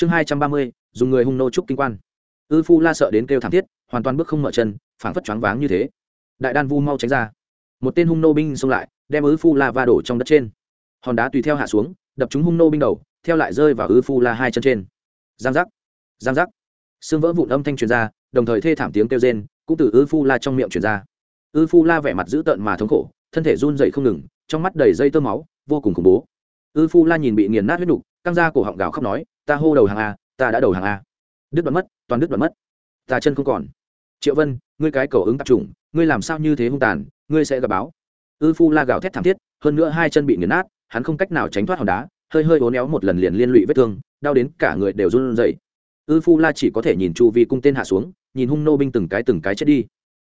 chương hai trăm ba mươi, dùng người hung nô trúc kinh quan. Ư phu la sợ đến kêu thảm thiết, hoàn toàn bước không mở chân, phảng phất choáng váng như thế. Đại đan vu mau tránh ra. Một tên hung nô binh xông lại, đem ư phu la va đổ trong đất trên. Hòn đá tùy theo hạ xuống, đập trúng hung nô binh đầu, theo lại rơi vào ư phu la hai chân trên. Giang giác giang giác. Xương vỡ vụn âm thanh truyền ra, đồng thời thê thảm tiếng kêu rên, cũng từ ư phu la trong miệng truyền ra. Ư phu la vẻ mặt dữ tợn mà thống khổ, thân thể run dậy không ngừng, trong mắt đầy dây tơ máu, vô cùng khủng bố. Ư phu la nhìn bị nghiền nát huyết đục căng ra cổ họng gào khóc nói ta hô đầu hàng a, ta đã đầu hàng a. Đứt đoạn mất, toàn đứt đoạn mất. Ta chân không còn. Triệu vân, ngươi cái cầu ứng tập trung ngươi làm sao như thế hung tàn, ngươi sẽ gặp báo. Ư phu la gào thét thảm thiết, hơn nữa hai chân bị nghiền nát, hắn không cách nào tránh thoát hòn đá, hơi hơi hố néo một lần liền liên lụy vết thương, đau đến cả người đều run rẩy. Ư phu la chỉ có thể nhìn chu vi cung tên hạ xuống, nhìn hung nô binh từng cái từng cái chết đi.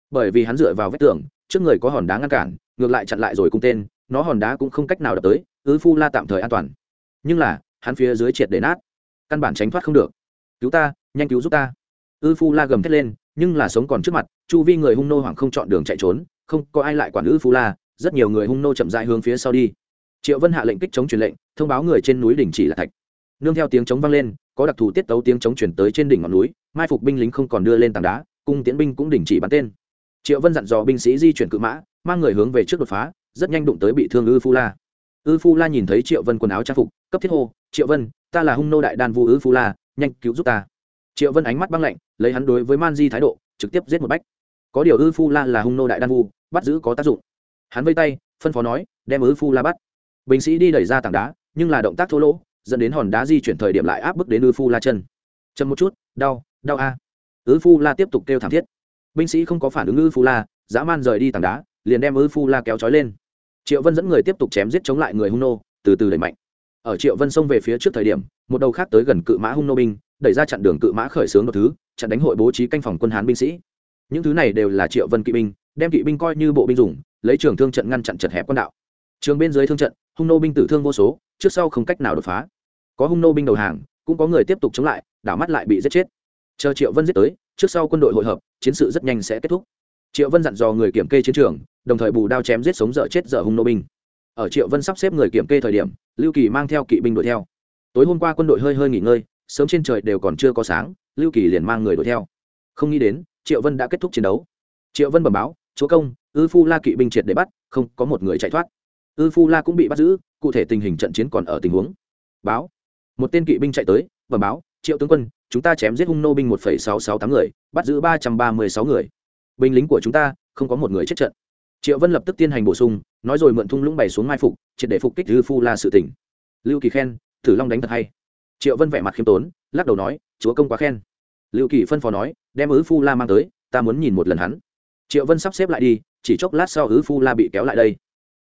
Bởi vì hắn dựa vào vết tường, trước người có hòn đá ngăn cản, ngược lại chặn lại rồi cung tên, nó hòn đá cũng không cách nào đập tới, ư phu la tạm thời an toàn. Nhưng là, hắn phía dưới triệt để nát căn bản tránh thoát không được. Cứu ta, nhanh cứu giúp ta. Ư phu la gầm thét lên, nhưng là sống còn trước mặt, chu vi người hung nô hoảng không chọn đường chạy trốn, không có ai lại quản ư phu la, rất nhiều người hung nô chậm dại hướng phía sau đi. Triệu vân hạ lệnh kích chống truyền lệnh, thông báo người trên núi đỉnh chỉ là thạch. Nương theo tiếng chống vang lên, có đặc thù tiết tấu tiếng chống chuyển tới trên đỉnh ngọn núi, mai phục binh lính không còn đưa lên tảng đá, cung tiễn binh cũng đình chỉ bắn tên. Triệu vân dặn dò binh sĩ di chuyển cự mã, mang người hướng về trước đột phá, rất nhanh đụng tới bị thương ư phu la. Ư phu la nhìn thấy triệu vân quần áo trang phục, cấp thiết hô, triệu vân ta là hung nô đại đan vu ứ phu la, nhanh cứu giúp ta. Triệu vân ánh mắt băng lạnh, lấy hắn đối với man di thái độ, trực tiếp giết một bách. Có điều ư phu la là hung nô đại đan vu, bắt giữ có tác dụng. Hắn vây tay, phân phó nói, đem ư phu la bắt. Binh sĩ đi đẩy ra tảng đá, nhưng là động tác thô lỗ, dẫn đến hòn đá di chuyển thời điểm lại áp bức đến ư phu la chân. Chân một chút, đau đau a. Ư phu la tiếp tục kêu thảm thiết. Binh sĩ không có phản ứng ư phu la, dã man rời đi tảng đá, liền đem ư phu la kéo trói lên. Triệu vân dẫn người tiếp tục chém giết chống lại người hung nô, từ từ đẩy mạnh ở triệu vân xông về phía trước thời điểm, một đầu khác tới gần cự mã hung nô binh, đẩy ra chặn đường cự mã khởi xướng một thứ, chặn đánh hội bố trí canh phòng quân hán binh sĩ. Những thứ này đều là triệu vân kỵ binh, đem kỵ binh coi như bộ binh dùng, lấy trường thương trận ngăn chặn chật hẹp quân đạo. Trường bên dưới thương trận, hung nô binh tử thương vô số, trước sau không cách nào đột phá. Có hung nô binh đầu hàng, cũng có người tiếp tục chống lại, đảo mắt lại bị giết chết. Chờ triệu vân giết tới, trước sau quân đội hội hợp, chiến sự rất nhanh sẽ kết thúc. Triệu vân dặn dò người kiểm kê chiến trường, đồng thời bù đao chém giết sống dở chết dở hung nô binh ở triệu vân sắp xếp người kiểm kê thời điểm, lưu kỳ mang theo kỵ binh đuổi theo. Tối hôm qua quân đội hơi hơi nghỉ ngơi, sớm trên trời đều còn chưa có sáng, lưu kỳ liền mang người đuổi theo. Không nghĩ đến, triệu vân đã kết thúc chiến đấu. Triệu vân bẩm báo, chúa công, ư phu la kỵ binh triệt để bắt, không có một người chạy thoát. Ư phu la cũng bị bắt giữ, cụ thể tình hình trận chiến còn ở tình huống. Báo. Một tên kỵ binh chạy tới, bẩm báo, triệu tướng quân, chúng ta chém giết hung nô binh một sáu sáu tám người, bắt giữ ba trăm ba mươi sáu người. Binh lính của chúng ta, không có một người chết trận triệu vân lập tức tiến hành bổ sung, nói rồi mượn thung lũng bày xuống mai phục, triệt để phục kích ư phu la sự tỉnh lưu kỳ khen, thử long đánh thật hay. Triệu vân vẻ mặt khiêm tốn, lắc đầu nói, chúa công quá khen. Lưu kỳ phân phó nói, đem ứ phu la mang tới, ta muốn nhìn một lần hắn. Triệu vân sắp xếp lại đi, chỉ chốc lát sau ứ phu la bị kéo lại đây.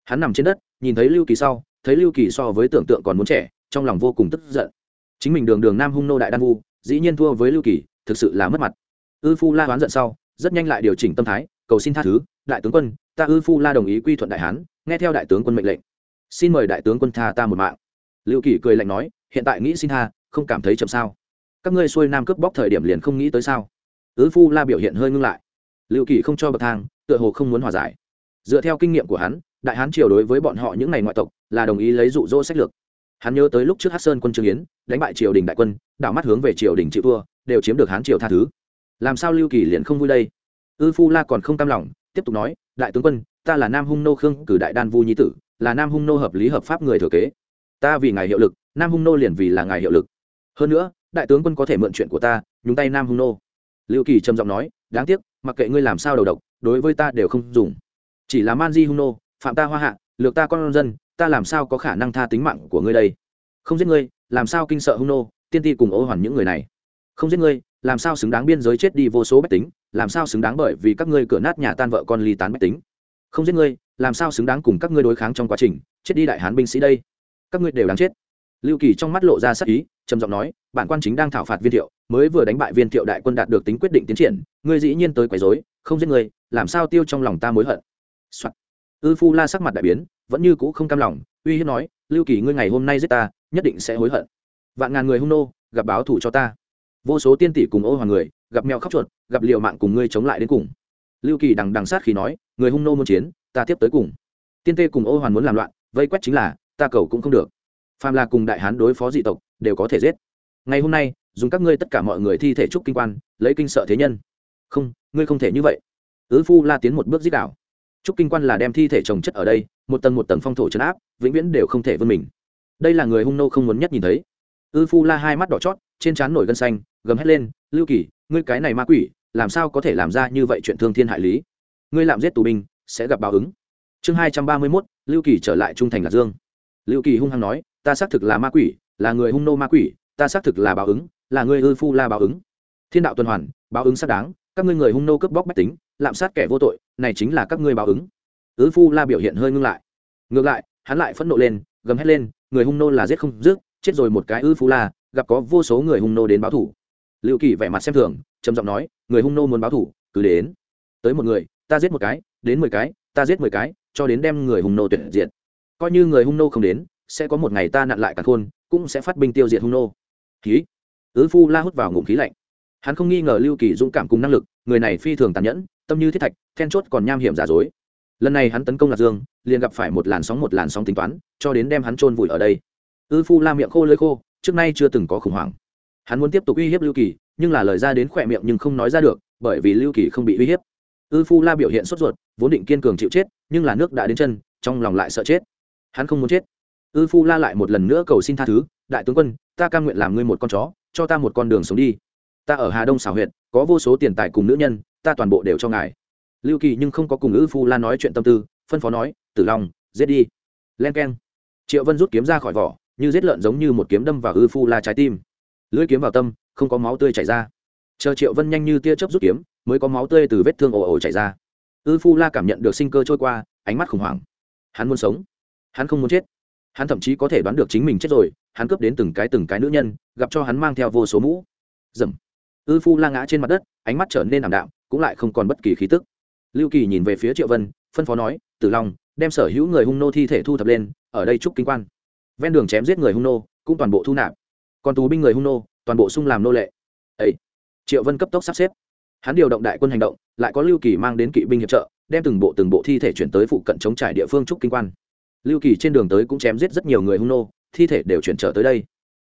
Hắn nằm trên đất, nhìn thấy lưu kỳ sau, thấy lưu kỳ so với tưởng tượng còn muốn trẻ, trong lòng vô cùng tức giận. Chính mình đường đường nam hung nô đại đan vu, dĩ nhiên thua với lưu kỳ, thực sự là mất mặt. Ư phu la oán giận sau, rất nhanh lại điều chỉnh tâm thái, cầu xin tha thứ, đại tướng quân ta ư phu la đồng ý quy thuận đại hán, nghe theo đại tướng quân mệnh lệnh. Xin mời đại tướng quân tha ta một mạng. Lưu kỳ cười lạnh nói, hiện tại nghĩ xin tha, không cảm thấy chậm sao? Các ngươi xuôi nam cướp bóc thời điểm liền không nghĩ tới sao? Ứ phu la biểu hiện hơi ngưng lại. Lưu kỳ không cho bậc thang, tựa hồ không muốn hòa giải. Dựa theo kinh nghiệm của hắn, đại hán triều đối với bọn họ những ngày ngoại tộc là đồng ý lấy dụ dỗ sách lược. Hắn nhớ tới lúc trước hát sơn quân trương yến đánh bại triều đình đại quân, đảo mắt hướng về triều đình chịu thua, đều chiếm được hán triều tha thứ. Làm sao lưu kỳ liền không vui đây? Ư phu la còn không cam lòng tiếp tục nói, đại tướng quân, ta là nam hung nô khương cử đại đan vu nhi tử, là nam hung nô hợp lý hợp pháp người thừa kế. Ta vì ngài hiệu lực, nam hung nô liền vì là ngài hiệu lực. Hơn nữa, đại tướng quân có thể mượn chuyện của ta, nhúng tay nam hung nô. Lưu kỳ trầm giọng nói, đáng tiếc, mặc kệ ngươi làm sao đầu độc, đối với ta đều không dùng. Chỉ là man di hung nô, phạm ta hoa hạ, lược ta con dân, ta làm sao có khả năng tha tính mạng của ngươi đây? Không giết ngươi, làm sao kinh sợ hung nô, tiên ti cùng ô hoàn những người này? Không giết ngươi, làm sao xứng đáng biên giới chết đi vô số bách tính? Làm sao xứng đáng bởi vì các ngươi cửa nát nhà tan vợ con ly tán bách tính? Không giết ngươi, làm sao xứng đáng cùng các ngươi đối kháng trong quá trình, chết đi đại hán binh sĩ đây? Các ngươi đều đáng chết. Lưu kỳ trong mắt lộ ra sắc ý, trầm giọng nói, bản quan chính đang thảo phạt viên thiệu, mới vừa đánh bại viên thiệu đại quân đạt được tính quyết định tiến triển, ngươi dĩ nhiên tới quấy rối, không giết ngươi, làm sao tiêu trong lòng ta mối hận、Soạn. ư phu la sắc mặt đại biến, vẫn như cũ không cam lòng, uy hiếp nói, lưu kỳ ngươi ngày hôm nay giết ta, nhất định sẽ hối hận. Vạn ngàn người hung nô, gặp báo thù cho ta. Vô số tiên tỷ cùng ô hoàng người gặp mèo khóc chuột, gặp liệu mạng cùng ngươi chống lại đến cùng. Lưu kỳ đằng đằng sát khi nói, người hung nô muốn chiến, ta tiếp tới cùng. Tiên tê cùng ô hoàn muốn làm loạn, vây quét chính là, ta cầu cũng không được. Phàm là cùng đại hán đối phó dị tộc, đều có thể giết. Ngày hôm nay, dùng các ngươi tất cả mọi người thi thể trúc kinh quan, lấy kinh sợ thế nhân. Không, ngươi không thể như vậy. Ứ phu la tiến một bước giết đảo. Trúc kinh quan là đem thi thể trồng chất ở đây, một tầng một tầng phong thổ chấn áp, vĩnh viễn đều không thể vươn mình. Đây là người hung nô không muốn nhất nhìn thấy. Ư phu la hai mắt đỏ chót, trên trán nổi gân xanh, gầm hét lên, lưu kỳ ngươi cái này ma quỷ, làm sao có thể làm ra như vậy chuyện thương thiên hại lý? Ngươi làm giết tù binh, sẽ gặp báo ứng. Chương hai trăm ba mươi mốt, lưu kỳ trở lại trung thành lạc dương. Lưu kỳ hung hăng nói, ta xác thực là ma quỷ, là người hung nô ma quỷ, ta xác thực là báo ứng, là người ư phu la báo ứng. Thiên đạo tuần hoàn, báo ứng xác đáng, các ngươi người hung nô cướp bóc bách tính, lạm sát kẻ vô tội, này chính là các ngươi báo ứng. Ư phu la biểu hiện hơi ngưng lại. Ngược lại, hắn lại phẫn nộ lên, gầm hét lên, người hung nô là giết không dứt, chết rồi một cái ư phu la, gặp có vô số người hung nô đến báo thủ lưu kỳ vẻ mặt xem thường, trầm giọng nói, người hung nô muốn báo thủ, cứ đến. Tới một người, ta giết một cái, đến mười cái, ta giết mười cái, cho đến đem người hung nô tuyệt diệt. Coi như người hung nô không đến, sẽ có một ngày ta nặn lại cả khôn cũng sẽ phát binh tiêu diệt hung nô. Khí ứ phu la hút vào ngụm khí lạnh. Hắn không nghi ngờ lưu kỳ dũng cảm cùng năng lực, người này phi thường tàn nhẫn, tâm như thiết thạch, then chốt còn nham hiểm giả dối. Lần này hắn tấn công lạc dương, liền gặp phải một làn sóng một làn sóng tính toán, cho đến đem hắn chôn vùi ở đây. Ư phu la miệng khô lơi khô, trước nay chưa từng có khủng hoảng hắn muốn tiếp tục uy hiếp lưu kỳ, nhưng là lời ra đến khỏe miệng nhưng không nói ra được, bởi vì lưu kỳ không bị uy hiếp. Ư phu la biểu hiện sốt ruột, vốn định kiên cường chịu chết, nhưng là nước đã đến chân, trong lòng lại sợ chết. Hắn không muốn chết. Ư phu la lại một lần nữa cầu xin tha thứ, đại tướng quân, ta cam nguyện làm ngươi một con chó, cho ta một con đường sống đi. Ta ở hà đông xảo huyện có vô số tiền tài cùng nữ nhân, ta toàn bộ đều cho ngài. Lưu kỳ nhưng không có cùng ư phu la nói chuyện tâm tư, phân phó nói, tử long, giết đi. Len k e n triệu vân rút kiếm ra khỏi vỏ, như giết lợn giống như một kiếm đâm vào ư phu la trái tim lưỡi kiếm vào tâm, không có máu tươi chảy ra. Chờ triệu vân nhanh như tia chớp rút kiếm, mới có máu tươi từ vết thương ồ ồ chảy ra. Ư phu la cảm nhận được sinh cơ trôi qua, ánh mắt khủng hoảng. Hắn muốn sống. Hắn không muốn chết. Hắn thậm chí có thể đoán được chính mình chết rồi, hắn cướp đến từng cái từng cái nữ nhân, gặp cho hắn mang theo vô số mũ. Dầm ư phu la ngã trên mặt đất, ánh mắt trở nên ảm đạm, cũng lại không còn bất kỳ khí tức. Lưu kỳ nhìn về phía triệu vân, phân phó nói, tử long, đem sở hữu người hung nô thi thể thu thập lên, ở đây trúc kinh quan. Ven đường chém giết người hung nô, cũng toàn bộ thu nạp còn tù binh người hung nô, toàn bộ sung làm nô lệ. Ấy, triệu vân cấp tốc sắp xếp. Hắn điều động đại quân hành động, lại có lưu kỳ mang đến kỵ binh hiệp trợ, đem từng bộ từng bộ thi thể chuyển tới phụ cận chống trải địa phương trúc kinh quan. Lưu kỳ trên đường tới cũng chém giết rất nhiều người hung nô, thi thể đều chuyển trở tới đây.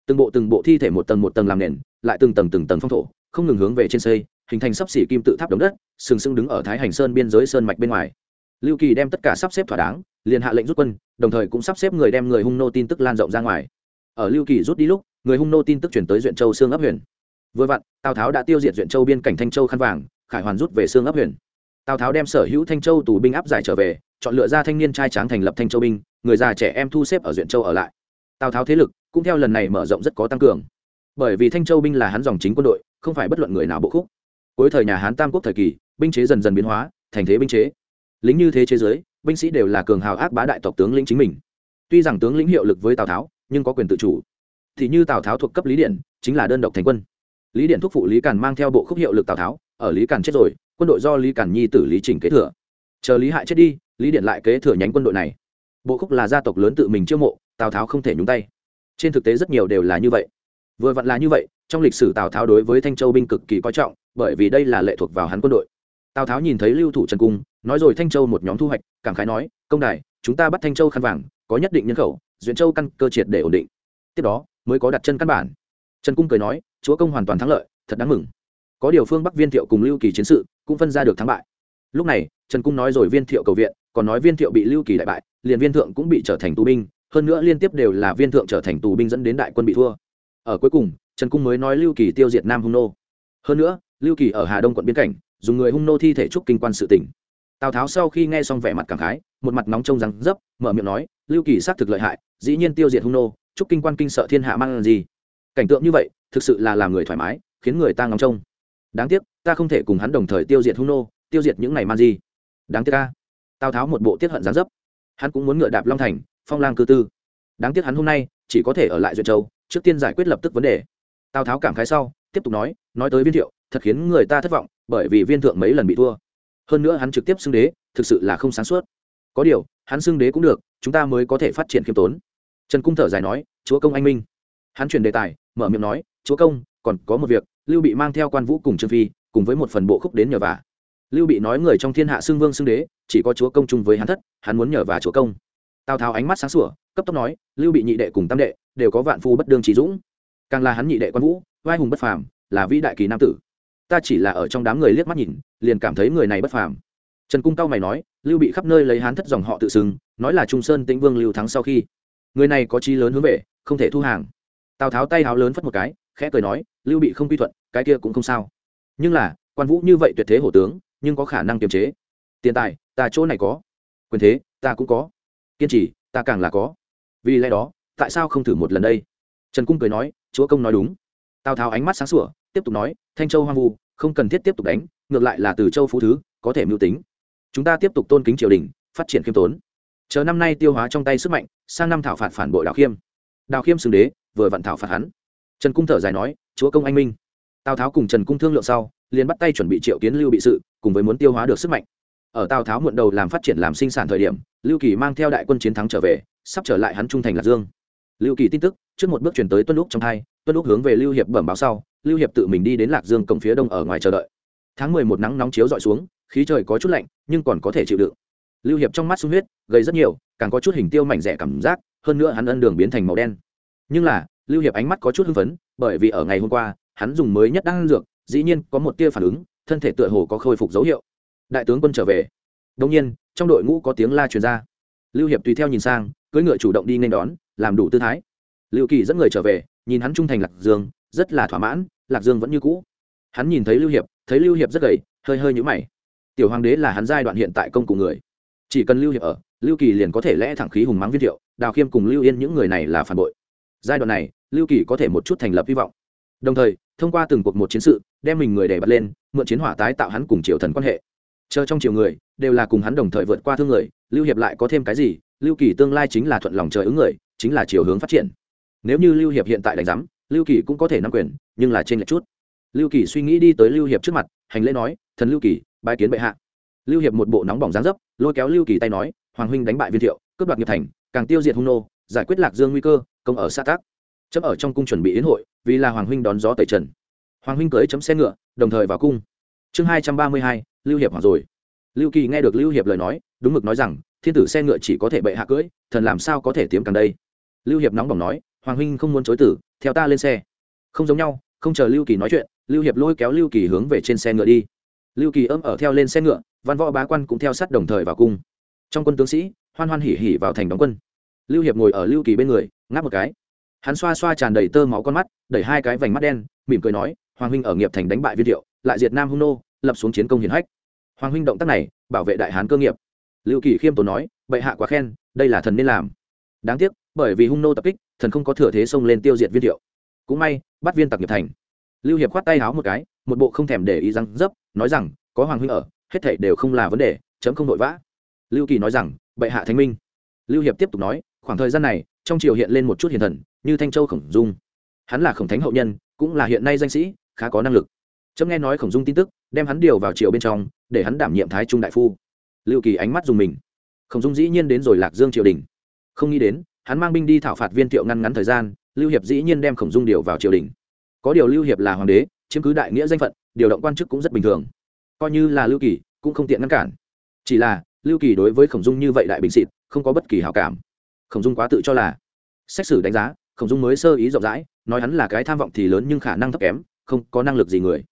Từng bộ từng bộ thi thể một tầng một tầng làm nền, lại từng tầng từng tầng phong thổ, không ngừng hướng về trên xây, hình thành sắp xỉ kim tự tháp đống đất, sừng sững đứng ở thái hành sơn biên giới sơn mạch bên ngoài. Lưu kỳ đem tất cả sắp xếp thỏa đáng, liền hạ lệnh rút quân, đồng thời cũng sắp xếp người đem người hung nô tin tức lan rộng ra ngoài. Ở lưu kỳ rút đi lúc người hung nô tin tức chuyển tới duyện châu xương ấp huyền vừa vặn tào tháo đã tiêu diệt duyện châu biên cảnh thanh châu khăn vàng khải hoàn rút về xương ấp huyền tào tháo đem sở hữu thanh châu tù binh áp giải trở về chọn lựa ra thanh niên trai tráng thành lập thanh châu binh người già trẻ em thu xếp ở duyện châu ở lại tào tháo thế lực cũng theo lần này mở rộng rất có tăng cường bởi vì thanh châu binh là hắn dòng chính quân đội không phải bất luận người nào bộ khúc cuối thời nhà hán tam quốc thời kỳ binh chế dần dần biến hóa thành thế binh chế lính như thế chế giới binh sĩ đều là cường hào ác bá đại tộc tướng lĩnh chính mình tuy rằng tướng lĩnh hiệu lực với tào tháo nhưng có quyền tự chủ thì như tào tháo thuộc cấp lý điện chính là đơn độc thành quân. Lý điện thúc phụ lý càn mang theo bộ khúc hiệu lực tào tháo, ở lý càn chết rồi, quân đội do lý càn nhi tử lý trình kế thừa. Chờ lý hại chết đi, lý điện lại kế thừa nhánh quân đội này. Bộ khúc là gia tộc lớn tự mình chiêu mộ, tào tháo không thể nhúng tay. Trên thực tế rất nhiều đều là như vậy. Vừa vặn là như vậy, trong lịch sử tào tháo đối với thanh châu binh cực kỳ coi trọng, bởi vì đây là lệ thuộc vào hắn quân đội. Tào tháo nhìn thấy lưu thủ trần cung, nói rồi thanh châu một nhóm thu hoạch, cảm khái nói, công đài, chúng ta bắt thanh châu khăn vàng, có nhất định nhân khẩu, duyện châu căn cơ triệt để ổn định. Tiếp đó mới có đặt chân căn bản. Trần cung cười nói, chúa công hoàn toàn thắng lợi, thật đáng mừng. Có điều phương bắc viên thiệu cùng lưu kỳ chiến sự cũng phân ra được thắng bại. Lúc này, trần cung nói rồi viên thiệu cầu viện, còn nói viên thiệu bị lưu kỳ đại bại, liền viên thượng cũng bị trở thành tù binh, hơn nữa liên tiếp đều là viên thượng trở thành tù binh dẫn đến đại quân bị thua. Ở cuối cùng, trần cung mới nói lưu kỳ tiêu diệt nam hung nô. Hơn nữa, lưu kỳ ở hà đông quận biên cảnh, dùng người hung nô thi thể trúc kinh quan sự tỉnh. Tào tháo sau khi nghe xong vẻ mặt cảm khái, một mặt nóng trông rắn dấp mở miệng nói, lưu kỳ xác thực lợi hại, dĩ nhiên tiêu diệt hung nô Chúc kinh quan kinh sợ thiên hạ mang gì. Cảnh tượng như vậy thực sự là làm người thoải mái khiến người ta ngóng trông. Đáng tiếc ta không thể cùng hắn đồng thời tiêu diệt hung nô tiêu diệt những này man gì. Đáng tiếc ta, tào tháo một bộ tiết hận gián dấp. Hắn cũng muốn ngựa đạp long thành phong lang cư tư. Đáng tiếc hắn hôm nay chỉ có thể ở lại duyệt châu trước tiên giải quyết lập tức vấn đề. Tào tháo cảm khái sau tiếp tục nói nói tới viên thiệu thật khiến người ta thất vọng bởi vì viên thượng mấy lần bị thua. Hơn nữa hắn trực tiếp xưng đế thực sự là không sáng suốt. Có điều hắn xưng đế cũng được chúng ta mới có thể phát triển khiêm tốn trần cung thở dài nói, chúa công anh minh. Hắn chuyển đề tài, mở miệng nói, chúa công, còn có một việc, lưu bị mang theo quan vũ cùng trương phi, cùng với một phần bộ khúc đến nhờ vả. Lưu bị nói người trong thiên hạ xưng vương xưng đế, chỉ có chúa công chung với hắn thất, hắn muốn nhờ vả chúa công. Tào tháo ánh mắt sáng sủa, cấp tốc nói, lưu bị nhị đệ cùng tam đệ, đều có vạn phu bất đương trí dũng. Càng là hắn nhị đệ quan vũ vai hùng bất phàm, là vĩ đại kỳ nam tử. Ta chỉ là ở trong đám người liếc mắt nhìn, liền cảm thấy người này bất phàm. Trần cung cao mày nói, lưu bị khắp nơi lấy hán thất dòng họ tự xưng, nói là trung sơn tĩnh vương lưu thắng sau khi người này có chí lớn hướng về, không thể thu hàng. Tào tháo tay háo lớn phất một cái, khẽ cười nói, lưu bị không quy thuận, cái kia cũng không sao. Nhưng là, quan vũ như vậy tuyệt thế hổ tướng, nhưng có khả năng kiềm chế. Tiền tài, ta chỗ này có. Quyền thế, ta cũng có. Kiên trì, ta càng là có. Vì lẽ đó, tại sao không thử một lần đây? Trần cung cười nói, chúa công nói đúng. Tào tháo ánh mắt sáng sủa, tiếp tục nói, thanh châu hoang vu, không cần thiết tiếp tục đánh, ngược lại là từ châu phú thứ, có thể mưu tính. Chúng ta tiếp tục tôn kính triều đình, phát triển khiêm tốn chờ năm nay tiêu hóa trong tay sức mạnh, sang năm thảo phạt phản bội đào khiêm. Đào khiêm xưng đế, vừa vặn thảo phạt hắn. Trần cung thở dài nói, chúa công anh minh. Tào tháo cùng trần cung thương lượng sau, liền bắt tay chuẩn bị triệu kiến lưu bị sự, cùng với muốn tiêu hóa được sức mạnh. Ở tào tháo muộn đầu làm phát triển làm sinh sản thời điểm, lưu kỳ mang theo đại quân chiến thắng trở về, sắp trở lại hắn trung thành lạc dương. Lưu kỳ tin tức, trước một bước chuyển tới tuân lúc trong hai, tuân lúc hướng về lưu hiệp bẩm báo sau, lưu hiệp tự mình đi đến lạc dương cổng phía đông ở ngoài chờ đợi. Tháng mười một nắng nóng chiếu dọi xuống, khí trời có chút lạnh, nhưng còn có thể chịu đựng lưu hiệp trong mắt sung huyết gây rất nhiều, càng có chút hình tiêu mảnh rẻ cảm giác, hơn nữa hắn ân đường biến thành màu đen. Nhưng là, lưu hiệp ánh mắt có chút hưng phấn, bởi vì ở ngày hôm qua, hắn dùng mới nhất đan dược, dĩ nhiên có một tia phản ứng, thân thể tựa hồ có khôi phục dấu hiệu. Đại tướng quân trở về. Đông nhiên, trong đội ngũ có tiếng la truyền ra. Lưu hiệp tùy theo nhìn sang, cưỡi ngựa chủ động đi nên đón, làm đủ tư thái. Lưu kỳ dẫn người trở về, nhìn hắn trung thành lạc dương, rất là thỏa mãn, lạc dương vẫn như cũ. Hắn nhìn thấy lưu hiệp, thấy lưu hiệp rất gầy, hơi hơi nhũ mày. Tiểu hoàng đế là hắn giai đoạn hiện tại công cụ người chỉ cần lưu hiệp ở, lưu kỳ liền có thể lẽ thẳng khí hùng mắng viên thiệu, đào khiêm cùng lưu yên những người này là phản bội. Giai đoạn này, lưu kỳ có thể một chút thành lập hy vọng. Đồng thời, thông qua từng cuộc một chiến sự, đem mình người để bật lên, mượn chiến hỏa tái tạo hắn cùng triều thần quan hệ. Chờ trong triều người, đều là cùng hắn đồng thời vượt qua thương người, lưu hiệp lại có thêm cái gì, lưu kỳ tương lai chính là thuận lòng trời ứng người, chính là chiều hướng phát triển. Nếu như lưu hiệp hiện tại đánh giám, lưu kỳ cũng có thể nắm quyền, nhưng là trên lệch chút. Lưu kỳ suy nghĩ đi tới lưu hiệp trước mặt, hành lễ nói, thần lưu kỳ, bái kiến bệ hạ lưu hiệp một bộ nóng bỏng dáng dấp, lôi kéo lưu kỳ tay nói, hoàng huynh đánh bại viên thiệu, cướp đoạt nghiệp thành, càng tiêu diệt hung nô, giải quyết lạc dương nguy cơ, công ở xã tác. Chấm ở trong cung chuẩn bị yến hội, vì là hoàng huynh đón gió tẩy trần. Hoàng huynh cưới chấm xe ngựa, đồng thời vào cung. Chương hai trăm ba mươi hai, lưu hiệp hoặc rồi. Lưu kỳ nghe được lưu hiệp lời nói, đúng mực nói rằng, thiên tử xe ngựa chỉ có thể bệ hạ cưỡi thần làm sao có thể tiếm càng đây? Lưu hiệp nóng bỏng nói, hoàng huynh không muốn chối tử, theo ta lên xe. Không giống nhau, không chờ lưu kỳ nói chuyện, lưu hiệp lôi kéo lưu kỳ hướng về trên xe ngựa đi. Lưu kỳ ôm ở theo lên xe ngựa văn võ bá quan cũng theo sát đồng thời vào cung. Trong quân tướng sĩ, hoan hoan hỉ hỉ vào thành đóng quân. Lưu hiệp ngồi ở lưu kỳ bên người, ngáp một cái. Hắn xoa xoa tràn đầy tơ máu con mắt, đẩy hai cái vành mắt đen, mỉm cười nói, hoàng huynh ở nghiệp thành đánh bại viên thiệu, lại diệt nam hung nô, lập xuống chiến công hiển hách. Hoàng huynh động tác này, bảo vệ đại hán cơ nghiệp. Lưu kỳ khiêm tốn nói, bệ hạ quá khen, đây là thần nên làm. Đáng tiếc, bởi vì hung nô tập kích, thần không có thừa thế xông lên tiêu diệt viên thiệu. Cũng may, bắt viên tặc nghiệp thành. Lưu hiệp khoát tay háo một cái, một bộ không thèm để ý răng dấp, nói rằng, có hoàng huynh ở hết thảy đều không là vấn đề, chấm không vội vã. Lưu kỳ nói rằng, bệ hạ thánh minh. Lưu hiệp tiếp tục nói, khoảng thời gian này, trong triều hiện lên một chút hiền thần, như thanh châu khổng dung. Hắn là khổng thánh hậu nhân, cũng là hiện nay danh sĩ, khá có năng lực. Trâm nghe nói khổng dung tin tức, đem hắn điều vào triều bên trong, để hắn đảm nhiệm thái trung đại phu. Lưu kỳ ánh mắt dùng mình. Khổng dung dĩ nhiên đến rồi lạc dương triều đình. Không nghĩ đến, hắn mang binh đi thảo phạt viên thiệu ngăn ngắn thời gian, lưu hiệp dĩ nhiên đem khổng dung điều vào triều đình. Có điều lưu hiệp là hoàng đế, chiếm cứ đại nghĩa danh phận, điều động quan chức cũng rất bình thường coi như là lưu kỳ cũng không tiện ngăn cản. Chỉ là, lưu kỳ đối với khổng dung như vậy đại bình xịt, không có bất kỳ hảo cảm. Khổng dung quá tự cho là, xét xử đánh giá, khổng dung mới sơ ý rộng rãi, nói hắn là cái tham vọng thì lớn nhưng khả năng thấp kém, không có năng lực gì người.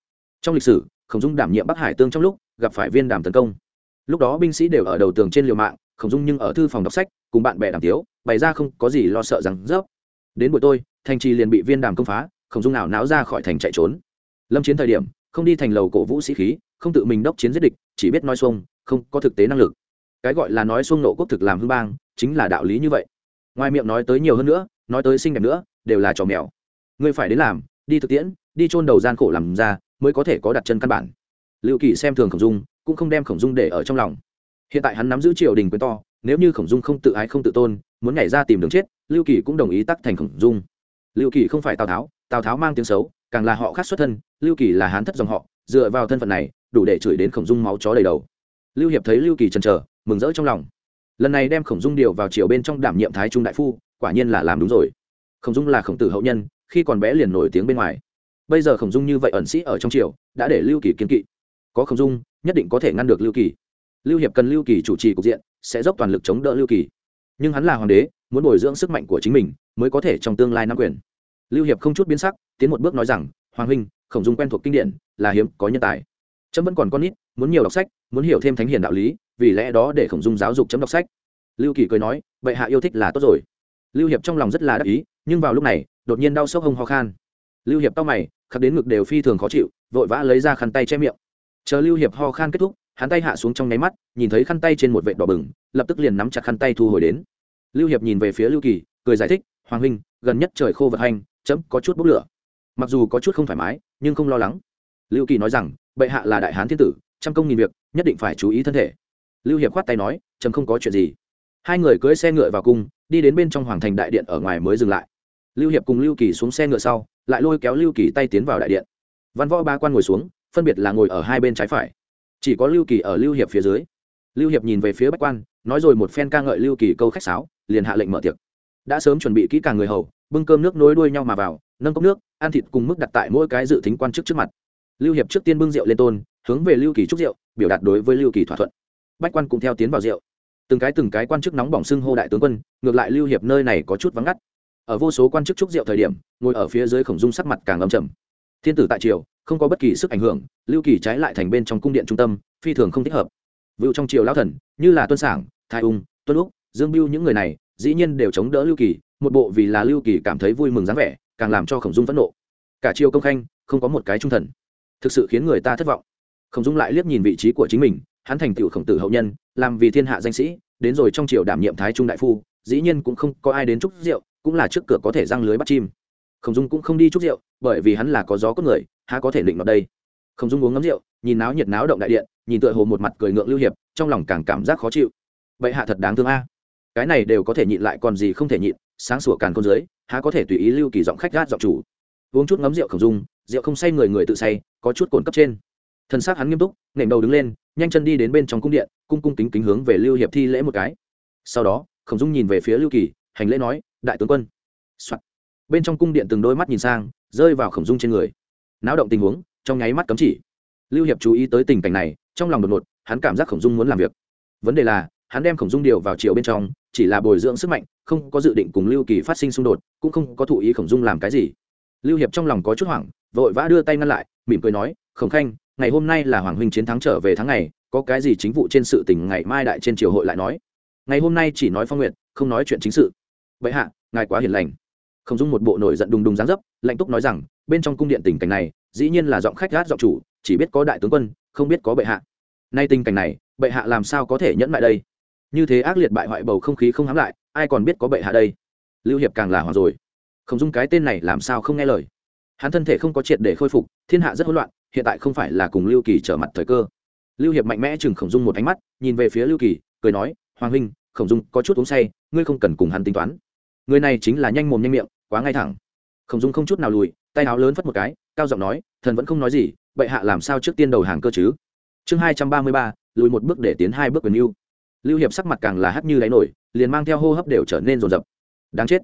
Trong lịch sử, khổng dung đảm nhiệm bắc hải tương trong lúc, gặp phải viên đàm tấn công. Lúc đó binh sĩ đều ở đầu tường trên liều mạng, khổng dung nhưng ở thư phòng đọc sách, cùng bạn bè đàm tiếu, bày ra không có gì lo sợ rằng rớp đến buổi tôi, thành trì liền bị viên đàm công phá, khổng dung nào náo ra khỏi thành chạy trốn. Lâm chiến thời điểm, không đi thành lầu cổ vũ sĩ khí không tự mình đốc chiến giết địch, chỉ biết nói xuông, không có thực tế năng lực. Cái gọi là nói xuông nộ quốc thực làm hư bang, chính là đạo lý như vậy. Ngoài miệng nói tới nhiều hơn nữa, nói tới xinh đẹp nữa, đều là trò mèo. Ngươi phải đến làm, đi thực tiễn, đi chôn đầu gian khổ làm ra, mới có thể có đặt chân căn bản. Lưu kỳ xem thường khổng dung, cũng không đem khổng dung để ở trong lòng. Hiện tại hắn nắm giữ triều đình quyền to, nếu như khổng dung không tự ái không tự tôn, muốn nhảy ra tìm đường chết, lưu kỳ cũng đồng ý tắc thành khổng dung. Lưu kỳ không phải tào tháo tào tháo mang tiếng xấu, càng là họ khác xuất thân, lưu kỳ là hán thất dòng họ, dựa vào thân phận này đủ để chửi đến khổng dung máu chó đầy đầu. Lưu hiệp thấy lưu kỳ chần chờ, mừng rỡ trong lòng. Lần này đem khổng dung điều vào triều bên trong đảm nhiệm thái trung đại phu, quả nhiên là làm đúng rồi. Khổng dung là khổng tử hậu nhân, khi còn bé liền nổi tiếng bên ngoài. Bây giờ khổng dung như vậy ẩn sĩ ở trong triều, đã để lưu kỳ kiên kỵ. Có khổng dung, nhất định có thể ngăn được lưu kỳ. Lưu hiệp cần lưu kỳ chủ trì cục diện, sẽ dốc toàn lực chống đỡ lưu kỳ. Nhưng hắn là hoàng đế, muốn bồi dưỡng sức mạnh của chính mình, mới có thể trong tương lai nắm quyền. Lưu hiệp không chút biến sắc, tiến một bước nói rằng, hoàng huynh, khổng dung quen thuộc kinh điển, là hiếm, có nhân tài trâm vẫn còn con nít, muốn nhiều đọc sách, muốn hiểu thêm thánh hiền đạo lý, vì lẽ đó để khổng dung giáo dục chấm đọc sách. Lưu kỳ cười nói, bệ hạ yêu thích là tốt rồi. Lưu hiệp trong lòng rất là đắc ý, nhưng vào lúc này, đột nhiên đau sốc hông ho khan. Lưu hiệp tóc mày khắc đến ngực đều phi thường khó chịu, vội vã lấy ra khăn tay che miệng. Chờ lưu hiệp ho khan kết thúc, hắn tay hạ xuống trong nháy mắt, nhìn thấy khăn tay trên một vệt đỏ bừng, lập tức liền nắm chặt khăn tay thu hồi đến. Lưu hiệp nhìn về phía lưu kỳ, cười giải thích, hoàng huynh, gần nhất trời khô vật hành, chấm có chút bốc lửa. Mặc dù có chút không thoải mái, nhưng không lo lắng. Lưu kỳ nói rằng bệ hạ là đại hán thiên tử, trăm công nghìn việc, nhất định phải chú ý thân thể. Lưu hiệp khoát tay nói chấm không có chuyện gì. Hai người cưỡi xe ngựa vào cung, đi đến bên trong hoàng thành đại điện ở ngoài mới dừng lại. Lưu hiệp cùng lưu kỳ xuống xe ngựa sau, lại lôi kéo lưu kỳ tay tiến vào đại điện. Văn võ ba quan ngồi xuống, phân biệt là ngồi ở hai bên trái phải. Chỉ có lưu kỳ ở lưu hiệp phía dưới. Lưu hiệp nhìn về phía bách quan, nói rồi một phen ca ngợi lưu kỳ câu khách sáo, liền hạ lệnh mở tiệc. Đã sớm chuẩn bị kỹ càng người hầu, bưng cơm nước nối đuôi nhau mà vào, nâng cốc nước, ăn thịt cùng mức đặt tại mỗi cái dự tính quan chức trước mặt lưu hiệp trước tiên bưng rượu lên tôn, hướng về lưu kỳ trúc rượu, biểu đạt đối với lưu kỳ thỏa thuận. Bách quan cùng theo tiến vào rượu. Từng cái từng cái quan chức nóng bỏng xưng hô đại tướng quân, ngược lại lưu hiệp nơi này có chút vắng ngắt. Ở vô số quan chức trúc rượu thời điểm, ngồi ở phía dưới khổng dung sắc mặt càng âm trầm. Thiên tử tại triều, không có bất kỳ sức ảnh hưởng, lưu kỳ trái lại thành bên trong cung điện trung tâm, phi thường không thích hợp. Vựu trong triều lão thần, như là tuân sảng, thái ung, tuân úc, dương biêu những người này, dĩ nhiên đều chống đỡ lưu kỳ, một bộ vì là lưu kỳ cảm thấy vui mừng dáng vẻ, càng làm cho khổng dung phẫn nộ. Cả triều công khanh, không có một cái trung thần thực sự khiến người ta thất vọng. Khổng dung lại liếc nhìn vị trí của chính mình, hắn thành tựu khổng tử hậu nhân, làm vì thiên hạ danh sĩ, đến rồi trong triều đảm nhiệm thái trung đại phu, dĩ nhiên cũng không có ai đến chúc rượu, cũng là trước cửa có thể răng lưới bắt chim. Khổng dung cũng không đi chúc rượu, bởi vì hắn là có gió có người, há có thể định vào đây. Khổng dung uống ngấm rượu, nhìn náo nhiệt náo động đại điện, nhìn tựa hồ một mặt cười ngượng lưu hiệp, trong lòng càng cảm giác khó chịu. Vậy hạ thật đáng thương a. Cái này đều có thể nhịn lại còn gì không thể nhịn, sáng sủa càn con dưới, há có thể tùy ý lưu kỳ giọng khách gát giọng chủ. Uống chút ngấm rượu khổng dung rượu không say người người tự say, có chút cồn cấp trên. Thân xác hắn nghiêm túc nghển đầu đứng lên, nhanh chân đi đến bên trong cung điện, cung cung kính kính hướng về lưu hiệp thi lễ một cái. Sau đó, khổng dung nhìn về phía lưu kỳ, hành lễ nói, đại tướng quân、Soạn. bên trong cung điện từng đôi mắt nhìn sang, rơi vào khổng dung trên người. Náo động tình huống, trong nháy mắt cấm chỉ. Lưu hiệp chú ý tới tình cảnh này, trong lòng đột ngột, hắn cảm giác khổng dung muốn làm việc. Vấn đề là, hắn đem khổng dung điều vào chiều bên trong, chỉ là bồi dưỡng sức mạnh, không có dự định cùng lưu kỳ phát sinh xung đột, cũng không có thụ ý khổng dung làm cái gì. Lưu hiệp trong lòng có chút hoảng vội vã đưa tay ngăn lại, mỉm cười nói, khổng khanh, ngày hôm nay là hoàng huynh chiến thắng trở về tháng ngày, có cái gì chính vụ trên sự tình ngày mai đại trên triều hội lại nói. Ngày hôm nay chỉ nói phong nguyện, không nói chuyện chính sự. Vậy hạ, ngài quá hiền lành. Không dung một bộ nổi giận đùng đùng dáng dấp, lạnh túc nói rằng, bên trong cung điện tình cảnh này, dĩ nhiên là giọng khách gát giọng chủ, chỉ biết có đại tướng quân, không biết có bệ hạ. Nay tình cảnh này, bệ hạ làm sao có thể nhẫn lại đây? Như thế ác liệt bại hoại bầu không khí không hám lại, ai còn biết có bệ hạ đây? Lưu hiệp càng là hoàng rồi. Không dung cái tên này làm sao không nghe lời? Hắn thân thể không có triệt để khôi phục, thiên hạ rất hỗn loạn, hiện tại không phải là cùng lưu kỳ trở mặt thời cơ. Lưu hiệp mạnh mẽ chừng khổng dung một ánh mắt, nhìn về phía lưu kỳ, cười nói, hoàng huynh, khổng dung, có chút uống say, ngươi không cần cùng hắn tính toán. Người này chính là nhanh mồm nhanh miệng, quá ngay thẳng. Khổng dung không chút nào lùi, tay áo lớn phất một cái, cao giọng nói, thần vẫn không nói gì, bệ hạ làm sao trước tiên đầu hàng cơ chứ? Chương hai trăm ba mươi ba, lùi một bước để tiến hai bước quyền mưu lưu hiệp sắc mặt càng là hắt như đáy nổi, liền mang theo hô hấp đều trở nên rồn rập. Đáng chết.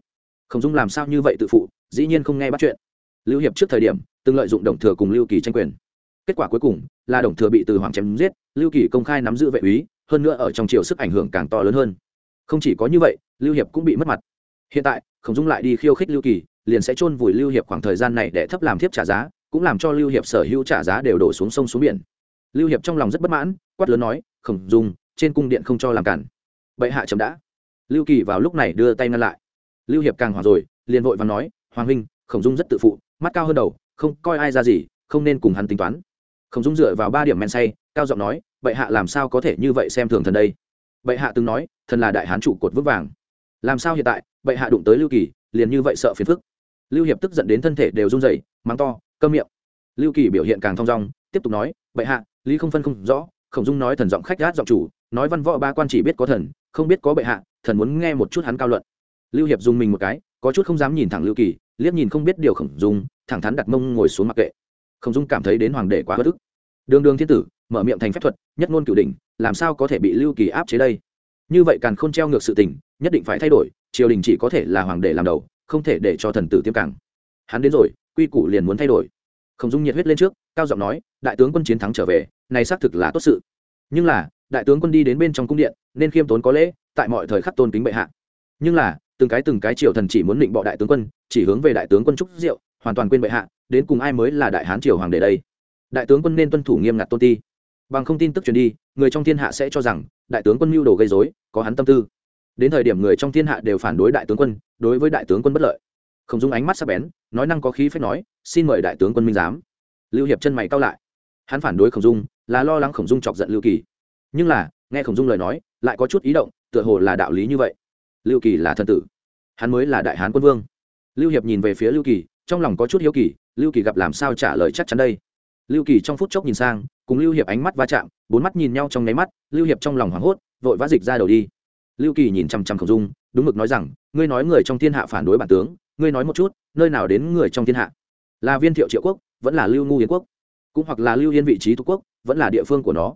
Khổng dung làm sao như vậy tự phụ, dĩ nhiên không nghe bắt chuyện lưu hiệp trước thời điểm, từng lợi dụng đồng thừa cùng lưu kỳ tranh quyền. Kết quả cuối cùng là đồng thừa bị từ hoàng chém giết, lưu kỳ công khai nắm giữ vệ úy, hơn nữa ở trong triều sức ảnh hưởng càng to lớn hơn. Không chỉ có như vậy, lưu hiệp cũng bị mất mặt. Hiện tại, khổng dung lại đi khiêu khích lưu kỳ, liền sẽ chôn vùi lưu hiệp khoảng thời gian này để thấp làm thiếp trả giá, cũng làm cho lưu hiệp sở hữu trả giá đều đổ xuống sông xuống biển. Lưu hiệp trong lòng rất bất mãn, quát lớn nói, khổng dung, trên cung điện không cho làm cản. Bệ hạ chậm đã. Lưu kỳ vào lúc này đưa tay ngăn lại. Lưu hiệp càng hoảng rồi, liền vội và nói, hoàng huynh, khổng dung rất tự phụ mắt cao hơn đầu, không coi ai ra gì, không nên cùng hắn tính toán. Khổng dung dựa vào ba điểm men say, cao giọng nói, bệ hạ làm sao có thể như vậy xem thường thần đây? Bệ hạ từng nói, thần là đại hán trụ cột vững vàng. Làm sao hiện tại, bệ hạ đụng tới lưu kỳ, liền như vậy sợ phiền phức. Lưu hiệp tức giận đến thân thể đều run rẩy, mắng to, câm miệng. Lưu kỳ biểu hiện càng thong dong, tiếp tục nói, bệ hạ, lý không phân không rõ. Khổng dung nói thần giọng khách gát giọng chủ, nói văn võ ba quan chỉ biết có thần, không biết có bệ hạ, thần muốn nghe một chút hắn cao luận. Lưu hiệp dùng mình một cái có chút không dám nhìn thẳng lưu kỳ, liếc nhìn không biết điều khổng dung, thẳng thắn đặt mông ngồi xuống mặc kệ. Khổng dung cảm thấy đến hoàng đệ quá bất ức. Đường đường thiên tử, mở miệng thành phép thuật, nhất ngôn cửu đỉnh, làm sao có thể bị lưu kỳ áp chế đây? Như vậy càng không treo ngược sự tình, nhất định phải thay đổi, triều đình chỉ có thể là hoàng đệ làm đầu, không thể để cho thần tử tiêm càng. Hắn đến rồi, quy củ liền muốn thay đổi. Khổng dung nhiệt huyết lên trước, cao giọng nói, đại tướng quân chiến thắng trở về, này xác thực là tốt sự. Nhưng là, đại tướng quân đi đến bên trong cung điện, nên khiêm tốn có lễ, tại mọi thời khắc tôn kính bệ hạ. Nhưng là từng cái từng cái triều thần chỉ muốn định bọ đại tướng quân, chỉ hướng về đại tướng quân trúc diệu, hoàn toàn quên bệ hạ, đến cùng ai mới là đại hán triều hoàng đế đây? Đại tướng quân nên tuân thủ nghiêm ngặt tôn ti. Bằng không tin tức truyền đi, người trong thiên hạ sẽ cho rằng, đại tướng quân mưu đồ gây dối có hắn tâm tư. Đến thời điểm người trong thiên hạ đều phản đối đại tướng quân, đối với đại tướng quân bất lợi. Không dung ánh mắt sắc bén, nói năng có khí phép nói, xin mời đại tướng quân minh giám. Lưu hiệp chân mày cao lại. Hắn phản đối khổng dung, là lo lắng khổng dung chọc giận lưu kỳ. Nhưng là, nghe khổng dung lời nói, lại có chút ý động, tựa hồ là đạo lý như vậy lưu kỳ là thân tử. Hắn mới là đại hán quân vương. Lưu hiệp nhìn về phía lưu kỳ, trong lòng có chút hiếu kỳ, lưu kỳ gặp làm sao trả lời chắc chắn đây? Lưu kỳ trong phút chốc nhìn sang, cùng lưu hiệp ánh mắt va chạm, bốn mắt nhìn nhau trong nháy mắt, lưu hiệp trong lòng hoảng hốt, vội vã dịch ra đầu đi. Lưu kỳ nhìn chằm chằm khổng dung, đúng mực nói rằng, ngươi nói người trong thiên hạ phản đối bản tướng, ngươi nói một chút, nơi nào đến người trong thiên hạ? Là viên thiệu triệu quốc, vẫn là lưu ngu yến quốc, cũng hoặc là lưu yên vị trí thuộc quốc, vẫn là địa phương của nó.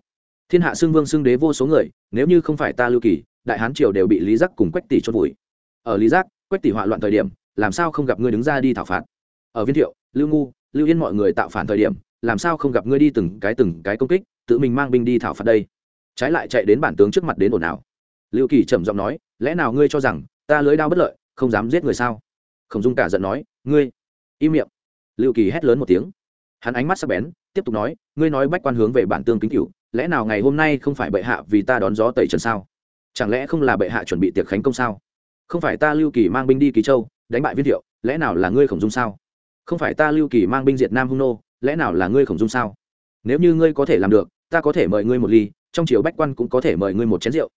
Thiên hạ xưng vương xưng đế vô số người, nếu như không phải ta lưu kỳ đại hán triều đều bị lý giác cùng quách tỷ chôn vùi. Ở lý giác, quách tỷ họa loạn thời điểm, làm sao không gặp ngươi đứng ra đi thảo phạt? Ở viên thiệu, lưu ngu, lưu yên mọi người tạo phản thời điểm, làm sao không gặp ngươi đi từng cái từng cái công kích, tự mình mang binh đi thảo phạt đây? Trái lại chạy đến bản tướng trước mặt đến ồn ào. Lưu kỳ trầm giọng nói, lẽ nào ngươi cho rằng ta lưới đao bất lợi, không dám giết người sao? Khổng dung cả giận nói, ngươi! Im miệng. Lưu kỳ hét lớn một tiếng. Hắn ánh mắt sắc bén, tiếp tục nói, ngươi nói bách quan hướng về bản tương kính cựu lẽ nào ngày hôm nay không phải bệ hạ vì ta đón gió tẩy trần sao? Chẳng lẽ không là bệ hạ chuẩn bị tiệc khánh công sao? Không phải ta lưu kỳ mang binh đi kỳ châu, đánh bại viên thiệu, lẽ nào là ngươi khổng dung sao? Không phải ta lưu kỳ mang binh diệt nam hung nô, lẽ nào là ngươi khổng dung sao? Nếu như ngươi có thể làm được, ta có thể mời ngươi một ly, trong chiều bách quan cũng có thể mời ngươi một chén rượu.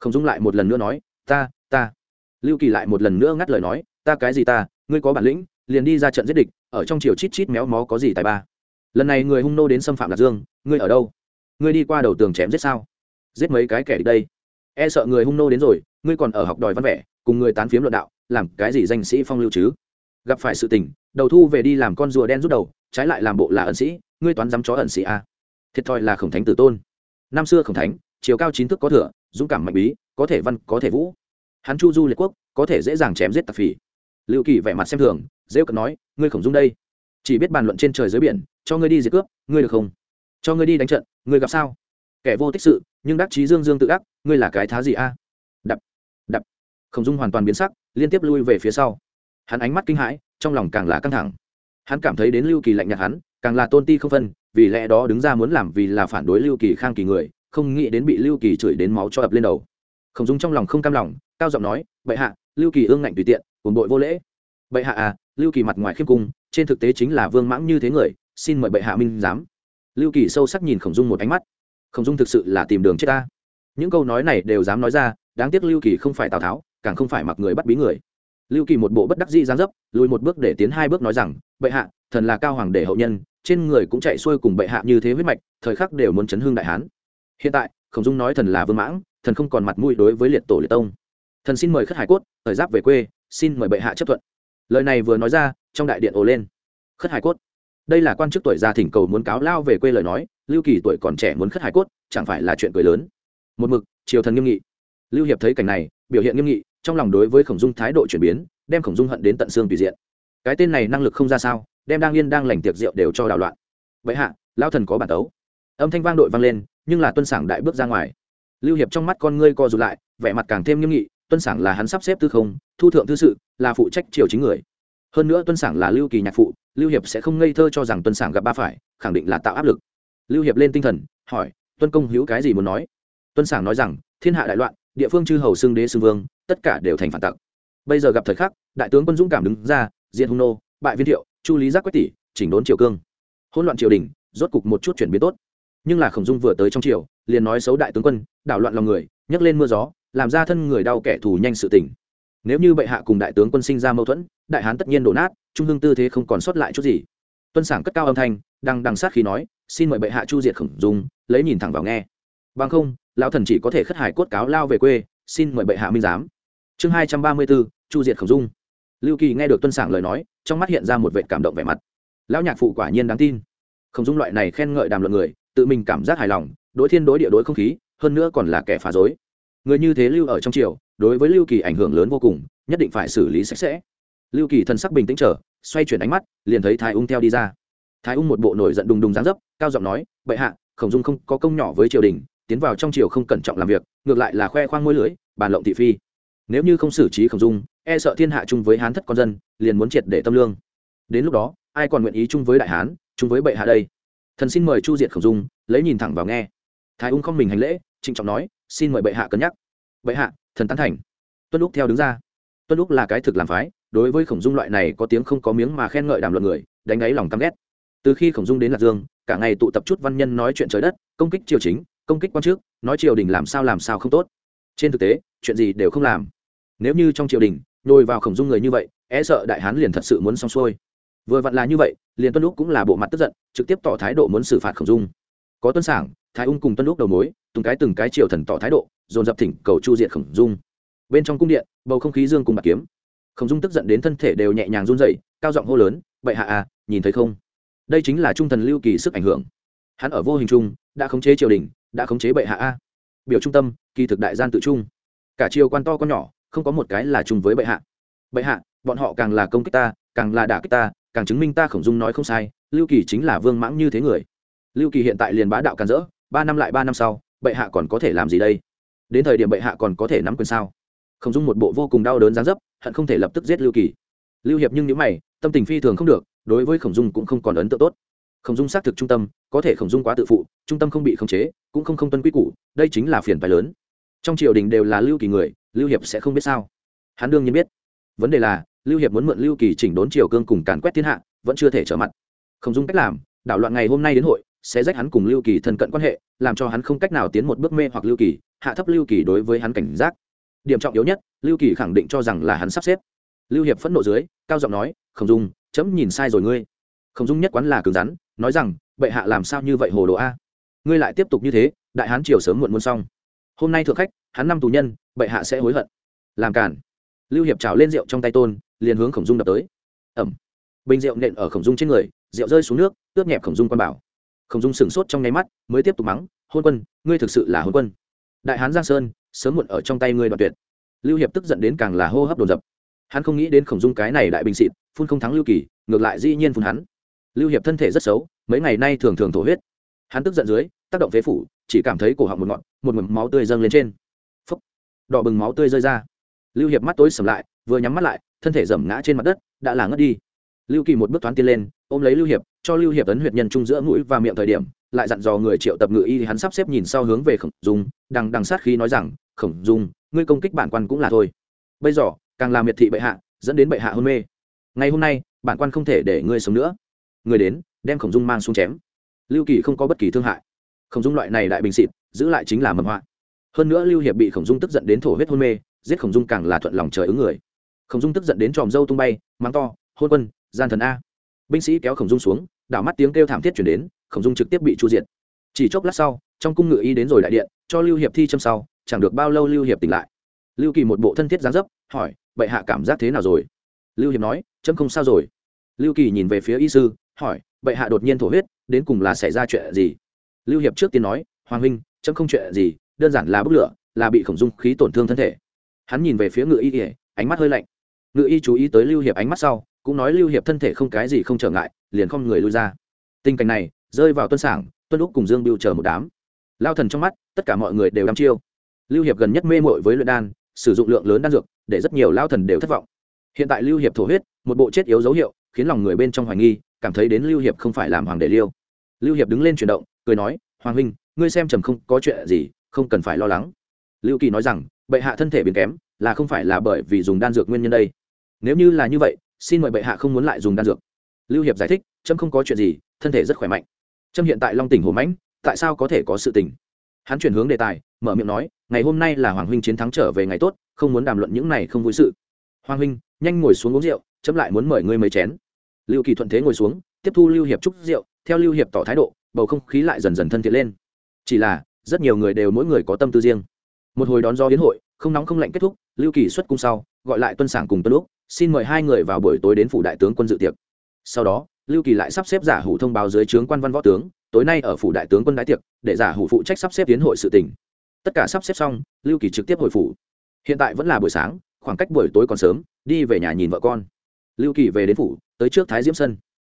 Khổng dung lại một lần nữa nói, ta ta. Lưu kỳ lại một lần nữa ngắt lời nói, ta cái gì ta? Ngươi có bản lĩnh, liền đi ra trận giết địch, ở trong chiều chít chít méo mó có gì tài ba? Lần này người hung nô đến xâm phạm lạc dương, ngươi ở đâu? Ngươi đi qua đầu tường chém giết sao? Giết mấy cái kẻ địch đây? E sợ người hung nô đến rồi, ngươi còn ở học đòi văn vẻ, cùng người tán phiếm luận đạo, làm cái gì danh sĩ phong lưu chứ? Gặp phải sự tình, đầu thu về đi làm con rùa đen rút đầu, trái lại làm bộ là ẩn sĩ, ngươi toán dám chó ẩn sĩ a à. thiệt thòi là khổng thánh tử tôn. Năm xưa khổng thánh, chiều cao chín thước có thừa, dũng cảm mạnh bí, có thể văn, có thể vũ. Hắn chu du liệt quốc, có thể dễ dàng chém giết tặc phỉ. Liệu kỳ vẻ mặt xem thường, rêu cận nói, ngươi khổng dung đây. Chỉ biết bàn luận trên trời dưới biển, cho ngươi đi diệt cướp, ngươi được không? Cho ngươi đi đánh trận, ngươi gặp sao? Kẻ vô tích sự, nhưng đắc chí dương dương tự ác ngươi là cái thá gì a? Đập đập. Khổng dung hoàn toàn biến sắc, liên tiếp lui về phía sau. Hắn ánh mắt kinh hãi, trong lòng càng là căng thẳng. Hắn cảm thấy đến lưu kỳ lạnh nhạt hắn, càng là tôn ti không phân, vì lẽ đó đứng ra muốn làm vì là phản đối lưu kỳ khang kỳ người, không nghĩ đến bị lưu kỳ chửi đến máu cho ập lên đầu. Khổng dung trong lòng không cam lòng, cao giọng nói, bệ hạ, lưu kỳ ương ngạnh tùy tiện cùng đội vô lễ. Bệ hạ à lưu kỳ mặt ngoài khiêm cung, trên thực tế chính là vương mãng như thế người, xin mời bệ hạ minh giám. Lưu kỳ sâu sắc nhìn khổng dung một ánh mắt. Khổng dung thực sự là tìm đường chết ta những câu nói này đều dám nói ra, đáng tiếc lưu kỳ không phải tào tháo, càng không phải mặc người bắt bí người. Lưu kỳ một bộ bất đắc dĩ giáng dấp, lùi một bước để tiến hai bước nói rằng, bệ hạ, thần là cao hoàng đệ hậu nhân, trên người cũng chạy xuôi cùng bệ hạ như thế huyết mạch, thời khắc đều muốn chấn hương đại hán. Hiện tại, khổng dung nói thần là vương mãng, thần không còn mặt mũi đối với liệt tổ liệt tông. Thần xin mời khất hải cốt, thời giáp về quê, xin mời bệ hạ chấp thuận. Lời này vừa nói ra, trong đại điện ồ lên. Khất hải cốt, đây là quan chức tuổi già thỉnh cầu muốn cáo lao về quê lời nói, lưu kỳ tuổi còn trẻ muốn khất hải cốt, chẳng phải là chuyện cười lớn? Một mực, triều thần nghiêm nghị. Lưu hiệp thấy cảnh này, biểu hiện nghiêm nghị, trong lòng đối với khổng dung thái độ chuyển biến, đem khổng dung hận đến tận xương tùy diện. Cái tên này năng lực không ra sao, đem đang yên đang lành tiệc rượu đều cho đảo loạn. Vậy hạ lao thần có bản tấu. Âm thanh vang đội vang lên, nhưng là tuân sảng đại bước ra ngoài. Lưu hiệp trong mắt con ngươi co rụt lại, vẻ mặt càng thêm nghiêm nghị, tuân sảng là hắn sắp xếp tư không, thu thượng thư sự, là phụ trách triều chính người. Hơn nữa tuân sảng là lưu kỳ nhạc phụ, lưu hiệp sẽ không ngây thơ cho rằng tuân sảng gặp ba phải, khẳng định là tạo áp lực. Lưu hiệp lên tinh thần, hỏi, tuân công hữu cái gì muốn nói? Tuân sảng nói rằng, thiên hạ đại loạn, địa phương chư hầu xưng đế xưng vương, tất cả đều thành phản tặc. Bây giờ gặp thời khắc, đại tướng quân dũng cảm đứng ra diện hung nô, bại viên thiệu, chu lý giác quách tỷ, chỉnh đốn triều cương. Hỗn loạn triều đình, rốt cục một chút chuyển biến tốt. Nhưng là khổng dung vừa tới trong triều, liền nói xấu đại tướng quân, đảo loạn lòng người, nhấc lên mưa gió, làm ra thân người đau kẻ thù nhanh sự tình. Nếu như bệ hạ cùng đại tướng quân sinh ra mâu thuẫn, đại hán tất nhiên đổ nát, trung hương tư thế không còn sót lại chút gì. Tuân sảng cất cao âm thanh đang đằng sát khi nói, xin mời bệ hạ chu diệt khổng dung, lấy nhìn thẳng vào nghe. Bằng không lão thần chỉ có thể khất hải cốt cáo lao về quê, xin mời bệ hạ minh giám. Chương hai trăm ba mươi bốn, chu diệt khổng dung. Lưu kỳ nghe được tuân sảng lời nói, trong mắt hiện ra một vệ cảm động vẻ mặt. Lão nhạc phụ quả nhiên đáng tin. Khổng dung loại này khen ngợi đàm luận người, tự mình cảm giác hài lòng, đối thiên đối địa đối không khí, hơn nữa còn là kẻ phá dối người như thế lưu ở trong triều, đối với lưu kỳ ảnh hưởng lớn vô cùng, nhất định phải xử lý sạch sẽ. Lưu kỳ thân sắc bình tĩnh trở xoay chuyển ánh mắt, liền thấy thái ung theo đi ra. Thái ung một bộ nổi giận đùng đùng dáng dấp, cao giọng nói, bệ hạ, khổng dung không có công nhỏ với triều đình tiến vào trong triều không cẩn trọng làm việc ngược lại là khoe khoang môi lưới, bàn lộng thị phi. Nếu như không xử trí khổng dung e sợ thiên hạ chung với hán thất con dân liền muốn triệt để tâm lương. Đến lúc đó ai còn nguyện ý chung với đại hán chung với bệ hạ đây? Thần xin mời chu diệt khổng dung lấy nhìn thẳng vào nghe. Thái ung không mình hành lễ trịnh trọng nói xin mời bệ hạ cân nhắc. Bệ hạ thần tán thành. Tuân lúc theo đứng ra. Tuân lúc là cái thực làm phái đối với khổng dung loại này có tiếng không có miếng mà khen ngợi đàm luận người đánh đáy lòng căm ghét. Từ khi khổng dung đến lạc dương cả ngày tụ tập chút văn nhân nói chuyện trời đất công kích triều chính công kích quan chức nói triều đình làm sao làm sao không tốt. Trên thực tế, chuyện gì đều không làm. Nếu như trong triều đình, nhồi vào khổng dung người như vậy e sợ đại hán liền thật sự muốn xong xuôi. Vừa vặn là như vậy, liền tuân lúc cũng là bộ mặt tức giận, trực tiếp tỏ thái độ muốn xử phạt khổng dung. Có tuân sảng, thái ung cùng tuân lúc đầu mối, từng cái từng cái triều thần tỏ thái độ, dồn dập thỉnh cầu chu diện khổng dung. Bên trong cung điện, bầu không khí dương cùng bạc kiếm. Khổng dung tức giận đến thân thể đều nhẹ nhàng run dậy cao giọng hô lớn, bệ hạ à nhìn thấy không? Đây chính là trung thần lưu kỳ sức ảnh hưởng. Hắn ở vô hình chung, đã khống chế triều đình đã khống chế bệ hạ a. Biểu trung tâm, kỳ thực đại gian tự trung. Cả triều quan to con nhỏ, không có một cái là chung với bệ hạ. Bệ hạ, bọn họ càng là công kích ta, càng là đả kích ta, càng chứng minh ta khổng dung nói không sai, lưu kỳ chính là vương mãng như thế người. Lưu kỳ hiện tại liền bá đạo càn rỡ, ba năm lại ba năm sau, bệ hạ còn có thể làm gì đây? Đến thời điểm bệ hạ còn có thể nắm quyền sao? Khổng dung một bộ vô cùng đau đớn gián dấp, hận không thể lập tức giết lưu kỳ. Lưu hiệp nhưng nếu mày, tâm tình phi thường không được, đối với khổng dung cũng không còn ấn tượng tốt khổng dung xác thực trung tâm, có thể khổng dung quá tự phụ, trung tâm không bị khống chế, cũng không không tuân quy củ, đây chính là phiền phái lớn. Trong triều đình đều là lưu kỳ người, lưu hiệp sẽ không biết sao. Hắn đương nhiên biết. Vấn đề là, lưu hiệp muốn mượn lưu kỳ chỉnh đốn triều cương cùng càn quét thiên hạ, vẫn chưa thể trở mặt. Khổng dung cách làm, đảo loạn ngày hôm nay đến hội, sẽ rách hắn cùng lưu kỳ thân cận quan hệ, làm cho hắn không cách nào tiến một bước mê hoặc lưu kỳ, hạ thấp lưu kỳ đối với hắn cảnh giác. Điểm trọng yếu nhất, lưu kỳ khẳng định cho rằng là hắn sắp xếp. Lưu hiệp phẫn nộ dưới, cao giọng nói khổng dung, chấm nhìn sai rồi ngươi. Khổng dung nhất quán là cứng rắn nói rằng, bệ hạ làm sao như vậy hồ đồ a? Ngươi lại tiếp tục như thế, đại hán triều sớm muộn muôn xong. Hôm nay thượng khách, hắn năm tù nhân, bệ hạ sẽ hối hận. Làm cản lưu hiệp trào lên rượu trong tay tôn, liền hướng khổng dung đập tới. Ẩm. Bình rượu nện ở khổng dung trên người, rượu rơi xuống nước, ướt nhẹp khổng dung quan bảo. Khổng dung sửng sốt trong nháy mắt, mới tiếp tục mắng, hôn quân, ngươi thực sự là hôn quân. Đại hán giang sơn, sớm muộn ở trong tay ngươi đoạn tuyệt. Lưu hiệp tức giận đến càng là hô hấp đồn dập. Hắn không nghĩ đến khổng dung cái này đại bình xịt phun không thắng lưu kỳ, ngược lại dĩ nhiên phun hắn lưu hiệp thân thể rất xấu, mấy ngày nay thường thường thổ huyết. Hắn tức giận dưới, tác động phế phủ, chỉ cảm thấy cổ họng một ngọn, một mầm máu tươi dâng lên trên. Phấp đỏ bừng máu tươi rơi ra. Lưu hiệp mắt tối sầm lại, vừa nhắm mắt lại, thân thể dầm ngã trên mặt đất, đã là ngất đi. Lưu kỳ một bước thoáng tiên lên, ôm lấy lưu hiệp, cho lưu hiệp ấn huyệt nhân trung giữa mũi và miệng thời điểm, lại dặn dò người triệu tập ngự y, hắn sắp xếp nhìn sau hướng về khổng dung, đằng đằng sát khí nói rằng, khổng dung, ngươi công kích bản quan cũng là thôi. Bây giờ, càng làm miệt thị bệ hạ, dẫn đến bệ hạ hôn mê. Ngày hôm nay, bản quan không thể để ngươi sống nữa người đến, đem khổng dung mang xuống chém. Lưu kỳ không có bất kỳ thương hại. Khổng dung loại này đại bình xịt, giữ lại chính là mầm họa. Hơn nữa lưu hiệp bị khổng dung tức giận đến thổ huyết hôn mê, giết khổng dung càng là thuận lòng trời ứng người. Khổng dung tức giận đến tròm dâu tung bay, mắng to, hôn quân, gian thần a. Binh sĩ kéo khổng dung xuống, đảo mắt tiếng kêu thảm thiết chuyển đến, khổng dung trực tiếp bị chu diệt. Chỉ chốc lát sau, trong cung ngự y đến rồi đại điện, cho lưu hiệp thi châm sau, chẳng được bao lâu lưu hiệp tỉnh lại. Lưu kỳ một bộ thân thiết gián dấp, hỏi, bệ hạ cảm giác thế nào rồi? Lưu hiệp nói, châm không sao rồi. Lưu kỳ nhìn về phía y sư hỏi, bệ hạ đột nhiên thổ huyết, đến cùng là xảy ra chuyện gì? Lưu hiệp trước tiên nói, hoàng huynh, chấm không chuyện gì, đơn giản là bức lửa, là bị khổng dung khí tổn thương thân thể. Hắn nhìn về phía ngự y ỉa ánh mắt hơi lạnh. Ngự y chú ý tới lưu hiệp ánh mắt sau, cũng nói lưu hiệp thân thể không cái gì không trở ngại, liền không người lui ra. Tình cảnh này, rơi vào tuân sảng, tuân úc cùng dương biêu chờ một đám. Lao thần trong mắt, tất cả mọi người đều đăm chiêu. Lưu hiệp gần nhất mê mội với luyện đan, sử dụng lượng lớn đan dược, để rất nhiều lao thần đều thất vọng. Hiện tại lưu hiệp thổ huyết, một bộ chết yếu dấu hiệu, khiến lòng người bên trong hoài nghi cảm thấy đến lưu hiệp không phải làm hoàng đệ liêu. Lưu hiệp đứng lên chuyển động, cười nói, hoàng huynh, ngươi xem trầm không có chuyện gì, không cần phải lo lắng. Lưu kỳ nói rằng, bệ hạ thân thể biến kém, là không phải là bởi vì dùng đan dược nguyên nhân đây. Nếu như là như vậy, xin mời bệ hạ không muốn lại dùng đan dược. Lưu hiệp giải thích trâm không có chuyện gì, thân thể rất khỏe mạnh. Trâm hiện tại long tỉnh hồ mãnh, tại sao có thể có sự tình? Hắn chuyển hướng đề tài, mở miệng nói, ngày hôm nay là hoàng huynh chiến thắng trở về ngày tốt, không muốn đàm luận những này không vui sự. Hoàng huynh, nhanh ngồi xuống uống rượu trâm lại muốn mời ngươi mấy chén lưu kỳ thuận thế ngồi xuống, tiếp thu lưu hiệp chúc rượu, theo lưu hiệp tỏ thái độ, bầu không khí lại dần dần thân thiện lên. Chỉ là, rất nhiều người đều mỗi người có tâm tư riêng. Một hồi đón do hiến hội, không nóng không lạnh kết thúc, lưu kỳ xuất cung sau, gọi lại tuân sảng cùng tuân lúc xin mời hai người vào buổi tối đến phủ đại tướng quân dự tiệc. Sau đó, lưu kỳ lại sắp xếp giả hủ thông báo dưới trướng quan văn võ tướng, tối nay ở phủ đại tướng quân đại tiệc, để giả hủ phụ trách sắp xếp tiến hội sự tình. tất cả sắp xếp xong, lưu kỳ trực tiếp hồi phủ. Hiện tại vẫn là buổi sáng, khoảng cách buổi tối còn sớm, đi về nhà nhìn vợ con. Lưu kỳ về đến phủ tới trước thái diễm sân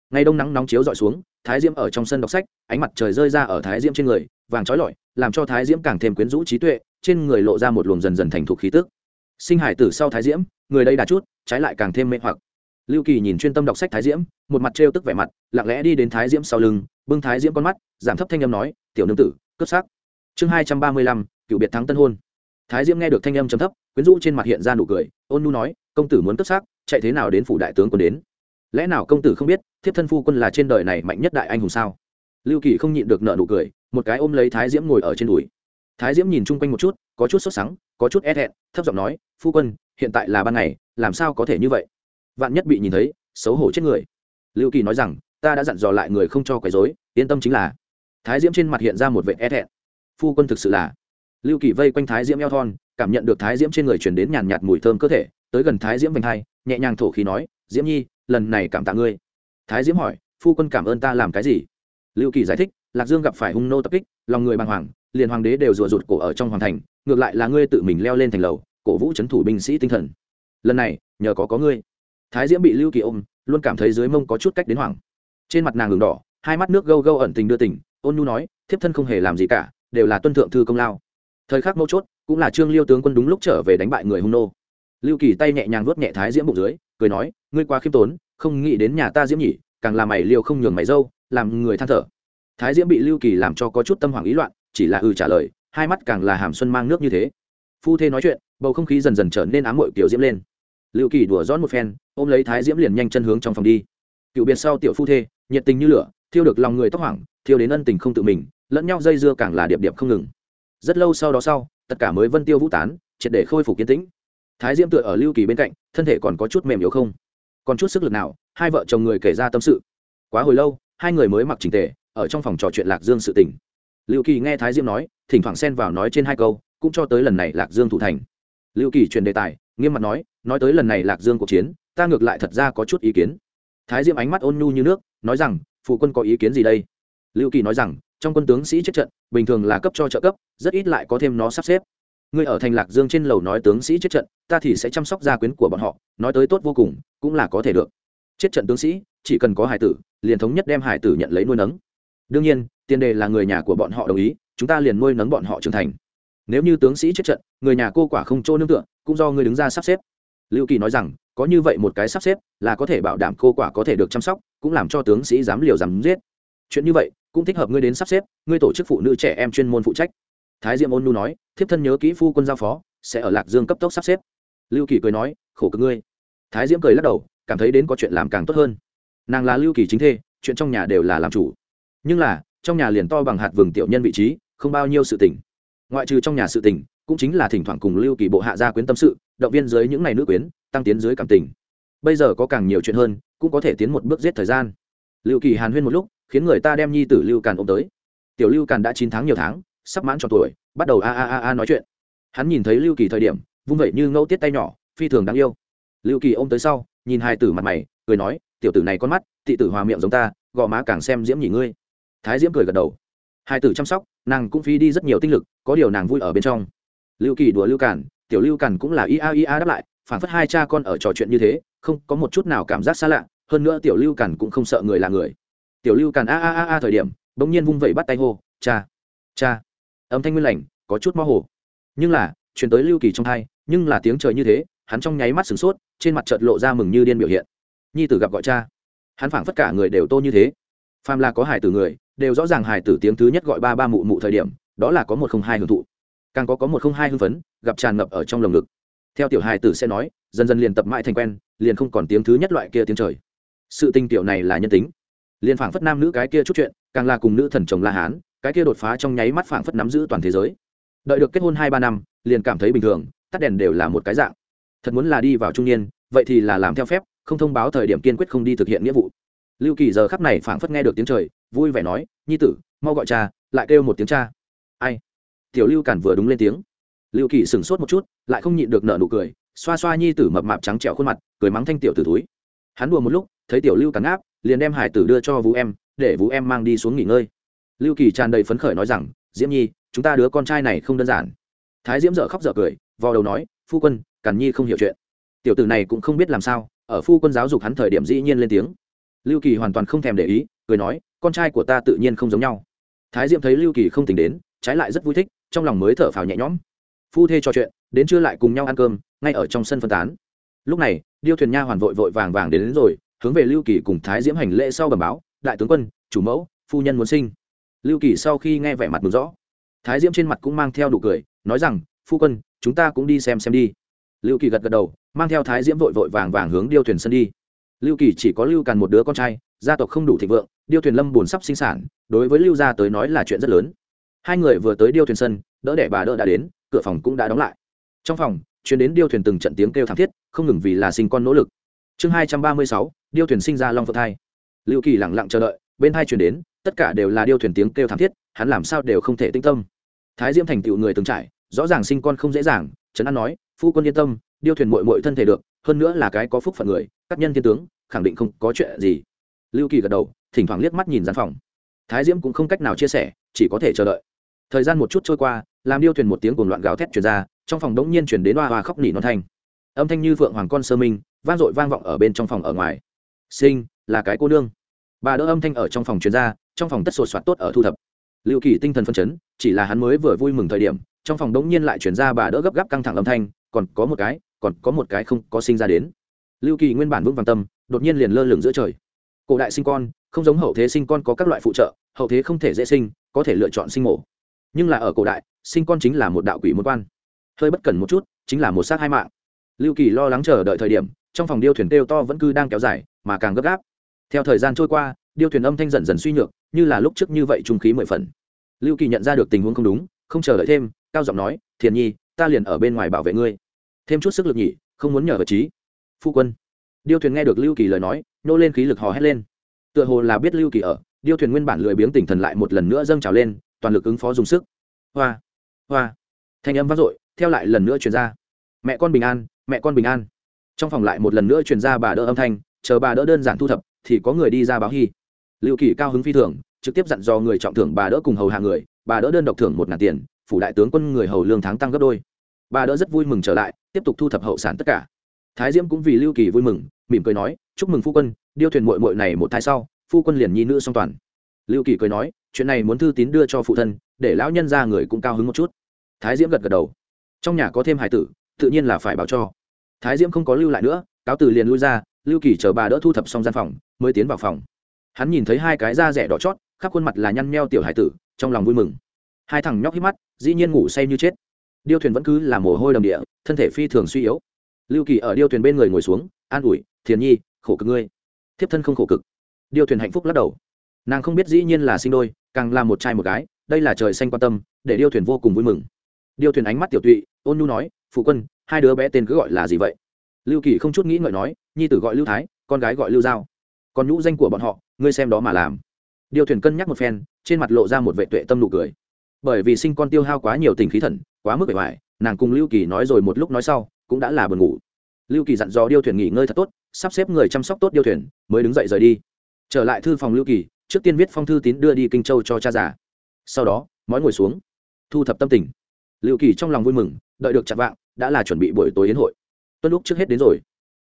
ngày đông nắng nóng chiếu dọi xuống, thái diễm ở trong sân đọc sách, ánh mặt trời rơi ra ở thái diễm trên người, vàng trói lọi, làm cho thái diễm càng thêm quyến rũ trí tuệ, trên người lộ ra một luồng dần dần thành thục khí tức. Sinh hải tử sau thái diễm, người đây đà chút, trái lại càng thêm mê hoặc. Lưu kỳ nhìn chuyên tâm đọc sách thái diễm, một mặt trêu tức vẻ mặt, lặng lẽ đi đến thái diễm sau lưng, bưng thái diễm con mắt, giảm thấp thanh âm nói, tiểu nương tử cướp sắc chương hai trăm ba mươi lăm, cựu biệt thắng tân hôn. Thái diễm nghe được thanh âm chấm thấp, quyến rũ trên mặt hiện ra nụ cười, ôn nu nói, công tử muốn cướp sắc chạy thế nào đến phủ đại tướng còn đến? Lẽ nào công tử không biết thiếp thân phu quân là trên đời này mạnh nhất đại anh hùng sao? Lưu kỳ không nhịn được nợ nụ cười, một cái ôm lấy thái diễm ngồi ở trên đùi. Thái diễm nhìn chung quanh một chút, có chút sốt sắng, có chút e thẹn, thấp giọng nói, phu quân, hiện tại là ban ngày, làm sao có thể như vậy? Vạn nhất bị nhìn thấy, xấu hổ chết người. Lưu kỳ nói rằng, ta đã dặn dò lại người không cho quấy dối yên tâm chính là. Thái diễm trên mặt hiện ra một vệ e thẹn. Phu quân thực sự là lưu kỳ vây quanh thái diễm eo thon, cảm nhận được thái diễm trên người chuyển đến nhàn nhạt mùi thơm cơ thể, tới gần thái diễm vành hai, nhẹ nhàng thổ khí nói, diễm nhi lần này cảm tạ ngươi. Thái diễm hỏi, phu quân cảm ơn ta làm cái gì? Lưu kỳ giải thích, lạc dương gặp phải hung nô tập kích, lòng người bàng hoàng, liền hoàng đế đều rùa rụt cổ ở trong hoàng thành, ngược lại là ngươi tự mình leo lên thành lầu, cổ vũ c h ấ n thủ binh sĩ tinh thần. Lần này, nhờ có có ngươi. Thái diễm bị lưu kỳ ôm, luôn cảm thấy dưới mông có chút cách đến hoàng trên mặt nàng đường đỏ, hai mắt nước gâu gâu ẩn tình đưa tình, ôn nhu nói, thiếp thân không hề làm gì cả, đều là tuân thượng thư công lao. Thời khắc mấu chốt, cũng là trương liêu tướng quân đúng lúc trở về đánh bại người hung nô. Lưu kỳ tay nhẹ nhàng vuốt nhẹ thái diễm bụng dưới cười nói, ngươi quá khiêm tốn, không nghĩ đến nhà ta diễm nhỉ càng làm mày liều không nhường mày dâu, làm người than thở. Thái diễm bị lưu kỳ làm cho có chút tâm hoảng ý loạn, chỉ là ừ trả lời, hai mắt càng là hàm xuân mang nước như thế. Phu thê nói chuyện, bầu không khí dần dần trở nên ám mội kiểu diễm lên. Lưu kỳ đùa rót một phen, ôm lấy thái diễm liền nhanh chân hướng trong phòng đi. Cựu biệt sau tiểu phu thê, nhiệt tình như lửa, thiêu được lòng người tóc hoảng, thiêu đến ân tình không tự mình, lẫn nhau dây dưa càng là điệp điệp không ngừng. Rất lâu sau đó sau, tất cả mới vân tiêu vũ tán, triệt để khôi phục kiến tĩnh thái diễm tựa ở lưu kỳ bên cạnh, thân thể còn có chút mềm yếu không? Còn chút sức lực nào, hai vợ chồng người kể ra tâm sự. Quá hồi lâu, hai người mới mặc trình tề, ở trong phòng trò chuyện lạc dương sự tình. Lưu kỳ nghe thái diễm nói, thỉnh thoảng xen vào nói trên hai câu, cũng cho tới lần này lạc dương thủ thành. Lưu kỳ truyền đề tài, nghiêm mặt nói nói tới lần này lạc dương cuộc chiến, ta ngược lại thật ra có chút ý kiến. Thái diễm ánh mắt ôn nhu như nước, nói rằng, phụ quân có ý kiến gì đây? Lưu kỳ nói rằng, trong quân tướng sĩ chết trận, bình thường là cấp cho trợ cấp, rất ít lại có thêm nó sắp xếp ngươi ở thành lạc dương trên lầu nói tướng sĩ chết trận, ta thì sẽ chăm sóc gia quyến của bọn họ, nói tới tốt vô cùng, cũng là có thể được. Chết trận tướng sĩ, chỉ cần có hải tử, liền thống nhất đem hải tử nhận lấy nuôi nấng. Đương nhiên, tiền đề là người nhà của bọn họ đồng ý, chúng ta liền nuôi nấng bọn họ trưởng thành. Nếu như tướng sĩ chết trận, người nhà cô quả không trô nương tựa, cũng do ngươi đứng ra sắp xếp. Lưu kỳ nói rằng, có như vậy một cái sắp xếp là có thể bảo đảm cô quả có thể được chăm sóc, cũng làm cho tướng sĩ dám liều dám giết. Chuyện như vậy, cũng thích hợp ngươi đến sắp xếp, ngươi tổ chức phụ nữ trẻ em chuyên môn phụ trách thái diệm ôn nu nói thiếp thân nhớ kỹ phu quân giao phó sẽ ở lạc dương cấp tốc sắp xếp. Lưu kỳ cười nói khổ cực ngươi. Thái diễm cười lắc đầu cảm thấy đến có chuyện làm càng tốt hơn. Nàng là lưu kỳ chính thê chuyện trong nhà đều là làm chủ. Nhưng là trong nhà liền to bằng hạt vừng tiểu nhân vị trí không bao nhiêu sự tỉnh. ngoại trừ trong nhà sự tỉnh, cũng chính là thỉnh thoảng cùng lưu kỳ bộ hạ gia quyến tâm sự động viên dưới những ngày nữ quyến tăng tiến dưới cảm tình. Bây giờ có càng nhiều chuyện hơn cũng có thể tiến một bước giết thời gian. Lưu kỳ hàn huyên một lúc khiến người ta đem nhi tử lưu càn ôm tới. Tiểu lưu càn đã chín tháng nhiều tháng sắp mãn tròn tuổi, bắt đầu a a a a nói chuyện. Hắn nhìn thấy lưu kỳ thời điểm, vung vẩy như ngẫu tiết tay nhỏ, phi thường đáng yêu. Lưu kỳ ôm tới sau, nhìn hai tử mặt mày, cười nói, tiểu tử này con mắt thị tử hòa miệng giống ta, gò má càng xem diễm nhỉ ngươi. Thái diễm cười gật đầu. Hai tử chăm sóc, nàng cũng phi đi rất nhiều tinh lực, có điều nàng vui ở bên trong. Lưu kỳ đùa lưu cản tiểu lưu cản cũng là ia ia đáp lại, phản phất hai cha con ở trò chuyện như thế, không có một chút nào cảm giác xa lạ, hơn nữa tiểu lưu cản cũng không sợ người là người. Tiểu lưu cản a a a a thời điểm, bỗng nhiên vung vẩy bắt tay hô, cha cha âm thanh nguyên lành, có chút mơ hồ. Nhưng là chuyển tới lưu kỳ trong thai, nhưng là tiếng trời như thế, hắn trong nháy mắt sửng sốt, trên mặt chợt lộ ra mừng như điên biểu hiện. Nhi tử gặp gọi cha. Hắn phảng phất cả người đều tô như thế. Phàm là có hải tử người, đều rõ ràng hải tử tiếng thứ nhất gọi ba ba mụ mụ thời điểm, đó là có một không hai hưởng thụ. Càng có có một không hai hưng phấn, gặp tràn ngập ở trong lồng ngực. Theo tiểu hải tử sẽ nói, dần dần liền tập mãi thành quen, liền không còn tiếng thứ nhất loại kia tiếng trời. Sự tình tiểu này là nhân tính. Liền phảng phất nam nữ cái kia chút chuyện, càng là cùng nữ thần chồng la hán cái kia đột phá trong nháy mắt phảng phất nắm giữ toàn thế giới. Đợi được kết hôn hai ba năm, liền cảm thấy bình thường, tắt đèn đều là một cái dạng. Thật muốn là đi vào trung niên, vậy thì là làm theo phép, không thông báo thời điểm kiên quyết không đi thực hiện nghĩa vụ. Lưu kỳ giờ khắp này phảng phất nghe được tiếng trời, vui vẻ nói, nhi tử, mau gọi cha, lại kêu một tiếng cha. Ai? Tiểu lưu cản vừa đúng lên tiếng. Lưu kỳ sửng sốt một chút, lại không nhịn được nợ nụ cười, xoa xoa nhi tử mập mạp trắng trẻo khuôn mặt, cười mắng thanh tiểu tử túi hắn đùa một lúc, thấy tiểu lưu cản áp liền đem hải tử đưa cho vũ em, để vũ em mang đi xuống nghỉ ngơi lưu kỳ tràn đầy phấn khởi nói rằng diễm nhi chúng ta đứa con trai này không đơn giản. Thái diễm dở khóc dở cười vò đầu nói phu quân càn nhi không hiểu chuyện. Tiểu tử này cũng không biết làm sao ở phu quân giáo dục hắn thời điểm dĩ nhiên lên tiếng. Lưu kỳ hoàn toàn không thèm để ý cười nói con trai của ta tự nhiên không giống nhau. Thái diễm thấy lưu kỳ không tính đến trái lại rất vui thích trong lòng mới thở phào nhẹ nhõm. Phu thê trò chuyện đến trưa lại cùng nhau ăn cơm ngay ở trong sân phân tán. Lúc này điêu thuyền nha hoàn vội vội vàng vàng đến, đến rồi hướng về lưu kỳ cùng thái diễm hành lễ sau bẩm báo đại tướng quân chủ mẫu phu nhân muốn sinh lưu kỳ sau khi nghe vẻ mặt mừng rõ, thái diễm trên mặt cũng mang theo đủ cười, nói rằng, phu quân, chúng ta cũng đi xem xem đi. Lưu kỳ gật gật đầu, mang theo thái diễm vội vội vàng vàng hướng điêu thuyền sân đi. Lưu kỳ chỉ có lưu càn một đứa con trai, gia tộc không đủ thịnh vượng, điêu thuyền lâm buồn sắp sinh sản, đối với lưu gia tới nói là chuyện rất lớn. Hai người vừa tới điêu thuyền sân, đỡ đẻ bà đỡ đã đến, cửa phòng cũng đã đóng lại. Trong phòng chuyến đến điêu thuyền từng trận tiếng kêu thảm thiết, không ngừng vì là sinh con nỗ lực. Chương hai trăm ba mươi sáu, điêu thuyền sinh ra long phượng thai. Lưu kỳ lẳng lặng chờ đợi bên hai chuyển đến, tất cả đều là điêu thuyền tiếng kêu thảm thiết, hắn làm sao đều không thể tinh tâm. Thái diễm thành tựu người từng trải, rõ ràng sinh con không dễ dàng, trấn an nói, phu quân yên tâm, điêu thuyền mội mội thân thể được, hơn nữa là cái có phúc phận người, các nhân thiên tướng, khẳng định không có chuyện gì. Lưu kỳ gật đầu, thỉnh thoảng liếc mắt nhìn gian phòng. Thái diễm cũng không cách nào chia sẻ, chỉ có thể chờ đợi. Thời gian một chút trôi qua, làm điêu thuyền một tiếng cùng loạn gào thét chuyển ra, trong phòng đống nhiên chuyển đến hoa hoa khóc nỉ non thanh. Âm thanh như phượng hoàng con sơ minh, vang dội vang vọng ở bên trong phòng ở ngoài. Sinh, là cái cô nương bà đỡ âm thanh ở trong phòng truyền ra, trong phòng tất sột soạt tốt ở thu thập. Lưu kỳ tinh thần phân chấn, chỉ là hắn mới vừa vui mừng thời điểm, trong phòng đống nhiên lại chuyển ra bà đỡ gấp gáp căng thẳng âm thanh, còn có một cái, còn có một cái không có sinh ra đến. Lưu kỳ nguyên bản vững vàng tâm, đột nhiên liền lơ lửng giữa trời. Cổ đại sinh con, không giống hậu thế sinh con có các loại phụ trợ, hậu thế không thể dễ sinh, có thể lựa chọn sinh mổ. Nhưng là ở cổ đại, sinh con chính là một đạo quỷ môn quan. Hơi bất cẩn một chút, chính là một xác hai mạng. Lưu kỳ lo lắng chờ đợi thời điểm, trong phòng điêu thuyền kêu to vẫn cứ đang kéo dài, mà càng gấp gáp theo thời gian trôi qua, điêu thuyền âm thanh dần dần suy nhược, như là lúc trước như vậy trung khí mười phần. Lưu kỳ nhận ra được tình huống không đúng, không chờ đợi thêm, cao giọng nói, thiền nhi, ta liền ở bên ngoài bảo vệ ngươi. Thêm chút sức lực nhỉ, không muốn nhờ vật trí. Phu quân. Điêu thuyền nghe được lưu kỳ lời nói, nô lên khí lực hò hét lên. Tựa hồ là biết lưu kỳ ở, điêu thuyền nguyên bản lười biếng tỉnh thần lại một lần nữa dâng trào lên, toàn lực ứng phó dùng sức. Hoa hoa. Thanh âm vang dội, theo lại lần nữa truyền ra. Mẹ con bình an, mẹ con bình an. Trong phòng lại một lần nữa truyền ra bà đỡ âm thanh chờ bà đỡ đơn giản thu thập, thì có người đi ra báo hy. Lưu kỳ cao hứng phi thường, trực tiếp dặn dò người trọng thưởng bà đỡ cùng hầu hạ người, bà đỡ đơn độc thưởng một ngàn tiền, phủ đại tướng quân người hầu lương tháng tăng gấp đôi. Bà đỡ rất vui mừng trở lại, tiếp tục thu thập hậu sản tất cả. Thái diễm cũng vì lưu kỳ vui mừng, mỉm cười nói, chúc mừng phu quân, điêu thuyền mội mội này một thai sau, phu quân liền nhi nữ song toàn. Lưu kỳ cười nói, chuyện này muốn thư tín đưa cho phụ thân, để lão nhân ra người cũng cao hứng một chút. Thái diễm gật gật đầu. Trong nhà có thêm hải tử, tự nhiên là phải báo cho. Thái diễm không có lưu lại nữa, cáo từ liền lui ra lưu kỳ chờ bà đỡ thu thập xong gian phòng, mới tiến vào phòng. Hắn nhìn thấy hai cái da rẻ đỏ chót, khắp khuôn mặt là nhăn nheo tiểu hải tử, trong lòng vui mừng. Hai thằng nhóc hít mắt, dĩ nhiên ngủ say như chết. Điêu thuyền vẫn cứ là mồ hôi đầm địa, thân thể phi thường suy yếu. Lưu kỳ ở điêu thuyền bên người ngồi xuống, an ủi, thiền nhi, khổ cực ngươi. Thiếp thân không khổ cực. Điêu thuyền hạnh phúc lắc đầu. Nàng không biết dĩ nhiên là sinh đôi, càng là một trai một gái, đây là trời xanh quan tâm, để điêu thuyền vô cùng vui mừng. Điêu thuyền ánh mắt tiểu tụy, ôn nhu nói, phụ quân, hai đứa bé tên cứ gọi là gì vậy? Lưu kỳ không chút nghĩ ngợi nói, nhi tử gọi lưu thái, con gái gọi lưu giao. Còn nhũ danh của bọn họ, ngươi xem đó mà làm. Điêu thuyền cân nhắc một phen, trên mặt lộ ra một vệ tuệ tâm nụ cười. Bởi vì sinh con tiêu hao quá nhiều tình khí thần, quá mức bề ngoài nàng cùng lưu kỳ nói rồi một lúc nói sau, cũng đã là buồn ngủ. Lưu kỳ dặn dò điêu thuyền nghỉ ngơi thật tốt, sắp xếp người chăm sóc tốt điêu thuyền, mới đứng dậy rời đi. Trở lại thư phòng lưu kỳ, trước tiên viết phong thư tín đưa đi kinh châu cho cha già. Sau đó mói ngồi xuống, thu thập tâm tình. Lưu kỳ trong lòng vui mừng, đợi được chặt vạng, đã là chuẩn bị buổi tối yến hội tuân lúc trước hết đến rồi.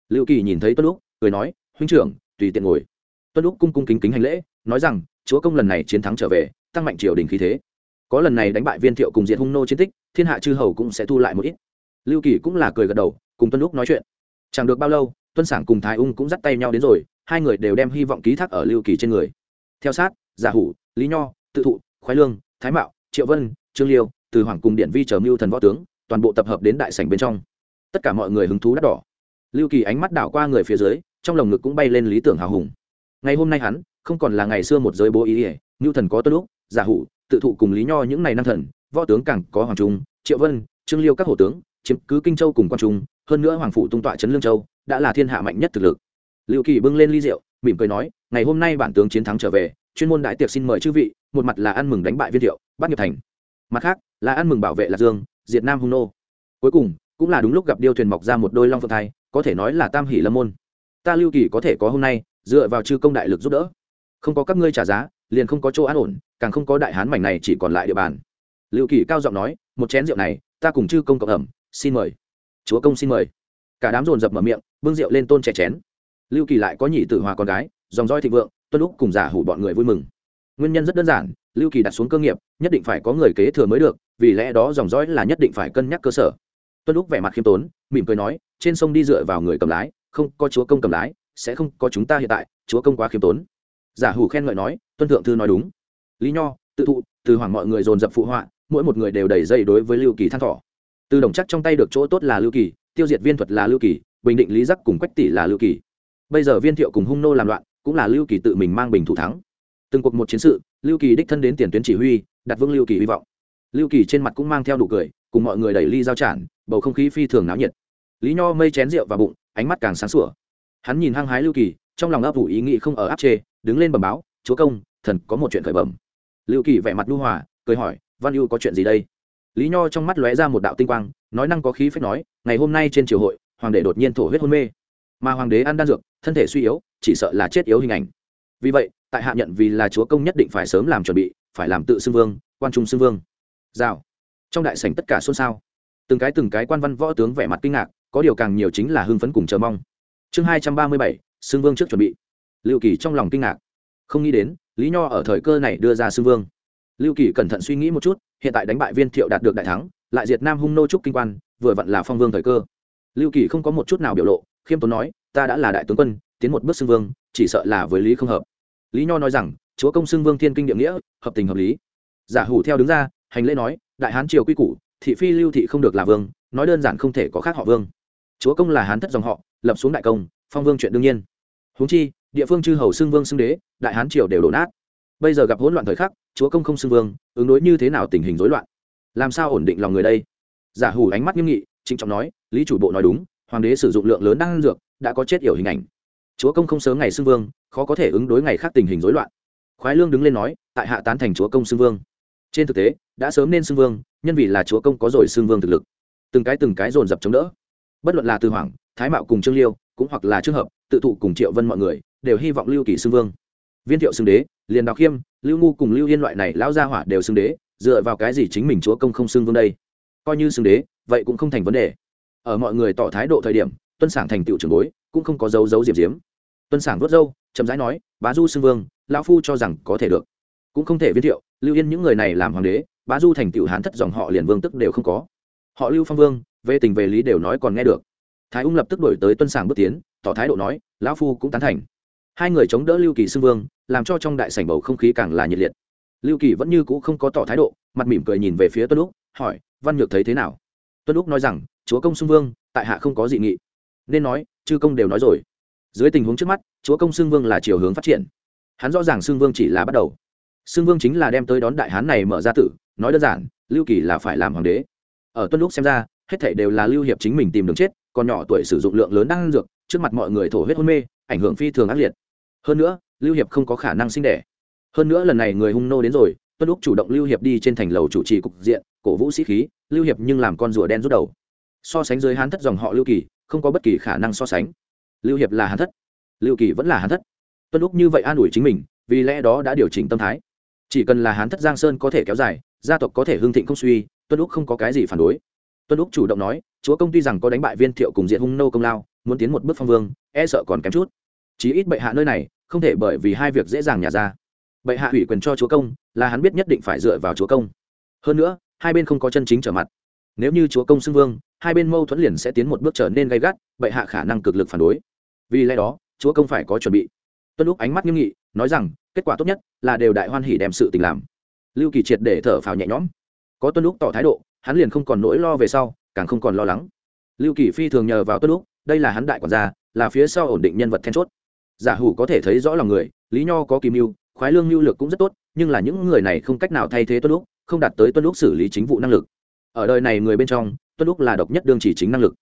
Lưu kỳ nhìn thấy tuân lúc, cười nói, huynh trưởng, tùy tiện ngồi. Tuân lúc cung cung kính kính hành lễ, nói rằng, chúa công lần này chiến thắng trở về, tăng mạnh triều đình khí thế. Có lần này đánh bại viên thiệu cùng diệt hung nô chiến tích, thiên hạ chư hầu cũng sẽ thu lại một ít. Lưu kỳ cũng là cười gật đầu, cùng tuân lúc nói chuyện. Chẳng được bao lâu, tuân sản cùng thái ung cũng dắt tay nhau đến rồi, hai người đều đem hy vọng ký thác ở lưu kỳ trên người. Theo sát, giả hủ, lý nho, tự thụ, khoái lương, thái mạo, triệu vân, trương liêu, từ hoàng cùng điện vi chờ mưu thần võ tướng, toàn bộ tập hợp đến đại sảnh bên trong tất cả mọi người hứng thú đắt đỏ. Lưu kỳ ánh mắt đảo qua người phía dưới, trong lồng ngực cũng bay lên lý tưởng hào hùng. Ngày hôm nay hắn, không còn là ngày xưa một giới bố ý ỉa ngưu thần có tuân lúc giả hủ, tự thụ cùng lý nho những ngày năm thần, võ tướng càng có hoàng trung, triệu vân, trương liêu các hổ tướng, chiếm cứ kinh châu cùng quan trung, hơn nữa hoàng phụ tung tọa trấn lương châu, đã là thiên hạ mạnh nhất thực lực. Liệu kỳ bưng lên ly rượu, mỉm cười nói, ngày hôm nay bản tướng chiến thắng trở về, chuyên môn đại tiệc xin mời chư vị, một mặt là ăn mừng đánh bại viên thiệu, bắt nghiệp thành. Mặt khác, là ăn mừng bảo vệ lạc dương, diệt nam hung nô. Cuối cùng cũng là đúng lúc gặp điêu thuyền mọc ra một đôi long phượng thai, có thể nói là tam hỷ lâm môn. Ta lưu kỳ có thể có hôm nay, dựa vào chư công đại lực giúp đỡ. Không có các ngươi trả giá, liền không có chỗ an ổn, càng không có đại hán mảnh này chỉ còn lại địa bàn. Lưu kỳ cao giọng nói, một chén rượu này, ta cùng chư công cộng ẩm, xin mời. Chúa công xin mời. Cả đám dồn dập mở miệng, bưng rượu lên tôn trẻ chén. Lưu kỳ lại có nhị tử hòa con gái, dòng roi thịnh vượng, tuân lúc cùng giả hủ bọn người vui mừng. Nguyên nhân rất đơn giản, lưu kỳ đặt xuống cơ nghiệp, nhất định phải có người kế thừa mới được, vì lẽ đó dòng dõi là nhất định phải cân nhắc cơ sở tuân lúc vẻ mặt khiêm tốn, mỉm cười nói, trên sông đi dựa vào người cầm lái, không có chúa công cầm lái, sẽ không có chúng ta hiện tại, chúa công quá khiêm tốn. Giả hủ khen ngợi nói, tuân thượng thư nói đúng. Lý nho, tự thụ, từ hoàng mọi người dồn dập phụ họa, mỗi một người đều đầy dây đối với lưu kỳ than thỏ từ đồng chắc trong tay được chỗ tốt là lưu kỳ, tiêu diệt viên thuật là lưu kỳ, bình định lý giác cùng quách tỷ là lưu kỳ. Bây giờ viên thiệu cùng hung nô làm loạn, cũng là lưu kỳ tự mình mang bình thủ thắng. Từng cuộc một chiến sự, lưu kỳ đích thân đến tiền tuyến chỉ huy, đặt vương lưu kỳ hy vọng. Lưu kỳ trên mặt cũng mang theo đủ cười cùng mọi người đẩy ly giao trản bầu không khí phi thường náo nhiệt. Lý nho mây chén rượu vào bụng, ánh mắt càng sáng sủa. Hắn nhìn hăng hái lưu kỳ, trong lòng ấp ủ ý nghĩ không ở áp chê, đứng lên bẩm báo, chúa công, thần có một chuyện khởi bẩm. Lưu kỳ vẻ mặt lưu hòa, cười hỏi, văn ưu có chuyện gì đây? Lý nho trong mắt lóe ra một đạo tinh quang, nói năng có khí phép nói, ngày hôm nay trên triều hội, hoàng đệ đột nhiên thổ huyết hôn mê. Mà hoàng đế ăn đan dược, thân thể suy yếu, chỉ sợ là chết yếu hình ảnh. Vì vậy, tại hạ nhận vì là chúa công nhất định phải sớm làm chuẩn bị, phải làm tự xưng vương, quan trung xưng vương. Giao trong đại sảnh tất cả xôn xao. Từng cái từng cái quan văn võ tướng vẻ mặt kinh ngạc, có điều càng nhiều chính là hưng phấn cùng chờ mong. Chương hai trăm ba mươi bảy xưng vương trước chuẩn bị. Lưu kỳ trong lòng kinh ngạc. Không nghĩ đến, lý nho ở thời cơ này đưa ra xưng vương. Lưu kỳ cẩn thận suy nghĩ một chút, hiện tại đánh bại viên thiệu đạt được đại thắng, lại diệt nam hung nô trúc kinh quan, vừa vặn là phong vương thời cơ. Lưu kỳ không có một chút nào biểu lộ, khiêm tốn nói, ta đã là đại tướng quân, tiến một bước xưng vương, chỉ sợ là với lý không hợp. Lý nho nói rằng, chúa công xưng vương thiên kinh địa nghĩa, hợp tình hợp lý. Giả hủ theo đứng ra hành lễ nói, đại hán triều quy củ, thị phi lưu thị không được là vương, nói đơn giản không thể có khác họ vương. Chúa công là hán thất dòng họ, lập xuống đại công, phong vương chuyện đương nhiên. Huống chi, địa phương chư hầu xưng vương xưng đế, đại hán triều đều đổ nát. Bây giờ gặp hỗn loạn thời khắc, chúa công không xưng vương, ứng đối như thế nào tình hình rối loạn? Làm sao ổn định lòng người đây? Giả hủ ánh mắt nghiêm nghị, trịnh trọng nói, lý chủ bộ nói đúng, hoàng đế sử dụng lượng lớn đan dược, đã có chết yểu hình ảnh. Chúa công không sớm ngày xưng vương, khó có thể ứng đối ngày khác tình hình rối loạn. Khoái lương đứng lên nói, tại hạ tán thành chúa công xưng vương trên thực tế, đã sớm nên xưng vương, nhân vì là chúa công có rồi xưng vương thực lực. Từng cái từng cái dồn dập chống đỡ. Bất luận là từ hoàng thái mạo cùng trương liêu, cũng hoặc là trường hợp, tự thụ cùng triệu vân mọi người, đều hy vọng lưu kỳ xưng vương. Viên thiệu xưng đế, liền đào khiêm, lưu ngu cùng lưu yên loại này lão gia hỏa đều xưng đế, dựa vào cái gì chính mình chúa công không xưng vương đây? Coi như xưng đế, vậy cũng không thành vấn đề. Ở mọi người tỏ thái độ thời điểm, tuân sản thành tựu trường bối, cũng không có dấu dấu diệp diếm. Tuân sản vớt dâu chậm rãi nói, bá du xưng vương, lão phu cho rằng có thể được cũng không thể viên thiệu, lưu yên những người này làm hoàng đế, bá du thành tựu hán thất dòng họ liền vương tức đều không có. Họ lưu phong vương, về tình về lý đều nói còn nghe được. Thái ung lập tức đổi tới tuân sàng bước tiến, tỏ thái độ nói, lão phu cũng tán thành. Hai người chống đỡ lưu kỳ xưng vương, làm cho trong đại sảnh bầu không khí càng là nhiệt liệt. Lưu kỳ vẫn như cũ không có tỏ thái độ, mặt mỉm cười nhìn về phía tuân lúc hỏi, văn nhược thấy thế nào? Tuân lúc nói rằng, chúa công xưng vương, tại hạ không có dị nghị. Nên nói, chư công đều nói rồi. Dưới tình huống trước mắt, chúa công xưng vương là chiều hướng phát triển. Hắn rõ ràng xưng vương chỉ là bắt đầu xưng vương chính là đem tới đón đại hán này mở ra tử, nói đơn giản, lưu kỳ là phải làm hoàng đế. Ở tuân lúc xem ra, hết thảy đều là lưu hiệp chính mình tìm đường chết, còn nhỏ tuổi sử dụng lượng lớn đang dược, trước mặt mọi người thổ huyết hôn mê, ảnh hưởng phi thường ác liệt. Hơn nữa, lưu hiệp không có khả năng sinh đẻ. Hơn nữa lần này người hung nô đến rồi tuân lúc chủ động lưu hiệp đi trên thành lầu chủ trì cục diện, cổ vũ sĩ khí, lưu hiệp nhưng làm con rùa đen rút đầu. So sánh dưới hán thất dòng họ lưu kỳ, không có bất kỳ khả năng so sánh. Lưu hiệp là hán thất, lưu kỳ vẫn là hán thất. Tuân lúc như vậy an ủi chính mình, vì lẽ đó đã điều chỉnh tâm thái chỉ cần là hán thất giang sơn có thể kéo dài, gia tộc có thể hưng thịnh không suy, tuân úc không có cái gì phản đối. Tuân úc chủ động nói, chúa công tuy rằng có đánh bại viên thiệu cùng diện hung nô công lao, muốn tiến một bước phong vương e sợ còn kém chút. Chí ít bệ hạ nơi này, không thể bởi vì hai việc dễ dàng nhả ra. Bệ hạ ủy quyền cho chúa công, là hắn biết nhất định phải dựa vào chúa công. Hơn nữa, hai bên không có chân chính trở mặt. Nếu như chúa công xưng vương, hai bên mâu thuẫn liền sẽ tiến một bước trở nên gay gắt, bệ hạ khả năng cực lực phản đối. Vì lẽ đó, chúa công phải có chuẩn bị. Tuân lúc ánh mắt nghiêm nghị, nói rằng kết quả tốt nhất là đều đại hoan hỉ đem sự tình làm. Lưu kỳ triệt để thở phào nhẹ nhõm. Có tuân lúc tỏ thái độ, hắn liền không còn nỗi lo về sau, càng không còn lo lắng. Lưu kỳ phi thường nhờ vào tuân lúc đây là hắn đại quản gia, là phía sau ổn định nhân vật then chốt. Giả hủ có thể thấy rõ lòng người, lý nho có kỳ mưu, khoái lương mưu lược cũng rất tốt, nhưng là những người này không cách nào thay thế tuân lúc không đạt tới tuân lúc xử lý chính vụ năng lực. Ở đời này người bên trong, tuân lúc là độc nhất đương chỉ chính năng lực.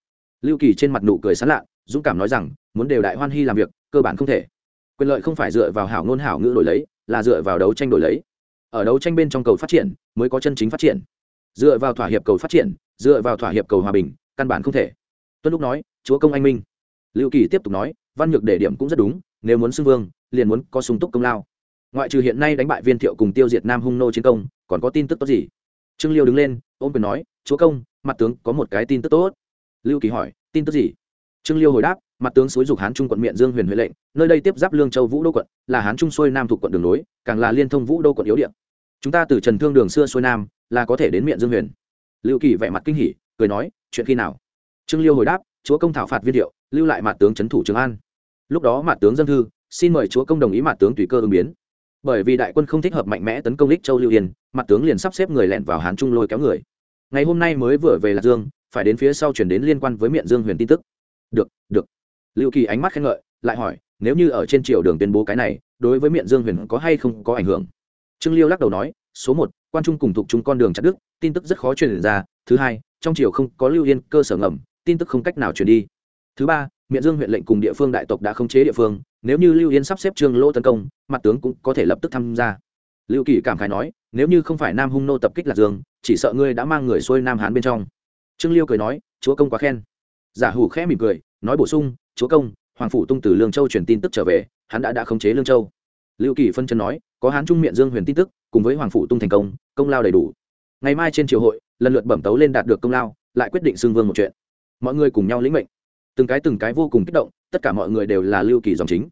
Lưu kỳ trên mặt nụ cười sán lạ, dũng cảm nói rằng, muốn đều đại hoan hy làm việc, cơ bản không thể quyền lợi không phải dựa vào hảo ngôn hảo ngữ đổi lấy, là dựa vào đấu tranh đổi lấy. Ở đấu tranh bên trong cầu phát triển, mới có chân chính phát triển. Dựa vào thỏa hiệp cầu phát triển, dựa vào thỏa hiệp cầu hòa bình, căn bản không thể. Tuân lúc nói, chúa công anh minh. Lưu kỳ tiếp tục nói, văn nhược đề điểm cũng rất đúng, nếu muốn xưng vương, liền muốn có sung túc công lao. Ngoại trừ hiện nay đánh bại viên thiệu cùng tiêu diệt nam hung nô chiến công, còn có tin tức tốt gì? Trương liêu đứng lên ôm quyền nói, chúa công, mặt tướng có một cái tin tức tốt. Lưu kỳ hỏi, tin tức gì? Trương liêu hồi đáp mặt tướng xúi dục hán trung quận miệng dương huyền huệ lệnh, nơi đây tiếp giáp lương châu vũ đô quận, là hán trung xuôi nam thuộc quận đường nối, càng là liên thông vũ đô quận yếu điện chúng ta từ trần thương đường xưa xuôi nam, là có thể đến miệng dương huyền. Lưu kỳ vẻ mặt kinh hỉ, cười nói, chuyện khi nào? Trương liêu hồi đáp, chúa công thảo phạt viên điệu lưu lại mặt tướng trấn thủ trường an. Lúc đó mặt tướng dân thư, xin mời chúa công đồng ý mặt tướng tùy cơ ứng biến. Bởi vì đại quân không thích hợp mạnh mẽ tấn công lích châu lưu yên, mặt tướng liền sắp xếp người lẹn vào hán trung lôi kéo người. Ngày hôm nay mới vừa về lạc dương, phải đến phía sau chuyển đến liên quan với miệng dương huyền tin tức. Được được lưu kỳ ánh mắt khen ngợi, lại hỏi, nếu như ở trên triều đường tuyên bố cái này, đối với miệng dương huyền có hay không có ảnh hưởng? Trương liêu lắc đầu nói, số một, quan trung cùng thuộc chúng con đường chặt đức tin tức rất khó truyền ra. Thứ hai, trong triều không có lưu yên cơ sở ngầm, tin tức không cách nào truyền đi. Thứ ba, miệng dương huyện lệnh cùng địa phương đại tộc đã khống chế địa phương, nếu như lưu yên sắp xếp trương lỗ tấn công, mặt tướng cũng có thể lập tức tham gia. Lưu kỳ cảm khái nói, nếu như không phải nam hung nô tập kích lạc dương, chỉ sợ ngươi đã mang người xuôi nam hán bên trong. Trương liêu cười nói, chúa công quá khen. Giả hủ khẽ mỉm cười, nói bổ sung chúa công, hoàng phủ tung từ lương châu truyền tin tức trở về, hắn đã đã khống chế lương châu. Lưu kỳ phân chân nói, có hán trung miệng dương huyền tin tức, cùng với hoàng phủ tung thành công công lao đầy đủ. Ngày mai trên triều hội, lần lượt bẩm tấu lên đạt được công lao, lại quyết định xưng vương một chuyện. Mọi người cùng nhau lĩnh mệnh. Từng cái từng cái vô cùng kích động, tất cả mọi người đều là lưu kỳ dòng chính.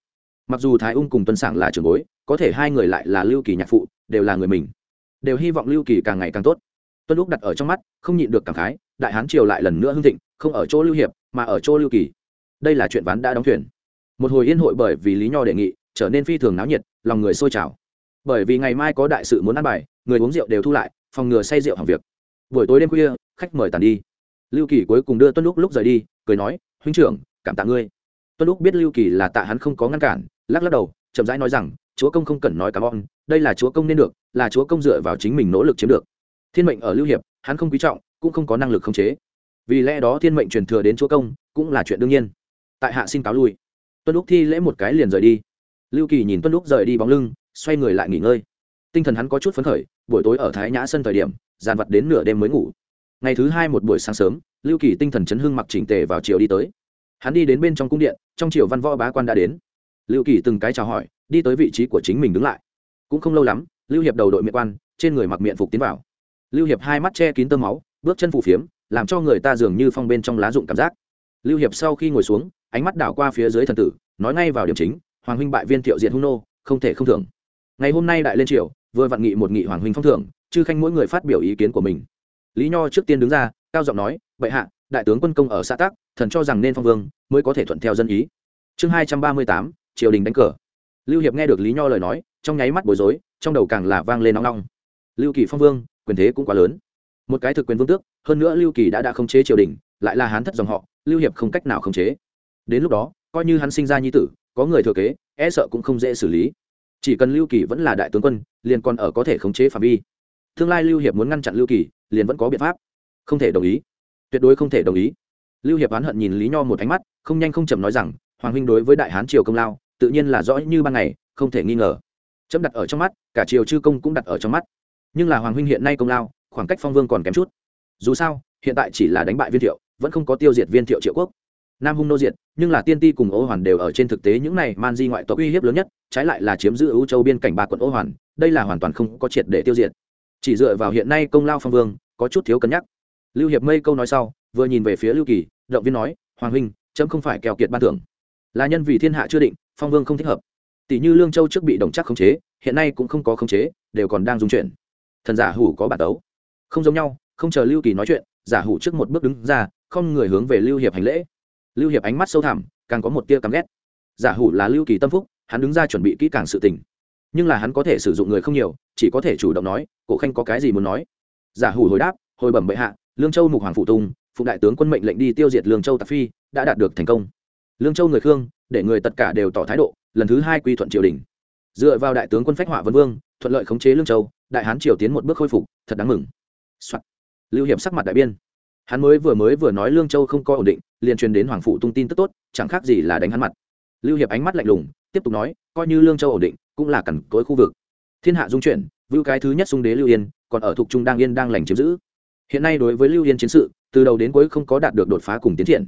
Mặc dù thái ung cùng tuân sảng là trưởng bối, có thể hai người lại là lưu kỳ nhạc phụ, đều là người mình. Đều hy vọng lưu kỳ càng ngày càng tốt. Tuân lúc đặt ở trong mắt, không nhịn được cảm khái, đại hán triều lại lần nữa hưng thịnh, không ở chỗ lưu hiệp, mà ở chỗ lưu kỳ đây là chuyện ván đã đóng thuyền. Một hồi yên hội bởi vì lý nho đề nghị, trở nên phi thường náo nhiệt, lòng người sôi trào. Bởi vì ngày mai có đại sự muốn ăn bài, người uống rượu đều thu lại, phòng ngừa say rượu hàng việc. Buổi tối đêm khuya, khách mời tàn đi. Lưu kỳ cuối cùng đưa tuân lúc lúc rời đi, cười nói, huynh trưởng, cảm tạ ngươi. Tuân lúc biết lưu kỳ là tạ hắn không có ngăn cản, lắc lắc đầu, chậm rãi nói rằng, chúa công không cần nói cảm ơn đây là chúa công nên được, là chúa công dựa vào chính mình nỗ lực chiếm được. Thiên mệnh ở lưu hiệp, hắn không quý trọng, cũng không có năng lực khống chế. Vì lẽ đó thiên mệnh truyền thừa đến chúa công, cũng là chuyện đương nhiên tại hạ xin cáo lui. Tuân lúc thi lễ một cái liền rời đi. Lưu kỳ nhìn tuân lúc rời đi bóng lưng, xoay người lại nghỉ ngơi. Tinh thần hắn có chút phấn khởi, buổi tối ở thái nhã sân thời điểm, dàn vật đến nửa đêm mới ngủ. Ngày thứ hai một buổi sáng sớm, lưu kỳ tinh thần chấn hưng mặc chỉnh tề vào chiều đi tới. Hắn đi đến bên trong cung điện, trong triều văn võ bá quan đã đến. Lưu kỳ từng cái chào hỏi, đi tới vị trí của chính mình đứng lại. Cũng không lâu lắm, lưu hiệp đầu đội miệng quan, trên người mặc miệng phục tiến vào. Lưu hiệp hai mắt che kín tơ máu, bước chân phù phiếm, làm cho người ta dường như phong bên trong lá dụng cảm giác lưu hiệp sau khi ngồi xuống ánh mắt đảo qua phía dưới thần tử nói ngay vào điểm chính hoàng huynh bại viên thiệu diện hung nô không thể không thưởng. Ngày hôm nay đại lên triều vừa vặn nghị một nghị hoàng huynh phong thưởng chư khanh mỗi người phát biểu ý kiến của mình. Lý nho trước tiên đứng ra cao giọng nói bệ hạ đại tướng quân công ở xã tắc, thần cho rằng nên phong vương mới có thể thuận theo dân ý. Chương hai trăm ba mươi tám triều đình đánh cờ. Lưu hiệp nghe được lý nho lời nói trong nháy mắt bối rối trong đầu càng là vang lên nóng nóng. Lưu kỳ phong vương quyền thế cũng quá lớn. Một cái thực quyền vương tước hơn nữa lưu kỳ đã đã không chế triều đình lại là hán thất dòng họ lưu hiệp không cách nào khống chế. Đến lúc đó, coi như hắn sinh ra nhi tử, có người thừa kế e sợ cũng không dễ xử lý. Chỉ cần lưu kỳ vẫn là đại tướng quân, liền còn ở có thể khống chế phạm vi. Tương lai lưu hiệp muốn ngăn chặn lưu kỳ, liền vẫn có biện pháp. Không thể đồng ý. Tuyệt đối không thể đồng ý. Lưu hiệp oán hận nhìn lý nho một ánh mắt, không nhanh không chậm nói rằng, hoàng huynh đối với đại hán triều công lao, tự nhiên là rõ như ban ngày, không thể nghi ngờ. Chấm đặt ở trong mắt, cả triều chư công cũng đặt ở trong mắt. Nhưng là hoàng huynh hiện nay công lao, khoảng cách phong vương còn kém chút. Dù sao, hiện tại chỉ là đánh bại viên thiệu vẫn không có tiêu diệt viên thiệu triệu quốc. Nam hung nô diệt, nhưng là tiên ti cùng ô hoàn đều ở trên thực tế những này man di ngoại tộc uy hiếp lớn nhất, trái lại là chiếm giữ ưu châu biên cảnh ba quận ô hoàn, đây là hoàn toàn không có triệt để tiêu diệt. Chỉ dựa vào hiện nay công lao phong vương, có chút thiếu cân nhắc. Lưu hiệp mây câu nói sau, vừa nhìn về phía lưu kỳ, động viên nói, hoàng huynh, chấm không phải kèo kiệt ban thưởng. Là nhân vì thiên hạ chưa định, phong vương không thích hợp. Tỷ như lương châu trước bị đồng chắc khống chế, hiện nay cũng không có khống chế, đều còn đang dung chuyển thần giả hủ có bản tấu. Không giống nhau, không chờ lưu kỳ nói chuyện, giả hủ trước một bước đứng ra không người hướng về lưu hiệp hành lễ. Lưu hiệp ánh mắt sâu thẳm, càng có một tia căm ghét. Giả hủ là lưu kỳ tâm phúc, hắn đứng ra chuẩn bị kỹ càng sự tình. Nhưng là hắn có thể sử dụng người không nhiều, chỉ có thể chủ động nói, cổ khanh có cái gì muốn nói? Giả hủ hồi đáp, hồi bẩm bệ hạ, lương châu mục hoàng phụ tung phụ đại tướng quân mệnh lệnh đi tiêu diệt lương châu tạp phi, đã đạt được thành công. Lương châu người khương, để người tất cả đều tỏ thái độ, lần thứ hai quy thuận triều đình. Dựa vào đại tướng quân phách họa vân vương, thuận lợi khống chế lương châu, đại hán triều tiến một bước khôi phục, thật đáng mừng、Soạn. lưu hiệp sắc mặt đại biên hắn mới vừa mới vừa nói lương châu không có ổn định, liền truyền đến hoàng phụ tung tin tức tốt, chẳng khác gì là đánh hắn mặt. Lưu hiệp ánh mắt lạnh lùng, tiếp tục nói, coi như lương châu ổn định, cũng là cằn cối khu vực. Thiên hạ dung chuyển, vưu cái thứ nhất xung đế lưu yên, còn ở thuộc trung đang yên đang lành chiếm giữ. Hiện nay đối với lưu yên chiến sự, từ đầu đến cuối không có đạt được đột phá cùng tiến triển.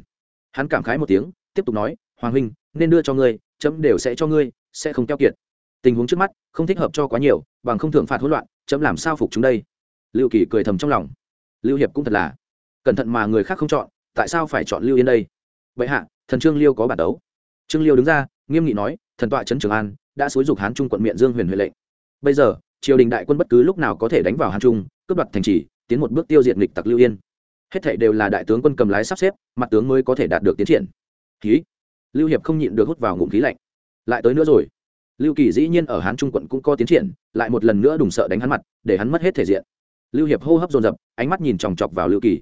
Hắn cảm khái một tiếng, tiếp tục nói, hoàng huynh, nên đưa cho ngươi, chấm đều sẽ cho ngươi, sẽ không keo kiệt. Tình huống trước mắt, không thích hợp cho quá nhiều, bằng không thưởng phạt hỗn loạn, chấm làm sao phục chúng đây? Lưu kỳ cười thầm trong lòng. Lưu hiệp cũng thật là cẩn thận mà người khác không chọn, tại sao phải chọn lưu yên đây? Vậy hạ, thần trương liêu có bản đấu. Trương liêu đứng ra, nghiêm nghị nói, thần tọa trấn trường an, đã xúi dục hán trung quận miệng dương huyền huệ lệnh. Bây giờ, triều đình đại quân bất cứ lúc nào có thể đánh vào hán trung, cướp đoạt thành trì, tiến một bước tiêu diệt nghịch tặc lưu yên. Hết thảy đều là đại tướng quân cầm lái sắp xếp, mặt tướng mới có thể đạt được tiến triển. Khí lưu hiệp không nhịn được hút vào ngụm khí lạnh. Lại tới nữa rồi. Lưu kỳ dĩ nhiên ở hán trung quận cũng có tiến triển, lại một lần nữa đùng sợ đánh hắn mặt, để hắn mất hết thể diện. Lưu hiệp hô hấp dồn dập, ánh mắt nhìn chòng chọc vào lưu kỳ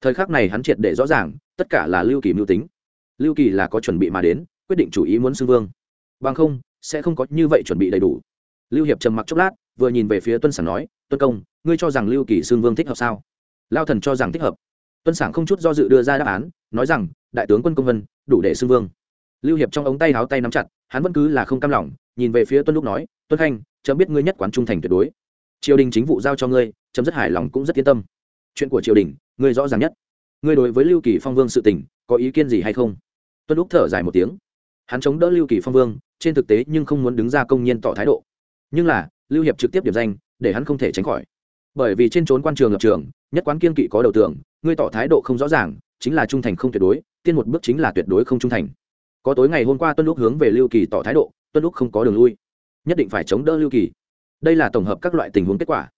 thời khắc này hắn triệt để rõ ràng, tất cả là lưu kỳ mưu tính. Lưu kỳ là có chuẩn bị mà đến, quyết định chủ ý muốn xưng vương. Bằng không, sẽ không có như vậy chuẩn bị đầy đủ. Lưu hiệp trầm mặc chốc lát, vừa nhìn về phía tuân sản nói, tuân công, ngươi cho rằng lưu kỳ xưng vương thích hợp sao? Lao thần cho rằng thích hợp. Tuân sản không chút do dự đưa ra đáp án, nói rằng, đại tướng quân công vân, đủ để xưng vương. Lưu hiệp trong ống tay háo tay nắm chặt, hắn vẫn cứ là không cam lòng, nhìn về phía tuân lúc nói, tuân khanh, chấm biết ngươi nhất quán trung thành tuyệt đối. Triều đình chính vụ giao cho ngươi, chấm rất hài lòng cũng rất yên tâm. Chuyện của triều đình ngươi rõ ràng nhất. Ngươi đối với lưu kỳ phong vương sự tình, có ý kiến gì hay không? Tuân lúc thở dài một tiếng. Hắn chống đỡ lưu kỳ phong vương, trên thực tế nhưng không muốn đứng ra công nhiên tỏ thái độ. Nhưng là, lưu hiệp trực tiếp điểm danh, để hắn không thể tránh khỏi. Bởi vì trên trốn quan trường lập trường, nhất quán kiên kỵ có đầu tưởng, ngươi tỏ thái độ không rõ ràng, chính là trung thành không tuyệt đối, tiên một bước chính là tuyệt đối không trung thành. Có tối ngày hôm qua tuân lúc hướng về lưu kỳ tỏ thái độ, tuân lúc không có đường lui. Nhất định phải chống đỡ lưu kỳ. Đây là tổng hợp các loại tình huống kết quả.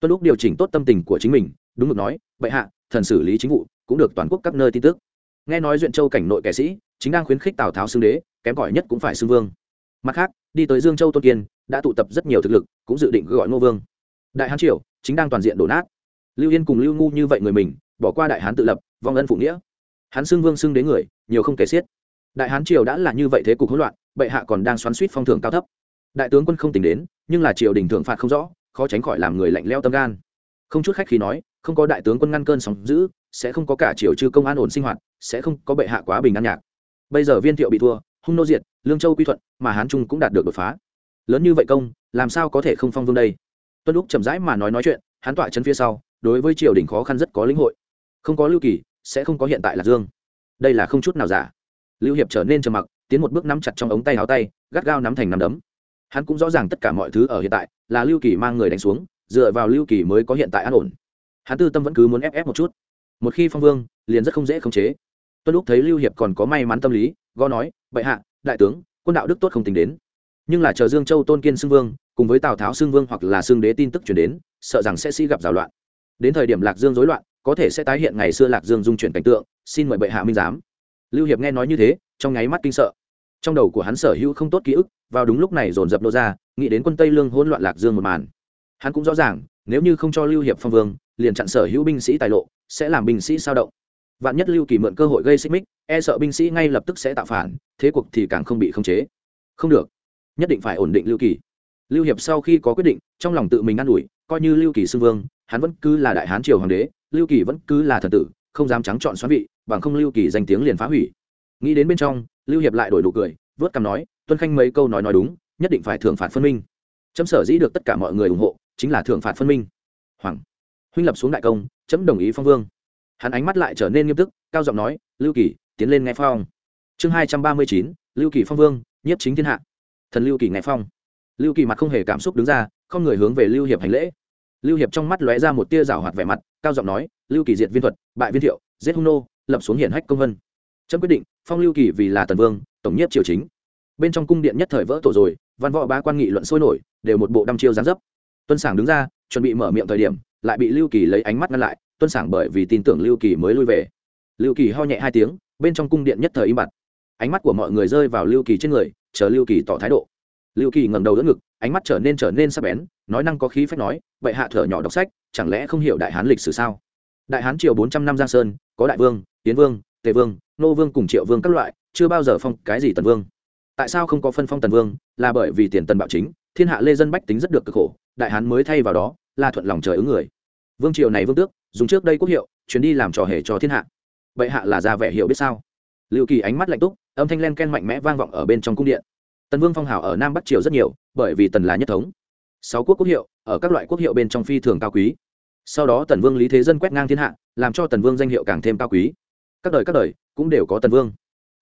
Tuân lúc điều chỉnh tốt tâm tình của chính mình, đúng được nói, bệ hạ thần xử lý chính vụ, cũng được toàn quốc các nơi tin tức. Nghe nói duyện châu cảnh nội kẻ sĩ, chính đang khuyến khích tào tháo xưng đế, kém cỏi nhất cũng phải xưng vương. Mặt khác, đi tới dương châu tôn kiên, đã tụ tập rất nhiều thực lực, cũng dự định gọi ngô vương. Đại hán triều, chính đang toàn diện đổ nát. Lưu yên cùng lưu ngu như vậy người mình, bỏ qua đại hán tự lập, vong ân phụ nghĩa. Hắn xưng vương xưng đến người, nhiều không kể xiết. Đại hán triều đã là như vậy thế cục hỗn loạn, bệ hạ còn đang xoắn suýt phong thưởng cao thấp. Đại tướng quân không tính đến, nhưng là triều đình thưởng phạt không rõ, khó tránh khỏi làm người lạnh leo tâm gan. Không chút khách khi nói không có đại tướng quân ngăn cơn sóng giữ, sẽ không có cả triều chư công an ổn sinh hoạt, sẽ không có bệ hạ quá bình an nhạc. Bây giờ viên thiệu bị thua, hung nô diệt, lương châu quy thuận, mà hán trung cũng đạt được đột phá. Lớn như vậy công, làm sao có thể không phong vương đây? Tuân lúc chậm rãi mà nói nói chuyện hán tọa chân phía sau, đối với triều đình khó khăn rất có lĩnh hội. Không có lưu kỳ, sẽ không có hiện tại lạc dương. Đây là không chút nào giả. Lưu hiệp trở nên trầm mặc, tiến một bước nắm chặt trong ống tay áo tay, gắt gao nắm thành nắm đấm. Hắn cũng rõ ràng tất cả mọi thứ ở hiện tại, là lưu kỳ mang người đánh xuống, dựa vào lưu kỳ mới có hiện tại an ổn hắn tư tâm vẫn cứ muốn ép ép một chút. Một khi phong vương, liền rất không dễ khống chế. Tuân lúc thấy lưu hiệp còn có may mắn tâm lý gõ nói, bệ hạ, đại tướng, quân đạo đức tốt không tính đến. Nhưng là chờ dương châu tôn kiên xưng vương, cùng với tào tháo xưng vương hoặc là xưng đế tin tức chuyển đến, sợ rằng sẽ sĩ gặp rào loạn. Đến thời điểm lạc dương rối loạn, có thể sẽ tái hiện ngày xưa lạc dương dung chuyển cảnh tượng, xin mời bệ hạ minh giám. Lưu hiệp nghe nói như thế, trong nháy mắt kinh sợ. Trong đầu của hắn sở hữu không tốt ký ức, vào đúng lúc này dồn dập nô ra, nghĩ đến quân tây lương hỗn loạn lạc dương một màn. Hắn cũng rõ ràng, nếu như không cho lưu hiệp phong vương liền chặn sở hữu binh sĩ tài lộ, sẽ làm binh sĩ sao động. Vạn nhất lưu kỳ mượn cơ hội gây xích mích e sợ binh sĩ ngay lập tức sẽ tạo phản, thế cuộc thì càng không bị khống chế. Không được. Nhất định phải ổn định lưu kỳ. Lưu hiệp sau khi có quyết định, trong lòng tự mình ă n ủi, coi như lưu kỳ xưng vương, hắn vẫn cứ là đại hán triều hoàng đế, lưu kỳ vẫn cứ là thần tử, không dám trắng chọn xoắn vị, bằng không lưu kỳ danh tiếng liền phá hủy. Nghĩ đến bên trong, lưu hiệp lại đổi đủ cười, vớt cằm nói, tuân khanh mấy câu nói nói đúng, nhất định phải thưởng phạt phân minh. Chấm sở dĩ được tất cả mọi người ủng hộ, chính là thưởng phạt phân minh. Hoàng huynh lập xuống đại công, chấm đồng ý phong vương. Hắn ánh mắt lại trở nên nghiêm túc, cao giọng nói, lưu kỳ, tiến lên nghe phong. Chương hai trăm ba mươi chín, lưu kỳ phong vương, nhiếp chính thiên hạ. Thần lưu kỳ nghe phong. Lưu kỳ mặt không hề cảm xúc đứng ra, không người hướng về lưu hiệp hành lễ. Lưu hiệp trong mắt lóe ra một tia rào hoạt vẻ mặt, cao giọng nói, lưu kỳ diệt viên thuật, bại viên thiệu, giết hung nô, lập xuống hiển hách công vân. Trâm quyết định, phong lưu kỳ vì là tần vương, tổng nhất triều chính. Bên trong cung điện nhất thời vỡ tổ rồi, văn võ ba quan nghị luận sôi nổi, đều một bộ đăm chiêu gián dấp. Tuân sảng đứng ra, chuẩn bị mở miệng thời điểm lại bị lưu kỳ lấy ánh mắt ngăn lại, tuân sảng bởi vì tin tưởng lưu kỳ mới lui về. Lưu kỳ ho nhẹ hai tiếng, bên trong cung điện nhất thời im bặt. Ánh mắt của mọi người rơi vào lưu kỳ trên người, chờ lưu kỳ tỏ thái độ. Lưu kỳ ngẩng đầu đỡ ngực, ánh mắt trở nên trở nên sắc bén, nói năng có khí phách nói vậy hạ thở nhỏ đọc sách, chẳng lẽ không hiểu đại hán lịch sử sao? Đại hán triều bốn trăm năm giang sơn, có đại vương, tiến vương, tề vương, nô vương cùng triệu vương các loại, chưa bao giờ phong cái gì tần vương. Tại sao không có phân phong tần vương? Là bởi vì tiền tần bạo chính, thiên hạ lê dân bách tính rất được cực khổ, đại hán mới thay vào đó là thuận lòng trời ứng người. Vương triều này vương tước, dùng trước đây quốc hiệu chuyến đi làm trò hề cho thiên hạ. Bệ hạ là ra vẻ hiểu biết sao? Liệu kỳ ánh mắt lạnh túc, âm thanh len ken mạnh mẽ vang vọng ở bên trong cung điện. Tần vương phong hào ở nam bắc triều rất nhiều, bởi vì tần là nhất thống. Sáu quốc quốc hiệu, ở các loại quốc hiệu bên trong phi thường cao quý. Sau đó tần vương lý thế dân quét ngang thiên hạ, làm cho tần vương danh hiệu càng thêm cao quý. Các đời các đời, cũng đều có tần vương.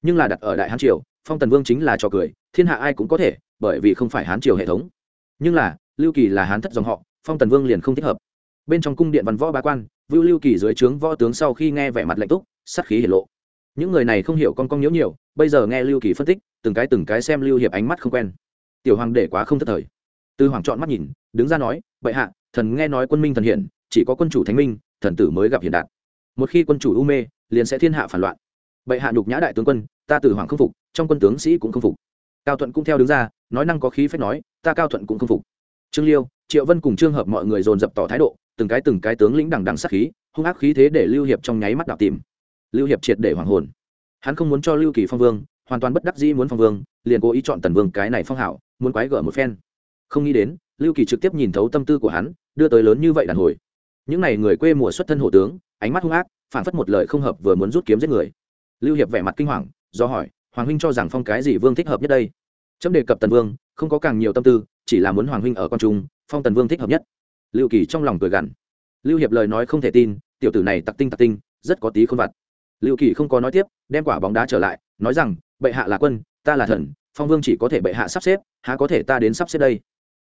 Nhưng là đặt ở đại hán triều, phong tần vương chính là trò cười, thiên hạ ai cũng có thể, bởi vì không phải hán triều hệ thống. Nhưng là, lưu kỳ là hán thất dòng họ phong tần vương liền không thích hợp. Bên trong cung điện văn võ ba quan, vưu lưu kỳ dưới trướng võ tướng sau khi nghe vẻ mặt lạnh túc sắt khí hiển lộ. Những người này không hiểu con con nhiễu nhiều, bây giờ nghe lưu kỳ phân tích, từng cái từng cái xem lưu hiệp ánh mắt không quen. Tiểu hoàng để quá không thất thời. Tư hoàng chọn mắt nhìn, đứng ra nói, bệ hạ, thần nghe nói quân minh thần hiển chỉ có quân chủ thánh minh, thần tử mới gặp hiện đạt. Một khi quân chủ u mê, liền sẽ thiên hạ phản loạn. Bệ hạ nhục nhã đại tướng quân, ta tử hoàng không phục, trong quân tướng sĩ cũng không phục. Cao thuận cũng theo đứng ra, nói năng có khí phép nói, ta cao thuận cũng không phục trương liêu, triệu vân cùng trương hợp mọi người dồn dập tỏ thái độ, từng cái từng cái tướng lĩnh đằng đằng sát khí, hung ác khí thế để lưu hiệp trong nháy mắt đạo tìm. Lưu hiệp triệt để hoàng hồn. Hắn không muốn cho lưu kỳ phong vương, hoàn toàn bất đắc dĩ muốn phong vương, liền cố ý chọn tần vương cái này phong hảo, muốn quái gở một phen. Không nghĩ đến, lưu kỳ trực tiếp nhìn thấu tâm tư của hắn, đưa tới lớn như vậy đàn hồi. Những n à y người quê mùa xuất thân hộ tướng, ánh mắt hung ác, phản phất một lời không hợp vừa muốn rút kiếm giết người. Lưu hiệp vẻ mặt kinh hoàng, do hỏi, hoàng huynh cho rằng phong cái gì vương thích hợp nhất đây? Chấm đề cập tần vương, không có càng nhiều tâm tư chỉ là muốn hoàng huynh ở con trung, phong tần vương thích hợp nhất. Lưu kỳ trong lòng cười gằn. Lưu hiệp lời nói không thể tin, tiểu tử này tặc tinh tặc tinh, rất có tí khôn vặt. Lưu kỳ không có nói tiếp, đem quả bóng đá trở lại, nói rằng, bệ hạ là quân, ta là thần, phong vương chỉ có thể bệ hạ sắp xếp, há có thể ta đến sắp xếp đây?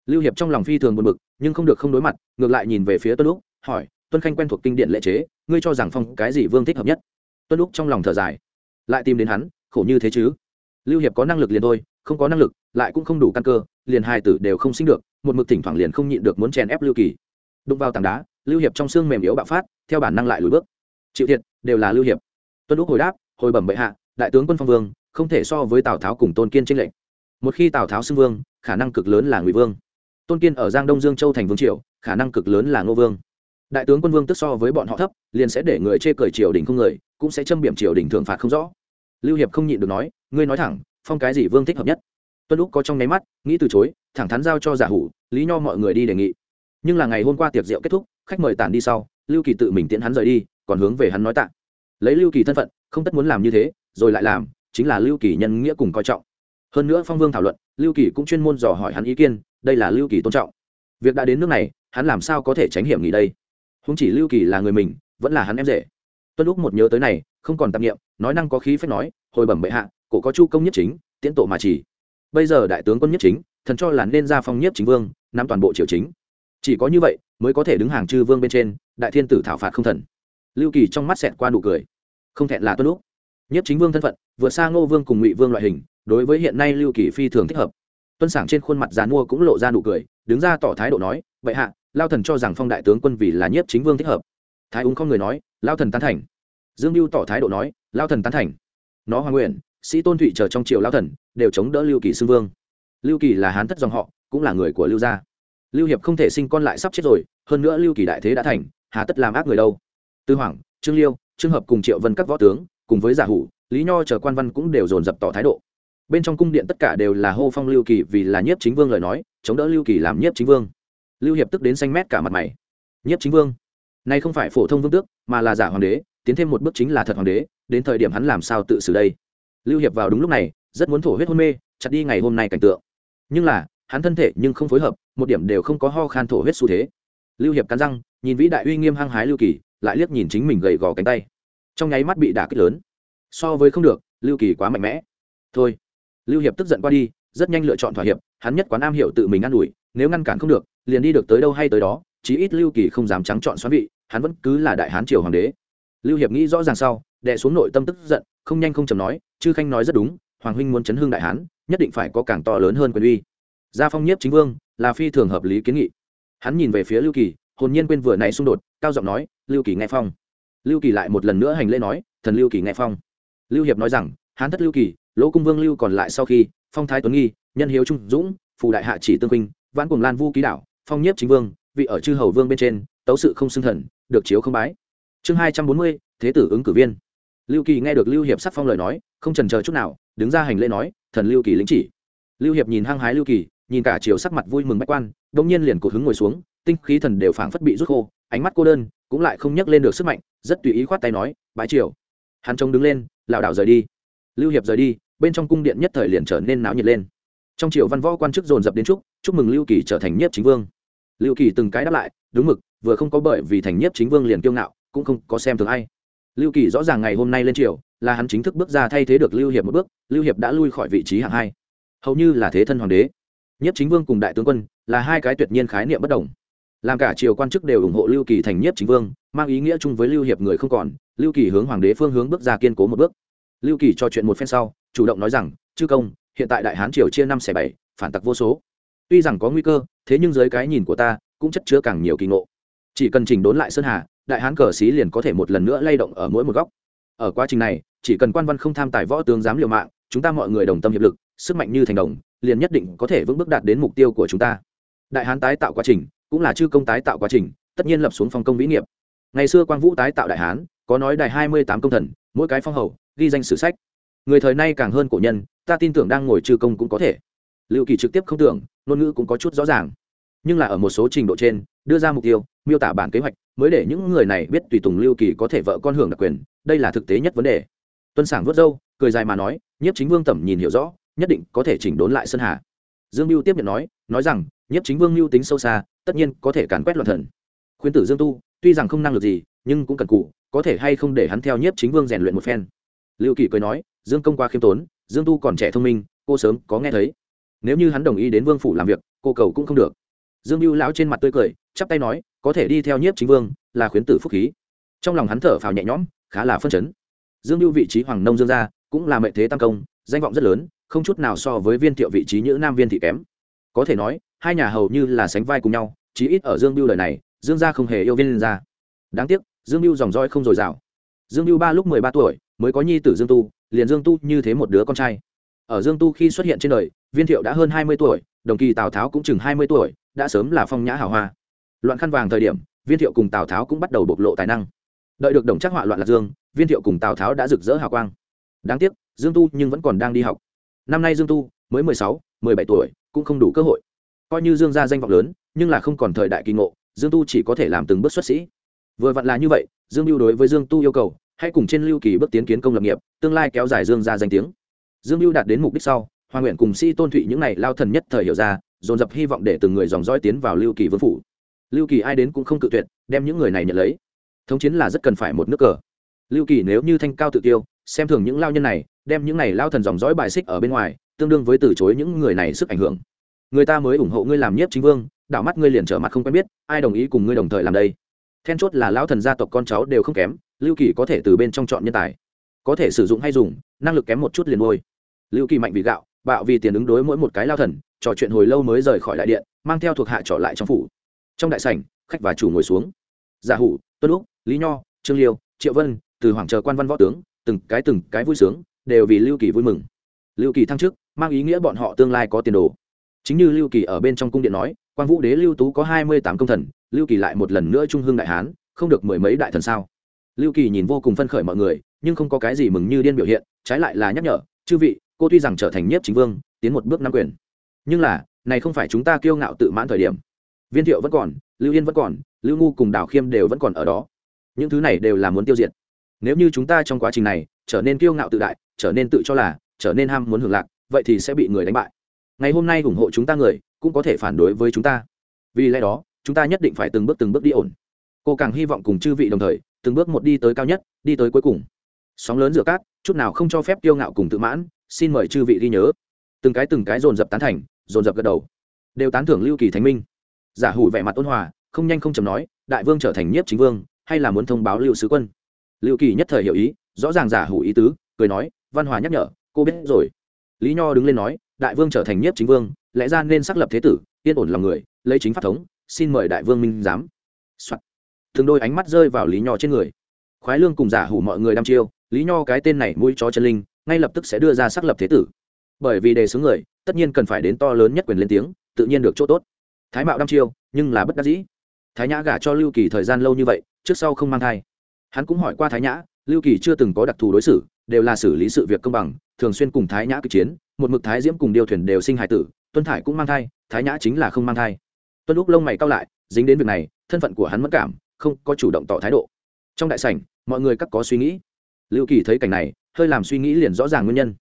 Lưu hiệp trong lòng phi thường buồn bực, nhưng không được không đối mặt, ngược lại nhìn về phía tuân lúc hỏi, tuân khanh quen thuộc kinh điện lệ chế, ngươi cho rằng phong cái gì vương thích hợp nhất? Tuân lúc trong lòng thở dài. Lại tìm đến hắn, khổ như thế chứ? Lưu hiệp có năng lực liền thôi không có năng lực, lại cũng không đủ căn cơ, liền hai tử đều không sinh được, một mực thỉnh thoảng liền không nhịn được muốn chèn ép lưu kỳ. Đụng vào tảng đá, lưu hiệp trong xương mềm yếu bạo phát, theo bản năng lại lùi bước. Chịu thiệt, đều là lưu hiệp. Tuân lúc hồi đáp, hồi bẩm bệ hạ, đại tướng quân phong vương, không thể so với tào tháo cùng tôn kiên tranh lệnh một khi tào tháo xưng vương, khả năng cực lớn là ngụy vương. Tôn kiên ở giang đông dương châu thành vương triều, khả năng cực lớn là ngô vương. Đại tướng quân vương tức so với bọn họ thấp, liền sẽ để người chê cười triều đình không người, cũng sẽ châm biểm triều đình thường phạt không rõ. Lưu hiệp không nhịn được nói, ngươi nói thẳng phong cái gì vương thích hợp nhất. Tuân lúc có trong nháy mắt, nghĩ từ chối, thẳng thắn giao cho giả hủ, lý nho mọi người đi đề nghị. Nhưng là ngày hôm qua tiệc rượu kết thúc, khách mời tản đi sau, lưu kỳ tự mình tiễn hắn rời đi, còn hướng về hắn nói tạ. Lấy lưu kỳ thân phận, không tất muốn làm như thế, rồi lại làm, chính là lưu kỳ nhân nghĩa cùng coi trọng. Hơn nữa phong vương thảo luận, lưu kỳ cũng chuyên môn dò hỏi hắn ý kiến, đây là lưu kỳ tôn trọng. Việc đã đến nước này, hắn làm sao có thể tránh hiểm nghỉ đây? Không chỉ lưu kỳ là người mình, vẫn là hắn em rể. Tuân lúc một nhớ tới này, không còn tạp nghiệm nói năng có khí phép nói, hồi bẩm bệ hạ cổ có chu công nhất chính, tiễn tổ mà chỉ. Bây giờ đại tướng quân nhất chính, thần cho là nên ra phong nhất chính vương, nắm toàn bộ triều chính. Chỉ có như vậy mới có thể đứng hàng chư vương bên trên, đại thiên tử thảo phạt không thần. Lưu kỳ trong mắt xẹt qua nụ cười. Không thẹn là tuân lúc. Nhất chính vương thân phận, vượt xa ngô vương cùng ngụy vương loại hình, đối với hiện nay lưu kỳ phi thường thích hợp. Tuân sảng trên khuôn mặt dàn mua cũng lộ ra nụ cười, đứng ra tỏ thái độ nói vậy hạ, lao thần cho rằng phong đại tướng quân vì là nhiếp chính vương thích hợp. Thái úng không người nói, lao thần tán thành. Dương mưu tỏ thái độ nói, lao thần tán thành. Nó hoàng nguyện sĩ tôn thụy chờ trong triều lao thần, đều chống đỡ lưu kỳ xưng vương. Lưu kỳ là hán thất dòng họ, cũng là người của lưu gia. Lưu hiệp không thể sinh con lại sắp chết rồi, hơn nữa lưu kỳ đại thế đã thành, hà tất làm ác người đâu. Tư hoàng, trương liêu, trương hợp cùng triệu vân các võ tướng, cùng với giả hủ, lý nho chờ quan văn cũng đều dồn dập tỏ thái độ. Bên trong cung điện tất cả đều là hô phong lưu kỳ vì là nhiếp chính vương lời nói, chống đỡ lưu kỳ làm nhiếp chính vương. Lưu hiệp tức đến xanh mét cả mặt mày. Nhiếp chính vương? Nay không phải phổ thông vương tước, mà là giả hoàng đế, tiến thêm một bước chính là thật hoàng đế, đến thời điểm hắn làm sao tự xử đây? Lưu hiệp vào đúng lúc này, rất muốn thổ huyết hôn mê, chặt đi ngày hôm nay cảnh tượng. Nhưng là, hắn thân thể nhưng không phối hợp, một điểm đều không có ho khan thổ huyết xu thế. Lưu hiệp cắn răng, nhìn vĩ đại uy nghiêm hăng hái lưu kỳ, lại liếc nhìn chính mình gầy gò cánh tay. Trong nháy mắt bị đả kích lớn. So với không được, lưu kỳ quá mạnh mẽ. Thôi. Lưu hiệp tức giận qua đi, rất nhanh lựa chọn thỏa hiệp, hắn nhất quán am hiểu tự mình ngăn đuổi nếu ngăn cản không được, liền đi được tới đâu hay tới đó, chí ít lưu kỳ không dám trắng chọn xoắn vị, hắn vẫn cứ là đại hán triều hoàng đế. Lưu hiệp nghĩ rõ ràng sau, đè xuống nội tâm tức giận, không nhanh không chầm nói chư khanh nói rất đúng, hoàng huynh muốn chấn hương đại hán, nhất định phải có càng to lớn hơn quyền uy. Gia phong nhiếp chính vương, là phi thường hợp lý kiến nghị. Hắn nhìn về phía lưu kỳ, hồn nhiên quên vừa nãy xung đột, cao giọng nói, lưu kỳ nghe phong. Lưu kỳ lại một lần nữa hành lễ nói, thần lưu kỳ nghe phong. Lưu hiệp nói rằng, hán thất lưu kỳ, lỗ cung vương lưu còn lại sau khi, phong thái tuấn nghi, nhân hiếu trung dũng, phù đại hạ chỉ tương huynh, vãn cùng lan vu ký đảo phong nhiếp chính vương, vị ở chư hầu vương bên trên, tấu sự không xưng thần, được chiếu không bái. Chương hai trăm bốn mươi, thế tử ứng cử viên lưu kỳ nghe được lưu hiệp sắc phong lời nói, không trần chờ chút nào, đứng ra hành lễ nói, thần lưu kỳ lĩnh chỉ. Lưu hiệp nhìn hăng hái lưu kỳ, nhìn cả chiều sắc mặt vui mừng bách quan đông nhiên liền cột hứng ngồi xuống, tinh khí thần đều phảng phất bị rút khô, ánh mắt cô đơn, cũng lại không nhắc lên được sức mạnh, rất tùy ý khoát tay nói bãi triều. Hắn trông đứng lên, lảo đảo rời đi. Lưu hiệp rời đi, bên trong cung điện nhất thời liền trở nên náo nhiệt lên. Trong triều văn võ quan chức dồn dập đến chúc chúc mừng lưu kỳ trở thành nhiếp chính vương. Lưu kỳ từng cái đáp lại, đúng mực, vừa không có bởi vì thành nhiếp chính vương liền kiêu ngạo, cũng không có xem thường ai lưu kỳ rõ ràng ngày hôm nay lên triều, là hắn chính thức bước ra thay thế được lưu hiệp một bước, lưu hiệp đã lui khỏi vị trí hạng hai. Hầu như là thế thân hoàng đế. Nhất chính vương cùng đại tướng quân là hai cái tuyệt nhiên khái niệm bất đồng. Làm cả triều quan chức đều ủng hộ lưu kỳ thành nhất chính vương, mang ý nghĩa chung với lưu hiệp người không còn, lưu kỳ hướng hoàng đế phương hướng bước ra kiên cố một bước. Lưu kỳ cho chuyện một phen sau, chủ động nói rằng, chư công, hiện tại đại hán triều chia năm xẻ bảy, phản tặc vô số. Tuy rằng có nguy cơ, thế nhưng dưới cái nhìn của ta, cũng chất chứa càng nhiều kỳ ngộ. Chỉ cần chỉnh đốn lại sơn hà đại hán cờ xí liền có thể một lần nữa lay động ở mỗi một góc. Ở quá trình này, chỉ cần quan văn không tham tài võ tướng dám liều mạng, chúng ta mọi người đồng tâm hiệp lực, sức mạnh như thành đồng, liền nhất định có thể vững bước đạt đến mục tiêu của chúng ta. Đại hán tái tạo quá trình, cũng là chư công tái tạo quá trình, tất nhiên lập xuống phong công vĩ nghiệp. Ngày xưa quang vũ tái tạo đại hán, có nói đài hai mươi tám công thần, mỗi cái phong hầu, ghi danh sử sách. Người thời nay càng hơn cổ nhân, ta tin tưởng đang ngồi chư công cũng có thể. Liệu kỳ trực tiếp không tưởng, ngôn ngữ cũng có chút rõ ràng. Nhưng là ở một số trình độ trên, đưa ra mục tiêu miêu tả bản kế hoạch, mới để những người này biết tùy tùng lưu kỳ có thể vợ con hưởng đặc quyền, đây là thực tế nhất vấn đề. Tuân sảng vớt râu, cười dài mà nói, nhiếp chính vương tẩm nhìn hiểu rõ, nhất định có thể chỉnh đốn lại sơn hà. Dương mưu tiếp nhận nói nói rằng, nhiếp chính vương mưu tính sâu xa, tất nhiên có thể càn quét loạn thần. Khuyên tử dương tu, tuy rằng không năng lực gì, nhưng cũng cần cụ, có thể hay không để hắn theo nhiếp chính vương rèn luyện một phen. Lưu kỳ cười nói, dương công qua khiêm tốn, dương tu còn trẻ thông minh, cô sớm có nghe thấy. Nếu như hắn đồng ý đến vương phủ làm việc, cô cầu cũng không được. Dương mưu lão trên mặt tươi cười, chắp tay nói có thể đi theo nhiếp chính vương, là khuyến tử phúc khí. Trong lòng hắn thở phào nhẹ nhõm, khá là phân chấn. Dương lưu vị trí hoàng nông dương gia, cũng là mệnh thế tam công, danh vọng rất lớn, không chút nào so với viên thiệu vị trí nhữ nam viên thị kém. Có thể nói, hai nhà hầu như là sánh vai cùng nhau, chí ít ở dương lưu lời này, dương gia không hề yêu viên gia. Đáng tiếc, dương lưu dòng roi không dồi dào. Dương lưu ba lúc mười ba tuổi, mới có nhi tử dương tu, liền dương tu như thế một đứa con trai. Ở dương tu khi xuất hiện trên đời, viên thiệu đã hơn hai mươi tuổi, đồng kỳ tào tháo cũng chừng hai mươi tuổi, đã sớm là phong nhã hào hoa loạn khăn vàng thời điểm, viên thiệu cùng tào tháo cũng bắt đầu bộc lộ tài năng. Đợi được đồng trác họa loạn lạc dương, viên thiệu cùng tào tháo đã rực rỡ hào quang. Đáng tiếc, dương tu nhưng vẫn còn đang đi học. Năm nay dương tu mới mười sáu, mười bảy tuổi, cũng không đủ cơ hội. Coi như dương gia danh vọng lớn, nhưng là không còn thời đại kỳ ngộ, dương tu chỉ có thể làm từng bước xuất sĩ. Vừa vặn là như vậy, dương lưu đối với dương tu yêu cầu, hãy cùng trên lưu kỳ bước tiến kiến công lập nghiệp, tương lai kéo dài dương gia danh tiếng. Dương lưu đạt đến mục đích sau hoàng nguyện cùng sĩ tôn thụy những này lao thần nhất thời hiểu ra, dồn dập hy vọng để từng người dòng dõi tiến vào lưu kỳ vương phủ lưu kỳ ai đến cũng không cự tuyệt, đem những người này nhận lấy. Thống chiến là rất cần phải một nước cờ. Lưu kỳ nếu như thanh cao tự tiêu, xem thường những lao nhân này, đem những này lao thần dòng dõi bài xích ở bên ngoài, tương đương với từ chối những người này sức ảnh hưởng. Người ta mới ủng hộ ngươi làm nhiếp chính vương, đảo mắt ngươi liền trở mặt không quen biết, ai đồng ý cùng ngươi đồng thời làm đây? Then chốt là lão thần gia tộc con cháu đều không kém, lưu kỳ có thể từ bên trong chọn nhân tài. Có thể sử dụng hay dùng, năng lực kém một chút liền ngôi lưu kỳ mạnh vì gạo, bạo vì tiền ứng đối mỗi một cái lao thần, trò chuyện hồi lâu mới rời khỏi đại điện, mang theo thuộc hạ trọ lại trong phủ trong đại sảnh, khách và chủ ngồi xuống. Giả hủ, tuân úc, lý nho, trương liêu, triệu vân, từ hoàng chờ quan văn võ tướng, từng cái từng cái vui sướng, đều vì lưu kỳ vui mừng. Lưu kỳ thăng chức, mang ý nghĩa bọn họ tương lai có tiền đồ. Chính như lưu kỳ ở bên trong cung điện nói quan vũ đế lưu tú có hai mươi tám công thần, lưu kỳ lại một lần nữa trung hương đại hán, không được mười mấy đại thần sao? Lưu kỳ nhìn vô cùng phân khởi mọi người, nhưng không có cái gì mừng như điên biểu hiện, trái lại là nhắc nhở, chư vị, cô tuy rằng trở thành nhiếp chính vương, tiến một bước nam quyền, nhưng là, này không phải chúng ta kiêu ngạo tự mãn thời điểm viên thiệu vẫn còn, lưu yên vẫn còn, lưu ngu cùng đào khiêm đều vẫn còn ở đó. Những thứ này đều là muốn tiêu diệt. Nếu như chúng ta trong quá trình này trở nên kiêu ngạo tự đại, trở nên tự cho là, trở nên ham muốn hưởng lạc, vậy thì sẽ bị người đánh bại. Ngày hôm nay ủng hộ chúng ta người, cũng có thể phản đối với chúng ta. Vì lẽ đó, chúng ta nhất định phải từng bước từng bước đi ổn. Cô càng hy vọng cùng chư vị đồng thời, từng bước một đi tới cao nhất, đi tới cuối cùng. Sóng lớn rửa cát chút nào không cho phép tiêu ngạo cùng tự mãn, xin mời chư vị ghi nhớ. Từng cái từng cái dồn dập tán thành, dồn dập gật đầu. Đều tán thưởng lưu kỳ thánh minh giả hủ vẻ mặt ôn hòa, không nhanh không chầm nói, đại vương trở thành nhiếp chính vương, hay là muốn thông báo lưu sứ quân? Liệu kỳ nhất thời hiểu ý, rõ ràng giả hủ ý tứ, cười nói, văn hòa nhắc nhở, cô biết rồi. Lý nho đứng lên nói, đại vương trở thành nhiếp chính vương, lẽ ra nên xác lập thế tử, yên ổn lòng người, lấy chính pháp thống, xin mời đại vương minh giám、Soạn. thường đôi ánh mắt rơi vào lý nho trên người. Khoái lương cùng giả hủ mọi người đăm chiêu, lý nho cái tên này mũi cho chân linh, ngay lập tức sẽ đưa ra xác lập thế tử. Bởi vì đề xướng người, tất nhiên cần phải đến to lớn nhất quyền lên tiếng, tự nhiên được chỗ tốt thái mạo đăm chiêu, nhưng là bất đắc dĩ. Thái nhã gả cho lưu kỳ thời gian lâu như vậy, trước sau không mang thai. Hắn cũng hỏi qua thái nhã, lưu kỳ chưa từng có đặc thù đối xử, đều là xử lý sự việc công bằng, thường xuyên cùng thái nhã kịch chiến, một mực thái diễm cùng điêu thuyền đều sinh hài tử, tuân thải cũng mang thai, thái nhã chính là không mang thai. Tuân lúc lông mày cao lại, dính đến việc này, thân phận của hắn mất cảm, không có chủ động tỏ thái độ. Trong đại sảnh, mọi người các có suy nghĩ. Lưu kỳ thấy cảnh này, hơi làm suy nghĩ liền rõ ràng nguyên nhân.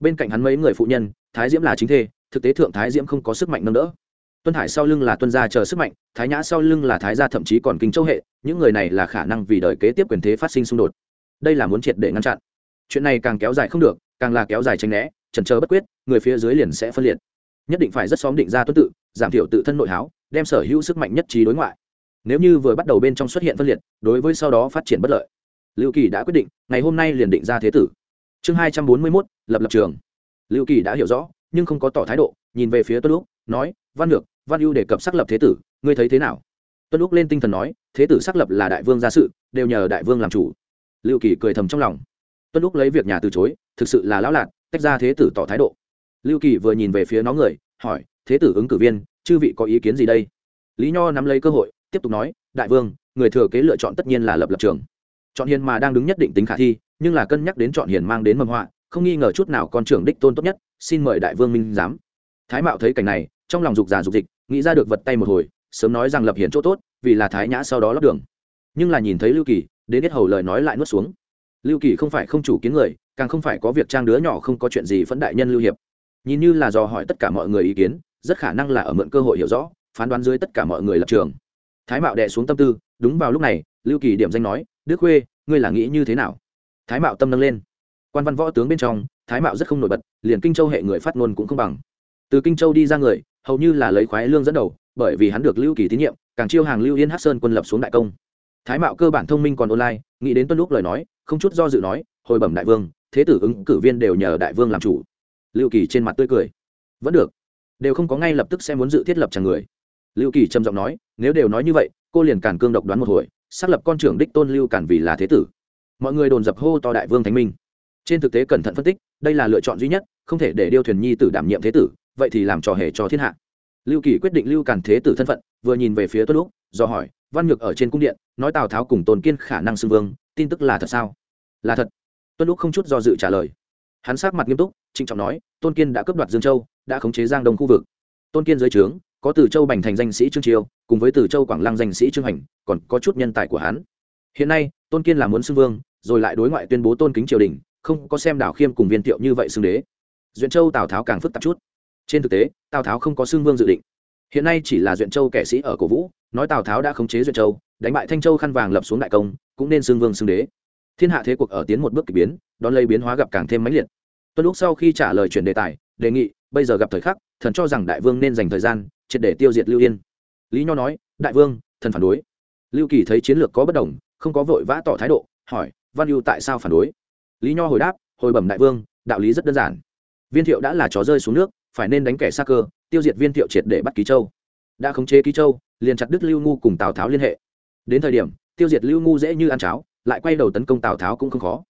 Bên cạnh hắn mấy người phụ nhân, thái diễm là chính thê, thực tế thượng thái diễm không có sức mạnh nâng đỡ tuân hải sau lưng là tuân gia chờ sức mạnh, thái nhã sau lưng là thái gia thậm chí còn kinh châu hệ, những người này là khả năng vì đời kế tiếp quyền thế phát sinh xung đột. Đây là muốn triệt để ngăn chặn. Chuyện này càng kéo dài không được, càng là kéo dài tranh né trần chờ bất quyết, người phía dưới liền sẽ phân liệt. Nhất định phải rất xóm định ra tuân tự, giảm thiểu tự thân nội háo, đem sở hữu sức mạnh nhất trí đối ngoại. Nếu như vừa bắt đầu bên trong xuất hiện phân liệt, đối với sau đó phát triển bất lợi. Lưu kỳ đã quyết định, ngày hôm nay liền định ra thế tử. Chương hai trăm bốn mươi mốt, lập lập trường. Lưu kỳ đã hiểu rõ, nhưng không có tỏ thái độ, nhìn về phía tuân lúc nói, văn lược văn ưu đề cập xác lập thế tử, ngươi thấy thế nào? Tuân lúc lên tinh thần nói, thế tử xác lập là đại vương gia sự, đều nhờ đại vương làm chủ. Lưu kỳ cười thầm trong lòng. Tuân lúc lấy việc nhà từ chối, thực sự là lão lạc tách ra thế tử tỏ thái độ. Lưu kỳ vừa nhìn về phía nó người, hỏi, thế tử ứng cử viên, chư vị có ý kiến gì đây? Lý nho nắm lấy cơ hội, tiếp tục nói, đại vương, người thừa kế lựa chọn tất nhiên là lập lập trường. Chọn hiền mà đang đứng nhất định tính khả thi, nhưng là cân nhắc đến chọn hiền mang đến mầm họa, không nghi ngờ chút nào con trưởng đích tôn tốt nhất, xin mời đại vương minh giám. Thái mạo thấy cảnh này, trong lòng dục già dục dịch nghĩ ra được vật tay một hồi, sớm nói rằng lập hiển chỗ tốt, vì là thái nhã sau đó lắp đường. Nhưng là nhìn thấy lưu kỳ, đến hết hầu lời nói lại nuốt xuống. Lưu kỳ không phải không chủ kiến người, càng không phải có việc trang đứa nhỏ không có chuyện gì phẫn đại nhân lưu hiệp. Nhìn như là dò hỏi tất cả mọi người ý kiến, rất khả năng là ở mượn cơ hội hiểu rõ, phán đoán dưới tất cả mọi người lập trường. Thái mạo đệ xuống tâm tư, đúng vào lúc này, lưu kỳ điểm danh nói, đức khuê, ngươi là nghĩ như thế nào? Thái mạo tâm nâng lên. Quan văn võ tướng bên trong, thái mạo rất không nổi bật, liền kinh châu hệ người phát ngôn cũng không bằng. Từ kinh châu đi ra người hầu như là lấy khoái lương dẫn đầu, bởi vì hắn được lưu kỳ tín nhiệm, càng chiêu hàng lưu yên hát sơn quân lập xuống đại công. Thái mạo cơ bản thông minh còn online, nghĩ đến tuân lúc lời nói, không chút do dự nói, hồi bẩm đại vương, thế tử ứng cử viên đều nhờ đại vương làm chủ. Lưu kỳ trên mặt tươi cười. Vẫn được, đều không có ngay lập tức sẽ muốn dự thiết lập chàng người. Lưu kỳ trầm giọng nói, nếu đều nói như vậy, cô liền càn cương độc đoán một hồi, xác lập con trưởng đích tôn lưu càn vì là thế tử. Mọi người đồn dập hô to đại vương thánh minh. Trên thực tế cẩn thận phân tích, đây là lựa chọn duy nhất, không thể để điêu thuyền nhi tử đảm nhiệm thế tử vậy thì làm trò hề cho thiên hạ. Lưu kỳ quyết định lưu càn thế tử thân phận, vừa nhìn về phía tuân lúc do hỏi, văn nhược ở trên cung điện, nói tào tháo cùng tôn kiên khả năng xưng vương, tin tức là thật sao? Là thật. Tuân lúc không chút do dự trả lời. Hắn sát mặt nghiêm túc, trịnh trọng nói, tôn kiên đã cướp đoạt dương châu, đã khống chế giang đông khu vực. Tôn kiên dưới trướng, có từ châu bành thành danh sĩ trương triều, cùng với từ châu quảng lăng danh sĩ trương hành, còn có chút nhân tài của hắn. Hiện nay, tôn kiên là muốn xưng vương, rồi lại đối ngoại tuyên bố tôn kính triều đình, không có xem đảo khiêm cùng viên thiệu như vậy xưng đế. Duyện châu tào tháo càng phức tạp chút trên thực tế, tào tháo không có xưng vương dự định. Hiện nay chỉ là duyện châu kẻ sĩ ở cổ vũ, nói tào tháo đã khống chế duyện châu, đánh bại thanh châu khăn vàng lập xuống đại công, cũng nên xưng vương xưng đế. Thiên hạ thế cuộc ở tiến một bước k ỳ biến, đón lấy biến hóa gặp càng thêm mãnh liệt. Tuân lúc sau khi trả lời chuyển đề tài, đề nghị, bây giờ gặp thời khắc, thần cho rằng đại vương nên dành thời gian, triệt để tiêu diệt lưu yên. Lý nho nói, đại vương, thần phản đối. Lưu kỳ thấy chiến lược có bất đồng, không có vội vã tỏ thái độ, hỏi, văn lưu tại sao phản đối? Lý nho hồi đáp, hồi bẩm đại vương, đạo lý rất đơn giản. Viên thiệu đã là chó rơi xuống nước phải nên đánh kẻ xa cơ, tiêu diệt viên thiệu triệt để bắt ký châu. Đã khống chế ký châu, liền chặt đứt lưu ngu cùng tào tháo liên hệ. Đến thời điểm, tiêu diệt lưu ngu dễ như ăn cháo, lại quay đầu tấn công tào tháo cũng không khó.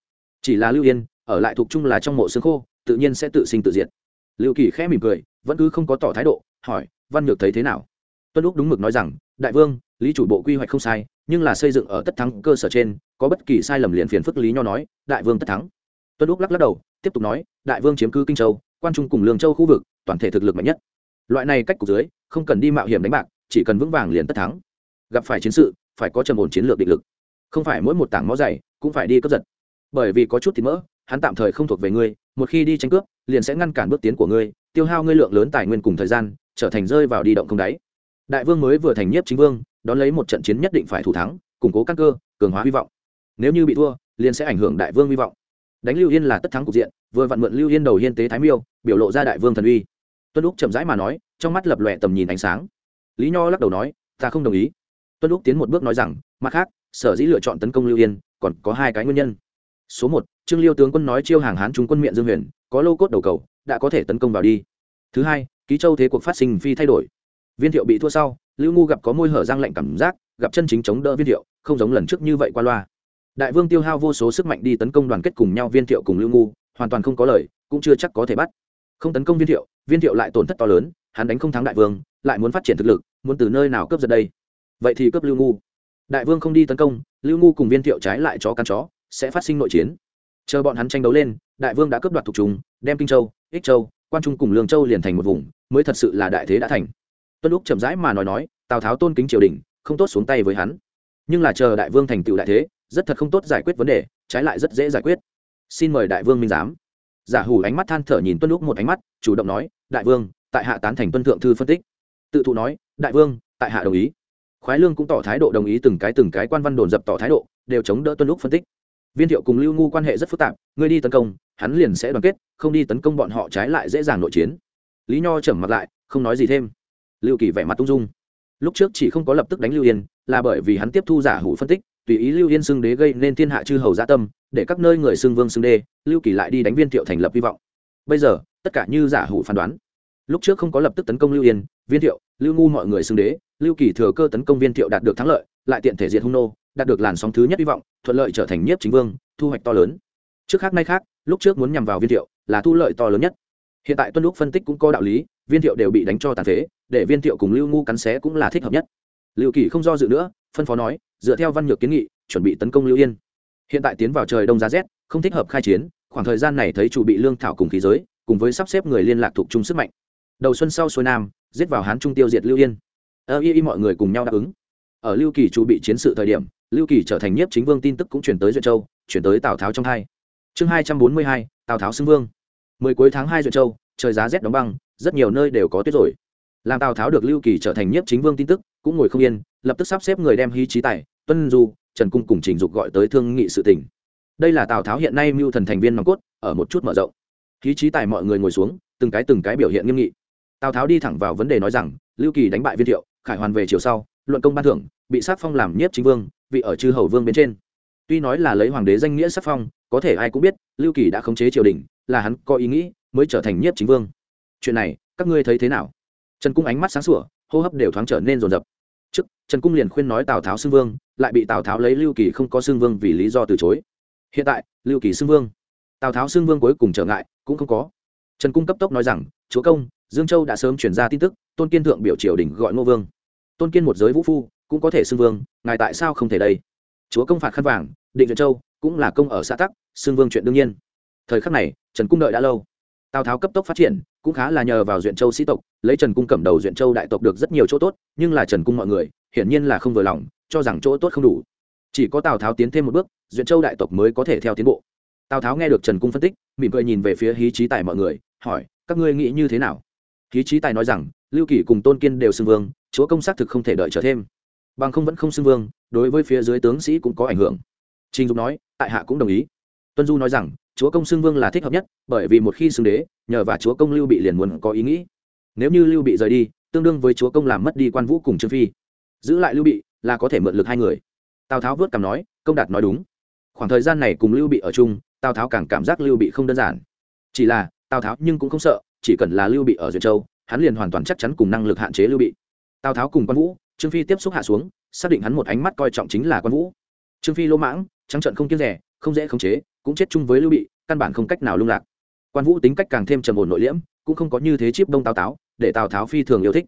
Chỉ là lưu yên, ở lại thuộc chung là trong mộ xương khô, tự nhiên sẽ tự sinh tự diệt. Lưu kỳ khẽ mỉm cười, vẫn cứ không có tỏ thái độ, hỏi, văn nhược thấy thế nào? Tuân lúc đúng mực nói rằng, đại vương, lý chủ bộ quy hoạch không sai, nhưng là xây dựng ở tất thắng cơ sở trên, có bất kỳ sai lầm liền phiền phức lý nho nói, đại vương tất thắng. Tuân lúc lắc lắc đầu, tiếp tục nói, đại vương chiếm cứ kinh châu, quan trung cùng lương châu khu vực toàn thể thực lực mạnh nhất. Loại này cách cục dưới, không cần đi mạo hiểm đánh bạc, chỉ cần vững vàng liền tất thắng. Gặp phải chiến sự, phải có trầm ổn chiến lược định lực. Không phải mỗi một tảng mó dày cũng phải đi cướp giật. Bởi vì có chút thì mỡ, hắn tạm thời không thuộc về ngươi, một khi đi tranh cướp, liền sẽ ngăn cản bước tiến của ngươi, tiêu hao ngươi lượng lớn tài nguyên cùng thời gian, trở thành rơi vào đi động không đáy. Đại vương mới vừa thành nhiếp chính vương, đón lấy một trận chiến nhất định phải thủ thắng, củng cố căn cơ, cường hóa hy vọng. Nếu như bị thua, liền sẽ ảnh hưởng đại vương hy vọng đánh lưu yên là tất thắng cục diện, vừa vặn mượn lưu yên đầu hiên tế thái miêu, biểu lộ ra đại vương thần uy. Tuân lúc chậm rãi mà nói, trong mắt lập lòe tầm nhìn ánh sáng. Lý nho lắc đầu nói, ta không đồng ý. Tuân lúc tiến một bước nói rằng, mặt khác, sở dĩ lựa chọn tấn công lưu yên, còn có hai cái nguyên nhân. Số một, trương liêu tướng quân nói chiêu hàng hán trung quân miệng dương huyền, có lô cốt đầu cầu, đã có thể tấn công vào đi. Thứ hai, ký châu thế cuộc phát sinh phi thay đổi. Viên thiệu bị thua sau, lưu ngu gặp có môi hở răng lạnh cảm giác, gặp chân chính chống đỡ viên thiệu, không giống lần trước như vậy qua loa đại vương tiêu hao vô số sức mạnh đi tấn công đoàn kết cùng nhau viên thiệu cùng lưu ngu, hoàn toàn không có lời, cũng chưa chắc có thể bắt. Không tấn công viên thiệu viên thiệu lại tổn thất to lớn, hắn đánh không thắng đại vương, lại muốn phát triển thực lực, muốn từ nơi nào cướp giật đây? Vậy thì cướp lưu ngu. Đại vương không đi tấn công, lưu ngu cùng viên thiệu trái lại chó căn chó, sẽ phát sinh nội chiến. Chờ bọn hắn tranh đấu lên, đại vương đã cướp đoạt thuộc chúng đem kinh châu, ích châu, quan trung cùng lương châu liền thành một vùng, mới thật sự là đại thế đã thành. Tuân lúc chậm rãi mà nói nói, tào tháo tôn kính triều đình, không tốt xuống tay với hắn. Nhưng là chờ đại vương thành tựu đại thế rất thật không tốt giải quyết vấn đề, trái lại rất dễ giải quyết. Xin mời đại vương minh giám. Giả hủ ánh mắt than thở nhìn tuân lúc một ánh mắt, chủ động nói, đại vương, tại hạ tán thành tuân thượng thư phân tích. Tự thụ nói, đại vương, tại hạ đồng ý. Khoái lương cũng tỏ thái độ đồng ý từng cái từng cái quan văn đồn dập tỏ thái độ, đều chống đỡ tuân lúc phân tích. Viên thiệu cùng lưu ngu quan hệ rất phức tạp, ngươi đi tấn công, hắn liền sẽ đoàn kết, không đi tấn công bọn họ trái lại dễ dàng nội chiến. Lý nho trầm mặt lại, không nói gì thêm. Lưu kỳ vẻ mặt tung dung. Lúc trước chỉ không có lập tức đánh lưu yên, là bởi vì hắn tiếp thu giả hủ phân tích tùy ý lưu yên xưng đế gây nên thiên hạ chư hầu gia tâm, để các nơi người xưng vương xưng đê lưu kỳ lại đi đánh viên thiệu thành lập hy vọng. Bây giờ, tất cả như giả hủ phán đoán. Lúc trước không có lập tức tấn công lưu yên, viên thiệu, lưu ngu mọi người xưng đế, lưu kỳ thừa cơ tấn công viên thiệu đạt được thắng lợi, lại tiện thể diệt hung nô, đạt được làn sóng thứ nhất hy vọng, thuận lợi trở thành nhiếp chính vương, thu hoạch to lớn. Trước khác nay khác, lúc trước muốn nhằm vào viên thiệu, là thu lợi to lớn nhất. Hiện tại tuân lúc phân tích cũng có đạo lý, viên thiệu đều bị đánh cho tàn phế, để viên thiệu cùng lưu ngu cắn xé cũng là thích hợp nhất. Lưu kỳ không do dự nữa, phân phó nói dựa theo văn nhược kiến nghị, chuẩn bị tấn công lưu yên. Hiện tại tiến vào trời đông giá rét, không thích hợp khai chiến, khoảng thời gian này thấy chủ bị lương thảo cùng khí giới, cùng với sắp xếp người liên lạc thuộc chung sức mạnh. Đầu xuân sau xuôi nam, giết vào hán trung tiêu diệt lưu yên. Ơ y y mọi người cùng nhau đáp ứng. Ở lưu kỳ chủ bị chiến sự thời điểm, lưu kỳ trở thành nhiếp chính vương tin tức cũng chuyển tới duyệt châu, chuyển tới tào tháo trong hai. Chương hai trăm bốn mươi hai, tào tháo xưng vương. Mười cuối tháng hai duyệt châu, trời giá rét đóng băng, rất nhiều nơi đều có tuyết rồi làm tào tháo được lưu kỳ trở thành nhiếp chính vương tin tức, cũng ngồi không yên, lập tức sắp xếp người đem hy trí tài, tuân du, trần cung cùng trình dục gọi tới thương nghị sự tỉnh đây là tào tháo hiện nay mưu thần thành viên nòng cốt, ở một chút mở rộng. Khí trí tài mọi người ngồi xuống, từng cái từng cái biểu hiện nghiêm nghị. Tào tháo đi thẳng vào vấn đề nói rằng, lưu kỳ đánh bại viên thiệu, khải hoàn về chiều sau, luận công ban thưởng, bị sát phong làm nhiếp chính vương, vị ở chư hầu vương bên trên. Tuy nói là lấy hoàng đế danh nghĩa sắc phong, có thể ai cũng biết, lưu kỳ đã khống chế triều đình, là hắn có ý nghĩ mới trở thành nhiếp chính vương. Chuyện này, các ngươi thấy thế nào? Trần cung ánh mắt sáng sủa, hô hấp đều thoáng trở nên rồn rập trước, trần cung liền khuyên nói tào tháo xưng vương, lại bị tào tháo lấy lưu kỳ không có xưng vương vì lý do từ chối. Hiện tại, lưu kỳ xưng vương, tào tháo xưng vương cuối cùng trở ngại, cũng không có. Trần cung cấp tốc nói rằng, chúa công, dương châu đã sớm chuyển ra tin tức, tôn kiên thượng biểu triều đình gọi ngô vương. Tôn kiên một giới vũ phu, cũng có thể xưng vương, ngài tại sao không thể đây? Chúa công phạt khăn vàng, định duyệt châu, cũng là công ở xã tắc xưng vương chuyện đương nhiên. Thời khắc này, trần cung đợi đã lâu tào tháo cấp tốc phát triển, cũng khá là nhờ vào duyện châu sĩ tộc, lấy trần cung cầm đầu duyện châu đại tộc được rất nhiều chỗ tốt, nhưng là trần cung mọi người, hiển nhiên là không vừa lòng, cho rằng chỗ tốt không đủ. Chỉ có tào tháo tiến thêm một bước, duyện châu đại tộc mới có thể theo tiến bộ. Tào tháo nghe được trần cung phân tích, mỉm cười nhìn về phía hí trí tài mọi người, hỏi, các ngươi nghĩ như thế nào? Hí trí tài nói rằng, lưu kỳ cùng tôn kiên đều xưng vương, chúa công xác thực không thể đợi trở thêm. Bằng không vẫn không xưng vương, đối với phía dưới tướng sĩ cũng có ảnh hưởng. Trình dục nói, tại hạ cũng đồng ý. Tuân du nói rằng chúa công xưng vương là thích hợp nhất, bởi vì một khi xưng đế, nhờ và chúa công lưu bị liền muốn có ý nghĩ. Nếu như lưu bị rời đi, tương đương với chúa công làm mất đi quan vũ cùng trương phi. Giữ lại lưu bị là có thể mượn lực hai người. Tào tháo vớt cằm nói, công đạt nói đúng. Khoảng thời gian này cùng lưu bị ở chung, tào tháo càng cảm giác lưu bị không đơn giản. Chỉ là, tào tháo nhưng cũng không sợ, chỉ cần là lưu bị ở duyệt châu, hắn liền hoàn toàn chắc chắn cùng năng lực hạn chế lưu bị. Tào tháo cùng quan vũ, trương phi tiếp xúc hạ xuống, xác định hắn một ánh mắt coi trọng chính là quan vũ. Trương phi lỗ mãng, trắng trận không kiêng rẻ, không dễ khống chế, cũng chết chung với lưu bị căn bản không cách nào lung lạc. Quan vũ tính cách càng thêm trầm ổn nội liễm, cũng không có như thế chiếp đông tào táo, để tào tháo phi thường yêu thích.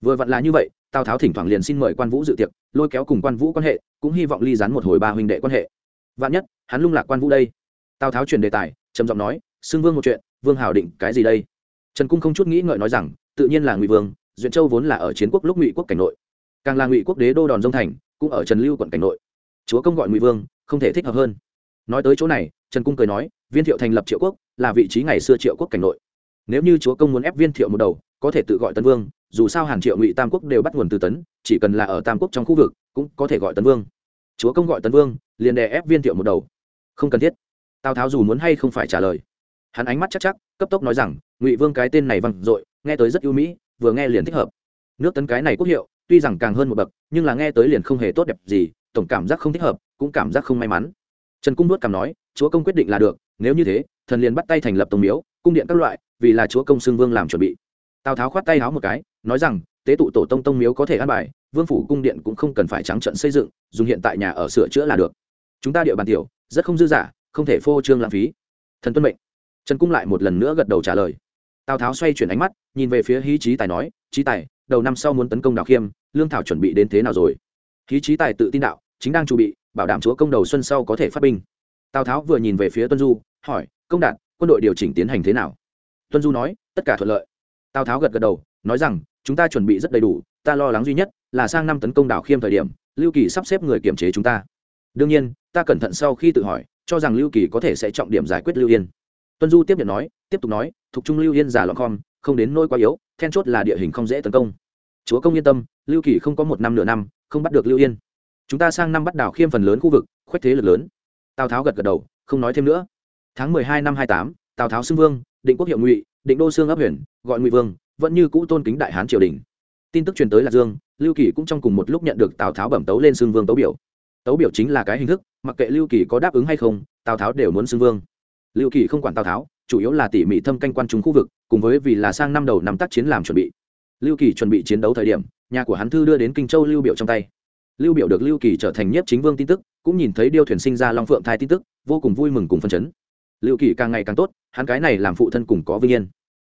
Vừa vặn là như vậy, tào tháo thỉnh thoảng liền xin mời quan vũ dự tiệc, lôi kéo cùng quan vũ quan hệ, cũng hy vọng ly dán một hồi ba huynh đệ quan hệ. Vạn nhất, hắn lung lạc quan vũ đây. Tào tháo chuyển đề tài, trầm giọng nói, xưng vương một chuyện, vương hào định cái gì đây? Trần cung không chút nghĩ ngợi nói rằng, tự nhiên là ngụy vương, duyện châu vốn là ở chiến quốc lúc ngụy quốc cảnh nội. Càng là ngụy quốc đế đô đòn dông thành, cũng ở trần lưu quận cảnh nội. Chúa công gọi ngụy vương, không thể thích hợp hơn. Nói tới chỗ này trần cung cười nói, viên thiệu thành lập triệu quốc, là vị trí ngày xưa triệu quốc cảnh nội. Nếu như chúa công muốn ép viên thiệu một đầu, có thể tự gọi tân vương, dù sao hàn triệu ngụy tam quốc đều bắt nguồn từ tấn, chỉ cần là ở tam quốc trong khu vực, cũng có thể gọi tân vương. Chúa công gọi tân vương, liền đè ép viên thiệu một đầu. Không cần thiết. Tào tháo dù muốn hay không phải trả lời. Hắn ánh mắt chắc chắc, cấp tốc nói rằng, ngụy vương cái tên này văng dội, nghe tới rất ưu mỹ, vừa nghe liền thích hợp. Nước tấn cái này quốc hiệu, tuy rằng càng hơn một bậc, nhưng là nghe tới liền không hề tốt đẹp gì, tổng cảm giác không thích hợp, cũng cảm giác không may mắn. Trần cung nuốt cảm nói chúa công quyết định là được, nếu như thế, thần liền bắt tay thành lập tông miếu, cung điện các loại, vì là chúa công xưng vương làm chuẩn bị. Tào tháo khoát tay háo một cái, nói rằng, tế tụ tổ tông tông miếu có thể ăn bài, vương phủ cung điện cũng không cần phải trắng trận xây dựng, dùng hiện tại nhà ở sửa chữa là được. Chúng ta địa bàn tiểu, rất không dư giả, không thể phô trương lãng phí. Thần tuân mệnh. Trần cung lại một lần nữa gật đầu trả lời. Tào tháo xoay chuyển ánh mắt, nhìn về phía hí trí tài nói trí tài, đầu năm sau muốn tấn công đào khiêm, lương thảo chuẩn bị đến thế nào rồi? Hí trí tài tự tin đạo, chính đang chuẩn bị, bảo đảm chúa công đầu xuân sau có thể phát binh tào tháo vừa nhìn về phía tuân du, hỏi, công đạt, quân đội điều chỉnh tiến hành thế nào? Tuân du nói, tất cả thuận lợi. Tào tháo gật gật đầu, nói rằng, chúng ta chuẩn bị rất đầy đủ, ta lo lắng duy nhất là sang năm tấn công đảo khiêm thời điểm, lưu kỳ sắp xếp người kiểm chế chúng ta. Đương nhiên, ta cẩn thận sau khi tự hỏi, cho rằng lưu kỳ có thể sẽ trọng điểm giải quyết lưu yên. Tuân du tiếp nhận nói, tiếp tục nói, thuộc trung lưu yên giả loạn khom, không đến nôi quá yếu, then chốt là địa hình không dễ tấn công. Chúa công yên tâm, lưu kỳ không có một năm nửa năm, không bắt được lưu yên. Chúng ta sang năm bắt đảo khiêm phần lớn khu vực khoách thế lực lớn tào tháo gật gật đầu, không nói thêm nữa. Tháng mười hai năm hai tám, tào tháo xưng vương, định quốc hiệu ngụy, định đô xương ấp huyền, gọi ngụy vương, vẫn như cũ tôn kính đại hán triều đình. Tin tức truyền tới lạc dương, lưu kỳ cũng trong cùng một lúc nhận được tào tháo bẩm tấu lên xưng vương tấu biểu. Tấu biểu chính là cái hình thức, mặc kệ lưu kỳ có đáp ứng hay không, tào tháo đều muốn xưng vương. Lưu kỳ không quản tào tháo, chủ yếu là tỉ mỉ thâm canh quan trung khu vực, cùng với vì là sang năm đầu năm tác chiến làm chuẩn bị. Lưu kỳ chuẩn bị chiến đấu thời điểm, nhà của hắn thư đưa đến kinh châu lưu biểu trong tay lưu biểu được lưu kỳ trở thành nhiếp chính vương tin tức, cũng nhìn thấy điêu thuyền sinh ra long phượng thai tin tức, vô cùng vui mừng cùng phân chấn. Lưu kỳ càng ngày càng tốt, hắn cái này làm phụ thân cùng có vinh yên.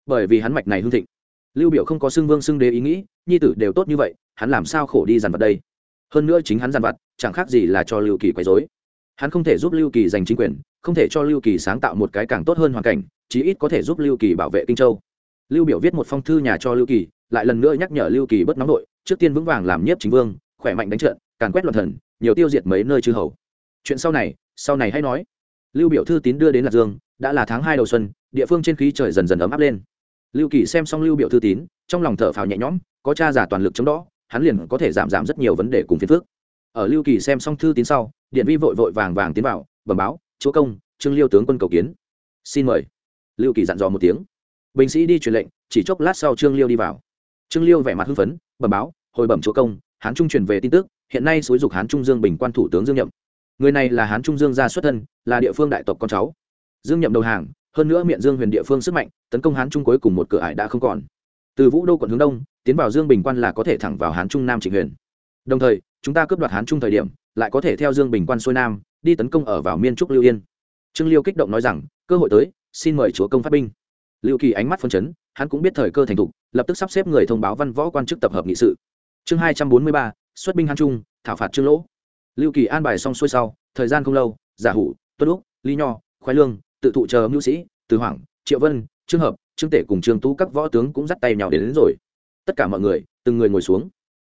Bởi vì hắn mạch này hương thịnh. Lưu biểu không có xưng vương xưng đế ý nghĩ, nhi tử đều tốt như vậy, hắn làm sao khổ đi dằn vặt đây? Hơn nữa chính hắn dằn vặt, chẳng khác gì là cho lưu kỳ quấy rối. Hắn không thể giúp lưu kỳ giành chính quyền, không thể cho lưu kỳ sáng tạo một cái càng tốt hơn hoàn cảnh, chí ít có thể giúp lưu kỳ bảo vệ kinh châu. Lưu biểu viết một phong thư nhà cho lưu kỳ, lại lần nữa nhắc nhở lưu kỳ bất nóng nội, trước tiên vững vàng làm nhiếp chính vương khỏe mạnh đánh trận, càn quét loạn thần, nhiều tiêu diệt mấy nơi chư hầu. Chuyện sau này sau này hãy nói. Lưu biểu thư tín đưa đến lạc dương, đã là tháng hai đầu xuân, địa phương trên khí trời dần dần ấm áp lên. Lưu kỳ xem xong lưu biểu thư tín, trong lòng thở phào nhẹ nhõm, có cha giả toàn lực chống đó hắn liền có thể giảm giảm rất nhiều vấn đề cùng phiền phức. Ở lưu kỳ xem xong thư tín sau, điện vi vội vội vàng vàng tiến vào, bẩm báo, chúa công, trương liêu tướng quân cầu kiến. Xin mời. Lưu kỳ dặn dò một tiếng. Binh sĩ đi truyền lệnh, chỉ chốc lát sau trương liêu đi vào. Trương liêu vẻ mặt hưng phấn, bẩm báo, hồi bẩm chúa công hán trung truyền về tin tức, hiện nay xúi dục hán trung dương bình quan thủ tướng dương nhậm. Người này là hán trung dương gia xuất thân, là địa phương đại tộc con cháu. Dương nhậm đầu hàng, hơn nữa miệng dương huyền địa phương sức mạnh, tấn công hán trung cuối cùng một cửa ải đã không còn. Từ vũ đô quận hướng đông, tiến vào dương bình quan là có thể thẳng vào hán trung nam trịnh huyền. Đồng thời, chúng ta cướp đoạt hán trung thời điểm, lại có thể theo dương bình quan xuôi nam, đi tấn công ở vào miên trúc lưu yên. Trương liêu kích động nói rằng, cơ hội tới, xin mời chúa công phát binh. Lưu kỳ ánh mắt phân chấn, hắn cũng biết thời cơ thành thục, lập tức sắp xếp người thông báo văn võ quan chức tập hợp nghị sự chương hai trăm bốn mươi ba xuất binh hán trung thảo phạt trương lỗ. Lưu kỳ an bài xong xuôi sau thời gian không lâu giả hủ tuất úc lý nho khoái lương tự thụ chờ mưu sĩ từ hoàng triệu vân trương hợp trương tể cùng trương tú các võ tướng cũng dắt tay nhào đến, đến rồi. Tất cả mọi người từng người ngồi xuống.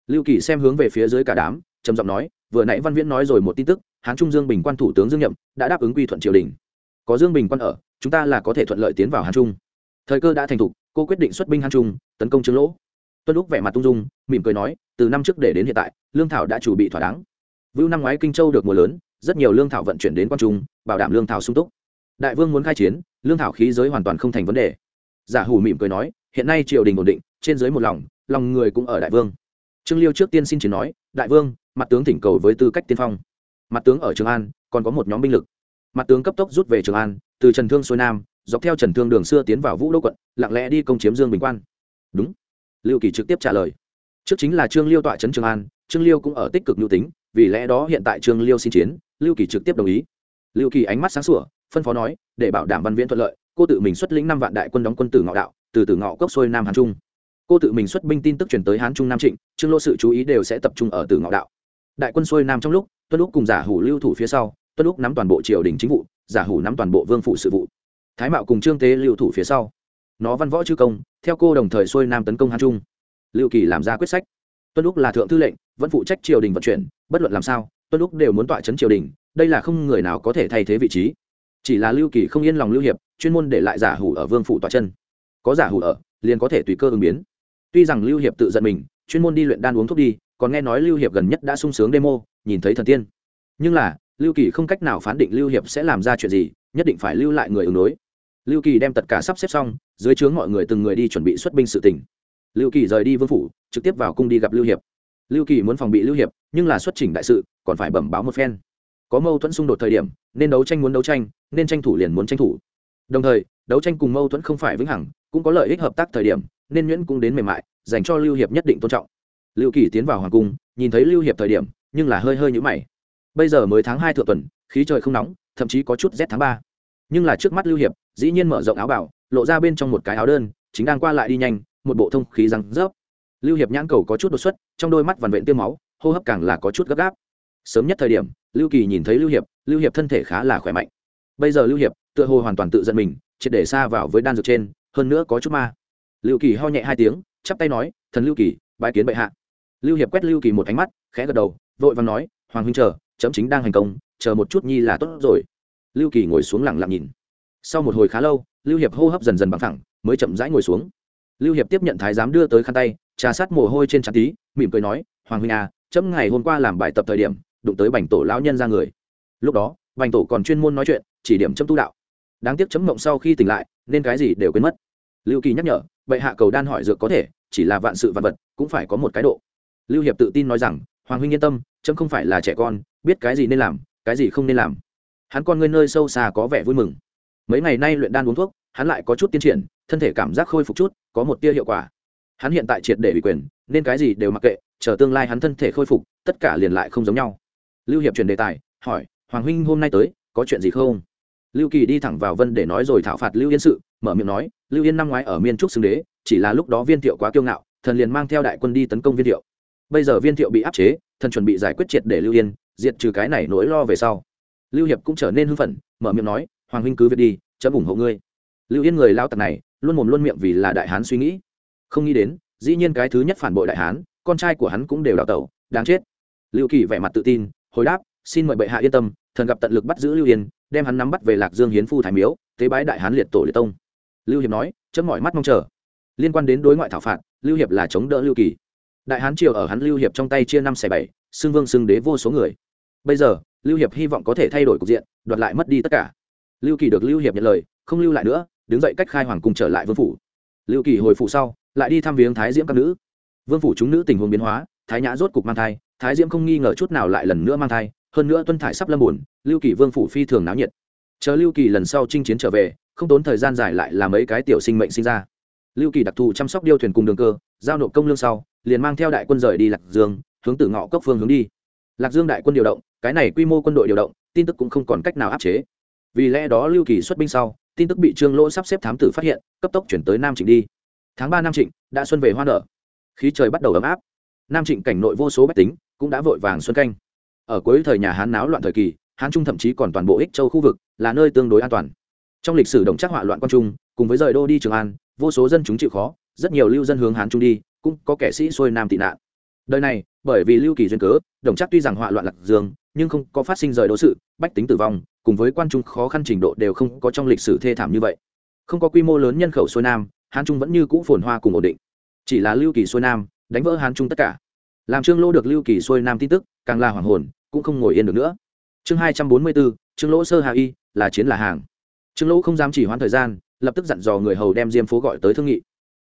Lưu kỳ xem hướng về phía dưới cả đám trầm giọng nói vừa nãy văn viễn nói rồi một tin tức hán trung dương bình quan thủ tướng dương nhậm đã đáp ứng quy thuận triều đình. Có dương bình quan ở chúng ta là có thể thuận lợi tiến vào hán trung. Thời cơ đã thành thục cô quyết định xuất binh hán trung tấn công trương lỗ tuân lúc vẻ mặt tung dung, mỉm cười nói, từ năm trước để đến hiện tại, lương thảo đã chuẩn bị thỏa đáng. Vưu năm ngoái kinh châu được mùa lớn, rất nhiều lương thảo vận chuyển đến quan trung, bảo đảm lương thảo sung túc. Đại vương muốn khai chiến, lương thảo khí giới hoàn toàn không thành vấn đề. Giả hủ mỉm cười nói, hiện nay triều đình ổn định, trên dưới một lòng lòng người cũng ở đại vương. Trương liêu trước tiên xin chỉ nói, đại vương, mặt tướng thỉnh cầu với tư cách tiên phong. Mặt tướng ở trường an, còn có một nhóm binh lực. Mặt tướng cấp tốc rút về trường an, từ trần thương xuôi nam, dọc theo trần thương đường xưa tiến vào vũ đô quận, lặng lẽ đi công chiếm dương bình quan. Đúng lưu kỳ trực tiếp trả lời. Trước chính là trương liêu tọa trấn trường an, trương liêu cũng ở tích cực nhu tính, vì lẽ đó hiện tại trương liêu xin chiến, lưu kỳ trực tiếp đồng ý. Lưu kỳ ánh mắt sáng sủa, phân phó nói, để bảo đảm văn viễn thuận lợi, cô tự mình xuất lĩnh năm vạn đại quân đóng quân tử ngọ đạo, từ tử ngọ cốc xuôi nam hán trung. Cô tự mình xuất binh tin tức truyền tới hán trung nam trịnh, trương lô sự chú ý đều sẽ tập trung ở tử ngọ đạo. Đại quân xuôi nam trong lúc, tuân lúc cùng giả hủ lưu thủ phía sau, tuân lúc nắm toàn bộ triều đình chính vụ, giả hủ nắm toàn bộ vương phủ sự vụ. Thái mạo cùng trương tế lưu thủ phía sau nó văn võ chư công, theo cô đồng thời xuôi nam tấn công hán trung. Lưu kỳ làm ra quyết sách. Tuân lúc là thượng thư lệnh, vẫn phụ trách triều đình vận chuyển, bất luận làm sao, tuân lúc đều muốn tọa chấn triều đình, đây là không người nào có thể thay thế vị trí. Chỉ là lưu kỳ không yên lòng lưu hiệp, chuyên môn để lại giả hủ ở vương phủ tọa chân. Có giả hủ ở, liền có thể tùy cơ ứng biến. Tuy rằng lưu hiệp tự giận mình, chuyên môn đi luyện đan uống thuốc đi, còn nghe nói lưu hiệp gần nhất đã sung sướng demo, nhìn thấy thần tiên. Nhưng là, lưu kỳ không cách nào phán định lưu hiệp sẽ làm ra chuyện gì, nhất định phải lưu lại người ứng đối. Lưu kỳ đem tất cả sắp xếp xong dưới trướng mọi người từng người đi chuẩn bị xuất binh sự tỉnh lưu kỳ rời đi vương phủ, trực tiếp vào cung đi gặp lưu hiệp. Lưu kỳ muốn phòng bị lưu hiệp, nhưng là xuất trình đại sự, còn phải bẩm báo một phen. Có mâu thuẫn xung đột thời điểm, nên đấu tranh muốn đấu tranh, nên tranh thủ liền muốn tranh thủ. Đồng thời, đấu tranh cùng mâu thuẫn không phải vĩnh hằng, cũng có lợi ích hợp tác thời điểm, nên nhuyễn cũng đến mềm mại, dành cho lưu hiệp nhất định tôn trọng. Lưu kỳ tiến vào hoàng cung, nhìn thấy lưu hiệp thời điểm, nhưng là hơi hơi nhũ mày. Bây giờ mới tháng hai thượng tuần, khí trời không nóng, thậm chí có chút rét tháng ba. Nhưng là trước mắt lưu hiệp, dĩ nhiên mở rộng áo bảo lộ ra bên trong một cái áo đơn, chính đang qua lại đi nhanh, một bộ thông khí răng rớp. Lưu hiệp nhãn cầu có chút đột xuất, trong đôi mắt vằn vện tiêu máu, hô hấp càng là có chút gấp gáp. Sớm nhất thời điểm, lưu kỳ nhìn thấy lưu hiệp lưu hiệp thân thể khá là khỏe mạnh. Bây giờ lưu hiệp, tựa hồ hoàn toàn tự giận mình, triệt để xa vào với đan dược trên, hơn nữa có chút ma. Lưu kỳ ho nhẹ hai tiếng, chắp tay nói, thần lưu kỳ bãi kiến bệ hạ. Lưu hiệp quét lưu kỳ một ánh mắt, khẽ gật đầu, vội vàng nói, hoàng huynh chờ, chấm chính đang hành công, chờ một chút nhi là tốt rồi. Lưu kỳ ngồi xuống lặng lặng nhìn. Sau một hồi khá lâu lưu hiệp hô hấp dần dần bằng thẳng, mới chậm rãi ngồi xuống. Lưu hiệp tiếp nhận thái giám đưa tới khăn tay, trà sát mồ hôi trên trán tí, mỉm cười nói, hoàng huynh à chấm ngày hôm qua làm bài tập thời điểm, đụng tới bành tổ lão nhân ra người. Lúc đó, bành tổ còn chuyên môn nói chuyện, chỉ điểm chấm tu đạo. Đáng tiếc chấm mộng sau khi tỉnh lại, nên cái gì đều quên mất. Lưu kỳ nhắc nhở, bệ hạ cầu đan hỏi dược có thể, chỉ là vạn sự vạn vật, cũng phải có một cái độ. Lưu hiệp tự tin nói rằng, hoàng huynh yên tâm, chấm không phải là trẻ con, biết cái gì nên làm, cái gì không nên làm. Hắn con ngươi nơi sâu xa có vẻ vui mừng mấy ngày nay luyện đan uống thuốc, hắn lại có chút tiến triển, thân thể cảm giác khôi phục chút, có một tia hiệu quả. Hắn hiện tại triệt để ủy quyền, nên cái gì đều mặc kệ, chờ tương lai hắn thân thể khôi phục, tất cả liền lại không giống nhau. Lưu hiệp chuyển đề tài, hỏi, hoàng huynh hôm nay tới, có chuyện gì không? Lưu kỳ đi thẳng vào vân để nói rồi thảo phạt lưu yên sự, mở miệng nói, lưu yên năm ngoái ở miên trúc xưng đế, chỉ là lúc đó viên thiệu quá kiêu ngạo, thần liền mang theo đại quân đi tấn công viên thiệu. Bây giờ viên thiệu bị áp chế, thần chuẩn bị giải quyết triệt để lưu yên, diệt trừ cái này nỗi lo về sau. Lưu hiệp cũng trở nên hưng phấn, mở miệng nói hoàng huynh cứ việc đi, chấm ủng hộ ngươi. Lưu yên người lao tặc này, luôn mồm luôn miệng vì là đại hán suy nghĩ. Không nghĩ đến, dĩ nhiên cái thứ nhất phản bội đại hán, con trai của hắn cũng đều đào tẩu, đáng chết. Lưu kỳ vẻ mặt tự tin, hồi đáp, xin mời bệ hạ yên tâm, thần gặp tận lực bắt giữ lưu yên, đem hắn nắm bắt về lạc dương hiến phu thái miếu, tế bái đại hán liệt tổ liệt tông. Lưu hiệp nói, chấm mọi mắt mong chờ. Liên quan đến đối ngoại thảo phạt, lưu hiệp là chống đỡ lưu kỳ. Đại hán triều ở hắn lưu hiệp trong tay chia năm xẻ bảy, xưng vương xưng đế vô số người. Bây giờ, lưu hiệp hy vọng có thể thay đổi cục diện, đoạt lại mất đi tất cả lưu kỳ được lưu hiệp nhận lời, không lưu lại nữa, đứng dậy cách khai hoàng cùng trở lại vương phủ. Lưu kỳ hồi phụ sau, lại đi thăm viếng thái diễm các nữ. Vương phủ chúng nữ tình huống biến hóa, thái nhã rốt cục mang thai, thái diễm không nghi ngờ chút nào lại lần nữa mang thai, hơn nữa tuân thải sắp lâm buồn, lưu kỳ vương phủ phi thường náo nhiệt. Chờ lưu kỳ lần sau chinh chiến trở về, không tốn thời gian dài lại là mấy cái tiểu sinh mệnh sinh ra. Lưu kỳ đặc thù chăm sóc điêu thuyền cùng đường cơ, giao nộp công lương sau, liền mang theo đại quân rời đi lạc dương, hướng từ ngõ cốc phương hướng đi. Lạc dương đại quân điều động, cái này quy mô quân đội điều động, tin tức cũng không còn cách nào áp chế vì lẽ đó lưu kỳ xuất binh sau, tin tức bị trương lỗ sắp xếp thám tử phát hiện, cấp tốc chuyển tới nam trịnh đi. Tháng ba nam trịnh, đã xuân về hoa nở. Khí trời bắt đầu ấm áp. Nam trịnh cảnh nội vô số bách tính, cũng đã vội vàng xuân canh. Ở cuối thời nhà hán náo loạn thời kỳ, hán trung thậm chí còn toàn bộ ích châu khu vực là nơi tương đối an toàn. Trong lịch sử đồng chắc họa loạn quan trung, cùng với rời đô đi trường an, vô số dân chúng chịu khó, rất nhiều lưu dân hướng hán trung đi, cũng có kẻ sĩ xuôi nam tị nạn. Đời này, bởi vì lưu kỳ duyên cớ đồng chắc tuy rằng họa loạn lạc dương nhưng không có phát sinh rời đô sự, bách tính tử vong, cùng với quan trung khó khăn trình độ đều không có trong lịch sử thê thảm như vậy. Không có quy mô lớn nhân khẩu xuôi nam, hán trung vẫn như cũ phồn hoa cùng ổn định. Chỉ là lưu kỳ xuôi nam, đánh vỡ hán trung tất cả. Làm trương lỗ được lưu kỳ xuôi nam tin tức, càng là hoàng hồn, cũng không ngồi yên được nữa. Chương hai trăm bốn mươi bốn trương lỗ sơ hà y, là chiến là hàng. Trương lỗ không dám chỉ hoãn thời gian, lập tức dặn dò người hầu đem diêm phố gọi tới thương nghị.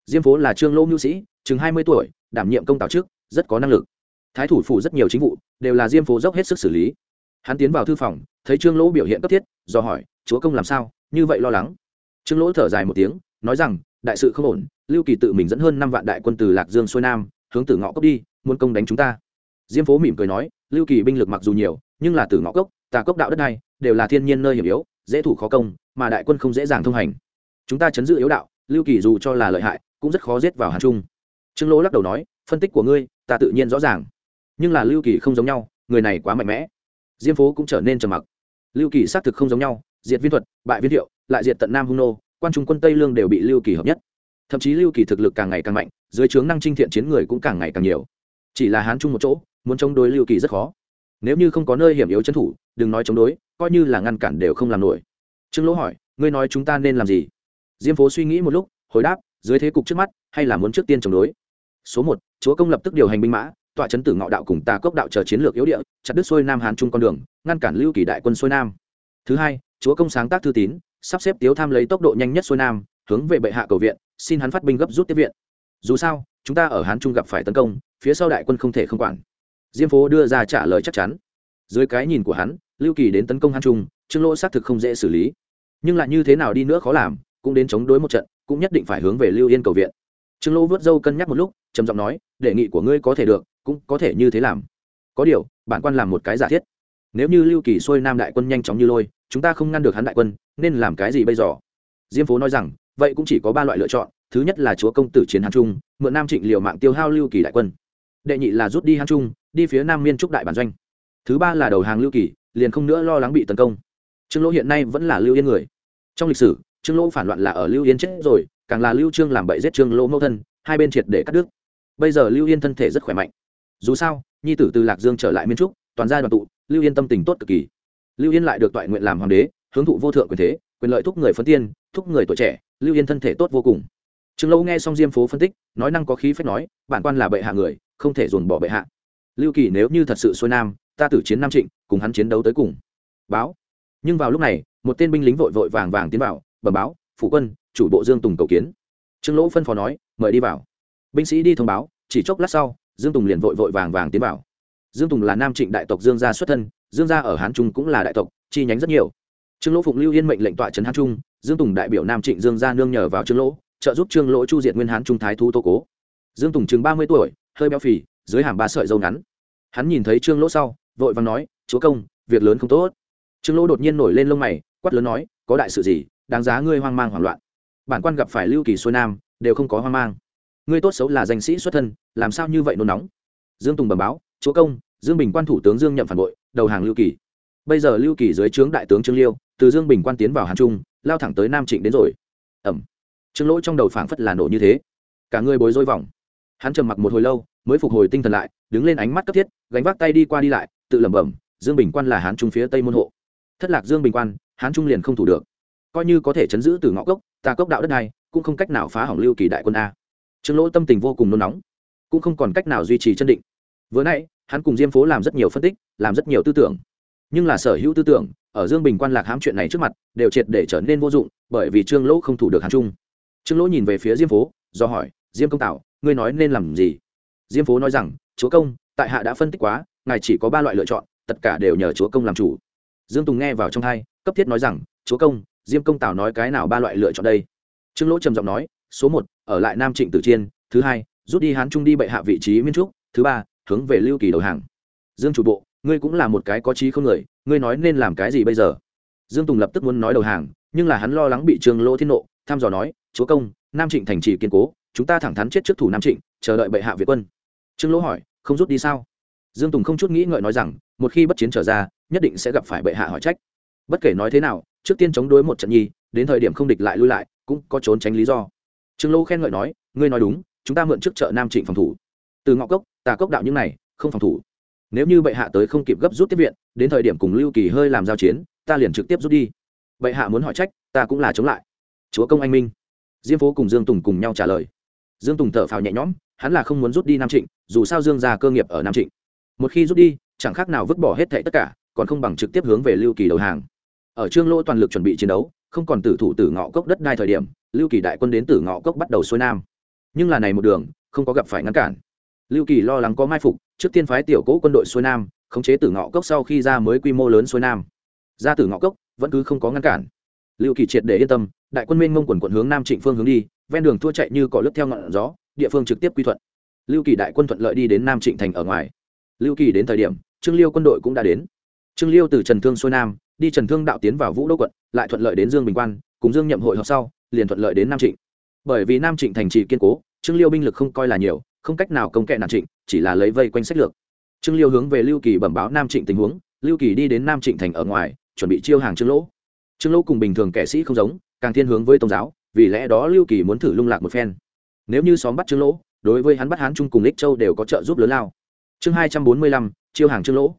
Diêm phố là trương lỗ mưu sĩ, chừng hai mươi tuổi, đảm nhiệm công tào trước rất có năng lực thái thủ phủ rất nhiều chính vụ, đều là diêm phố dốc hết sức xử lý. Hắn tiến vào thư phòng, thấy trương lỗ biểu hiện cấp thiết, do hỏi, chúa công làm sao? Như vậy lo lắng? Trương lỗ thở dài một tiếng, nói rằng, đại sự không ổn, lưu kỳ tự mình dẫn hơn năm vạn đại quân từ lạc dương xuôi nam, hướng từ ngõ cốc đi, muốn công đánh chúng ta. Diêm phố mỉm cười nói, lưu kỳ binh lực mặc dù nhiều, nhưng là từ ngõ cốc, tà cốc đạo đất này, đều là thiên nhiên nơi hiểm yếu, dễ thủ khó công, mà đại quân không dễ dàng thông hành. Chúng ta chấn giữ yếu đạo, lưu kỳ dù cho là lợi hại, cũng rất khó giết vào hàn trung. Trương lỗ lắc đầu nói, phân tích của ngươi, ta tự nhiên rõ ràng nhưng là lưu kỳ không giống nhau, người này quá mạnh mẽ. Diêm phố cũng trở nên trầm mặc. Lưu kỳ xác thực không giống nhau, diệt viên thuật, bại viên thiệu, lại diệt tận nam hung nô, quan trung quân tây lương đều bị lưu kỳ hợp nhất. Thậm chí lưu kỳ thực lực càng ngày càng mạnh, dưới trướng năng trinh thiện chiến người cũng càng ngày càng nhiều. Chỉ là hán chung một chỗ, muốn chống đối lưu kỳ rất khó. Nếu như không có nơi hiểm yếu trấn thủ, đừng nói chống đối, coi như là ngăn cản đều không làm nổi. Trương lỗ hỏi, ngươi nói chúng ta nên làm gì? Diêm phố suy nghĩ một lúc, hồi đáp, dưới thế cục trước mắt, hay là muốn trước tiên chống đối? Số một, chúa công lập tức điều hành binh mã tọa chấn tử ngọ đạo cùng tà cốc đạo chờ chiến lược yếu địa, chặt đứt xuôi nam hán trung con đường, ngăn cản lưu kỳ đại quân xuôi nam. Thứ hai, chúa công sáng tác thư tín, sắp xếp tiếu tham lấy tốc độ nhanh nhất xuôi nam, hướng về bệ hạ cầu viện, xin hắn phát binh gấp rút tiếp viện. Dù sao, chúng ta ở hán trung gặp phải tấn công, phía sau đại quân không thể không quản. Diêm phố đưa ra trả lời chắc chắn. Dưới cái nhìn của hắn, lưu kỳ đến tấn công hán trung, trương lỗ xác thực không dễ xử lý. Nhưng lại như thế nào đi nữa khó làm, cũng đến chống đối một trận, cũng nhất định phải hướng về lưu yên cầu viện. Trương lỗ vớt dâu cân nhắc một lúc, trầm giọng nói, đề nghị của ngươi có thể được cũng có thể như thế làm. Có điều, bản quan làm một cái giả thiết. Nếu như lưu kỳ xuôi nam đại quân nhanh chóng như lôi, chúng ta không ngăn được hắn đại quân, nên làm cái gì bây giờ? Diêm phố nói rằng, vậy cũng chỉ có ba loại lựa chọn, thứ nhất là chúa công tử chiến hán trung, mượn nam trịnh liều mạng tiêu hao lưu kỳ đại quân. Đệ nhị là rút đi hán trung, đi phía nam miên trúc đại bản doanh. Thứ ba là đầu hàng lưu kỳ, liền không nữa lo lắng bị tấn công. Trương lỗ hiện nay vẫn là lưu yên người. Trong lịch sử, trương lỗ phản loạn là ở lưu yên chết rồi, càng là lưu trương làm bậy giết trương lỗ mẫu thân, hai bên triệt để cắt đứt. Bây giờ lưu yên thân thể rất khỏe mạnh dù sao, nhi tử từ lạc dương trở lại miên trúc, toàn gia đoàn tụ, lưu yên tâm tình tốt cực kỳ. Lưu yên lại được toại nguyện làm hoàng đế, hướng thụ vô thượng quyền thế, quyền lợi thúc người phân tiên, thúc người tuổi trẻ, lưu yên thân thể tốt vô cùng. Trương lâu nghe xong diêm phố phân tích, nói năng có khí phép nói, bản quan là bệ hạ người, không thể dồn bỏ bệ hạ. Lưu kỳ nếu như thật sự xuôi nam, ta tử chiến nam trịnh, cùng hắn chiến đấu tới cùng. Báo. Nhưng vào lúc này, một tên binh lính vội vội vàng vàng tiến vào, bẩm báo, phủ quân, chủ bộ dương tùng cầu kiến. Trương lỗ phân phó nói, mời đi vào. Binh sĩ đi thông báo, chỉ chốc lát sau dương tùng liền vội vội vàng vàng tiến vào. Dương tùng là nam trịnh đại tộc dương gia xuất thân, dương gia ở hán trung cũng là đại tộc, chi nhánh rất nhiều. Trương lỗ phụng lưu yên mệnh lệnh tọa trấn hán trung, dương tùng đại biểu nam trịnh dương gia nương nhờ vào trương lỗ, trợ giúp trương lỗ chu diệt nguyên hán trung thái thu tô cố. Dương tùng chừng ba mươi tuổi, hơi béo phì, dưới hàm ba sợi dâu ngắn. Hắn nhìn thấy trương lỗ sau, vội vàng nói, chúa công, việc lớn không tốt. Trương lỗ đột nhiên nổi lên lông mày, quát lớn nói, có đại sự gì? Đáng giá ngươi hoang mang hoảng loạn. Bản quan gặp phải lưu kỳ xuôi nam, đều không có hoang mang ngươi tốt xấu là danh sĩ xuất thân, làm sao như vậy nôn nóng? Dương tùng bẩm báo, chúa công, dương bình quan thủ tướng dương nhậm phản bội, đầu hàng lưu kỳ. Bây giờ lưu kỳ dưới trướng đại tướng trương liêu, từ dương bình quan tiến vào hàn trung, lao thẳng tới nam trịnh đến rồi. Ẩm. Trương Lỗi trong đầu phảng phất là nổ như thế. Cả người bối rối vòng. Hắn trầm mặc một hồi lâu, mới phục hồi tinh thần lại, đứng lên ánh mắt cấp thiết, gánh vác tay đi qua đi lại, tự lẩm bẩm, dương bình quan là hán trung phía tây môn hộ. Thất lạc dương bình quan, hán trung liền không thủ được. Coi như có thể chấn giữ từ ngõ cốc, tà cốc đạo đất này, cũng không cách nào phá hỏng lưu kỳ đại quân a trương lỗ tâm tình vô cùng nôn nóng, cũng không còn cách nào duy trì chân định. Vừa nãy, hắn cùng diêm phố làm rất nhiều phân tích, làm rất nhiều tư tưởng. Nhưng là sở hữu tư tưởng, ở dương bình quan lạc hãm chuyện này trước mặt, đều triệt để trở nên vô dụng, bởi vì trương lỗ không thủ được hán trung. Trương lỗ nhìn về phía diêm phố, do hỏi, diêm công tạo, ngươi nói nên làm gì? Diêm phố nói rằng, chúa công, tại hạ đã phân tích quá, ngài chỉ có ba loại lựa chọn, tất cả đều nhờ chúa công làm chủ. Dương tùng nghe vào trong hai, cấp thiết nói rằng, chúa công, diêm công tào nói cái nào ba loại lựa chọn đây? Trương lỗ trầm giọng nói số một, ở lại nam trịnh tử chiên, thứ hai, rút đi hán trung đi bệ hạ vị trí miên trúc, thứ ba, hướng về lưu kỳ đầu hàng. Dương chủ bộ, ngươi cũng là một cái có trí không người, ngươi nói nên làm cái gì bây giờ? Dương tùng lập tức muốn nói đầu hàng, nhưng là hắn lo lắng bị trương lỗ thiên nộ tham dò nói, chúa công, nam trịnh thành trì kiên cố, chúng ta thẳng thắn chết trước thủ nam trịnh, chờ đợi bệ hạ việt quân. Trương lỗ hỏi, không rút đi sao? Dương tùng không chút nghĩ ngợi nói rằng, một khi bất chiến trở ra, nhất định sẽ gặp phải bệ hạ hỏi trách. Bất kể nói thế nào, trước tiên chống đối một trận nhi, đến thời điểm không địch lại lui lại, cũng có trốn tránh lý do trương Lô khen ngợi nói, ngươi nói đúng, chúng ta mượn trước chợ nam trịnh phòng thủ. Từ ngọ cốc, tà cốc đạo những này, không phòng thủ. Nếu như bệ hạ tới không kịp gấp rút tiếp viện, đến thời điểm cùng lưu kỳ hơi làm giao chiến, ta liền trực tiếp rút đi. Bệ hạ muốn hỏi trách, ta cũng là chống lại. Chúa công anh minh. Diêm phố cùng dương tùng cùng nhau trả lời. Dương tùng thở phào nhẹ nhõm, hắn là không muốn rút đi nam trịnh, dù sao dương gia cơ nghiệp ở nam trịnh. Một khi rút đi, chẳng khác nào vứt bỏ hết thệ tất cả, còn không bằng trực tiếp hướng về lưu kỳ đầu hàng. Ở trương lỗ toàn lực chuẩn bị chiến đấu, không còn tử thủ tử ngọ cốc đất đai thời điểm lưu kỳ đại quân đến tử ngõ cốc bắt đầu xuôi nam. Nhưng là này một đường, không có gặp phải ngăn cản. Lưu kỳ lo lắng có mai phục, trước tiên phái tiểu cỗ quân đội xuôi nam, khống chế tử ngõ cốc sau khi ra mới quy mô lớn xuôi nam. Ra tử ngõ cốc, vẫn cứ không có ngăn cản. Lưu kỳ triệt để yên tâm, đại quân minh ngông quần quận hướng nam trịnh phương hướng đi, ven đường thua chạy như cỏ lướt theo ngọn gió, địa phương trực tiếp quy thuận. Lưu kỳ đại quân thuận lợi đi đến nam trịnh thành ở ngoài. Lưu kỳ đến thời điểm, trương liêu quân đội cũng đã đến. Trương liêu từ trần thương xuôi nam, đi trần thương đạo tiến vào vũ đô quận, lại thuận lợi đến dương bình quan, cùng dương nhậm hội họp sau liền thuận lợi đến nam trịnh. Bởi vì nam trịnh thành trì kiên cố, trương liêu binh lực không coi là nhiều, không cách nào công kệ nạn trịnh, chỉ là lấy vây quanh sách lược. Trương liêu hướng về lưu kỳ bẩm báo nam trịnh tình huống, lưu kỳ đi đến nam trịnh thành ở ngoài, chuẩn bị chiêu hàng trương lỗ. Trương lỗ cùng bình thường kẻ sĩ không giống, càng thiên hướng với tôn giáo, vì lẽ đó lưu kỳ muốn thử lung lạc một phen. Nếu như xóm bắt trương lỗ, đối với hắn bắt hán chung cùng lích châu đều có trợ giúp lớn lao. Chương hai trăm bốn mươi lăm, chiêu hàng trương lỗ.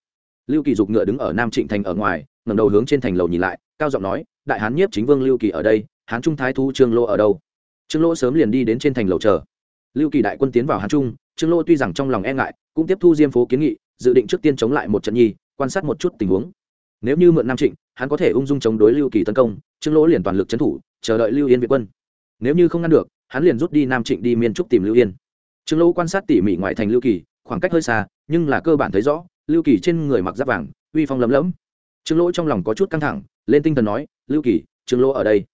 Lưu kỳ giục ngựa đứng ở nam trịnh thành ở ngoài, ngẩng đầu hướng trên thành lầu nhìn lại, cao giọng nói, đại hán nhiếp chính vương lưu kỳ ở đây hán trung thái Thú trương lỗ ở đâu? Trương lỗ sớm liền đi đến trên thành lầu chờ. Lưu kỳ đại quân tiến vào hán trung, trương lỗ tuy rằng trong lòng e ngại, cũng tiếp thu diêm phố kiến nghị, dự định trước tiên chống lại một trận nhi, quan sát một chút tình huống. Nếu như mượn nam trịnh, hắn có thể ung dung chống đối lưu kỳ tấn công, trương lỗ liền toàn lực trấn thủ, chờ đợi lưu yên việt quân. Nếu như không ngăn được, hắn liền rút đi nam trịnh đi miên trúc tìm lưu yên. Trương lỗ quan sát tỉ mỉ ngoại thành lưu kỳ, khoảng cách hơi xa, nhưng là cơ bản thấy rõ, lưu kỳ trên người mặc giáp vàng, uy phong lấm lẫm trương lỗ trong lòng có chút căng thẳng, lên tinh thần nói, lưu kỳ, trương lỗ ở đây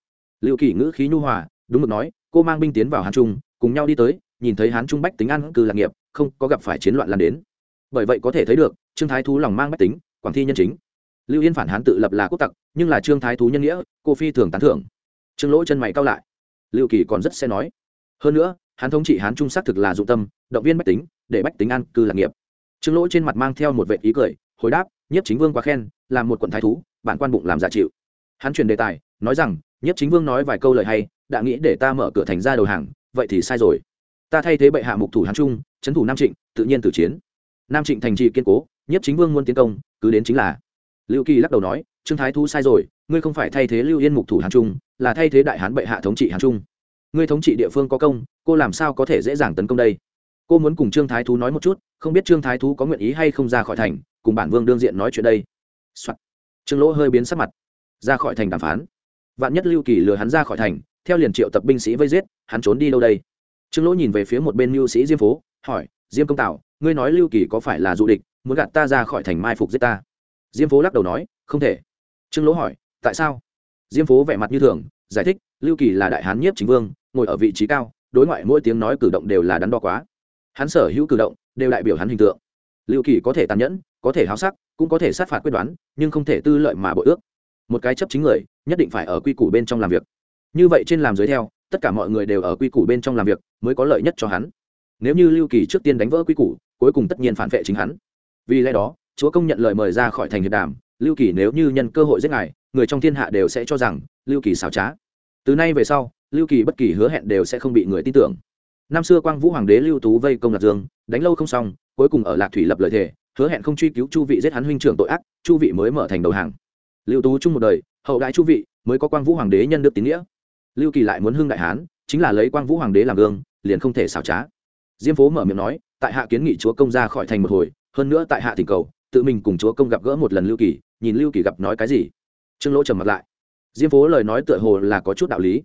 lưu kỳ ngữ khí nhu hòa, đúng mực nói, cô mang binh tiến vào hán trung, cùng nhau đi tới, nhìn thấy hán trung bách tính ăn cư lạc nghiệp, không có gặp phải chiến loạn lan đến. Bởi vậy có thể thấy được, trương thái thú lòng mang bách tính, quảng thi nhân chính. Lưu yên phản hán tự lập là quốc tặc, nhưng là trương thái thú nhân nghĩa, cô phi thường tán thưởng. Trương lỗ chân mày cao lại. Lưu kỳ còn rất sẽ nói. Hơn nữa hán thống trị hán trung xác thực là dụng tâm, động viên bách tính, để bách tính an cư lạc nghiệp. Trương lỗ trên mặt mang theo một vệ ý cười, hồi đáp, nhiếp chính vương quá khen, làm một quận thái thú, bản quan bụng làm giả chịu. Hắn truyền đề tài, nói rằng Nhất chính vương nói vài câu lời hay, đã nghĩ để ta mở cửa thành ra đầu hàng, vậy thì sai rồi. Ta thay thế bệ hạ mục thủ hán trung trấn thủ nam trịnh, tự nhiên tử chiến. Nam trịnh thành trì kiên cố, nhất chính vương muốn tiến công, cứ đến chính là. Lưu kỳ lắc đầu nói, trương thái thú sai rồi, ngươi không phải thay thế lưu yên mục thủ hán trung, là thay thế đại hán bệ hạ thống trị hán trung. Ngươi thống trị địa phương có công, cô làm sao có thể dễ dàng tấn công đây? Cô muốn cùng trương thái thú nói một chút, không biết trương thái thú có nguyện ý hay không ra khỏi thành, cùng bản vương đương diện nói chuyện đây、Soạn. trương lỗ hơi biến sắc mặt. Ra khỏi thành đàm phán vạn nhất lưu kỳ lừa hắn ra khỏi thành, theo liền triệu tập binh sĩ vây giết, hắn trốn đi đâu đây? Trương lỗ nhìn về phía một bên mưu sĩ diêm phố, hỏi, diêm công tạo, ngươi nói lưu kỳ có phải là du địch, muốn gạt ta ra khỏi thành mai phục giết ta? Diêm phố lắc đầu nói, không thể. Trương lỗ hỏi, tại sao? Diêm phố vẻ mặt như thường, giải thích, lưu kỳ là đại hán nhiếp chính vương, ngồi ở vị trí cao, đối ngoại mỗi tiếng nói cử động đều là đắn đo quá. Hắn sở hữu cử động đều đại biểu hắn hình tượng. Lưu kỳ có thể tàn nhẫn, có thể háo sắc, cũng có thể sát phạt quyết đoán, nhưng không thể tư lợi mà bội ước. Một cái chấp chính người nhất định phải ở quy củ bên trong làm việc. Như vậy trên làm dưới theo, tất cả mọi người đều ở quy củ bên trong làm việc mới có lợi nhất cho hắn. Nếu như lưu kỳ trước tiên đánh vỡ quy củ, cuối cùng tất nhiên phản vệ chính hắn. Vì lẽ đó, chúa công nhận lời mời ra khỏi thành hiệp đàm, lưu kỳ nếu như nhân cơ hội giết ngài, người trong thiên hạ đều sẽ cho rằng lưu kỳ xảo trá. Từ nay về sau, lưu kỳ bất kỳ hứa hẹn đều sẽ không bị người tin tưởng. Năm xưa quang vũ hoàng đế lưu tú vây công lạc dương, đánh lâu không xong, cuối cùng ở lạc thủy lập lời thề, hứa hẹn không truy cứu chu vị giết hắn huynh trưởng tội ác, chu vị mới mở thành đầu hàng. Lưu tú chung một đời hậu đại chu vị mới có quang vũ hoàng đế nhân được tín nghĩa. Lưu kỳ lại muốn hưng đại hán, chính là lấy quang vũ hoàng đế làm gương, liền không thể xảo trá. Diêm phố mở miệng nói, tại hạ kiến nghị chúa công ra khỏi thành một hồi, hơn nữa tại hạ thỉnh cầu, tự mình cùng chúa công gặp gỡ một lần lưu kỳ, nhìn lưu kỳ gặp nói cái gì. Trương lỗ trầm mặt lại. Diêm phố lời nói tựa hồ là có chút đạo lý.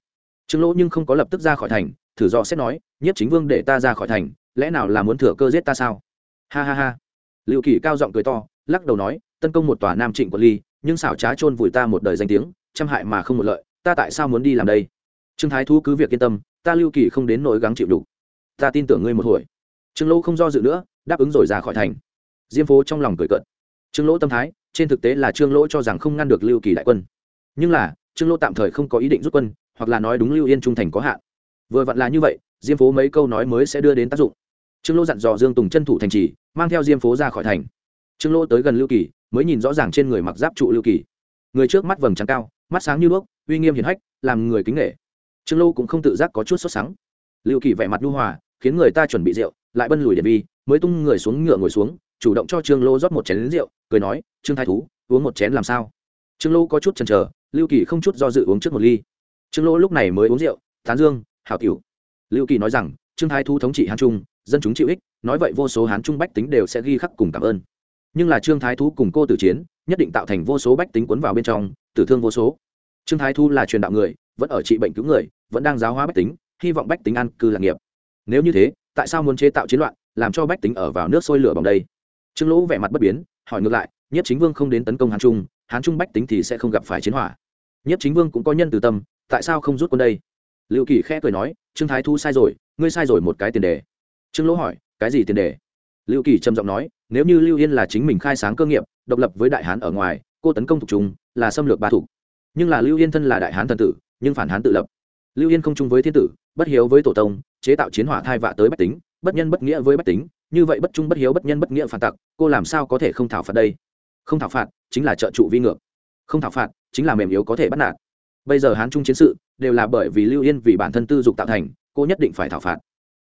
Trương lỗ nhưng không có lập tức ra khỏi thành, thử do xét nói, nhất chính vương để ta ra khỏi thành, lẽ nào là muốn thừa cơ giết ta sao? Ha ha ha. Lưu kỳ cao giọng cười to, lắc đầu nói, tấn công một tòa nam trịnh của ly nhưng xảo trá chôn vùi ta một đời danh tiếng trăm hại mà không một lợi, ta tại sao muốn đi làm đây? Trương thái thú cứ việc yên tâm, ta lưu kỳ không đến nỗi gắng chịu đủ. Ta tin tưởng ngươi một hồi. Trương lỗ không do dự nữa, đáp ứng rồi ra khỏi thành. Diêm phố trong lòng cười cợt. Trương lỗ tâm thái, trên thực tế là trương lỗ cho rằng không ngăn được lưu kỳ đại quân. Nhưng là, trương lỗ tạm thời không có ý định rút quân, hoặc là nói đúng lưu yên trung thành có hạn. Vừa vặn là như vậy, diêm phố mấy câu nói mới sẽ đưa đến tác dụng. Trương lỗ dặn dò dương tùng chân thủ thành trì, mang theo diêm phố ra khỏi thành. Trương lỗ tới gần lưu kỳ mới nhìn rõ ràng trên người mặc giáp trụ lưu kỳ. Người trước mắt vầng trắng cao, mắt sáng như đuốc, uy nghiêm hiền hách, làm người kính nghệ trương lô cũng không tự giác có chút sốt sắng. Lưu kỳ vẻ mặt nhu hòa, khiến người ta chuẩn bị rượu, lại bân lùi điện vi, mới tung người xuống ngựa ngồi xuống, chủ động cho trương lô rót một chén rượu, cười nói, trương thái thú, uống một chén làm sao? Trương lô có chút chần chờ, lưu kỳ không chút do dự uống trước một ly. Trương lô lúc này mới uống rượu, tán dương, hảo tiểu. Lưu kỳ nói rằng, trương thái thú thống trị hán trung, dân chúng chịu ích, nói vậy vô số hán trung bách tính đều sẽ ghi khắc cùng cảm ơn nhưng là trương thái thú cùng cô tử chiến nhất định tạo thành vô số bách tính cuốn vào bên trong, tử thương vô số. Trương thái thú là truyền đạo người, vẫn ở trị bệnh cứu người, vẫn đang giáo hóa bách tính, hy vọng bách tính ăn cư lạc nghiệp. Nếu như thế, tại sao muốn chế tạo chiến loạn, làm cho bách tính ở vào nước sôi lửa bỏng đây? Trương lỗ vẻ mặt bất biến, hỏi ngược lại, nhất chính vương không đến tấn công hán trung hán trung bách tính thì sẽ không gặp phải chiến hỏa. Nhất chính vương cũng có nhân từ tâm, tại sao không rút quân đây? Liệu kỳ khẽ cười nói, trương thái thu sai rồi, ngươi sai rồi một cái tiền đề. Trương lỗ hỏi, cái gì tiền đề? Lưu kỳ trầm giọng nói nếu như lưu yên là chính mình khai sáng cơ nghiệp, độc lập với đại hán ở ngoài, cô tấn công thuộc chúng là xâm lược ba thủ. Nhưng là lưu yên thân là đại hán thần tử, nhưng phản hán tự lập. Lưu yên không chung với thiên tử, bất hiếu với tổ tông, chế tạo chiến hỏa thai vạ tới bách tính, bất nhân bất nghĩa với bách tính, như vậy bất trung bất hiếu bất nhân bất nghĩa phản tặc, cô làm sao có thể không thảo phạt đây? Không thảo phạt chính là trợ trụ vi ngược. Không thảo phạt chính là mềm yếu có thể bắt nạt. Bây giờ hán trung chiến sự đều là bởi vì lưu yên vì bản thân tư dục tạo thành, cô nhất định phải thảo phạt.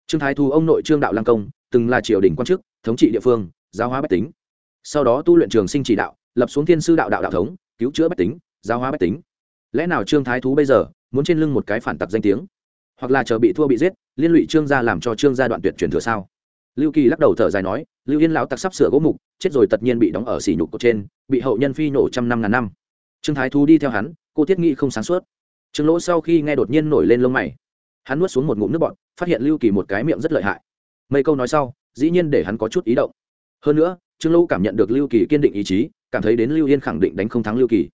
Trương thái thu ông nội trương đạo lăng công, từng là triều đình quan chức, thống trị địa phương giáo hóa bách tính. Sau đó tu luyện trường sinh chỉ đạo, lập xuống thiên sư đạo đạo đạo thống, cứu chữa bách tính, giáo hóa bách tính. Lẽ nào trương thái thú bây giờ muốn trên lưng một cái phản tặc danh tiếng? Hoặc là chờ bị thua bị giết, liên lụy trương gia làm cho trương gia đoạn tuyệt truyền thừa sao? Lưu kỳ lắc đầu thở dài nói, lưu yên lão tặc sắp sửa gỗ mục, chết rồi tất nhiên bị đóng ở xỉ nhục cột trên, bị hậu nhân phi nổ trăm năm ngàn năm. Trương thái thú đi theo hắn, cô thiết nghĩ không sáng suốt. Trương lỗ sau khi nghe đột nhiên nổi lên lông mày, hắn nuốt xuống một ngụm nước bọt, phát hiện lưu kỳ một cái miệng rất lợi hại. Mấy câu nói sau, dĩ nhiên để hắn có chút ý động hơn nữa, trương lỗ cảm nhận được lưu kỳ kiên định ý chí, cảm thấy đến lưu yên khẳng định đánh không thắng lưu kỳ.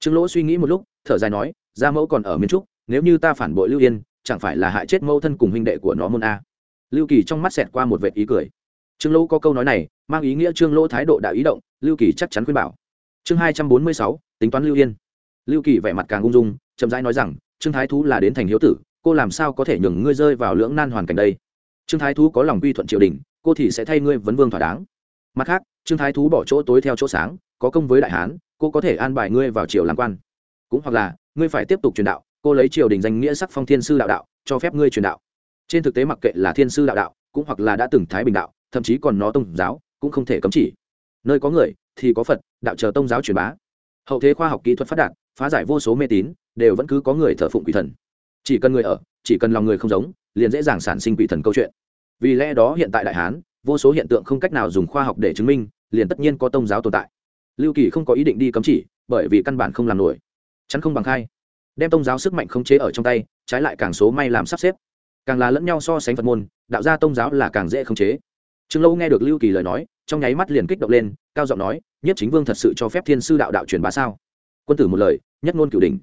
Trương lỗ suy nghĩ một lúc, thở dài nói, gia mẫu còn ở miền trúc, nếu như ta phản bội lưu yên, chẳng phải là hại chết mẫu thân cùng huynh đệ của nó môn a? Lưu kỳ trong mắt xẹt qua một vệt ý cười. Trương lỗ có câu nói này, mang ý nghĩa trương lỗ thái độ đã ý động, lưu kỳ chắc chắn khuyên bảo. Chương hai trăm bốn mươi sáu, tính toán lưu yên. Lưu kỳ vẻ mặt càng ung dung, chậm rãi nói rằng, trương thái thú là đến thành hiếu tử, cô làm sao có thể nhường ngươi rơi vào lưỡng nan hoàn cảnh đây? Trương thái thú có lòng quy thuận triều đình, cô thì sẽ thay ngươi vấn vương thỏa đáng mặt khác, trương thái thú bỏ chỗ tối theo chỗ sáng, có công với đại hán, cô có thể an bài ngươi vào triều làm quan. Cũng hoặc là, ngươi phải tiếp tục truyền đạo, cô lấy triều đình danh nghĩa sắc phong thiên sư đạo đạo, cho phép ngươi truyền đạo. Trên thực tế mặc kệ là thiên sư đạo đạo, cũng hoặc là đã từng thái bình đạo, thậm chí còn nó tôn giáo, cũng không thể cấm chỉ. Nơi có người, thì có phật, đạo chờ tôn giáo truyền bá. Hậu thế khoa học kỹ thuật phát đạt, phá giải vô số mê tín, đều vẫn cứ có người thờ phụng quỷ thần. Chỉ cần người ở, chỉ cần lòng người không giống, liền dễ dàng sản sinh quỷ thần câu chuyện. Vì lẽ đó hiện tại đại hán vô số hiện tượng không cách nào dùng khoa học để chứng minh, liền tất nhiên có tôn giáo tồn tại. Lưu kỳ không có ý định đi cấm chỉ, bởi vì căn bản không làm nổi. Chắn không bằng khai. Đem tôn giáo sức mạnh không chế ở trong tay, trái lại càng số may làm sắp xếp. Càng là lẫn nhau so sánh phật môn, đạo gia tôn giáo là càng dễ khống chế. Trương lâu nghe được lưu kỳ lời nói, trong nháy mắt liền kích động lên, cao giọng nói, nhất chính vương thật sự cho phép thiên sư đạo đạo truyền bá sao? Quân tử một lời, nhất ngôn cửu đình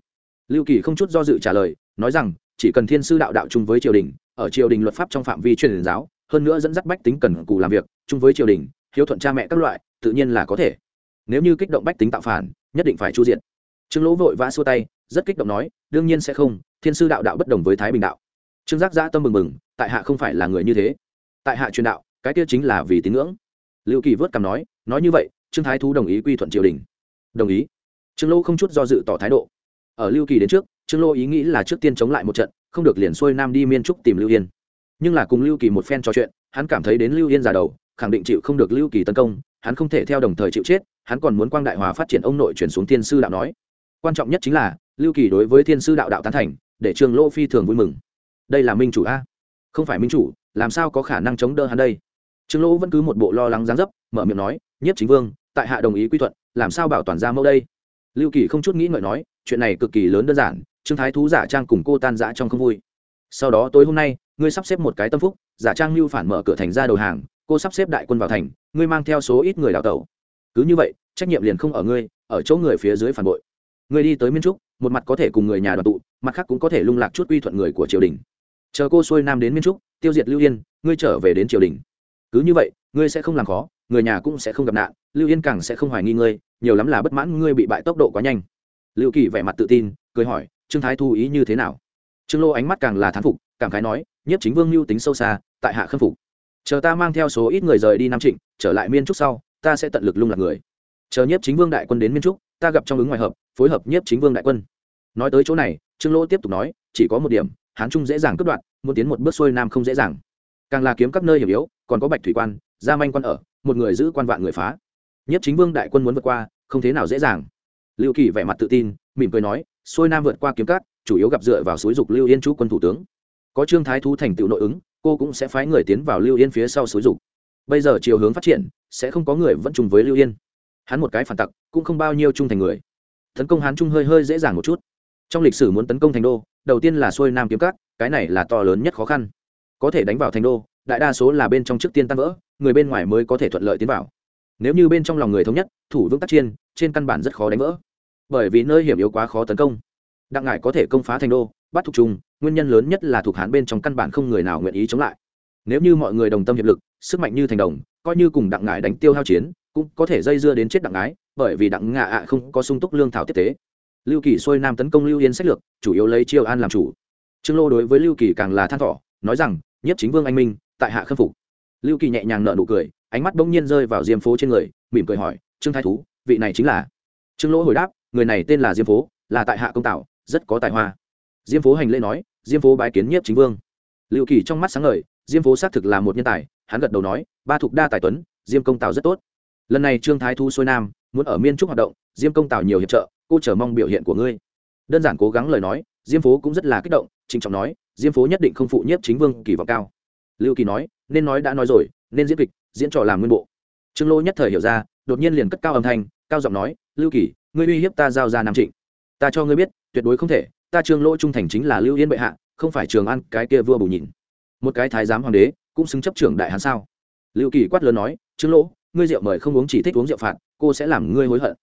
lưu kỳ không chút do dự trả lời, nói rằng, chỉ cần thiên sư đạo đạo chung với triều đình, ở triều đình luật pháp trong phạm vi truyền giáo hơn nữa dẫn dắt bách tính cần cù làm việc, chung với triều đình, hiếu thuận cha mẹ các loại, tự nhiên là có thể. Nếu như kích động bách tính tạo phản, nhất định phải chu diện trương lỗ vội vã xua tay, rất kích động nói, đương nhiên sẽ không, thiên sư đạo đạo bất đồng với thái bình đạo. Trương giác giã tâm mừng mừng, tại hạ không phải là người như thế. Tại hạ truyền đạo, cái kia chính là vì tín ngưỡng. Lưu kỳ vớt cằm nói nói như vậy, trương thái thú đồng ý quy thuận triều đình. Đồng ý. Trương lỗ không chút do dự tỏ thái độ. Ở lưu kỳ đến trước, trương lỗ ý nghĩ là trước tiên chống lại một trận, không được liền xuôi nam đi miên trúc tìm lưu yên nhưng là cùng lưu kỳ một phen trò chuyện, hắn cảm thấy đến lưu yên già đầu, khẳng định chịu không được lưu kỳ tấn công, hắn không thể theo đồng thời chịu chết, hắn còn muốn quang đại hòa phát triển ông nội chuyển xuống thiên sư đạo nói. Quan trọng nhất chính là, lưu kỳ đối với thiên sư đạo đạo tán thành, để trương lỗ phi thường vui mừng. Đây là minh chủ a. Không phải minh chủ, làm sao có khả năng chống đỡ hắn đây? Trương lỗ vẫn cứ một bộ lo lắng gián dấp, mở miệng nói nhất chính vương, tại hạ đồng ý quy thuận, làm sao bảo toàn ra mẫu đây? Lưu kỳ không chút nghĩ ngợi nói, chuyện này cực kỳ lớn đơn giản, trương thái thú giả trang cùng cô tan giã trong không vui sau đó tối hôm nay, ngươi sắp xếp một cái tâm phúc, giả trang lưu phản mở cửa thành ra đầu hàng, cô sắp xếp đại quân vào thành, ngươi mang theo số ít người đào tẩu. Cứ như vậy, trách nhiệm liền không ở ngươi, ở chỗ người phía dưới phản bội. Ngươi đi tới miên trúc, một mặt có thể cùng người nhà đoàn tụ, mặt khác cũng có thể lung lạc chút uy thuận người của triều đình. Chờ cô xuôi nam đến miên trúc, tiêu diệt lưu yên, ngươi trở về đến triều đình. Cứ như vậy, ngươi sẽ không làm khó, người nhà cũng sẽ không gặp nạn, lưu yên càng sẽ không hoài nghi ngươi, nhiều lắm là bất mãn ngươi bị bại tốc độ quá nhanh. Lưu kỳ vẻ mặt tự tin, cười hỏi, trương thái thu ý như thế nào? Trương lô ánh mắt càng là thán phục, cảm khái nói, nhiếp chính vương mưu tính sâu xa, tại hạ khâm phục. Chờ ta mang theo số ít người rời đi nam trịnh, trở lại miên trúc sau, ta sẽ tận lực lung lạc người. Chờ nhiếp chính vương đại quân đến miên trúc, ta gặp trong ứng ngoài hợp, phối hợp nhiếp chính vương đại quân. Nói tới chỗ này, trương lô tiếp tục nói, chỉ có một điểm, hán trung dễ dàng cướp đoạn muốn tiến một bước xuôi nam không dễ dàng. Càng là kiếm các nơi hiểm yếu, còn có bạch thủy quan, gia manh quan ở, một người giữ quan vạn người phá. Nhất chính vương đại quân muốn vượt qua, không thế nào dễ dàng. Lưu kỳ vẻ mặt tự tin, mỉm cười nói, xuôi nam vượt qua kiếm cát chủ yếu gặp dựa vào suối dục lưu yên chú quân thủ tướng. Có trương thái thú thành tựu nội ứng, cô cũng sẽ phái người tiến vào lưu yên phía sau suối dục. Bây giờ chiều hướng phát triển, sẽ không có người vẫn chung với lưu yên. Hắn một cái phản tặc, cũng không bao nhiêu trung thành người. Tấn công hắn trung hơi hơi dễ dàng một chút. Trong lịch sử muốn tấn công thành đô, đầu tiên là xuôi nam kiếm cát cái này là to lớn nhất khó khăn. Có thể đánh vào thành đô, đại đa số là bên trong trước tiên tan vỡ, người bên ngoài mới có thể thuận lợi tiến vào. Nếu như bên trong lòng người thống nhất, thủ vững tác chiên trên căn bản rất khó đánh vỡ. Bởi vì nơi hiểm yếu quá khó tấn công đặng ngải có thể công phá thành đô bắt thuộc trung. nguyên nhân lớn nhất là thuộc hán bên trong căn bản không người nào nguyện ý chống lại. Nếu như mọi người đồng tâm hiệp lực sức mạnh như thành đồng coi như cùng đặng ngải đánh tiêu hao chiến cũng có thể dây dưa đến chết đặng ngải, bởi vì đặng ngạ ạ không có sung túc lương thảo tiếp tế. Lưu kỳ xuôi nam tấn công lưu yên sách lược chủ yếu lấy chiêu an làm chủ. Trương lô đối với lưu kỳ càng là than thỏ nói rằng nhất chính vương anh minh tại hạ khâm phục. Lưu kỳ nhẹ nhàng nợ nụ cười ánh mắt bỗng nhiên rơi vào diêm phố trên người mỉm cười hỏi trương thái thú vị này chính là? Trương lỗ hồi đáp người này tên là diêm phố là tại hạ công tạo rất có tài hoa. Diêm phố hành lễ nói, diêm phố bái kiến nhiếp chính vương. Lưu kỳ trong mắt sáng ngời, diêm phố xác thực là một nhân tài, hắn gật đầu nói, ba thục đa tài tuấn, diêm công Tào rất tốt. Lần này trương thái thu xuôi nam, muốn ở miên trúc hoạt động, diêm công Tào nhiều hiệp trợ, cô chờ mong biểu hiện của ngươi. Đơn giản cố gắng lời nói, diêm phố cũng rất là kích động, trịnh trọng nói, diêm phố nhất định không phụ nhiếp chính vương kỳ vọng cao. Lưu kỳ nói, nên nói đã nói rồi, nên diễn kịch, diễn trò làm nguyên bộ. Trương lô nhất thời hiểu ra, đột nhiên liền cất cao âm thanh, cao giọng nói, lưu kỳ, ngươi uy hiếp ta giao ra nam trịnh. Ta cho ngươi biết tuyệt đối không thể, ta trương lỗ trung thành chính là lưu yên bệ hạ, không phải trường ăn cái kia vua bù nhìn. Một cái thái giám hoàng đế, cũng xứng chấp trưởng đại hán sao? Lưu kỳ quát lớn nói, trương lỗ, ngươi rượu mời không uống chỉ thích uống rượu phạt, cô sẽ làm ngươi hối hận.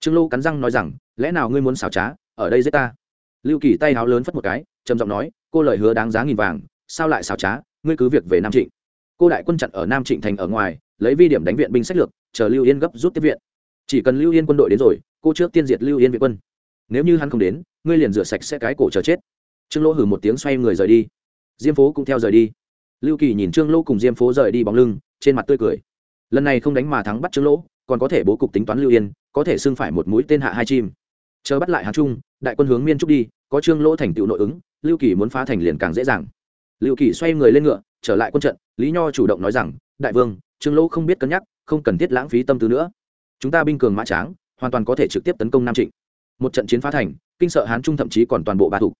Trương lỗ cắn răng nói rằng, lẽ nào ngươi muốn xảo trá, ở đây giết ta? Lưu kỳ tay háo lớn phất một cái, trầm giọng nói, cô lời hứa đáng giá nghìn vàng, sao lại xảo trá, ngươi cứ việc về nam trịnh. Cô đại quân chặn ở nam trịnh thành ở ngoài, lấy vi điểm đánh viện binh sách lược, chờ lưu yên gấp rút tiếp viện. Chỉ cần lưu yên quân đội đến rồi, cô trước tiên diệt lưu yên viện quân nếu như hắn không đến, ngươi liền rửa sạch sẽ cái cổ chờ chết. Trương lỗ hử một tiếng xoay người rời đi. Diêm phố cũng theo rời đi. Lưu kỳ nhìn trương lỗ cùng diêm phố rời đi bóng lưng, trên mặt tươi cười. Lần này không đánh mà thắng bắt trương lỗ, còn có thể bố cục tính toán lưu yên, có thể xưng phải một mũi tên hạ hai chim. Chờ bắt lại hàng trung, đại quân hướng miên trúc đi, có trương lỗ thành tựu nội ứng, lưu kỳ muốn phá thành liền càng dễ dàng. Lưu kỳ xoay người lên ngựa, trở lại quân trận, lý nho chủ động nói rằng, đại vương, trương lỗ không biết cân nhắc, không cần thiết lãng phí tâm tư nữa. Chúng ta binh cường mã tráng, hoàn toàn có thể trực tiếp tấn công nam trịnh một trận chiến phá thành, kinh sợ hán trung thậm chí còn toàn bộ ba thủ.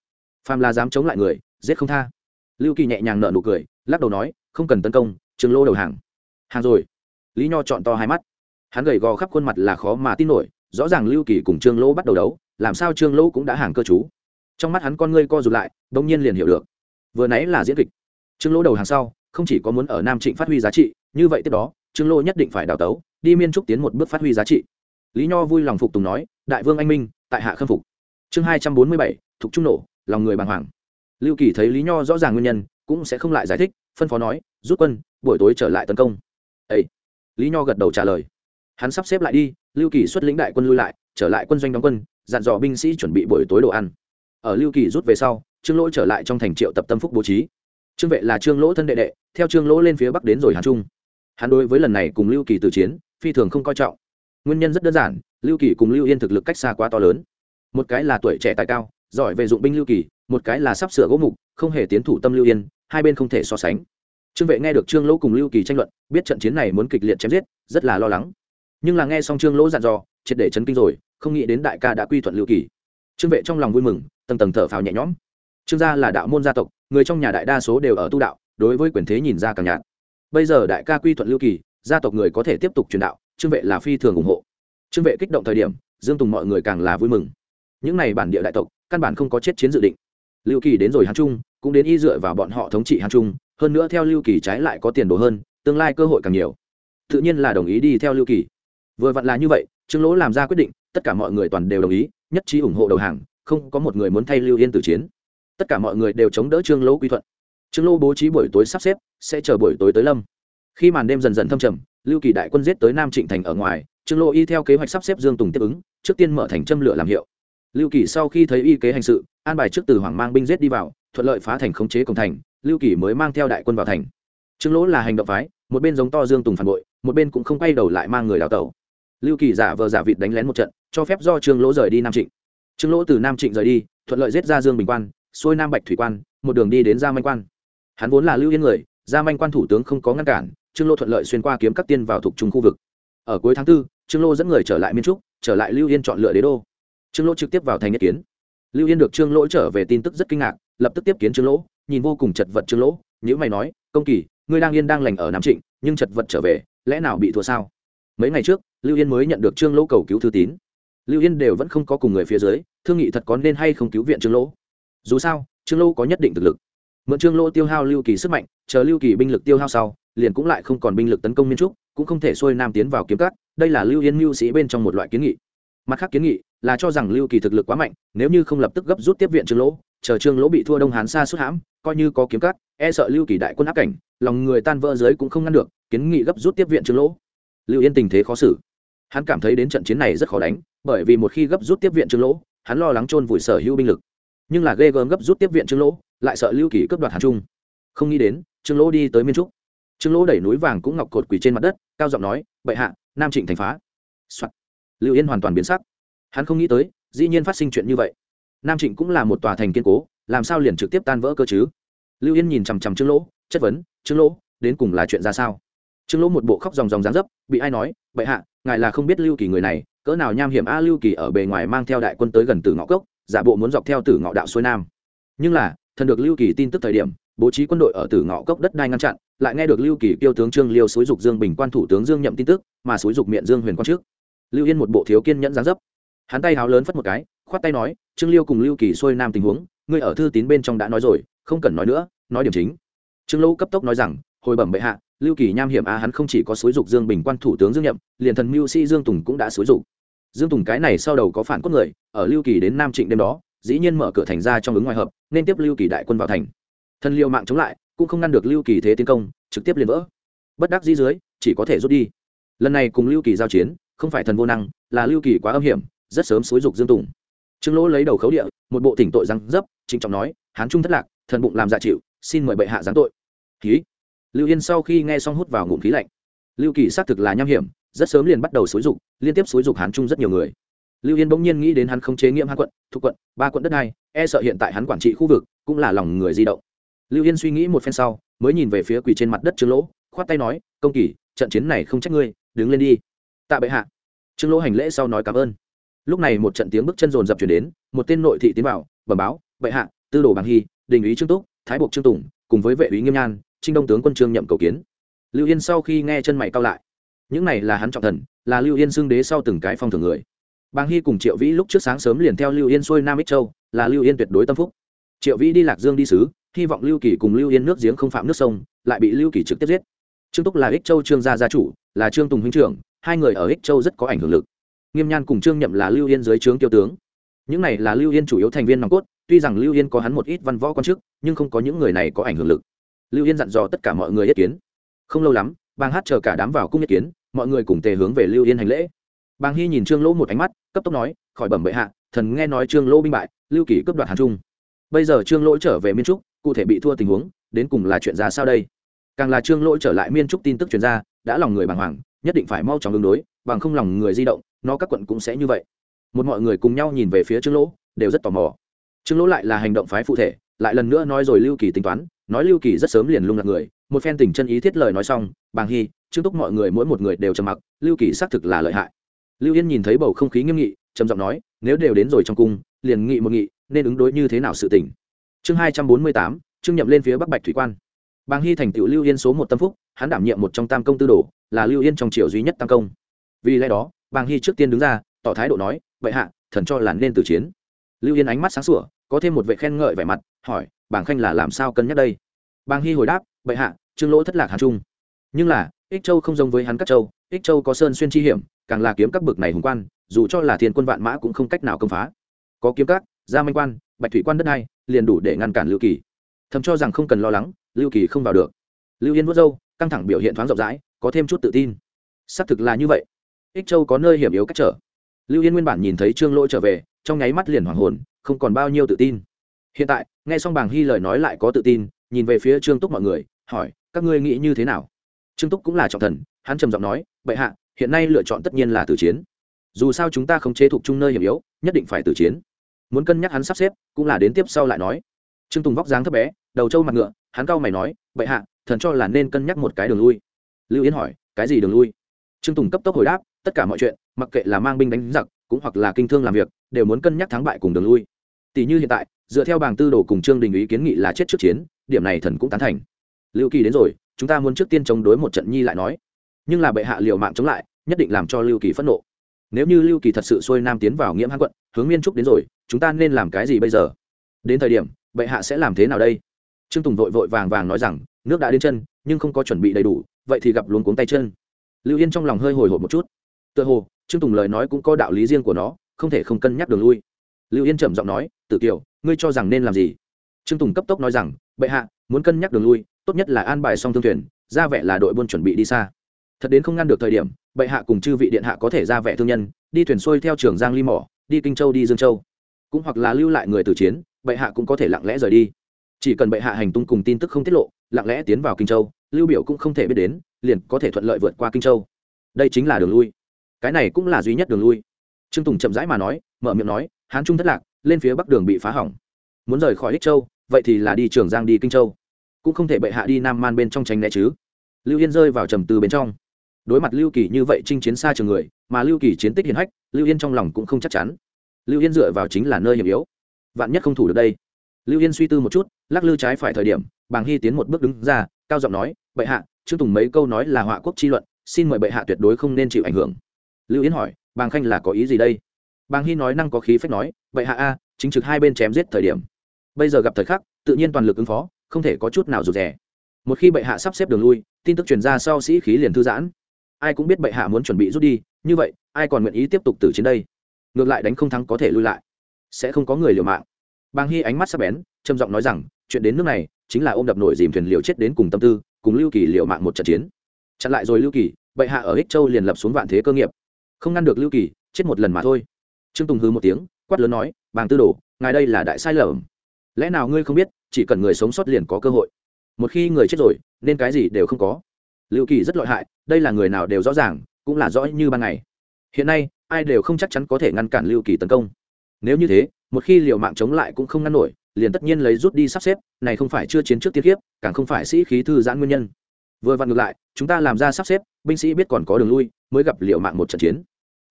Phàm là dám chống lại người, giết không tha. Lưu kỳ nhẹ nhàng nở nụ cười, lắc đầu nói, không cần tấn công trương Lô đầu hàng. Hàng rồi. Lý nho chọn to hai mắt. Hắn gầy gò khắp khuôn mặt là khó mà tin nổi, rõ ràng lưu kỳ cùng trương lỗ bắt đầu đấu, làm sao trương lỗ cũng đã hàng cơ chú. Trong mắt hắn con ngươi co rụt lại đông nhiên liền hiểu được. Vừa nãy là diễn kịch. Trương lỗ đầu hàng sau, không chỉ có muốn ở nam trịnh phát huy giá trị, như vậy tiếp đó, trương lỗ nhất định phải đào tấu, đi miên trúc tiến một bước phát huy giá trị. Lý nho vui lòng phục tùng nói, đại vương anh minh tại hạ khâm phục. Chương hai trăm bốn mươi bảy thục trung nổ, lòng người bàng hoàng. Lưu kỳ thấy lý nho rõ ràng nguyên nhân, cũng sẽ không lại giải thích, phân phó nói, rút quân, buổi tối trở lại tấn công. Ấy lý nho gật đầu trả lời. Hắn sắp xếp lại đi, lưu kỳ xuất lĩnh đại quân lui lại, trở lại quân doanh đóng quân, dặn dò binh sĩ chuẩn bị buổi tối đồ ăn. Ở lưu kỳ rút về sau, trương lỗ trở lại trong thành triệu tập tâm phúc bố trí. Trương vệ là trương lỗ thân đệ đệ, theo trương lỗ lên phía bắc đến rồi hàn trung. Hắn đối với lần này cùng lưu kỳ từ chiến, phi thường không coi trọng. Nguyên nhân rất đơn giản lưu kỳ cùng lưu yên thực lực cách xa quá to lớn. Một cái là tuổi trẻ tài cao, giỏi về dụng binh lưu kỳ, một cái là sắp sửa gỗ mục, không hề tiến thủ tâm lưu yên, hai bên không thể so sánh. Trương vệ nghe được trương lỗ cùng lưu kỳ tranh luận, biết trận chiến này muốn kịch liệt chém giết, rất là lo lắng. Nhưng là nghe xong trương lỗ dặn dò, triệt để chấn kinh rồi, không nghĩ đến đại ca đã quy thuận lưu kỳ. Trương vệ trong lòng vui mừng, tầng tầng thở phào nhẹ nhõm. Trương gia là đạo môn gia tộc, người trong nhà đại đa số đều ở tu đạo, đối với quyền thế nhìn ra càng nhạt. Bây giờ đại ca quy thuận lưu kỳ, gia tộc người có thể tiếp tục truyền đạo, trương vệ là phi thường ủng hộ trương vệ kích động thời điểm, dương tùng mọi người càng là vui mừng. Những n à y bản địa đại tộc, căn bản không có chết chiến dự định. Lưu kỳ đến rồi hán trung, cũng đến y dựa vào bọn họ thống trị hán trung, hơn nữa theo lưu kỳ trái lại có tiền đồ hơn, tương lai cơ hội càng nhiều. Tự nhiên là đồng ý đi theo lưu kỳ. Vừa vặn là như vậy, trương lỗ làm ra quyết định, tất cả mọi người toàn đều đồng ý, nhất trí ủng hộ đầu hàng, không có một người muốn thay lưu yên tử chiến. Tất cả mọi người đều chống đỡ trương lỗ quy thuận. Trương lỗ bố trí buổi tối sắp xếp, sẽ chờ buổi tối tới lâm. Khi màn đêm dần dần thâm trầm, lưu kỳ đại quân giết tới nam trịnh thành ở ngoài trương lỗ y theo kế hoạch sắp xếp dương tùng tiếp ứng trước tiên mở thành châm lửa làm hiệu. Lưu kỳ sau khi thấy y kế hành sự an bài trước từ hoàng mang binh giết đi vào thuận lợi phá thành khống chế cổng thành lưu kỳ mới mang theo đại quân vào thành. Trương lỗ là hành động phái một bên giống to dương tùng phản bội một bên cũng không quay đầu lại mang người đào tẩu. Lưu kỳ giả vờ giả vịt đánh lén một trận cho phép do trương lỗ rời đi nam trịnh. Trương lỗ từ nam trịnh rời đi thuận lợi giết ra dương bình quan xuôi nam bạch thủy quan một đường đi đến gia manh quan. Hắn vốn là lưu yên người gia manh quan thủ tướng không có ngăn cản trương Lỗ thuận lợi xuyên qua kiếm các tiên vào thuộc trung khu vực. Ở cuối tháng 4, trương lô dẫn người trở lại miên trúc, trở lại lưu yên chọn lựa đế đô. Trương lô trực tiếp vào thành nhất kiến. Lưu yên được trương lỗ trở về tin tức rất kinh ngạc, lập tức tiếp kiến trương lỗ, nhìn vô cùng chật vật trương lỗ nhữ mày nói, công kỳ, ngươi đang yên đang lành ở nam trịnh, nhưng chật vật trở về, lẽ nào bị thua sao? Mấy ngày trước, lưu yên mới nhận được trương lỗ cầu cứu thư tín. Lưu yên đều vẫn không có cùng người phía dưới, thương nghị thật có nên hay không cứu viện trương lỗ. Dù sao, trương lỗ có nhất định thực lực. Mượn trương lỗ tiêu hao lưu kỳ sức mạnh, chờ lưu kỳ binh lực tiêu hao sau, liền cũng lại không còn binh lực tấn công miên trúc, cũng không thể xuôi nam tiến vào kiếm cắt đây là lưu yên mưu sĩ bên trong một loại kiến nghị. Mặt khác kiến nghị là cho rằng lưu kỳ thực lực quá mạnh, nếu như không lập tức gấp rút tiếp viện trương lỗ, chờ trương lỗ bị thua đông hán xa suốt hãm, coi như có kiếm cắt e sợ lưu kỳ đại quân áp cảnh, lòng người tan vỡ giới cũng không ngăn được, kiến nghị gấp rút tiếp viện trương lỗ. Lưu yên tình thế khó xử. Hắn cảm thấy đến trận chiến này rất khó đánh, bởi vì một khi gấp rút tiếp viện trương lỗ, hắn lo lắng chôn vùi sở hữu binh lực. Nhưng là ghê gớm gấp rút tiếp viện trương lỗ, lại sợ lưu kỳ cướp đoạt hàn trung. Không nghĩ đến, trương lỗ đi tới miên trúc. Trương lỗ đẩy núi vàng cũng ngọc cột quỳ trên mặt đất, cao giọng nói, bệ hạ nam trịnh thành phá、Soạn. lưu yên hoàn toàn biến sắc. Hắn không nghĩ tới, dĩ nhiên phát sinh chuyện như vậy. Nam trịnh cũng là một tòa thành kiên cố, làm sao liền trực tiếp tan vỡ cơ chứ? Lưu yên nhìn chằm chằm trương lỗ, chất vấn, trương lỗ, đến cùng là chuyện ra sao? Trương lỗ một bộ khóc dòng dòng dáng dấp, bị ai nói, bệ hạ, ngài là không biết lưu kỳ người này, cỡ nào nham hiểm a à, lưu kỳ ở bề ngoài mang theo đại quân tới gần tử ngõ cốc, giả bộ muốn dọc theo tử ngõ đạo xuôi nam. Nhưng là, thần được lưu kỳ tin tức thời điểm bố trí quân đội ở tử ngõ cốc đất đai ngăn chặn, lại nghe được lưu kỳ tiêu tướng trương liêu xúi dục dương bình quan thủ tướng dương nhậm tin tức, mà xúi dục miệng dương huyền quan trước. Lưu yên một bộ thiếu kiên nhẫn giáng dấp. Hắn tay háo lớn phất một cái, khoát tay nói, trương liêu cùng lưu kỳ xuôi nam tình huống, ngươi ở thư tín bên trong đã nói rồi, không cần nói nữa, nói điểm chính. Trương lâu cấp tốc nói rằng, hồi bẩm bệ hạ, lưu kỳ nham hiểm á, hắn không chỉ có xúi dục dương bình quan thủ tướng dương nhậm, liền thần mưu sĩ dương tùng cũng đã xúi dục. Dương tùng cái này sau đầu có phản cốt người, ở lưu kỳ đến nam trịnh đêm đó, dĩ nhiên mở cửa thành ra trong ứng ngoài hợp, nên tiếp lưu kỳ đại quân vào thành thần liều mạng chống lại, cũng không ngăn được lưu kỳ thế tiến công, trực tiếp liền vỡ. Bất đắc dĩ dưới, chỉ có thể rút đi. Lần này cùng lưu kỳ giao chiến, không phải thần vô năng, là lưu kỳ quá âm hiểm, rất sớm xúi dục dương tùng. Trương lỗ lấy đầu khấu địa, một bộ tỉnh tội răng dấp, trịnh trọng nói, hán trung thất lạc, thần bụng làm dạ chịu, xin mời bệ hạ giáng tội. Khí lưu yên sau khi nghe xong hút vào ngụm khí lạnh. Lưu kỳ xác thực là nham hiểm, rất sớm liền bắt đầu xúi dục, liên tiếp xúi dục hán trung rất nhiều người. Lưu yên bỗng nhiên nghĩ đến hắn không chế nghiệm hai quận thuộc quận, ba quận đất này e sợ hiện tại hắn quản trị khu vực, cũng là lòng người di động lưu yên suy nghĩ một phen sau, mới nhìn về phía quỳ trên mặt đất trương lỗ, khoát tay nói, công kỳ, trận chiến này không trách ngươi, đứng lên đi. Tạ bệ hạ. Trương lỗ hành lễ sau nói cảm ơn. Lúc này một trận tiếng bước chân rồn rập chuyển đến, một tên nội thị tiến vào, bẩm báo, bệ hạ, tư đồ bằng hy, đình ý trương túc, thái buộc trương tùng, cùng với vệ úy nghiêm nhan, trinh đông tướng quân trương nhậm cầu kiến. Lưu yên sau khi nghe chân mày cao lại, những này là hắn trọng thần, là lưu yên xưng đế sau từng cái phong thường người. Bàng hy cùng triệu vĩ lúc trước sáng sớm liền theo lưu yên xuôi nam ích châu, là lưu yên tuyệt đối tâm phúc. Triệu vĩ đi lạc dương đi sứ hy vọng lưu kỳ cùng lưu yên nước giếng không phạm nước sông, lại bị lưu kỳ trực tiếp giết. Trương túc là ích châu trương gia gia chủ, là trương tùng huynh trưởng, hai người ở ích châu rất có ảnh hưởng lực. Nghiêm nhan cùng trương nhậm là lưu yên dưới trướng tiêu tướng. Những này là lưu yên chủ yếu thành viên nòng cốt, tuy rằng lưu yên có hắn một ít văn võ quan chức, nhưng không có những người này có ảnh hưởng lực. Lưu yên dặn dò tất cả mọi người ý kiến. Không lâu lắm, bàng hát chờ cả đám vào cung nhất kiến, mọi người cùng tề hướng về lưu yên hành lễ. Bàng hy nhìn trương lỗ một ánh mắt, cấp tốc nói, khỏi bẩm bệ hạ, thần nghe nói trương lỗ binh bại, lưu kỳ cướp đoạt hàn trung. Bây giờ trương lỗ trở về miên trúc cụ thể bị thua tình huống, đến cùng là chuyện ra sao đây? Càng là trương lỗ trở lại miên trúc tin tức truyền ra, đã lòng người bàng hoàng, nhất định phải mau chóng đường đối, bằng không lòng người di động, nó các quận cũng sẽ như vậy. Một mọi người cùng nhau nhìn về phía trương lỗ, đều rất tò mò. Trương lỗ lại là hành động phái phụ thể, lại lần nữa nói rồi lưu kỳ tính toán, nói lưu kỳ rất sớm liền lung lạc người, một phen tình chân ý thiết lời nói xong, bàng hy, trương túc mọi người mỗi một người đều trầm mặc, lưu kỳ xác thực là lợi hại. Lưu yên nhìn thấy bầu không khí nghiêm nghị, trầm giọng nói, nếu đều đến rồi trong cung, liền nghị một nghị, nên ứng đối như thế nào sự tình? Chương hai trăm bốn mươi tám, trương nhậm lên phía bắc bạch thủy quan. Bàng hy thành tựu lưu yên số một tâm phúc, hắn đảm nhiệm một trong tam công tư đồ, là lưu yên trong triều duy nhất tam công. Vì lẽ đó, bàng hy trước tiên đứng ra, tỏ thái độ nói, vậy hạ, thần cho là nên từ chiến. Lưu yên ánh mắt sáng sủa, có thêm một vệ khen ngợi vẻ mặt, hỏi, bàng khanh là làm sao cân nhắc đây? Bàng hy hồi đáp, vậy hạ, trương lỗ thất lạc hàn trung. Nhưng là, ích châu không giống với hắn các châu, ích châu có sơn xuyên chi hiểm, càng là kiếm các bực này hùng quan, dù cho là thiên quân vạn mã cũng không cách nào công phá. Có kiếm các, gia manh quan, bạch thủy quan đất này liền đủ để ngăn cản lưu kỳ. Thầm cho rằng không cần lo lắng lưu kỳ không vào được. Lưu yên vớt râu, căng thẳng biểu hiện thoáng rộng rãi có thêm chút tự tin. Xác thực là như vậy. Ích châu có nơi hiểm yếu cách trở. Lưu yên nguyên bản nhìn thấy trương Lỗi trở về trong nháy mắt liền hoàng hồn không còn bao nhiêu tự tin. Hiện tại nghe xong bàng hy lời nói lại có tự tin nhìn về phía trương túc mọi người hỏi các ngươi nghĩ như thế nào? Trương túc cũng là trọng thần hắn trầm giọng nói bệ hạ hiện nay lựa chọn tất nhiên là tử chiến. Dù sao chúng ta không chế thuộc chung nơi hiểm yếu nhất định phải tử chiến muốn cân nhắc hắn sắp xếp, cũng là đến tiếp sau lại nói. Trương tùng vóc dáng thấp bé, đầu trâu mặt ngựa, hắn cau mày nói, bệ hạ, thần cho là nên cân nhắc một cái đường lui. Lưu yến hỏi, cái gì đường lui? Trương tùng cấp tốc hồi đáp, tất cả mọi chuyện, mặc kệ là mang binh đánh giặc, cũng hoặc là kinh thương làm việc, đều muốn cân nhắc thắng bại cùng đường lui. Tỷ như hiện tại, dựa theo bảng tư đồ cùng trương đình ý kiến nghị là chết trước chiến, điểm này thần cũng tán thành. Lưu kỳ đến rồi, chúng ta muốn trước tiên chống đối một trận nhi lại nói. Nhưng là bệ hạ liều mạng chống lại, nhất định làm cho lưu kỳ phẫn nộ. Nếu như lưu kỳ thật sự xuôi nam tiến vào nghiễm hãn quận, hướng miên trúc đến rồi chúng ta nên làm cái gì bây giờ? Đến thời điểm, bệ hạ sẽ làm thế nào đây? Trương tùng vội vội vàng vàng nói rằng, nước đã đến chân, nhưng không có chuẩn bị đầy đủ, vậy thì gặp luống cuống tay chân. Lưu yên trong lòng hơi hồi hộp một chút. Tựa hồ, trương tùng lời nói cũng có đạo lý riêng của nó, không thể không cân nhắc đường lui. Lưu yên trầm giọng nói tự kiều, ngươi cho rằng nên làm gì? Trương tùng cấp tốc nói rằng, bệ hạ, muốn cân nhắc đường lui, tốt nhất là an bài xong thương thuyền, ra vẻ là đội buôn chuẩn bị đi xa. Thật đến không ngăn được thời điểm, bệ hạ cùng chư vị điện hạ có thể ra vẻ thương nhân, đi thuyền xuôi theo trường giang ly mỏ, đi kinh châu, đi dương châu cũng hoặc là lưu lại người từ chiến, bệ hạ cũng có thể lặng lẽ rời đi. Chỉ cần bệ hạ hành tung cùng tin tức không tiết lộ, lặng lẽ tiến vào kinh châu, lưu biểu cũng không thể biết đến, liền có thể thuận lợi vượt qua kinh châu. Đây chính là đường lui. Cái này cũng là duy nhất đường lui. Trương tùng chậm rãi mà nói, mở miệng nói, hán trung thất lạc, lên phía bắc đường bị phá hỏng. Muốn rời khỏi ích châu, vậy thì là đi trường giang đi kinh châu. Cũng không thể bệ hạ đi nam man bên trong tránh né chứ. Lưu yên rơi vào trầm tư bên trong. Đối mặt lưu kỳ như vậy chinh chiến xa trường người, mà lưu kỳ chiến tích hiển hách, lưu yên trong lòng cũng không chắc chắn lưu yên dựa vào chính là nơi hiểm yếu. Vạn nhất không thủ được đây. Lưu yên suy tư một chút, lắc lư trái phải thời điểm, bàng hy tiến một bước đứng ra, cao giọng nói, bệ hạ, trương tùng mấy câu nói là họa quốc chi luận, xin mời bệ hạ tuyệt đối không nên chịu ảnh hưởng. Lưu Yên hỏi, bàng khanh là có ý gì đây? Bàng hy nói năng có khí phách nói, bệ hạ a, chính trực hai bên chém giết thời điểm. Bây giờ gặp thời khắc, tự nhiên toàn lực ứng phó, không thể có chút nào rụt rè. Một khi bệ hạ sắp xếp đường lui, tin tức truyền ra sau sĩ khí liền thư giãn. Ai cũng biết bệ hạ muốn chuẩn bị rút đi, như vậy, ai còn nguyện ý tiếp tục tử chiến đây? Ngược lại đánh không thắng có thể lui lại. Sẽ không có người liều mạng. Bàng hy ánh mắt sắp bén, trầm giọng nói rằng, chuyện đến nước này, chính là ôm đập nổi dìm thuyền liều chết đến cùng tâm tư, cùng lưu kỳ liều mạng một trận chiến. Chặn lại rồi lưu kỳ, bệ hạ ở ích châu liền lập xuống vạn thế cơ nghiệp. Không ngăn được lưu kỳ, chết một lần mà thôi. Trương tùng hư một tiếng, quát lớn nói, bàng tư đồ, ngài đây là đại sai lầm. Lẽ nào ngươi không biết, chỉ cần người sống sót liền có cơ hội. Một khi người chết rồi, nên cái gì đều không có. Lưu kỳ rất lợi hại, đây là người nào đều rõ ràng, cũng là rõ như ban ngày hiện nay, ai đều không chắc chắn có thể ngăn cản lưu kỳ tấn công. Nếu như thế, một khi liều mạng chống lại cũng không ngăn nổi, liền tất nhiên lấy rút đi sắp xếp, này không phải chưa chiến trước tiết kiếp, càng không phải sĩ khí thư giãn nguyên nhân. Vừa vặn ngược lại, chúng ta làm ra sắp xếp, binh sĩ biết còn có đường lui, mới gặp liều mạng một trận chiến.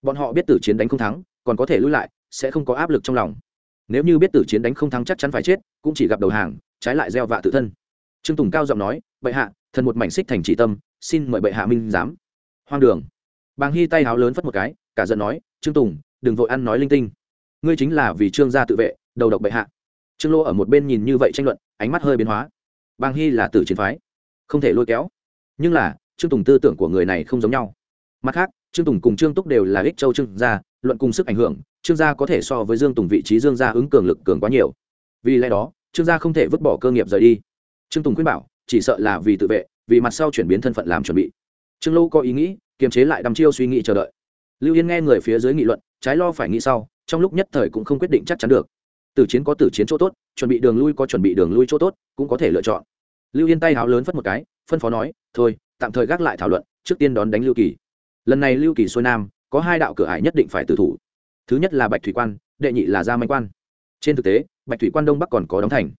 Bọn họ biết tử chiến đánh không thắng, còn có thể lui lại, sẽ không có áp lực trong lòng. Nếu như biết tử chiến đánh không thắng chắc chắn phải chết, cũng chỉ gặp đầu hàng, trái lại gieo vạ tự thân. Trương tùng cao giọng nói, bệ hạ, thần một mảnh xích thành chỉ tâm, xin mời bệ hạ minh giám. Hoang đường bàng hy tay háo lớn phất một cái, cả giận nói, trương tùng, đừng vội ăn nói linh tinh. Ngươi chính là vì trương gia tự vệ, đầu độc bệ hạ. Trương lô ở một bên nhìn như vậy tranh luận, ánh mắt hơi biến hóa. Bàng hy là tử chiến phái, không thể lôi kéo. Nhưng là, trương tùng tư tưởng của người này không giống nhau. Mặt khác, trương tùng cùng trương túc đều là ích châu trương gia, luận cùng sức ảnh hưởng, trương gia có thể so với dương tùng vị trí dương gia ứng cường lực cường quá nhiều. Vì lẽ đó, trương gia không thể vứt bỏ cơ nghiệp rời đi. Trương tùng khuyên bảo, chỉ sợ là vì tự vệ, vì mặt sau chuyển biến thân phận làm chuẩn bị. Trương lô có ý nghĩ kiềm chế lại đăm chiêu suy nghĩ chờ đợi. Lưu yên nghe người phía dưới nghị luận, trái lo phải nghĩ sau, trong lúc nhất thời cũng không quyết định chắc chắn được. Tử chiến có tử chiến chỗ tốt, chuẩn bị đường lui có chuẩn bị đường lui chỗ tốt, cũng có thể lựa chọn. Lưu yên tay háo lớn phất một cái, phân phó nói, thôi, tạm thời gác lại thảo luận, trước tiên đón đánh lưu kỳ. Lần này lưu kỳ xuôi nam, có hai đạo cửa hải nhất định phải tử thủ. Thứ nhất là bạch thủy quan, đệ nhị là gia manh quan. Trên thực tế, bạch thủy quan đông bắc còn có đóng thành.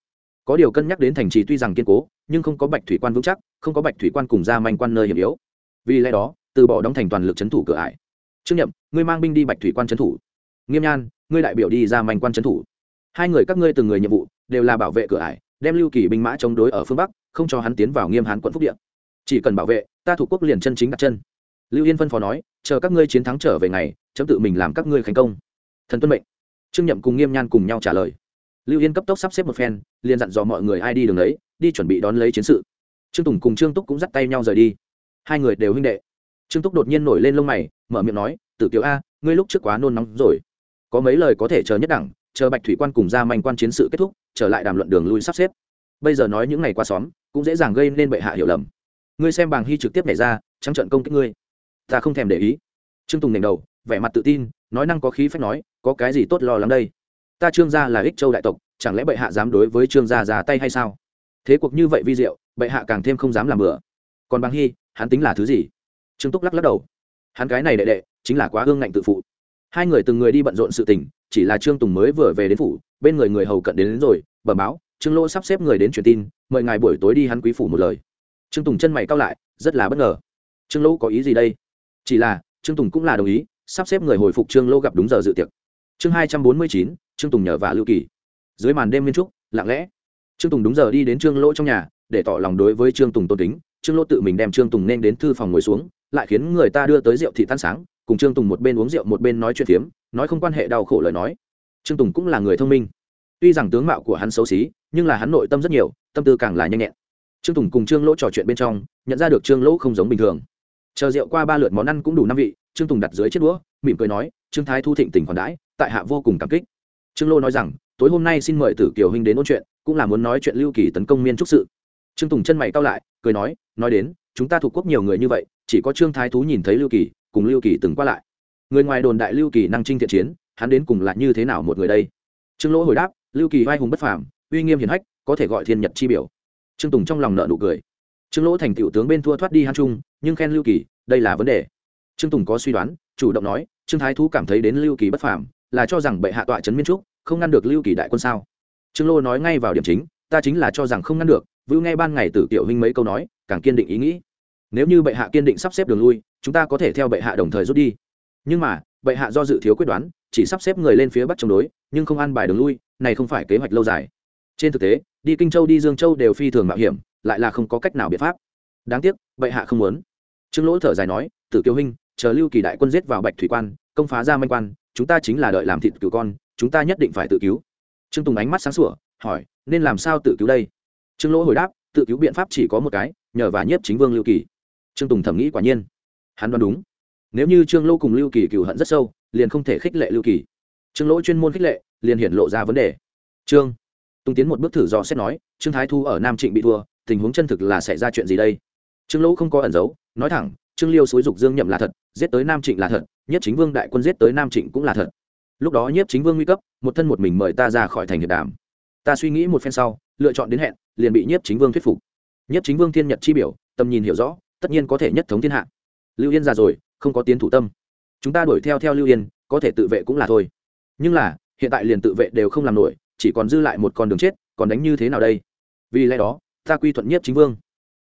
Có điều cân nhắc đến thành trì tuy rằng kiên cố, nhưng không có bạch thủy quan vững chắc, không có bạch thủy quan cùng gia manh quan nơi hiểm yếu. Vì lẽ đó từ bỏ đóng thành toàn lực trấn thủ cửa ải. Trương nhậm, ngươi mang binh đi bạch thủy quan trấn thủ. Nghiêm nhan, ngươi đại biểu đi ra manh quan trấn thủ. Hai người các ngươi từng người nhiệm vụ đều là bảo vệ cửa ải, đem lưu kỳ binh mã chống đối ở phương bắc, không cho hắn tiến vào nghiêm hán quận phúc điện chỉ cần bảo vệ, ta thủ quốc liền chân chính đặt chân. Lưu yên phân phó nói, chờ các ngươi chiến thắng trở về ngày, chấm tự mình làm các ngươi khánh công. Thần tuân mệnh. Trương nhậm cùng nghiêm nhan cùng nhau trả lời. Lưu yên cấp tốc sắp xếp một phen, liền dặn dò mọi người ai đi đường lấy đi chuẩn bị đón lấy chiến sự. Trương tùng cùng trương túc cũng dắt tay nhau rời đi. Hai người đều huynh đệ trương túc đột nhiên nổi lên lông mày, mở miệng nói, tử kiều a, ngươi lúc trước quá nôn nóng rồi. Có mấy lời có thể chờ nhất đẳng, chờ bạch thủy quan cùng ra manh quan chiến sự kết thúc, trở lại đàm luận đường lui sắp xếp. Bây giờ nói những ngày qua xóm, cũng dễ dàng gây nên bệ hạ hiểu lầm. Ngươi xem bàng hy trực tiếp nhảy ra, trắng trận công kích ngươi. Ta không thèm để ý. Trương tùng nền đầu, vẻ mặt tự tin, nói năng có khí phép nói, có cái gì tốt lo lắng đây? Ta trương gia là ích châu đại tộc, chẳng lẽ bệ hạ dám đối với trương gia ra tay hay sao? Thế cuộc như vậy vi diệu, bệ hạ càng thêm không dám làm bừa. Còn bàng hy, hắn tính là thứ gì? Trương túc lắc lắc đầu. Hắn cái này đệ đệ chính là quá hương ngạnh tự phụ. Hai người từng người đi bận rộn sự tình chỉ là trương tùng mới vừa về đến phủ bên người người hầu cận đến, đến rồi bẩm báo trương lỗ sắp xếp người đến truyền tin mời ngài buổi tối đi hắn quý phủ một lời. Trương tùng chân mày cao lại rất là bất ngờ. Trương lỗ có ý gì đây? Chỉ là trương tùng cũng là đồng ý sắp xếp người hồi phục trương lỗ gặp đúng giờ dự tiệc. Chương hai trăm bốn mươi chín trương tùng nhờ và lưu kỳ. Dưới màn đêm miên trúc lặng lẽ. Trương tùng đúng giờ đi đến trương lỗ trong nhà để tỏ lòng đối với trương tùng tôn kính. Trương lỗ tự mình đem trương tùng nên đến thư phòng ngồi xuống lại khiến người ta đưa tới rượu thị tan sáng, cùng trương tùng một bên uống rượu một bên nói chuyện phiếm, nói không quan hệ đau khổ lời nói. Trương tùng cũng là người thông minh. Tuy rằng tướng mạo của hắn xấu xí, nhưng là hắn nội tâm rất nhiều, tâm tư càng là nhanh nhẹn. Trương tùng cùng trương lỗ trò chuyện bên trong, nhận ra được trương lỗ không giống bình thường. Chờ rượu qua ba lượt món ăn cũng đủ năm vị, trương tùng đặt dưới chiếc đũa, mỉm cười nói, trương thái thu thịnh tỉnh còn đãi, tại hạ vô cùng cảm kích. Trương lô nói rằng, tối hôm nay xin mời tử kiều huynh đến ôn chuyện, cũng là muốn nói chuyện lưu kỳ tấn công miên trúc sự. Trương tùng chân mày cao lại, cười nói nói đến chúng ta thuộc quốc nhiều người như vậy, chỉ có trương thái thú nhìn thấy lưu kỳ, cùng lưu kỳ từng qua lại. Người ngoài đồn đại lưu kỳ năng trinh thiện chiến, hắn đến cùng là như thế nào một người đây? Trương lỗ hồi đáp, lưu kỳ vai hùng bất phàm, uy nghiêm hiền hách, có thể gọi thiên nhật chi biểu. Trương tùng trong lòng nợ nụ cười. Trương lỗ thành tiểu tướng bên thua thoát đi han trung, nhưng khen lưu kỳ, đây là vấn đề. Trương tùng có suy đoán, chủ động nói, trương thái thú cảm thấy đến lưu kỳ bất phàm, là cho rằng bệ hạ tọa trấn miên trúc, không ngăn được lưu kỳ đại quân sao? Trương lô nói ngay vào điểm chính, ta chính là cho rằng không ngăn được vưu nghe ban ngày tử tiểu huynh mấy câu nói, càng kiên định ý nghĩ. Nếu như bệ hạ kiên định sắp xếp đường lui, chúng ta có thể theo bệ hạ đồng thời rút đi. Nhưng mà, bệ hạ do dự thiếu quyết đoán, chỉ sắp xếp người lên phía bắc chống đối, nhưng không an bài đường lui, này không phải kế hoạch lâu dài. Trên thực tế, đi kinh châu, đi dương châu đều phi thường mạo hiểm, lại là không có cách nào biện pháp. Đáng tiếc, bệ hạ không muốn. Trương lỗ thở dài nói, tử kiều huynh, chờ lưu kỳ đại quân giết vào bạch thủy quan, công phá ra manh quan, chúng ta chính là đợi làm thịt cửu con, chúng ta nhất định phải tự cứu. Trương tùng ánh mắt sáng sủa, hỏi, nên làm sao tự cứu đây? Trương lỗ hồi đáp, tự cứu biện pháp chỉ có một cái, nhờ và nhiếp chính vương lưu kỳ. Trương tùng thẩm nghĩ quả nhiên. Hắn đoán đúng. Nếu như trương lỗ cùng lưu kỳ cựu hận rất sâu, liền không thể khích lệ lưu kỳ. Trương lỗ chuyên môn khích lệ, liền hiện lộ ra vấn đề. Trương tùng tiến một bước thử dò xét nói, trương thái thu ở nam trịnh bị thua, tình huống chân thực là xảy ra chuyện gì đây? Trương lỗ không có ẩn giấu, nói thẳng, trương liêu xúi dục dương nhậm là thật, giết tới nam trịnh là thật nhất chính vương đại quân giết tới nam trịnh cũng là thật. Lúc đó nhiếp chính vương nguy cấp, một thân một mình mời ta ra khỏi thành hiệp đàm. Ta suy nghĩ một phen sau, lựa chọn đến hẹn liền bị nhiếp chính vương thuyết phục. Nhiếp chính vương thiên nhật chi biểu, tầm nhìn hiểu rõ, tất nhiên có thể nhất thống thiên hạ. Lưu yên già rồi, không có tiến thủ tâm. Chúng ta đuổi theo theo lưu yên, có thể tự vệ cũng là thôi. Nhưng là, hiện tại liền tự vệ đều không làm nổi, chỉ còn dư lại một con đường chết, còn đánh như thế nào đây? Vì lẽ đó, ta quy thuận nhiếp chính vương.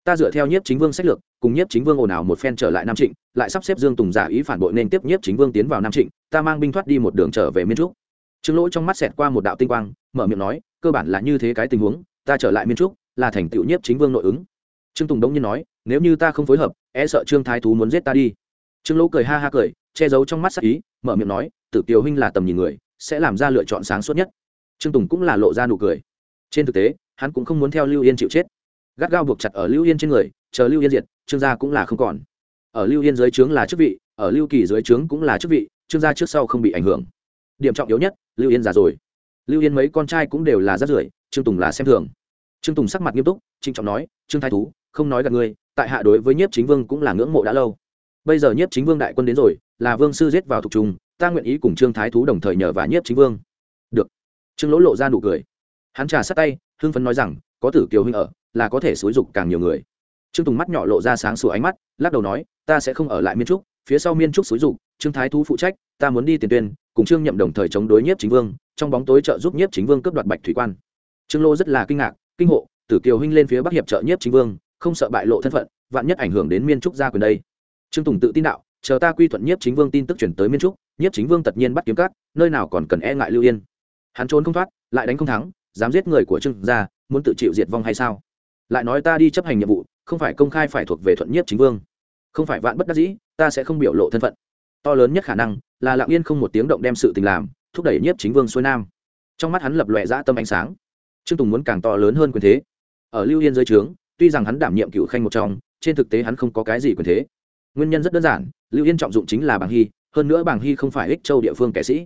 Ta dựa theo nhiếp chính vương sách lược, cùng nhiếp chính vương ồn ào một phen trở lại nam trịnh, lại sắp xếp dương tùng giả ý phản bội nên tiếp nhiếp chính vương tiến vào nam trịnh, ta mang binh thoát đi một đường trở về miên trúc. Trương Lỗi trong mắt xẹt qua một đạo tinh quang, mở miệng nói, cơ bản là như thế cái tình huống ta trở lại miên trúc, là thành tựu nhiếp chính vương nội ứng. Trương tùng đống nhiên nói, nếu như ta không phối hợp e sợ trương thái thú muốn giết ta đi. Trương lỗ cười ha ha cười, che giấu trong mắt sắc ý, mở miệng nói, tử kiều huynh là tầm nhìn người, sẽ làm ra lựa chọn sáng suốt nhất. Trương tùng cũng là lộ ra nụ cười. Trên thực tế, hắn cũng không muốn theo lưu yên chịu chết. Gắt gao buộc chặt ở lưu yên trên người, chờ lưu yên diệt, trương gia cũng là không còn. Ở lưu yên dưới trướng là chức vị, ở lưu kỳ dưới trướng cũng là chức vị, trương gia trước sau không bị ảnh hưởng. Điểm trọng yếu nhất, lưu yên già rồi. Lưu yên mấy con trai cũng đều là rất rưởi trương tùng là xem thường. Trương tùng sắc mặt nghiêm túc, trịnh trọng nói, trương thái thú, không nói gặp ngươi, tại hạ đối với nhiếp chính vương cũng là ngưỡng mộ đã lâu. Bây giờ nhiếp chính vương đại quân đến rồi, là vương sư giết vào thuộc trung ta nguyện ý cùng trương thái thú đồng thời nhờ và nhiếp chính vương. Được. Trương lỗ lộ ra nụ cười. Hắn trà sát tay, hưng phấn nói rằng, có tử kiều huynh ở, là có thể xúi dục càng nhiều người. Trương tùng mắt nhỏ lộ ra sáng sủa ánh mắt, lắc đầu nói, ta sẽ không ở lại miên trúc, phía sau miên trúc xúi dục, trương thái thú phụ trách, ta muốn đi tiền tuyên, cùng trương nhậm đồng thời chống đối nhiếp chính vương, trong bóng tối trợ giúp nhiếp chính vương cướp đoạt bạch thủy quan trương lô rất là kinh ngạc, kinh hộ, tử kiều huynh lên phía bắc hiệp trợ nhiếp chính vương, không sợ bại lộ thân phận, vạn nhất ảnh hưởng đến miên trúc gia quyền đây. Trương tùng tự tin đạo, chờ ta quy thuận nhiếp chính vương tin tức chuyển tới miên trúc, nhiếp chính vương tất nhiên bắt kiếm cát nơi nào còn cần e ngại lưu yên. Hắn trốn không thoát, lại đánh không thắng, dám giết người của trương gia, muốn tự chịu diệt vong hay sao? Lại nói ta đi chấp hành nhiệm vụ, không phải công khai phải thuộc về thuận nhiếp chính vương. Không phải vạn bất đắc dĩ, ta sẽ không biểu lộ thân phận. To lớn nhất khả năng là lặng yên không một tiếng động đem sự tình làm, thúc đẩy nhiếp chính vương xuôi nam. Trong mắt hắn lập lòe dã tâm ánh sáng trương tùng muốn càng to lớn hơn quyền thế. Ở lưu yên dưới trướng, tuy rằng hắn đảm nhiệm cựu khanh một trong, trên thực tế hắn không có cái gì quyền thế. Nguyên nhân rất đơn giản, lưu yên trọng dụng chính là bàng hy, hơn nữa bàng hy không phải ích châu địa phương kẻ sĩ.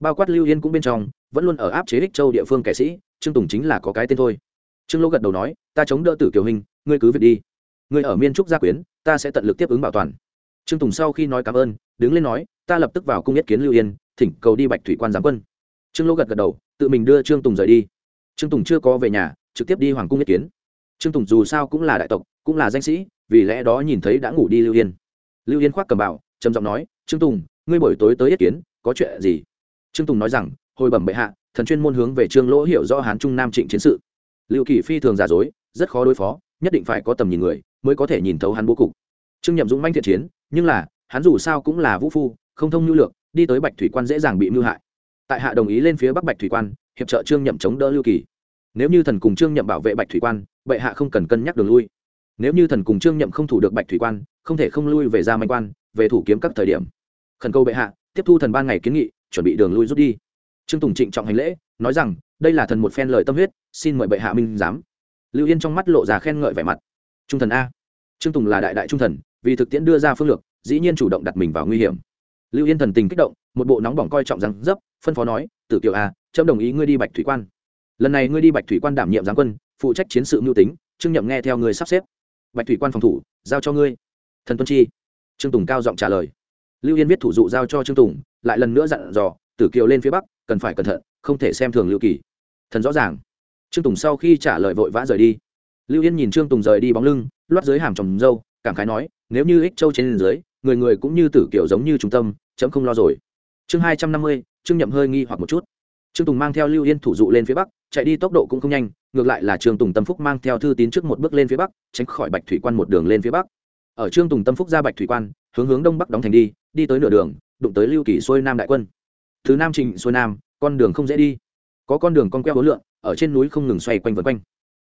Bao quát lưu yên cũng bên trong, vẫn luôn ở áp chế ích châu địa phương kẻ sĩ, trương tùng chính là có cái tên thôi. Trương lỗ gật đầu nói, ta chống đỡ tử kiều hình, ngươi cứ việc đi. Ngươi ở miên trúc gia quyến, ta sẽ tận lực tiếp ứng bảo toàn. Trương tùng sau khi nói cảm ơn, đứng lên nói, ta lập tức vào cung nhất kiến lưu yên, thỉnh cầu đi bạch thủy quan giám quân. Trương lỗ gật gật đầu, tự mình đưa trương tùng rời đi trương tùng chưa có về nhà, trực tiếp đi hoàng cung nhất kiến. Trương tùng dù sao cũng là đại tộc, cũng là danh sĩ, vì lẽ đó nhìn thấy đã ngủ đi lưu yên. Lưu yên khoác cầm bảo trầm giọng nói, trương tùng, ngươi buổi tối tới yết kiến, có chuyện gì? Trương tùng nói rằng, hồi bẩm bệ hạ, thần chuyên môn hướng về trương lỗ hiểu rõ hán trung nam trịnh chiến sự. Lưu kỳ phi thường giả dối, rất khó đối phó, nhất định phải có tầm nhìn người, mới có thể nhìn thấu hắn bố cục. Trương nhậm dũng manh thiện chiến, nhưng là, hắn dù sao cũng là vũ phu, không thông nhu lược, đi tới bạch thủy quan dễ dàng bị mưu hại. Tại hạ đồng ý lên phía bắc bạch thủy quan hiệp trợ trương nhậm chống đỡ lưu kỳ. Nếu như thần cùng trương nhậm bảo vệ bạch thủy quan, bệ hạ không cần cân nhắc đường lui. Nếu như thần cùng trương nhậm không thủ được bạch thủy quan, không thể không lui về ra manh quan, về thủ kiếm các thời điểm. Khẩn cầu bệ hạ, tiếp thu thần ban ngày kiến nghị, chuẩn bị đường lui rút đi. Trương tùng trịnh trọng hành lễ, nói rằng, đây là thần một phen lời tâm huyết, xin mời bệ hạ minh giám. Lưu yên trong mắt lộ ra khen ngợi vẻ mặt. Trung thần a. Trương tùng là đại đại trung thần, vì thực tiễn đưa ra phương lược, dĩ nhiên chủ động đặt mình vào nguy hiểm. Lưu yên thần tình kích động, một bộ nóng bỏng coi trọng rằng, dấp, phân phó nói tử kiều à, a trâm đồng ý ngươi đi bạch thủy quan. Lần này ngươi đi bạch thủy quan đảm nhiệm giáng quân, phụ trách chiến sự mưu tính, trương nhậm nghe theo người sắp xếp. Bạch thủy quan phòng thủ, giao cho ngươi. Thần tuân chi. Trương tùng cao giọng trả lời. Lưu yên viết thủ dụ giao cho trương tùng, lại lần nữa dặn dò, tử kiều lên phía bắc, cần phải cẩn thận, không thể xem thường lưu kỳ. Thần rõ ràng. Trương tùng sau khi trả lời vội vã rời đi. Lưu yên nhìn trương tùng rời đi bóng lưng loắt dưới hàm trồng dâu, cảm khái nói, nếu như ích châu trên dưới, người người cũng như tử Kiều giống như trung tâm, chấm không lo rồi. Chương hai trăm năm mươi trương nhậm hơi nghi hoặc một chút. Trương tùng mang theo lưu yên thủ dụ lên phía bắc, chạy đi tốc độ cũng không nhanh, ngược lại là trương tùng tâm phúc mang theo thư tín trước một bước lên phía bắc, tránh khỏi bạch thủy quan một đường lên phía bắc. Ở trương tùng tâm phúc ra bạch thủy quan, hướng hướng đông bắc đóng thành đi đi tới nửa đường, đụng tới lưu kỳ xuôi nam đại quân. Thứ nam trình xuôi nam, con đường không dễ đi. Có con đường con queo hối lượn, ở trên núi không ngừng xoay quanh vân quanh.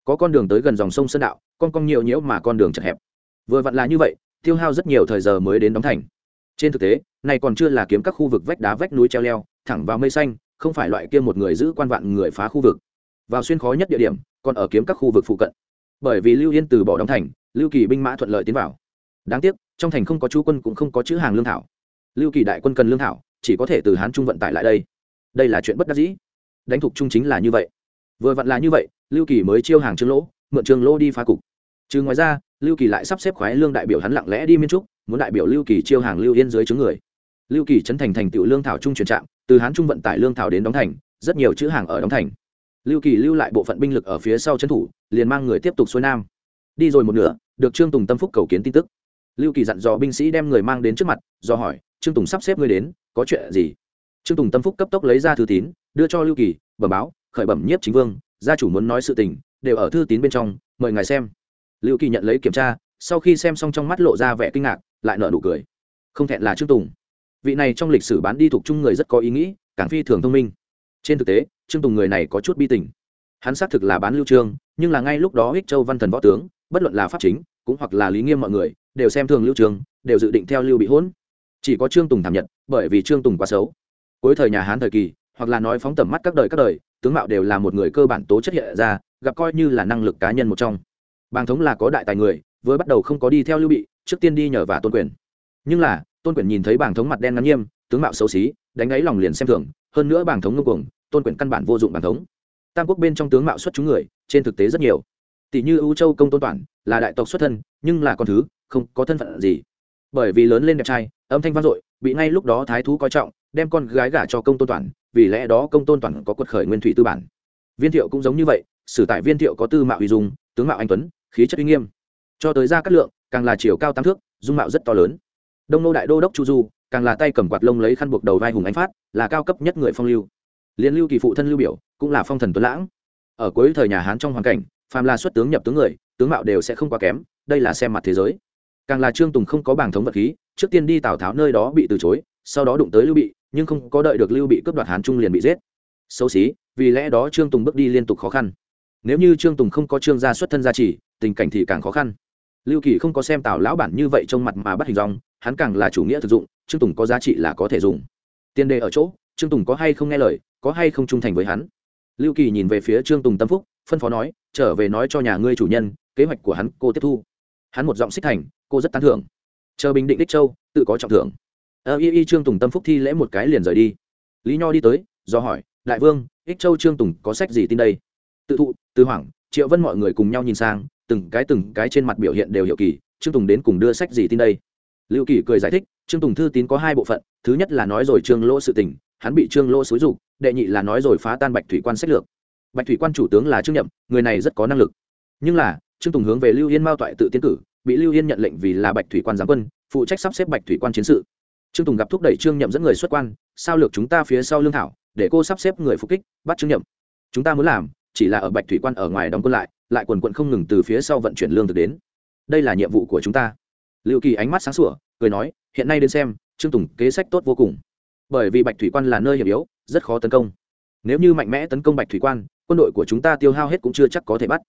Có con đường tới gần dòng sông sơn đạo, con cong nhiều nhiễu mà con đường chật hẹp. Vừa vặn là như vậy, tiêu hao rất nhiều thời giờ mới đến đóng thành. Trên thực tế này còn chưa là kiếm các khu vực vách đá vách núi treo leo thẳng vào mây xanh, không phải loại kia một người giữ quan vạn người phá khu vực. Vào xuyên khó nhất địa điểm, còn ở kiếm các khu vực phụ cận. Bởi vì lưu yên từ bỏ đóng thành, lưu kỳ binh mã thuận lợi tiến vào. Đáng tiếc, trong thành không có chú quân cũng không có chữ hàng lương thảo. Lưu kỳ đại quân cần lương thảo, chỉ có thể từ hán trung vận tải lại đây. Đây là chuyện bất đắc dĩ. Đánh thục trung chính là như vậy. Vừa vặn là như vậy, lưu kỳ mới chiêu hàng trương lỗ, mượn trương lỗ đi phá cục. Chứ ngoài ra, lưu kỳ lại sắp xếp khoái lương đại biểu hắn lặng lẽ đi miên trúc, muốn đại biểu lưu kỳ chiêu hàng lưu yên dưới chướng người lưu kỳ trấn thành thành tựu lương thảo trung chuyển trạm từ hán trung vận tải lương thảo đến đóng thành, rất nhiều chữ hàng ở đóng thành. Lưu kỳ lưu lại bộ phận binh lực ở phía sau trấn thủ, liền mang người tiếp tục xuôi nam. Đi rồi một nửa, được trương tùng tâm phúc cầu kiến tin tức. Lưu kỳ dặn dò binh sĩ đem người mang đến trước mặt, do hỏi, trương tùng sắp xếp người đến, có chuyện gì? Trương tùng tâm phúc cấp tốc lấy ra thư tín, đưa cho lưu kỳ, bẩm báo, khởi bẩm nhiếp chính vương, gia chủ muốn nói sự tình, đều ở thư tín bên trong, mời ngài xem. Lưu kỳ nhận lấy kiểm tra, sau khi xem xong trong mắt lộ ra vẻ kinh ngạc, lại nở nụ cười. Không thẹn là trương tùng vị này trong lịch sử bán đi thuộc chung người rất có ý nghĩ, càng phi thường thông minh. Trên thực tế, trương tùng người này có chút bi tình. Hắn xác thực là bán lưu trương, nhưng là ngay lúc đó ích châu văn thần võ tướng, bất luận là pháp chính, cũng hoặc là lý nghiêm mọi người, đều xem thường lưu trương, đều dự định theo lưu bị hỗn. Chỉ có trương tùng thảm nhận bởi vì trương tùng quá xấu. Cuối thời nhà hán thời kỳ, hoặc là nói phóng tầm mắt các đời các đời, tướng mạo đều là một người cơ bản tố chất hiện ra, gặp coi như là năng lực cá nhân một trong. Bàng thống là có đại tài người với bắt đầu không có đi theo lưu bị, trước tiên đi nhờ và tôn quyền. Nhưng là tôn quyền nhìn thấy bàng thống mặt đen ngắn nghiêm tướng mạo xấu xí đánh ấy lòng liền xem thường hơn nữa bàng thống ngưng cuồng tôn quyền căn bản vô dụng bàng thống tam quốc bên trong tướng mạo xuất chúng người trên thực tế rất nhiều tỷ như ưu châu công tôn toản là đại tộc xuất thân nhưng là con thứ không có thân phận gì bởi vì lớn lên đẹp trai âm thanh vang dội bị ngay lúc đó thái thú coi trọng đem con gái gả cho công tôn toản vì lẽ đó công tôn toản có quật khởi nguyên thủy tư bản viên thiệu cũng giống như vậy sử tại viên thiệu có tư mạo uy dung tướng mạo anh tuấn khí chất uy nghiêm cho tới ra cát lượng càng là chiều cao tam thước dung mạo rất to lớn đông nô đại đô đốc chu du, càng là tay cầm quạt lông lấy khăn buộc đầu vai hùng ánh phát, là cao cấp nhất người phong lưu. Liên lưu kỳ phụ thân lưu biểu, cũng là phong thần tuấn lãng. Ở cuối thời nhà hán trong hoàn cảnh, phàm là xuất tướng nhập tướng người, tướng mạo đều sẽ không quá kém, đây là xem mặt thế giới. Càng là trương tùng không có bảng thống vật khí, trước tiên đi tào tháo nơi đó bị từ chối, sau đó đụng tới lưu bị, nhưng không có đợi được lưu bị cướp đoạt hán trung liền bị giết. Xấu xí, vì lẽ đó trương tùng bước đi liên tục khó khăn. Nếu như trương tùng không có trương gia xuất thân gia trì, tình cảnh thì càng khó khăn. Lưu kỳ không có xem tào lão bản như vậy trong mặt mà bắt hình dòng hắn càng là chủ nghĩa thực dụng, trương tùng có giá trị là có thể dùng. Tiền đề ở chỗ, trương tùng có hay không nghe lời, có hay không trung thành với hắn? Lưu kỳ nhìn về phía trương tùng tâm phúc, phân phó nói, trở về nói cho nhà ngươi chủ nhân, kế hoạch của hắn, cô tiếp thu. Hắn một giọng xích thành, cô rất tán thưởng. Chờ bình định đích châu, tự có trọng thưởng. Ơ y y trương tùng tâm phúc thi lễ một cái liền rời đi. Lý nho đi tới, do hỏi, đại vương ích châu trương tùng có sách gì tin đây? Tự thụ tư hoảng, triệu vân mọi người cùng nhau nhìn sang, từng cái từng cái trên mặt biểu hiện đều hiệu kỳ, trương tùng đến cùng đưa sách gì tin đây? Lưu kỳ cười giải thích, trương tùng thư tín có hai bộ phận, thứ nhất là nói rồi trương lỗ sự tình, hắn bị trương lỗ xúi dục, đệ nhị là nói rồi phá tan bạch thủy quan sách lược. Bạch thủy quan chủ tướng là trương nhậm, người này rất có năng lực. Nhưng là, trương tùng hướng về lưu yên mao toại tự tiến cử, bị lưu yên nhận lệnh vì là bạch thủy quan giám quân, phụ trách sắp xếp bạch thủy quan chiến sự. Trương tùng gặp thúc đẩy trương nhậm dẫn người xuất quan, sao lược chúng ta phía sau lương thảo, để cô sắp xếp người phục kích, bắt trương nhậm. Chúng ta muốn làm, chỉ là ở bạch thủy quan ở ngoài đóng quân lại lại quần quận không ngừng từ phía sau vận chuyển lương thực đến. Đây là nhiệm vụ của chúng ta liệu kỳ ánh mắt sáng sủa, cười nói, hiện nay đến xem, trương tùng kế sách tốt vô cùng. Bởi vì bạch thủy quan là nơi hiểm yếu, rất khó tấn công. Nếu như mạnh mẽ tấn công bạch thủy quan, quân đội của chúng ta tiêu hao hết cũng chưa chắc có thể bắt.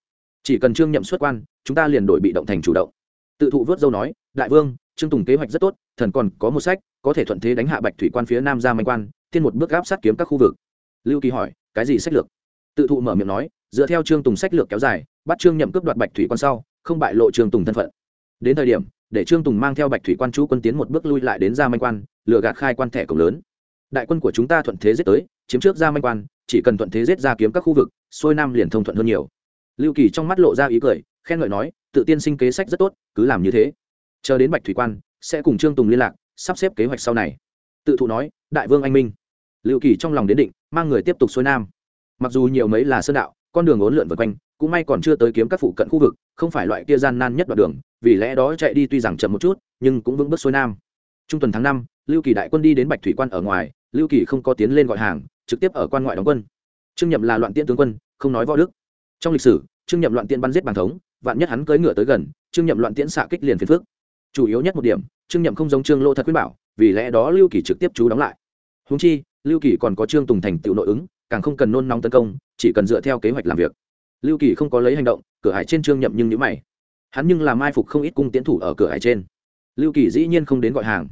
Chỉ cần trương nhậm xuất quan, chúng ta liền đổi bị động thành chủ động. Tự thụ vớt dâu nói, đại vương, trương tùng kế hoạch rất tốt, thần còn có một sách, có thể thuận thế đánh hạ bạch thủy quan phía nam ra manh quan, thiên một bước gáp sát kiếm các khu vực. Lưu kỳ hỏi, cái gì sách lược? Tự thụ mở miệng nói, dựa theo trương tùng sách lược kéo dài, bắt trương nhậm cướp đoạt bạch thủy quan sau, không bại lộ trương tùng thân phận. Đến thời điểm để trương tùng mang theo bạch thủy quan chú quân tiến một bước lui lại đến ra manh quan lựa gạt khai quan thẻ cổng lớn. Đại quân của chúng ta thuận thế giết tới, chiếm trước ra manh quan, chỉ cần thuận thế giết ra kiếm các khu vực, xuôi nam liền thông thuận hơn nhiều. Lưu kỳ trong mắt lộ ra ý cười, khen ngợi nói, tự tiên sinh kế sách rất tốt, cứ làm như thế. Chờ đến bạch thủy quan, sẽ cùng trương tùng liên lạc, sắp xếp kế hoạch sau này. Tự thụ nói, đại vương anh minh. Lưu kỳ trong lòng đến định, mang người tiếp tục xuôi nam. Mặc dù nhiều mấy là sơn đạo, con đường ốn lượn vượt quanh cũng may còn chưa tới kiếm các phụ cận khu vực, không phải loại kia gian nan nhất đoạn đường, vì lẽ đó chạy đi tuy rằng chậm một chút, nhưng cũng vững bước xuôi nam. Trung tuần tháng năm, lưu kỳ đại quân đi đến bạch thủy quan ở ngoài, lưu kỳ không có tiến lên gọi hàng, trực tiếp ở quan ngoại đóng quân. Trương nhậm là loạn tiễn tướng quân, không nói võ đức. Trong lịch sử, trương nhậm loạn tiễn bắn giết bàn thống, vạn nhất hắn cưỡi ngựa tới gần, trương nhậm loạn tiễn xạ kích liền phiền phước chủ yếu nhất một điểm, trương nhậm không giống trương lô thật quyết bảo, vì lẽ đó lưu kỳ trực tiếp chú đóng lại. Húng chi, lưu kỳ còn có trương tùng thành tựu nội ứng, càng không cần nôn nóng tấn công, chỉ cần dựa theo kế hoạch làm việc lưu kỳ không có lấy hành động, cửa hải trên trương nhậm nhưng nhữ mày. Hắn nhưng làm mai phục không ít cung tiến thủ ở cửa hải trên. Lưu kỳ dĩ nhiên không đến gọi hàng.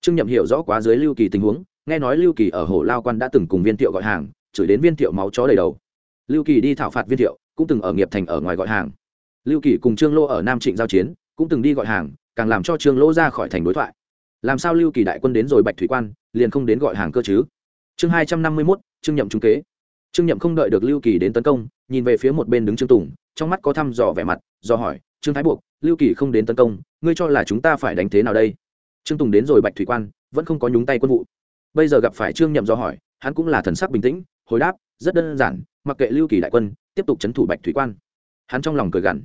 Trương nhậm hiểu rõ quá dưới lưu kỳ tình huống, nghe nói lưu kỳ ở hồ lao quan đã từng cùng viên thiệu gọi hàng, chửi đến viên thiệu máu chó đầy đầu. Lưu kỳ đi thảo phạt viên thiệu, cũng từng ở nghiệp thành ở ngoài gọi hàng. Lưu kỳ cùng trương lô ở nam trịnh giao chiến, cũng từng đi gọi hàng, càng làm cho trương lô ra khỏi thành đối thoại. Làm sao lưu kỳ đại quân đến rồi bạch thủy quan, liền không đến gọi hàng cơ chứ? Chương hai trăm năm mươi mốt, trương nhậm trung kế. Trương nhậm không đợi được lưu kỳ đến tấn công nhìn về phía một bên đứng trương tùng, trong mắt có thăm dò vẻ mặt, do hỏi, trương thái buộc, lưu kỳ không đến tấn công, ngươi cho là chúng ta phải đánh thế nào đây? Trương tùng đến rồi bạch thủy quan, vẫn không có nhúng tay quân vụ. Bây giờ gặp phải trương nhậm do hỏi, hắn cũng là thần sắc bình tĩnh, hồi đáp, rất đơn giản, mặc kệ lưu kỳ đại quân, tiếp tục c thủ bạch thủy quan. Hắn trong lòng cười gằn.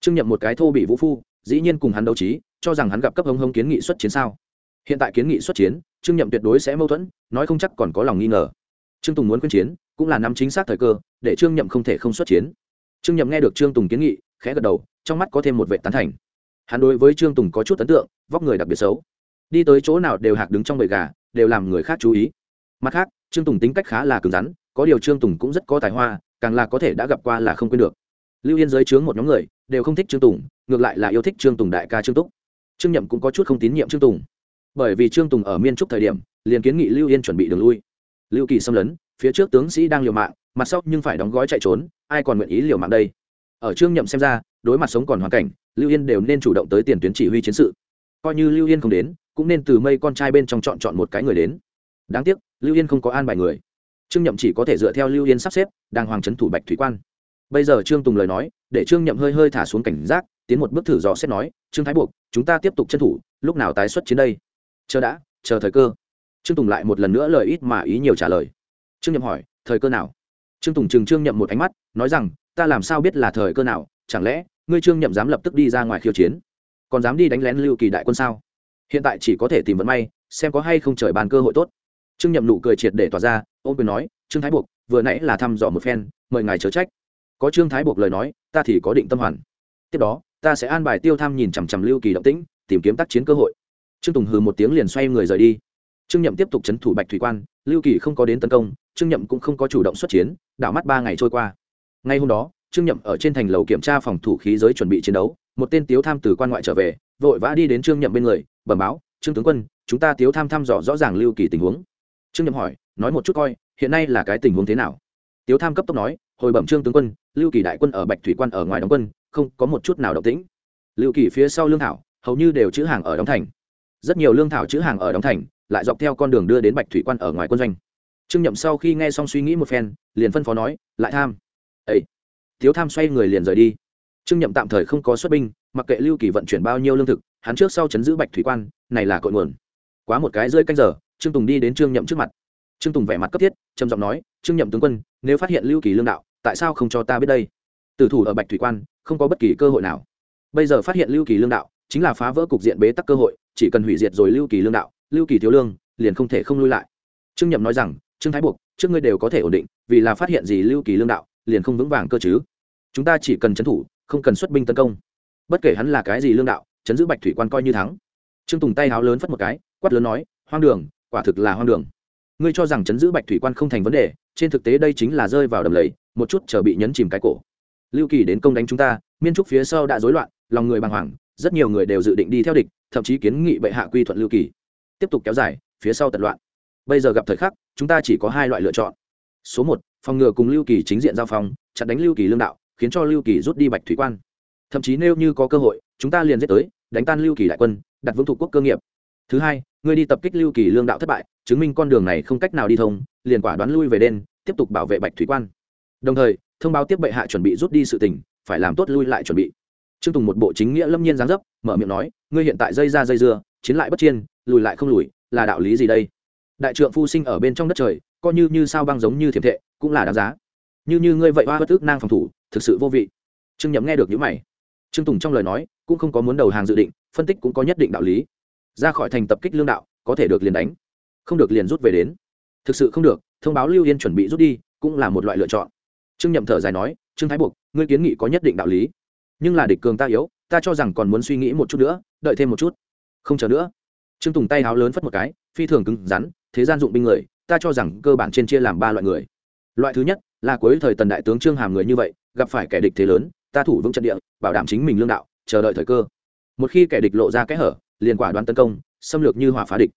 Trương nhậm một cái thô bị vũ phu, dĩ nhiên cùng hắn đấu trí, cho rằng hắn gặp cấp hống hống kiến nghị xuất chiến sao. Hiện tại kiến nghị xuất chiến, trương nhậm tuyệt đối sẽ mâu thuẫn, nói không chắc còn có lòng nghi ngờ. Trương tùng muốn quyết chiến cũng là nắm chính xác thời cơ, để trương nhậm không thể không xuất chiến. Trương nhậm nghe được trương tùng kiến nghị, khẽ gật đầu, trong mắt có thêm một vệ tán thành. Hắn đối với trương tùng có chút ấn tượng, vóc người đặc biệt xấu. Đi tới chỗ nào đều hạc đứng trong bầy gà, đều làm người khác chú ý. Mặt khác, trương tùng tính cách khá là cứng rắn, có điều trương tùng cũng rất có tài hoa, càng là có thể đã gặp qua là không quên được. Lưu yên giới chướng một nhóm người, đều không thích trương tùng, ngược lại là yêu thích trương tùng đại ca trương túc. Trương nhậm cũng có chút không tín nhiệm trương tùng. Bởi vì trương tùng ở miên trúc thời điểm, liền kiến nghị lưu yên chuẩn bị đường lui. Lưu kỳ xâm lấn phía trước tướng sĩ đang liều mạng, mặt sau nhưng phải đóng gói chạy trốn, ai còn nguyện ý liều mạng đây? Ở trương nhậm xem ra, đối mặt sống còn hoàn cảnh, lưu yên đều nên chủ động tới tiền tuyến chỉ huy chiến sự. Coi như lưu yên không đến, cũng nên từ mây con trai bên trong chọn chọn một cái người đến. Đáng tiếc, lưu yên không có an bài người. Trương nhậm chỉ có thể dựa theo lưu yên sắp xếp, đang hoàng trấn thủ bạch thủy quan. Bây giờ trương tùng lời nói, để trương nhậm hơi hơi thả xuống cảnh giác, tiến một bước thử dò xét nói, trương thái buộc chúng ta tiếp tục tranh thủ, lúc nào tái xuất chiến đây? Chờ đã, chờ thời cơ. Trương tùng lại một lần nữa lời ít mà ý nhiều trả lời trương nhậm hỏi, thời cơ nào? Trương tùng chừng trương nhậm một ánh mắt, nói rằng, ta làm sao biết là thời cơ nào? Chẳng lẽ, ngươi trương nhậm dám lập tức đi ra ngoài khiêu chiến? Còn dám đi đánh lén lưu kỳ đại quân sao? Hiện tại chỉ có thể tìm vận may, xem có hay không trời bàn cơ hội tốt. Trương nhậm nụ cười triệt để tỏa ra ô quyền nói, trương thái buộc, vừa nãy là thăm dò một phen, mời ngài chớ trách. Có trương thái buộc lời nói, ta thì có định tâm hoàn. Tiếp đó, ta sẽ an bài tiêu tham nhìn chằm chằm lưu kỳ động tĩnh, tìm kiếm tác chiến cơ hội. Trương tùng hừ một tiếng liền xoay người rời đi. Trương nhậm tiếp tục c h ấ n thủ bạch thủy quan, lưu kỳ không có đến tấn công trương nhậm cũng không có chủ động xuất chiến, đảo mắt ba ngày trôi qua. Ngay hôm đó, trương nhậm ở trên thành lầu kiểm tra phòng thủ khí giới chuẩn bị chiến đấu, một tên tiếu tham từ quan ngoại trở về, vội vã đi đến trương nhậm bên người, bẩm báo, trương tướng quân, chúng ta tiếu tham thăm dò rõ ràng lưu kỳ tình huống. Trương nhậm hỏi, nói một chút coi, hiện nay là cái tình huống thế nào? Tiếu tham cấp tốc nói, hồi bẩm trương tướng quân, lưu kỳ đại quân ở bạch thủy quan ở ngoài đóng quân, không có một chút nào động tĩnh. Lưu kỳ phía sau lương thảo, hầu như đều chữ hàng ở đóng thành. Rất nhiều lương thảo chữ hàng ở đóng thành, lại dọc theo con đường đưa đến bạch thủy quan ở ngoài quân doanh trương nhậm sau khi nghe xong suy nghĩ một phen, liền phân phó nói, lại tham. Ấy thiếu tham xoay người liền rời đi. Trương nhậm tạm thời không có xuất binh, mặc kệ lưu kỳ vận chuyển bao nhiêu lương thực, hắn trước sau chấn giữ bạch thủy quan, này là cội nguồn. Quá một cái rơi canh giờ, trương tùng đi đến trương nhậm trước mặt. Trương tùng vẻ mặt cấp thiết, trầm giọng nói, trương nhậm tướng quân, nếu phát hiện lưu kỳ lương đạo, tại sao không cho ta biết đây? Tử thủ ở bạch thủy quan, không có bất kỳ cơ hội nào. Bây giờ phát hiện lưu kỳ lương đạo, chính là phá vỡ cục diện bế tắc cơ hội, chỉ cần hủy diệt rồi lưu kỳ lương đạo, lưu kỳ thiếu lương, liền không thể không lui lại. Trương nhậm nói rằng trương thái buộc trước ngươi đều có thể ổn định, vì là phát hiện gì lưu kỳ lương đạo, liền không vững vàng cơ chứ. Chúng ta chỉ cần trấn thủ, không cần xuất binh tấn công. Bất kể hắn là cái gì lương đạo, chấn giữ bạch thủy quan coi như thắng. Trương tùng tay háo lớn phất một cái, quát lớn nói, hoang đường, quả thực là hoang đường. Ngươi cho rằng chấn giữ bạch thủy quan không thành vấn đề, trên thực tế đây chính là rơi vào đầm lầy, một chút chờ bị nhấn chìm cái cổ. Lưu kỳ đến công đánh chúng ta, miên trúc phía sau đã rối loạn, lòng người bàng hoàng, rất nhiều người đều dự định đi theo địch, thậm chí kiến nghị bệ hạ quy thuận lưu kỳ. Tiếp tục kéo dài, phía sau tận loạn. Bây giờ gặp thời khắc chúng ta chỉ có hai loại lựa chọn. Số một, phòng ngừa cùng lưu kỳ chính diện giao phong, chặn đánh lưu kỳ lương đạo, khiến cho lưu kỳ rút đi bạch thủy quan. Thậm chí nếu như có cơ hội, chúng ta liền giết tới, đánh tan lưu kỳ đại quân, đặt vững thủ quốc cơ nghiệp. Thứ hai, người đi tập kích lưu kỳ lương đạo thất bại, chứng minh con đường này không cách nào đi thông, liền quả đoán lui về đen tiếp tục bảo vệ bạch thủy quan. Đồng thời, thông báo tiếp bệ hạ chuẩn bị rút đi sự tình, phải làm tốt lui lại chuẩn bị. Trương tùng một bộ chính nghĩa lâm nhiên giáng dấp, mở miệng nói, ngươi hiện tại dây ra dây dưa, chiến lại bất chiên, lùi lại không lùi, là đạo lý gì đây? Đại trượng phu sinh ở bên trong đất trời, coi như như sao băng giống như thiểm thệ, cũng là đáng giá. Như như ngươi vậy hoa bất ước nang phòng thủ, thực sự vô vị. Trương nhậm nghe được những mày. Trương tùng trong lời nói, cũng không có muốn đầu hàng dự định, phân tích cũng có nhất định đạo lý. Ra khỏi thành tập kích lương đạo, có thể được liền đánh. Không được liền rút về đến. Thực sự không được, thông báo lưu yên chuẩn bị rút đi, cũng là một loại lựa chọn. Trương nhậm thở dài nói, trương thái buộc ngươi kiến nghị có nhất định đạo lý. Nhưng là địch cường ta yếu, ta cho rằng còn muốn suy nghĩ một chút nữa, đợi thêm một chút. Không chờ nữa. Trương tùng tay háo lớn phất một cái phi thường cứng rắn, thế gian dụng binh người, ta cho rằng cơ bản trên chia làm ba loại người. Loại thứ nhất là cuối thời tần đại tướng trương hàm người như vậy, gặp phải kẻ địch thế lớn, ta thủ vững trận địa, bảo đảm chính mình lương đạo, chờ đợi thời cơ. Một khi kẻ địch lộ ra kẽ hở, liền quả đoán tấn công, xâm lược như hỏa phá địch.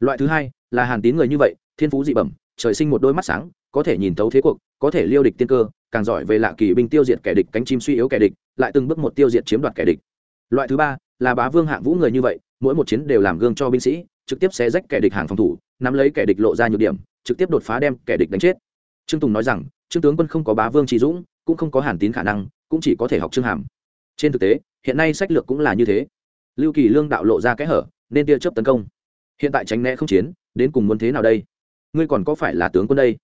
Loại thứ hai là hàn tín người như vậy, thiên phú dị bẩm, trời sinh một đôi mắt sáng, có thể nhìn thấu thế cuộc, có thể liêu địch tiên cơ, càng giỏi về lạ kỳ binh tiêu diệt kẻ địch, cánh chim suy yếu kẻ địch, lại từng bước một tiêu diệt chiếm đoạt kẻ địch. Loại thứ ba là bá vương hạng vũ người như vậy, mỗi một chiến đều làm gương cho binh sĩ trực tiếp xé rách kẻ địch hàng phòng thủ, nắm lấy kẻ địch lộ ra nhược điểm, trực tiếp đột phá đem kẻ địch đánh chết. Trương tùng nói rằng, trương tướng quân không có bá vương trí dũng, cũng không có hàn tín khả năng, cũng chỉ có thể học trương hàm. Trên thực tế, hiện nay sách lược cũng là như thế. Lưu kỳ lương đạo lộ ra kẽ hở, nên tia chớp tấn công. Hiện tại tránh né không chiến, đến cùng muốn thế nào đây? Ngươi còn có phải là tướng quân đây?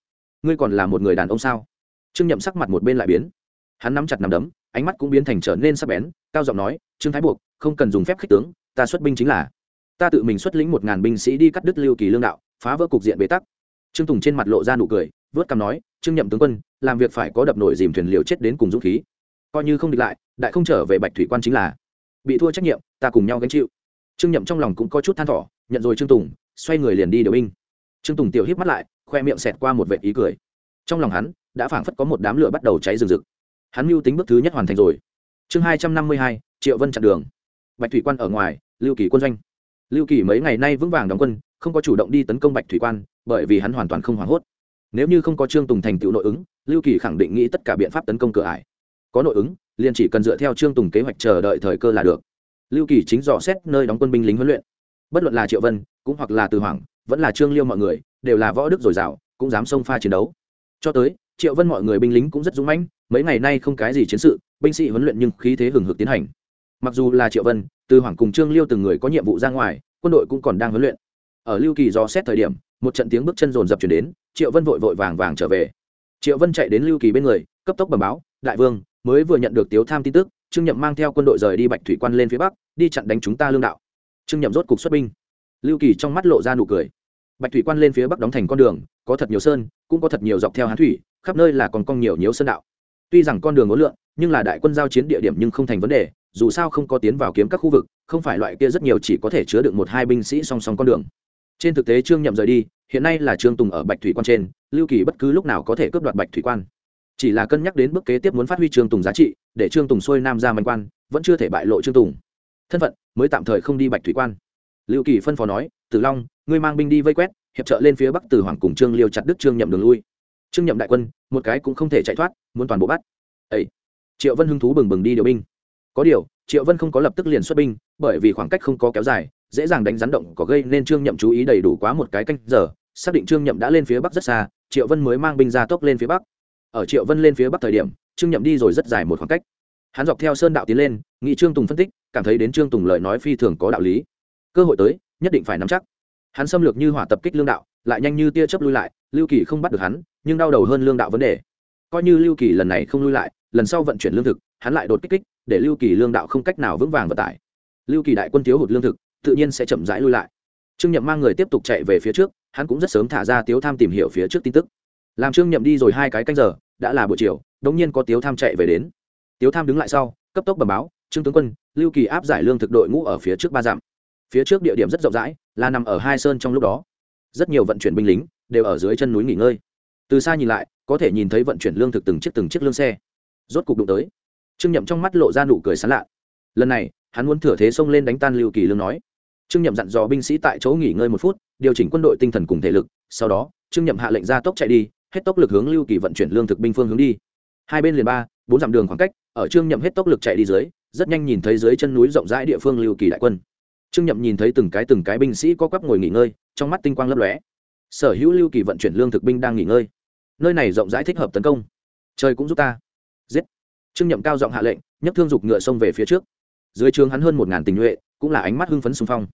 Ngươi còn là một người đàn ông sao? Trương nhậm sắc mặt một bên lại biến. Hắn nắm chặt nắm đấm, ánh mắt cũng biến thành trở nên sắc bén, cao giọng nói, trương thái buộc, không cần dùng phép khích tướng, ta xuất binh chính là ta tự mình xuất lĩnh một ngàn binh sĩ đi cắt đứt lưu kỳ lương đạo, phá vỡ cục diện bế tắc. Trương tùng trên mặt lộ ra nụ cười, vớt cằm nói, trương nhậm tướng quân, làm việc phải có đập nổi dìm thuyền liều chết đến cùng dũng khí. Coi như không địch lại, đại không trở về bạch thủy quan chính là. Bị thua trách nhiệm, ta cùng nhau gánh chịu. Trương nhậm trong lòng cũng có chút than thỏ nhận rồi trương tùng, xoay người liền đi điều binh. Trương tùng tiểu hít mắt lại, khoe miệng xẹt qua một vệ ý cười. Trong lòng hắn, đã phảng phất có một đám lửa bắt đầu cháy rừng rực. Hắn mưu tính bước thứ nhất hoàn thành rồi. Chương hai trăm năm mươi hai, triệu vân chặn đường. Bạch thủy quan ở ngoài, lưu kỳ quân doanh lưu kỳ mấy ngày nay vững vàng đóng quân, không có chủ động đi tấn công bạch thủy quan, bởi vì hắn hoàn toàn không hoảng hốt. Nếu như không có trương tùng thành tựu nội ứng, lưu kỳ khẳng định nghĩ tất cả biện pháp tấn công cửa ải. Có nội ứng, liền chỉ cần dựa theo trương tùng kế hoạch chờ đợi thời cơ là được. Lưu kỳ chính dò xét nơi đóng quân binh lính huấn luyện. Bất luận là triệu vân, cũng hoặc là từ hoàng vẫn là trương liêu mọi người, đều là võ đức dồi dào, cũng dám xông pha chiến đấu. Cho tới, triệu vân mọi người binh lính cũng rất dũng mãnh, mấy ngày nay không cái gì chiến sự, binh sĩ huấn luyện nhưng khí thế hừng hực tiến hành. Mặc dù là triệu vân từ hoàng cùng trương liêu từng người có nhiệm vụ ra ngoài, quân đội cũng còn đang huấn luyện. Ở lưu kỳ do xét thời điểm, một trận tiếng bước chân rồn rập chuyển đến, triệu vân vội vội vàng vàng trở về. Triệu vân chạy đến lưu kỳ bên người, cấp tốc bẩm báo, đại vương, mới vừa nhận được tiếu tham tin tức, trương nhậm mang theo quân đội rời đi bạch thủy quan lên phía bắc, đi chặn đánh chúng ta lương đạo. Trương nhậm rốt cục xuất binh. Lưu kỳ trong mắt lộ ra nụ cười. Bạch thủy quan lên phía bắc đóng thành con đường, có thật nhiều sơn, cũng có thật nhiều dọc theo hán thủy, khắp nơi là còn con nhiều nhiều sơn đạo. Tuy rằng con đường ngố lượng, nhưng là đại quân giao chiến địa điểm nhưng không thành vấn đề dù sao không có tiến vào kiếm các khu vực, không phải loại kia rất nhiều chỉ có thể chứa được một hai binh sĩ song song con đường. Trên thực tế trương nhậm rời đi, hiện nay là trương tùng ở bạch thủy quan trên, lưu kỳ bất cứ lúc nào có thể cướp đoạt bạch thủy quan. Chỉ là cân nhắc đến bước kế tiếp muốn phát huy trương tùng giá trị, để trương tùng xuôi nam ra manh quan, vẫn chưa thể bại lộ trương tùng. Thân phận, mới tạm thời không đi bạch thủy quan. Lưu kỳ phân phó nói, tử long, ngươi mang binh đi vây quét, hiệp trợ lên phía bắc từ hoàng cùng trương liêu chặt đức trương nhậm đường lui. Trương nhậm đại quân, một cái cũng không thể chạy thoát, muốn toàn bộ bắt. Ấy triệu vân hưng thú bừng bừng đi điều binh có điều, triệu vân không có lập tức liền xuất binh, bởi vì khoảng cách không có kéo dài, dễ dàng đánh rắn động có gây nên trương nhậm chú ý đầy đủ quá một cái canh giờ, xác định trương nhậm đã lên phía bắc rất xa, triệu vân mới mang binh ra tốc lên phía bắc. Ở triệu vân lên phía bắc thời điểm, trương nhậm đi rồi rất dài một khoảng cách. Hắn dọc theo sơn đạo tiến lên nghị trương tùng phân tích, cảm thấy đến trương tùng lời nói phi thường có đạo lý. Cơ hội tới, nhất định phải nắm chắc. Hắn xâm lược như hỏa tập kích lương đạo, lại nhanh như tia chớp lui lại, lưu kỳ không bắt được hắn, nhưng đau đầu hơn lương đạo vấn đề. Coi như lưu kỳ lần này không lui lại, lần sau vận chuyển lương thực hắn lại đột kích kích, để lưu kỳ lương đạo không cách nào vững vàng vận tải. Lưu kỳ đại quân thiếu hụt lương thực, tự nhiên sẽ chậm rãi lui lại. Trương nhậm mang người tiếp tục chạy về phía trước, hắn cũng rất sớm thả ra tiếu tham tìm hiểu phía trước tin tức. Làm trương nhậm đi rồi hai cái canh giờ, đã là buổi chiều, đống nhiên có tiếu tham chạy về đến. Tiếu tham đứng lại sau, cấp tốc bẩm báo, trương tướng quân, lưu kỳ áp giải lương thực đội ngũ ở phía trước ba dặm. Phía trước địa điểm rất rộng rãi, là nằm ở hai sơn trong lúc đó. Rất nhiều vận chuyển binh lính đều ở dưới chân núi nghỉ ngơi. Từ xa nhìn lại, có thể nhìn thấy vận chuyển lương thực từng chiếc từng chiếc lương xe. Rốt cục đụng tới trương nhậm trong mắt lộ ra nụ cười sán lạ. Lần này, hắn muốn thừa thế xông lên đánh tan lưu kỳ lương nói. Trương nhậm dặn dò binh sĩ tại chỗ nghỉ ngơi một phút, điều chỉnh quân đội tinh thần cùng thể lực. Sau đó, trương nhậm hạ lệnh ra tốc chạy đi, hết tốc lực hướng lưu kỳ vận chuyển lương thực binh phương hướng đi. Hai bên liền ba, bốn dặm đường khoảng cách, ở trương nhậm hết tốc lực chạy đi dưới, rất nhanh nhìn thấy dưới chân núi rộng rãi địa phương lưu kỳ đại quân. Trương nhậm nhìn thấy từng cái từng cái binh sĩ có quắp ngồi nghỉ ngơi, trong mắt tinh quang lấp lóe. Sở hữu lưu kỳ vận chuyển lương thực binh đang nghỉ ngơi. Nơi này rộng rãi thích hợp tấn công. Trời cũng giúp ta trương nhậm cao giọng hạ lệnh, nhấc thương dục ngựa xông về phía trước. Dưới trường hắn hơn một ngàn tình nhuệ, cũng là ánh mắt hưng phấn xung phong.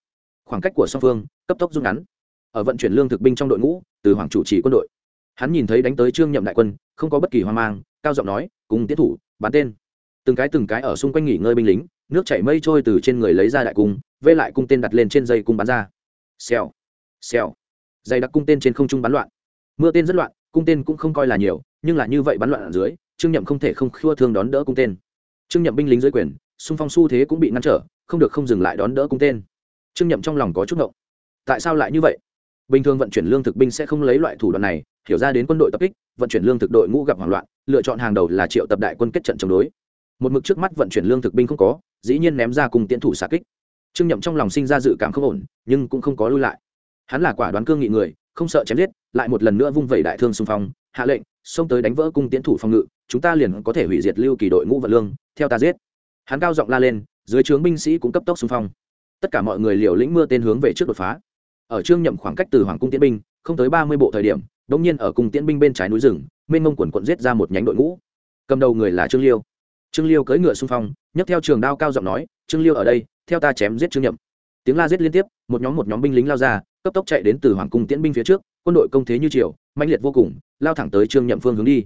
Khoảng cách của song phương, cấp tốc rút ngắn. Ở vận chuyển lương thực binh trong đội ngũ, từ hoàng chủ trì quân đội. Hắn nhìn thấy đánh tới trương nhậm đại quân, không có bất kỳ hoang mang, cao giọng nói, cùng tiến thủ, bắn tên. Từng cái từng cái ở xung quanh nghỉ ngơi binh lính, nước chảy mây trôi từ trên người lấy ra đại cung vê lại cung tên đặt lên trên dây cung bắn ra. Xèo xèo. Dây đặc cung tên trên không trung bắn loạn. Mưa tên rất loạn, cung tên cũng không coi là nhiều, nhưng là như vậy bắn loạn ở dưới trương nhậm không thể không khua thương đón đỡ cung tên. Trương nhậm binh lính dưới quyền, xung phong xu thế cũng bị ngăn trở, không được không dừng lại đón đỡ cung tên. Trương nhậm trong lòng có chút ngộng. Tại sao lại như vậy? Bình thường vận chuyển lương thực binh sẽ không lấy loại thủ đoạn này, hiểu ra đến quân đội tập kích, vận chuyển lương thực đội ngũ gặp hoảng loạn, lựa chọn hàng đầu là triệu tập đại quân kết trận chống đối. Một mực trước mắt vận chuyển lương thực binh không có, dĩ nhiên ném ra cùng tiến thủ xạ kích. Trương nhậm trong lòng sinh ra dự cảm không ổn, nhưng cũng không có lui lại. Hắn là quả đoán cương nghị người, không sợ chém giết, lại một lần nữa vung vẩy đại thương xung phong, hạ lệnh, xông tới đánh vỡ cung tiến thủ phòng ngự chúng ta liền có thể hủy diệt lưu kỳ đội ngũ vận lương, theo ta giết. Hắn cao giọng la lên, dưới trướng binh sĩ cũng cấp tốc xung phong. Tất cả mọi người liều lĩnh mưa tên hướng về trước đột phá. Ở trương nhậm khoảng cách từ hoàng cung tiến binh, không tới ba mươi bộ thời điểm đống nhiên ở cung tiến binh bên trái núi rừng, mênh mông quần quận giết ra một nhánh đội ngũ. Cầm đầu người là trương liêu. Trương liêu cưỡi ngựa xung phong, nhấc theo trường đao cao giọng nói, trương liêu ở đây, theo ta chém giết trương nhậm. Tiếng la giết liên tiếp, một nhóm một nhóm binh lính lao ra, cấp tốc chạy đến từ hoàng cung tiễn binh phía trước, quân đội công thế như triều mạnh liệt vô cùng, lao thẳng tới trương nhậm phương hướng đi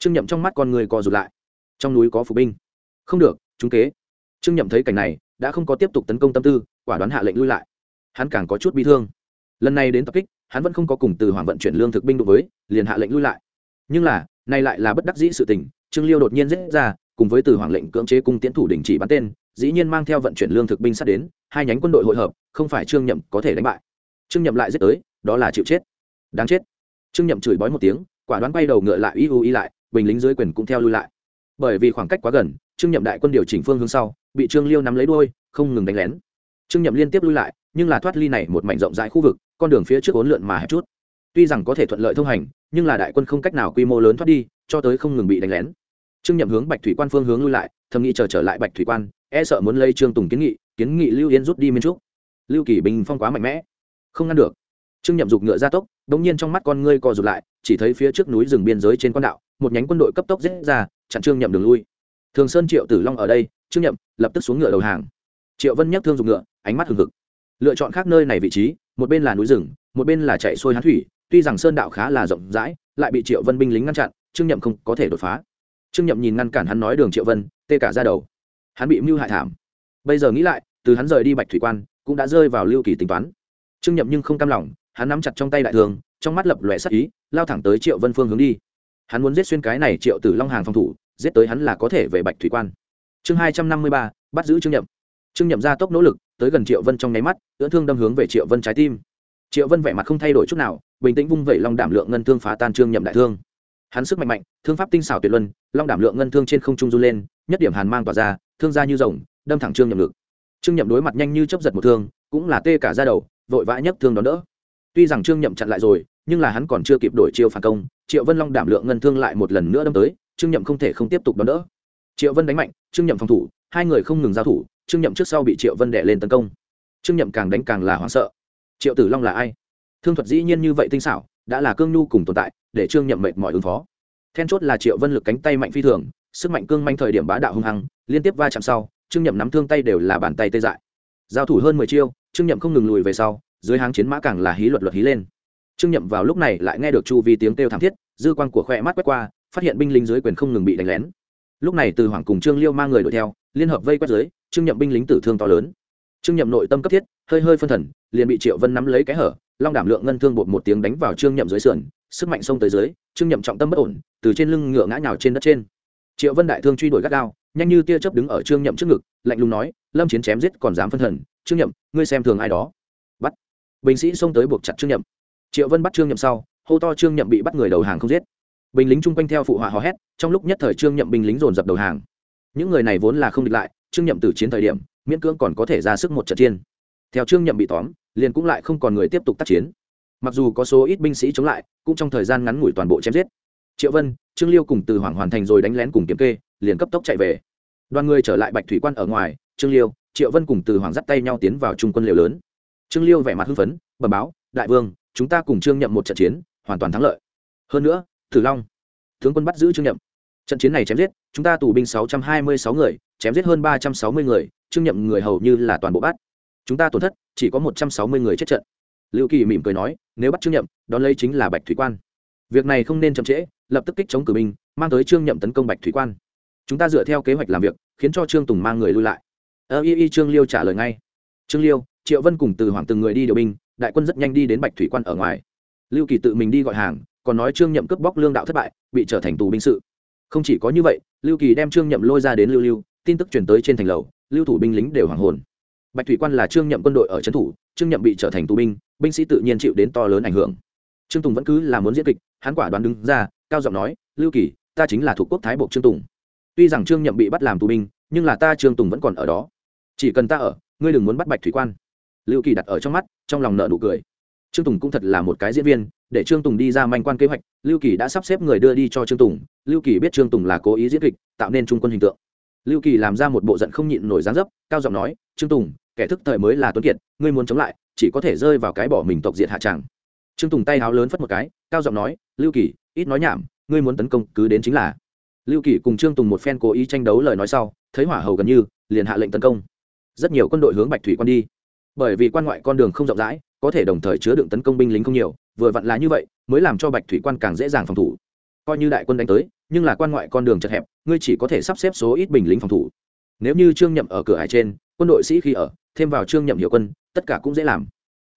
trương nhậm trong mắt con người co rụt lại. Trong núi có phục binh. Không được, chúng kế. Trương nhậm thấy cảnh này, đã không có tiếp tục tấn công tâm tư, quả đoán hạ lệnh lui lại. Hắn càng có chút bi thương. Lần này đến tập kích, hắn vẫn không có cùng từ hoàng vận chuyển lương thực binh đối với, liền hạ lệnh lui lại. Nhưng là, nay lại là bất đắc dĩ sự tình, trương liêu đột nhiên dễ ra, cùng với từ hoàng lệnh cưỡng chế cung tiến thủ đình chỉ bắn tên, dĩ nhiên mang theo vận chuyển lương thực binh sát đến, hai nhánh quân đội hội hợp, không phải trương nhậm có thể đánh bại. Trương nhậm lại giết tới, đó là chịu chết. Đáng chết. Trương nhậm chửi bói một tiếng, quả đoán bay đầu ngựa lại y u y lại bình lính dưới quyền cũng theo lui lại. Bởi vì khoảng cách quá gần, trương nhậm đại quân điều chỉnh phương hướng sau, bị trương liêu nắm lấy đuôi, không ngừng đánh lén. Trương nhậm liên tiếp lui lại, nhưng là thoát ly này một mảnh rộng rãi khu vực, con đường phía trước ốn lượn mà hẹp chút. Tuy rằng có thể thuận lợi thông hành, nhưng là đại quân không cách nào quy mô lớn thoát đi, cho tới không ngừng bị đánh lén. Trương nhậm hướng bạch thủy quan phương hướng lui lại, thầm nghĩ chờ trở lại bạch thủy quan e sợ muốn lây trương tùng kiến nghị kiến nghị lưu yên rút đi miên trúc. Lưu kỳ bình phong quá mạnh mẽ. Không ngăn được. Trương nhậm dục ngựa ra tốc đ ỗ n g nhiên trong mắt con ngươi co rụt lại, chỉ thấy phía trước núi rừng biên giới trên quan đạo một nhánh quân đội cấp tốc giết ra, chặn trương nhậm đường lui. Thường sơn, triệu tử long ở đây, trương nhậm lập tức xuống ngựa đầu hàng. Triệu vân nhắc thương dùng ngựa, ánh mắt hừng hực. Lựa chọn khác nơi này vị trí, một bên là núi rừng, một bên là chạy xuôi hán thủy, tuy rằng sơn đạo khá là rộng rãi, lại bị triệu vân binh lính ngăn chặn, trương nhậm không có thể đột phá. Trương nhậm nhìn ngăn cản hắn nói đường triệu vân, tê cả ra đầu. Hắn bị mưu hại thảm. Bây giờ nghĩ lại, từ hắn rời đi bạch thủy quan, cũng đã rơi vào lưu kỳ tính toán. Trương nhậm nhưng không cam lòng, hắn nắm chặt trong tay đại thường trong mắt lập lòe sắc ý, lao thẳng tới triệu vân phương hướng đi hắn muốn giết xuyên cái này triệu tử long hàng phòng thủ, giết tới hắn là có thể về bạch thủy quan. Chương hai trăm năm mươi ba, bắt giữ trương nhậm. Trương nhậm ra tốc nỗ lực, tới gần triệu vân trong nháy mắt, ưỡn thương đâm hướng về triệu vân trái tim. Triệu vân vẻ mặt không thay đổi chút nào, bình tĩnh vung vẩy long đảm lượng ngân thương phá tan trương nhậm đại thương. Hắn sức mạnh mạnh, thương pháp tinh xảo tuyệt luân, long đảm lượng ngân thương trên không trung run lên, nhất điểm hàn mang tỏa ra, thương ra như rồng, đâm thẳng trương nhậm ngực. Trương nhậm đối mặt nhanh như chấp giật một thương, cũng là tê cả ra đầu, vội vã nhấc thương đón đỡ. Tuy rằng trương nhậm chặn lại rồi, nhưng là hắn còn chưa kịp đổi chiêu phản công triệu vân long đảm lượng ngân thương lại một lần nữa đâm tới, trương nhậm không thể không tiếp tục đón đỡ. Triệu vân đánh mạnh, trương nhậm phòng thủ, hai người không ngừng giao thủ, trương nhậm trước sau bị triệu vân đệ lên tấn công. Trương nhậm càng đánh càng là hoảng sợ. Triệu tử long là ai? Thương thuật dĩ nhiên như vậy tinh xảo, đã là cương nhu cùng tồn tại, để trương nhậm mệt mỏi ứng phó. Then chốt là triệu vân lực cánh tay mạnh phi thường, sức mạnh cương manh thời điểm bá đạo hung hăng, liên tiếp va chạm sau, trương nhậm nắm thương tay đều là bàn tay tê dại. Giao thủ hơn mười chiêu, trương nhậm không ngừng lùi về sau, dưới háng chiến mã càng là hí luật luật hí lên trương nhậm vào lúc này lại nghe được chu vi tiếng kêu thảm thiết, dư quan của khoe mắt quét qua, phát hiện binh lính dưới quyền không ngừng bị đánh lén. Lúc này từ hoàng cùng trương liêu mang người đuổi theo, liên hợp vây quét dưới, trương nhậm binh lính tử thương to lớn. Trương nhậm nội tâm cấp thiết, hơi hơi phân thần, liền bị triệu vân nắm lấy cái hở, long đảm lượng ngân thương bột một tiếng đánh vào trương nhậm dưới sườn, sức mạnh xông tới dưới, trương nhậm trọng tâm bất ổn, từ trên lưng ngựa ngã nhào trên đất trên. Triệu vân đại thương truy đuổi gắt gao, nhanh như tia chớp đứng ở trương nhậm trước ngực, lạnh lùng nói, lâm chiến chém giết còn dám phân thần, trương nhậm, ngươi xem thường ai đó. Bắt. Binh sĩ xông tới buộc chặt trương nhậm triệu vân bắt trương nhậm sau hô to trương nhậm bị bắt người đầu hàng không giết binh lính chung quanh theo phụ họa hò hét trong lúc nhất thời trương nhậm binh lính dồn dập đầu hàng những người này vốn là không địch lại trương nhậm từ chiến thời điểm miễn cưỡng còn có thể ra sức một trận chiến theo trương nhậm bị tóm liền cũng lại không còn người tiếp tục tác chiến mặc dù có số ít binh sĩ chống lại cũng trong thời gian ngắn ngủi toàn bộ chém giết triệu vân trương liêu cùng từ hoàng hoàn thành rồi đánh lén cùng kiếm kê liền cấp tốc chạy về đoàn người trở lại bạch thủy quan ở ngoài trương liêu triệu vân cùng từ hoàng dắt tay nhau tiến vào trung quân liều lớn trương liêu vẻ mặt hưng phấn bẩm báo đại vương chúng ta cùng trương nhậm một trận chiến, hoàn toàn thắng lợi. Hơn nữa thử long, tướng quân bắt giữ trương nhậm. Trận chiến này chém giết, chúng ta tù binh sáu trăm hai mươi sáu người, chém giết hơn ba trăm sáu mươi người, trương nhậm người hầu như là toàn bộ bắt. Chúng ta tổn thất, chỉ có một trăm sáu mươi người chết trận. Lưu kỳ mỉm cười nói, nếu bắt trương nhậm, đón lấy chính là bạch thủy quan. Việc này không nên chậm trễ, lập tức kích chống cử binh, mang tới trương nhậm tấn công bạch thủy quan. Chúng ta dựa theo kế hoạch làm việc, khiến cho trương tùng mang người lui lại. Ơ y y trương liêu trả lời ngay. Trương liêu, triệu vân cùng từ hoàng từng người đi điều binh đại quân rất nhanh đi đến bạch thủy quan ở ngoài. Lưu kỳ tự mình đi gọi hàng, còn nói trương nhậm cướp bóc lương đạo thất bại, bị trở thành tù binh sự. Không chỉ có như vậy, lưu kỳ đem trương nhậm lôi ra đến lưu lưu, tin tức chuyển tới trên thành lầu, lưu thủ binh lính đều hoàng hồn. Bạch thủy quan là trương nhậm quân đội ở trấn thủ, trương nhậm bị trở thành tù binh binh sĩ tự nhiên chịu đến to lớn ảnh hưởng. Trương tùng vẫn cứ là muốn diễn kịch, hắn quả đoán đứng ra, cao giọng nói, lưu kỳ, ta chính là thuộc quốc thái bộ trương tùng. Tuy rằng trương nhậm bị bắt làm tù binh, nhưng là ta trương tùng vẫn còn ở đó. Chỉ cần ta ở, ngươi đừng muốn bắt bạch thủy quan lưu kỳ đặt ở trong mắt, trong lòng nợ nụ cười. Trương tùng cũng thật là một cái diễn viên, để trương tùng đi ra manh quan kế hoạch, lưu kỳ đã sắp xếp người đưa đi cho trương tùng, lưu kỳ biết trương tùng là cố ý diễn kịch, tạo nên trung quân hình tượng. Lưu kỳ làm ra một bộ giận không nhịn nổi dáng dấp, cao giọng nói, trương tùng, kẻ thức thời mới là tuấn kiệt, ngươi muốn chống lại, chỉ có thể rơi vào cái bỏ mình tộc diệt hạ tràng. Trương tùng tay háo lớn phất một cái, cao giọng nói, lưu kỳ, ít nói nhảm, ngươi muốn tấn công cứ đến chính là. Lưu kỳ cùng trương tùng một phen cố ý tranh đấu lời nói sau, thấy hỏa hầu gần như, liền hạ lệnh tấn công. Rất nhiều quân đội hướng bạch thủy quan đi bởi vì quan ngoại con đường không rộng rãi, có thể đồng thời chứa đựng tấn công binh lính không nhiều, vừa vặn là như vậy, mới làm cho bạch thủy quan càng dễ dàng phòng thủ. Coi như đại quân đánh tới, nhưng là quan ngoại con đường chật hẹp, ngươi chỉ có thể sắp xếp số ít binh lính phòng thủ. Nếu như trương nhậm ở cửa hải trên, quân đội sĩ khi ở, thêm vào trương nhậm hiệu quân, tất cả cũng dễ làm.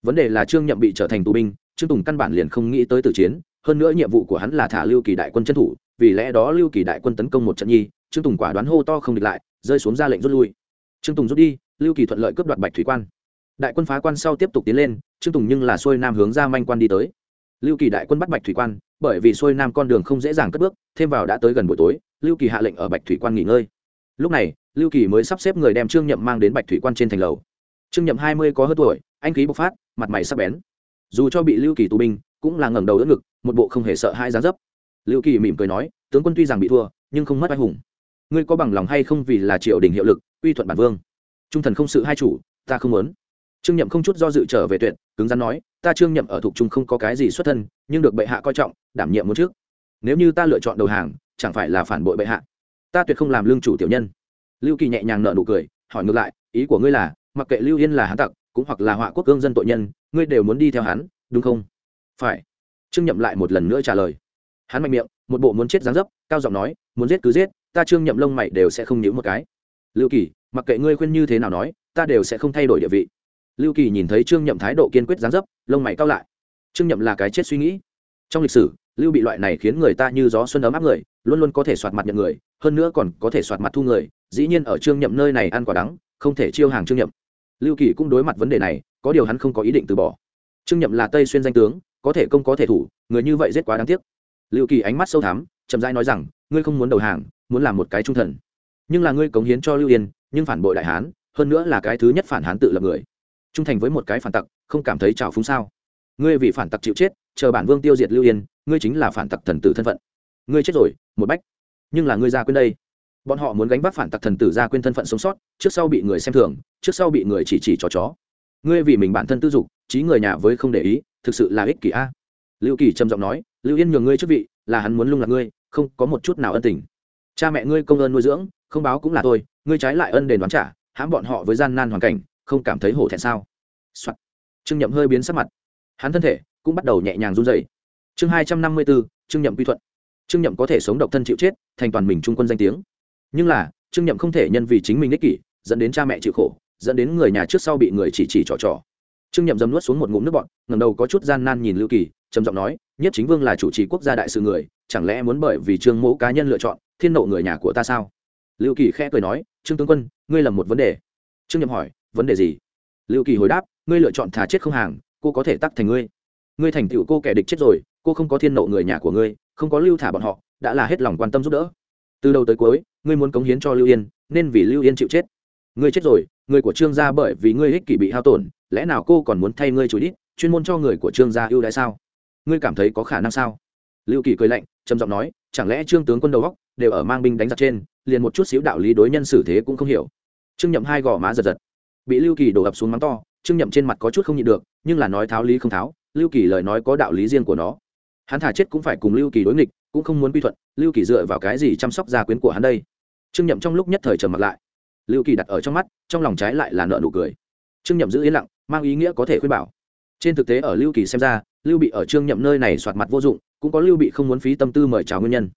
Vấn đề là trương nhậm bị trở thành tù binh, trương tùng căn bản liền không nghĩ tới tử chiến, hơn nữa nhiệm vụ của hắn là thả lưu kỳ đại quân trấn thủ, vì lẽ đó lưu kỳ đại quân tấn công một trận nhi, trương tùng quả đoán hô to không địch lại, rơi xuống ra lệnh rút lui. Trương tùng rút đi, lưu kỳ thuận lợi cướp đoạt bạch thủy quan đại quân phá quan sau tiếp tục tiến lên, trương tùng nhưng là xuôi nam hướng ra manh quan đi tới. Lưu kỳ đại quân bắt bạch thủy quan, bởi vì xuôi nam con đường không dễ dàng cất bước, thêm vào đã tới gần buổi tối, lưu kỳ hạ lệnh ở bạch thủy quan nghỉ ngơi. Lúc này, lưu kỳ mới sắp xếp người đem trương nhậm mang đến bạch thủy quan trên thành lầu. Trương nhậm hai mươi có hơn tuổi, anh khí bộc phát, mặt mày sắc bén. Dù cho bị lưu kỳ tù binh, cũng là ngẩng đầu đỡ ngực, một bộ không hề sợ hai giá dấp. Lưu kỳ mỉm cười nói, tướng quân tuy rằng bị thua, nhưng không mất anh hùng. Ngươi có bằng lòng hay không vì là triều đình hiệu lực, uy thuận bản vương. Trung thần không sự hai chủ, ta không muốn trương nhậm không chút do dự trở về tuyệt, cứng rắn nói, ta trương nhậm ở thuộc trung không có cái gì xuất thân, nhưng được bệ hạ coi trọng, đảm nhiệm muốn trước nếu như ta lựa chọn đầu hàng, chẳng phải là phản bội bệ hạ? Ta tuyệt không làm lương chủ tiểu nhân. Lưu kỳ nhẹ nhàng nở nụ cười, hỏi ngược lại, ý của ngươi là, mặc kệ lưu yên là hán tặc, cũng hoặc là họa quốc cương dân tội nhân, ngươi đều muốn đi theo hắn, đúng không? Phải. Trương nhậm lại một lần nữa trả lời. Hắn mạnh miệng, một bộ muốn chết dáng dấp, cao giọng nói, muốn giết cứ giết, ta trương nhậm lông mày đều sẽ không nhíu một cái. Lưu kỳ, mặc kệ ngươi khuyên như thế nào nói, ta đều sẽ không thay đổi địa vị lưu kỳ nhìn thấy trương nhậm thái độ kiên quyết gián dấp, lông mày cao lại. Trương nhậm là cái chết suy nghĩ. Trong lịch sử, lưu bị loại này khiến người ta như gió xuân ấm áp người, luôn luôn có thể soạt mặt nhận người, hơn nữa còn có thể soạt mặt thu người, dĩ nhiên ở trương nhậm nơi này ăn quả đắng, không thể chiêu hàng trương nhậm. Lưu kỳ cũng đối mặt vấn đề này, có điều hắn không có ý định từ bỏ. Trương nhậm là tây xuyên danh tướng, có thể công có thể thủ, người như vậy giết quá đáng tiếc. Lưu kỳ ánh mắt sâu thắm chậm rãi nói rằng, ngươi không muốn đầu hàng, muốn làm một cái trung thần. Nhưng là ngươi cống hiến cho lưu yên, nhưng phản bội đại hán, hơn nữa là cái thứ nhất phản hán tự lập người trung thành với một cái phản tặc, không cảm thấy trào phúng sao? Ngươi vì phản tặc chịu chết, chờ bản vương tiêu diệt lưu yên, ngươi chính là phản tặc thần tử thân phận. Ngươi chết rồi, một bách. Nhưng là ngươi ra quên đây. Bọn họ muốn gánh vác phản tặc thần tử ra quên thân phận sống sót, trước sau bị người xem thường, trước sau bị người chỉ chỉ trò chó. Ngươi vì mình bản thân tư dục, trí người nhà với không để ý, thực sự là ích kỷ a. Lưu kỳ trầm giọng nói, lưu yên nhường ngươi chức vị, là hắn muốn lung lạc ngươi, không có một chút nào ân tình. Cha mẹ ngươi công ơn nuôi dưỡng, không báo cũng là tôi, ngươi trái lại ân đền đoán trả, hãm bọn họ với gian nan hoàn cảnh không cảm thấy hổ thẹn sao、Soạn. trương nhậm hơi biến sắc mặt. Hắn thân thể cũng bắt đầu nhẹ nhàng run dày chương hai trăm năm mươi bốn trương nhậm quy thuận. Trương nhậm có thể sống độc thân chịu chết, thành toàn mình trung quân danh tiếng. Nhưng là, trương nhậm không thể nhân vì chính mình ích kỷ, dẫn đến cha mẹ chịu khổ, dẫn đến người nhà trước sau bị người chỉ chỉ trò trò. Trương nhậm dầm nuốt xuống một ngụm nước bọn ngầm đầu có chút gian nan nhìn lưu kỳ, trầm giọng nói, nhất chính vương là chủ trì quốc gia đại sự người, chẳng lẽ muốn bởi vì trương mẫu cá nhân lựa chọn, thiên nộ người nhà của ta sao? Lưu kỳ khẽ cười nói, trương tướng quân, ngươi lầm một vấn đề. Trương nhậm hỏi vấn đề gì? Lưu kỳ hồi đáp, ngươi lựa chọn thả chết không hàng, cô có thể tắc thành ngươi. Ngươi thành tựu cô kẻ địch chết rồi, cô không có thiên nộ người nhà của ngươi, không có lưu thả bọn họ, đã là hết lòng quan tâm giúp đỡ. Từ đầu tới cuối, ngươi muốn cống hiến cho lưu yên, nên vì lưu yên chịu chết. Ngươi chết rồi, người của trương gia bởi vì ngươi ích kỷ bị hao tổn, lẽ nào cô còn muốn thay ngươi chủ đít chuyên môn cho người của trương gia ưu đãi sao? Ngươi cảm thấy có khả năng sao? Lưu kỳ cười lạnh, trầm giọng nói, chẳng lẽ trương tướng quân đầu góc đều ở mang binh đánh giặc trên, liền một chút xíu đạo lý đối nhân xử thế cũng không hiểu. Trương nhậm hai gò má giật giật bị lưu kỳ đổ ập xuống mắng to, trương nhậm trên mặt có chút không nhịn được, nhưng là nói tháo lý không tháo, lưu kỳ lời nói có đạo lý riêng của nó. Hắn thả chết cũng phải cùng lưu kỳ đối nghịch, cũng không muốn quy thuận, lưu kỳ dựa vào cái gì chăm sóc gia quyến của hắn đây? Trương nhậm trong lúc nhất thời trầm mặt lại. Lưu kỳ đặt ở trong mắt, trong lòng trái lại là nợ nụ cười. Trương nhậm giữ yên lặng, mang ý nghĩa có thể khuyên bảo. Trên thực tế ở lưu kỳ xem ra, lưu bị ở trương nhậm nơi này soạt mặt vô dụng, cũng có lưu bị không muốn phí tâm tư mời chào nguyên nhân.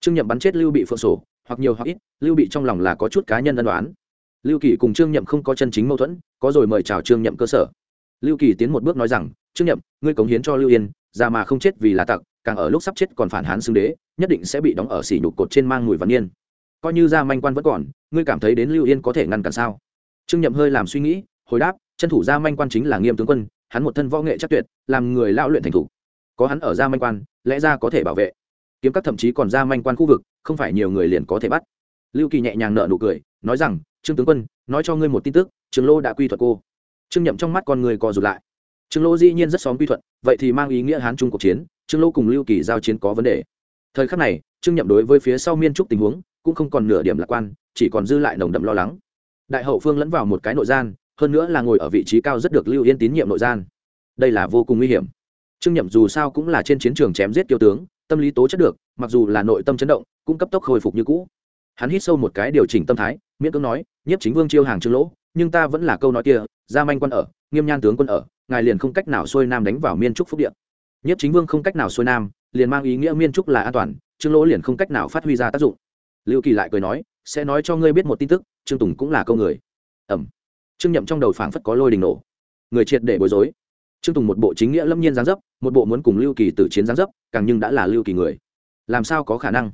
Trương nhậm bắn chết lưu bị phượng sổ, hoặc nhiều hoặc ít, lưu bị trong lòng là có chút cá nhân ân đoán lưu kỳ cùng trương nhậm không có chân chính mâu thuẫn, có rồi mời chào trương nhậm cơ sở. Lưu kỳ tiến một bước nói rằng, trương nhậm, ngươi cống hiến cho lưu yên, già mà không chết vì là tặc, càng ở lúc sắp chết còn phản hán xưng đế, nhất định sẽ bị đóng ở xỉ nhục cột trên mang mùi văn niên. Coi như ra manh quan vẫn còn, ngươi cảm thấy đến lưu yên có thể ngăn cản sao? Trương nhậm hơi làm suy nghĩ, hồi đáp, chân thủ ra manh quan chính là nghiêm tướng quân, hắn một thân võ nghệ chắc tuyệt, làm người lao luyện thành thủ. Có hắn ở ra manh quan, lẽ ra có thể bảo vệ. Kiếm các thậm chí còn ra manh quan khu vực, không phải nhiều người liền có thể bắt. Lưu kỳ nhẹ nhàng nợ nụ cười, nói rằng trương tướng quân, nói cho ngươi một tin tức trương lô đã quy thuật cô. Trương nhậm trong mắt con người co rụt lại. Trương lô dĩ nhiên rất xóm quy thuận, vậy thì mang ý nghĩa hán trung cuộc chiến, trương lô cùng lưu kỳ giao chiến có vấn đề. Thời khắc này, trương nhậm đối với phía sau miên trúc tình huống cũng không còn nửa điểm lạc quan, chỉ còn dư lại nồng đậm lo lắng. Đại hậu phương lẫn vào một cái nội gian, hơn nữa là ngồi ở vị trí cao rất được lưu yên tín nhiệm nội gian. Đây là vô cùng nguy hiểm. Trương nhậm dù sao cũng là trên chiến trường chém giết tiêu tướng, tâm lý tố chất được, mặc dù là nội tâm chấn động, cũng cấp tốc hồi phục như cũ hắn hít sâu một cái điều chỉnh tâm thái, miễn cưỡng nói, nhiếp chính vương chiêu hàng trương lỗ, nhưng ta vẫn là câu nói kia, gia manh quân ở, nghiêm nhan tướng quân ở, ngài liền không cách nào xuôi nam đánh vào miên trúc phúc điện nhiếp chính vương không cách nào xuôi nam, liền mang ý nghĩa miên trúc là an toàn, trương lỗ liền không cách nào phát huy ra tác dụng. Lưu kỳ lại cười nói, sẽ nói cho ngươi biết một tin tức, trương tùng cũng là câu người. Ẩm. Trương nhậm trong đầu phảng phất có lôi đình nổ. Người triệt để bối rối. Trương tùng một bộ chính nghĩa lâm nhiên giáng dấp, một bộ muốn cùng lưu kỳ tử chiến giáng dấp, càng nhưng đã là lưu kỳ người. Làm sao có khả năng?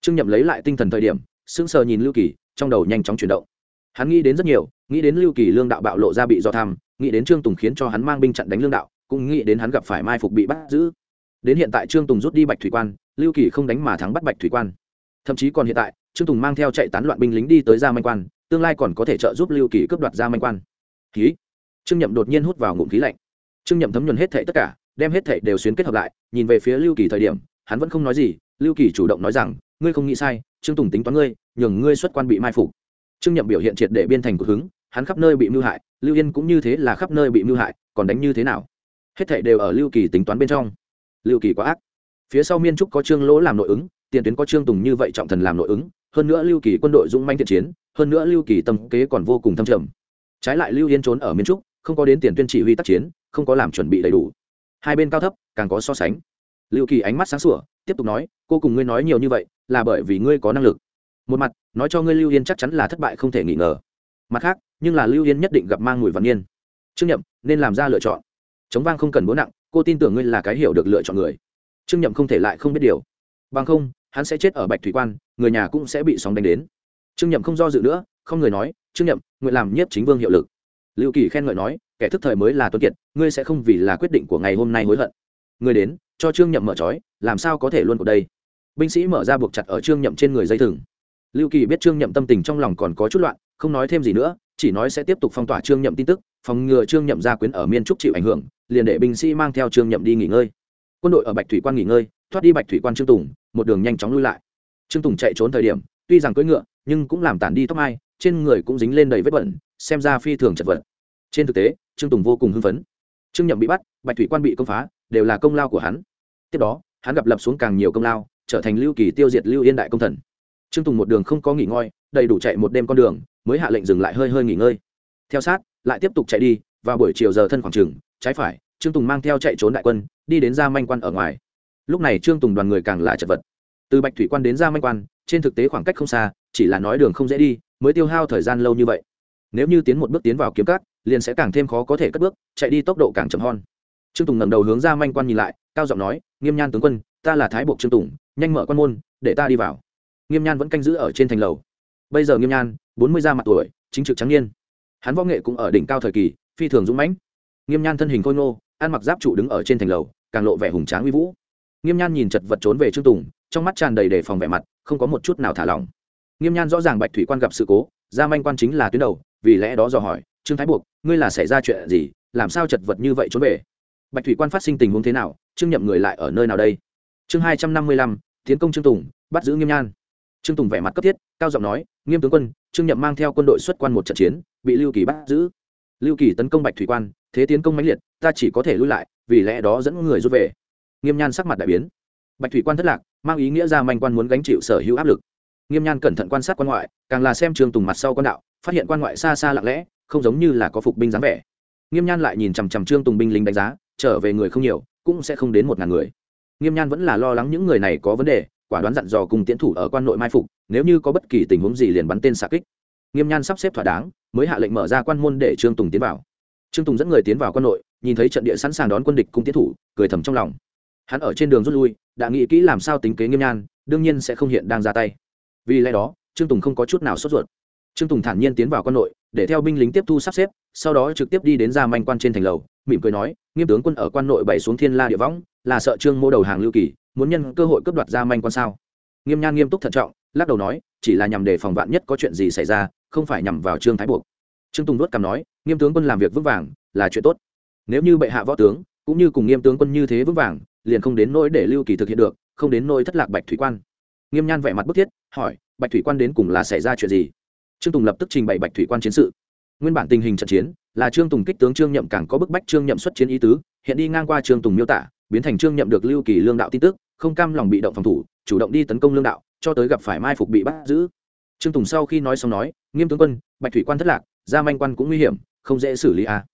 Trương nhậm lấy lại tinh thần thời điểm sững sờ nhìn lưu kỳ, trong đầu nhanh chóng chuyển động. Hắn nghĩ đến rất nhiều, nghĩ đến lưu kỳ lương đạo bạo lộ ra bị do tham nghĩ đến trương tùng khiến cho hắn mang binh chặn đánh lương đạo, cũng nghĩ đến hắn gặp phải mai phục bị bắt giữ. Đến hiện tại trương tùng rút đi bạch thủy quan, lưu kỳ không đánh mà thắng bắt bạch thủy quan. Thậm chí còn hiện tại, trương tùng mang theo chạy tán loạn binh lính đi tới gia manh quan, tương lai còn có thể trợ giúp lưu kỳ cướp đoạt gia manh quan. Khí trương nhậm đột nhiên hút vào ngụm khí lạnh. Trương nhậm thấm nhuần hết thệ tất cả, đem hết thệ đều xuyến kết hợp lại, nhìn về phía lưu kỳ thời điểm, hắn vẫn không nói gì, lưu kỳ chủ động nói rằng, ngươi không nghĩ sai, trương tùng tính toán ngươi nhường ngươi xuất quan bị mai phục. Trương nhậm biểu hiện triệt để biên thành của hứng, hắn khắp nơi bị mưu hại, lưu yên cũng như thế là khắp nơi bị mưu hại, còn đánh như thế nào? Hết thảy đều ở lưu kỳ tính toán bên trong. Lưu kỳ quá ác. Phía sau miên trúc có trương lỗ làm nội ứng, tiền tuyến có trương tùng như vậy trọng thần làm nội ứng, hơn nữa lưu kỳ quân đội dũng manh thiện chiến, hơn nữa lưu kỳ tâm kế còn vô cùng thâm trầm. Trái lại lưu yên trốn ở miên trúc, không có đến tiền tuyên chỉ huy tác chiến, không có làm chuẩn bị đầy đủ. Hai bên cao thấp, càng có so sánh. Lưu kỳ ánh mắt sáng sủa, tiếp tục nói, cô cùng ngươi nói nhiều như vậy, là bởi vì ngươi có năng lực một mặt, nói cho ngươi lưu yên chắc chắn là thất bại không thể nghi ngờ. Mặt khác, nhưng là lưu yên nhất định gặp mang mùi văn niên. Trương nhậm, nên làm ra lựa chọn. Chống vang không cần bố nặng, cô tin tưởng ngươi là cái hiểu được lựa chọn người. Trương nhậm không thể lại không biết điều. Bằng không, hắn sẽ chết ở bạch thủy quan, người nhà cũng sẽ bị sóng đánh đến. Trương nhậm không do dự nữa, không người nói, trương nhậm, nguyện làm nhiếp chính vương hiệu lực. Lưu kỳ khen ngợi nói, kẻ thức thời mới là tuân kiệt, ngươi sẽ không vì là quyết định của ngày hôm nay hối hận. Người đến, cho trương nhậm mở trói, làm sao có thể luôn cuộc đây? Binh sĩ mở ra buộc chặt ở trương nhậm trên người dây thừng lưu kỳ biết trương nhậm tâm tình trong lòng còn có chút loạn, không nói thêm gì nữa, chỉ nói sẽ tiếp tục phong tỏa trương nhậm tin tức, phòng ngừa trương nhậm gia quyến ở miên trúc chịu ảnh hưởng, liền để binh sĩ mang theo trương nhậm đi nghỉ ngơi. Quân đội ở bạch thủy quan nghỉ ngơi, thoát đi bạch thủy quan trương tùng, một đường nhanh chóng lui lại. Trương tùng chạy trốn thời điểm, tuy rằng cưỡi ngựa, nhưng cũng làm tản đi tóc mai, trên người cũng dính lên đầy vết bẩn, xem ra phi thường chật vật. Trên thực tế, trương tùng vô cùng hưng phấn. Trương nhậm bị bắt, bạch thủy quan bị công phá, đều là công lao của hắn. Tiếp đó, hắn gặp lập xuống càng nhiều công lao, trở thành lưu kỳ tiêu diệt lưu yên đại công thần trương tùng một đường không có nghỉ ngơi, đầy đủ chạy một đêm con đường, mới hạ lệnh dừng lại hơi hơi nghỉ ngơi. Theo sát, lại tiếp tục chạy đi, vào buổi chiều giờ thân khoảng trừng trái phải, trương tùng mang theo chạy trốn đại quân, đi đến ra manh quan ở ngoài. Lúc này trương tùng đoàn người càng là chật vật. Từ bạch thủy quan đến ra manh quan, trên thực tế khoảng cách không xa, chỉ là nói đường không dễ đi, mới tiêu hao thời gian lâu như vậy. Nếu như tiến một bước tiến vào kiếm cát liền sẽ càng thêm khó có thể cất bước, chạy đi tốc độ càng chậm hon trương tùng ngẩng đầu hướng ra manh quan nhìn lại, cao giọng nói, nghiêm nhan tướng quân, ta là thái bộ trương tùng, nhanh mở quan môn, để ta đi vào nghiêm nhan vẫn canh giữ ở trên thành lầu. Bây giờ nghiêm nhan, bốn mươi ra mặt tuổi, chính trực trắng niên. Hắn võ nghệ cũng ở đỉnh cao thời kỳ, phi thường dũng mãnh. Nghiêm nhan thân hình khôi ngô, ăn mặc giáp trụ đứng ở trên thành lầu, càng lộ vẻ hùng tráng uy vũ. Nghiêm nhan nhìn chật vật trốn về trương tùng, trong mắt tràn đầy đề phòng vẻ mặt, không có một chút nào thả lỏng. Nghiêm nhan rõ ràng bạch thủy quan gặp sự cố gia manh quan chính là tuyến đầu, vì lẽ đó dò hỏi, trương thái buộc, ngươi là xảy ra chuyện gì? Làm sao chật vật như vậy trốn về? Bạch thủy quan phát sinh tình huống thế nào? Trương nhậm người lại ở nơi nào đây? Chương hai trăm năm mươi lăm, tiến công trương tùng, bắt giữ nghiêm nhan trương tùng vẻ mặt cấp thiết, cao giọng nói, nghiêm tướng quân, trương nhậm mang theo quân đội xuất quan một trận chiến, bị lưu kỳ bắt giữ. Lưu kỳ tấn công bạch thủy quan, thế tiến công mãnh liệt, ta chỉ có thể lui lại, vì lẽ đó dẫn người rút về. Nghiêm nhan sắc mặt đại biến. Bạch thủy quan thất lạc, mang ý nghĩa ra manh quan muốn gánh chịu sở hữu áp lực. Nghiêm nhan cẩn thận quan sát quan ngoại, càng là xem trương tùng mặt sau quan đạo, phát hiện quan ngoại xa xa lặng lẽ, không giống như là có phục binh dáng vẻ. Nghiêm nhan lại nhìn chằm chằm trương tùng binh lính đánh giá, trở về người không nhiều, cũng sẽ không đến một ngàn người. Nghiêm nhan vẫn là lo lắng những người này có vấn đề quả đoán dặn dò cùng tiến thủ ở quan nội mai phục, nếu như có bất kỳ tình huống gì liền bắn tên xạ kích. Nghiêm nhan sắp xếp thỏa đáng, mới hạ lệnh mở ra quan môn để trương tùng tiến vào. Trương tùng dẫn người tiến vào quan nội, nhìn thấy trận địa sẵn sàng đón quân địch cung tiến thủ, cười thầm trong lòng. Hắn ở trên đường rút lui, đã nghĩ kỹ làm sao tính kế nghiêm nhan, đương nhiên sẽ không hiện đang ra tay. Vì lẽ đó, trương tùng không có chút nào sốt ruột. Trương tùng thản nhiên tiến vào quan nội, để theo binh lính tiếp thu sắp xếp, sau đó trực tiếp đi đến ra manh quan trên thành lầu, mỉm cười nói, nghiêm tướng quân ở quan nội bày xuống thiên la địa võng, là sợ trương mô đầu hàng lưu kỳ muốn nhân cơ hội cướp đoạt ra manh quan sao? Nghiêm nhan nghiêm túc thận trọng, lắc đầu nói, chỉ là nhằm để phòng vạn nhất có chuyện gì xảy ra, không phải nhằm vào trương thái buộc. Trương tùng đốt cằm nói, nghiêm tướng quân làm việc vững vàng, là chuyện tốt. Nếu như bệ hạ võ tướng, cũng như cùng nghiêm tướng quân như thế vững vàng, liền không đến nỗi để lưu kỳ thực hiện được, không đến nỗi thất lạc bạch thủy quan. Nghiêm nhan vẻ mặt bức thiết, hỏi, bạch thủy quan đến cùng là xảy ra chuyện gì? Trương tùng lập tức trình bày bạch thủy quan chiến sự. Nguyên bản tình hình trận chiến, là trương tùng kích tướng trương nhậm càng có bức bách trương nhậm xuất chiến ý tứ, hiện đi ngang qua trương tùng miêu tả biến thành trương nhậm được lưu kỳ lương đạo tin tức, không cam lòng bị động phòng thủ, chủ động đi tấn công lương đạo, cho tới gặp phải mai phục bị bắt giữ. Trương tùng sau khi nói xong nói, nghiêm tướng quân, bạch thủy quan thất lạc, gia manh quan cũng nguy hiểm, không dễ xử lý à.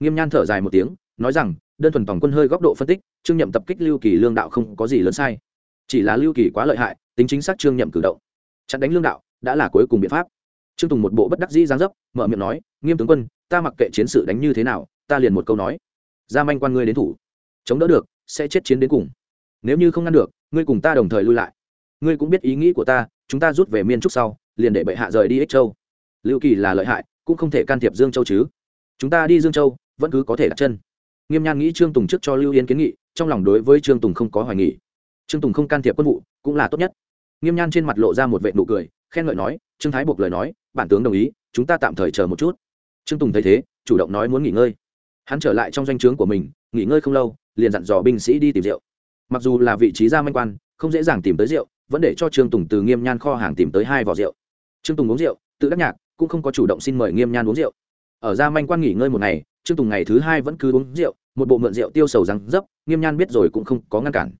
nghiêm nhan thở dài một tiếng, nói rằng, đơn thuần tổng quân hơi góc độ phân tích, trương nhậm tập kích lưu kỳ lương đạo không có gì lớn sai. Chỉ là lưu kỳ quá lợi hại, tính chính xác trương nhậm cử động. Chặn đánh lương đạo, đã là cuối cùng biện pháp. Trương tùng một bộ bất đắc dĩ giáng dấp, mở miệng nói, nghiêm tướng quân, ta mặc kệ chiến sự đánh như thế nào, ta liền một câu nói. Ra manh quan ngươi đến thủ, chống đỡ được sẽ chết chiến đến cùng. Nếu như không ngăn được, ngươi cùng ta đồng thời lui lại. Ngươi cũng biết ý nghĩ của ta, chúng ta rút về miên trúc sau, liền để bệ hạ rời đi ích châu. Lưu kỳ là lợi hại, cũng không thể can thiệp dương châu chứ. Chúng ta đi dương châu, vẫn cứ có thể đặt chân. Nghiêm nhan nghĩ trương tùng trước cho lưu yên kiến nghị, trong lòng đối với trương tùng không có hoài nghị trương tùng không can thiệp quân vụ, cũng là tốt nhất. Nghiêm nhan trên mặt lộ ra một vệ nụ cười, khen ngợi nói, trương thái buộc lời nói, bản tướng đồng ý, chúng ta tạm thời chờ một chút. Trương tùng thấy thế, chủ động nói muốn nghỉ ngơi hắn trở lại trong doanh trướng của mình, nghỉ ngơi không lâu, liền dặn dò binh sĩ đi tìm rượu. Mặc dù là vị trí gia manh quan, không dễ dàng tìm tới rượu, vẫn để cho trương tùng từ nghiêm nhan kho hàng tìm tới hai vỏ rượu. Trương tùng uống rượu, tự đắc nhạc, cũng không có chủ động xin mời nghiêm nhan uống rượu. Ở gia manh quan nghỉ ngơi một ngày, trương tùng ngày thứ hai vẫn cứ uống rượu, một bộ mượn rượu tiêu sầu răng dấp, nghiêm nhan biết rồi cũng không có ngăn cản.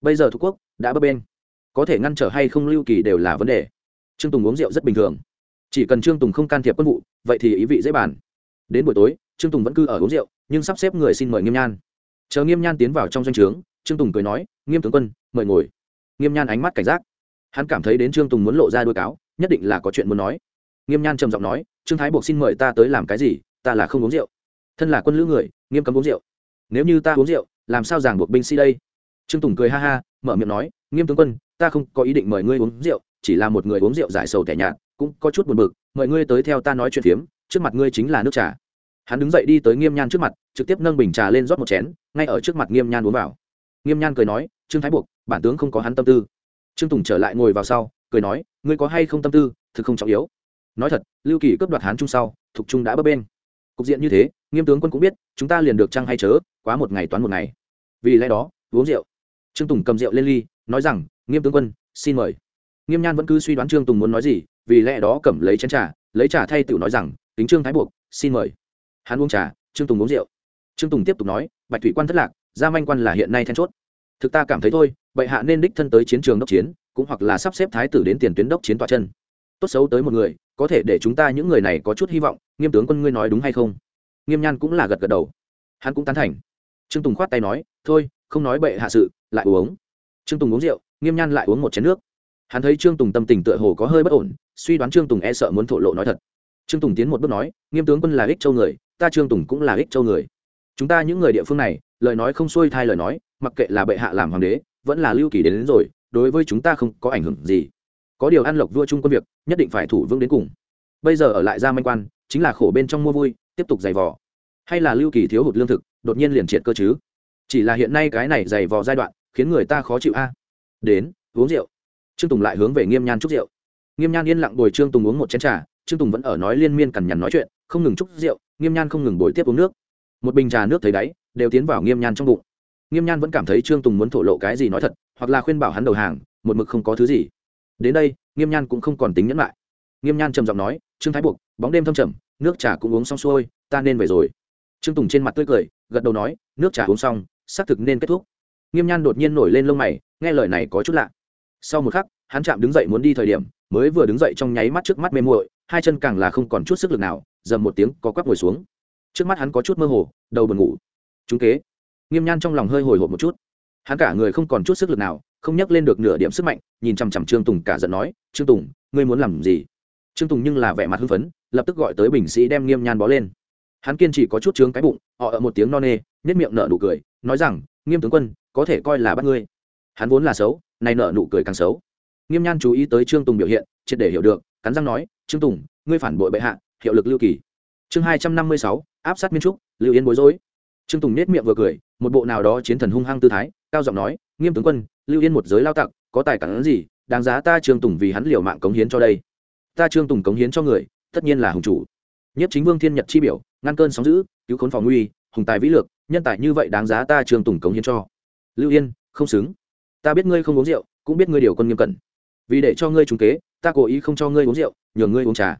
Bây giờ thuộc quốc đã bấp bên có thể ngăn trở hay không lưu kỳ đều là vấn đề. Trương tùng uống rượu rất bình thường. Chỉ cần trương tùng không can thiệp quân vụ, vậy thì ý vị dễ bàn. Đến buổi tối, trương tùng vẫn cứ ở uống rượu nhưng sắp xếp người xin mời nghiêm nhan. Chờ nghiêm nhan tiến vào trong doanh trướng, trương tùng cười nói, nghiêm tướng quân, mời ngồi. Nghiêm nhan ánh mắt cảnh giác. Hắn cảm thấy đến trương tùng muốn lộ ra đôi cáo, nhất định là có chuyện muốn nói. Nghiêm nhan trầm giọng nói, trương thái buộc xin mời ta tới làm cái gì? Ta là không uống rượu. Thân là quân lữ người, nghiêm cấm uống rượu. Nếu như ta uống rượu, làm sao giảng buộc binh sĩ đây? Trương tùng cười ha ha, mở miệng nói, nghiêm tướng quân, ta không có ý định mời ngươi uống rượu, chỉ là một người uống rượu giải sầu tẻ nhạt, cũng có chút buồn bực, mời ngươi tới theo ta nói chuyện phiếm, trước mặt ngươi chính là nước trà hắn đứng dậy đi tới nghiêm nhan trước mặt, trực tiếp nâng bình trà lên rót một chén, ngay ở trước mặt nghiêm nhan uống vào. Nghiêm nhan cười nói, trương thái buộc bản tướng không có hắn tâm tư. Trương tùng trở lại ngồi vào sau, cười nói, ngươi có hay không tâm tư, thực không trọng yếu. Nói thật, lưu kỳ cướp đoạt hán trung sau thục trung đã bấp bên cục diện như thế, nghiêm tướng quân cũng biết, chúng ta liền được trăng hay chớ, quá một ngày toán một ngày. Vì lẽ đó, uống rượu. Trương tùng cầm rượu lên ly, nói rằng, nghiêm tướng quân, xin mời. Nghiêm nhan vẫn cứ suy đoán trương tùng muốn nói gì, vì lẽ đó cầm lấy chén trà, lấy trà thay tiểu nói rằng tính trương thái buộc xin mời hắn uống trà, trương tùng uống rượu. Trương tùng tiếp tục nói, bạch thủy quan thất lạc, gia manh quan là hiện nay then chốt. Thực ta cảm thấy thôi, bệ hạ nên đích thân tới chiến trường đốc chiến, cũng hoặc là sắp xếp thái tử đến tiền tuyến đốc chiến tọa chân. Tốt xấu tới một người, có thể để chúng ta những người này có chút hy vọng, nghiêm tướng quân ngươi nói đúng hay không? Nghiêm nhan cũng là gật gật đầu. Hắn cũng tán thành. Trương tùng khoát tay nói, thôi, không nói bệ hạ sự, lại uống. Trương tùng uống rượu, nghiêm nhan lại uống một chén nước. Hắn thấy trương tùng tâm tình tựa hồ có hơi bất ổn, suy đoán trương tùng e sợ muốn thổ lộ nói thật. Trương tùng tiến một bước nói, nghiêm tướng quân là ích châu người ta trương tùng cũng là ích châu người. Chúng ta những người địa phương này lời nói không xuôi thai lời nói mặc kệ là bệ hạ làm hoàng đế vẫn là lưu kỳ đến, đến rồi đối với chúng ta không có ảnh hưởng gì. Có điều ăn lộc vua chung quân việc nhất định phải thủ vững đến cùng. Bây giờ ở lại ra manh quan chính là khổ bên trong mua vui tiếp tục giày vò. Hay là lưu kỳ thiếu hụt lương thực đột nhiên liền triệt cơ chứ? Chỉ là hiện nay cái này giày vò giai đoạn khiến người ta khó chịu a. Đến uống rượu. Trương tùng lại hướng về nghiêm nhan chúc rượu. Nghiêm nhan yên lặng bồi trương tùng uống một chén t r à trương tùng vẫn ở nói liên miên cằn nhằn nói chuyện không ngừng chúc rượu nghiêm nhan không ngừng bồi tiếp uống nước. Một bình trà nước thấy đáy, đều tiến vào nghiêm nhan trong bụng. Nghiêm nhan vẫn cảm thấy trương tùng muốn thổ lộ cái gì nói thật, hoặc là khuyên bảo hắn đầu hàng, một mực không có thứ gì. Đến đây, nghiêm nhan cũng không còn tính nhẫn lại. Nghiêm nhan trầm giọng nói, trương thái buộc bóng đêm thâm trầm, nước trà cũng uống xong xuôi, ta nên về rồi. Trương tùng trên mặt tươi cười, gật đầu nói, nước trà uống xong, xác thực nên kết thúc. Nghiêm nhan đột nhiên nổi lên lông mày, nghe lời này có chút lạ. Sau một khắc, hắn chạm đứng dậy muốn đi thời điểm mới vừa đứng dậy trong nháy mắt trước mắt mê muội, hai chân càng là không còn chút sức lực nào, dầm một tiếng có quắp ngồi xuống. Trước mắt hắn có chút mơ hồ, đầu buồn ngủ. Chúng kế. Nghiêm nhan trong lòng hơi hồi hộp một chút. Hắn cả người không còn chút sức lực nào, không nhắc lên được nửa điểm sức mạnh, nhìn chằm chằm trương tùng cả giận nói, trương tùng, ngươi muốn làm gì? Trương tùng nhưng là vẻ mặt hưng phấn, lập tức gọi tới bình sĩ đem nghiêm nhan bó lên. Hắn kiên chỉ có chút trướng cái bụng, họ ở một tiếng no nê nhất miệng nở nụ cười, nói rằng, nghiêm tướng quân, có thể coi là bắt ngươi. Hắn vốn là xấu, nay nở nụ cười càng xấu nghiêm nhan chú ý tới trương tùng biểu hiện, triệt để hiểu được, cắn răng nói, trương tùng, ngươi phản bội bệ hạ, hiệu lực lưu kỳ. Chương hai trăm năm mươi sáu, áp sát miên trúc, lưu yên bối rối. Trương tùng nết miệng vừa cười, một bộ nào đó chiến thần hung hăng tư thái, cao giọng nói, nghiêm tướng quân, lưu yên một giới lao tặc, có tài cản gì, đáng giá ta trương tùng vì hắn liều mạng cống hiến cho đây. Ta trương tùng cống hiến cho người, tất nhiên là hùng chủ. Nhất chính vương thiên nhật chi biểu, ngăn cơn sóng giữ cứu khốn phòng nguy, hùng tài vĩ lược, nhân tài như vậy đáng giá ta trương tùng cống hiến cho. Lưu yên, không xứng. Ta biết ngươi không uống rượu, cũng biết ngươi điều quân nghiêm cẩn vì để cho ngươi trúng kế, ta cố ý không cho ngươi uống rượu, nhường ngươi uống trà.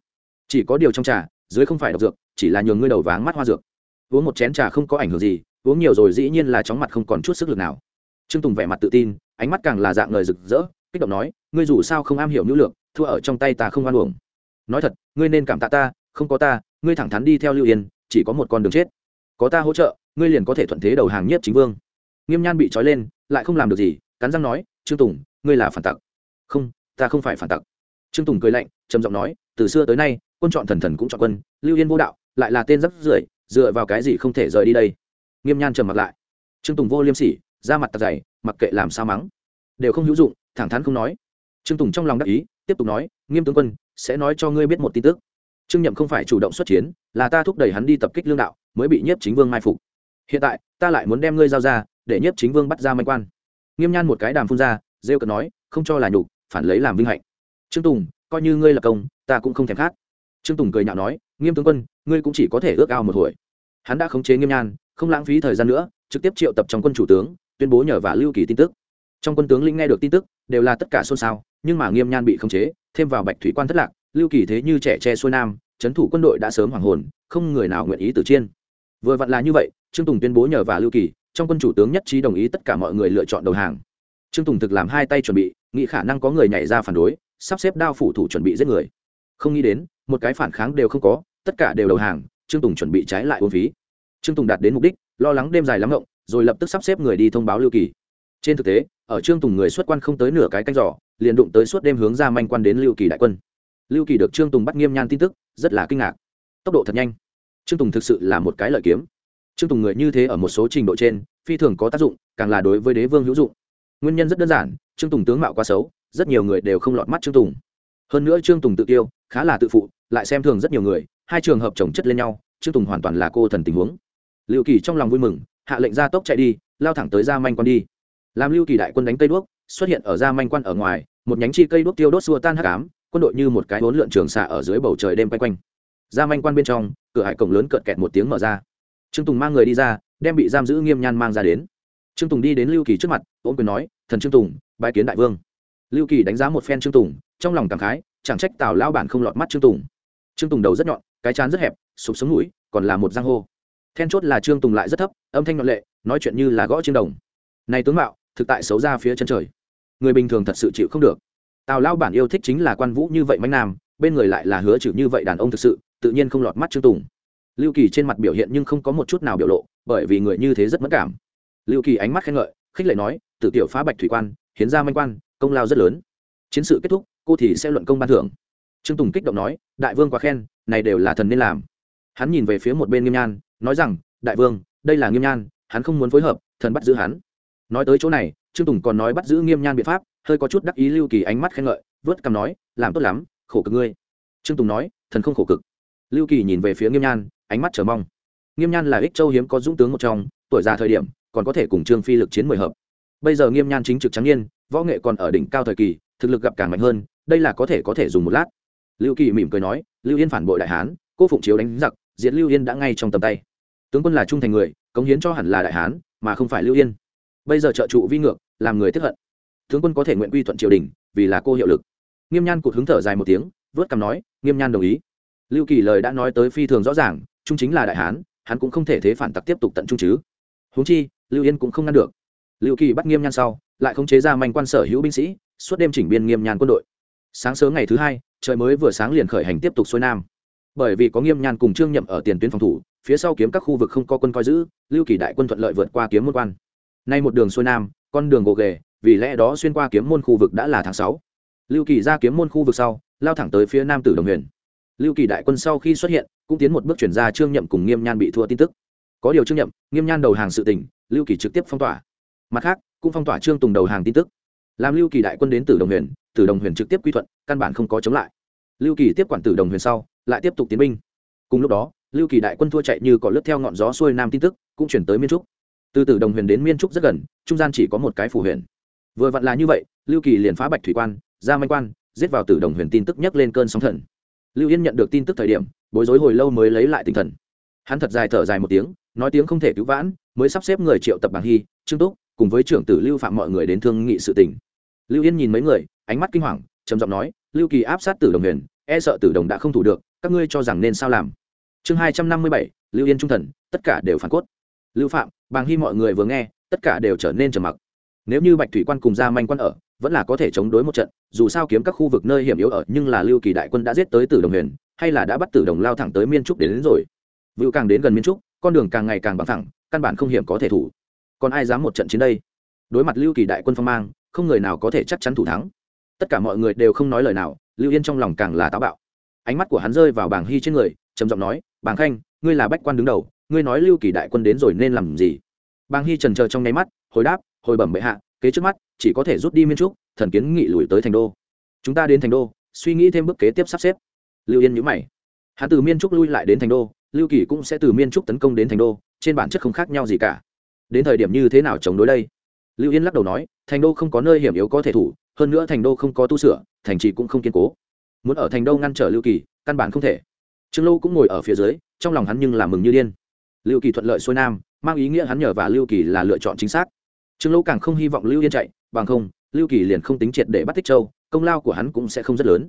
Chỉ có điều trong trà, dưới không phải độc dược, chỉ là nhường ngươi đầu váng mắt hoa dược. Uống một chén trà không có ảnh hưởng gì, uống nhiều rồi dĩ nhiên là chóng mặt không còn chút sức lực nào. Trương tùng vẻ mặt tự tin, ánh mắt càng là dạng lời rực rỡ, kích động nói, ngươi dù sao không am hiểu nữ lược thua ở trong tay ta không oan uổng. Nói thật, ngươi nên cảm tạ ta, không có ta, ngươi thẳng thắn đi theo lưu yên, chỉ có một con đường chết. Có ta hỗ trợ, ngươi liền có thể thuận thế đầu hàng nhất chính vương. Nghiêm nhan bị trói lên, lại không làm được gì, cắn răng nói, trương tùng, ngươi là phản tặc không, ta không phải phản tặc. Trương tùng cười lạnh, trầm giọng nói, từ xưa tới nay, quân chọn thần thần cũng chọn quân, lưu yên vô đạo, lại là tên rất rưởi, dựa vào cái gì không thể rời đi đây? Nghiêm nhan trầm mặt lại. Trương tùng vô liêm sỉ ra mặt tặc dày, mặc kệ làm sao mắng, đều không hữu dụng, thẳng thắn không nói. Trương tùng trong lòng đắc ý, tiếp tục nói, nghiêm tướng quân, sẽ nói cho ngươi biết một tin tức. Trương nhậm không phải chủ động xuất chiến, là ta thúc đẩy hắn đi tập kích lương đạo, mới bị nhiếp chính vương mai phục. Hiện tại, ta lại muốn đem ngươi giao ra, để nhiếp chính vương bắt ra manh quan. Nghiêm nhan một cái đàm phun ra, rêu cần nói, không cho là nhục phản lấy làm vinh hạnh. Trương tùng, coi như ngươi là công, ta cũng không thèm khát. Trương tùng cười nhạo nói, nghiêm tướng quân, ngươi cũng chỉ có thể ước ao một hồi. Hắn đã khống chế nghiêm nhan, không lãng phí thời gian nữa, trực tiếp triệu tập trong quân chủ tướng, tuyên bố nhờ và lưu kỳ tin tức. Trong quân tướng lĩnh nghe được tin tức, đều là tất cả xôn xao, nhưng mà nghiêm nhan bị khống chế, thêm vào bạch thủy quan thất lạc, lưu kỳ thế như trẻ tre xuôi nam, trấn thủ quân đội đã sớm hoàng hồn, không người nào nguyện ý từ chiên. Vừa vặn là như vậy, trương tùng tuyên bố nhờ và lưu kỳ, trong quân chủ tướng nhất trí đồng ý tất cả mọi người lựa chọn đầu hàng. Trương tùng thực làm hai tay chuẩn bị nghĩ khả năng có người nhảy ra phản đối, sắp xếp đao phủ thủ chuẩn bị giết người. Không nghĩ đến, một cái phản kháng đều không có, tất cả đều đầu hàng, trương tùng chuẩn bị trái lại uống phí. Trương tùng đạt đến mục đích, lo lắng đêm dài lắm ngộng, rồi lập tức sắp xếp người đi thông báo lưu kỳ. Trên thực tế, ở trương tùng người xuất quan không tới nửa cái canh giỏ liền đụng tới suốt đêm hướng ra manh quan đến lưu kỳ đại quân. Lưu kỳ được trương tùng bắt nghiêm nhan tin tức, rất là kinh ngạc. Tốc độ thật nhanh. Trương tùng thực sự là một cái lợi kiếm. Trương tùng người như thế ở một số trình độ trên, phi thường có tác dụng, càng là đối với đế vương hữu dụng nguyên nhân rất đơn giản, trương tùng tướng mạo quá xấu, rất nhiều người đều không lọt mắt trương tùng. Hơn nữa trương tùng tự tiêu khá là tự phụ, lại xem thường rất nhiều người, hai trường hợp chồng chất lên nhau, trương tùng hoàn toàn là cô thần tình huống. Liệu kỳ trong lòng vui mừng, hạ lệnh ra tốc chạy đi, lao thẳng tới ra manh quan đi. Làm lưu kỳ đại quân đánh cây đuốc, xuất hiện ở ra manh quan ở ngoài, một nhánh chi cây đuốc tiêu đốt xua tan hắc ám, quân đội như một cái hốn lượn trường xạ ở dưới bầu trời đêm quay quanh. Ra manh quan bên trong, cửa hải cổng lớn cợt kẹt một tiếng mở ra. Trương tùng mang người đi ra, đem bị giam giữ nghiêm nhan mang ra đến trương tùng đi đến lưu kỳ trước mặt, ôm quyền nói, thần trương tùng, bái kiến đại vương. Lưu kỳ đánh giá một phen trương tùng, trong lòng cảm khái, chẳng trách tào lao bản không lọt mắt trương tùng. Trương tùng đầu rất nhọn, cái chán rất hẹp, sụp xuống mũi, còn là một giang hô. Then chốt là trương tùng lại rất thấp, âm thanh nhọn lệ, nói chuyện như là gõ trên đồng. Này tướng mạo, thực tại xấu ra phía chân trời. Người bình thường thật sự chịu không được. Tào lao bản yêu thích chính là quan vũ như vậy mánh nam, bên người lại là hứa chữ như vậy đàn ông thực sự, tự nhiên không lọt mắt trương tùng. Lưu kỳ trên mặt biểu hiện nhưng không có một chút nào biểu lộ, bởi vì người như thế rất mất cảm lưu kỳ ánh mắt khen ngợi, khích lệ nói tự tiểu phá bạch thủy quan, hiến ra manh quan, công lao rất lớn. Chiến sự kết thúc, cô thì sẽ luận công ban thưởng. Trương tùng kích động nói, đại vương quá khen, này đều là thần nên làm. Hắn nhìn về phía một bên nghiêm nhan, nói rằng, đại vương, đây là nghiêm nhan, hắn không muốn phối hợp, thần bắt giữ hắn. Nói tới chỗ này, trương tùng còn nói bắt giữ nghiêm nhan biện pháp, hơi có chút đắc ý lưu kỳ ánh mắt khen ngợi, vớt cằm nói, làm tốt lắm, khổ cực ngươi. Trương tùng nói, thần không khổ cực. Lưu kỳ nhìn về phía nghiêm nhan, ánh mắt chờ mong. Nghiêm nhan là ích châu hiếm có dũng tướng một trong, tuổi già thời điểm còn có thể cùng trương phi lực chiến mười hợp. Bây giờ nghiêm nhan chính trực trắng niên, võ nghệ còn ở đỉnh cao thời kỳ, thực lực gặp càng mạnh hơn, đây là có thể có thể dùng một lát. Lưu kỳ mỉm cười nói, lưu yên phản bội đại hán, cô phụng chiếu đánh giặc, diệt lưu yên đã ngay trong tầm tay. Tướng quân là trung thành người, cống hiến cho hẳn là đại hán, mà không phải lưu yên. Bây giờ trợ trụ vi ngược, làm người tiếp hận. Tướng quân có thể nguyện quy thuận triều đình, vì là cô hiệu lực. Nghiêm nhan cụt hứng thở dài một tiếng, vớt cằm nói, nghiêm nhan đồng ý. Lưu kỳ lời đã nói tới phi thường rõ ràng, trung chính là đại hán, hắn cũng không thể thế phản tặc tiếp tục tận trung chứ. Huống chi lưu yên cũng không ngăn được. Lưu kỳ bắt nghiêm nhan sau, lại khống chế ra manh quan sở hữu binh sĩ, suốt đêm chỉnh biên nghiêm nhan quân đội. Sáng sớm ngày thứ hai, trời mới vừa sáng liền khởi hành tiếp tục xuôi nam. Bởi vì có nghiêm nhan cùng trương nhậm ở tiền tuyến phòng thủ, phía sau kiếm các khu vực không có quân coi giữ, lưu kỳ đại quân thuận lợi vượt qua kiếm môn quan. Nay một đường xuôi nam, con đường gồ ghề, vì lẽ đó xuyên qua kiếm môn khu vực đã là tháng sáu. Lưu kỳ ra kiếm môn khu vực sau, lao thẳng tới phía nam tử đồng huyền. Lưu kỳ đại quân sau khi xuất hiện, cũng tiến một bước chuyển ra trương nhậm cùng nghiêm nhan bị thua tin tức. Có điều trương nhậm, nghiêm nhan đầu hàng sự tỉnh lưu kỳ trực tiếp phong tỏa. Mặt khác, cũng phong tỏa trương tùng đầu hàng tin tức. Làm lưu kỳ đại quân đến tử đồng huyền, tử đồng huyền trực tiếp quy thuận, căn bản không có chống lại. Lưu kỳ tiếp quản tử đồng huyền sau, lại tiếp tục tiến binh. Cùng lúc đó, lưu kỳ đại quân thua chạy như cỏ lướt theo ngọn gió xuôi nam tin tức, cũng chuyển tới miên trúc. Từ tử đồng huyền đến miên trúc rất gần, trung gian chỉ có một cái phủ huyền vừa vặn là như vậy, lưu kỳ liền phá bạch thủy quan, ra manh quan, giết vào tử đồng huyền tin tức nhấc lên cơn sóng thần. Lưu yên nhận được tin tức thời điểm, bối rối hồi lâu mới lấy lại tinh thần. Hắn thật dài thở dài một tiếng nói tiếng không thể cứu vãn mới sắp xếp người triệu tập bảng hy trương túc cùng với trưởng tử lưu phạm mọi người đến thương nghị sự tình. Lưu yên nhìn mấy người ánh mắt kinh hoàng trầm giọng nói lưu kỳ áp sát tử đồng huyền e sợ tử đồng đã không thủ được các ngươi cho rằng nên sao làm? Chương hai trăm năm mươi bảy lưu yên trung thần tất cả đều phản cốt. Lưu phạm bàng hy mọi người vừa nghe tất cả đều trở nên trầm mặc. Nếu như bạch thủy quan cùng ra manh quan ở vẫn là có thể chống đối một trận dù sao kiếm các khu vực nơi hiểm yếu ở nhưng là lưu kỳ đại quân đã giết tới tử đồng huyền hay là đã bắt tử đồng lao thẳng tới miên trúc đến, đến rồi. Vựu càng đến gần miên trúc con đường càng ngày càng bằng thẳng căn bản không hiểm có thể thủ. Còn ai dám một trận chiến đây? Đối mặt lưu kỳ đại quân phong mang, không người nào có thể chắc chắn thủ thắng. Tất cả mọi người đều không nói lời nào, lưu yên trong lòng càng là táo bạo. Ánh mắt của hắn rơi vào bảng hy trên người, trầm giọng nói bảng khanh, ngươi là bách quan đứng đầu, ngươi nói lưu kỳ đại quân đến rồi nên làm gì? Bảng hy trần chờ trong nháy mắt, hồi đáp, hồi bẩm bệ hạ, kế trước mắt, chỉ có thể rút đi miên trúc, thần kiến nghị lùi tới thành đô. Chúng ta đến thành đô, suy nghĩ thêm bước kế tiếp sắp xếp. Lưu yên nhữ mày. Hắn từ miên trúc lui lại đến thành đô lưu kỳ cũng sẽ từ miên trúc tấn công đến thành đô, trên bản chất không khác nhau gì cả. Đến thời điểm như thế nào chống đối đây? Lưu yên lắc đầu nói, thành đô không có nơi hiểm yếu có thể thủ, hơn nữa thành đô không có tu sửa, thành trì cũng không kiên cố. Muốn ở thành đô ngăn trở lưu kỳ, căn bản không thể. Trương lâu cũng ngồi ở phía dưới, trong lòng hắn nhưng làm mừng như điên. Lưu kỳ thuận lợi xuôi nam, mang ý nghĩa hắn nhờ và lưu kỳ là lựa chọn chính xác. Trương lâu càng không hy vọng lưu yên chạy, bằng không, lưu kỳ liền không tính triệt để bắt tích châu, công lao của hắn cũng sẽ không rất lớn.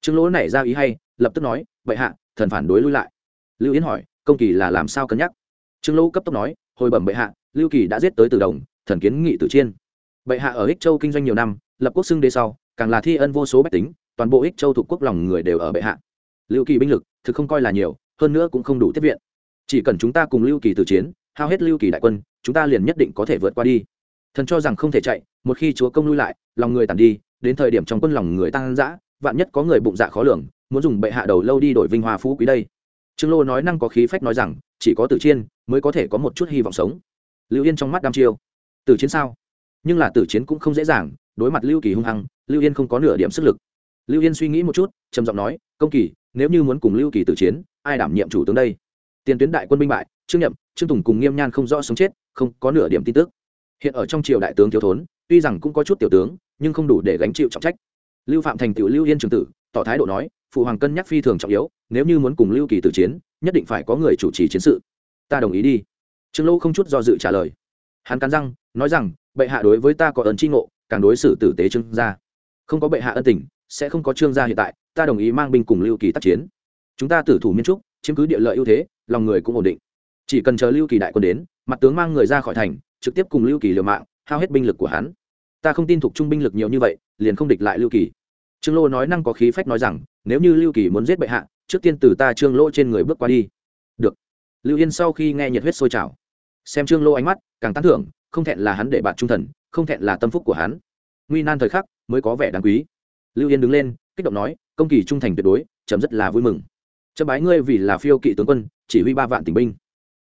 Trương lỗ nảy ra ý hay, lập tức nói vậy hạ, thần phản đối lui lại lưu yến hỏi, công kỳ là làm sao cân nhắc? Trương lỗ cấp tốc nói, hồi bẩm bệ hạ, lưu kỳ đã giết tới từ đồng, thần kiến nghị tử chiên. Bệ hạ ở ích châu kinh doanh nhiều năm, lập quốc xưng đế sau, càng là thi ân vô số bách tính, toàn bộ ích châu thuộc quốc lòng người đều ở bệ hạ. Lưu kỳ binh lực, thực không coi là nhiều, hơn nữa cũng không đủ tiếp viện. Chỉ cần chúng ta cùng lưu kỳ từ chiến, hao hết lưu kỳ đại quân, chúng ta liền nhất định có thể vượt qua đi. Thần cho rằng không thể chạy, một khi chúa công lui lại, lòng người tàn đi, đến thời điểm trong quân lòng người tăng dã, vạn nhất có người bụng dạ khó lường, muốn dùng bệ hạ đầu lâu đi đổi vinh hoa phú quý đây trương lô nói năng có khí phách nói rằng, chỉ có tử chiên mới có thể có một chút hy vọng sống. Lưu yên trong mắt đam chiêu. Tử chiến sao? Nhưng là tử chiến cũng không dễ dàng, đối mặt lưu kỳ hung hăng, lưu yên không có nửa điểm sức lực. Lưu yên suy nghĩ một chút, trầm giọng nói, công kỳ, nếu như muốn cùng lưu kỳ tử chiến, ai đảm nhiệm chủ tướng đây? Tiền tuyến đại quân binh bại, trương nhậm, trương tùng cùng nghiêm nhan không rõ sống chết, không có nửa điểm tin tức. Hiện ở trong triều đại tướng thiếu thốn, tuy rằng cũng có chút tiểu tướng, nhưng không đủ để gánh chịu trọng trách. Lưu phạm thành tiểu lưu yên trường tử, tỏ thái độ nói phụ hoàng cân nhắc phi thường trọng yếu, nếu như muốn cùng lưu kỳ tử chiến, nhất định phải có người chủ trì chiến sự. Ta đồng ý đi. Trương lỗ không chút do dự trả lời. Hắn cắn răng, nói rằng, bệ hạ đối với ta có ơn tri ngộ, càng đối xử tử tế trương gia. Không có bệ hạ ân tình, sẽ không có trương gia hiện tại, ta đồng ý mang binh cùng lưu kỳ tác chiến. Chúng ta tử thủ miên trúc, chiếm cứ địa lợi ưu thế, lòng người cũng ổn định. Chỉ cần chờ lưu kỳ đại quân đến, mặt tướng mang người ra khỏi thành, trực tiếp cùng lưu kỳ liều mạng, hao hết binh lực của hắn. Ta không tin thuộc trung binh lực nhiều như vậy, liền không địch lại lưu kỳ. Trương lô nói năng có khí phách nói rằng nếu như lưu kỳ muốn giết bệ hạ, trước tiên từ ta trương lô trên người bước qua đi. Được. Lưu yên sau khi nghe nhiệt huyết sôi trào, xem trương lô ánh mắt, càng tán thưởng, không thẹn là hắn để bạn trung thần, không thẹn là tâm phúc của hắn. Nguy nan thời khắc, mới có vẻ đáng quý. Lưu yên đứng lên, kích động nói, công kỳ trung thành tuyệt đối, chấm rất là vui mừng. Chấm bái ngươi vì là phiêu kỵ tướng quân, chỉ huy ba vạn tỉnh binh.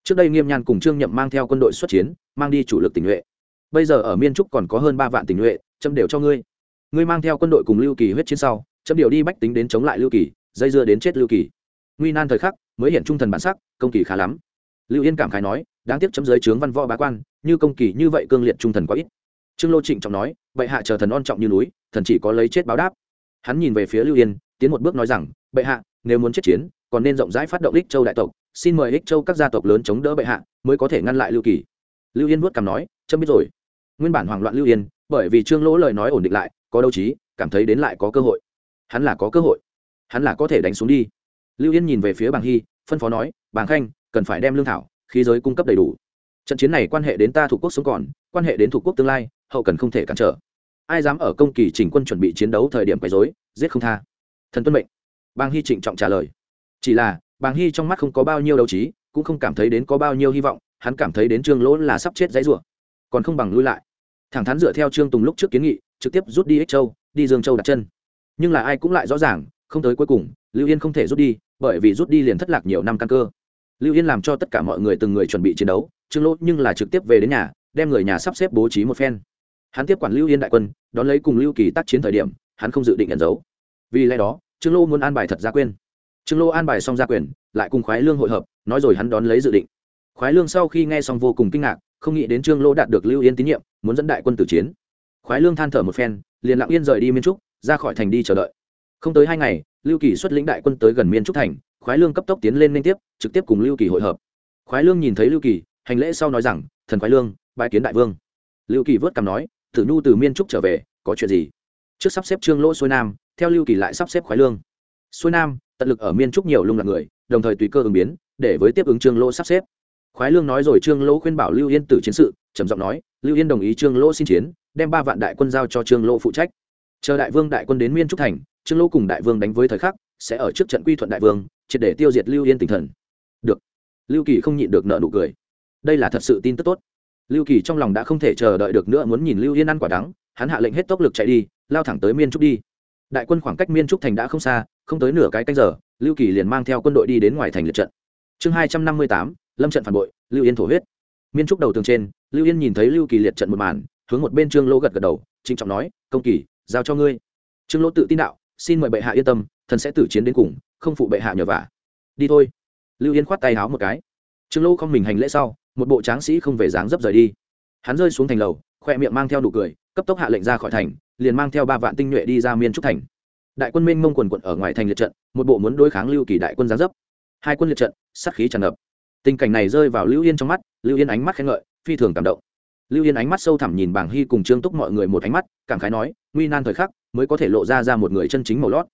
Trước đây nghiêm nhan cùng trương nhậm mang theo quân đội xuất chiến, mang đi chủ lực tình nhuệ. Bây giờ ở miên trúc còn có hơn ba vạn tình nhuệ, chấm đều cho ngươi. Ngươi mang theo quân đội cùng lưu kỳ huyết chiến sau chấm điều đi bách tính đến chống lại lưu kỳ, dây dưa đến chết lưu kỳ. Nguy nan thời khắc, mới hiện trung thần bản sắc, công kỳ khá lắm. Lưu yên cảm khái nói, đáng tiếc chấm giới trướng văn võ bá quan, như công kỳ như vậy cương liệt trung thần quá ít. Trương lô trịnh trọng nói, bệ hạ chờ thần on trọng như núi, thần chỉ có lấy chết báo đáp. Hắn nhìn về phía lưu yên, tiến một bước nói rằng, bệ hạ, nếu muốn chết chiến, còn nên rộng rãi phát động ích châu đại tộc, xin mời ích châu các gia tộc lớn chống đỡ bệ hạ, mới có thể ngăn lại lưu kỳ. Lưu yên vuốt cằm nói, chấm biết rồi. Nguyên bản hoảng loạn lưu yên, bởi vì trương lỗ lời nói ổn định lại, có đâu chí cảm thấy đến lại có cơ hội hắn là có cơ hội. Hắn là có thể đánh xuống đi. Lưu yên nhìn về phía bàng hy, phân phó nói, bàng khanh, cần phải đem lương thảo, khí giới cung cấp đầy đủ. Trận chiến này quan hệ đến ta thủ quốc sống còn, quan hệ đến thủ quốc tương lai, hậu cần không thể cản trở. Ai dám ở công kỳ chỉnh quân chuẩn bị chiến đấu thời điểm quấy dối giết không tha. Thần tuân mệnh. Bàng hy trịnh trọng trả lời. Chỉ là, bàng hy trong mắt không có bao nhiêu đấu trí, cũng không cảm thấy đến có bao nhiêu hy vọng, hắn cảm thấy đến trương lỗ là sắp chết dãy rủa. Còn không bằng lui lại. Thẳng thắn dựa theo trương tùng lúc trước kiến nghị, trực tiếp rút đi ích châu, đi dương châu đặt chân nhưng là ai cũng lại rõ ràng, không tới cuối cùng, lưu yên không thể rút đi, bởi vì rút đi liền thất lạc nhiều năm căn cơ. Lưu yên làm cho tất cả mọi người từng người chuẩn bị chiến đấu, trương lỗ nhưng là trực tiếp về đến nhà, đem người nhà sắp xếp bố trí một phen. Hắn tiếp quản lưu yên đại quân, đón lấy cùng lưu kỳ tác chiến thời điểm, hắn không dự định nhận dấu. Vì lẽ đó, trương lô muốn an bài thật gia quyền trương lô an bài xong gia quyền, lại cùng khoái lương hội hợp, nói rồi hắn đón lấy dự định. Khoái lương sau khi nghe xong vô cùng kinh ngạc, không nghĩ đến trương lô đạt được lưu yên tín nhiệm, muốn dẫn đại quân tử chiến. Khoái lương than thở một phen, liền lặng yên rời đi miên trúc ra khỏi thành đi chờ đợi. Không tới hai ngày, lưu kỳ xuất lĩnh đại quân tới gần miên trúc thành, khoái lương cấp tốc tiến lên liên tiếp, trực tiếp cùng lưu kỳ hội hợp. Khoái lương nhìn thấy lưu kỳ, hành lễ sau nói rằng, thần khoái lương bãi kiến đại vương. Lưu kỳ vớt cằm nói, tử nhu từ miên trúc trở về, có chuyện gì? Trước sắp xếp trương lỗ xuôi nam, theo lưu kỳ lại sắp xếp khoái lương. Xuôi nam, tận lực ở miên trúc nhiều lung lạc người, đồng thời tùy cơ ứng biến, để với tiếp ứng trương lỗ sắp xếp. Khoái lương nói rồi trương lỗ khuyên bảo lưu yên tử chiến sự, trầm giọng nói, lưu yên đồng ý trương lỗ xin chiến, đem ba vạn đại quân giao cho trương lỗ phụ trách chờ đại vương đại quân đến miên trúc thành, trương lỗ cùng đại vương đánh với thời khắc, sẽ ở trước trận quy thuận đại vương, triệt để tiêu diệt lưu yên tinh thần. Được. Lưu kỳ không nhịn được nợ nụ cười. Đây là thật sự tin tức tốt. Lưu kỳ trong lòng đã không thể chờ đợi được nữa muốn nhìn lưu yên ăn quả đắng, hắn hạ lệnh hết tốc lực chạy đi, lao thẳng tới miên trúc đi. Đại quân khoảng cách miên trúc thành đã không xa, không tới nửa cái canh giờ, lưu kỳ liền mang theo quân đội đi đến ngoài thành liệt trận. Chương hai trăm năm mươi tám, lâm trận phản bội, lưu yên thổ huyết. Miên trúc đầu tường trên, lưu yên nhìn thấy lưu kỳ liệt trận một màn, hướng một bên trương lỗ gật gật đầu, trịnh trọng nói, công kỳ giao cho ngươi. Trương lỗ tự tin đạo, xin mời bệ hạ yên tâm, thần sẽ tử chiến đến cùng, không phụ bệ hạ nhờ vả. Đi thôi. Lưu yên khoát tay háo một cái. Trương lỗ không mình hành lễ sau, một bộ tráng sĩ không về dáng dấp rời đi. Hắn rơi xuống thành lầu, khoe miệng mang theo nụ cười, cấp tốc hạ lệnh ra khỏi thành, liền mang theo ba vạn tinh nhuệ đi ra miên trúc thành. Đại quân minh mông quần quận ở ngoài thành liệt trận, một bộ muốn đối kháng lưu kỳ đại quân giáng dấp. Hai quân liệt trận, sát khí tràn ngập. Tình cảnh này rơi vào lưu yên trong mắt, lưu yên ánh mắt khen ngợi, phi thường cảm động lưu yên ánh mắt sâu thẳm nhìn bảng hy cùng trương túc mọi người một ánh mắt, cảm khái nói, nguy nan thời khắc, mới có thể lộ ra ra một người chân chính màu lót.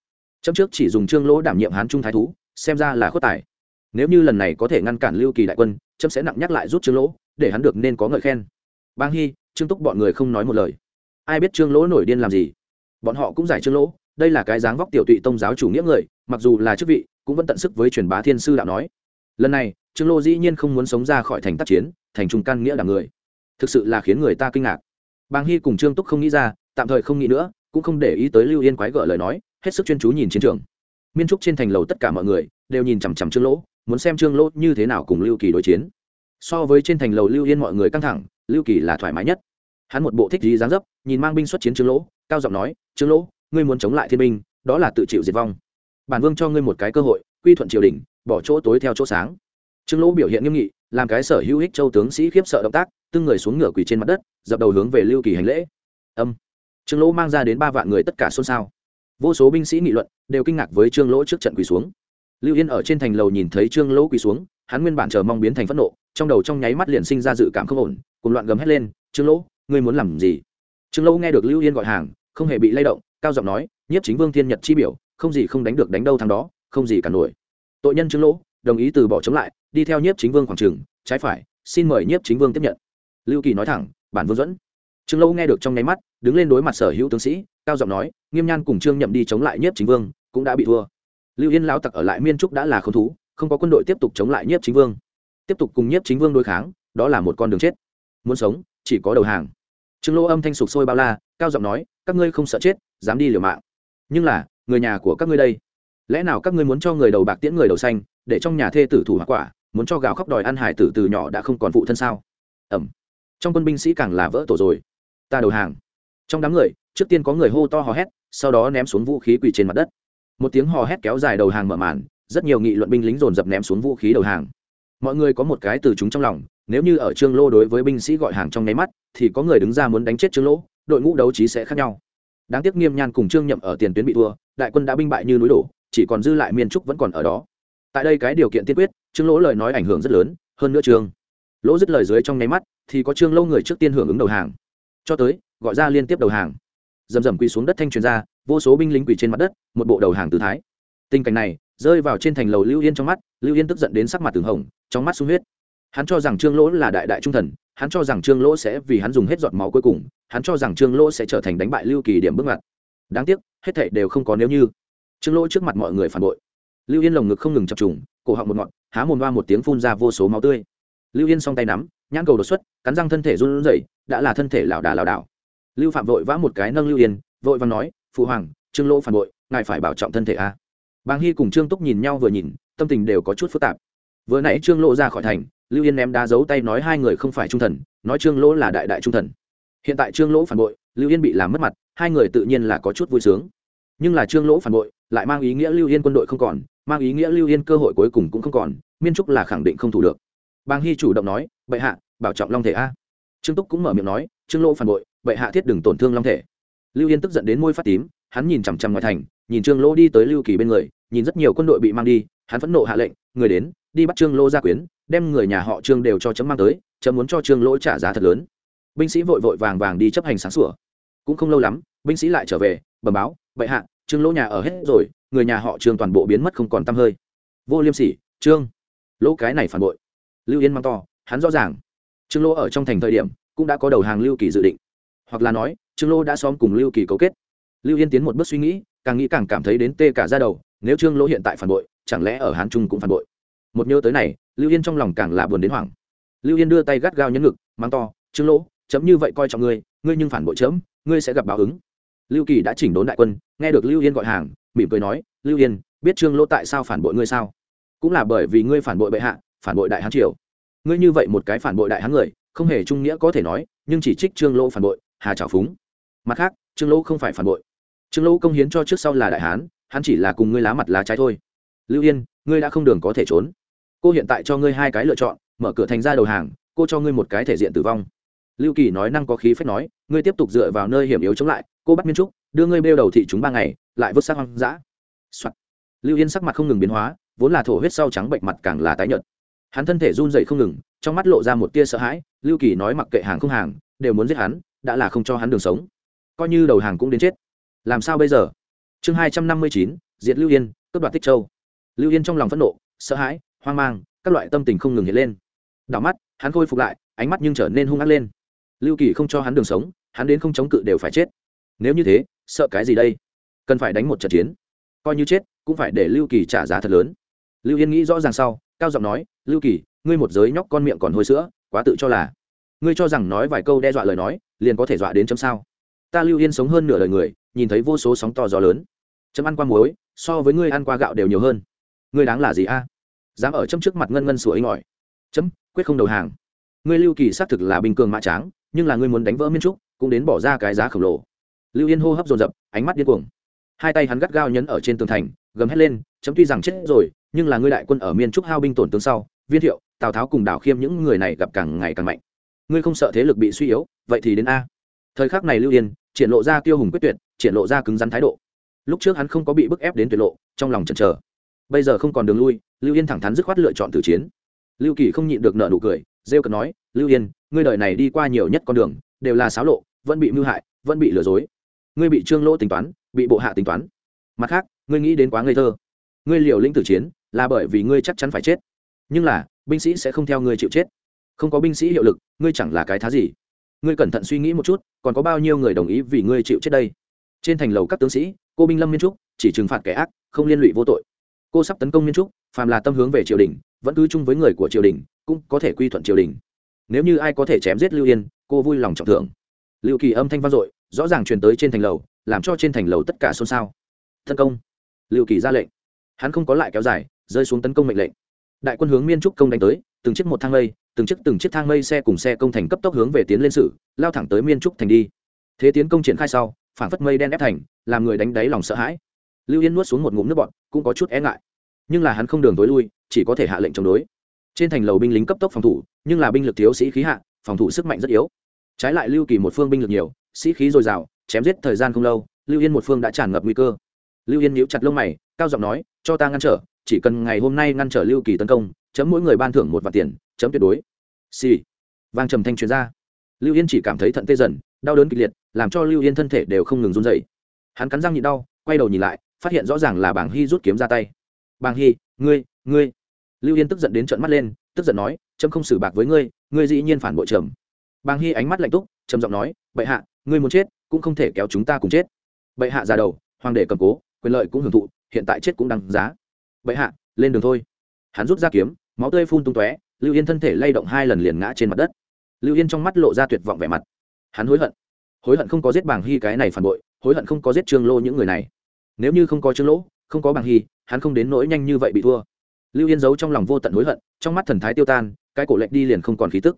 Chấm trước chỉ dùng trương lỗ đảm nhiệm hán trung thái thú, xem ra là khuất tài. Nếu như lần này có thể ngăn cản lưu kỳ đại quân, chấm sẽ nặng nhắc lại rút trương lỗ, để hắn được nên có ngợi khen. Bang hy, trương túc bọn người không nói một lời. Ai biết trương lỗ nổi điên làm gì? Bọn họ cũng giải trương lỗ, đây là cái dáng vóc tiểu tụy tông giáo chủ nghĩa người, mặc dù là chức vị, cũng vẫn tận sức với truyền bá thiên sư đạo nói. Lần này, trương lô dĩ nhiên không muốn sống ra khỏi thành tác chiến, thành trung căn nghĩa là người thực sự là khiến người ta kinh ngạc. Bàng hy cùng trương túc không nghĩ ra, tạm thời không nghĩ nữa, cũng không để ý tới lưu yên quái gở lời nói, hết sức chuyên chú nhìn chiến trường. Miên trúc trên thành lầu tất cả mọi người đều nhìn chằm chằm trương lỗ, muốn xem trương lỗ như thế nào cùng lưu kỳ đối chiến. So với trên thành lầu lưu yên mọi người căng thẳng, lưu kỳ là thoải mái nhất. Hắn một bộ thích gì dáng dấp, nhìn mang binh xuất chiến trương lỗ, cao giọng nói, trương lỗ, ngươi muốn chống lại thiên binh, đó là tự chịu diệt vong. Bản vương cho ngươi một cái cơ hội, quy thuận triều đình, bỏ chỗ tối theo chỗ sáng trương lỗ biểu hiện nghiêm nghị, làm cái sở hữu ích châu tướng sĩ khiếp sợ động tác, từng người xuống ngửa quỳ trên mặt đất, dập đầu hướng về lưu kỳ hành lễ. Âm. Trương lỗ mang ra đến ba vạn người tất cả xôn xao. Vô số binh sĩ nghị luận, đều kinh ngạc với trương lỗ trước trận quỳ xuống. Lưu yên ở trên thành lầu nhìn thấy trương lỗ quỳ xuống, hắn nguyên bản chờ mong biến thành phẫn nộ, trong đầu trong nháy mắt liền sinh ra dự cảm không ổn, cùng loạn gầm hét lên, trương lỗ, ngươi muốn làm gì? Trương lỗ nghe được lưu yên gọi hàng, không hề bị lay động, cao giọng nói, nhiếp chính vương thiên nhật chi biểu, không gì không đánh được đánh đâu thằng đó, không gì cả nổi. Tội nhân trương lỗ, đồng ý từ bỏ chống lại đi theo nhiếp chính vương khoảng trường, trái phải, xin mời nhiếp chính vương tiếp nhận. Lưu kỳ nói thẳng, bản vương dẫn. Trương lâu nghe được trong nháy mắt, đứng lên đối mặt sở hữu tướng sĩ, cao giọng nói, nghiêm nhan cùng trương nhậm đi chống lại nhiếp chính vương, cũng đã bị thua. Lưu yên lão tặc ở lại miên trúc đã là không thú, không có quân đội tiếp tục chống lại nhiếp chính vương. Tiếp tục cùng nhiếp chính vương đối kháng, đó là một con đường chết. Muốn sống, chỉ có đầu hàng. Trương lỗ âm thanh sục sôi bao la, cao giọng nói, các ngươi không sợ chết, dám đi liều mạng. Nhưng là, người nhà của các ngươi đây, lẽ nào các ngươi muốn cho người đầu bạc tiễn người đầu xanh, để trong nhà thê tử thủ hoa quả muốn cho gào khóc đòi ăn hải tử từ nhỏ đã không còn phụ thân sao? Ẩm trong quân binh sĩ càng là vỡ tổ rồi. Ta đầu hàng. Trong đám người, trước tiên có người hô to hò hét, sau đó ném xuống vũ khí quỳ trên mặt đất. Một tiếng hò hét kéo dài đầu hàng mở màn, rất nhiều nghị luận binh lính dồn dập ném xuống vũ khí đầu hàng. Mọi người có một cái từ chúng trong lòng, nếu như ở trương lô đối với binh sĩ gọi hàng trong nháy mắt, thì có người đứng ra muốn đánh chết trương lỗ đội ngũ đấu trí sẽ khác nhau. Đáng tiếc nghiêm nhan cùng trương nhậm ở tiền tuyến bị thua, đại quân đã binh bại như núi đổ, chỉ còn dư lại miên trúc vẫn còn ở đó. Tại đây cái điều kiện tiên quyết trương lỗ lời nói ảnh hưởng rất lớn, hơn nữa trương lỗ dứt lời dưới trong nháy mắt, thì có trương lâu người trước tiên hưởng ứng đầu hàng. Cho tới, gọi ra liên tiếp đầu hàng. Dầm dầm quỳ xuống đất thanh truyền ra, vô số binh lính quỳ trên mặt đất, một bộ đầu hàng tư thái. Tình cảnh này rơi vào trên thành lầu lưu yên trong mắt, lưu yên tức giận đến sắc mặt từng hồng, trong mắt sung huyết. Hắn cho rằng trương lỗ là đại đại trung thần, hắn cho rằng trương lỗ sẽ vì hắn dùng hết giọt máu cuối cùng, hắn cho rằng trương lỗ sẽ trở thành đánh bại lưu kỳ điểm bước ngoặt. Đáng tiếc, hết thảy đều không có nếu như. Trương lỗ trước mặt mọi người phản bội. Lưu yên lồng ngực không ngừng chập trùng, cổ họng một ngọn há mồm va một tiếng phun ra vô số máu tươi. Lưu yên song tay nắm, nhãn cầu đột xuất, cắn răng thân thể run rẩy, đã là thân thể lảo đà lảo đảo. Lưu phạm vội vã một cái nâng lưu yên, vội và nói, phụ hoàng, trương lỗ phản bội, ngài phải bảo trọng thân thể a. Bàng hy cùng trương túc nhìn nhau vừa nhìn, tâm tình đều có chút phức tạp. Vừa nãy trương lỗ ra khỏi thành, lưu yên ném đá giấu tay nói hai người không phải trung thần, nói trương lỗ là đại đại trung thần. Hiện tại trương lỗ phản bội, lưu yên bị làm mất mặt, hai người tự nhiên là có chút vui sướng. Nhưng là trương lỗ phản bội, lại mang ý nghĩa lưu yên quân đội không còn mang ý nghĩa lưu yên cơ hội cuối cùng cũng không còn, miên trúc là khẳng định không thủ được. Bàng hy chủ động nói, bệ hạ, bảo trọng long thể a. Trương túc cũng mở miệng nói, trương lỗ phản bội, bệ hạ thiết đừng tổn thương long thể. Lưu yên tức giận đến môi phát tím, hắn nhìn chằm chằm ngoài thành, nhìn trương lỗ đi tới lưu kỳ bên người, nhìn rất nhiều quân đội bị mang đi, hắn phẫn nộ hạ lệnh, người đến, đi bắt trương lỗ ra quyến, đem người nhà họ trương đều cho chấm mang tới, chấm muốn cho trương lỗ trả giá thật lớn. Binh sĩ vội vội vàng vàng đi chấp hành sáng sủa. Cũng không lâu lắm, binh sĩ lại trở về, bẩm báo, bệ hạ, trương lỗ nhà ở hết rồi người nhà họ trương toàn bộ biến mất không còn t hơi. Vô liêm sỉ, trương. Lỗ cái này phản bội. Lưu yên mang to, hắn rõ ràng. Trương lỗ ở trong thành thời điểm, cũng đã có đầu hàng lưu kỳ dự định. Hoặc là nói, trương lỗ đã xóm cùng lưu kỳ cấu kết. Lưu yên tiến một bước suy nghĩ, càng nghĩ càng cảm thấy đến tê cả ra đầu, nếu trương lỗ hiện tại phản bội, chẳng lẽ ở hán trung cũng phản bội? Một nhớ tới này, lưu yên trong lòng càng là buồn đến hoảng. Lưu yên đưa tay gắt gao nhấn ngực mang to, trương lỗ, chấm như vậy coi trọng ngươi ngươi nhưng phản bội chấm, ngươi sẽ gặp báo ứng. Lưu kỳ đã chỉnh đốn đại quân, nghe được lưu yên gọi hàng mỉm cười nói, lưu yên, biết trương lỗ tại sao phản bội ngươi sao? Cũng là bởi vì ngươi phản bội bệ hạ, phản bội đại hán triều. Ngươi như vậy một cái phản bội đại hán người, không hề trung nghĩa có thể nói, nhưng chỉ trích trương lỗ phản bội, hà trào phúng. Mặt khác, trương lỗ không phải phản bội. Trương lỗ công hiến cho trước sau là đại hán, hắn chỉ là cùng ngươi lá mặt lá trái thôi. Lưu yên, ngươi đã không đường có thể trốn. Cô hiện tại cho ngươi hai cái lựa chọn, mở cửa thành ra đầu hàng, cô cho ngươi một cái thể diện tử vong. Lưu kỳ nói năng có khí phép nói, ngươi tiếp tục dựa vào nơi hiểm yếu chống lại, cô bắt miên trúc đưa ngươi bêu đầu thị chúng ba ngày, lại vứt xác hoang dã. Soạn. lưu yên sắc mặt không ngừng biến hóa, vốn là thổ huyết sau trắng bệnh mặt càng là tái nhợt. Hắn thân thể run dậy không ngừng, trong mắt lộ ra một tia sợ hãi, lưu kỳ nói mặc kệ hàng không hàng, đều muốn giết hắn, đã là không cho hắn đường sống. Coi như đầu hàng cũng đến chết. Làm sao bây giờ? Chương hai trăm năm mươi chín, diệt lưu yên, cướp đoạt tích châu. Lưu yên trong lòng phẫn nộ, sợ hãi, hoang mang, các loại tâm tình không ngừng hiện lên. Đảo mắt, hắn khôi phục lại, ánh mắt nhưng trở nên hung ác lên. Lưu kỳ không cho hắn đường sống, hắn đến không chống cự đều phải chết nếu như thế, sợ cái gì đây? Cần phải đánh một trận chiến. Coi như chết, cũng phải để lưu kỳ trả giá thật lớn. Lưu yên nghĩ rõ ràng sau, cao giọng nói, lưu kỳ, ngươi một giới nhóc con miệng còn hôi sữa, quá tự cho là. Ngươi cho rằng nói vài câu đe dọa lời nói, liền có thể dọa đến chấm sao? Ta lưu yên sống hơn nửa đời người, nhìn thấy vô số sóng to gió lớn. Chấm ăn qua muối, so với ngươi ăn qua gạo đều nhiều hơn. Ngươi đáng là gì a? Dám ở chấm trước mặt ngân ngân sủa inh ỏi. Chấm, quyết không đầu hàng. Ngươi lưu kỳ xác thực là bình cường mã tráng, nhưng là ngươi muốn đánh vỡ miên trúc, cũng đến bỏ ra cái giá khổng lồ lưu yên hô hấp dồn dập, ánh mắt điên cuồng. Hai tay hắn gắt gao nhấn ở trên tường thành, gầm hét lên, chấm tuy rằng chết rồi, nhưng là ngươi đại quân ở miên trúc hao binh tổn tướng sau, viên thiệu, tào tháo cùng đảo khiêm những người này gặp càng ngày càng mạnh. Ngươi không sợ thế lực bị suy yếu, vậy thì đến a. Thời khắc này lưu yên triển lộ ra tiêu hùng quyết tuyệt, triển lộ ra cứng rắn thái độ. Lúc trước hắn không có bị bức ép đến tuyệt lộ, trong lòng chần chờ. Bây giờ không còn đường lui, lưu yên thẳng thắn dứt khoát lựa chọn tử chiến. Lưu kỳ không nhịn được nợ nụ cười, rêu cần nói, lưu yên, ngươi đời này đi qua nhiều nhất con đường, đều là xáo lộ, vẫn bị mưu hại, vẫn bị lừa dối ngươi bị trương lỗ tính toán, bị bộ hạ tính toán. Mặt khác, ngươi nghĩ đến quá ngây thơ. Ngươi liều lĩnh tử chiến, là bởi vì ngươi chắc chắn phải chết. Nhưng là, binh sĩ sẽ không theo ngươi chịu chết. Không có binh sĩ hiệu lực, ngươi chẳng là cái thá gì. Ngươi cẩn thận suy nghĩ một chút, còn có bao nhiêu người đồng ý vì ngươi chịu chết đây? Trên thành lầu các tướng sĩ, cô binh lâm miên trúc, chỉ trừng phạt kẻ ác, không liên lụy vô tội. Cô sắp tấn công miên trúc, phàm là tâm hướng về triều đình, vẫn cứ chung với người của triều đình, cũng có thể quy thuận triều đình. Nếu như ai có thể chém giết lưu yên, cô vui lòng trọng thưởng. Lưu kỳ âm thanh vang dội rõ ràng truyền tới trên thành lầu làm cho trên thành lầu tất cả xôn xao. Tấn công lưu kỳ ra lệnh. Hắn không có lại kéo dài rơi xuống tấn công mệnh lệnh. Đại quân hướng miên trúc công đánh tới từng chiếc một thang mây từng chiếc từng chiếc thang mây xe cùng xe công thành cấp tốc hướng về tiến lên sử lao thẳng tới miên trúc thành đi. Thế tiến công triển khai sau phản phất mây đen ép thành làm người đánh đáy lòng sợ hãi. Lưu yên nuốt xuống một ngụm nước bọt, cũng có chút e ngại. Nhưng là hắn không đường tối lui chỉ có thể hạ lệnh chống đối. Trên thành lầu binh lính cấp tốc phòng thủ nhưng là binh lực thiếu sĩ khí hạ phòng thủ sức mạnh rất yếu. Trái lại lưu kỳ một phương binh lực nhiều sĩ khí dồi dào, chém giết thời gian không lâu, lưu yên một phương đã tràn ngập nguy cơ. Lưu yên nhíu chặt lông mày, cao giọng nói, cho ta ngăn trở, chỉ cần ngày hôm nay ngăn trở lưu kỳ tấn công, chấm mỗi người ban thưởng một vạn tiền, chấm tuyệt đối. Xì、sì. vang trầm thanh truyền ra. Lưu yên chỉ cảm thấy thận tê dần, đau đớn kịch liệt, làm cho lưu yên thân thể đều không ngừng run dậy hắn cắn răng nhịn đau, quay đầu nhìn lại, phát hiện rõ ràng là bảng hy rút kiếm ra tay. Bảng hy, ngươi ngươi. Lưu yên tức giận đến trợn mắt lên, tức giận nói trâm không xử bạc với ngươi ngươi dĩ nhiên phản bội trầm bàng hy ánh mắt lạnh túc trầm giọng nói, bệ hạ, ngươi muốn chết cũng không thể kéo chúng ta cùng chết. Bệ hạ già đầu, hoàng đế cầm cố, quyền lợi cũng hưởng thụ, hiện tại chết cũng đăng giá. Bệ hạ, lên đường thôi. Hắn rút ra kiếm, máu tươi phun tung tóe, lưu yên thân thể lay động hai lần liền ngã trên mặt đất. Lưu yên trong mắt lộ ra tuyệt vọng vẻ mặt. Hắn hối hận. Hối hận không có giết bàng hy cái này phản bội, hối hận không có giết trương lô những người này. Nếu như không có trương lỗ không có bàng hy, hắn không đến nỗi nhanh như vậy bị thua. Lưu yên giấu trong lòng vô tận hối hận, trong mắt thần thái tiêu tan, cái cổ lệnh đi liền không còn khí tức.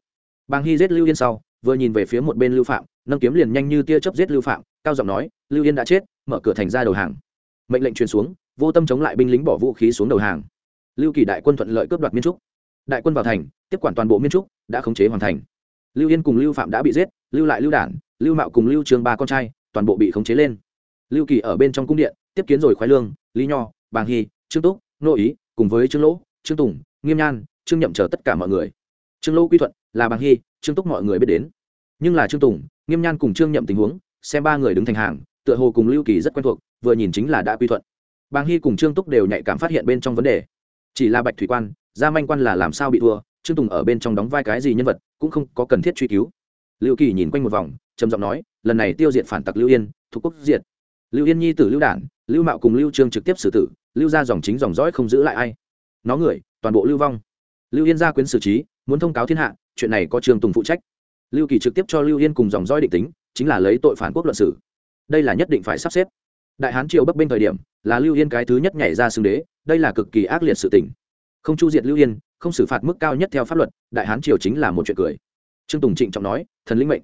Bàng hy giết lưu yên sau vừa nhìn về phía một bên lưu phạm, nâng kiếm liền nhanh như tia chớp giết lưu phạm, cao giọng nói, lưu yên đã chết, mở cửa thành ra đầu hàng. Mệnh lệnh truyền xuống, vô tâm chống lại binh lính bỏ vũ khí xuống đầu hàng. Lưu kỳ đại quân thuận lợi cướp đoạt miên trúc. Đại quân vào thành, tiếp quản toàn bộ miên trúc, đã khống chế hoàn thành. Lưu yên cùng lưu phạm đã bị giết, lưu lại lưu đản, lưu mạo cùng lưu trường ba con trai, toàn bộ bị khống chế lên. Lưu kỳ ở bên trong cung điện, tiếp kiến rồi khoái lương, lý nho, bàng hy, trương túc, nô ý, cùng với trương lỗ, trương tùng, nghiêm nhan, trương nhậm chờ tất cả mọi người. Trương lỗ quy thuận là bàng hy trương túc mọi người biết đến. Nhưng là trương tùng, nghiêm nhan cùng trương nhậm tình huống, xem ba người đứng thành hàng, tựa hồ cùng lưu kỳ rất quen thuộc, vừa nhìn chính là đã quy thuận. Bàng hy cùng trương túc đều nhạy cảm phát hiện bên trong vấn đề. Chỉ là bạch thủy quan, gia manh quan là làm sao bị thua, trương tùng ở bên trong đóng vai cái gì nhân vật, cũng không có cần thiết truy cứu. Lưu kỳ nhìn quanh một vòng, trầm giọng nói, lần này tiêu diệt phản tặc lưu yên, thuộc quốc diệt. Lưu yên nhi tử lưu đản, lưu mạo cùng lưu trương trực tiếp xử tử, lưu ra dòng chính dòng dõi không giữ lại ai. Nó người, toàn bộ lưu vong. Lưu yên gia quyến xử trí muốn thông cáo thiên hạ, chuyện này có trương tùng phụ trách. Lưu kỳ trực tiếp cho lưu yên cùng dòng roi định tính, chính là lấy tội phản quốc luận sử đây là nhất định phải sắp xếp. Đại hán triều bấp bên thời điểm, là lưu yên cái thứ nhất nhảy ra xưng đế, đây là cực kỳ ác liệt sự tình. Không chu diệt lưu yên, không xử phạt mức cao nhất theo pháp luật, đại hán triều chính là một chuyện cười. Trương tùng trịnh trọng nói, thần linh mệnh.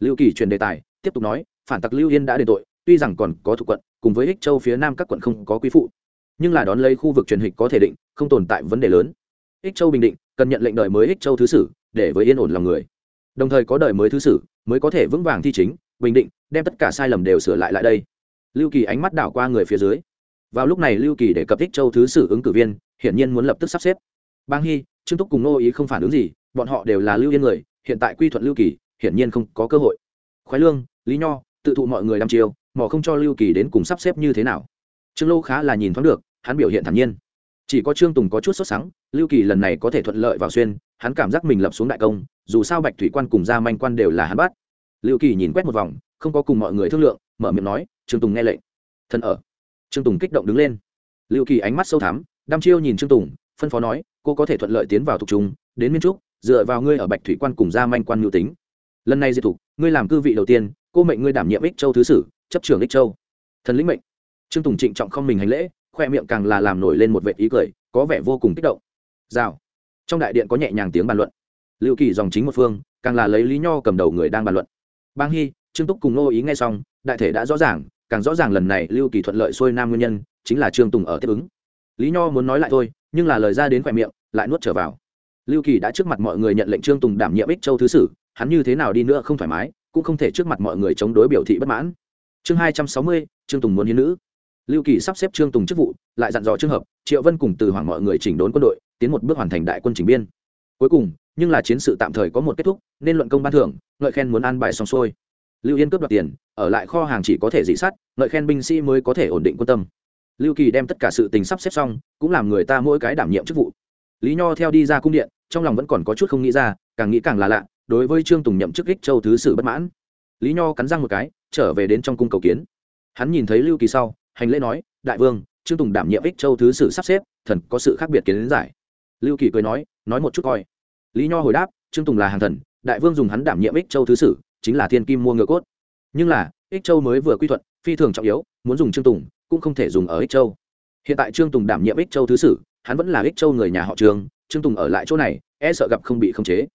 Lưu kỳ truyền đề tài, tiếp tục nói, phản tặc lưu yên đã đền tội, tuy rằng còn có thuộc quận, cùng với ích châu phía nam các quận không có quý phụ, nhưng là đón lấy khu vực truyền hịch có thể định, không tồn tại vấn đề lớn. Ích châu bình định cần nhận lệnh đời mới ích châu thứ sử, để với yên ổn lòng người. Đồng thời có đời mới thứ sử, mới có thể vững vàng thi chính, bình định, đem tất cả sai lầm đều sửa lại lại đây. Lưu kỳ ánh mắt đảo qua người phía dưới. Vào lúc này lưu kỳ để cập ích châu thứ sử ứng cử viên, hiển nhiên muốn lập tức sắp xếp. Bang hy trương túc cùng nô ý không phản ứng gì, bọn họ đều là lưu yên người, hiện tại quy thuận lưu kỳ, hiển nhiên không có cơ hội. Khoái lương, lý nho, tự thụ mọi người làm chiều mỏ không cho lưu kỳ đến cùng sắp xếp như thế nào. Trương lô khá là nhìn thoáng được, hắn biểu hiện thản nhiên chỉ có trương tùng có chút sốt sắng, lưu kỳ lần này có thể thuận lợi vào xuyên, hắn cảm giác mình lập xuống đại công, dù sao bạch thủy quan cùng gia manh quan đều là hắn bắt. Lưu kỳ nhìn quét một vòng, không có cùng mọi người thương lượng, mở miệng nói, trương tùng nghe lệnh. Thân ở. Trương tùng kích động đứng lên. Lưu kỳ ánh mắt sâu thắm đăm chiêu nhìn trương tùng, phân phó nói, cô có thể thuận lợi tiến vào thuộc trung, đến miên trúc, dựa vào ngươi ở bạch thủy quan cùng gia manh quan mưu tính. Lần này diệt thục ngươi làm cư vị đầu tiên, cô mệnh ngươi đảm nhiệm ích châu thứ sử, chấp trưởng ích châu. Thần lĩnh mệnh. Trương tùng trịnh trọng không mình hành lễ khoe miệng càng là làm nổi lên một vệ ý cười, có vẻ vô cùng kích động. Rào. Trong đại điện có nhẹ nhàng tiếng bàn luận. Lưu kỳ dòng chính một phương, càng là lấy lý nho cầm đầu người đang bàn luận. Bang hy trương túc cùng nô ý nghe xong, đại thể đã rõ ràng, càng rõ ràng lần này lưu kỳ thuận lợi xuôi nam nguyên nhân, chính là trương tùng ở tiếp ứng. Lý nho muốn nói lại thôi, nhưng là lời ra đến khoe miệng, lại nuốt trở vào. Lưu kỳ đã trước mặt mọi người nhận lệnh trương tùng đảm nhiệm ích châu thứ sử, hắn như thế nào đi nữa không thoải mái, cũng không thể trước mặt mọi người chống đối biểu thị bất mãn. Chương hai trăm sáu mươi, trương tùng muốn hiến nữ lưu kỳ sắp xếp trương tùng chức vụ, lại dặn dò trường hợp, triệu vân cùng từ hoàng mọi người chỉnh đốn quân đội, tiến một bước hoàn thành đại quân chỉnh biên. Cuối cùng, nhưng là chiến sự tạm thời có một kết thúc, nên luận công ban thưởng, ngợi khen muốn ăn bài xong xuôi. Lưu yên cướp đoạt tiền, ở lại kho hàng chỉ có thể dị sát, ngợi khen binh sĩ mới có thể ổn định quân tâm. Lưu kỳ đem tất cả sự tình sắp xếp xong, cũng làm người ta mỗi cái đảm nhiệm chức vụ. Lý nho theo đi ra cung điện, trong lòng vẫn còn có chút không nghĩ ra, càng nghĩ càng là lạ, đối với trương tùng nhậm chức ích châu thứ sử bất mãn. Lý nho cắn răng một cái, trở về đến trong cung cầu kiến. Hắn nhìn thấy lưu kỳ sau hành lễ nói, đại vương, trương tùng đảm nhiệm ích châu thứ sử sắp xếp, thần có sự khác biệt kiến đến giải. Lưu kỳ cười nói nói một chút coi. Lý nho hồi đáp, trương tùng là hàng thần, đại vương dùng hắn đảm nhiệm ích châu thứ sử, chính là thiên kim mua ngựa cốt. Nhưng là, ích châu mới vừa quy thuận, phi thường trọng yếu, muốn dùng trương tùng, cũng không thể dùng ở ích châu. Hiện tại trương tùng đảm nhiệm ích châu thứ sử, hắn vẫn là ích châu người nhà họ trường trương tùng ở lại chỗ này e sợ gặp không bị khống chế.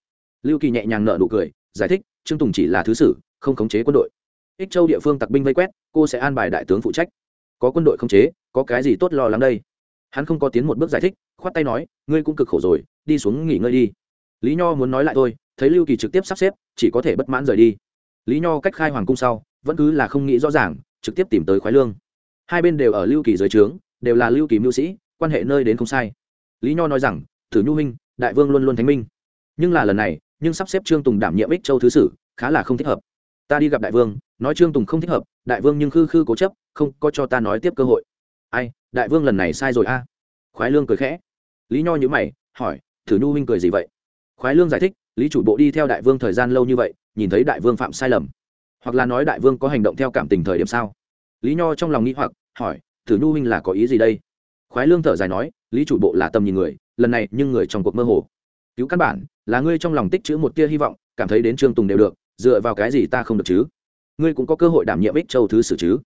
Lưu kỳ nhẹ nhàng nợ nụ cười, giải thích, trương tùng chỉ là thứ sử, không khống chế quân đội. Ích châu địa phương tặc binh vây quét, cô sẽ an bài đại tướng phụ trách có quân đội khống chế có cái gì tốt lo lắng đây? Hắn không có tiến một bước giải thích khoát tay nói ngươi cũng cực khổ rồi đi xuống nghỉ ngơi đi. Lý nho muốn nói lại thôi thấy lưu kỳ trực tiếp sắp xếp chỉ có thể bất mãn rời đi. Lý nho cách khai hoàng cung sau vẫn cứ là không nghĩ rõ ràng trực tiếp tìm tới khoái lương. Hai bên đều ở lưu kỳ dưới trướng đều là lưu kỳ mưu sĩ quan hệ nơi đến không sai. Lý nho nói rằng thử nhu minh, đại vương luôn luôn thánh minh. Nhưng là lần này nhưng sắp xếp trương tùng đảm nhiệm ích châu thứ sử khá là không thích hợp. Ta đi gặp đại vương nói trương tùng không thích hợp đại vương nhưng khư khư cố chấp không có cho ta nói tiếp cơ hội. Ai, đại vương lần này sai rồi a. Khoái lương cười khẽ. Lý nho nhữ mày, hỏi, thử nhu huynh cười gì vậy? Khoái lương giải thích, lý chủ bộ đi theo đại vương thời gian lâu như vậy, nhìn thấy đại vương phạm sai lầm. Hoặc là nói đại vương có hành động theo cảm tình thời điểm sao? Lý nho trong lòng nghĩ hoặc, hỏi, thử nhu huynh là có ý gì đây? Khoái lương thở dài nói, lý chủ bộ là tâm nhìn người, lần này nhưng người trong cuộc mơ hồ. Cứu căn bản, là ngươi trong lòng tích chữ một tia hy vọng, cảm thấy đến trương tùng đều được, dựa vào cái gì ta không được chứ? Ngươi cũng có cơ hội đảm nhiệm ích châu thứ sử chứ?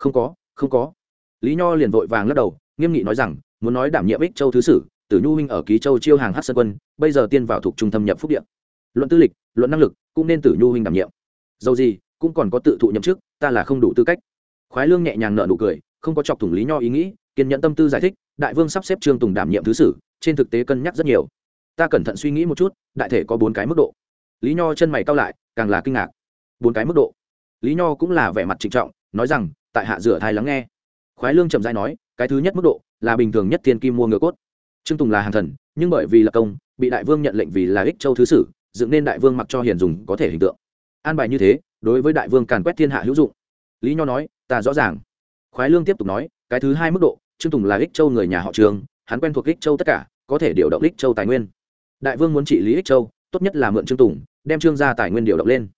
Không có không có. Lý nho liền vội vàng lắc đầu, nghiêm nghị nói rằng, muốn nói đảm nhiệm ích châu thứ sử, tử nhu huynh ở ký châu chiêu hàng hát sơn quân, bây giờ tiên vào thuộc trung thâm nhập phúc điện luận tư lịch, luận năng lực, cũng nên tử nhu huynh đảm nhiệm. Dầu gì, cũng còn có tự thụ nhậm chức, ta là không đủ tư cách. Khoái lương nhẹ nhàng nợ nụ cười, không có chọc thủng lý nho ý nghĩ, kiên nhẫn tâm tư giải thích, đại vương sắp xếp trương tùng đảm nhiệm thứ sử, trên thực tế cân nhắc rất nhiều. Ta cẩn thận suy nghĩ một chút, đại thể có bốn cái mức độ. Lý nho chân mày cao lại, càng là kinh ngạc. Bốn cái mức độ. Lý nho cũng là vẻ mặt trịnh trọng, nói rằng tại hạ rửa thai lắng nghe. Khoái lương trầm dai nói, cái thứ nhất mức độ là bình thường nhất thiên kim mua ngựa cốt. Trương tùng là hàng thần, nhưng bởi vì lập công, bị đại vương nhận lệnh vì là ích châu thứ sử, dựng nên đại vương mặc cho hiền dùng có thể hình tượng. An bài như thế, đối với đại vương càn quét thiên hạ hữu dụng. Lý nho nói, ta rõ ràng. Khoái lương tiếp tục nói, cái thứ hai mức độ, trương tùng là ích châu người nhà họ trường, hắn quen thuộc ích châu tất cả, có thể điều động ích châu tài nguyên. Đại vương muốn trị lý ích châu, tốt nhất là mượn trương tùng, đem trương gia tài nguyên điều động lên.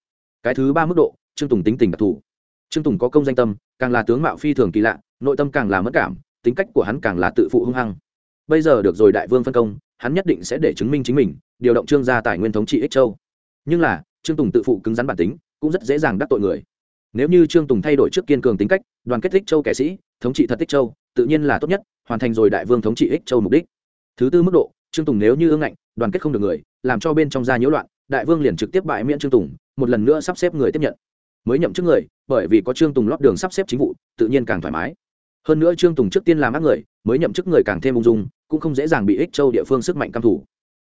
Cái thứ ba mức độ, trương tùng tính tình đặc thù trương tùng có công danh tâm, càng là tướng mạo phi thường kỳ lạ, nội tâm càng là mất cảm, tính cách của hắn càng là tự phụ hung hăng. Bây giờ được rồi đại vương phân công, hắn nhất định sẽ để chứng minh chính mình, điều động trương gia tài nguyên thống trị ích châu. Nhưng là, trương tùng tự phụ cứng rắn bản tính, cũng rất dễ dàng đắc tội người. Nếu như trương tùng thay đổi trước kiên cường tính cách, đoàn kết ích châu kẻ sĩ, thống trị thật ích châu, tự nhiên là tốt nhất, hoàn thành rồi đại vương thống trị ích châu mục đích. Thứ tư mức độ, trương tùng nếu như ương ngạnh, đoàn kết không được người, làm cho bên trong gia nhiễu loạn, đại vương liền trực tiếp bại miễn trương tùng, một lần nữa sắp xếp người tiếp nhận mới nhậm chức người, bởi vì có trương tùng lót đường sắp xếp chính vụ, tự nhiên càng thoải mái. Hơn nữa trương tùng trước tiên làm ác người, mới nhậm chức người càng thêm ung dung, cũng không dễ dàng bị ích châu địa phương sức mạnh căm thủ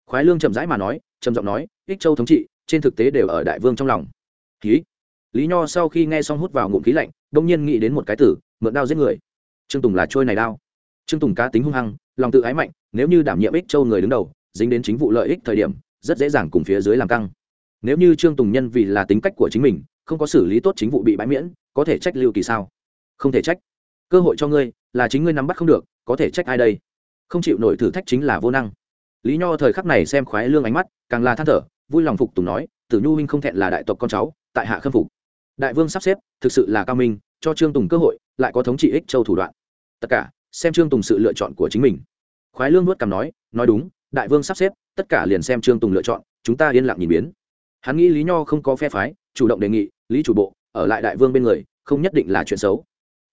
khoái lương chậm rãi mà nói, trầm giọng nói, ích châu thống trị, trên thực tế đều ở đại vương trong lòng. Khí. Lý nho sau khi nghe xong hút vào ngụm khí lạnh, đông nhiên nghĩ đến một cái tử, mượn đao giết người. Trương tùng là trôi này đao. Trương tùng cá tính hung hăng, lòng tự ái mạnh, nếu như đảm nhiệm ích châu người đứng đầu, dính đến chính vụ lợi ích thời điểm, rất dễ dàng cùng phía dưới làm căng. Nếu như trương tùng nhân vì là tính cách của chính mình không có xử lý tốt chính vụ bị bãi miễn, có thể trách lưu kỳ sao? Không thể trách. Cơ hội cho ngươi, là chính ngươi nắm bắt không được, có thể trách ai đây? Không chịu nổi thử thách chính là vô năng. Lý nho thời khắc này xem khoái lương ánh mắt, càng là than thở, vui lòng phục tùng nói, tử nhu huynh không thẹn là đại tộc con cháu, tại hạ khâm phục. Đại vương sắp xếp, thực sự là cao minh, cho trương tùng cơ hội, lại có thống trị ích châu thủ đoạn. Tất cả, xem trương tùng sự lựa chọn của chính mình. Khoái lương nuốt cằm nói nói đúng, đại vương sắp xếp, tất cả liền xem trương tùng lựa chọn, chúng ta yên lặng nhìn biến. Hắn nghĩ lý nho không có phe phái, chủ động đề nghị lý chủ bộ, ở lại đại vương bên người, không nhất định là chuyện xấu.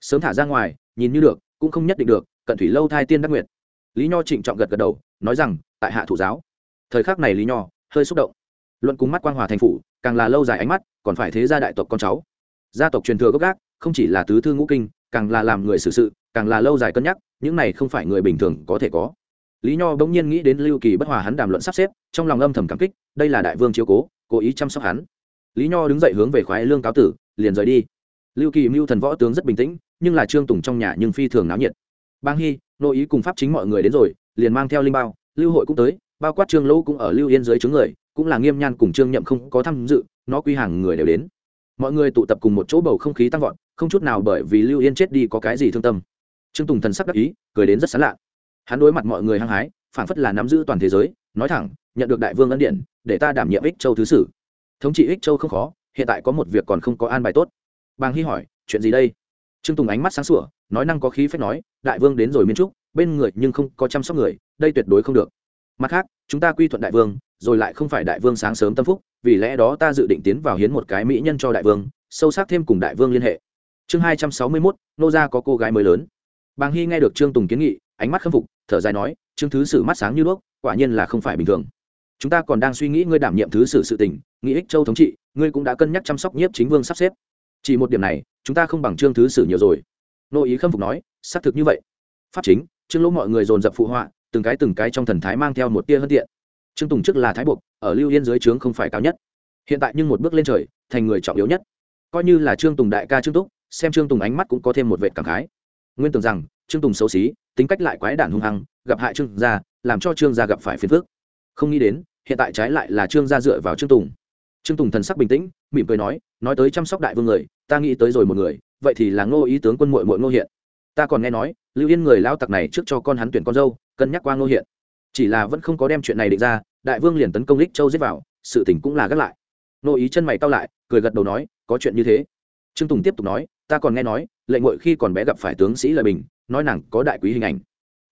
Sớm thả ra ngoài, nhìn như được, cũng không nhất định được, cận thủy lâu thai tiên đắc nguyệt. Lý nho trịnh trọng gật gật đầu, nói rằng, tại hạ thủ giáo. Thời khắc này lý nho, hơi xúc động. Luận cùng mắt quang hòa thành phủ, càng là lâu dài ánh mắt, còn phải thế gia đại tộc con cháu. Gia tộc truyền thừa gốc gác, không chỉ là tứ thư ngũ kinh, càng là làm người xử sự, càng là lâu dài cân nhắc, những này không phải người bình thường có thể có. Lý nho bỗng nhiên nghĩ đến lưu kỳ bất hòa hắn đàm luận sắp xếp, trong lòng âm thầm cảm kích, đây là đại vương chiếu cố cố ý chăm sóc hắn lý nho đứng dậy hướng về khoái lương cáo tử, liền rời đi. Lưu kỳ mưu thần võ tướng rất bình tĩnh, nhưng là trương tùng trong nhà nhưng phi thường náo nhiệt. Bang hy nội ý cùng pháp chính mọi người đến rồi, liền mang theo linh bao, lưu hội cũng tới, bao quát trương lỗ cũng ở lưu yên dưới chướng người, cũng là nghiêm nhan cùng trương nhậm không có tham dự, nó quy hàng người đều đến. Mọi người tụ tập cùng một chỗ bầu không khí tăng vọt, không chút nào bởi vì lưu yên chết đi có cái gì thương tâm. Trương tùng thần sắc đắc ý, cười đến rất sán lạ. Hắn đối mặt mọi người hăng hái phản phất là nắm giữ toàn thế giới, nói thẳng, nhận được đại vương ân điện để ta đảm nhiệm ích châu thứ sử thống trị ích châu không khó, hiện tại có một việc còn không có an bài tốt. Bàng hy hỏi, chuyện gì đây? Trương tùng ánh mắt sáng sủa, nói năng có khí phép nói, đại vương đến rồi miên trúc, bên người nhưng không có chăm sóc người, đây tuyệt đối không được. Mặt khác, chúng ta quy thuận đại vương, rồi lại không phải đại vương sáng sớm tâm phúc, vì lẽ đó ta dự định tiến vào hiến một cái mỹ nhân cho đại vương, sâu sắc thêm cùng đại vương liên hệ. Chương hai trăm sáu mươi mốt, nô gia có cô gái mới lớn. Bàng hy nghe được trương tùng kiến nghị, ánh mắt khâm phục, thở dài nói, trương thứ sử mắt sáng như đuốc, quả nhiên là không phải bình thường chúng ta còn đang suy nghĩ ngươi đảm nhiệm thứ sử sự tình nghĩ ích châu thống trị, ngươi cũng đã cân nhắc chăm sóc nhiếp chính vương sắp xếp. Chỉ một điểm này, chúng ta không bằng trương thứ sử nhiều rồi. Nô ý khâm phục nói, xác thực như vậy. Pháp chính, trương lỗ mọi người dồn dập phụ họa, từng cái từng cái trong thần thái mang theo một tia hân tiện. Trương tùng trước là thái buộc, ở lưu yên dưới trướng không phải cao nhất. Hiện tại nhưng một bước lên trời, thành người trọng yếu nhất. Coi như là trương tùng đại ca trương túc, xem trương tùng ánh mắt cũng có thêm một vệ cảm khái. Nguyên tưởng rằng, trương tùng xấu xí, tính cách lại quái đản hung hăng, gặp hại trương gia, làm cho trương gia gặp phải phiền phước không nghĩ đến hiện tại trái lại là trương gia dựa vào trương tùng. Trương tùng thần sắc bình tĩnh, mỉm cười nói nói tới chăm sóc đại vương người, ta nghĩ tới rồi một người, vậy thì là ngô ý tướng quân mội mội ngô hiện. Ta còn nghe nói, lưu yên người lao tặc này trước cho con hắn tuyển con dâu, cân nhắc qua ngô hiện. Chỉ là vẫn không có đem chuyện này định ra, đại vương liền tấn công lích châu giết vào, sự tình cũng là gác lại. Ngô ý chân mày cao lại, cười gật đầu nói, có chuyện như thế. Trương tùng tiếp tục nói, ta còn nghe nói, lệ ngội khi còn bé gặp phải tướng sĩ lời bình, nói nàng có đại quý hình ảnh.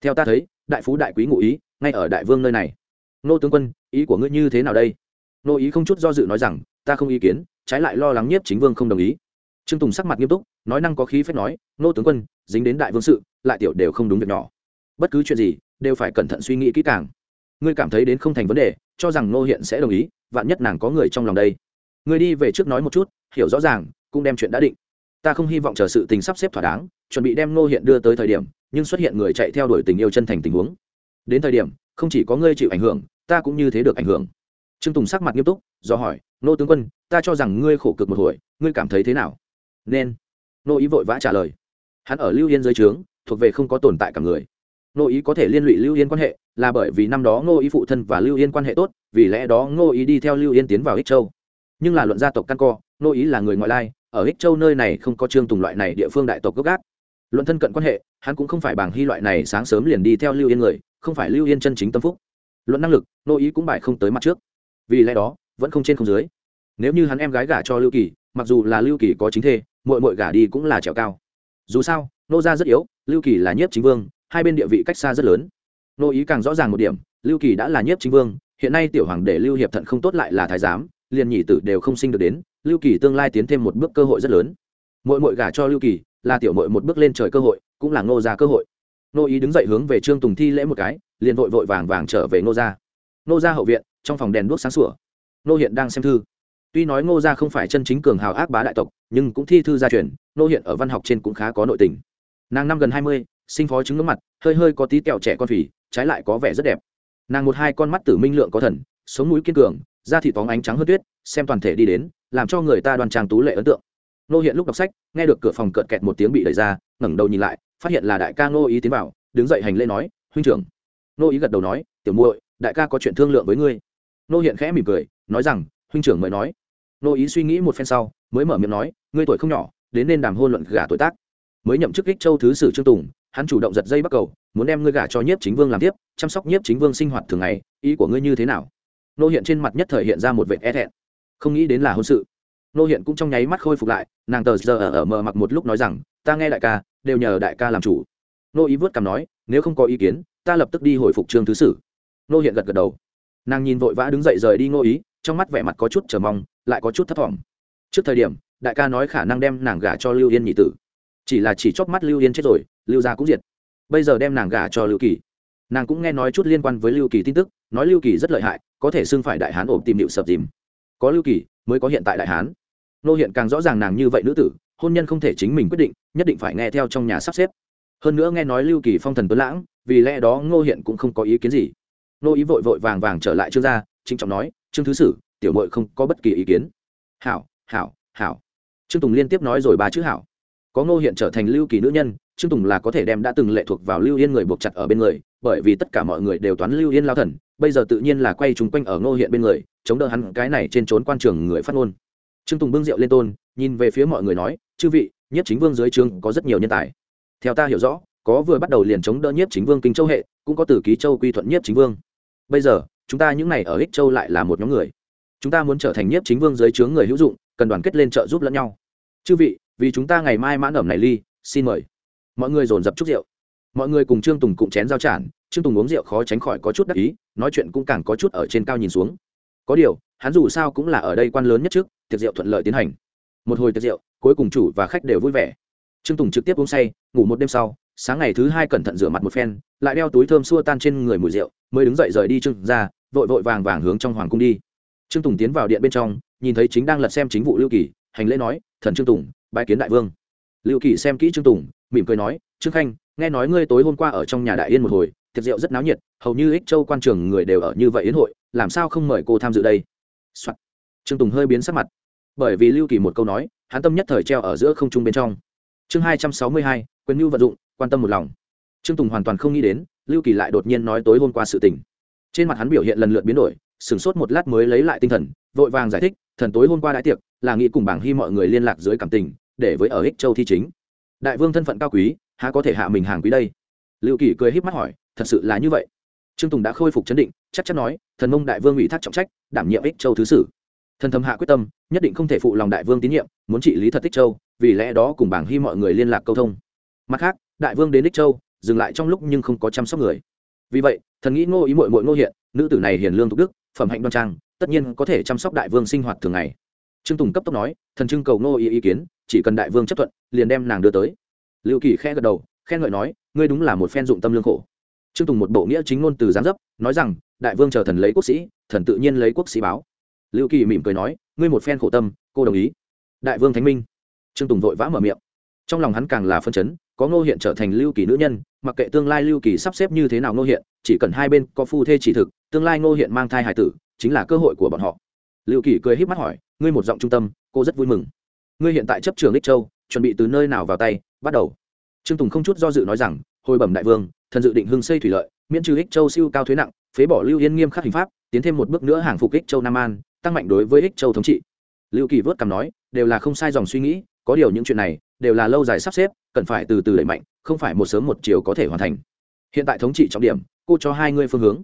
Theo ta thấy, đại phú đại quý ngụ ý, ngay ở đại vương nơi này nô tướng quân, ý của ngươi như thế nào đây? Nô ý không chút do dự nói rằng, ta không ý kiến, trái lại lo lắng nhiếp chính vương không đồng ý. Trương tùng sắc mặt nghiêm túc, nói năng có khí phép nói, nô tướng quân, dính đến đại vương sự, lại tiểu đều không đúng việc nhỏ. Bất cứ chuyện gì, đều phải cẩn thận suy nghĩ kỹ càng. Ngươi cảm thấy đến không thành vấn đề, cho rằng nô hiện sẽ đồng ý, vạn nhất nàng có người trong lòng đây. Ngươi đi về trước nói một chút, hiểu rõ ràng, cũng đem chuyện đã định. Ta không hy vọng chờ sự tình sắp xếp thỏa đáng, chuẩn bị đem nô hiện đưa tới thời điểm, nhưng xuất hiện người chạy theo đuổi tình yêu chân thành tình huống. Đến thời điểm không chỉ có ngươi chịu ảnh hưởng, ta cũng như thế được ảnh hưởng. Trương tùng sắc mặt nghiêm túc, do hỏi, nô tướng quân, ta cho rằng ngươi khổ cực một hồi, ngươi cảm thấy thế nào? Nên. Nô ý vội vã trả lời, hắn ở lưu yên dưới trướng, thuộc về không có tồn tại cả người. Nô ý có thể liên lụy lưu yên quan hệ, là bởi vì năm đó ngô ý phụ thân và lưu yên quan hệ tốt, vì lẽ đó ngô ý đi theo lưu yên tiến vào ích châu. Nhưng là luận gia tộc căn co, nô ý là người ngoại lai, ở ích châu nơi này không có trương tùng loại này địa phương đại tộc gốc gác luận thân cận quan hệ, hắn cũng không phải bằng hy loại này sáng sớm liền đi theo lưu yên người, không phải lưu yên chân chính tâm phúc. Luận năng lực, nô ý cũng bài không tới mặt trước. Vì lẽ đó, vẫn không trên không dưới. Nếu như hắn em gái gả cho lưu kỳ, mặc dù là lưu kỳ có chính thê mội mội gả đi cũng là trèo cao. Dù sao, nô gia rất yếu, lưu kỳ là nhiếp chính vương, hai bên địa vị cách xa rất lớn. Nô ý càng rõ ràng một điểm, lưu kỳ đã là nhiếp chính vương, hiện nay tiểu hoàng để lưu hiệp thận không tốt lại là thái giám, liền nhị tử đều không sinh được đến, lưu kỳ tương lai tiến thêm một bước cơ hội rất lớn. Mội mội gả cho lưu kỳ là tiểu mội một bước lên trời cơ hội, cũng là ngô gia cơ hội. Nô ý đứng dậy hướng về trương tùng thi lễ một cái, liền vội vội vàng vàng trở về ngô gia. Ngô gia hậu viện, trong phòng đèn đuốc sáng sủa. Nô hiện đang xem thư. Tuy nói ngô gia không phải chân chính cường hào ác bá đại tộc, nhưng cũng thi thư gia truyền nô hiện ở văn học trên cũng khá có nội tình. Nàng năm gần hai mươi, sinh phó chứng ngưỡng mặt, hơi hơi có tí kẹo trẻ con phì, trái lại có vẻ rất đẹp. Nàng một hai con mắt tử minh lượng có thần, sống mũi kiên cường, da thị tóng ánh trắng hơn tuyết, xem toàn thể đi đến, làm cho người ta đoàn trang tú lệ ấn tượng nô hiện lúc đọc sách, nghe được cửa phòng cợt kẹt một tiếng bị đẩy ra, ngẩng đầu nhìn lại, phát hiện là đại ca nô ý tiến vào, đứng dậy hành lễ nói, huynh trưởng. Nô ý gật đầu nói, tiểu muội, đại ca có chuyện thương lượng với ngươi. Nô hiện khẽ mỉm cười, nói rằng, huynh trưởng mời nói. Nô ý suy nghĩ một phen sau, mới mở miệng nói, ngươi tuổi không nhỏ, đến nên đàm hôn luận gả tuổi tác. Mới nhậm chức kích châu thứ sử trương tùng, hắn chủ động giật dây bắt cầu, muốn đem ngươi gả cho nhiếp chính vương làm tiếp, chăm sóc nhiếp chính vương sinh hoạt thường ngày, ý của ngươi như thế nào? Nô hiện trên mặt nhất thời hiện ra một vệ e thẹn. Không nghĩ đến là hôn sự nô hiện cũng trong nháy mắt khôi phục lại nàng tờ giờ ở, ở mờ mặc một lúc nói rằng ta nghe đại ca đều nhờ đại ca làm chủ. Nô ý vớt cằm nói nếu không có ý kiến ta lập tức đi hồi phục trương thứ sử. Nô hiện gật gật đầu. Nàng nhìn vội vã đứng dậy rời đi ngô ý trong mắt vẻ mặt có chút chờ mong lại có chút thấp thỏm. Trước thời điểm đại ca nói khả năng đem nàng gả cho lưu yên nhị tử. Chỉ là chỉ chóp mắt lưu yên chết rồi lưu gia cũng diệt. Bây giờ đem nàng gả cho lưu kỳ. Nàng cũng nghe nói chút liên quan với lưu kỳ tin tức nói lưu kỳ rất lợi hại có thể xưng phải đại hán ổm tìm điệu sập dìm. Có lưu kỳ mới có hiện tại đại hán nô hiện càng rõ ràng nàng như vậy nữ tử, hôn nhân không thể chính mình quyết định, nhất định phải nghe theo trong nhà sắp xếp. Hơn nữa nghe nói lưu kỳ phong thần tuấn lãng, vì lẽ đó ngô hiện cũng không có ý kiến gì. Nô ý vội vội vàng vàng trở lại trương gia chính trọng nói, trương thứ sử, tiểu mội không có bất kỳ ý kiến. Hảo hảo hảo. Trương tùng liên tiếp nói rồi ba chữ hảo. Có ngô hiện trở thành lưu kỳ nữ nhân, trương tùng là có thể đem đã từng lệ thuộc vào lưu yên người buộc chặt ở bên người, bởi vì tất cả mọi người đều toán lưu yên lao thần, bây giờ tự nhiên là quay chung quanh ở ngô hiện bên người, chống đỡ hắn cái này trên trốn quan trường người phát ngôn trương tùng bưng rượu lên tôn, nhìn về phía mọi người nói, chư vị nhất chính vương dưới trướng có rất nhiều nhân tài. Theo ta hiểu rõ, có vừa bắt đầu liền chống đỡ nhất chính vương kinh châu hệ, cũng có từ ký châu quy thuận nhất chính vương. Bây giờ, chúng ta những này ở ích châu lại là một nhóm người. Chúng ta muốn trở thành nhất chính vương dưới trướng người hữu dụng, cần đoàn kết lên trợ giúp lẫn nhau. Chư vị, vì chúng ta ngày mai mãn ẩm này ly, xin mời. Mọi người dồn dập chúc rượu. Mọi người cùng trương tùng cụm chén giao trản trương tùng uống rượu khó tránh khỏi có chút đắc ý, nói chuyện cũng càng có chút ở trên cao nhìn xuống. Có điều, hắn dù sao cũng là ở đây quan lớn nhất trước tiệc rượu thuận lợi tiến hành. Một hồi tiệc rượu, cuối cùng chủ và khách đều vui vẻ. Trương tùng trực tiếp uống say, ngủ một đêm sau, sáng ngày thứ hai cẩn thận rửa mặt một phen, lại đeo túi thơm xua tan trên người mùi rượu, mới đứng dậy rời đi trương ra, vội vội vàng vàng hướng trong hoàng cung đi. Trương tùng tiến vào điện bên trong, nhìn thấy chính đang lật xem chính vụ lưu kỳ, hành lễ nói, thần trương tùng bãi kiến đại vương. Lưu kỳ xem kỹ trương tùng, mỉm cười nói, trương khanh, nghe nói ngươi tối hôm qua ở trong nhà đại yên một hồi, tiệc rượu rất náo nhiệt, hầu như ích châu quan trường người đều ở như vậy yến hội, làm sao không mời cô tham dự đây、Soạn. trương tùng hơi biến sắc mặt bởi vì lưu kỳ một câu nói, hắn tâm nhất thời treo ở giữa không trung bên trong. Chương hai trăm sáu mươi hai, quyền mưu vận dụng, quan tâm một lòng. Trương tùng hoàn toàn không nghĩ đến, lưu kỳ lại đột nhiên nói tối hôm qua sự tình. Trên mặt hắn biểu hiện lần lượt biến đổi, sửng sốt một lát mới lấy lại tinh thần, vội vàng giải thích, thần tối hôm qua đại tiệc, là nghĩ cùng bảng hy mọi người liên lạc dưới cảm tình, để với ở ích châu thi chính. Đại vương thân phận cao quý, há có thể hạ mình hàng quý đây? Lưu kỳ cười híp mắt hỏi, thật sự là như vậy? Trương tùng đã khôi phục chấn định, chắc chắn nói, thần mông đại vương ủy thác trọng trách, đảm nhiệm ích châu thứ sử thần thầm hạ quyết tâm, nhất định không thể phụ lòng đại vương tín nhiệm, muốn trị lý thật tích châu, vì lẽ đó cùng bảng hy mọi người liên lạc câu thông. Mặt khác, đại vương đến đích châu, dừng lại trong lúc nhưng không có chăm sóc người. Vì vậy, thần nghĩ ngô ý mội mội ngô hiện, nữ tử này hiền lương thục đức, phẩm hạnh đoan trang, tất nhiên có thể chăm sóc đại vương sinh hoạt thường ngày. Trương tùng cấp tốc nói, thần trưng cầu ngô ý ý kiến, chỉ cần đại vương chấp thuận, liền đem nàng đưa tới. Lưu kỳ khẽ gật đầu, khen ngợi nói, ngươi đúng là một phen dụng tâm lương khổ. Trương tùng một bộ nghĩa chính ngôn từ gián dấp, nói rằng, đại vương chờ thần lấy quốc sĩ, thần tự nhiên lấy quốc sĩ báo lưu kỳ mỉm cười nói, ngươi một phen khổ tâm, cô đồng ý. Đại vương thánh minh. Trương tùng vội vã mở miệng. Trong lòng hắn càng là phân chấn, có ngô hiện trở thành lưu kỳ nữ nhân, mặc kệ tương lai lưu kỳ sắp xếp như thế nào ngô hiện, chỉ cần hai bên có phu thê chỉ thực, tương lai ngô hiện mang thai hải tử, chính là cơ hội của bọn họ. Lưu kỳ cười h í p mắt hỏi, ngươi một giọng trung tâm, cô rất vui mừng. Ngươi hiện tại chấp trường ích châu, chuẩn bị từ nơi nào vào tay, bắt đầu? Trương tùng không chút do dự nói rằng, hồi bẩm đại vương, thần dự định hưng xây thủy lợi, miễn trừ ích châu siêu cao thuế nặng, phế bỏ lưu yên nghiêm khắc hình pháp, tiến thêm một bước nữa hàng phục ích châu nam an tăng mạnh đối với ích châu thống trị. Lưu kỳ vớt cằm nói, đều là không sai dòng suy nghĩ, có điều những chuyện này, đều là lâu dài sắp xếp, cần phải từ từ đẩy mạnh, không phải một sớm một chiều có thể hoàn thành. Hiện tại thống trị trọng điểm, cô cho hai ngươi phương hướng.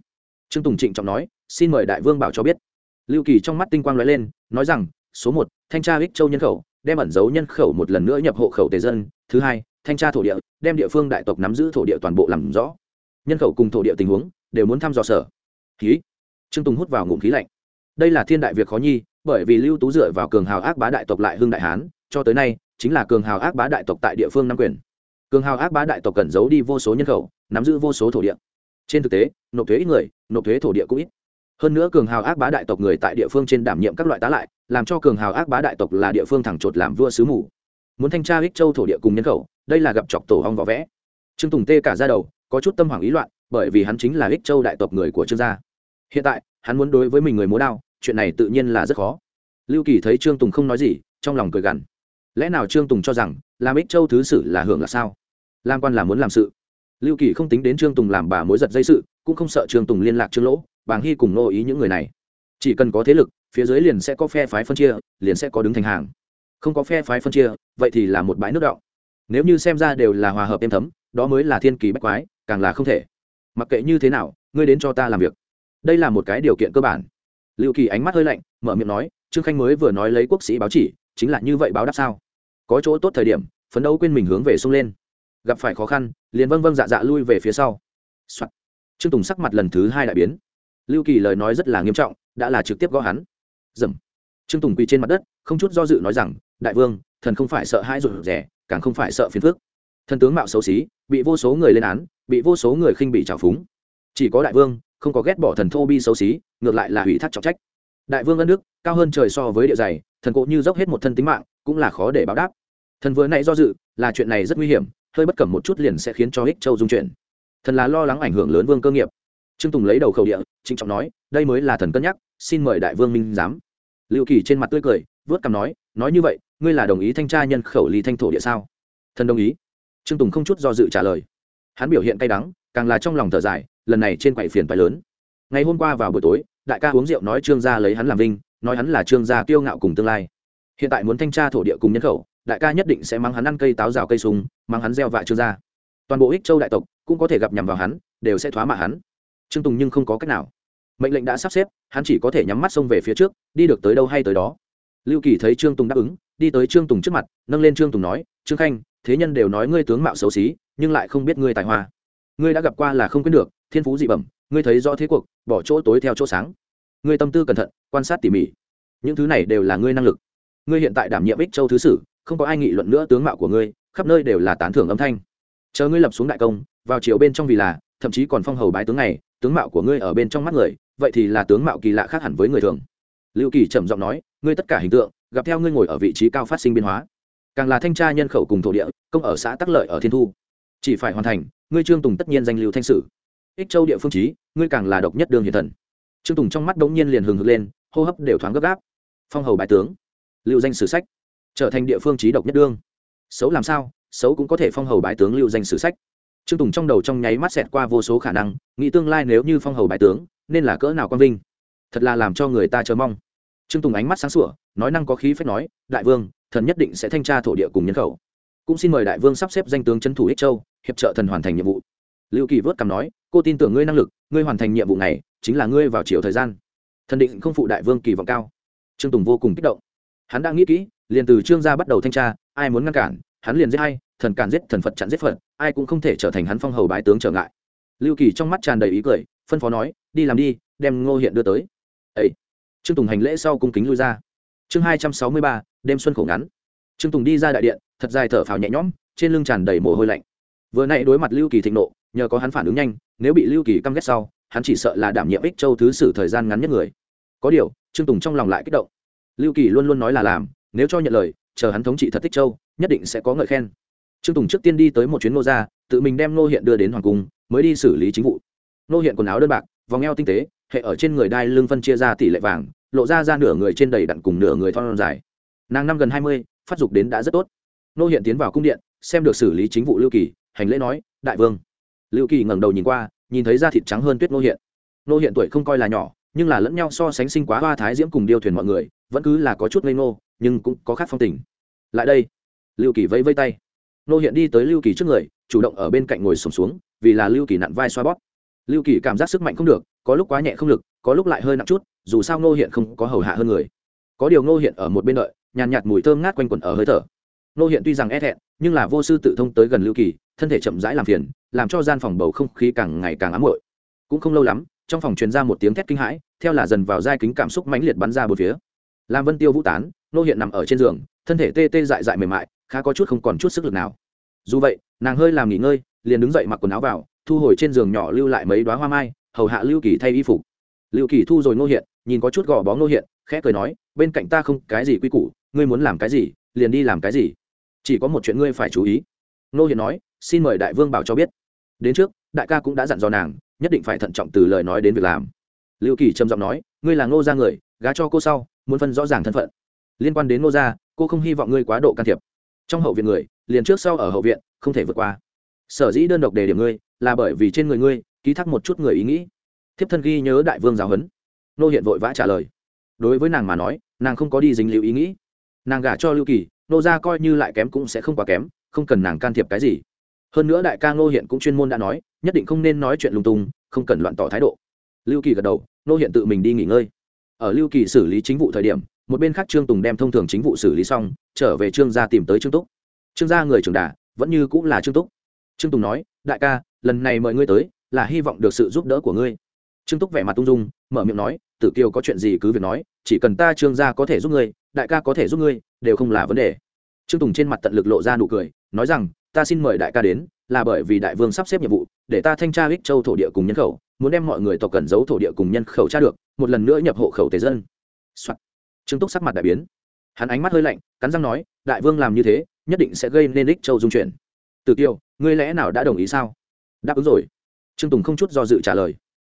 Trương tùng trịnh trọng nói, xin mời đại vương bảo cho biết. Lưu kỳ trong mắt tinh quang lóe lên, nói rằng, số một, thanh tra ích châu nhân khẩu, đem ẩn dấu nhân khẩu một lần nữa nhập hộ khẩu tề dân. Thứ hai, thanh tra thổ địa, đem địa phương đại tộc nắm giữ thổ địa toàn bộ làm rõ. Nhân khẩu cùng thổ địa tình huống, đều muốn thăm dò sở. Khí trương tùng hút vào ngụm khí lạnh đây là thiên đại việc khó nhi, bởi vì lưu tú dựa vào cường hào ác bá đại tộc lại hưng đại hán, cho tới nay, chính là cường hào ác bá đại tộc tại địa phương nắm quyền. Cường hào ác bá đại tộc cần giấu đi vô số nhân khẩu, nắm giữ vô số thổ địa. Trên thực tế, nộp thuế ít người, nộp thuế thổ địa cũng ít. Hơn nữa cường hào ác bá đại tộc người tại địa phương trên đảm nhiệm các loại tá lại, làm cho cường hào ác bá đại tộc là địa phương thẳng chột làm vua sứ mù. Muốn thanh tra ích châu thổ địa cùng nhân khẩu, đây là gặp chọc tổ hong vỏ vẽ. Trương tùng tê cả ra đầu, có chút tâm hoảng ý loạn, bởi vì hắn chính là ích châu đại tộc người của trương gia. Hiện tại, hắn muốn đối với mình người múa đao chuyện này tự nhiên là rất khó. Lưu kỳ thấy trương tùng không nói gì, trong lòng cười gằn. Lẽ nào trương tùng cho rằng, làm ích châu thứ sử là hưởng là sao? Lam quan là muốn làm sự. Lưu kỳ không tính đến trương tùng làm bà mối giật dây sự, cũng không sợ trương tùng liên lạc trương lỗ, bàng hy cùng nô ý những người này. Chỉ cần có thế lực, phía dưới liền sẽ có phe phái phân chia, liền sẽ có đứng thành hàng. Không có phe phái phân chia, vậy thì là một bãi nước đọng. Nếu như xem ra đều là hòa hợp êm thấm, đó mới là thiên kỳ bách quái, càng là không thể. Mặc kệ như thế nào, ngươi đến cho ta làm việc. Đây là một cái điều kiện cơ bản lưu kỳ ánh mắt hơi lạnh, mở miệng nói, trương khanh mới vừa nói lấy quốc sĩ báo chỉ, chính là như vậy báo đáp sao? Có chỗ tốt thời điểm, phấn đấu quên mình hướng về sông lên. Gặp phải khó khăn, liền vâng vâng dạ dạ lui về phía sau、Soạn. trương tùng sắc mặt lần thứ hai đại biến. Lưu kỳ lời nói rất là nghiêm trọng, đã là trực tiếp gõ hắn. Dầm. Trương tùng quỳ trên mặt đất, không chút do dự nói rằng, đại vương, thần không phải sợ hãi rụt rẻ càng không phải sợ phiền phước thần tướng mạo xấu xí, bị vô số người lên án, bị vô số người khinh bị trào phúng. Chỉ có đại vương không có ghét bỏ thần thô bi xấu xí, ngược lại là hủy thác trọng trách. Đại vương ân đức, cao hơn trời so với địa dày, thần cộ như dốc hết một thân tính mạng, cũng là khó để báo đáp. Thần vừa nãy do dự, là chuyện này rất nguy hiểm, hơi bất cẩn một chút liền sẽ khiến cho ích châu dung chuyển thần là lo lắng ảnh hưởng lớn vương cơ nghiệp. Trương tùng lấy đầu khẩu địa, trịnh trọng nói, đây mới là thần cân nhắc, xin mời đại vương minh giám. Liệu kỳ trên mặt tươi cười, vớt cằm nói nói như vậy, ngươi là đồng ý thanh tra nhân khẩu lý thanh thổ địa sao? Thần đồng ý. Trương tùng không chút do dự trả lời. Hắn biểu hiện cay đắng, càng là trong lòng thở dài lần này trên quầy phiền phải lớn. Ngày hôm qua vào buổi tối, đại ca uống rượu nói trương gia lấy hắn làm vinh, nói hắn là trương gia kiêu ngạo cùng tương lai. Hiện tại muốn thanh tra thổ địa cùng nhân khẩu, đại ca nhất định sẽ mang hắn ăn cây táo rào cây súng, mang hắn gieo vạ trương gia. Toàn bộ ích châu đại tộc cũng có thể gặp nhằm vào hắn, đều sẽ thoá mạ hắn. Trương tùng nhưng không có cách nào. Mệnh lệnh đã sắp xếp, hắn chỉ có thể nhắm mắt xông về phía trước, đi được tới đâu hay tới đó. Lưu kỳ thấy trương tùng đáp ứng, đi tới trương tùng trước mặt, nâng lên trương tùng nói, trương khanh, thế nhân đều nói ngươi tướng mạo xấu xí, nhưng lại không biết ngươi tài hoa. Ngươi đã gặp qua là không quên được thiên phú dị bẩm, ngươi thấy rõ thế cuộc, bỏ chỗ tối theo chỗ sáng. Ngươi tâm tư cẩn thận, quan sát tỉ mỉ. Những thứ này đều là ngươi năng lực. Ngươi hiện tại đảm nhiệm ích châu thứ sử, không có ai nghị luận nữa tướng mạo của ngươi, khắp nơi đều là tán thưởng âm thanh. Chờ ngươi lập xuống đại công, vào chiều bên trong vì là, thậm chí còn phong hầu bái tướng này, tướng mạo của ngươi ở bên trong mắt người, vậy thì là tướng mạo kỳ lạ khác hẳn với người thường. Lưu kỳ trầm giọng nói, ngươi tất cả hình tượng, gặp theo ngươi ngồi ở vị trí cao phát sinh biến hóa. Càng là thanh tra nhân khẩu cùng thổ địa, công ở xã tắc lợi ở thiên thu. Chỉ phải hoàn thành, ngươi trương tùng tất nhiên danh lưu thanh sử ích châu địa phương trí ngươi càng là độc nhất đường hiền thần. Trương tùng trong mắt đống nhiên liền hừng hực lên, hô hấp đều thoáng gấp gáp. Phong hầu bái tướng, lưu danh sử sách, trở thành địa phương trí độc nhất đương xấu làm sao, xấu cũng có thể phong hầu bái tướng lưu danh sử sách. Trương tùng trong đầu trong nháy mắt xẹt qua vô số khả năng, nghĩ tương lai nếu như phong hầu bái tướng, nên là cỡ nào quang vinh. Thật là làm cho người ta chờ mong. Trương tùng ánh mắt sáng sủa, nói năng có khí phép nói, đại vương, thần nhất định sẽ thanh tra thổ địa cùng nhân khẩu. Cũng xin mời đại vương sắp xếp danh tướng trấn thủ ích châu, hiệp trợ thần hoàn thành nhiệm vụ. Lưu kỳ vớt cằm nói cô tin tưởng ngươi năng lực, ngươi hoàn thành nhiệm vụ này, chính là ngươi vào chiều thời gian. Thần định không phụ đại vương kỳ vọng cao. Trương tùng vô cùng kích động. Hắn đã nghĩ kỹ, liền từ trương gia bắt đầu thanh tra, ai muốn ngăn cản, hắn liền giết hay thần cản giết, thần phật chặn giết phật, ai cũng không thể trở thành hắn phong hầu bái tướng trở ngại. Lưu kỳ trong mắt tràn đầy ý cười, phân phó nói, đi làm đi, đem ngô hiện đưa tới. Ấy trương tùng hành lễ sau cung kính lui ra. Chương hai trăm sáu mươi ba, đêm xuân khổ ngắn. Trương tùng đi ra đại điện, thật dài thở phào nhẹ nhõm, trên lưng tràn đầy mồ hôi lạnh. Vừa nãy đối mặt lưu kỳ thịnh nộ, nhờ có hắn phản ứng nhanh nếu bị lưu kỳ căm ghét sau, hắn chỉ sợ là đảm nhiệm ích châu thứ sử thời gian ngắn nhất người. Có điều, trương tùng trong lòng lại kích động. Lưu kỳ luôn luôn nói là làm, nếu cho nhận lời, chờ hắn thống trị thật tích châu, nhất định sẽ có ngợi khen. Trương tùng trước tiên đi tới một chuyến nô gia, tự mình đem nô hiện đưa đến hoàng cung, mới đi xử lý chính vụ. Nô hiện quần áo đơn bạc, vòng eo tinh tế, hệ ở trên người đai lưng phân chia ra tỷ lệ vàng, lộ ra ra nửa người trên đầy đặn cùng nửa người thon dài. Nàng năm gần hai mươi, phát dục đến đã rất tốt. Nô hiện tiến vào cung điện, xem được xử lý chính vụ lưu kỳ, hành lễ nói, đại vương lưu kỳ ngẩng đầu nhìn qua nhìn thấy da thịt trắng hơn tuyết nô hiện. Nô hiện tuổi không coi là nhỏ nhưng là lẫn nhau so sánh sinh quá hoa thái diễm cùng điêu thuyền mọi người vẫn cứ là có chút ngây ngô nhưng cũng có khác phong tình. Lại đây lưu kỳ vẫy vây tay. Nô hiện đi tới lưu kỳ trước người chủ động ở bên cạnh ngồi sùng xuống, xuống vì là lưu kỳ nặn vai xoa bóp. Lưu kỳ cảm giác sức mạnh không được có lúc quá nhẹ không lực có lúc lại hơi nặng chút dù sao nô hiện không có hầu hạ hơn người. Có điều nô hiện ở một bên đợi nhàn nhạt mùi thơm ngát quanh quẩn ở hơi thở. Nô hiện tuy rằng e thẹn nhưng là vô sư tự thông tới gần lưu kỳ thân thể chậm rãi làm phiền làm cho gian phòng bầu không khí càng ngày càng ám muội cũng không lâu lắm, trong phòng truyền ra một tiếng thét kinh hãi, theo là dần vào giai kính cảm xúc mãnh liệt bắn ra bốn phía. Lam vân tiêu vũ tán, nô hiện nằm ở trên giường, thân thể tê tê dại dại mềm mại, khá có chút không còn chút sức lực nào. Dù vậy, nàng hơi làm nghỉ ngơi, liền đứng dậy mặc quần áo vào, thu hồi trên giường nhỏ lưu lại mấy đoá hoa mai, hầu hạ lưu kỳ thay y phục. Lưu kỳ thu rồi nô hiện, nhìn có chút gò bó nô hiện, khẽ cười nói, bên cạnh ta không cái gì quy củ, ngươi muốn làm cái gì, liền đi làm cái gì. Chỉ có một chuyện ngươi phải chú ý. Nô hiện nói xin mời đại vương bảo cho biết. Đến trước, đại ca cũng đã dặn dò nàng, nhất định phải thận trọng từ lời nói đến việc làm. Lưu kỳ trầm giọng nói, ngươi là ngô gia người gá cho cô sau, muốn phân rõ ràng thân phận. Liên quan đến ngô gia, cô không hy vọng ngươi quá độ can thiệp. Trong hậu viện người, liền trước sau ở hậu viện, không thể vượt qua. Sở dĩ đơn độc đề điểm ngươi, là bởi vì trên người ngươi, ký thác một chút người ý nghĩ. Thiếp thân ghi nhớ đại vương giáo huấn. Nô hiện vội vã trả lời. Đối với nàng mà nói, nàng không có đi dính lưu ý nghĩ. Nàng gả cho lưu kỳ nô gia coi như lại kém cũng sẽ không quá kém, không cần nàng can thiệp cái gì hơn nữa đại ca ngô hiện cũng chuyên môn đã nói, nhất định không nên nói chuyện lung tung, không cần loạn tỏ thái độ. Lưu kỳ gật đầu, Ngô hiện tự mình đi nghỉ ngơi. Ở lưu kỳ xử lý chính vụ thời điểm, một bên khác trương tùng đem thông thường chính vụ xử lý xong, trở về trương gia tìm tới trương túc. Trương gia người trưởng đà vẫn như cũng là trương túc. Trương tùng nói, đại ca, lần này mời ngươi tới, là hy vọng được sự giúp đỡ của ngươi. Trương túc vẻ mặt tung dung, mở miệng nói, tử kiều có chuyện gì cứ việc nói, chỉ cần ta trương gia có thể giúp ngươi, đại ca có thể giúp ngươi, đều không là vấn đề. Trương tùng trên mặt tận lực lộ ra nụ cười, nói rằng ta xin mời đại ca đến, là bởi vì đại vương sắp xếp nhiệm vụ, để ta thanh tra ích châu thổ địa cùng nhân khẩu, muốn đem mọi người tộc cần giấu thổ địa cùng nhân khẩu tra được, một lần nữa nhập hộ khẩu tế dân、Soạn. trương túc sắc mặt đại biến. Hắn ánh mắt hơi lạnh, cắn răng nói, đại vương làm như thế, nhất định sẽ gây nên ích châu dung chuyển. Từ kiều, ngươi lẽ nào đã đồng ý sao? Đáp ứng rồi. Trương tùng không chút do dự trả lời.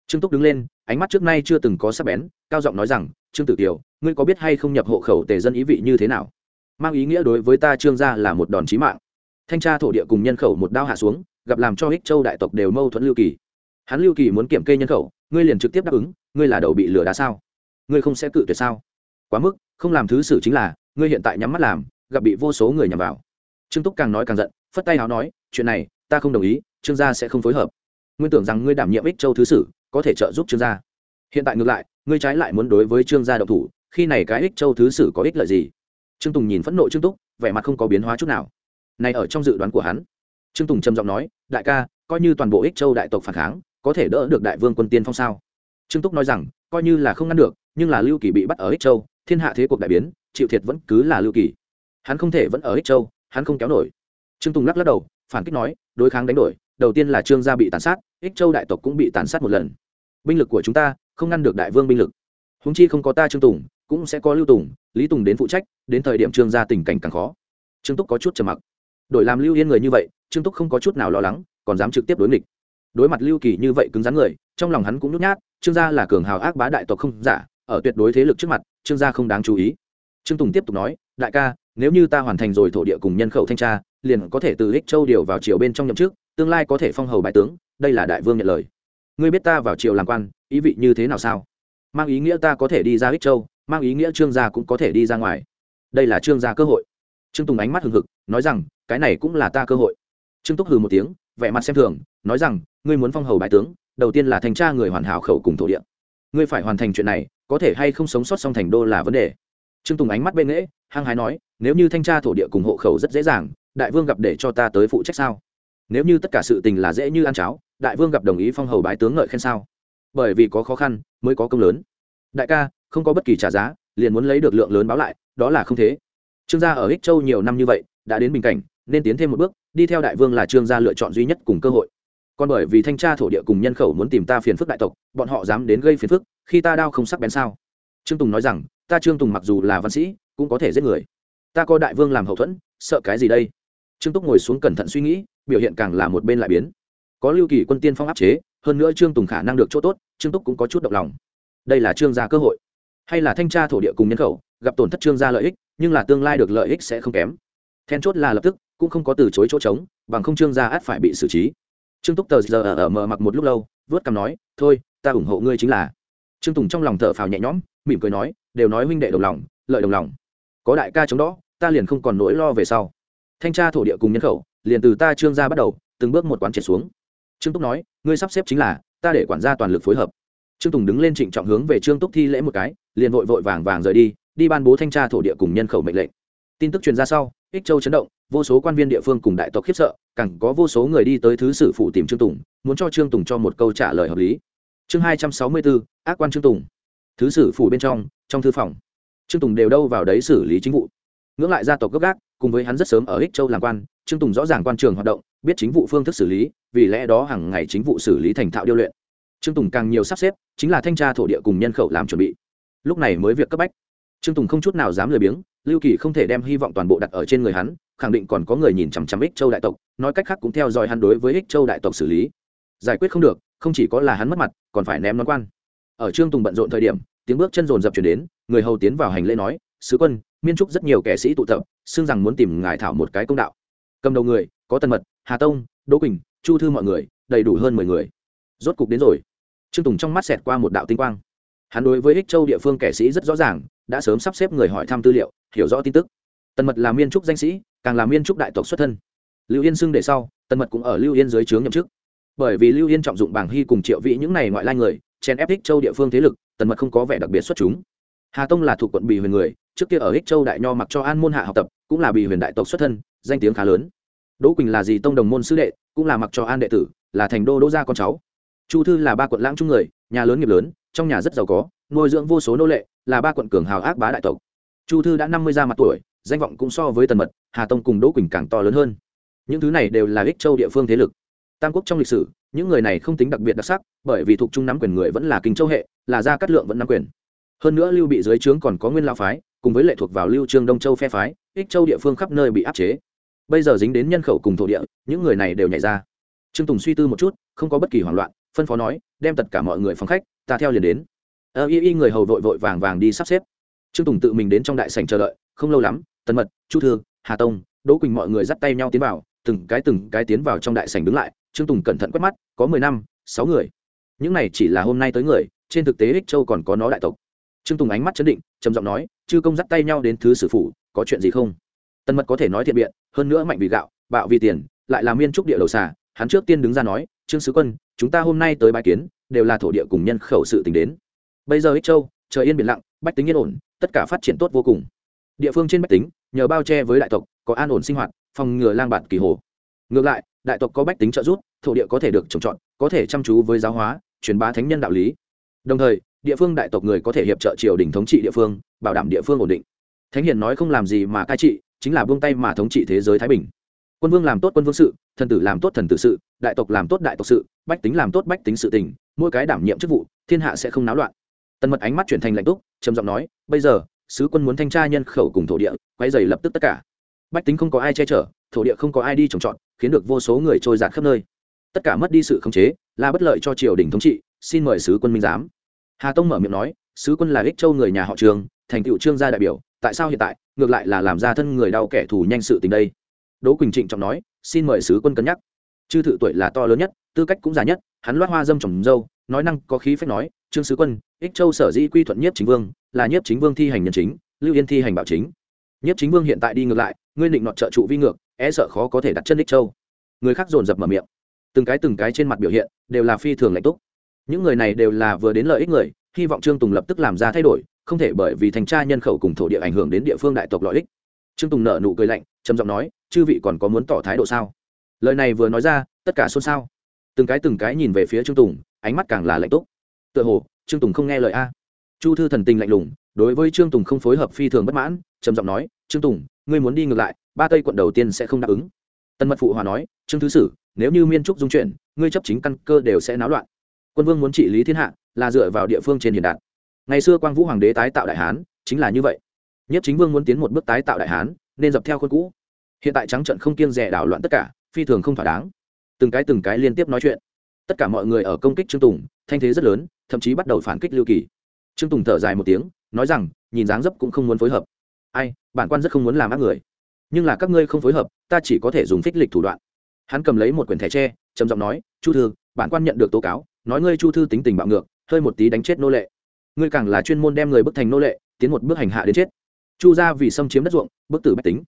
Trương túc đứng lên, ánh mắt trước nay chưa từng có sắc bén, cao giọng nói rằng, trương tử kiều, ngươi có biết hay không nhập hộ khẩu tề dân ý vị như thế nào? Mang ý nghĩa đối với ta trương gia là một đòn chí mạng thanh tra thổ địa cùng nhân khẩu một đao hạ xuống, gặp làm cho hích châu đại tộc đều mâu thuẫn lưu kỳ. Hắn lưu kỳ muốn kiểm kê nhân khẩu, ngươi liền trực tiếp đáp ứng, ngươi là đầu bị lừa đá sao? Ngươi không sẽ cự tuyệt sao? Quá mức, không làm thứ xử chính là, ngươi hiện tại nhắm mắt làm, gặp bị vô số người nhằm vào. Trương túc càng nói càng giận, phất tay áo nói, chuyện này, ta không đồng ý, trương gia sẽ không phối hợp. Nguyên tưởng rằng ngươi đảm nhiệm ích châu thứ sử có thể trợ giúp trương gia. Hiện tại ngược lại, ngươi trái lại muốn đối với trương gia độc thủ, khi này cái ích châu thứ sử có ích lợi gì? Trương tùng nhìn phẫn nộ trương túc, vẻ mặt không có biến hóa chút nào này ở trong dự đoán của hắn. Trương tùng trầm giọng nói, đại ca, coi như toàn bộ ích châu đại tộc phản kháng, có thể đỡ được đại vương quân tiên phong sao? Trương túc nói rằng, coi như là không ngăn được, nhưng là lưu kỳ bị bắt ở ích châu, thiên hạ thế cuộc đại biến, chịu thiệt vẫn cứ là lưu kỳ. Hắn không thể vẫn ở ích châu, hắn không kéo nổi. Trương tùng lắc lắc đầu, phản kích nói, đối kháng đánh đổi, đầu tiên là trương gia bị tàn sát, ích châu đại tộc cũng bị tàn sát một lần. Binh lực của chúng ta, không ngăn được đại vương binh lực. Húng chi không có ta trương tùng, cũng sẽ có lưu tùng, lý tùng đến phụ trách, đến thời điểm trương gia tình cảnh càng khó. Trương túc có chút trầm mặc đổi làm lưu yên người như vậy, trương túc không có chút nào lo lắng, còn dám trực tiếp đối nghịch. Đối mặt lưu kỳ như vậy cứng rắn người, trong lòng hắn cũng nhút nhát, trương gia là cường hào ác bá đại tộc không giả, ở tuyệt đối thế lực trước mặt, trương gia không đáng chú ý. Trương tùng tiếp tục nói, đại ca, nếu như ta hoàn thành rồi thổ địa cùng nhân khẩu thanh tra, liền có thể từ ích châu điều vào triều bên trong nhậm chức, tương lai có thể phong hầu bại tướng, đây là đại vương nhận lời. Ngươi biết ta vào triều làm quan, ý vị như thế nào sao? Mang ý nghĩa ta có thể đi ra ích châu, mang ý nghĩa trương gia cũng có thể đi ra ngoài. Đây là trương gia cơ hội trương tùng ánh mắt hừng hực, nói rằng, cái này cũng là ta cơ hội. Trương túc hừ một tiếng, vẻ mặt xem thường, nói rằng, ngươi muốn phong hầu bại tướng, đầu tiên là thành tra người hoàn hảo khẩu cùng thổ địa. Ngươi phải hoàn thành chuyện này, có thể hay không sống sót song thành đô là vấn đề. Trương tùng ánh mắt bên nghễ, hăng hái nói, nếu như thanh tra thổ địa cùng hộ khẩu rất dễ dàng, đại vương gặp để cho ta tới phụ trách sao? Nếu như tất cả sự tình là dễ như ăn cháo, đại vương gặp đồng ý phong hầu bái tướng ngợi khen sao? Bởi vì có khó khăn, mới có công lớn. Đại ca, không có bất kỳ trả giá, liền muốn lấy được lượng lớn báo lại, đó là không thế trương gia ở ích châu nhiều năm như vậy, đã đến bình cảnh, nên tiến thêm một bước, đi theo đại vương là trương gia lựa chọn duy nhất cùng cơ hội. Còn bởi vì thanh tra thổ địa cùng nhân khẩu muốn tìm ta phiền phức đại tộc, bọn họ dám đến gây phiền phức, khi ta đao không sắc bén sao? Trương tùng nói rằng, ta trương tùng mặc dù là văn sĩ, cũng có thể giết người. Ta có đại vương làm hậu thuẫn, sợ cái gì đây? Trương túc ngồi xuống cẩn thận suy nghĩ, biểu hiện càng là một bên lại biến. Có lưu kỳ quân tiên phong áp chế, hơn nữa trương tùng khả năng được chỗ tốt, trương túc cũng có chút động lòng. Đây là trương gia cơ hội. Hay là thanh tra thổ địa cùng nhân khẩu, gặp tổn thất trương gia lợi ích nhưng là tương lai được lợi ích sẽ không kém. Then chốt là lập tức, cũng không có từ chối chỗ trống, bằng không trương gia át phải bị xử trí. Trương túc tờ giờ ở mờ mặc một lúc lâu vớt cằm nói, thôi, ta ủng hộ ngươi chính là. Trương tùng trong lòng thở phào nhẹ nhõm, mỉm cười nói, đều nói huynh đệ đồng lòng, lợi đồng lòng. Có đại ca chống đó, ta liền không còn nỗi lo về sau. Thanh tra thổ địa cùng nhân khẩu, liền từ ta trương gia bắt đầu, từng bước một quán triệt xuống. Trương túc nói, ngươi sắp xếp chính là, ta để quản gia toàn lực phối hợp. Trương tùng đứng lên trịnh trọng hướng về trương túc thi lễ một cái, liền vội vội vàng vàng rời đi đi ban bố thanh tra thổ địa cùng nhân khẩu mệnh lệnh. Tin tức truyền ra sau, ích châu chấn động, vô số quan viên địa phương cùng đại tộc khiếp sợ, càng có vô số người đi tới thứ sử phủ tìm trương tùng, muốn cho trương tùng cho một câu trả lời hợp lý. Chương hai trăm sáu mươi bốn ác quan trương tùng. Thứ sử phủ bên trong trong thư phòng, trương tùng đều đâu vào đấy xử lý chính vụ. Ngưỡng lại gia tộc gấp gác, cùng với hắn rất sớm ở ích châu làm quan, trương tùng rõ ràng quan trường hoạt động, biết chính vụ phương thức xử lý, vì lẽ đó hàng ngày chính vụ xử lý thành thạo điêu luyện. Trương tùng càng nhiều sắp xếp, chính là thanh tra thổ địa cùng nhân khẩu làm chuẩn bị. Lúc này mới việc cấp bách trương tùng không chút nào dám lười biếng, lưu kỳ không thể đem hy vọng toàn bộ đặt ở trên người hắn, khẳng định còn có người nhìn chằm chằm ích châu đại tộc, nói cách khác cũng theo dõi hắn đối với ích châu đại tộc xử lý. Giải quyết không được, không chỉ có là hắn mất mặt, còn phải ném nón quan. Ở trương tùng bận rộn thời điểm, tiếng bước chân rồn rập chuyển đến, người hầu tiến vào hành lễ nói, sứ quân, miên trúc rất nhiều kẻ sĩ tụ tập, xưng rằng muốn tìm ngài thảo một cái công đạo. Cầm đầu người, có tần mật, hà tông, đỗ quỳnh, chu thư mọi người, đầy đủ hơn mười người. Rốt cục đến rồi. Trương tùng trong mắt xẹt qua một đạo tinh quang hắn đối với ích châu địa phương kẻ sĩ rất rõ ràng, đã sớm sắp xếp người hỏi thăm tư liệu, hiểu rõ tin tức. Tần mật là miên trúc danh sĩ, càng là miên trúc đại tộc xuất thân. Lưu yên xưng để sau, tần mật cũng ở lưu yên dưới trướng nhậm chức. Bởi vì lưu yên trọng dụng bảng hy cùng triệu vị những này ngoại lai người chen ép ích châu địa phương thế lực, tần mật không có vẻ đặc biệt xuất chúng. Hà tông là thuộc quận bì huyền người, trước kia ở ích châu đại nho mặc cho an môn hạ học tập, cũng là bì huyền đại tộc xuất thân, danh tiếng khá lớn. Đỗ quỳnh là gì tông đồng môn sư đệ, cũng là mặc cho an đệ tử, là thành đô đỗ gia con cháu. Chu thư là ba quận lãng trung người, nhà lớn nghiệp lớn trong nhà rất giàu có, nuôi dưỡng vô số nô lệ, là ba quận cường hào ác bá đại tộc. Chu thư đã năm mươi ra mặt tuổi, danh vọng cũng so với tần mật, hà tông cùng đỗ quỳnh càng to lớn hơn. Những thứ này đều là ích châu địa phương thế lực. Tam quốc trong lịch sử, những người này không tính đặc biệt đặc sắc, bởi vì thuộc trung nắm quyền người vẫn là kinh châu hệ, là gia cát lượng vẫn nắm quyền. Hơn nữa lưu bị dưới trướng còn có nguyên lao phái, cùng với lệ thuộc vào lưu trương đông châu phe phái, ích châu địa phương khắp nơi bị áp chế. Bây giờ dính đến nhân khẩu cùng thổ địa, những người này đều nhảy ra. Trương tùng suy tư một chút, không có bất kỳ hoảng loạn, phân phó nói, đem tất cả mọi người phòng khách ta theo liền đến. Ơ, y y người hầu vội vội vàng vàng đi sắp xếp. Trương tùng tự mình đến trong đại sảnh chờ đợi, không lâu lắm, tần mật, chu thư, hà tông, đỗ quỳnh mọi người dắt tay nhau tiến vào, từng cái từng cái tiến vào trong đại sảnh đứng lại, trương tùng cẩn thận quét mắt, có mười năm, sáu người. Những này chỉ là hôm nay tới người, trên thực tế ích châu còn có nó đại tộc. Trương tùng ánh mắt chấn định, trầm giọng nói, chư công dắt tay nhau đến thứ sử phủ, có chuyện gì không? Tân mật có thể nói thiện biện, hơn nữa mạnh vì gạo, bạo vì tiền, lại là miên trúc địa đầu xà, hắn trước tiên đứng ra nói, trương sứ quân, chúng ta hôm nay tới bài kiến đều là thổ địa cùng nhân khẩu sự tình đến. Bây giờ ích châu, trời yên biển lặng, bách tính yên ổn, tất cả phát triển tốt vô cùng. Địa phương trên bách tính, nhờ bao che với đại tộc, có an ổn sinh hoạt, phòng ngừa lang bạt kỳ hồ. Ngược lại, đại tộc có bách tính trợ giúp, thổ địa có thể được trồng trọt, có thể chăm chú với giáo hóa, truyền bá thánh nhân đạo lý. Đồng thời, địa phương đại tộc người có thể hiệp trợ triều đình thống trị địa phương, bảo đảm địa phương ổn định. Thánh hiền nói không làm gì mà cai trị, chính là buông tay mà thống trị thế giới thái bình quân vương làm tốt quân vương sự, thần tử làm tốt thần tử sự, đại tộc làm tốt đại tộc sự, bách tính làm tốt bách tính sự tình, mỗi cái đảm nhiệm chức vụ, thiên hạ sẽ không náo loạn. Tần mật ánh mắt chuyển thành lạnh túc, trầm giọng nói, bây giờ, sứ quân muốn thanh tra nhân khẩu cùng thổ địa quay dày lập tức tất cả. Bách tính không có ai che chở, thổ địa không có ai đi trồng trọt, khiến được vô số người trôi giạt khắp nơi. Tất cả mất đi sự khống chế, là bất lợi cho triều đình thống trị, xin mời sứ quân minh giám. Hà tông mở miệng nói, sứ quân là ích châu người nhà họ trường, thành tựu trương gia đại biểu, tại sao hiện tại, ngược lại là làm ra thân người đau kẻ thù nhanh sự tình đây? Đỗ quỳnh trịnh trọng nói, xin mời sứ quân cân nhắc. Chư thự tuổi là to lớn nhất, tư cách cũng già nhất, hắn loát hoa dâm trồng dâu, nói năng có khí phách nói, trương sứ quân, ích châu sở dĩ quy thuận nhiếp chính vương, là nhiếp chính vương thi hành nhân chính, lưu yên thi hành bảo chính. Nhiếp chính vương hiện tại đi ngược lại, ngươi định nọt trợ trụ vi ngược e sợ khó có thể đặt chân ích châu. Người khác dồn dập mở miệng. Từng cái từng cái trên mặt biểu hiện, đều là phi thường lạnh túc. Những người này đều là vừa đến lợi ích người, hy vọng trương tùng lập tức làm ra thay đổi, không thể bởi vì thành tra nhân khẩu cùng thổ địa ảnh hưởng đến địa phương đại tộc lợi ích. Trương tùng nợ nụ cười lạnh, trầm giọng nói chư vị còn có muốn tỏ thái độ sao? Lời này vừa nói ra, tất cả xôn xao. Từng cái từng cái nhìn về phía trương tùng, ánh mắt càng là lạnh túc. Tựa hồ, trương tùng không nghe lời a. Chu thư thần tình lạnh lùng, đối với trương tùng không phối hợp phi thường bất mãn, trầm giọng nói, trương tùng, ngươi muốn đi ngược lại, ba tây quận đầu tiên sẽ không đáp ứng. Tân mật phụ hòa nói, trương thứ sử, nếu như miên trúc dung chuyển, ngươi chấp chính căn cơ đều sẽ náo loạn. Quân vương muốn trị lý thiên hạ, là dựa vào địa phương trên hiền đạt. Ngày xưa quang vũ hoàng đế tái tạo đại hán, chính là như vậy. Nhất chính vương muốn tiến một bước tái tạo đại hán, nên dập theo khuôn cũ hiện tại trắng trận không kiêng rẻ đảo loạn tất cả, phi thường không thỏa đáng. Từng cái từng cái liên tiếp nói chuyện. Tất cả mọi người ở công kích trương tùng, thanh thế rất lớn, thậm chí bắt đầu phản kích lưu kỳ. Trương tùng thở dài một tiếng, nói rằng, nhìn dáng dấp cũng không muốn phối hợp. Ai, bản quan rất không muốn làm ác người. Nhưng là các ngươi không phối hợp, ta chỉ có thể dùng phích lịch thủ đoạn. Hắn cầm lấy một quyển thẻ tre, trầm giọng nói, chu thư, bản quan nhận được tố cáo, nói ngươi chu thư tính tình bạo ngược, hơi một tí đánh chết nô lệ. Ngươi càng là chuyên môn đem người bức thành nô lệ, tiến một bước hành hạ đến chết. Chu gia vì xâm chiếm đất ruộng, bức tử bách tính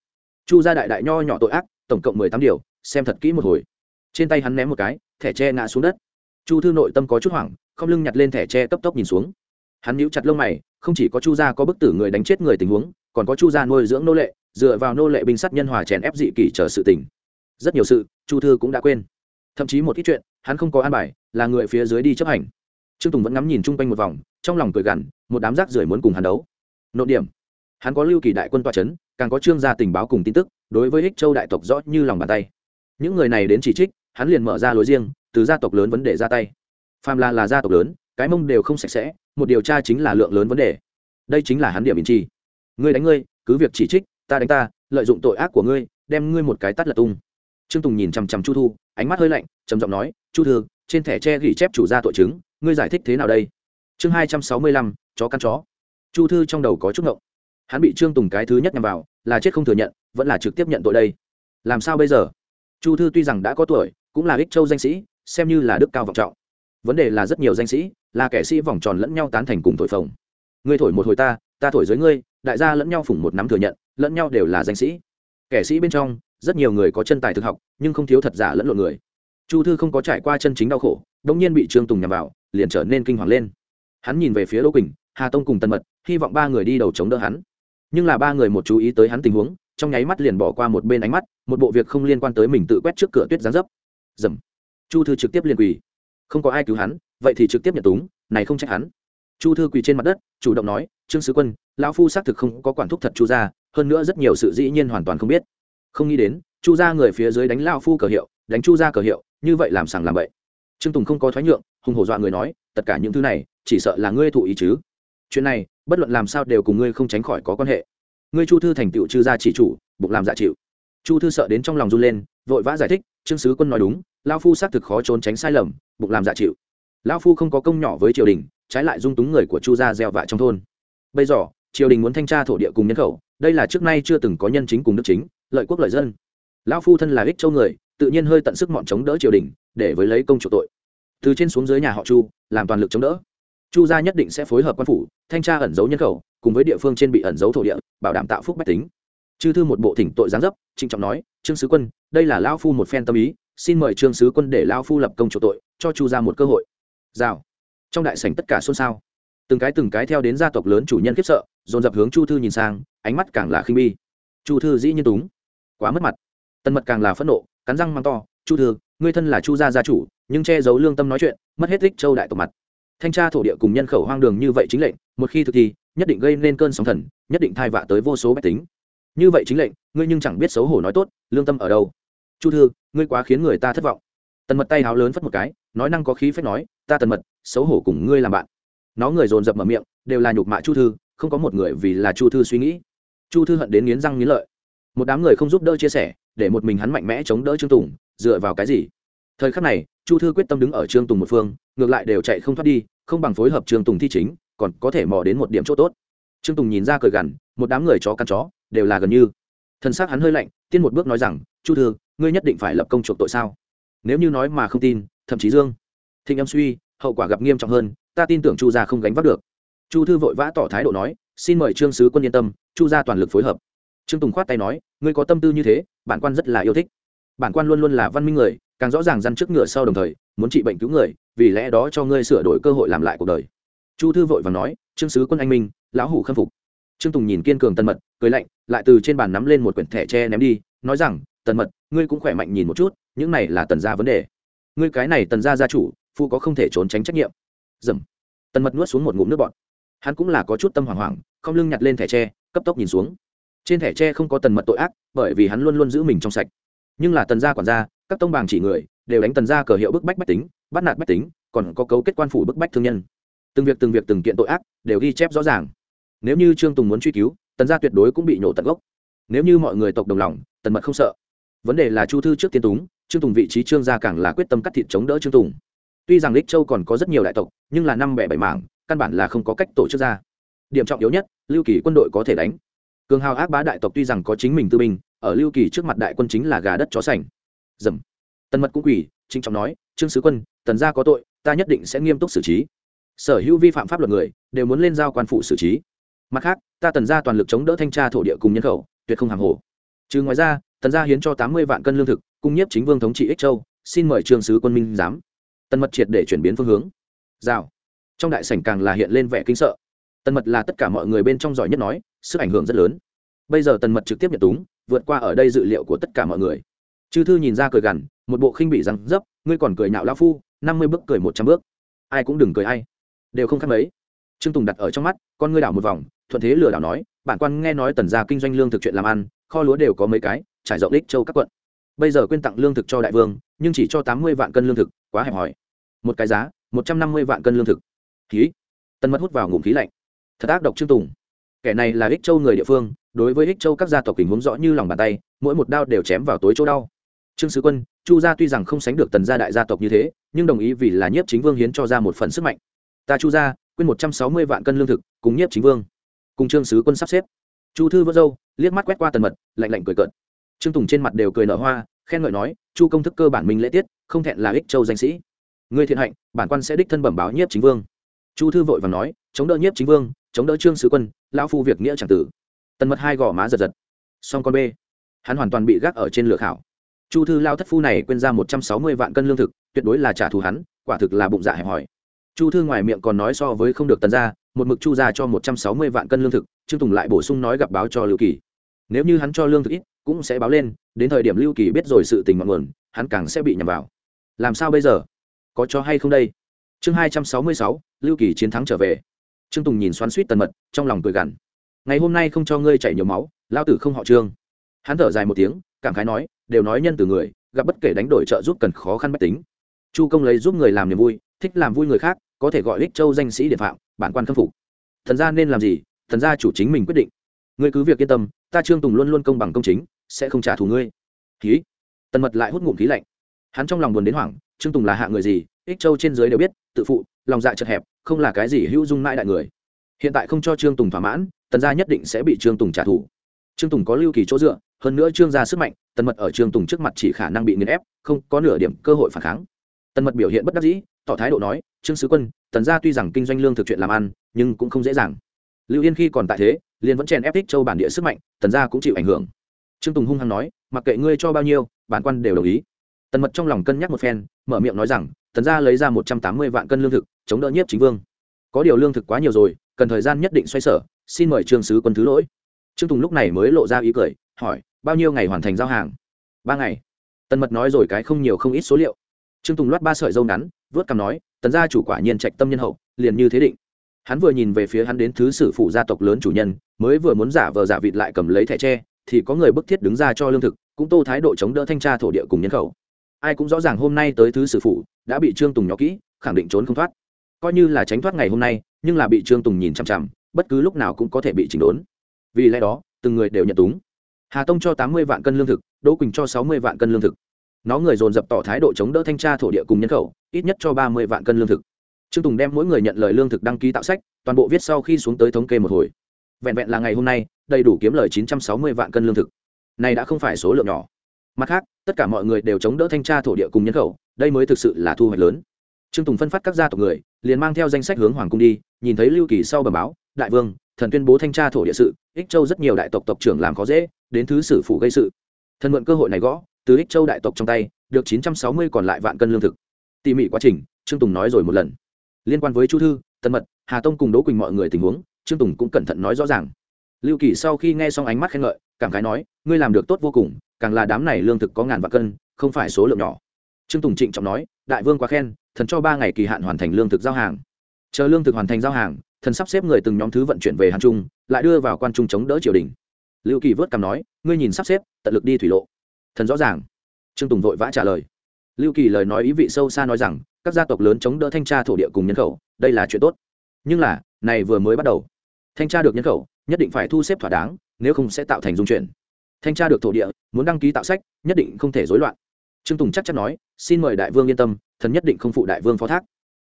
chu gia đại đại nho nhỏ tội ác, tổng cộng mười tám điều, xem thật kỹ một hồi. Trên tay hắn ném một cái, thẻ tre ngã xuống đất. Chu thư nội tâm có chút hoảng, không lưng nhặt lên thẻ tre cấp tốc nhìn xuống. Hắn níu chặt lông mày, không chỉ có chu gia có bức tử người đánh chết người tình huống, còn có chu gia nuôi dưỡng nô lệ, dựa vào nô lệ binh sắt nhân hòa chèn ép dị kỷ chờ sự tình. Rất nhiều sự, chu thư cũng đã quên. Thậm chí một ít chuyện, hắn không có an bài, là người phía dưới đi chấp hành. Trương tùng vẫn ngắm nhìn chung quanh một vòng, trong lòng cười gằn, một đám rác rưởi muốn cùng hắn đấu. Nội điểm hắn có lưu kỳ đại quân toa c h ấ n càng có trương gia tình báo cùng tin tức, đối với ích châu đại tộc rõ như lòng bàn tay. Những người này đến chỉ trích, hắn liền mở ra lối riêng, từ gia tộc lớn vấn đề ra tay. Phàm là là gia tộc lớn, cái mông đều không sạch sẽ, một điều tra chính là lượng lớn vấn đề. Đây chính là hắn điểm bình chi. Ngươi đánh ngươi, cứ việc chỉ trích, ta đánh ta, lợi dụng tội ác của ngươi, đem ngươi một cái tắt lật tung. Trương tùng nhìn chằm chằm chu thu, ánh mắt hơi lạnh, trầm giọng nói, chu thư, trên thẻ tre ghi chép chủ gia tội chứng, ngươi giải thích thế nào đây? Chương hai trăm sáu mươi lăm, chó căn chó. Chu thư trong đầu có chút ngộng hắn bị trương tùng cái thứ nhất nhằm vào, là chết không thừa nhận, vẫn là trực tiếp nhận tội đây. Làm sao bây giờ? Chu thư tuy rằng đã có tuổi, cũng là ích châu danh sĩ, xem như là đức cao vọng trọng. Vấn đề là rất nhiều danh sĩ, là kẻ sĩ vòng tròn lẫn nhau tán thành cùng thổi phồng. Ngươi thổi một hồi ta ta thổi dưới ngươi, đại gia lẫn nhau phủng một nắm thừa nhận, lẫn nhau đều là danh sĩ. Kẻ sĩ bên trong, rất nhiều người có chân tài thực học, nhưng không thiếu thật giả lẫn lộn người. Chu thư không có trải qua chân chính đau khổ đ ỗ n g nhiên bị trương tùng nhằm vào, liền trở nên kinh hoàng lên. Hắn nhìn về phía đỗ quỳnh, hà tông cùng tân mật, hy vọng ba người đi đầu chống đỡ hắn nhưng là ba người một chú ý tới hắn tình huống, trong nháy mắt liền bỏ qua một bên ánh mắt, một bộ việc không liên quan tới mình tự quét trước cửa tuyết gián dấp. Dầm. Chu thư trực tiếp liền quỳ. Không có ai cứu hắn, vậy thì trực tiếp nhận túng, này không trách hắn. Chu thư quỳ trên mặt đất, chủ động nói, trương sứ quân, lão phu xác thực không có quản thúc thật chu gia, hơn nữa rất nhiều sự dĩ nhiên hoàn toàn không biết. Không nghĩ đến, chu gia người phía dưới đánh lao phu cờ hiệu, đánh chu gia cờ hiệu, như vậy làm sàng làm vậy trương tùng không có thoái nhượng, hùng hổ dọa người nói, tất cả những thứ này, chỉ sợ là ngươi thụ ý chứ. Chuyện này bất luận làm sao đều cùng ngươi không tránh khỏi có quan hệ. Ngươi chu thư thành tựu chư gia chỉ chủ, bụng làm dạ chịu. Chu thư sợ đến trong lòng run lên, vội vã giải thích, trương sứ quân nói đúng lao phu xác thực khó trốn tránh sai lầm, bụng làm dạ chịu. Lao phu không có công nhỏ với triều đình, trái lại dung túng người của chu gia gieo vạ trong thôn. Bây giờ, triều đình muốn thanh tra thổ địa cùng nhân khẩu, đây là trước nay chưa từng có nhân chính cùng đức chính, lợi quốc lợi dân. Lão phu thân là ích châu người, tự nhiên hơi tận sức mọn chống đỡ triều đình, để với lấy công chủ tội. Từ trên xuống dưới nhà họ chu, làm toàn lực chống đỡ chu gia nhất định sẽ phối hợp quan phủ, thanh tra ẩn giấu nhân khẩu, cùng với địa phương trên bị ẩn giấu thổ địa, bảo đảm tạo phúc bách tính. Chư thư một bộ thỉnh tội giáng dấp, trịnh trọng nói, trương sứ quân, đây là lao phu một phen tâm ý, xin mời trương sứ quân để lao phu lập công chủ tội, cho chu ra một cơ hội. Rào. Trong đại sảnh tất cả xôn xao. Từng cái từng cái theo đến gia tộc lớn chủ nhân khiếp sợ, dồn dập hướng chu thư nhìn sang, ánh mắt càng là khinh bi chu thư dĩ nhiên túng. Quá mất mặt. Tân mật càng là phẫn nộ, cắn răng mắng to, chu thư, ngươi thân là chu gia gia chủ, nhưng che giấu lương tâm nói chuyện, mất hết thích châu đại tộc mặt thanh tra thổ địa cùng nhân khẩu hoang đường như vậy chính lệnh, một khi thực thi, nhất định gây nên cơn sóng thần, nhất định thai vạ tới vô số bách tính. Như vậy chính lệnh, ngươi nhưng chẳng biết xấu hổ nói tốt, lương tâm ở đâu. Chu thư, ngươi quá khiến người ta thất vọng. Tần mật tay háo lớn phất một cái, nói năng có khí phép nói, ta tần mật, xấu hổ cùng ngươi làm bạn. Nó người dồn dập mở miệng, đều là nhục mạ chu thư, không có một người vì là chu thư suy nghĩ. Chu thư hận đến nghiến răng nghiến lợi. Một đám người không giúp đỡ chia sẻ, để một mình hắn mạnh mẽ chống đỡ trương tùng, dựa vào cái gì? Thời khắc này, chu thư quyết tâm đứng ở trương tùng một phương, ngược lại đều chạy không thoát đi, không bằng phối hợp trương tùng thi chính, còn có thể mò đến một điểm chỗ tốt. Trương tùng nhìn ra cười gằn, một đám người chó căn chó, đều là gần như. Thân xác hắn hơi lạnh, tiên một bước nói rằng, chu thư, ngươi nhất định phải lập công chuộc tội sao? Nếu như nói mà không tin, thậm chí dương thịnh âm suy, hậu quả gặp nghiêm trọng hơn, ta tin tưởng chu gia không gánh vác được. Chu thư vội vã tỏ thái độ nói, xin mời trương sứ quân yên tâm, chu gia toàn lực phối hợp. Trương tùng khoát tay nói, ngươi có tâm tư như thế, bản quan rất là yêu thích. Bản quan luôn luôn là văn minh người càng rõ ràng răn trước ngựa sau đồng thời, muốn trị bệnh cứu người, vì lẽ đó cho ngươi sửa đổi cơ hội làm lại cuộc đời. Chu thư vội và nói, trương sứ quân anh minh, lão hủ khâm phục. Trương tùng nhìn kiên cường tân mật, cười lạnh, lại từ trên bàn nắm lên một quyển thẻ tre ném đi, nói rằng, tần mật, ngươi cũng khỏe mạnh nhìn một chút, những này là tần gia vấn đề. Ngươi cái này tần gia gia chủ phụ có không thể trốn tránh trách nhiệm. Dầm. Tần mật nuốt xuống một ngụm nước bọt. Hắn cũng là có chút tâm hoảng hoảng, không lưng nhặt lên thẻ tre, cấp tốc nhìn xuống. Trên thẻ tre không có tần mật tội ác, bởi vì hắn luôn luôn giữ mình trong sạch nhưng là tần gia quản gia, các tông bàng chỉ người, đều đánh tần gia cờ hiệu bức bách bách tính, bắt nạt bách tính, còn có cấu kết quan phủ bức bách thương nhân. Từng việc từng việc từng kiện tội ác đều ghi chép rõ ràng. Nếu như trương tùng muốn truy cứu, tần gia tuyệt đối cũng bị nhổ tận gốc. Nếu như mọi người tộc đồng lòng, tần mật không sợ. Vấn đề là chu thư trước tiên túng, trương tùng vị trí trương gia càng là quyết tâm cắt thịt chống đỡ trương tùng. Tuy rằng lích châu còn có rất nhiều đại tộc, nhưng là năm bẻ bảy mảng, căn bản là không có cách tổ chức ra. Điểm trọng yếu nhất, lưu kỳ quân đội có thể đánh. Cường hào ác bá đại tộc tuy rằng có chính mình tư binh ở lưu kỳ trước mặt đại quân chính là gà đất chó sành. Dầm. Tần mật cũng quỳ, trinh trọng nói trương sứ quân tần gia có tội ta nhất định sẽ nghiêm túc xử trí. Sở hữu vi phạm pháp luật người đều muốn lên giao quan phụ xử trí. Mặt khác ta tần gia toàn lực chống đỡ thanh tra thổ địa cùng nhân khẩu tuyệt không hàng hồ. Trừ ngoài ra tần gia hiến cho tám mươi vạn cân lương thực cung nhiếp chính vương thống trị ích châu xin mời trương sứ quân minh giám. Tần mật triệt để chuyển biến phương hướng. Rào. Trong đại sảnh càng là hiện lên vẻ kinh sợ. Tần mật là tất cả mọi người bên trong giỏi nhất nói sức ảnh hưởng rất lớn. Bây giờ tần mật trực tiếp nhận túng vượt qua ở đây dự liệu của tất cả mọi người. Chư thư nhìn ra cười gằn, một bộ khinh bị rắn dấp, ngươi còn cười nhạo lao phu, năm mươi bước cười một trăm bước. Ai cũng đừng cười ai. Đều không khác mấy. Trương tùng đặt ở trong mắt, con ngươi đảo một vòng, thuận thế lừa đảo nói, bản quan nghe nói tần gia kinh doanh lương thực chuyện làm ăn, kho lúa đều có mấy cái, trải rộng đích châu các quận. Bây giờ quyên tặng lương thực cho đại vương, nhưng chỉ cho tám mươi vạn cân lương thực, quá hẹp hòi. Một cái giá, một trăm năm mươi vạn cân lương thực. Khí tân mất hút vào ngụm khí lạnh. Thật ác độc trương tùng kẻ này là ích châu người địa phương, đối với ích châu các gia tộc tình huống rõ như lòng bàn tay, mỗi một đao đều chém vào tối chỗ đau. Trương sứ quân, chu gia tuy rằng không sánh được tần gia đại gia tộc như thế, nhưng đồng ý vì là nhiếp chính vương hiến cho ra một phần sức mạnh. Ta chu gia, quyên một trăm sáu mươi vạn cân lương thực, cùng nhiếp chính vương, cùng trương sứ quân sắp xếp. Chu thư vỡ dâu liếc mắt quét qua tần mật, lạnh lạnh cười cợt. Trương tùng trên mặt đều cười nở hoa, khen ngợi nói, chu công thức cơ bản minh lễ tiết, không thẹn là ích châu danh sĩ. Người thiện hạnh, bản quan sẽ đích thân bẩm báo nhiếp chính vương. Chu thư vội và nói, chống đỡ nhiếp chính vương, chống đỡ trương sứ quân lão phu việc nghĩa chẳng tử. Tần mật hai gò má giật giật. Song con b hắn hoàn toàn bị gác ở trên lửa khảo chu thư lao thất phu này quên ra một trăm sáu mươi vạn cân lương thực, tuyệt đối là trả thù hắn, quả thực là bụng dạ hẹp hòi. Chu thư ngoài miệng còn nói so với không được tần ra một mực chu ra cho một trăm sáu mươi vạn cân lương thực, trương tùng lại bổ sung nói gặp báo cho lưu kỳ. Nếu như hắn cho lương thực ít, cũng sẽ báo lên, đến thời điểm lưu kỳ biết rồi sự tình ngọn nguồn, hắn càng sẽ bị nhầm vào. Làm sao bây giờ? Có cho hay không đây? Chương hai trăm sáu mươi sáu, lưu kỳ chiến thắng trở về trương tùng nhìn xoắn suýt tần mật, trong lòng cười gằn. Ngày hôm nay không cho ngươi chảy nhiều máu, lao tử không họ trương. Hắn thở dài một tiếng, cảm khái nói, đều nói nhân từ người, gặp bất kể đánh đổi trợ giúp cần khó khăn bất tính. Chu công lấy giúp người làm niềm vui, thích làm vui người khác, có thể gọi ích châu danh sĩ điện phạm, bản quan khâm phục. Thần gia nên làm gì, thần gia chủ chính mình quyết định. Ngươi cứ việc yên tâm, ta trương tùng luôn luôn công bằng công chính, sẽ không trả thù ngươi. Khí tần mật lại hút ngụm khí lạnh. Hắn trong lòng buồn đến hoảng, trương tùng là hạ người gì, ích châu trên dưới đều biết, tự phụ, lòng dạ chật hẹp không là cái gì hữu dung mãi đại người. Hiện tại không cho trương tùng thỏa mãn, tần gia nhất định sẽ bị trương tùng trả thù. Trương tùng có lưu kỳ chỗ dựa, hơn nữa trương gia sức mạnh, tần mật ở trương tùng trước mặt chỉ khả năng bị nghiền ép, không có nửa điểm cơ hội phản kháng. Tần mật biểu hiện bất đắc dĩ, tỏ thái độ nói, trương sứ quân, tần gia tuy rằng kinh doanh lương thực chuyện làm ăn, nhưng cũng không dễ dàng. Lưu yên khi còn tại thế, liền vẫn chèn ép thích châu bản địa sức mạnh, tần gia cũng chịu ảnh hưởng. Trương tùng hung hăng nói, mặc kệ ngươi cho bao nhiêu, bản quan đều đồng ý. Tần mật trong lòng cân nhắc một phen, mở miệng nói rằng, tần gia lấy ra một trăm tám mươi vạn cân lương thực chống đỡ nhiếp chính vương. Có điều lương thực quá nhiều rồi, cần thời gian nhất định xoay sở, xin mời trương sứ quân thứ lỗi. Trương tùng lúc này mới lộ ra ý cười, hỏi, bao nhiêu ngày hoàn thành giao hàng? Ba ngày. Tần mật nói rồi cái không nhiều không ít số liệu. Trương tùng loát ba sợi dâu ngắn vớt cằm nói, tần gia chủ quả nhiên trạch tâm nhân hậu, liền như thế định. Hắn vừa nhìn về phía hắn đến thứ sử phụ gia tộc lớn chủ nhân, mới vừa muốn giả vờ giả vịt lại cầm lấy thẻ tre, thì có người bức thiết đứng ra cho lương thực, cũng tô thái độ chống đỡ thanh tra thổ địa cùng nhân khẩu. Ai cũng rõ ràng hôm nay tới thứ sử phụ, đã bị trương tùng nhỏ kỹ, khẳng định trốn không thoát coi như là tránh thoát ngày hôm nay, nhưng là bị trương tùng nhìn chằm chằm, bất cứ lúc nào cũng có thể bị chỉnh đốn. Vì lẽ đó, từng người đều nhận túng. Hà tông cho tám mươi vạn cân lương thực, đỗ quỳnh cho sáu mươi vạn cân lương thực. Nó người dồn dập tỏ thái độ chống đỡ thanh tra thổ địa cùng nhân khẩu, ít nhất cho ba mươi vạn cân lương thực. Trương tùng đem mỗi người nhận lời lương thực đăng ký tạo sách, toàn bộ viết sau khi xuống tới thống kê một hồi. Vẹn vẹn là ngày hôm nay, đầy đủ kiếm lời chín trăm sáu mươi vạn cân lương thực. Này đã không phải số lượng nhỏ. Mặt khác, tất cả mọi người đều chống đỡ thanh tra thổ địa cùng nhân khẩu, đây mới thực sự là thu hoạch lớn trương tùng phân phát các gia tộc người, liền mang theo danh sách hướng hoàng cung đi, nhìn thấy lưu kỳ sau bờ báo, đại vương, thần tuyên bố thanh tra thổ địa sự, ích châu rất nhiều đại tộc tộc trưởng làm khó dễ, đến thứ sử phủ gây sự. Thần mượn cơ hội này gõ, từ ích châu đại tộc trong tay, được chín trăm sáu mươi còn lại vạn cân lương thực. Tỉ mỉ quá trình, trương tùng nói rồi một lần. Liên quan với chu thư tân mật, hà tông cùng đỗ quỳnh mọi người tình huống, trương tùng cũng cẩn thận nói rõ ràng. Lưu kỳ sau khi nghe xong ánh mắt khen ngợi, cảm khái nói, ngươi làm được tốt vô cùng, càng là đám này lương thực có ngàn vạn cân, không phải số lượng nhỏ. Trương tùng trịnh trọng nói, đại vương quá khen thần cho ba ngày kỳ hạn hoàn thành lương thực giao hàng. Chờ lương thực hoàn thành giao hàng, thần sắp xếp người từng nhóm thứ vận chuyển về hàn trung, lại đưa vào quan trung chống đỡ triều đình. Lưu kỳ vớt cằm nói, ngươi nhìn sắp xếp, tận lực đi thủy lộ. Thần rõ ràng. Trương tùng vội vã trả lời. Lưu kỳ lời nói ý vị sâu xa nói rằng, các gia tộc lớn chống đỡ thanh tra thổ địa cùng nhân khẩu, đây là chuyện tốt. Nhưng là, này vừa mới bắt đầu. Thanh tra được nhân khẩu, nhất định phải thu xếp thỏa đáng, nếu không sẽ tạo thành dung chuyển. Thanh tra được thổ địa, muốn đăng ký tạo sách, nhất định không thể rối loạn trương tùng chắc chắn nói, xin mời đại vương yên tâm, thần nhất định không phụ đại vương phó thác.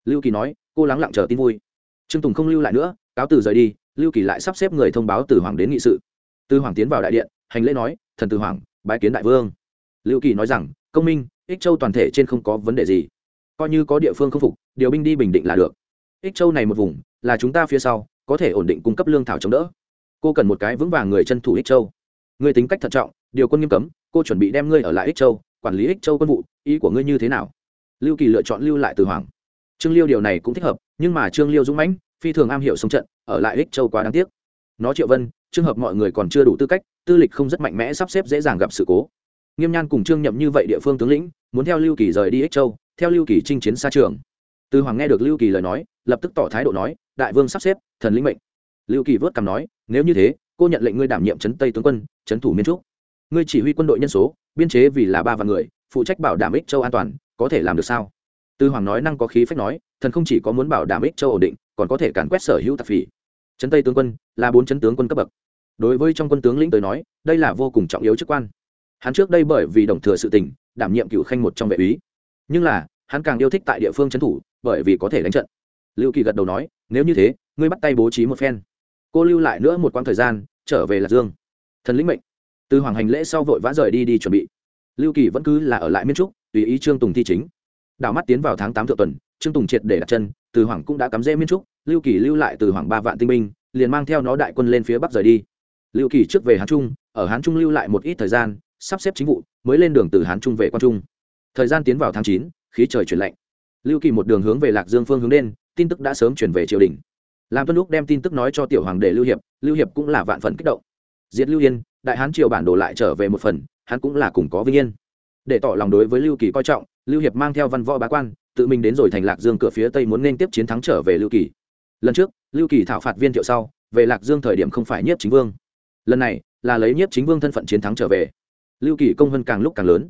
Lưu kỳ nói, cô lắng lặng chờ tin vui. Trương tùng không lưu lại nữa, cáo từ rời đi, lưu kỳ lại sắp xếp người thông báo từ hoàng đến nghị sự. Tư hoàng tiến vào đại điện, hành lễ nói, thần từ hoàng, bái kiến đại vương. Lưu kỳ nói rằng, công minh, ích châu toàn thể trên không có vấn đề gì. Coi như có địa phương không phục, điều binh đi bình định là được. Ích châu này một vùng, là chúng ta phía sau, có thể ổn định cung cấp lương thảo chống đỡ. Cô cần một cái vững vàng người chân thủ ích châu. Người tính cách thận trọng, điều quân nghiêm cấm, cô chuẩn bị đem ngươi ở lại ích châu quản lý ích châu quân vụ, ý của ngươi như thế nào? Lưu kỳ lựa chọn lưu lại từ hoàng. Trương liêu điều này cũng thích hợp, nhưng mà trương liêu dũng mãnh, phi thường am hiểu sông trận, ở lại ích châu quá đáng tiếc. Nó triệu vân trường hợp mọi người còn chưa đủ tư cách, tư lịch không rất mạnh mẽ sắp xếp dễ dàng gặp sự cố. Nghiêm nhan cùng trương nhậm như vậy địa phương tướng lĩnh, muốn theo lưu kỳ rời đi ích châu, theo lưu kỳ chinh chiến xa trường. Từ hoàng nghe được lưu kỳ lời nói, lập tức tỏ thái độ nói, đại vương sắp xếp, thần lĩnh mệnh. Lưu kỳ vớt cằm nói, nếu như thế, cô nhận lệnh ngươi đảm nhiệm trấn tây tướng quân trấn thủ miên trúc ngươi chỉ huy quân đội nhân số, biên chế vì là ba vạn người, phụ trách bảo đảm ích châu an toàn, có thể làm được sao? Tư hoàng nói năng có khí phách nói, thần không chỉ có muốn bảo đảm ích châu ổn định, còn có thể càn quét sở hữu tạp phỉ. Trấn tây tướng quân là bốn chấn tướng quân cấp bậc. Đối với trong quân tướng lĩnh tới nói, đây là vô cùng trọng yếu chức quan. Hắn trước đây bởi vì đồng thừa sự tình, đảm nhiệm cựu khanh một trong vệ úy. Nhưng là, hắn càng yêu thích tại địa phương trấn thủ, bởi vì có thể đánh trận. Lưu kỳ gật đầu nói, nếu như thế, ngươi bắt tay bố trí một phen. Cô lưu lại nữa một quãng thời gian, trở về lạc dương. Thần lĩnh mệnh từ hoàng hành lễ sau vội vã rời đi đi chuẩn bị. Lưu kỳ vẫn cứ là ở lại miên trúc, tùy ý trương tùng thi chính. Đảo mắt tiến vào tháng tám thượng tuần, trương tùng triệt để đặt chân, từ hoàng cũng đã cắm rễ miên trúc, lưu kỳ lưu lại từ hoàng ba vạn tinh binh, liền mang theo nó đại quân lên phía bắc rời đi. Lưu kỳ trước về hán trung, ở hán trung lưu lại một ít thời gian, sắp xếp chính vụ, mới lên đường từ hán trung về quan trung. Thời gian tiến vào tháng chín, khí trời chuyển lạnh. Lưu kỳ một đường hướng về lạc dương phương hướng lên tin tức đã sớm chuyển về triều đình. Làm tuân lúc đem tin tức nói cho tiểu hoàng đệ lưu hiệp lưu hiệp cũng là vạn phần kích động. Diệt lưu yên đại hán triều bản đồ lại trở về một phần, hắn cũng là cùng có vinh yên. Để tỏ lòng đối với lưu kỳ coi trọng, lưu hiệp mang theo văn võ bá quan, tự mình đến rồi thành lạc dương cửa phía tây muốn nên tiếp chiến thắng trở về lưu kỳ. Lần trước, lưu kỳ thảo phạt viên thiệu sau, về lạc dương thời điểm không phải nhiếp chính vương. Lần này, là lấy nhiếp chính vương thân phận chiến thắng trở về. Lưu kỳ công vân càng lúc càng lớn.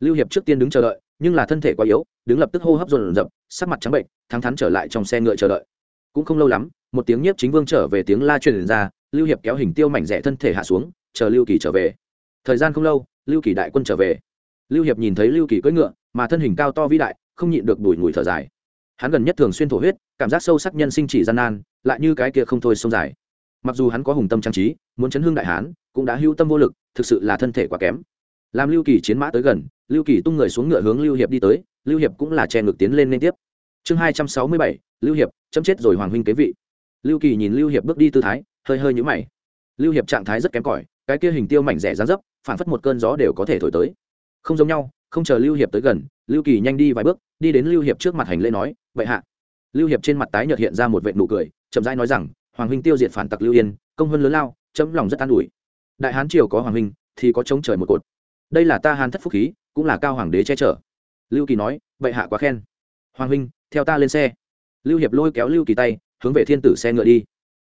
Lưu hiệp trước tiên đứng chờ đợi, nhưng là thân thể quá yếu, đứng lập tức hô hấp dồn dập, sắc mặt trắng bệnh, thắng thắn trở lại trong xe ngựa chờ đợi. Cũng không lâu lắm, một tiếng nhiếp chính vương trở về tiếng la truyền ra, lưu hiệp kéo hình tiêu mảnh rẻ thân thể hạ xuống chờ lưu kỳ trở về. Thời gian không lâu, lưu kỳ đại quân trở về. Lưu hiệp nhìn thấy lưu kỳ cưỡi ngựa, mà thân hình cao to vĩ đại, không nhịn được đùi ngùi thở dài. Hắn gần nhất thường xuyên thổ huyết, cảm giác sâu sắc nhân sinh chỉ gian nan, lại như cái kia không thôi sông dài. Mặc dù hắn có hùng tâm trang trí, muốn chấn hương đại hán, cũng đã hưu tâm vô lực, thực sự là thân thể quá kém. Làm lưu kỳ chiến mã tới gần, lưu kỳ tung người xuống ngựa hướng lưu hiệp đi tới, lưu hiệp cũng là che ngực tiến lên liên tiếp. Chương hai trăm sáu mươi bảy, lưu hiệp, chấm chết rồi hoàng huynh kế vị. Lưu kỳ nhìn lưu hiệp bước đi tư thái, hơi hơi nhũ mày. Lưu hiệp trạng thái rất kém cỏi cái kia hình tiêu mảnh rẻ dáng dấp phản phất một cơn gió đều có thể thổi tới. Không giống nhau, không chờ lưu hiệp tới gần, lưu kỳ nhanh đi vài bước, đi đến lưu hiệp trước mặt hành lễ nói, vậy hạ. Lưu hiệp trên mặt tái nhợt hiện ra một vệ nụ cười, chậm rãi nói rằng, hoàng huynh tiêu diệt phản tặc lưu yên, công hơn lớn lao, chấm lòng rất an ủi. Đại hán triều có hoàng huynh, thì có chống trời một cột. Đây là ta hán thất phúc khí, cũng là cao hoàng đế che chở. Lưu kỳ nói, vậy hạ quá khen. Hoàng huynh, theo ta lên xe. Lưu hiệp lôi kéo lưu kỳ tay, hướng về thiên tử xe ngựa đi.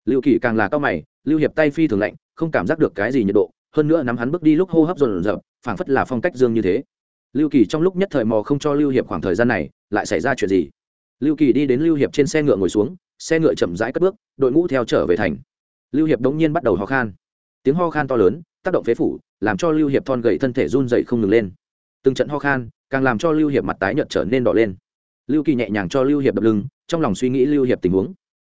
Lưu kỳ càng là cao mày, lưu hiệp tay phi thường lạnh không cảm giác được cái gì nhiệt độ, hơn nữa nắm hắn bước đi lúc hô hấp dồn dập, phảng phất là phong cách dương như thế. Lưu kỳ trong lúc nhất thời mò không cho lưu hiệp khoảng thời gian này, lại xảy ra chuyện gì? Lưu kỳ đi đến lưu hiệp trên xe ngựa ngồi xuống, xe ngựa chậm rãi cất bước, đội ngũ theo trở về thành. Lưu hiệp đống nhiên bắt đầu ho khan. Tiếng ho khan to lớn, tác động phế phủ, làm cho lưu hiệp thon gậy thân thể run dậy không ngừng lên. Từng trận ho khan, càng làm cho lưu hiệp mặt tái nhợt trở nên đỏ lên. Lưu kỳ nhẹ nhàng cho lưu hiệp đập lưng, trong lòng suy nghĩ lưu hiệp tình huống.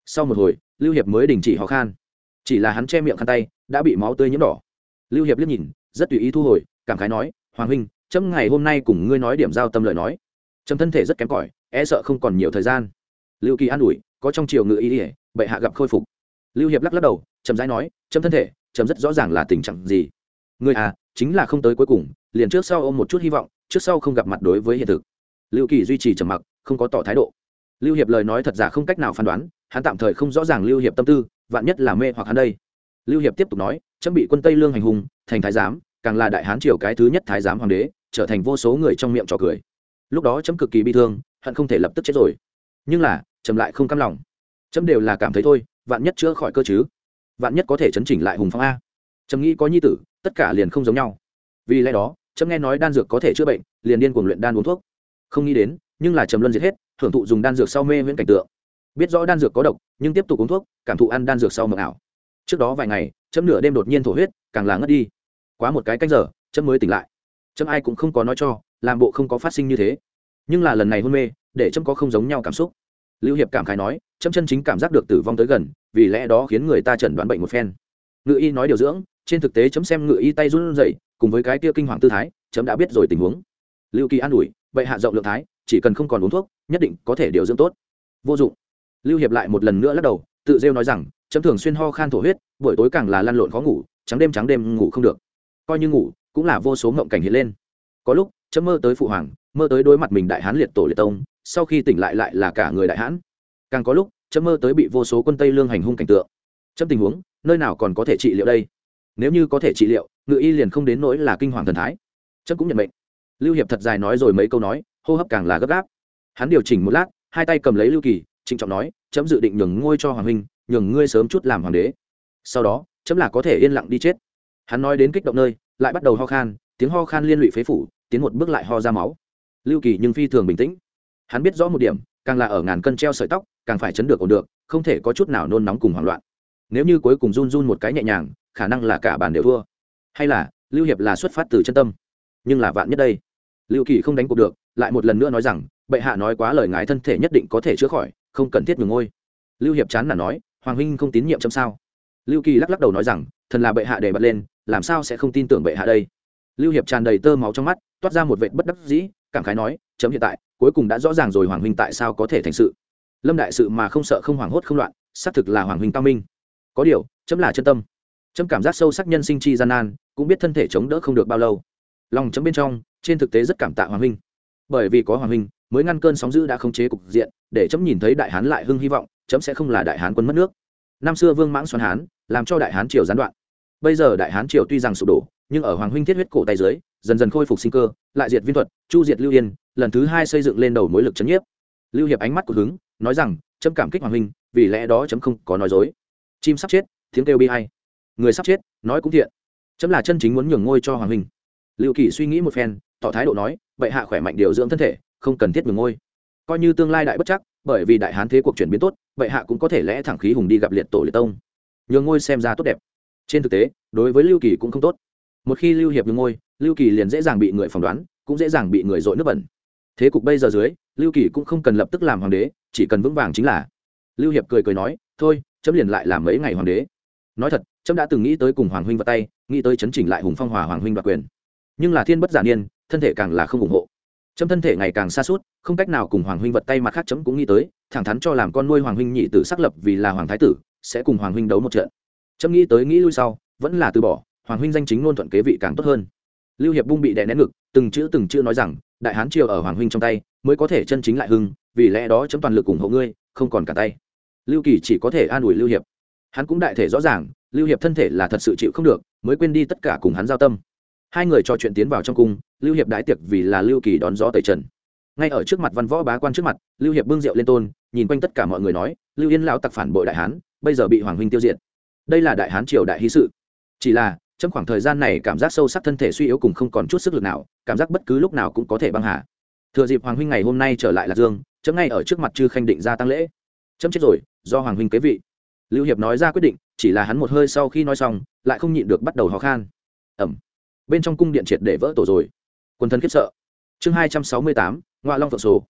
Sau một hồi, lưu hiệp mới đình chỉ ho khan chỉ là hắn che miệng khăn tay, đã bị máu tươi nhiễm đỏ. Lưu hiệp liếc nhìn, rất tùy ý thu hồi, cảm khái nói, hoàng huynh trâm ngày hôm nay cùng ngươi nói điểm giao tâm lời nói. Trâm thân thể rất kém cỏi e sợ không còn nhiều thời gian. Lưu kỳ an ủi, có trong chiều ngự ý ỉa bệ hạ gặp khôi phục. Lưu hiệp lắc lắc đầu trầm rãi nói trâm thân thể trâm rất rõ ràng là tình trạng gì. Người à chính là không tới cuối cùng, liền trước sau ôm một chút hy vọng, trước sau không gặp mặt đối với hiện thực. Lưu kỳ duy trì trầm mặc, không có tỏ thái độ. Lưu hiệp lời nói thật giả không cách nào phán đoán, hắn tạm thời không rõ ràng lưu hiệp tâm tư vạn nhất là mê hoặc hắn đây. Lưu hiệp tiếp tục nói chấm bị quân tây lương hành hùng, thành thái giám càng là đại hán triều cái thứ nhất thái giám hoàng đế trở thành vô số người trong miệng trò cười. Lúc đó chấm cực kỳ bi thương hận không thể lập tức chết rồi. Nhưng là chấm lại không cam lòng. Chấm đều là cảm thấy thôi vạn nhất chữa khỏi cơ chứ? Vạn nhất có thể chấn chỉnh lại hùng phong a. Chấm nghĩ có nhi tử tất cả liền không giống nhau. Vì lẽ đó chấm nghe nói đan dược có thể chữa bệnh liền điên cuồng luyện đan uống thuốc. Không nghĩ đến nhưng là trầm luân diệt hết thưởng thụ dùng đan dược sau mê viễn cảnh tượng biết rõ đan dược có độc, nhưng tiếp tục uống thuốc, cảm thụ ăn đan dược sau mờ ảo. Trước đó vài ngày, chấm nửa đêm đột nhiên thổ huyết, càng là ngất đi. Quá một cái canh giờ, chấm mới tỉnh lại. Chấm ai cũng không có nói cho, làm bộ không có phát sinh như thế. Nhưng là lần này hôn mê, để chấm có không giống nhau cảm xúc. Lưu hiệp cảm khái nói, chấm chân chính cảm giác được tử vong tới gần, vì lẽ đó khiến người ta chẩn đoán bệnh một phen. Ngự y nói điều dưỡng, trên thực tế chấm xem ngự y tay run rẩy, cùng với cái kia kinh hoàng tư thái, chấm đã biết rồi tình huống. Lưu kỳ an ủi, vậy hạ rộng lượng thái, chỉ cần không còn uống thuốc, nhất định có thể điều dưỡng tốt. Vô dụng lưu hiệp lại một lần nữa lắc đầu, tự rêu nói rằng, chấm thường xuyên ho khan thổ huyết, buổi tối càng là lăn lộn khó ngủ, trắng đêm trắng đêm ngủ không được. Coi như ngủ, cũng là vô số mộng cảnh hiện lên. Có lúc, chấm mơ tới phụ hoàng, mơ tới đối mặt mình đại hán liệt tổ liệt tông, sau khi tỉnh lại lại là cả người đại hán. Càng có lúc, chấm mơ tới bị vô số quân tây lương hành hung cảnh tượng. Chấm tình huống, nơi nào còn có thể trị liệu đây? Nếu như có thể trị liệu, ngự y liền không đến nỗi là kinh hoàng thần thái. Chấm cũng nhận mệnh. Lưu hiệp thật dài nói rồi mấy câu nói, hô hấp càng là gấp gáp. Hắn điều chỉnh một lát, hai tay cầm lấy lưu kỳ trịnh trọng nói, chấm dự định nhường ngôi cho hoàng huynh, nhường ngươi sớm chút làm hoàng đế. Sau đó, chấm là có thể yên lặng đi chết. Hắn nói đến kích động nơi, lại bắt đầu ho khan, tiếng ho khan liên lụy phế phủ, tiến một bước lại ho ra máu. Lưu kỳ nhưng phi thường bình tĩnh. Hắn biết rõ một điểm, càng là ở ngàn cân treo sợi tóc, càng phải chấn được ổn được, không thể có chút nào nôn nóng cùng hoảng loạn. Nếu như cuối cùng run run một cái nhẹ nhàng, khả năng là cả bàn đều thua. Hay là, lưu hiệp là xuất phát từ chân tâm. Nhưng là vạn nhất đây? Lưu kỳ không đánh cuộc được, lại một lần nữa nói rằng, bệ hạ nói quá lời ngài thân thể nhất định có thể chữa khỏi không cần thiết ngừng ngôi. Lưu hiệp chán là nói, hoàng huynh không tín nhiệm chấm sao? Lưu kỳ lắc lắc đầu nói rằng, thần là bệ hạ để bật lên, làm sao sẽ không tin tưởng bệ hạ đây? Lưu hiệp tràn đầy tơ máu trong mắt, toát ra một vệ bất đắc dĩ, cảm khái nói, chấm hiện tại, cuối cùng đã rõ ràng rồi hoàng huynh tại sao có thể thành sự. Lâm đại sự mà không sợ không hoảng hốt không loạn, xác thực là hoàng huynh cao minh. Có điều, chấm là chân tâm. Chấm cảm giác sâu sắc nhân sinh chi gian nan, cũng biết thân thể chống đỡ không được bao lâu. Lòng chấm bên trong, trên thực tế rất cảm tạ hoàng huynh. Bởi vì có hoàng huynh mới ngăn cơn sóng dữ đã khống chế cục diện, để chấm nhìn thấy đại hán lại hưng hy vọng, chấm sẽ không là đại hán quân mất nước. Năm xưa vương mãng xoắn hán, làm cho đại hán triều gián đoạn. Bây giờ đại hán triều tuy rằng sụp đổ, nhưng ở hoàng huynh thiết huyết cổ tay dưới, dần dần khôi phục sinh cơ, lại diệt viên thuật, chu diệt lưu yên, lần thứ hai xây dựng lên đầu mối lực chấn nhiếp. Lưu hiệp ánh mắt của hứng, nói rằng, chấm cảm kích hoàng huynh, vì lẽ đó chấm không có nói dối. Chim sắp chết, tiếng kêu bi hay người sắp chết, nói cũng thiện. Chấm là chân chính muốn nhường ngôi cho hoàng huynh. Lưu kỳ suy nghĩ một phen, tỏ thái độ nói vậy hạ khỏe mạnh điều dưỡng thân thể không cần thiết nhường ngôi. Coi như tương lai đại bất chắc, bởi vì đại hán thế cuộc chuyển biến tốt vậy hạ cũng có thể lẽ thẳng khí hùng đi gặp liệt tổ liệt tông. Nhường ngôi xem ra tốt đẹp. Trên thực tế, đối với lưu kỳ cũng không tốt. Một khi lưu hiệp nhường ngôi, lưu kỳ liền dễ dàng bị người phỏng đoán, cũng dễ dàng bị người dội nước bẩn. Thế cục bây giờ dưới, lưu kỳ cũng không cần lập tức làm hoàng đế, chỉ cần vững vàng chính là. Lưu hiệp cười cười nói, thôi, chấm liền lại làm mấy ngày hoàng đế. Nói thật trâm đã từng nghĩ tới cùng hoàng huynh vào tay, nghĩ tới chấn chỉnh lại hùng phong hòa hoàng huynh đoạt quyền. Nhưng là thiên bất giả niên, thân thể càng là không ủng hộ chấm thân thể ngày càng xa suốt, không cách nào cùng hoàng huynh vật tay mặt khác chấm cũng nghĩ tới, thẳng thắn cho làm con nuôi hoàng huynh nhị tử xác lập vì là hoàng thái tử, sẽ cùng hoàng huynh đấu một trận. Chấm nghĩ tới nghĩ lui sau, vẫn là từ bỏ, hoàng huynh danh chính ngôn thuận kế vị càng tốt hơn. Lưu hiệp bung bị đè nén ngực, từng chữ từng chữ nói rằng, đại hán triều ở hoàng huynh trong tay, mới có thể chân chính lại hưng, vì lẽ đó chấm toàn lực ủng hộ ngươi, không còn cả tay. Lưu kỳ chỉ có thể an ủi lưu hiệp. Hắn cũng đại thể rõ ràng, lưu hiệp thân thể là thật sự chịu không được, mới quên đi tất cả cùng hắn giao tâm hai người trò chuyện tiến vào trong cung, lưu hiệp đái tiệc vì là lưu kỳ đón gió tẩy trần. Ngay ở trước mặt văn võ bá quan trước mặt, lưu hiệp bưng rượu lên tôn, nhìn quanh tất cả mọi người nói, lưu yên lão tặc phản bội đại hán, bây giờ bị hoàng huynh tiêu diệt. Đây là đại hán triều đại hí sự. Chỉ là, trong khoảng thời gian này cảm giác sâu sắc thân thể suy yếu cùng không còn chút sức lực nào, cảm giác bất cứ lúc nào cũng có thể băng hà. Thừa dịp hoàng huynh ngày hôm nay trở lại lạc dương, chấm ngay ở trước mặt chư khanh định ra tăng lễ. Chấm chết rồi, do hoàng huynh kế vị. Lưu hiệp nói ra quyết định, chỉ là hắn một hơi sau khi nói xong, lại không nhịn được bắt đầu khó khan. Ẩm bên trong cung điện triệt để vỡ tổ rồi. Quân thân khiếp sợ. Chương hai trăm sáu mươi tám, ngoại long phượng số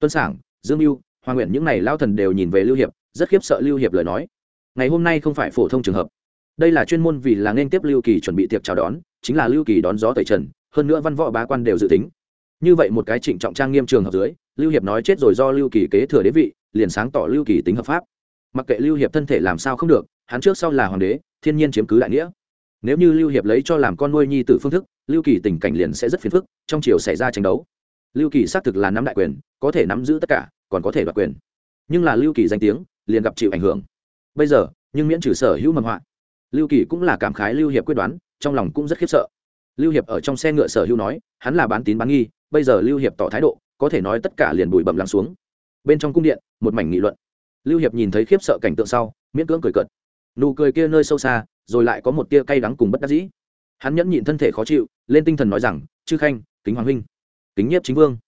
tuân sản dương mưu hoa nguyện những n à y lao thần đều nhìn về lưu hiệp, rất khiếp sợ lưu hiệp lời nói. Ngày hôm nay không phải phổ thông trường hợp. Đây là chuyên môn vì là nên tiếp lưu kỳ chuẩn bị tiệc chào đón, chính là lưu kỳ đón gió tẩy trần, hơn nữa văn võ bá quan đều dự tính. Như vậy một cái trịnh trọng trang nghiêm trường hợp dưới, lưu hiệp nói chết rồi do lưu kỳ kế thừa đế vị, liền sáng tỏ lưu kỳ tính hợp pháp. Mặc kệ lưu hiệp thân thể làm sao không được, hắn trước sau là hoàng đế, thiên nhiên chiếm cứ đại nghĩa nếu như lưu hiệp lấy cho làm con nuôi nhi tử phương thức, lưu kỳ tình cảnh liền sẽ rất phiền phức, trong chiều xảy ra tranh đấu. Lưu kỳ xác thực là nắm đại quyền, có thể nắm giữ tất cả, còn có thể đoạt quyền. Nhưng là lưu kỳ danh tiếng, liền gặp chịu ảnh hưởng. Bây giờ, nhưng miễn trừ sở hữu mầm họa, lưu kỳ cũng là cảm khái lưu hiệp quyết đoán, trong lòng cũng rất khiếp sợ. Lưu hiệp ở trong xe ngựa sở hữu nói, hắn là bán tín bán nghi, bây giờ lưu hiệp tỏ thái độ, có thể nói tất cả liền bụi bẩm lắng xuống. Bên trong cung điện, một mảnh nghị luận. Lưu hiệp nhìn thấy khiếp sợ cảnh tượng sau, miễn cưỡng cười cợt. Nụ cười kia nơi sâu xa rồi lại có một tia cay đắng cùng bất đắc dĩ. Hắn nhẫn nhịn thân thể khó chịu, lên tinh thần nói rằng, chư khanh, kính hoàng huynh, kính nhiếp chính vương.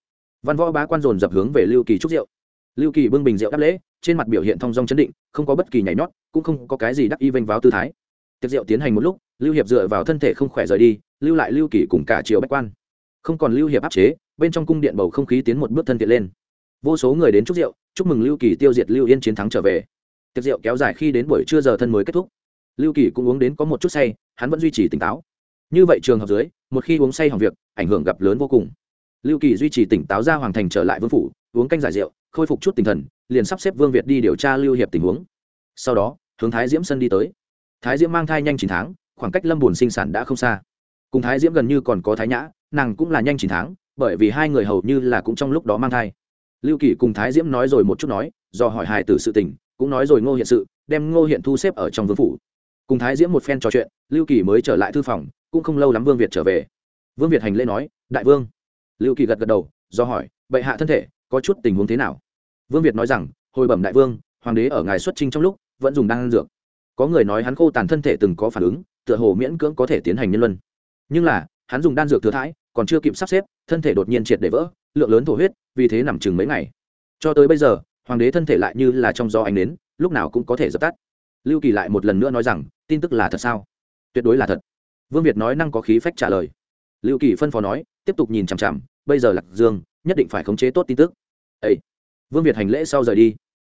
Văn võ bá quan dồn dập hướng về lưu kỳ trúc rượu. Lưu kỳ bưng bình rượu đáp lễ, trên mặt biểu hiện thong dong chấn định, không có bất kỳ nhảy nhót, cũng không có cái gì đắc y vênh váo tư thái. Tiệc rượu tiến hành một lúc, lưu hiệp dựa vào thân thể không khỏe rời đi, lưu lại lưu kỳ cùng cả triều bách quan. Không còn lưu hiệp áp chế, bên trong cung điện bầu không khí tiến một bước thân thiện lên. Vô số người đến chúc rượu, chúc mừng lưu kỳ tiêu diệt lưu yên chiến thắng trở về. Tiệc rượu kéo dài khi đến buổi trưa giờ thân mới kết thúc lưu kỳ cũng uống đến có một chút say, hắn vẫn duy trì tỉnh táo. Như vậy trường hợp dưới, một khi uống say hỏng việc, ảnh hưởng gặp lớn vô cùng. Lưu kỳ duy trì tỉnh táo ra hoàng thành trở lại vương phủ, uống canh giải rượu, khôi phục chút tinh thần, liền sắp xếp vương việt đi điều tra lưu hiệp tình huống. Sau đó, hướng thái diễm sân đi tới. Thái diễm mang thai nhanh chín tháng, khoảng cách lâm bùn sinh sản đã không xa. Cùng thái diễm gần như còn có thái nhã, nàng cũng là nhanh chín tháng, bởi vì hai người hầu như là cũng trong lúc đó mang thai. Lưu kỳ cùng thái diễm nói rồi một chút nói, do hỏi hài tử sự tình, cũng nói rồi ngô hiện sự, đem ngô hiện thu xếp ở trong vương phủ cùng thái diễm một phen trò chuyện, lưu kỳ mới trở lại thư phòng, cũng không lâu lắm vương việt trở về. Vương việt hành lễ nói, đại vương. Lưu kỳ gật gật đầu, do hỏi, bệ hạ thân thể, có chút tình huống thế nào? Vương việt nói rằng, hồi bẩm đại vương, hoàng đế ở ngài xuất trinh trong lúc, vẫn dùng đan dược. Có người nói hắn khô tàn thân thể từng có phản ứng, tựa hồ miễn cưỡng có thể tiến hành nhân luân. Nhưng là, hắn dùng đan dược thừa thãi, còn chưa kịp sắp xếp, thân thể đột nhiên triệt để vỡ, lượng lớn thổ huyết, vì thế nằm chừng mấy ngày. Cho tới bây giờ, hoàng đế thân thể lại như là trong gió ánh đến lúc nào cũng có thể dập tắt. Lưu kỳ lại một lần nữa nói rằng tin tức là thật sao? Tuyệt đối là thật. Vương việt nói năng có khí phách trả lời. Lưu kỳ phân phó nói, tiếp tục nhìn chằm chằm, bây giờ lạc dương, nhất định phải khống chế tốt tin tức. Ấy vương việt hành lễ sau rời đi.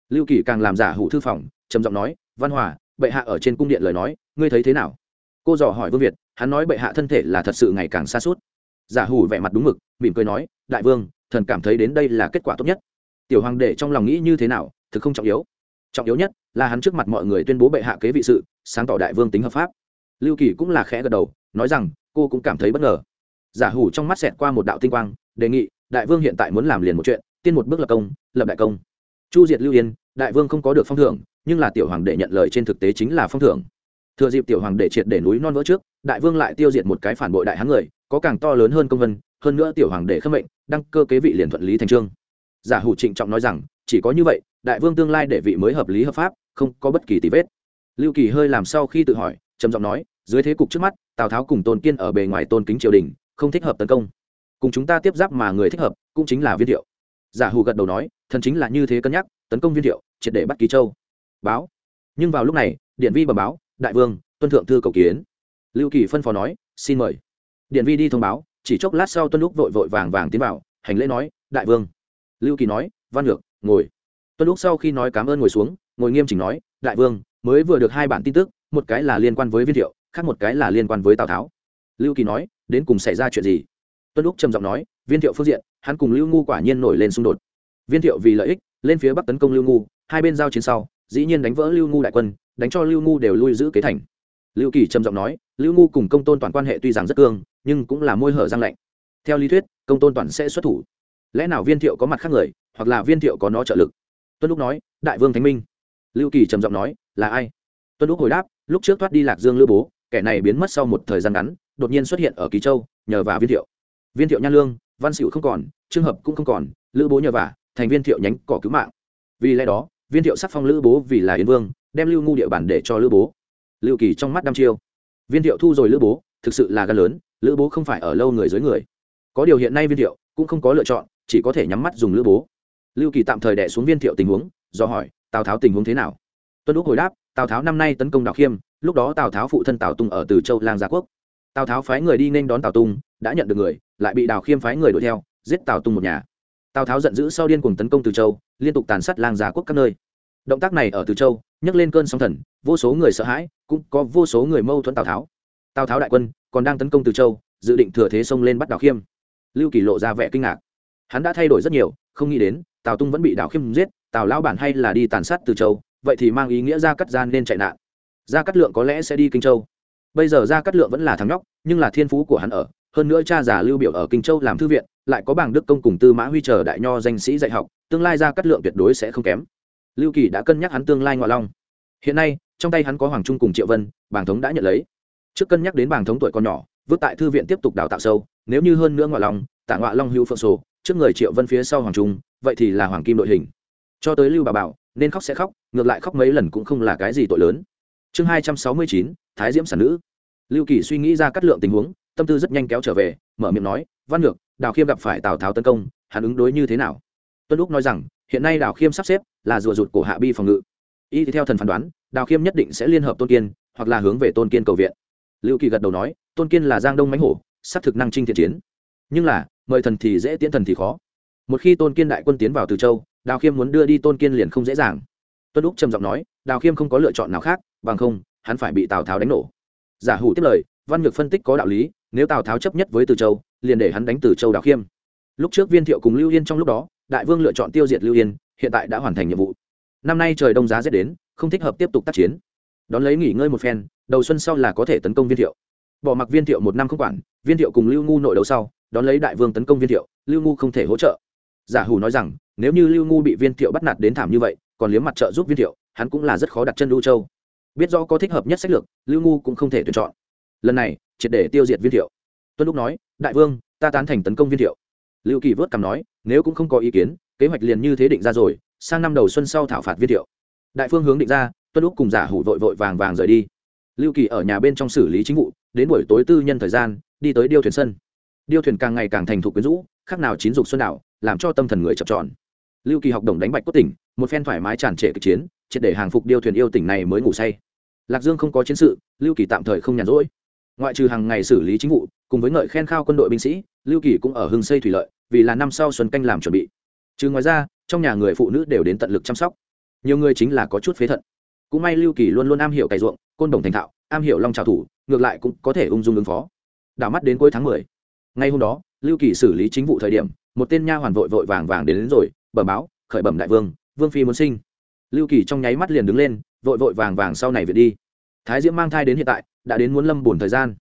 Lưu kỳ càng làm giả hủ thư phòng, trầm giọng nói, văn hòa, bệ hạ ở trên cung điện lời nói, ngươi thấy thế nào? Cô dò hỏi vương việt, hắn nói bệ hạ thân thể là thật sự ngày càng xa suốt giả hủ vẻ mặt đúng mực, mỉm cười nói, đại vương, thần cảm thấy đến đây là kết quả tốt nhất. Tiểu hoàng đệ trong lòng nghĩ như thế nào, thực không trọng yếu trọng yếu nhất là hắn trước mặt mọi người tuyên bố bệ hạ kế vị sự, sáng tỏ đại vương tính hợp pháp. Lưu kỳ cũng là khẽ gật đầu, nói rằng, cô cũng cảm thấy bất ngờ. Giả hủ trong mắt xẹt qua một đạo tinh quang, đề nghị, đại vương hiện tại muốn làm liền một chuyện, tiên một bước lập công, lập đại công. Chu diệt lưu yên, đại vương không có được phong thưởng, nhưng là tiểu hoàng đệ nhận lời trên thực tế chính là phong thưởng. Thừa dịp tiểu hoàng đệ triệt để núi non vỡ trước, đại vương lại tiêu diệt một cái phản bội đại hán người, có càng to lớn hơn công vân, hơn nữa tiểu hoàng đệ khâm mệnh, đăng cơ kế vị liền thuận lý thành trương. Giả hủ trịnh trọng nói rằng chỉ có như vậy, đại vương tương lai để vị mới hợp lý hợp pháp, không có bất kỳ tí vết. Lưu kỳ hơi làm sau khi tự hỏi, trầm giọng nói, dưới thế cục trước mắt, tào tháo cùng tôn kiên ở bề ngoài tôn kính triều đình, không thích hợp tấn công. Cùng chúng ta tiếp giáp mà người thích hợp, cũng chính là viên thiệu. Giả hù gật đầu nói, thần chính là như thế cân nhắc, tấn công viên thiệu, triệt để bắt ký châu. Báo. Nhưng vào lúc này, điện vi bẩm báo, đại vương, tuân thượng thư cầu kiến. Lưu kỳ phân phó nói, xin mời. Điện vi đi thông báo, chỉ chốc lát sau tuân lúc vội vội vàng vàng tiến vào, hành lễ nói, đại vương. Lưu kỳ nói, văn ngược ngồi. Tuân lúc sau khi nói cảm ơn ngồi xuống, ngồi nghiêm chỉnh nói, đại vương, mới vừa được hai bản tin tức, một cái là liên quan với viên thiệu, khác một cái là liên quan với tào tháo. Lưu kỳ nói, đến cùng xảy ra chuyện gì? Tuân lúc trầm giọng nói, viên thiệu phương diện, hắn cùng lưu ngu quả nhiên nổi lên xung đột. Viên thiệu vì lợi ích, lên phía bắc tấn công lưu ngu, hai bên giao chiến sau, dĩ nhiên đánh vỡ lưu ngu đại quân, đánh cho lưu ngu đều lui giữ kế thành. Lưu kỳ trầm giọng nói, lưu ngu cùng công tôn toàn quan hệ tuy rằng rất cương, nhưng cũng là môi hở răng lạnh. Theo lý thuyết, công tôn toàn sẽ xuất thủ. Lẽ nào viên thiệu có mặt khác người hoặc là viên thiệu có nó trợ lực. Tuân lúc nói, đại vương thánh minh. Lưu kỳ trầm giọng nói, là ai? Tuân lúc hồi đáp, lúc trước thoát đi lạc dương lữ bố, kẻ này biến mất sau một thời gian ngắn, đột nhiên xuất hiện ở kỳ châu, nhờ vào viên thiệu. Viên thiệu nhan lương, văn xịu không còn trường hợp cũng không còn, lữ bố nhờ vả, thành viên thiệu nhánh cỏ cứu mạng. Vì lẽ đó, viên thiệu sắc phong lữ bố vì là yến vương, đem lưu ngu địa bản để cho lữ bố. Lưu kỳ trong mắt đăm chiêu. Viên thiệu thu rồi lữ bố, thực sự là gan lớn, lữ bố không phải ở lâu người dưới người. Có điều hiện nay viên thiệu cũng không có lựa chọn, chỉ có thể nhắm mắt dùng lữ bố lưu kỳ tạm thời đẻ xuống viên thiệu tình huống, do hỏi, tào tháo tình huống thế nào? Tuân úc hồi đáp, tào tháo năm nay tấn công đào khiêm, lúc đó tào tháo phụ thân tào tung ở từ châu lang gia quốc. Tào tháo phái người đi nên đón tào tung, đã nhận được người, lại bị đào khiêm phái người đuổi theo, giết tào tung một nhà. Tào tháo giận dữ sau điên cùng tấn công từ châu, liên tục tàn sát lang gia quốc các nơi. Động tác này ở từ châu, nhấc lên cơn sóng thần, vô số người sợ hãi, cũng có vô số người mâu thuẫn tào tháo. Tào tháo đại quân, còn đang tấn công từ châu, dự định thừa thế xông lên bắt đào khiêm. Lưu kỳ lộ ra vẻ kinh ngạc. Hắn đã thay đổi rất nhiều, không nghĩ đến tào tung vẫn bị đào khiêm giết, tào lão bản hay là đi tàn sát từ châu, vậy thì mang ý nghĩa ra cắt gian nên chạy nạn. Ra cắt lượng có lẽ sẽ đi kinh châu. Bây giờ ra cắt lượng vẫn là thằng nhóc, nhưng là thiên phú của hắn ở, hơn nữa cha già lưu biểu ở kinh châu làm thư viện, lại có bảng đức công cùng tư mã huy chờ đại nho danh sĩ dạy học, tương lai ra cắt lượng tuyệt đối sẽ không kém. Lưu kỳ đã cân nhắc hắn tương lai ngoại long. Hiện nay, trong tay hắn có hoàng trung cùng triệu vân, bảng thống đã nhận lấy. Trước cân nhắc đến bảng thống tuổi còn nhỏ, vứt tại thư viện tiếp tục đào tạo sâu, nếu như hơn nữa ngoại long, tạ ngoại long hữu phượng sổ, trước người triệu vân phía sau hoàng trung vậy thì là hoàng kim đội hình. Cho tới lưu bà bảo, nên khóc sẽ khóc, ngược lại khóc mấy lần cũng không là cái gì tội lớn. Chương hai trăm sáu mươi chín, thái diễm sản nữ. Lưu kỳ suy nghĩ ra cắt lượng tình huống, tâm tư rất nhanh kéo trở về, mở miệng nói, văn ngược, đào khiêm gặp phải tào tháo tấn công, hắn ứng đối như thế nào? Tuân lúc nói rằng, hiện nay đào khiêm sắp xếp là rùa rụt của hạ bi phòng ngự. Y theo thần phán đoán, đào khiêm nhất định sẽ liên hợp tôn kiên, hoặc là hướng về tôn kiên cầu viện. Lưu kỳ gật đầu nói, tôn kiên là giang đông mánh hổ s thực năng trinh thiện chiến. Nhưng là, mời thần thì dễ tiễn thần thì khó một khi tôn kiên đại quân tiến vào từ châu, đào khiêm muốn đưa đi tôn kiên liền không dễ dàng. Tuân úc trầm giọng nói, đào khiêm không có lựa chọn nào khác, bằng không, hắn phải bị tào tháo đánh nổ. Giả hủ tiếp lời, văn nhược phân tích có đạo lý, nếu tào tháo chấp nhất với từ châu, liền để hắn đánh từ châu đào khiêm. Lúc trước viên thiệu cùng lưu yên trong lúc đó, đại vương lựa chọn tiêu diệt lưu yên, hiện tại đã hoàn thành nhiệm vụ. Năm nay trời đông giá rét đến, không thích hợp tiếp tục tác chiến. Đón lấy nghỉ ngơi một phen, đầu xuân sau là có thể tấn công viên thiệu. Bỏ mặc viên thiệu một năm không quản, viên thiệu cùng lưu ngu nội đấu sau, đón lấy đại vương tấn công viên thiệu, lưu ngu không thể hỗ trợ giả hủ nói rằng, nếu như lưu ngu bị viên thiệu bắt nạt đến thảm như vậy, còn liếm mặt trợ giúp viên thiệu, hắn cũng là rất khó đặt chân lưu châu. Biết rõ có thích hợp nhất sách lược, lưu ngu cũng không thể tuyển chọn. Lần này, triệt để tiêu diệt viên thiệu. Tuân lúc nói, đại vương, ta tán thành tấn công viên thiệu. Lưu kỳ vớt cằm nói, nếu cũng không có ý kiến, kế hoạch liền như thế định ra rồi, sang năm đầu xuân sau thảo phạt viên thiệu. Đại phương hướng định ra, tuân lúc cùng giả hủ vội vội vàng vàng rời đi. Lưu kỳ ở nhà bên trong xử lý chính vụ, đến buổi tối tư nhân thời gian, đi tới điêu thuyền sân. Điêu thuyền càng ngày càng thành thục quyến rũ khác nào chín dục xuân đảo làm cho tâm thần người chập tròn. Lưu kỳ học đồng đánh bạch cốt tỉnh, một phen thoải mái tràn trệ kịch chiến, triệt để hàng phục điêu thuyền yêu tỉnh này mới ngủ say. Lạc dương không có chiến sự, lưu kỳ tạm thời không nhàn rỗi. Ngoại trừ hàng ngày xử lý chính vụ, cùng với ngợi khen khao quân đội binh sĩ, lưu kỳ cũng ở hưng xây thủy lợi, vì là năm sau xuân canh làm chuẩn bị. Trừ ngoài ra, trong nhà người phụ nữ đều đến tận lực chăm sóc. Nhiều người chính là có chút phế thận. Cũng may lưu kỳ luôn luôn am hiểu cày ruộng, côn đồng thành thạo, am hiểu long trào thủ, ngược lại cũng có thể ung dung ứng phó. Đảo mắt đến cuối tháng mười. Ngay hôm đó lưu kỳ xử lý chính vụ thời điểm một tên nha hoàn vội vội vàng vàng đến, đến rồi bẩm báo khởi bẩm đại vương vương phi muốn sinh. Lưu kỳ trong nháy mắt liền đứng lên vội vội vàng vàng sau này việc đi. Thái diễm mang thai đến hiện tại đã đến muốn lâm bùn thời gian.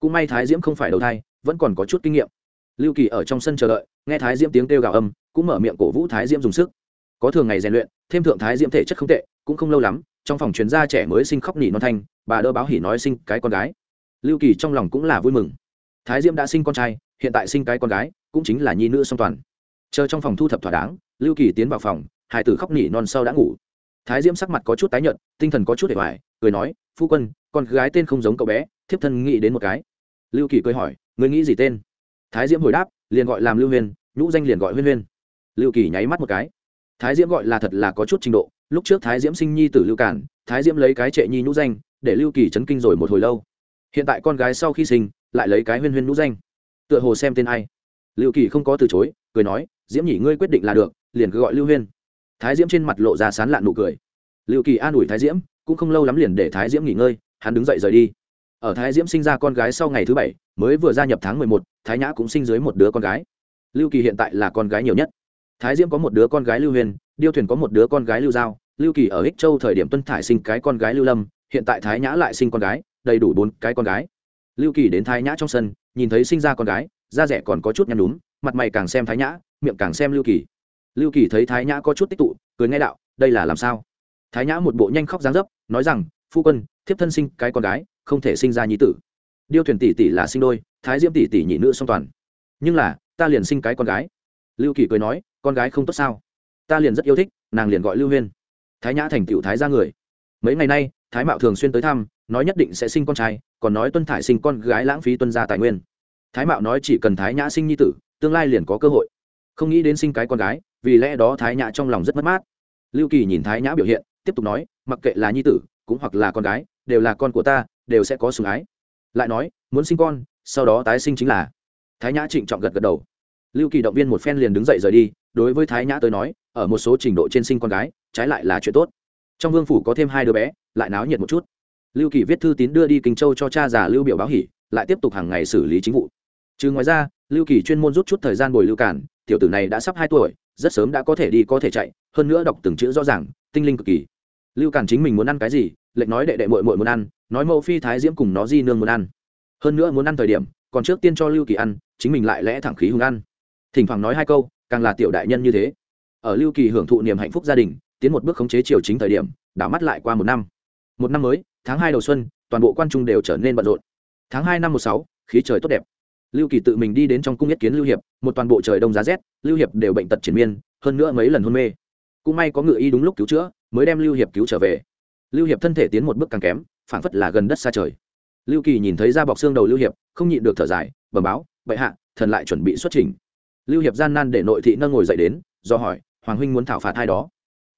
Cũng may thái diễm không phải đầu thai vẫn còn có chút kinh nghiệm. Lưu kỳ ở trong sân chờ đợi nghe thái diễm tiếng kêu gào âm cũng mở miệng cổ vũ thái diễm dùng sức. Có thường ngày rèn luyện thêm thượng thái diễm thể chất không tệ cũng không lâu lắm trong phòng chuyên gia trẻ mới sinh khóc nỉ non thanh bà đỡ báo hỉ nói sinh cái con gái. Lưu kỳ trong lòng cũng là vui mừng. Thái diễm đã sinh con trai hiện tại sinh cái con gái, cũng chính là nhi nữ song toàn. Chờ trong phòng thu thập thỏa đáng, lưu kỳ tiến vào phòng hải tử khóc nỉ non sau đã ngủ. Thái diễm sắc mặt có chút tái nhợt, tinh thần có chút để hoài cười nói, phu quân, con gái tên không giống cậu bé, thiếp thân nghĩ đến một cái. Lưu kỳ cười hỏi người nghĩ gì tên? Thái diễm hồi đáp, liền gọi làm lưu huyền nhũ danh liền gọi huyên huyên. Lưu kỳ nháy mắt một cái. Thái diễm gọi là thật là có chút trình độ, lúc trước thái diễm sinh nhi tử lưu cản, thái diễm lấy cái trệ nhi nhũ danh, để lưu kỳ chấn kinh rồi một hồi lâu. Hiện tại con gái sau khi sinh, lại lấy cái huyên huyên nhũ danh tựa hồ xem tên ai. Lưu kỳ không có từ chối, cười nói, diễm nhỉ ngươi quyết định là được, liền cứ gọi lưu huyên. Thái diễm trên mặt lộ ra sán lạn nụ cười. Lưu kỳ an ủi thái diễm, cũng không lâu lắm liền để thái diễm nghỉ ngơi, hắn đứng dậy rời đi. Ở thái diễm sinh ra con gái sau ngày thứ bảy, mới vừa gia nhập tháng mười một, thái nhã cũng sinh dưới một đứa con gái. Lưu kỳ hiện tại là con gái nhiều nhất. Thái diễm có một đứa con gái lưu huyền điêu thuyền có một đứa con gái lưu giao. Lưu kỳ ở ích châu thời điểm tuân thải sinh cái con gái lưu lâm, hiện tại thái nhã lại sinh con gái, đầy đủ bốn cái con gái. Lưu kỳ đến thái nhã trong sân nhìn thấy sinh ra con gái, da rẻ còn có chút nhăn đúng mặt mày càng xem thái nhã, miệng càng xem lưu kỳ. Lưu kỳ thấy thái nhã có chút tích tụ, cười nghe đạo, đây là làm sao? Thái nhã một bộ nhanh khóc dáng dấp, nói rằng, phu quân, thiếp thân sinh cái con gái, không thể sinh ra nhi tử. Điêu thuyền tỷ tỷ là sinh đôi, thái diễm tỷ tỷ nhị nữ song toàn. Nhưng là, ta liền sinh cái con gái. Lưu kỳ cười nói, con gái không tốt sao? Ta liền rất yêu thích, nàng liền gọi lưu huyên. Thái nhã thành tựu thái ra người. Mấy ngày nay, thái mạo thường xuyên tới thăm, nói nhất định sẽ sinh con trai, còn nói tuân thải sinh con gái lãng phí tuân gia tài nguyên thái mạo nói chỉ cần thái nhã sinh nhi tử, tương lai liền có cơ hội. Không nghĩ đến sinh cái con gái, vì lẽ đó thái nhã trong lòng rất mất mát. Lưu kỳ nhìn thái nhã biểu hiện, tiếp tục nói, mặc kệ là nhi tử, cũng hoặc là con gái, đều là con của ta, đều sẽ có sủng ái. Lại nói, muốn sinh con, sau đó tái sinh chính là. Thái nhã trịnh trọng gật gật đầu. Lưu kỳ động viên một phen liền đứng dậy rời đi, đối với thái nhã tới nói, ở một số trình độ trên sinh con gái, trái lại là chuyện tốt. Trong vương phủ có thêm hai đứa bé, lại náo nhiệt một chút. Lưu kỳ viết thư tín đưa đi kinh châu cho cha già lưu biểu báo hỉ, lại tiếp tục hàng ngày xử lý chính vụ trừ ngoài ra, lưu kỳ chuyên môn rút chút thời gian bồi lưu cản, tiểu tử này đã sắp hai tuổi, rất sớm đã có thể đi có thể chạy, hơn nữa đọc từng chữ rõ ràng, tinh linh cực kỳ. Lưu cản chính mình muốn ăn cái gì, lệnh nói đệ đệ mội mội muốn ăn, nói mẫu phi thái diễm cùng nó di nương muốn ăn. Hơn nữa muốn ăn thời điểm, còn trước tiên cho lưu kỳ ăn, chính mình lại lẽ thẳng khí hùng ăn. Thỉnh thoảng nói hai câu, càng là tiểu đại nhân như thế. Ở lưu kỳ hưởng thụ niềm hạnh phúc gia đình, tiến một bước khống chế triều chính thời điểm, đảo mắt lại qua một năm. Một năm mới, tháng hai đầu xuân, toàn bộ quan trung đều trở nên bận rộn. Tháng hai năm một sáu, khí trời tốt đẹp lưu kỳ tự mình đi đến trong cung yết kiến lưu hiệp, một toàn bộ trời đông giá rét, lưu hiệp đều bệnh tật triển miên, hơn nữa mấy lần hôn mê. Cũng may có ngự y đúng lúc cứu chữa, mới đem lưu hiệp cứu trở về. Lưu hiệp thân thể tiến một bước càng kém, phảng phất là gần đất xa trời. Lưu kỳ nhìn thấy da bọc xương đầu lưu hiệp, không nhịn được thở dài, bẩm báo, bệ hạ, thần lại chuẩn bị xuất trình. Lưu hiệp gian nan để nội thị nâng ngồi dậy đến, do hỏi, hoàng huynh muốn thảo phạt hai đó?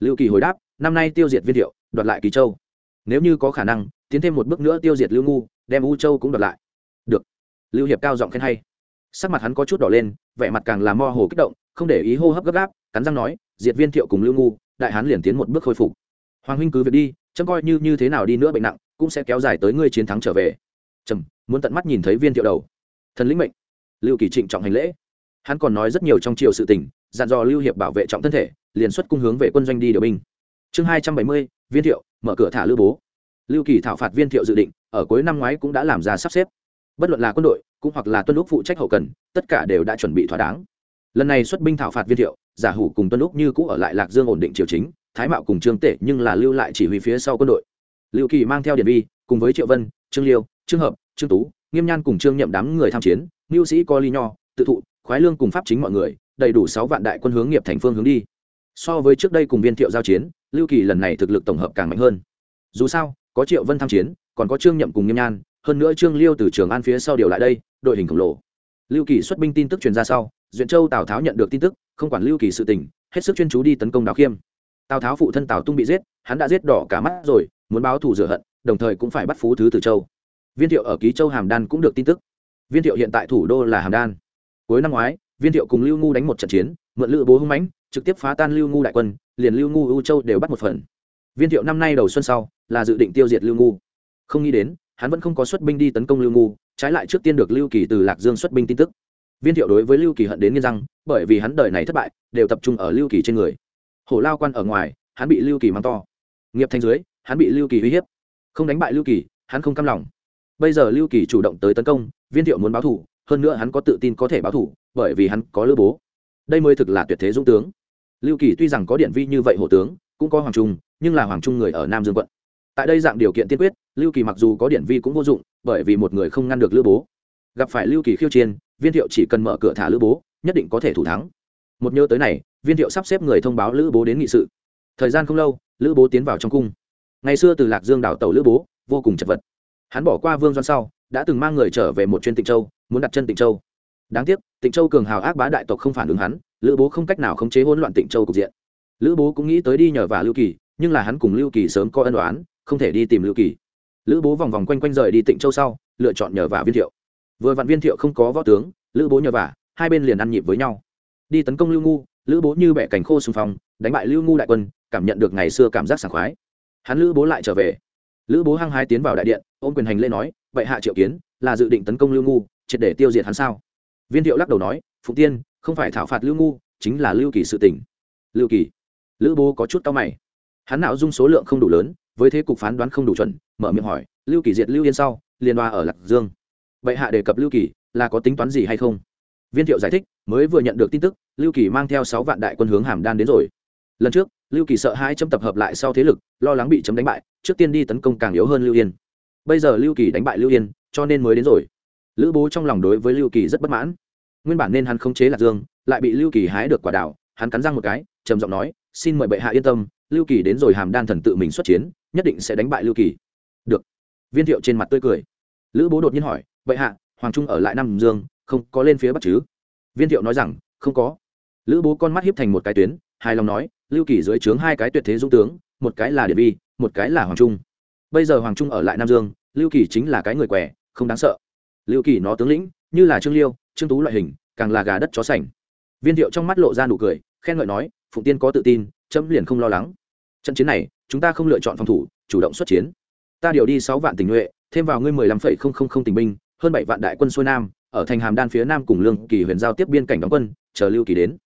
Lưu kỳ hồi đáp, năm nay tiêu diệt viên thiệu, đoạt lại kỳ châu. Nếu như có khả năng, tiến thêm một bước nữa tiêu diệt lưu ngu, đem u châu cũng đoạt lại. Được lưu hiệp cao giọng khen hay. Sắc mặt hắn có chút đỏ lên, vẻ mặt càng làm mo hồ kích động, không để ý hô hấp gấp gáp, cắn răng nói, diệt viên thiệu cùng lưu ngu, đại hán liền tiến một bước khôi phục. Hoàng huynh cứ việc đi chấm coi như như thế nào đi nữa bệnh nặng, cũng sẽ kéo dài tới ngươi chiến thắng trở về. Trầm, muốn tận mắt nhìn thấy viên thiệu đầu. Thần lĩnh mệnh. Lưu kỳ trịnh trọng hành lễ. Hắn còn nói rất nhiều trong triều sự tình, dặn dò lưu hiệp bảo vệ trọng thân thể, liền xuất cung hướng về quân doanh đi điều binh. Chương hai trăm bảy mươi, viên thiệu, mở cửa thả lưu bố. Lưu kỳ thảo phạt viên thiệu dự định, ở cuối năm ngoái cũng đã làm ra sắp xếp bất luận là quân đội, cũng hoặc là tuân lúc phụ trách hậu cần, tất cả đều đã chuẩn bị thỏa đáng. Lần này xuất binh thảo phạt viên thiệu, giả hủ cùng tuân lúc như cũ ở lại lạc dương ổn định triều chính, thái mạo cùng trương tể nhưng là lưu lại chỉ huy phía sau quân đội. Lưu kỳ mang theo điện vi, cùng với triệu vân, trương liêu, trương hợp, trương tú, nghiêm nhan cùng trương nhậm đám người tham chiến mưu sĩ co ly nho, tự thụ, khoái lương cùng pháp chính mọi người, đầy đủ sáu vạn đại quân hướng nghiệp thành phương hướng đi. So với trước đây cùng viên thiệu giao chiến, lưu kỳ lần này thực lực tổng hợp càng mạnh hơn. Dù sao, có triệu vân tham chiến, còn có trương nhậm cùng nghiêm nhan hơn nữa trương liêu từ trường an phía sau điều lại đây, đội hình khổng lồ. Lưu kỳ xuất binh tin tức truyền ra sau, duyện châu tào tháo nhận được tin tức, không quản lưu kỳ sự tình, hết sức chuyên chú đi tấn công đào khiêm. Tào tháo phụ thân tào tung bị giết, hắn đã giết đỏ cả mắt rồi, muốn báo thù rửa hận, đồng thời cũng phải bắt phú thứ từ châu. Viên thiệu ở ký châu hàm đan cũng được tin tức. Viên thiệu hiện tại thủ đô là hàm đan. Cuối năm ngoái, viên thiệu cùng lưu ngu đánh một trận chiến, mượn lữ bố hưng mãnh, trực tiếp phá tan lưu ngu đại quân, liền lưu ngu ưu châu đều bắt một phần. Viên thiệu năm nay đầu xuân sau, là dự định tiêu diệt lưu ngu. Không nghĩ đến hắn vẫn không có xuất binh đi tấn công lưu ngu, trái lại trước tiên được lưu kỳ từ lạc dương xuất binh tin tức. Viên thiệu đối với lưu kỳ hận đến nghiên răng, bởi vì hắn đời này thất bại, đều tập trung ở lưu kỳ trên người. Hổ lao quan ở ngoài, hắn bị lưu kỳ mang to. Nghiệp thành dưới, hắn bị lưu kỳ uy hiếp. Không đánh bại lưu kỳ, hắn không cam lòng. Bây giờ lưu kỳ chủ động tới tấn công, viên thiệu muốn báo thủ, hơn nữa hắn có tự tin có thể báo thủ, bởi vì hắn có lữ bố. Đây mới thực là tuyệt thế dũng tướng. Lưu kỳ tuy rằng có điện vi như vậy hổ tướng, cũng có hoàng trung, nhưng là hoàng trung người ở nam dương quận tại đây dạng điều kiện tiên quyết, lưu kỳ mặc dù có điện vi cũng vô dụng, bởi vì một người không ngăn được lữ bố. Gặp phải lưu kỳ khiêu chiến, viên thiệu chỉ cần mở cửa thả lữ bố, nhất định có thể thủ thắng. Một nhớ tới này, viên thiệu sắp xếp người thông báo lữ bố đến nghị sự. Thời gian không lâu, lữ bố tiến vào trong cung. Ngày xưa từ lạc dương đảo tàu lữ bố, vô cùng chật vật. Hắn bỏ qua vương doan sau, đã từng mang người trở về một chuyên tịnh châu, muốn đặt chân tịnh châu. Đáng tiếc, tịnh châu cường hào ác bá đại tộc không phản ứng hắn, lữ bố không cách nào khống chế hỗn loạn tịnh châu cục diện. Lữ bố cũng nghĩ tới đi nhờ và lưu kỳ, nhưng là hắn cùng lưu kỳ sớm có ân đoán không thể đi tìm lưu kỳ. Lữ bố vòng vòng quanh quanh rời đi tịnh châu sau, lựa chọn nhờ vả viên thiệu. Vừa vặn viên thiệu không có võ tướng, lữ bố nhờ vả, hai bên liền ăn nhịp với nhau. Đi tấn công lưu ngu, lữ bố như bẻ cành khô xung phong, đánh bại lưu ngu đại quân, cảm nhận được ngày xưa cảm giác sảng khoái. Hắn lữ bố lại trở về. Lữ bố hăng hai tiến vào đại điện, ôm quyền hành lê nói, vậy hạ triệu kiến, là dự định tấn công lưu ngu, triệt để tiêu diệt hắn sao? Viên thiệu lắc đầu nói, phụng tiên, không phải thảo phạt lưu ngu, chính là lưu kỳ sự tỉnh lưu kỳ? Lữ bố có chút tao mày. Hắn não dung số lượng không đủ lớn với thế cục phán đoán không đủ chuẩn, mở miệng hỏi, lưu kỳ diệt lưu yên sau, liên đoa ở lạc dương. Vậy hạ đề cập lưu kỳ, là có tính toán gì hay không? Viên thiệu giải thích, mới vừa nhận được tin tức, lưu kỳ mang theo sáu vạn đại quân hướng hàm đan đến rồi. Lần trước, lưu kỳ sợ hai chấm tập hợp lại sau thế lực, lo lắng bị chấm đánh bại, trước tiên đi tấn công càng yếu hơn lưu yên. Bây giờ lưu kỳ đánh bại lưu yên, cho nên mới đến rồi. Lữ bố trong lòng đối với lưu kỳ rất bất mãn. Nguyên bản nên hắn khống chế lạc dương, lại bị lưu kỳ hái được quả đảo hắn cắn răng một cái, trầm giọng nói, xin mời bệ hạ yên tâm lưu kỳ đến rồi hàm đan thần tự mình xuất chiến, nhất định sẽ đánh bại lưu kỳ. Được. Viên thiệu trên mặt tươi cười. Lữ bố đột nhiên hỏi, vậy hạ, hoàng trung ở lại nam dương, không có lên phía bắc chứ? Viên thiệu nói rằng, không có. Lữ bố con mắt hiếp thành một cái tuyến, hài lòng nói, lưu kỳ dưới trướng hai cái tuyệt thế dũng tướng, một cái là điện vi, một cái là hoàng trung. Bây giờ hoàng trung ở lại nam dương, lưu kỳ chính là cái người què, không đáng sợ. Lưu kỳ nó tướng lĩnh, như là trương liêu, trương tú loại hình, càng là gà đất chó sành. Viên thiệu trong mắt lộ ra nụ cười, khen ngợi nói, phụng tiên có tự tin, chấm liền không lo lắng trận chiến này, chúng ta không lựa chọn phòng thủ, chủ động xuất chiến. Ta điều đi sáu vạn tình nhuệ, thêm vào ngươi mười lăm phẩy không không không tình binh, hơn bảy vạn đại quân xuôi nam, ở thành hàm đan phía nam cùng lương kỳ huyền giao tiếp biên cảnh đóng quân, chờ lưu kỳ đến.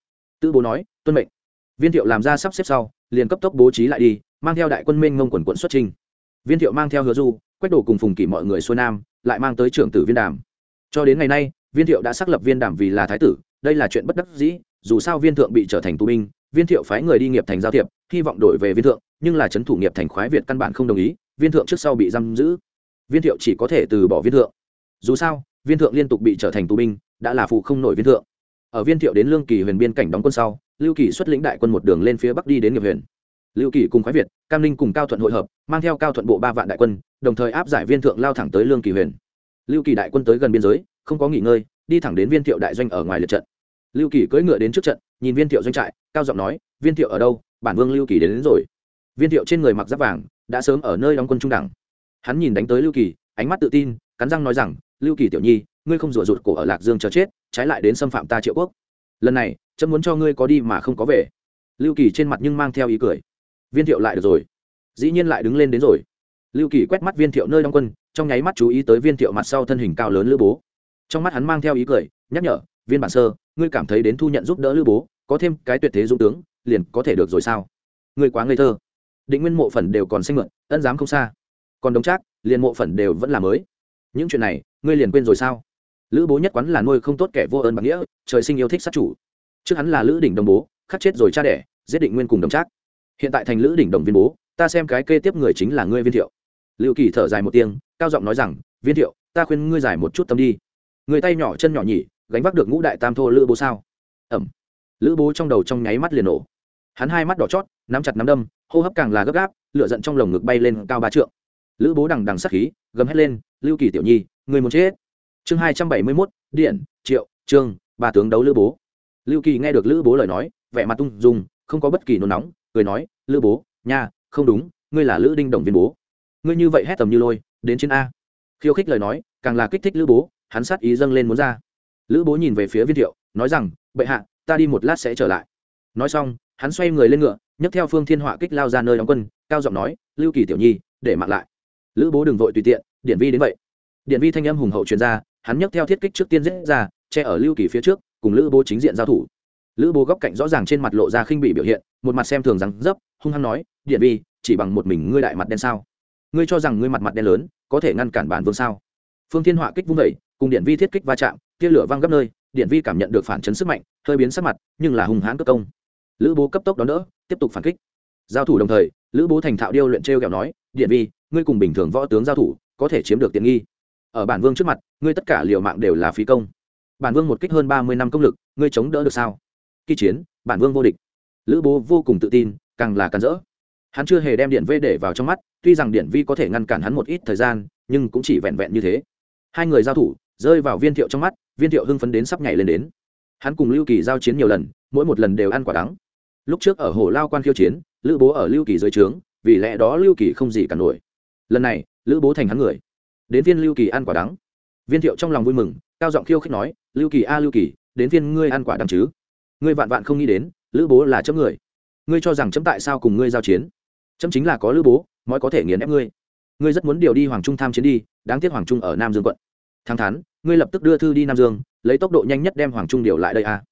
Tư bố nói, tuân mệnh. Viên thiệu làm ra sắp xếp sau, liền cấp tốc bố trí lại đi, mang theo đại quân minh ngông quần quận xuất trình viên thiệu mang theo hứa du quách đổ cùng phùng kỷ mọi người xuôi nam, lại mang tới trưởng tử viên đàm. Cho đến ngày nay, viên thiệu đã xác lập viên đàm vì là thái tử, đây là chuyện bất đắc dĩ, dù sao viên thượng bị trở thành tù binh viên thiệu phái người đi nghiệp thành giao thiệp, hy vọng đổi về viên thượng, nhưng là trấn thủ nghiệp thành khoái việt căn bản không đồng ý, viên thượng trước sau bị giam giữ. Viên thiệu chỉ có thể từ bỏ viên thượng. Dù sao, viên thượng liên tục bị trở thành tù binh, đã là phụ không nổi viên thượng. Ở viên thiệu đến lương kỳ huyền biên cảnh đóng quân sau, lưu kỳ xuất lĩnh đại quân một đường lên phía bắc đi đến nghiệp huyền. Lưu kỳ cùng khoái việt, cam ninh cùng cao thuận hội hợp, mang theo cao thuận bộ ba vạn đại quân, đồng thời áp giải viên thượng lao thẳng tới lương kỳ huyền. Lưu kỳ đại quân tới gần biên giới, không có nghỉ ngơi, đi thẳng đến viên thiệu đại doanh ở ngoài lượt trận. Lưu kỳ cưỡi ngựa đến trước trận nhìn viên thiệu doanh trại cao giọng nói viên thiệu ở đâu? Bản vương lưu kỳ đến, đến rồi. Viên thiệu trên người mặc giáp vàng đã sớm ở nơi đóng quân trung đẳng. Hắn nhìn đánh tới lưu kỳ ánh mắt tự tin cắn răng nói rằng lưu kỳ tiểu nhi ngươi không rủa rụt cổ ở lạc dương chờ chết trái lại đến xâm phạm ta triệu quốc. Lần này chấm muốn cho ngươi có đi mà không có về. Lưu kỳ trên mặt nhưng mang theo ý cười. Viên thiệu lại được rồi. Dĩ nhiên lại đứng lên đến rồi. Lưu kỳ quét mắt viên thiệu nơi đóng quân trong nháy mắt chú ý tới viên thiệu mặt sau thân hình cao lớn lữ bố. Trong mắt hắn mang theo ý cười nhắc nhở viên bản sơ ngươi cảm thấy đến thu nhận giúp đỡ lữ bố có thêm cái tuyệt thế dũng tướng liền có thể được rồi sao? Ngươi quá ngây thơ. Định nguyên mộ phần đều còn xanh mượn ân dám không xa. Còn đống trác, liền mộ phần đều vẫn là mới. Những chuyện này ngươi liền quên rồi sao? Lữ bố nhất quán là nuôi không tốt kẻ vô ơn bằng nghĩa trời sinh yêu thích sát chủ. Trước hắn là lữ đỉnh đồng bố khắc chết rồi cha đẻ giết định nguyên cùng đồng trác. Hiện tại thành lữ đỉnh đồng viên bố ta xem cái kê tiếp người chính là ngươi viên thiệu. Lưu kỳ thở dài một tiếng cao giọng nói rằng viên thiệu ta khuyên ngươi giải một chút tâm đi. Người tay nhỏ chân nhỏ nhỉ gánh vác được ngũ đại tam thô lữ bố sao? Ẩm. Lữ bố trong đầu trong nháy mắt liền nổ. Hắn hai mắt đỏ chót, nắm chặt nắm đâm, hô hấp càng là gấp gáp, lửa giận trong lồng ngực bay lên cao ba trượng. Lữ bố đằng đằng sắc khí, gầm hét lên, lưu kỳ tiểu nhi người muốn chết. Chương hai trăm bảy mươi mốt, điện, triệu, trương, ba tướng đấu lữ bố. Lưu kỳ nghe được lữ bố lời nói, vẻ mặt tung dùng không có bất kỳ nôn nóng, cười nói, lữ bố, nha, không đúng, ngươi là lữ đinh đồng viên bố. Ngươi như vậy hét tầm như lôi, đến trên a. Khiêu khích lời nói, càng là kích thích lữ bố, hắn sát ý dâng lên muốn ra lữ bố nhìn về phía viên thiệu, nói rằng, bệ hạ, ta đi một lát sẽ trở lại. Nói xong, hắn xoay người lên ngựa, nhấc theo phương thiên họa kích lao ra nơi đóng quân, cao giọng nói, lưu kỳ tiểu nhi, để mặc lại. Lữ bố đừng vội tùy tiện, điện vi đến vậy. Điện vi thanh âm hùng hậu truyền ra, hắn nhấc theo thiết kích trước tiên dễ ra, che ở lưu kỳ phía trước, cùng lữ bố chính diện giao thủ. Lữ bố góc cạnh rõ ràng trên mặt lộ ra khinh bị biểu hiện, một mặt xem thường rằng, dấp, hung hăng nói, điện vi, chỉ bằng một mình ngươi đại mặt đen sao? Ngươi cho rằng ngươi mặt mặt đen lớn, có thể ngăn cản bản vương sao? Phương thiên họa kích vung vẩy cùng điện vi thiết kích va chạm tia lửa văng gấp nơi điện vi cảm nhận được phản chấn sức mạnh, hơi biến sắc mặt, nhưng là hùng hãn cấp công. Lữ bố cấp tốc đón đỡ, tiếp tục phản kích. Giao thủ đồng thời, lữ bố thành thạo điêu luyện t r e o kẹo nói điện vi, ngươi cùng bình thường võ tướng giao thủ, có thể chiếm được tiện nghi. Ở bản vương trước mặt, ngươi tất cả liều mạng đều là phí công. Bản vương một kích hơn ba mươi năm công lực, ngươi chống đỡ được sao? Khi chiến, bản vương vô địch. Lữ bố vô cùng tự tin, càng là càng rỡ. Hắn chưa hề đem điện vê để vào trong mắt, tuy rằng điện vi có thể ngăn cản hắn một ít thời gian, nhưng cũng chỉ vẹn vẹn như thế. Hai người giao thủ, rơi vào viên thiệu trong mắt viên thiệu hưng phấn đến sắp nhảy lên đến. Hắn cùng lưu kỳ giao chiến nhiều lần, mỗi một lần đều ăn quả đắng. Lúc trước ở hồ lao quan khiêu chiến, lữ bố ở lưu kỳ dưới trướng, vì lẽ đó lưu kỳ không gì cả nổi. Lần này, lữ bố thành hắn người. Đến viên lưu kỳ ăn quả đắng. Viên thiệu trong lòng vui mừng, cao giọng khiêu khích nói, lưu kỳ a, lưu kỳ, đến viên ngươi ăn quả đắng chứ? Ngươi vạn vạn không nghĩ đến, lữ bố là chấm người. Ngươi cho rằng chấm tại sao cùng ngươi giao chiến? Chấm chính là có lữ bố, mọi có thể nghiền ép ngươi. Ngươi rất muốn điều đi hoàng trung tham chiến đi, đáng tiếc hoàng trung ở nam dương quận. Thẳng thắn ngươi lập tức đưa thư đi nam dương, lấy tốc độ nhanh nhất đem hoàng trung điều lại đây a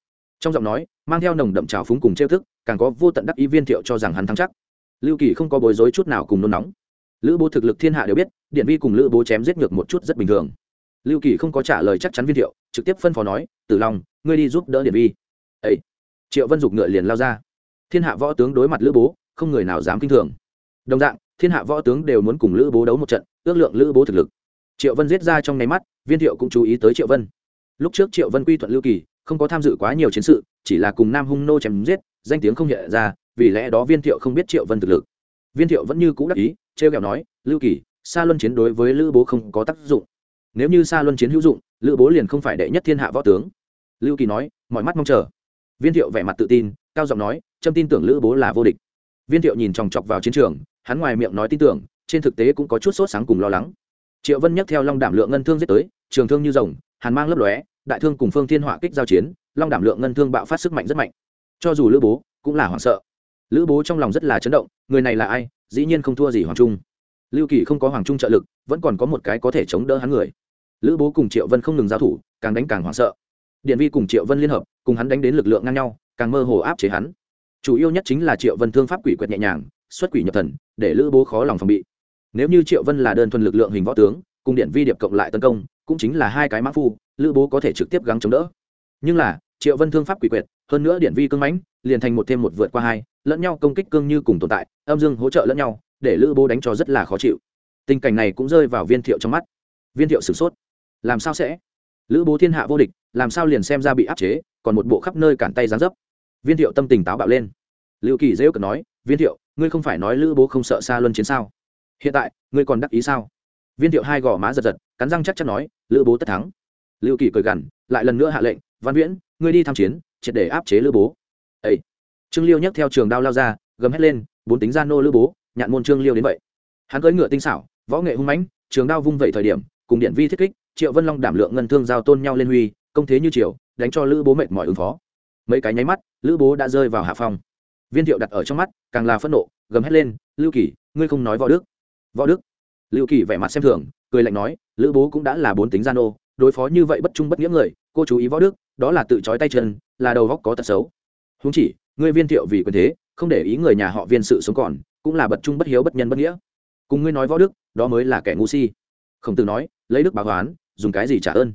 trong giọng nói, mang theo nồng đậm trào phúng cùng trêu thức, càng có vô tận đắc ý viên thiệu cho rằng hắn thắng chắc. Lưu kỳ không có bối rối chút nào cùng nôn nóng. Lữ bố thực lực thiên hạ đều biết, điện vi cùng lữ bố chém giết ngược một chút rất bình thường. Lưu kỳ không có trả lời chắc chắn viên thiệu, trực tiếp phân phó nói, tử long, ngươi đi giúp đỡ điện vi. Ấy triệu vân dục ngựa liền lao ra. Thiên hạ võ tướng đối mặt lữ bố, không người nào dám kinh thường. Đồng dạng, thiên hạ võ tướng đều muốn cùng lữ bố đấu một trận, ước lượng lữ bố thực lực triệu vân giết ra trong nháy mắt, viên thiệu cũng chú ý tới triệu vân. Lúc trước triệu vân quy thuận lưu kỳ, không có tham dự quá nhiều chiến sự, chỉ là cùng nam hung nô chém giết, danh tiếng không hiện ra, vì lẽ đó viên thiệu không biết triệu vân thực lực. Viên thiệu vẫn như cũ đắc ý, trêu kẹo nói, lưu kỳ, Sa luân chiến đối với lữ bố không có tác dụng. Nếu như Sa luân chiến hữu dụng, lữ bố liền không phải đệ nhất thiên hạ võ tướng. Lưu kỳ nói, mọi mắt mong chờ. Viên thiệu vẻ mặt tự tin, cao giọng nói trâm tin tưởng lữ bố là vô địch. Viên thiệu nhìn chòng chọc vào chiến trường, hắn ngoài miệng nói tin tưởng, trên thực tế cũng có chút sốt sáng cùng lo lắng triệu vân nhắc theo long đảm lượng ngân thương giết tới, trường thương như rồng, hàn mang lấp lóe, đại thương cùng phương thiên hỏa kích giao chiến, long đảm lượng ngân thương bạo phát sức mạnh rất mạnh. Cho dù lữ bố cũng là hoảng sợ. Lữ bố trong lòng rất là chấn động, người này là ai? Dĩ nhiên không thua gì hoàng trung. Lưu kỳ không có hoàng trung trợ lực, vẫn còn có một cái có thể chống đỡ hắn người. Lữ bố cùng triệu vân không ngừng giao thủ, càng đánh càng hoảng sợ. Điện vi cùng triệu vân liên hợp, cùng hắn đánh đến lực lượng ngang nhau, càng mơ hồ áp chế hắn. Chủ yếu nhất chính là triệu vân thương pháp quỷ quyệt nhẹ nhàng, xuất quỷ nhập thần, để lữ bố khó lòng phòng bị nếu như triệu vân là đơn thuần lực lượng hình võ tướng, cùng điện vi điệp cộng lại tấn công, cũng chính là hai cái mã phu, lữ bố có thể trực tiếp gắng chống đỡ. Nhưng là, triệu vân thương pháp quỷ quyệt, hơn nữa điện vi cương mãnh, liền thành một thêm một vượt qua hai, lẫn nhau công kích cương như cùng tồn tại, âm dương hỗ trợ lẫn nhau, để lữ bố đánh cho rất là khó chịu. Tình cảnh này cũng rơi vào viên thiệu trong mắt. Viên thiệu sửng sốt. Làm sao sẽ? Lữ bố thiên hạ vô địch, làm sao liền xem ra bị áp chế, còn một bộ khắp nơi cản tay gián dấp. Viên thiệu tâm tình táo bạo lên. Lưu kỳ dễ ước nói, viên thiệu, ngươi không phải nói lữ bố không sợ xa luân chiến sao? Hiện tại, ngươi còn đắc ý sao? Viên thiệu hai gò má giật giật, cắn răng chắc chắn nói, lữ bố tất thắng. Lưu kỳ cười gằn, lại lần nữa hạ lệnh, văn viễn, ngươi đi tham chiến, triệt để áp chế lữ bố. Ấy trương liêu nhấc theo trường đao lao ra, gầm hét lên, bốn tính gian nô lữ bố, nhạn môn trương liêu đến vậy. Hắn cưỡi ngựa tinh xảo, võ nghệ hung mãnh, trường đao vung vẩy thời điểm, cùng điện vi thiết kích, triệu vân long đảm lượng ngân thương giao tôn nhau lên huy, công thế như triều, đánh cho lữ bố mệt mỏi ứng phó. Mấy cái nháy mắt, lữ bố đã rơi vào hạ phong. Viên thiệu đặt ở trong mắt, càng là phẫn nộ, gầm hét lên, lưu kỳ, ngươi không nói võ đức võ đức. Lưu kỳ vẻ mặt xem thường, cười lạnh nói, lữ bố cũng đã là bốn tính gian ô, đối phó như vậy bất trung bất nghĩa người, cô chú ý võ đức, đó là tự trói tay chân, là đầu góc có tật xấu. Húng chỉ, ngươi viên thiệu vì quyền thế, không để ý người nhà họ viên sự sống còn, cũng là bật trung bất hiếu bất nhân bất nghĩa. Cùng ngươi nói võ đức, đó mới là kẻ ngu si. Khổng tử nói, lấy đức báo toán dùng cái gì trả ơn?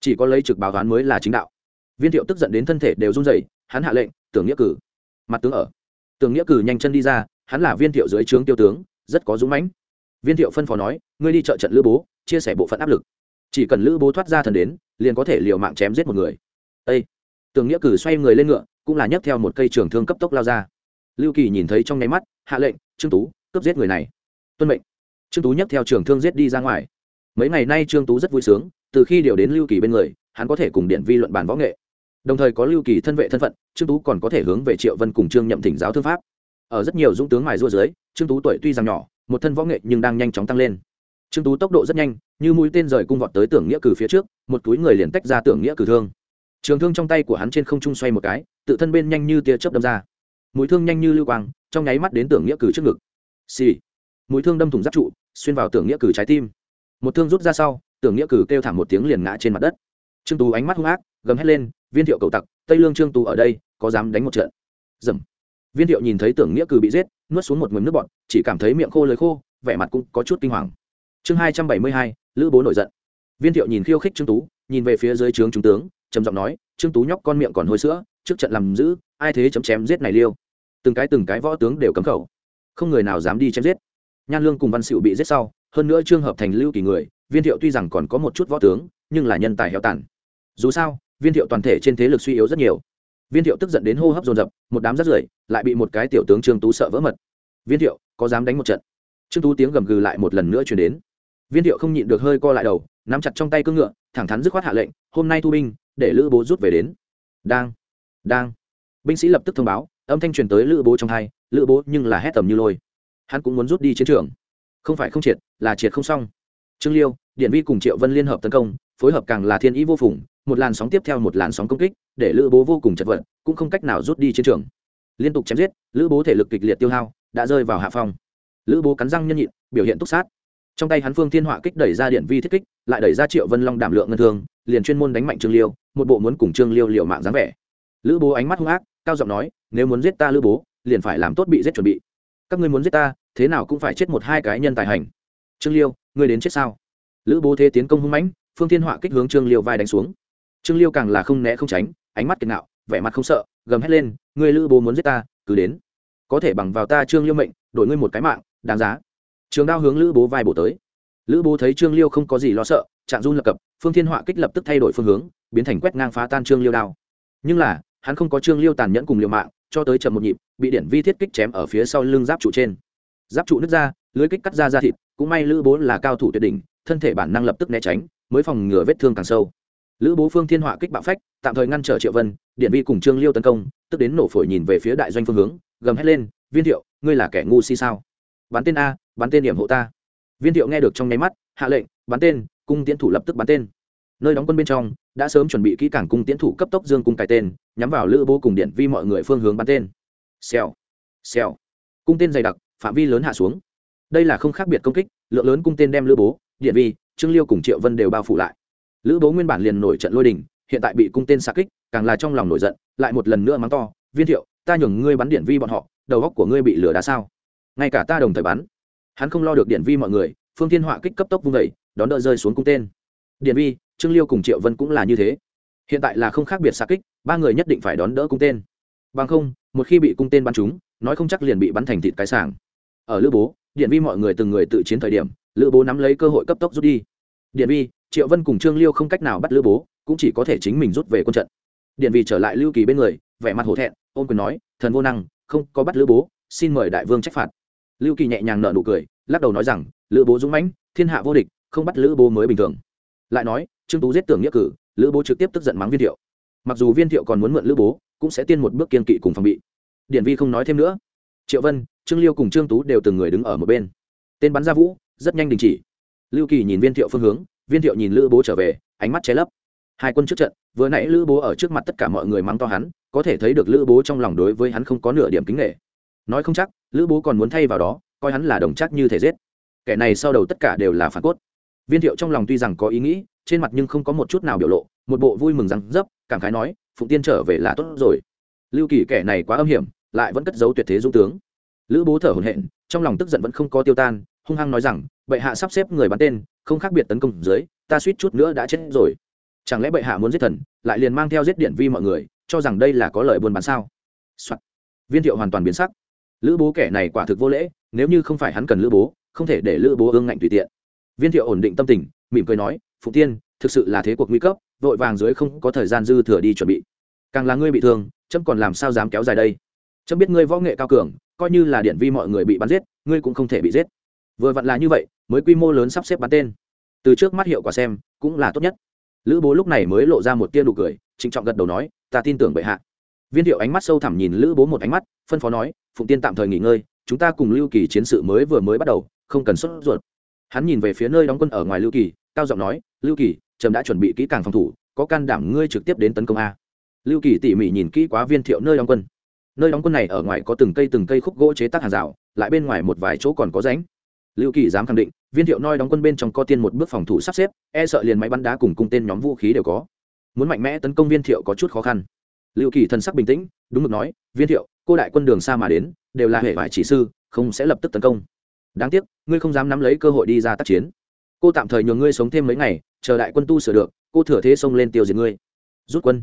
Chỉ có lấy trực báo toán mới là chính đạo. Viên thiệu tức giận đến thân thể đều run rẩy, hắn hạ lệnh, tưởng nghĩa cử. Mặt tướng ở. Tưởng nghĩa cử nhanh chân đi ra, hắn là viên thiệu dưới trướng tiêu tướng, rất có dũng mãnh viên thiệu phân phó nói, ngươi đi chợ trận lữ bố, chia sẻ bộ phận áp lực. Chỉ cần lữ bố thoát ra thần đến, liền có thể liều mạng chém giết một người. Ây Tường nghĩa cử xoay người lên ngựa, cũng là nhấc theo một cây trường thương cấp tốc lao ra. Lưu kỳ nhìn thấy trong nháy mắt, hạ lệnh, trương tú, cướp giết người này. Tuân mệnh. Trương tú nhấc theo trường thương giết đi ra ngoài. Mấy ngày nay trương tú rất vui sướng, từ khi điều đến lưu kỳ bên người, hắn có thể cùng điện vi luận bàn võ nghệ. Đồng thời có lưu kỳ thân vệ thân phận, trương tú còn có thể hướng về triệu vân cùng trương nhậm thỉnh giáo thương pháp. Ở rất nhiều dũng tướng mài rua dưới, trương tú tuổi tuy rằng nhỏ một thân võ nghệ nhưng đang nhanh chóng tăng lên. Trương tú tốc độ rất nhanh, như mũi tên rời cung vọt tới tưởng nghĩa cử phía trước, một túi người liền tách ra tưởng nghĩa cử thương. Trường thương trong tay của hắn trên không trung xoay một cái, tự thân bên nhanh như tia chớp đâm ra. Mũi thương nhanh như lưu quang, trong nháy mắt đến tưởng nghĩa cử trước ngực. Xì. Mũi thương đâm thủng giáp trụ, xuyên vào tưởng nghĩa cử trái tim. Một thương rút ra sau, tưởng nghĩa cử kêu thảm một tiếng liền ngã trên mặt đất. Trương tú ánh mắt hung ác, gầm hét lên, viên thiệu cầu tặc, tây lương trương tú ở đây, có dám đánh một trận? Dầm viên thiệu nhìn thấy tưởng nghĩa Cừ bị giết, nuốt xuống một ngụm nước bọn chỉ cảm thấy miệng khô lời khô, vẻ mặt cũng có chút kinh hoàng. Chương hai trăm bảy mươi hai, lữ bố nổi giận. Viên thiệu nhìn khiêu khích trương tú, nhìn về phía dưới trướng trung tướng, trầm giọng nói, trương tú nhóc con miệng còn hôi sữa, trước trận làm giữ ai thế chấm chém giết này liêu? Từng cái từng cái võ tướng đều cấm khẩu. Không người nào dám đi chém giết. Nhan lương cùng văn Sĩu bị giết sau, hơn nữa trương hợp thành, lưu kỳ người, viên thiệu tuy rằng còn có một chút võ tướng, nhưng là nhân tài heo tàn. Dù sao, viên thiệu toàn thể trên thế lực suy yếu rất nhiều viên thiệu tức giận đến hô hấp dồn dập, một đám rắt rưởi, lại bị một cái tiểu tướng trương tú sợ vỡ mật. Viên thiệu, có dám đánh một trận? Trương tú tiếng gầm gừ lại một lần nữa chuyển đến. Viên thiệu không nhịn được hơi co lại đầu, nắm chặt trong tay cưỡng ngựa, thẳng thắn dứt khoát hạ lệnh, hôm nay thu binh, để lữ bố rút về đến. Đang đang. Binh sĩ lập tức thông báo, âm thanh truyền tới lữ bố trong hai, lữ bố nhưng là hét tầm như lôi. Hắn cũng muốn rút đi chiến trường. Không phải không triệt, là triệt không xong. Trương liêu, điện vi cùng triệu vân liên hợp tấn công, phối hợp càng là thiên ý vô phùng một làn sóng tiếp theo một làn sóng công kích, để lữ bố vô cùng chật vật, cũng không cách nào rút đi chiến trường. Liên tục chém giết, lữ bố thể lực kịch liệt tiêu hao, đã rơi vào hạ phong. Lữ bố cắn răng nhân nhịn, biểu hiện túc sát. Trong tay hắn phương thiên họa kích đẩy ra điện vi thiết kích, lại đẩy ra triệu vân long đảm lượng ngân thương, liền chuyên môn đánh mạnh trương liêu, một bộ muốn cùng trương liêu liệu mạng dáng vẻ. Lữ bố ánh mắt hung ác, cao giọng nói, nếu muốn giết ta lữ bố, liền phải làm tốt bị giết chuẩn bị. Các ngươi muốn giết ta, thế nào cũng phải chết một hai cái nhân tài hành. Trương liêu, ngươi đến chết sao? Lữ bố thế tiến công hung mãnh, phương thiên họa kích hướng trương liêu vai đánh xuống trương liêu càng là không né không tránh, ánh mắt kiệt ngạo, vẻ mặt không sợ, gầm hét lên, ngươi lữ bố muốn giết ta, cứ đến. Có thể bằng vào ta trương liêu mệnh, đổi ngươi một cái mạng, đáng giá. Trường đao hướng lữ bố vai bổ tới. Lữ bố thấy trương liêu không có gì lo sợ, trạng run lập cập, phương thiên họa kích lập tức thay đổi phương hướng, biến thành quét ngang phá tan trương liêu đao. Nhưng là, hắn không có trương liêu tàn nhẫn cùng liều mạng, cho tới chậm một nhịp, bị điển vi thiết kích chém ở phía sau lưng giáp trụ trên. Giáp trụ nứt ra, lưới kích cắt ra da thịt, cũng may lữ bố là cao thủ tuyệt đỉnh, thân thể bản năng lập tức né tránh, mới phòng ngừa vết thương càng sâu lữ bố phương thiên họa kích bạo phách, tạm thời ngăn trở triệu vân điện vi cùng trương liêu tấn công, tức đến nổ phổi nhìn về phía đại doanh phương hướng, gầm hét lên, viên thiệu, ngươi là kẻ ngu si sao? Bắn tên a, bắn tên điểm hộ ta. Viên thiệu nghe được trong nháy mắt, hạ lệnh, bắn tên, cung tiến thủ lập tức bắn tên. Nơi đóng quân bên trong, đã sớm chuẩn bị kỹ cảng cung tiến thủ cấp tốc dương cung cài tên, nhắm vào lữ bố cùng điện vi mọi người phương hướng bắn tên. Xèo xèo. Cung tên dày đặc, phạm vi lớn hạ xuống. Đây là không khác biệt công kích, lượng lớn cung tên đem lữ bố điện vi, trương liêu cùng triệu vân đều bao phủ lại lữ bố nguyên bản liền nổi trận lôi đình, hiện tại bị cung tên xa kích, càng là trong lòng nổi giận, lại một lần nữa mắng to, viên thiệu, ta nhường ngươi bắn điện vi bọn họ, đầu góc của ngươi bị lửa đá sao? Ngay cả ta đồng thời bắn. Hắn không lo được điện vi mọi người, phương thiên họa kích cấp tốc vung vẩy đón đỡ rơi xuống cung tên. Điện vi, trương liêu cùng triệu vân cũng là như thế. Hiện tại là không khác biệt xa kích, ba người nhất định phải đón đỡ cung tên. Bằng không, một khi bị cung tên bắn trúng, nói không chắc liền bị bắn thành thịt cái sàng. Ở lữ bố, điện vi mọi người từng người tự chiến thời điểm, lữ bố nắm lấy cơ hội cấp tốc rút đi điện vi, triệu vân cùng trương liêu không cách nào bắt lữ bố, cũng chỉ có thể chính mình rút về quân trận. Điện vi trở lại lưu kỳ bên người, vẻ mặt hổ thẹn ôm quyền nói, thần vô năng, không có bắt lữ bố, xin mời đại vương trách phạt. Lưu kỳ nhẹ nhàng nở nụ cười, lắc đầu nói rằng, lữ bố dũng mãnh, thiên hạ vô địch, không bắt lữ bố mới bình thường. Lại nói, trương tú giết tưởng nghĩa cử, lữ bố trực tiếp tức giận mắng viên thiệu. Mặc dù viên thiệu còn muốn mượn lữ bố, cũng sẽ tiên một bước kiên kỵ cùng phòng bị. Điện vi không nói thêm nữa. Triệu vân, trương liêu cùng trương tú đều từng người đứng ở một bên. Tên bắn ra vũ, rất nhanh đình chỉ lưu kỳ nhìn viên thiệu phương hướng, viên thiệu nhìn lữ bố trở về, ánh mắt che lấp. Hai quân trước trận, vừa nãy lữ bố ở trước mặt tất cả mọi người mắng to hắn, có thể thấy được lữ bố trong lòng đối với hắn không có nửa điểm kính nghệ nói không chắc, lữ bố còn muốn thay vào đó, coi hắn là đồng chắc như thể giết. Kẻ này sau đầu tất cả đều là phản cốt. Viên thiệu trong lòng tuy rằng có ý nghĩ, trên mặt nhưng không có một chút nào biểu lộ, một bộ vui mừng răng dấp, cảm khái nói, phụng tiên trở về là tốt rồi. Lưu kỳ kẻ này quá âm hiểm, lại vẫn cất giấu tuyệt thế dũng tướng. Lữ bố thở hổn hển, trong lòng tức giận vẫn không có tiêu tan hung hăng nói rằng, bệ hạ sắp xếp người bắn tên, không khác biệt tấn công dưới, ta suýt chút nữa đã chết rồi. Chẳng lẽ bệ hạ muốn giết thần, lại liền mang theo giết điện vi mọi người, cho rằng đây là có lời buôn bán sao、Soạn. viên thiệu hoàn toàn biến sắc. Lữ bố kẻ này quả thực vô lễ, nếu như không phải hắn cần lữ bố, không thể để lữ bố ương ngạnh tùy tiện. Viên thiệu ổn định tâm tình, mỉm cười nói phụ tiên, thực sự là thế cuộc nguy cấp, vội vàng dưới không có thời gian dư thừa đi chuẩn bị. Càng là ngươi bị thương trâm còn làm sao dám kéo dài đây? Trâm biết ngươi võ nghệ cao cường, coi như là điện vi mọi người bị bắn giết, ngươi cũng không thể bị giết vừa vặn là như vậy, mới quy mô lớn sắp xếp bắn tên. Từ trước mắt hiệu quả xem, cũng là tốt nhất. Lữ bố lúc này mới lộ ra một tia nụ cười, trịnh trọng gật đầu nói, ta tin tưởng bệ hạ. Viên thiệu ánh mắt sâu thẳm nhìn lữ bố một ánh mắt, phân phó nói, phụng tiên tạm thời nghỉ ngơi, chúng ta cùng lưu kỳ chiến sự mới vừa mới bắt đầu, không cần xuất ruột. Hắn nhìn về phía nơi đóng quân ở ngoài lưu kỳ, cao giọng nói, lưu kỳ, trầm đã chuẩn bị kỹ càng phòng thủ, có can đảm ngươi trực tiếp đến tấn công a. Lưu kỳ tỉ mỉ nhìn kỹ quá viên thiệu nơi đóng quân. Nơi đóng quân này ở ngoài có từng cây từng cây khúc gỗ chế tác hàng rào, lại bên ngoài một vài chỗ còn có ránh lưu kỳ dám khẳng định, viên thiệu noi đóng quân bên trong co tiên một bước phòng thủ sắp xếp e sợ liền máy bắn đá cùng cung tên nhóm vũ khí đều có. Muốn mạnh mẽ tấn công viên thiệu có chút khó khăn. Lưu kỳ thần sắc bình tĩnh, đúng mực nói, viên thiệu, cô đại quân đường xa mà đến, đều là hệ vải chỉ sư, không sẽ lập tức tấn công. Đáng tiếc, ngươi không dám nắm lấy cơ hội đi ra tác chiến. Cô tạm thời nhường ngươi sống thêm mấy ngày, chờ đại quân tu sửa được, cô thừa thế xông lên tiêu diệt ngươi. Rút quân.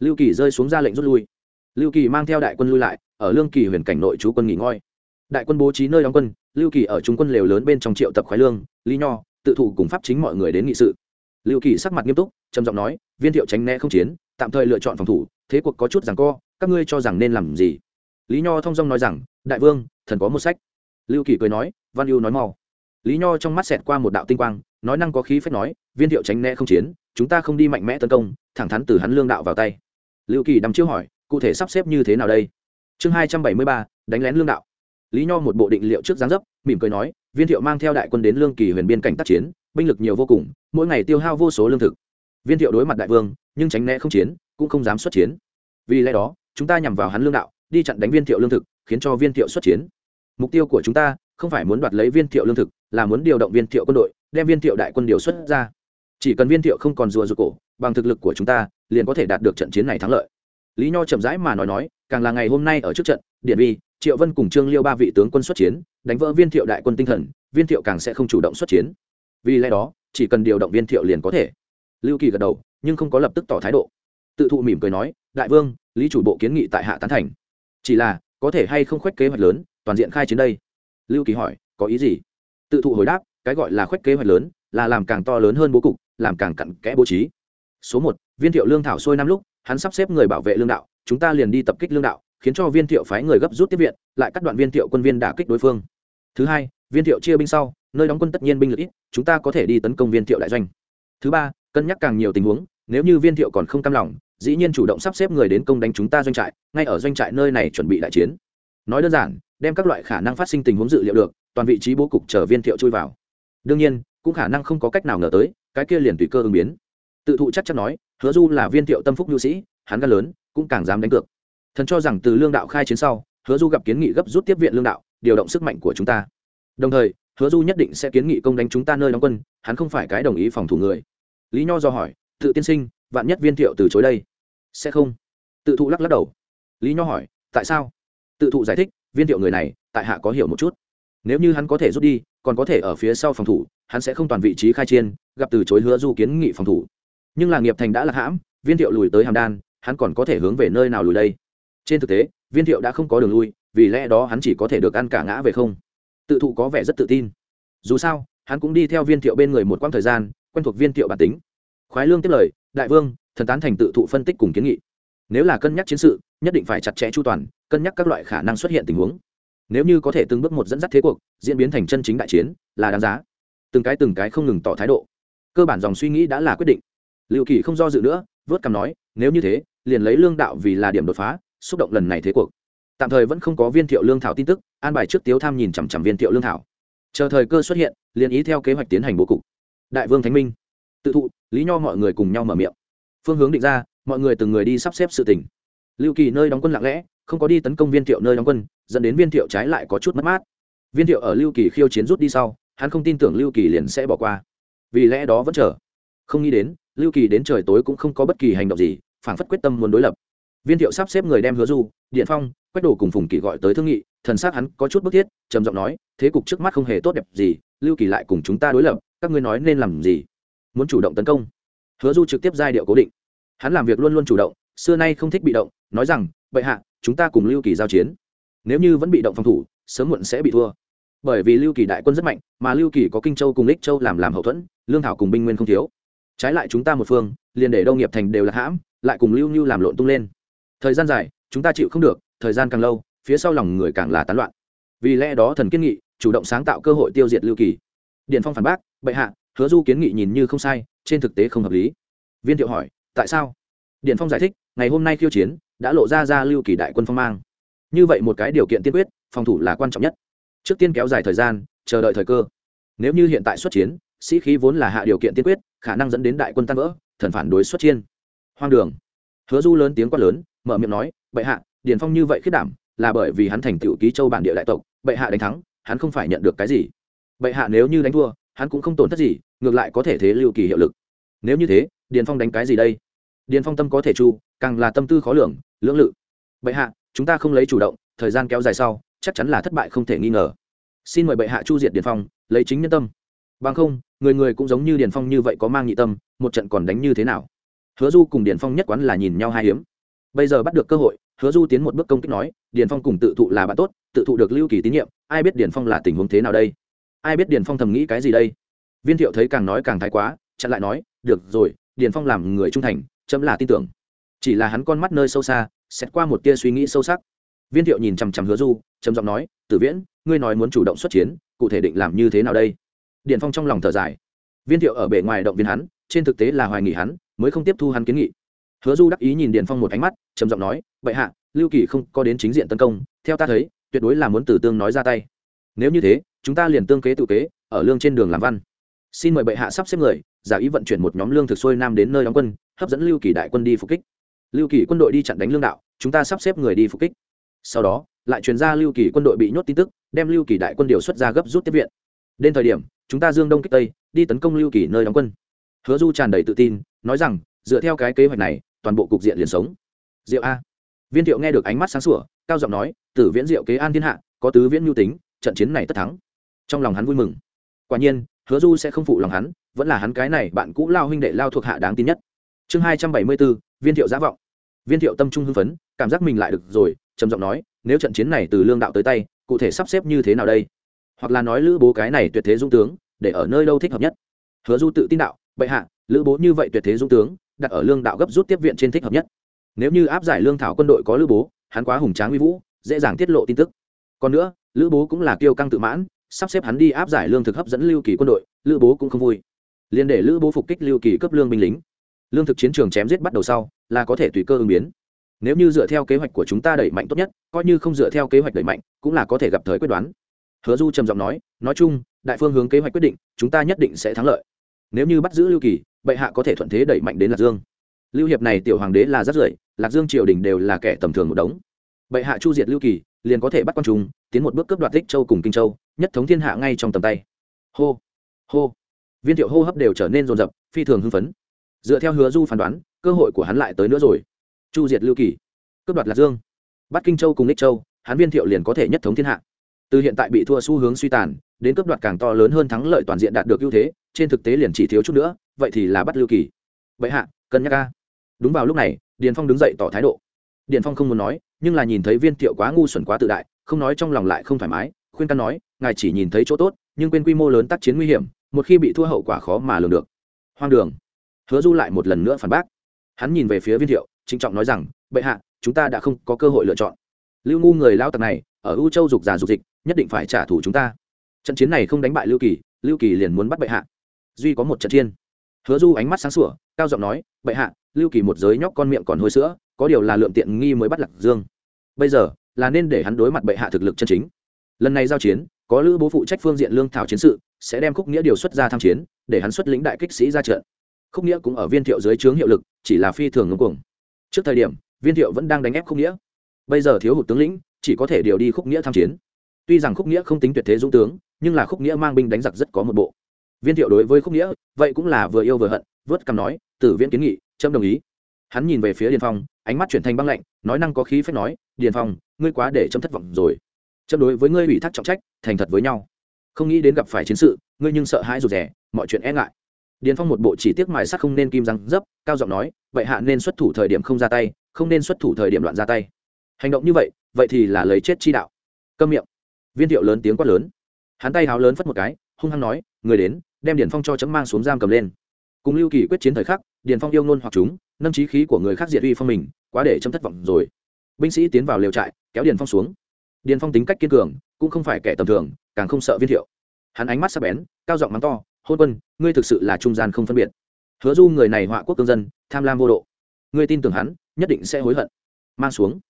Lưu kỳ rơi xuống ra lệnh rút lui. Lưu kỳ mang theo đại quân lui lại, ở lương kỳ huyền cảnh nội chú quân nghỉ ngơi. Đại quân bố trí nơi đóng quân lưu kỳ ở trung quân lều lớn bên trong triệu tập khoái lương, lý nho, tự thủ cùng pháp chính mọi người đến nghị sự. Lưu kỳ sắc mặt nghiêm túc, trầm giọng nói, viên thiệu tránh né không chiến, tạm thời lựa chọn phòng thủ, thế cuộc có chút rằng co, các ngươi cho rằng nên làm gì? Lý nho thông dong nói rằng, đại vương, thần có một sách. Lưu kỳ cười nói, văn ưu nói mau. Lý nho trong mắt xẹt qua một đạo tinh quang, nói năng có khí phép nói, viên thiệu tránh né không chiến, chúng ta không đi mạnh mẽ tấn công, thẳng thắn từ hắn lương đạo vào tay. Lưu kỳ đăm chiêu hỏi, cụ thể sắp xếp như thế nào đây? Chương hai trăm bảy mươi ba, đánh lén lương đạo lý nho một bộ định liệu trước giáng dấp, mỉm cười nói, viên thiệu mang theo đại quân đến lương kỳ huyền biên cảnh tác chiến, binh lực nhiều vô cùng, mỗi ngày tiêu hao vô số lương thực. Viên thiệu đối mặt đại vương, nhưng tránh né không chiến, cũng không dám xuất chiến. Vì lẽ đó, chúng ta nhằm vào hắn lương đạo, đi chặn đánh viên thiệu lương thực, khiến cho viên thiệu xuất chiến. Mục tiêu của chúng ta, không phải muốn đoạt lấy viên thiệu lương thực, là muốn điều động viên thiệu quân đội, đem viên thiệu đại quân điều xuất ra. Chỉ cần viên thiệu không còn rùa rụt cổ, bằng thực lực của chúng ta, liền có thể đạt được trận chiến này thắng lợi. Lý nho chậm rãi mà nói nói, càng là ngày hôm nay ở trước trận, điện vi triệu vân cùng trương liêu ba vị tướng quân xuất chiến, đánh vỡ viên thiệu đại quân tinh thần, viên thiệu càng sẽ không chủ động xuất chiến. Vì lẽ đó, chỉ cần điều động viên thiệu liền có thể. Lưu kỳ gật đầu, nhưng không có lập tức tỏ thái độ. Tự thụ mỉm cười nói, đại vương, lý chủ bộ kiến nghị tại hạ tán thành. Chỉ là, có thể hay không khoách kế hoạch lớn, toàn diện khai chiến đây? Lưu kỳ hỏi, có ý gì? Tự thụ hồi đáp, cái gọi là khoách kế hoạch lớn, là làm càng to lớn hơn bố cục, làm càng cặn kẽ bố trí. Số một, viên thiệu lương thảo sôi năm lúc, hắn sắp xếp người bảo vệ lương đạo, chúng ta liền đi tập kích lương đạo khiến cho viên thiệu phái người gấp rút tiếp viện, lại cắt đoạn viên thiệu quân viên đả kích đối phương. Thứ hai, viên thiệu chia binh sau, nơi đóng quân tất nhiên binh lực ít, chúng ta có thể đi tấn công viên thiệu đại doanh. Thứ ba, cân nhắc càng nhiều tình huống, nếu như viên thiệu còn không cam lòng, dĩ nhiên chủ động sắp xếp người đến công đánh chúng ta doanh trại, ngay ở doanh trại nơi này chuẩn bị đại chiến. Nói đơn giản, đem các loại khả năng phát sinh tình huống dự liệu được, toàn vị trí bố cục chờ viên thiệu chui vào. Đương nhiên, cũng khả năng không có cách nào ngờ tới, cái kia liền tùy cơ ứng biến. Tự thụ chắc chắn nói, hứa du là viên thiệu tâm phúc nhu sĩ, hắn gan lớn, cũng càng dám đánh cược thần cho rằng từ lương đạo khai chiến sau, hứa du gặp kiến nghị gấp rút tiếp viện lương đạo, điều động sức mạnh của chúng ta. Đồng thời, hứa du nhất định sẽ kiến nghị công đánh chúng ta nơi đóng quân, hắn không phải cái đồng ý phòng thủ người. Lý nho do hỏi, tự tiên sinh, vạn nhất viên thiệu từ chối đây, sẽ không? Tự thụ lắc lắc đầu. Lý nho hỏi, tại sao? Tự thụ giải thích, viên thiệu người này, tại hạ có hiểu một chút. Nếu như hắn có thể rút đi, còn có thể ở phía sau phòng thủ, hắn sẽ không toàn vị trí khai chiên gặp từ chối hứa du kiến nghị phòng thủ. Nhưng là nghiệp thành đã lạc hãm, viên thiệu lùi tới hàm đan, hắn còn có thể hướng về nơi nào lùi đây? Trên thực tế, viên thiệu đã không có đường lui, vì lẽ đó hắn chỉ có thể được ăn cả ngã về không. Tự thụ có vẻ rất tự tin. Dù sao, hắn cũng đi theo viên thiệu bên người một quãng thời gian, quen thuộc viên thiệu bản tính. Khoái lương tiếp lời, đại vương, thần tán thành tự thụ phân tích cùng kiến nghị. Nếu là cân nhắc chiến sự, nhất định phải chặt chẽ chu toàn, cân nhắc các loại khả năng xuất hiện tình huống. Nếu như có thể từng bước một dẫn dắt thế cuộc, diễn biến thành chân chính đại chiến, là đáng giá. Từng cái từng cái không ngừng tỏ thái độ. Cơ bản dòng suy nghĩ đã là quyết định. Liệu kỳ không do dự nữa, vớt cằm nói, nếu như thế, liền lấy lương đạo vì là điểm đột phá xúc động lần này thế cuộc. Tạm thời vẫn không có viên thiệu lương thảo tin tức, an bài trước tiếu tham nhìn chằm chằm viên thiệu lương thảo. Chờ thời cơ xuất hiện, liền ý theo kế hoạch tiến hành bố cục. Đại vương thánh minh. Tự thụ, lý nho mọi người cùng nhau mở miệng. Phương hướng định ra, mọi người từng người đi sắp xếp sự tình. Lưu kỳ nơi đóng quân lặng lẽ, không có đi tấn công viên thiệu nơi đóng quân, dẫn đến viên thiệu trái lại có chút mất mát. Viên thiệu ở lưu kỳ khiêu chiến rút đi sau, hắn không tin tưởng lưu kỳ liền sẽ bỏ qua. Vì lẽ đó vẫn chờ. Không nghĩ đến, lưu kỳ đến trời tối cũng không có bất kỳ hành động gì phản phất quyết tâm muốn đối lập viên thiệu sắp xếp người đem hứa du, điện phong, quách đồ cùng phùng kỳ gọi tới thương nghị, thần s á c hắn có chút bức thiết, trầm giọng nói, thế cục trước mắt không hề tốt đẹp gì, lưu kỳ lại cùng chúng ta đối lập, các ngươi nói nên làm gì? Muốn chủ động tấn công. Hứa du trực tiếp giai điệu cố định. Hắn làm việc luôn luôn chủ động, xưa nay không thích bị động, nói rằng, bệ hạ, chúng ta cùng lưu kỳ giao chiến. Nếu như vẫn bị động phòng thủ, sớm muộn sẽ bị thua. Bởi vì lưu kỳ đại quân rất mạnh, mà lưu kỳ có kinh châu cùng lích châu làm làm hậu thuẫn, lương thảo cùng binh nguyên không thiếu. Trái lại chúng ta một phương, liền để đông nghiệp thành đều là hãm, lại cùng lưu như làm lộn tung lên thời gian dài, chúng ta chịu không được, thời gian càng lâu, phía sau lòng người càng là tán loạn. Vì lẽ đó thần kiên nghị, chủ động sáng tạo cơ hội tiêu diệt lưu kỳ. Điện phong phản bác, bệ hạ, hứa du kiến nghị nhìn như không sai, trên thực tế không hợp lý. Viên thiệu hỏi, tại sao? Điện phong giải thích, ngày hôm nay khiêu chiến, đã lộ ra ra lưu kỳ đại quân phong mang. Như vậy một cái điều kiện tiên quyết, phòng thủ là quan trọng nhất. Trước tiên kéo dài thời gian, chờ đợi thời cơ. Nếu như hiện tại xuất chiến, sĩ khí vốn là hạ điều kiện tiên quyết, khả năng dẫn đến đại quân tan vỡ, thần phản đối xuất chiên hoang đường. Hứa du lớn tiếng quát lớn mở miệng nói, bệ hạ, điền phong như vậy khiết đảm, là bởi vì hắn thành tựu ký châu bản địa đại tộc, bệ hạ đánh thắng, hắn không phải nhận được cái gì. Bệ hạ nếu như đánh thua, hắn cũng không tổn thất gì, ngược lại có thể thế lưu kỳ hiệu lực. Nếu như thế, điền phong đánh cái gì đây? Điền phong tâm có thể chu, càng là tâm tư khó lường, lưỡng lự. Bệ hạ, chúng ta không lấy chủ động, thời gian kéo dài sau, chắc chắn là thất bại không thể nghi ngờ. Xin mời bệ hạ chu diệt điền phong, lấy chính nhân tâm. Bằng không, người người cũng giống như điền phong như vậy có mang nhị tâm, một trận còn đánh như thế nào? Hứa du cùng điền phong nhất quán là nhìn nhau hai hiếm bây giờ bắt được cơ hội, hứa du tiến một bước công kích nói, điền phong cùng tự thụ là bạn tốt, tự thụ được lưu kỳ tín nhiệm, ai biết điền phong là tình huống thế nào đây? Ai biết điền phong thầm nghĩ cái gì đây? Viên thiệu thấy càng nói càng thái quá, chặn lại nói, được rồi, điền phong làm người trung thành, chấm là tin tưởng. Chỉ là hắn con mắt nơi sâu xa, xét qua một tia suy nghĩ sâu sắc. Viên thiệu nhìn chằm chằm hứa du, trầm giọng nói, tử viễn, ngươi nói muốn chủ động xuất chiến, cụ thể định làm như thế nào đây? Điền phong trong lòng thở dài. Viên thiệu ở bề ngoài động viên hắn, trên thực tế là hoài nghị hắn, mới không tiếp thu hắn kiến nghị hứa du đắc ý nhìn Điền phong một ánh mắt, trầm giọng nói, bệ hạ, lưu kỳ không có đến chính diện tấn công, theo ta thấy, tuyệt đối là muốn tử tương nói ra tay. Nếu như thế, chúng ta liền tương kế tự kế, ở lương trên đường làm văn. Xin mời bệ hạ sắp xếp người, giả ý vận chuyển một nhóm lương thực xuôi nam đến nơi đóng quân, hấp dẫn lưu kỳ đại quân đi phục kích. Lưu kỳ quân đội đi chặn đánh lương đạo, chúng ta sắp xếp người đi phục kích. Sau đó, lại truyền ra lưu kỳ quân đội bị nhốt tin tức, đem lưu kỳ đại quân điều xuất ra gấp rút tiếp viện. Đến thời điểm, chúng ta dương đông kích tây, đi tấn công lưu kỳ nơi đóng quân. Hứa du tràn đầy tự tin, nói rằng, dựa theo cái kế hoạch này toàn bộ cục diện liền sống. Diệu a. Viên thiệu nghe được ánh mắt sáng sủa, cao giọng nói, tử viễn diệu kế an thiên hạ, có tứ viễn nhu tính, trận chiến này tất thắng. Trong lòng hắn vui mừng. Quả nhiên, hứa du sẽ không phụ lòng hắn, vẫn là hắn cái này bạn cũ lao huynh đệ lao thuộc hạ đáng tin nhất. Chương hai trăm bảy mươi bốn, viên thiệu giả vọng. Viên thiệu tâm trung hưng phấn, cảm giác mình lại được rồi, trầm giọng nói, nếu trận chiến này từ lương đạo tới tay, cụ thể sắp xếp như thế nào đây? Hoặc là nói lữ bố cái này tuyệt thế dũng tướng, để ở nơi đâu thích hợp nhất? Hứa du tự tin đạo, bệ hạ, lữ bố như vậy tuyệt thế dũng tướng đặt ở lương đạo gấp rút tiếp viện trên thích hợp nhất. Nếu như áp giải lương thảo quân đội có lữ bố, hắn quá hùng tráng uy vũ, dễ dàng tiết lộ tin tức. Còn nữa, lữ bố cũng là kiêu căng tự mãn, sắp xếp hắn đi áp giải lương thực hấp dẫn lưu kỳ quân đội, lữ bố cũng không vui. Liên để lữ bố phục kích lưu kỳ cấp lương binh lính. Lương thực chiến trường chém giết bắt đầu sau, là có thể tùy cơ ứng biến. Nếu như dựa theo kế hoạch của chúng ta đẩy mạnh tốt nhất, coi như không dựa theo kế hoạch đẩy mạnh, cũng là có thể gặp thời quyết đoán. Hứa du trầm giọng nói nói chung, đại phương hướng kế hoạch quyết định, chúng ta nhất định sẽ thắng lợi. Nếu như bắt giữ lưu kỳ bệ hạ có thể thuận thế đẩy mạnh đến lạc dương. Lưu hiệp này tiểu hoàng đế là rất rưởi, lạc dương triều đình đều là kẻ tầm thường một đống. Bệ hạ chu diệt lưu kỳ, liền có thể bắt quan trung, tiến một bước cướp đoạt tích châu cùng kinh châu, nhất thống thiên hạ ngay trong tầm tay. Hô hô. Viên thiệu hô hấp đều trở nên rồn rập, phi thường hưng phấn. Dựa theo hứa du phán đoán, cơ hội của hắn lại tới nữa rồi. Chu diệt lưu kỳ, cướp đoạt lạc dương, bắt kinh châu cùng ních châu, hắn viên thiệu liền có thể nhất thống thiên hạ. Từ hiện tại bị thua xu hướng suy tàn, đến cướp đoạt càng to lớn hơn thắng lợi toàn diện đạt được ưu thế, trên thực tế liền chỉ thiếu chút nữa vậy thì là bắt lưu kỳ. Vậy hạ, cân nhắc ca đúng vào lúc này, điền phong đứng dậy tỏ thái độ. Điền phong không muốn nói, nhưng là nhìn thấy viên thiệu quá ngu xuẩn quá tự đại, không nói trong lòng lại không thoải mái, khuyên căn nói, ngài chỉ nhìn thấy chỗ tốt, nhưng quên quy mô lớn tác chiến nguy hiểm, một khi bị thua hậu quả khó mà lường được. Hoang đường. Hứa du lại một lần nữa phản bác. Hắn nhìn về phía viên thiệu, trịnh trọng nói rằng, bệ hạ, chúng ta đã không có cơ hội lựa chọn. Lưu ngu người lao tặc này, ở u châu dục già dục dịch, nhất định phải trả thù chúng ta. Trận chiến này không đánh bại lưu kỳ lưu kỳ liền muốn bắt bệ hạ. Duy có một trận chiến hứa du ánh mắt sáng sủa, cao giọng nói, bệ hạ, lưu kỳ một giới nhóc con miệng còn hôi sữa, có điều là lượm tiện nghi mới bắt lạc dương. Bây giờ, là nên để hắn đối mặt bệ hạ thực lực chân chính. Lần này giao chiến, có lữ bố phụ trách phương diện lương thảo chiến sự, sẽ đem khúc nghĩa điều xuất ra tham chiến, để hắn xuất lĩnh đại kích sĩ ra trận. Khúc nghĩa cũng ở viên thiệu dưới trướng hiệu lực, chỉ là phi thường ngưng cuồng. Trước thời điểm, viên thiệu vẫn đang đánh ép khúc nghĩa. Bây giờ thiếu hụt tướng lĩnh, chỉ có thể điều đi khúc nghĩa tham chiến. Tuy rằng khúc nghĩa không tính tuyệt thế dũng tướng, nhưng là khúc nghĩa mang binh đánh giặc rất có một bộ viên thiệu đối với khúc nghĩa, vậy cũng là vừa yêu vừa hận, vớt cằm nói, tử viễn kiến nghị trâm đồng ý. Hắn nhìn về phía điền phong, ánh mắt chuyển thành băng lạnh, nói năng có khí phép nói, điền phong, ngươi quá để trâm thất vọng rồi. Trâm đối với ngươi ủy thác trọng trách, thành thật với nhau. Không nghĩ đến gặp phải chiến sự, ngươi nhưng sợ hãi rụt rẻ mọi chuyện e ngại. Điền phong một bộ chỉ tiếc mài sắc không nên kim răng dấp, cao giọng nói, vậy hạ nên xuất thủ thời điểm không ra tay, không nên xuất thủ thời điểm loạn ra tay. Hành động như vậy vậy thì là lấy chết chi đạo. Câm miệng. Viên thiệu lớn tiếng quát lớn. Hắn tay háo lớn phất một cái, hung hăng nói người đến, đem điền phong cho chấm mang xuống giam cầm lên. Cùng lưu kỳ quyết chiến thời khắc, điền phong yêu ngôn hoặc chúng, nâng trí khí của người khác diệt uy phong mình, quá để chấm thất vọng rồi. Binh sĩ tiến vào lều trại, kéo điền phong xuống. Điền phong tính cách kiên cường, cũng không phải kẻ tầm thường, càng không sợ viên thiệu. Hắn ánh mắt sắc bén, cao giọng mắng to, hôn quân, ngươi thực sự là trung gian không phân biệt. Hứa du người này họa quốc cương dân, tham lam vô độ. Ngươi tin tưởng hắn, nhất định sẽ hối hận. Mang xuống.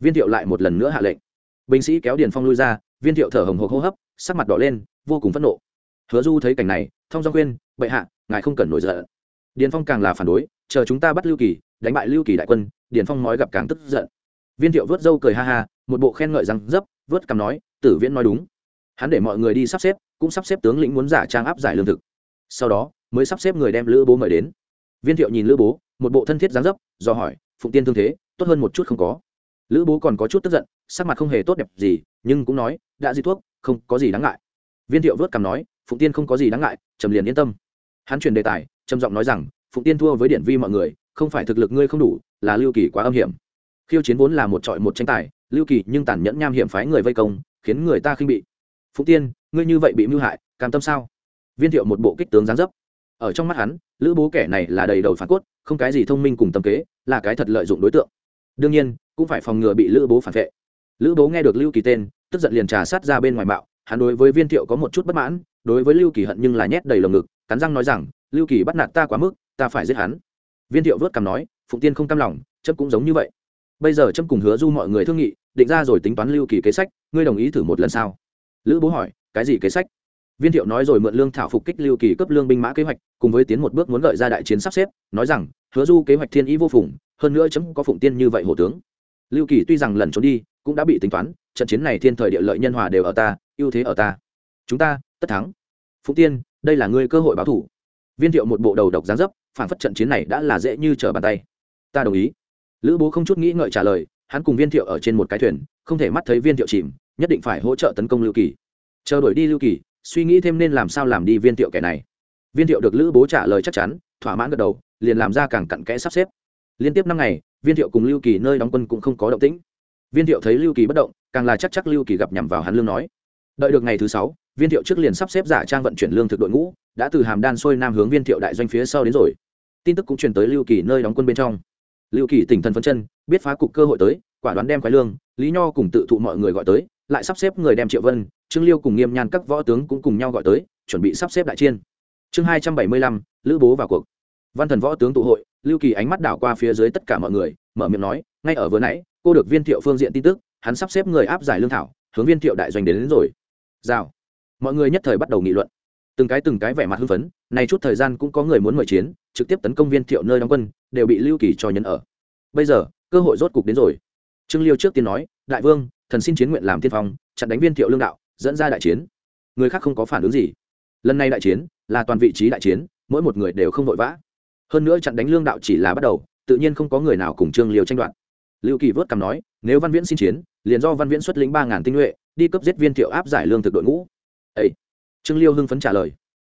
Viên thiệu lại một lần nữa hạ lệnh. Binh sĩ kéo điền phong lui ra, viên thiệu thở hồng hộc hô hấp, sắc mặt đỏ lên, vô cùng phẫn nộ hứa du thấy cảnh này, thông do khuyên, bệ hạ, ngài không cần nổi giận. Điền phong càng là phản đối, chờ chúng ta bắt lưu kỳ, đánh bại lưu kỳ đại quân, điền phong nói gặp càng tức giận. Viên thiệu vớt râu cười ha ha, một bộ khen ngợi rằng dấp, vớt cằm nói, tử viễn nói đúng. Hắn để mọi người đi sắp xếp, cũng sắp xếp tướng lĩnh muốn giả trang áp giải lương thực. Sau đó, mới sắp xếp người đem lữ bố mời đến. Viên thiệu nhìn lữ bố, một bộ thân thiết dáng dấp, do hỏi, phụng tiên thương thế, tốt hơn một chút không có? Lữ bố còn có chút tức giận, sắc mặt không hề tốt đẹp gì, nhưng cũng nói, đã di thuốc, không có gì đáng ngại. Viên thiệu vớt cằm nói phụng tiên không có gì đáng ngại trầm liền yên tâm. Hắn chuyển đề tài trầm giọng nói rằng phụng tiên thua với điện vi mọi người không phải thực lực ngươi không đủ là lưu kỳ quá âm hiểm. Khiêu chiến vốn là một trọi một tranh tài lưu kỳ nhưng tàn nhẫn nham hiểm phái người vây công khiến người ta khinh bị. Phụng tiên ngươi như vậy bị mưu hại cam tâm sao? Viên thiệu một bộ kích tướng gián dấp. Ở trong mắt hắn lữ bố kẻ này là đầy đầu phản cốt không cái gì thông minh cùng tâm kế là cái thật lợi dụng đối tượng. Đương nhiên cũng phải phòng ngừa bị lữ bố phản vệ. Lữ bố nghe được lưu kỳ tên tức giận liền trà sát ra bên ngoài mạo, hắn đối với viên thiệu có một chút bất mãn đối với lưu kỳ hận nhưng là nhét đầy lồng ngực, cắn răng nói rằng, lưu kỳ bắt nạt ta quá mức, ta phải giết hắn. Viên thiệu vớt cằm nói, phụng tiên không cam lòng chấp cũng giống như vậy. Bây giờ trâm cùng hứa du mọi người thương nghị, định ra rồi tính toán lưu kỳ kế sách, ngươi đồng ý thử một lần sao? Lữ bố hỏi, cái gì kế sách? Viên thiệu nói rồi mượn lương thảo phục kích lưu kỳ cấp lương binh mã kế hoạch, cùng với tiến một bước muốn gợi ra đại chiến sắp xếp, nói rằng, hứa du kế hoạch thiên ý vô phùng, hơn nữa chấm có phụng tiên như vậy hổ tướng. Lưu kỳ tuy rằng lần trốn đi, cũng đã bị tính toán, trận chiến này thiên thời địa lợi nhân hòa đều ở ta, ưu thế ở ta chúng ta, tất thắng. Phụng tiên, đây là ngươi cơ hội báo thủ. Viên thiệu một bộ đầu độc gián dấp, phản phất trận chiến này đã là dễ như trở bàn tay. Ta đồng ý. Lữ bố không chút nghĩ ngợi trả lời, hắn cùng viên thiệu ở trên một cái thuyền, không thể mắt thấy viên thiệu chìm, nhất định phải hỗ trợ tấn công lưu kỳ. Chờ đuổi đi lưu kỳ, suy nghĩ thêm nên làm sao làm đi viên thiệu kẻ này. Viên thiệu được lữ bố trả lời chắc chắn, thỏa mãn gật đầu, liền làm ra càng cặn kẽ sắp xếp. Liên tiếp năm ngày, viên thiệu cùng lưu kỳ nơi đóng quân cũng không có động tĩnh. Viên thiệu thấy lưu kỳ bất động, càng là chắc chắc lưu kỳ gặp nhằm vào hắn lương nói. Đợi được ngày thứ sáu viên thiệu trước liền sắp xếp giả trang vận chuyển lương thực đội ngũ đã từ hàm đan xuôi nam hướng viên thiệu đại doanh phía sau đến rồi. Tin tức cũng truyền tới lưu kỳ nơi đóng quân bên trong. Lưu kỳ tỉnh thần phấn chân biết phá cục cơ hội tới quả đoán đem quái lương lý nho cùng tự thụ mọi người gọi tới lại sắp xếp người đem triệu vân trương liêu cùng nghiêm nhan các võ tướng cũng cùng nhau gọi tới chuẩn bị sắp xếp đại chiên. Chương hai trăm bảy mươi lăm lữ bố vào cuộc. Văn thần võ tướng tụ hội lưu kỳ ánh mắt đảo qua phía dưới tất cả mọi người mở miệng nói ngay ở vừa nãy cô được viên thiệu phương diện tin tức hắn sắp xếp người áp giải lương thảo hướng viên thiệu đại doanh đến, đến rồi. Rào mọi người nhất thời bắt đầu nghị luận. Từng cái từng cái vẻ mặt hưng phấn này chút thời gian cũng có người muốn mời chiến, trực tiếp tấn công viên thiệu nơi đóng quân, đều bị lưu kỳ cho nhân ở. Bây giờ, cơ hội rốt cục đến rồi. Trương liêu trước tiên nói, đại vương, thần xin chiến nguyện làm tiên phong, chặn đánh viên thiệu lương đạo, dẫn ra đại chiến. Người khác không có phản ứng gì. Lần này đại chiến, là toàn vị trí đại chiến, mỗi một người đều không vội vã. Hơn nữa chặn đánh lương đạo chỉ là bắt đầu, tự nhiên không có người nào cùng trương liêu tranh đoạt. Lưu kỳ vớt cằm nói, nếu văn viễn xin chiến, liền do văn viễn xuất lĩnh ba ngàn tinh nhuệ, đi cấp giết viên thiệu áp giải lương thực đội ngũ ấy trương liêu hưng phấn trả lời.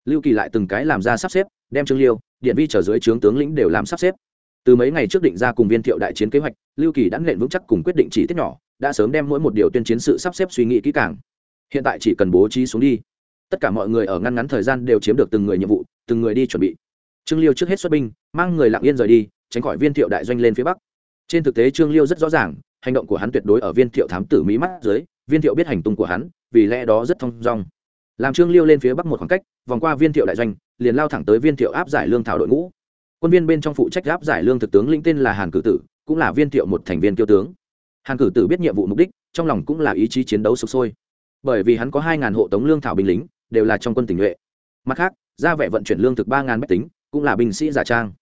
Lưu kỳ lại từng cái làm ra sắp xếp, đem trương liêu, điện vi trở dưới trướng tướng lĩnh đều làm sắp xếp. Từ mấy ngày trước định ra cùng viên thiệu đại chiến kế hoạch, lưu kỳ đã nện vững chắc cùng quyết định chỉ tiết nhỏ, đã sớm đem mỗi một điều tuyên chiến sự sắp xếp suy nghĩ kỹ càng. Hiện tại chỉ cần bố trí xuống đi. Tất cả mọi người ở ngăn ngắn thời gian đều chiếm được từng người nhiệm vụ, từng người đi chuẩn bị. Trương liêu trước hết xuất binh, mang người lặng yên rời đi, tránh khỏi viên thiệu đại doanh lên phía bắc. Trên thực tế trương liêu rất rõ ràng, hành động của hắn tuyệt đối ở viên thiệu thám tử mỹ mắt dưới, viên thiệu biết hành tung của hắn, vì lẽ đó rất thong dong làm trương liêu lên phía bắc một khoảng cách, vòng qua viên thiệu đại doanh, liền lao thẳng tới viên thiệu áp giải lương thảo đội ngũ. Quân viên bên trong phụ trách áp giải lương thực tướng lĩnh tên là hàn cử tử, cũng là viên thiệu một thành viên kiêu tướng. Hàn cử tử biết nhiệm vụ mục đích, trong lòng cũng là ý chí chiến đấu sục sôi. Bởi vì hắn có hai ngàn hộ tống lương thảo binh lính, đều là trong quân tình nhuệ. Mặt khác, ra vẻ vận chuyển lương thực ba ngàn bách tính, cũng là binh sĩ giả trang.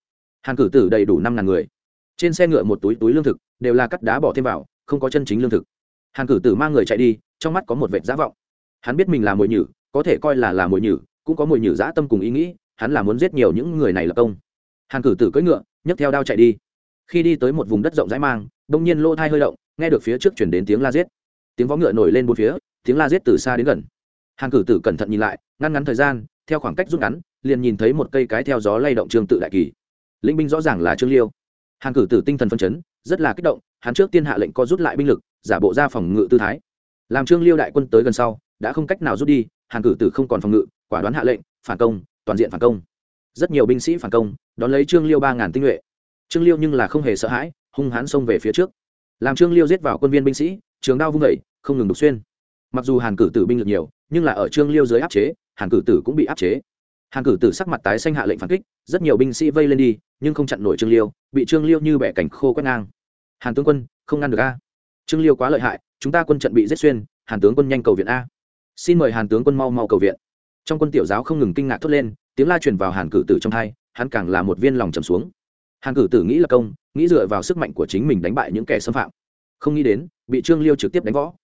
Hàn cử tử đầy đủ năm ngàn người. Trên xe ngựa một túi túi lương thực, đều là cắt đá bỏ thêm vào, không có chân chính lương thực. Hàn cử tử mang người chạy đi, trong mắt có một vệt giả vọng. Hắn biết mình là mồi nhử có thể coi là là mồi nhử, cũng có mồi nhử dã tâm cùng ý nghĩ, hắn là muốn giết nhiều những người này lập công. Hàn cử tử cưỡi ngựa, nhấc theo đao chạy đi. Khi đi tới một vùng đất rộng rãi mang, đông nhiên lô thai hơi động, nghe được phía trước chuyển đến tiếng la giết. Tiếng vó ngựa nổi lên bốn phía, tiếng la giết từ xa đến gần. Hàn cử tử cẩn thận nhìn lại, ngăn ngắn thời gian, theo khoảng cách rút ngắn, liền nhìn thấy một cây cái theo gió lay động trương tự đại kỳ. Linh binh rõ ràng là trương liêu. Hàn cử tử tinh thần phân chấn, rất là kích động, hắn trước tiên hạ lệnh co rút lại binh lực, giả bộ ra phòng ngự tư thái. Làm trương liêu đại quân tới gần sau, đã không cách nào rút đi hàn cử tử không còn phòng ngự, quả đoán hạ lệnh, phản công, toàn diện phản công. Rất nhiều binh sĩ phản công, đón lấy trương liêu ba ngàn tinh nhuệ. Trương liêu nhưng là không hề sợ hãi, hung hãn xông về phía trước. Làm trương liêu giết vào quân viên binh sĩ, trường đao vung vẩy không ngừng đục xuyên. Mặc dù hàn cử tử binh lực nhiều, nhưng là ở trương liêu dưới áp chế, hàn cử tử cũng bị áp chế. Hàn cử tử sắc mặt tái xanh hạ lệnh phản kích, rất nhiều binh sĩ vây lên đi, nhưng không chặn nổi trương liêu, bị trương liêu như bẻ cảnh khô quét ngang. Hàn tướng quân, không ngăn được a. Trương liêu quá lợi hại, chúng ta quân trận bị giết xuyên, hàn tướng quân nhanh cầu viện a xin mời hàn tướng quân mau mau cầu viện trong quân tiểu giáo không ngừng kinh ngạc thốt lên tiếng la truyền vào hàn cử tử trong hai hắn càng là một viên lòng trầm xuống hàn cử tử nghĩ là công nghĩ dựa vào sức mạnh của chính mình đánh bại những kẻ xâm phạm không nghĩ đến bị trương liêu trực tiếp đánh võ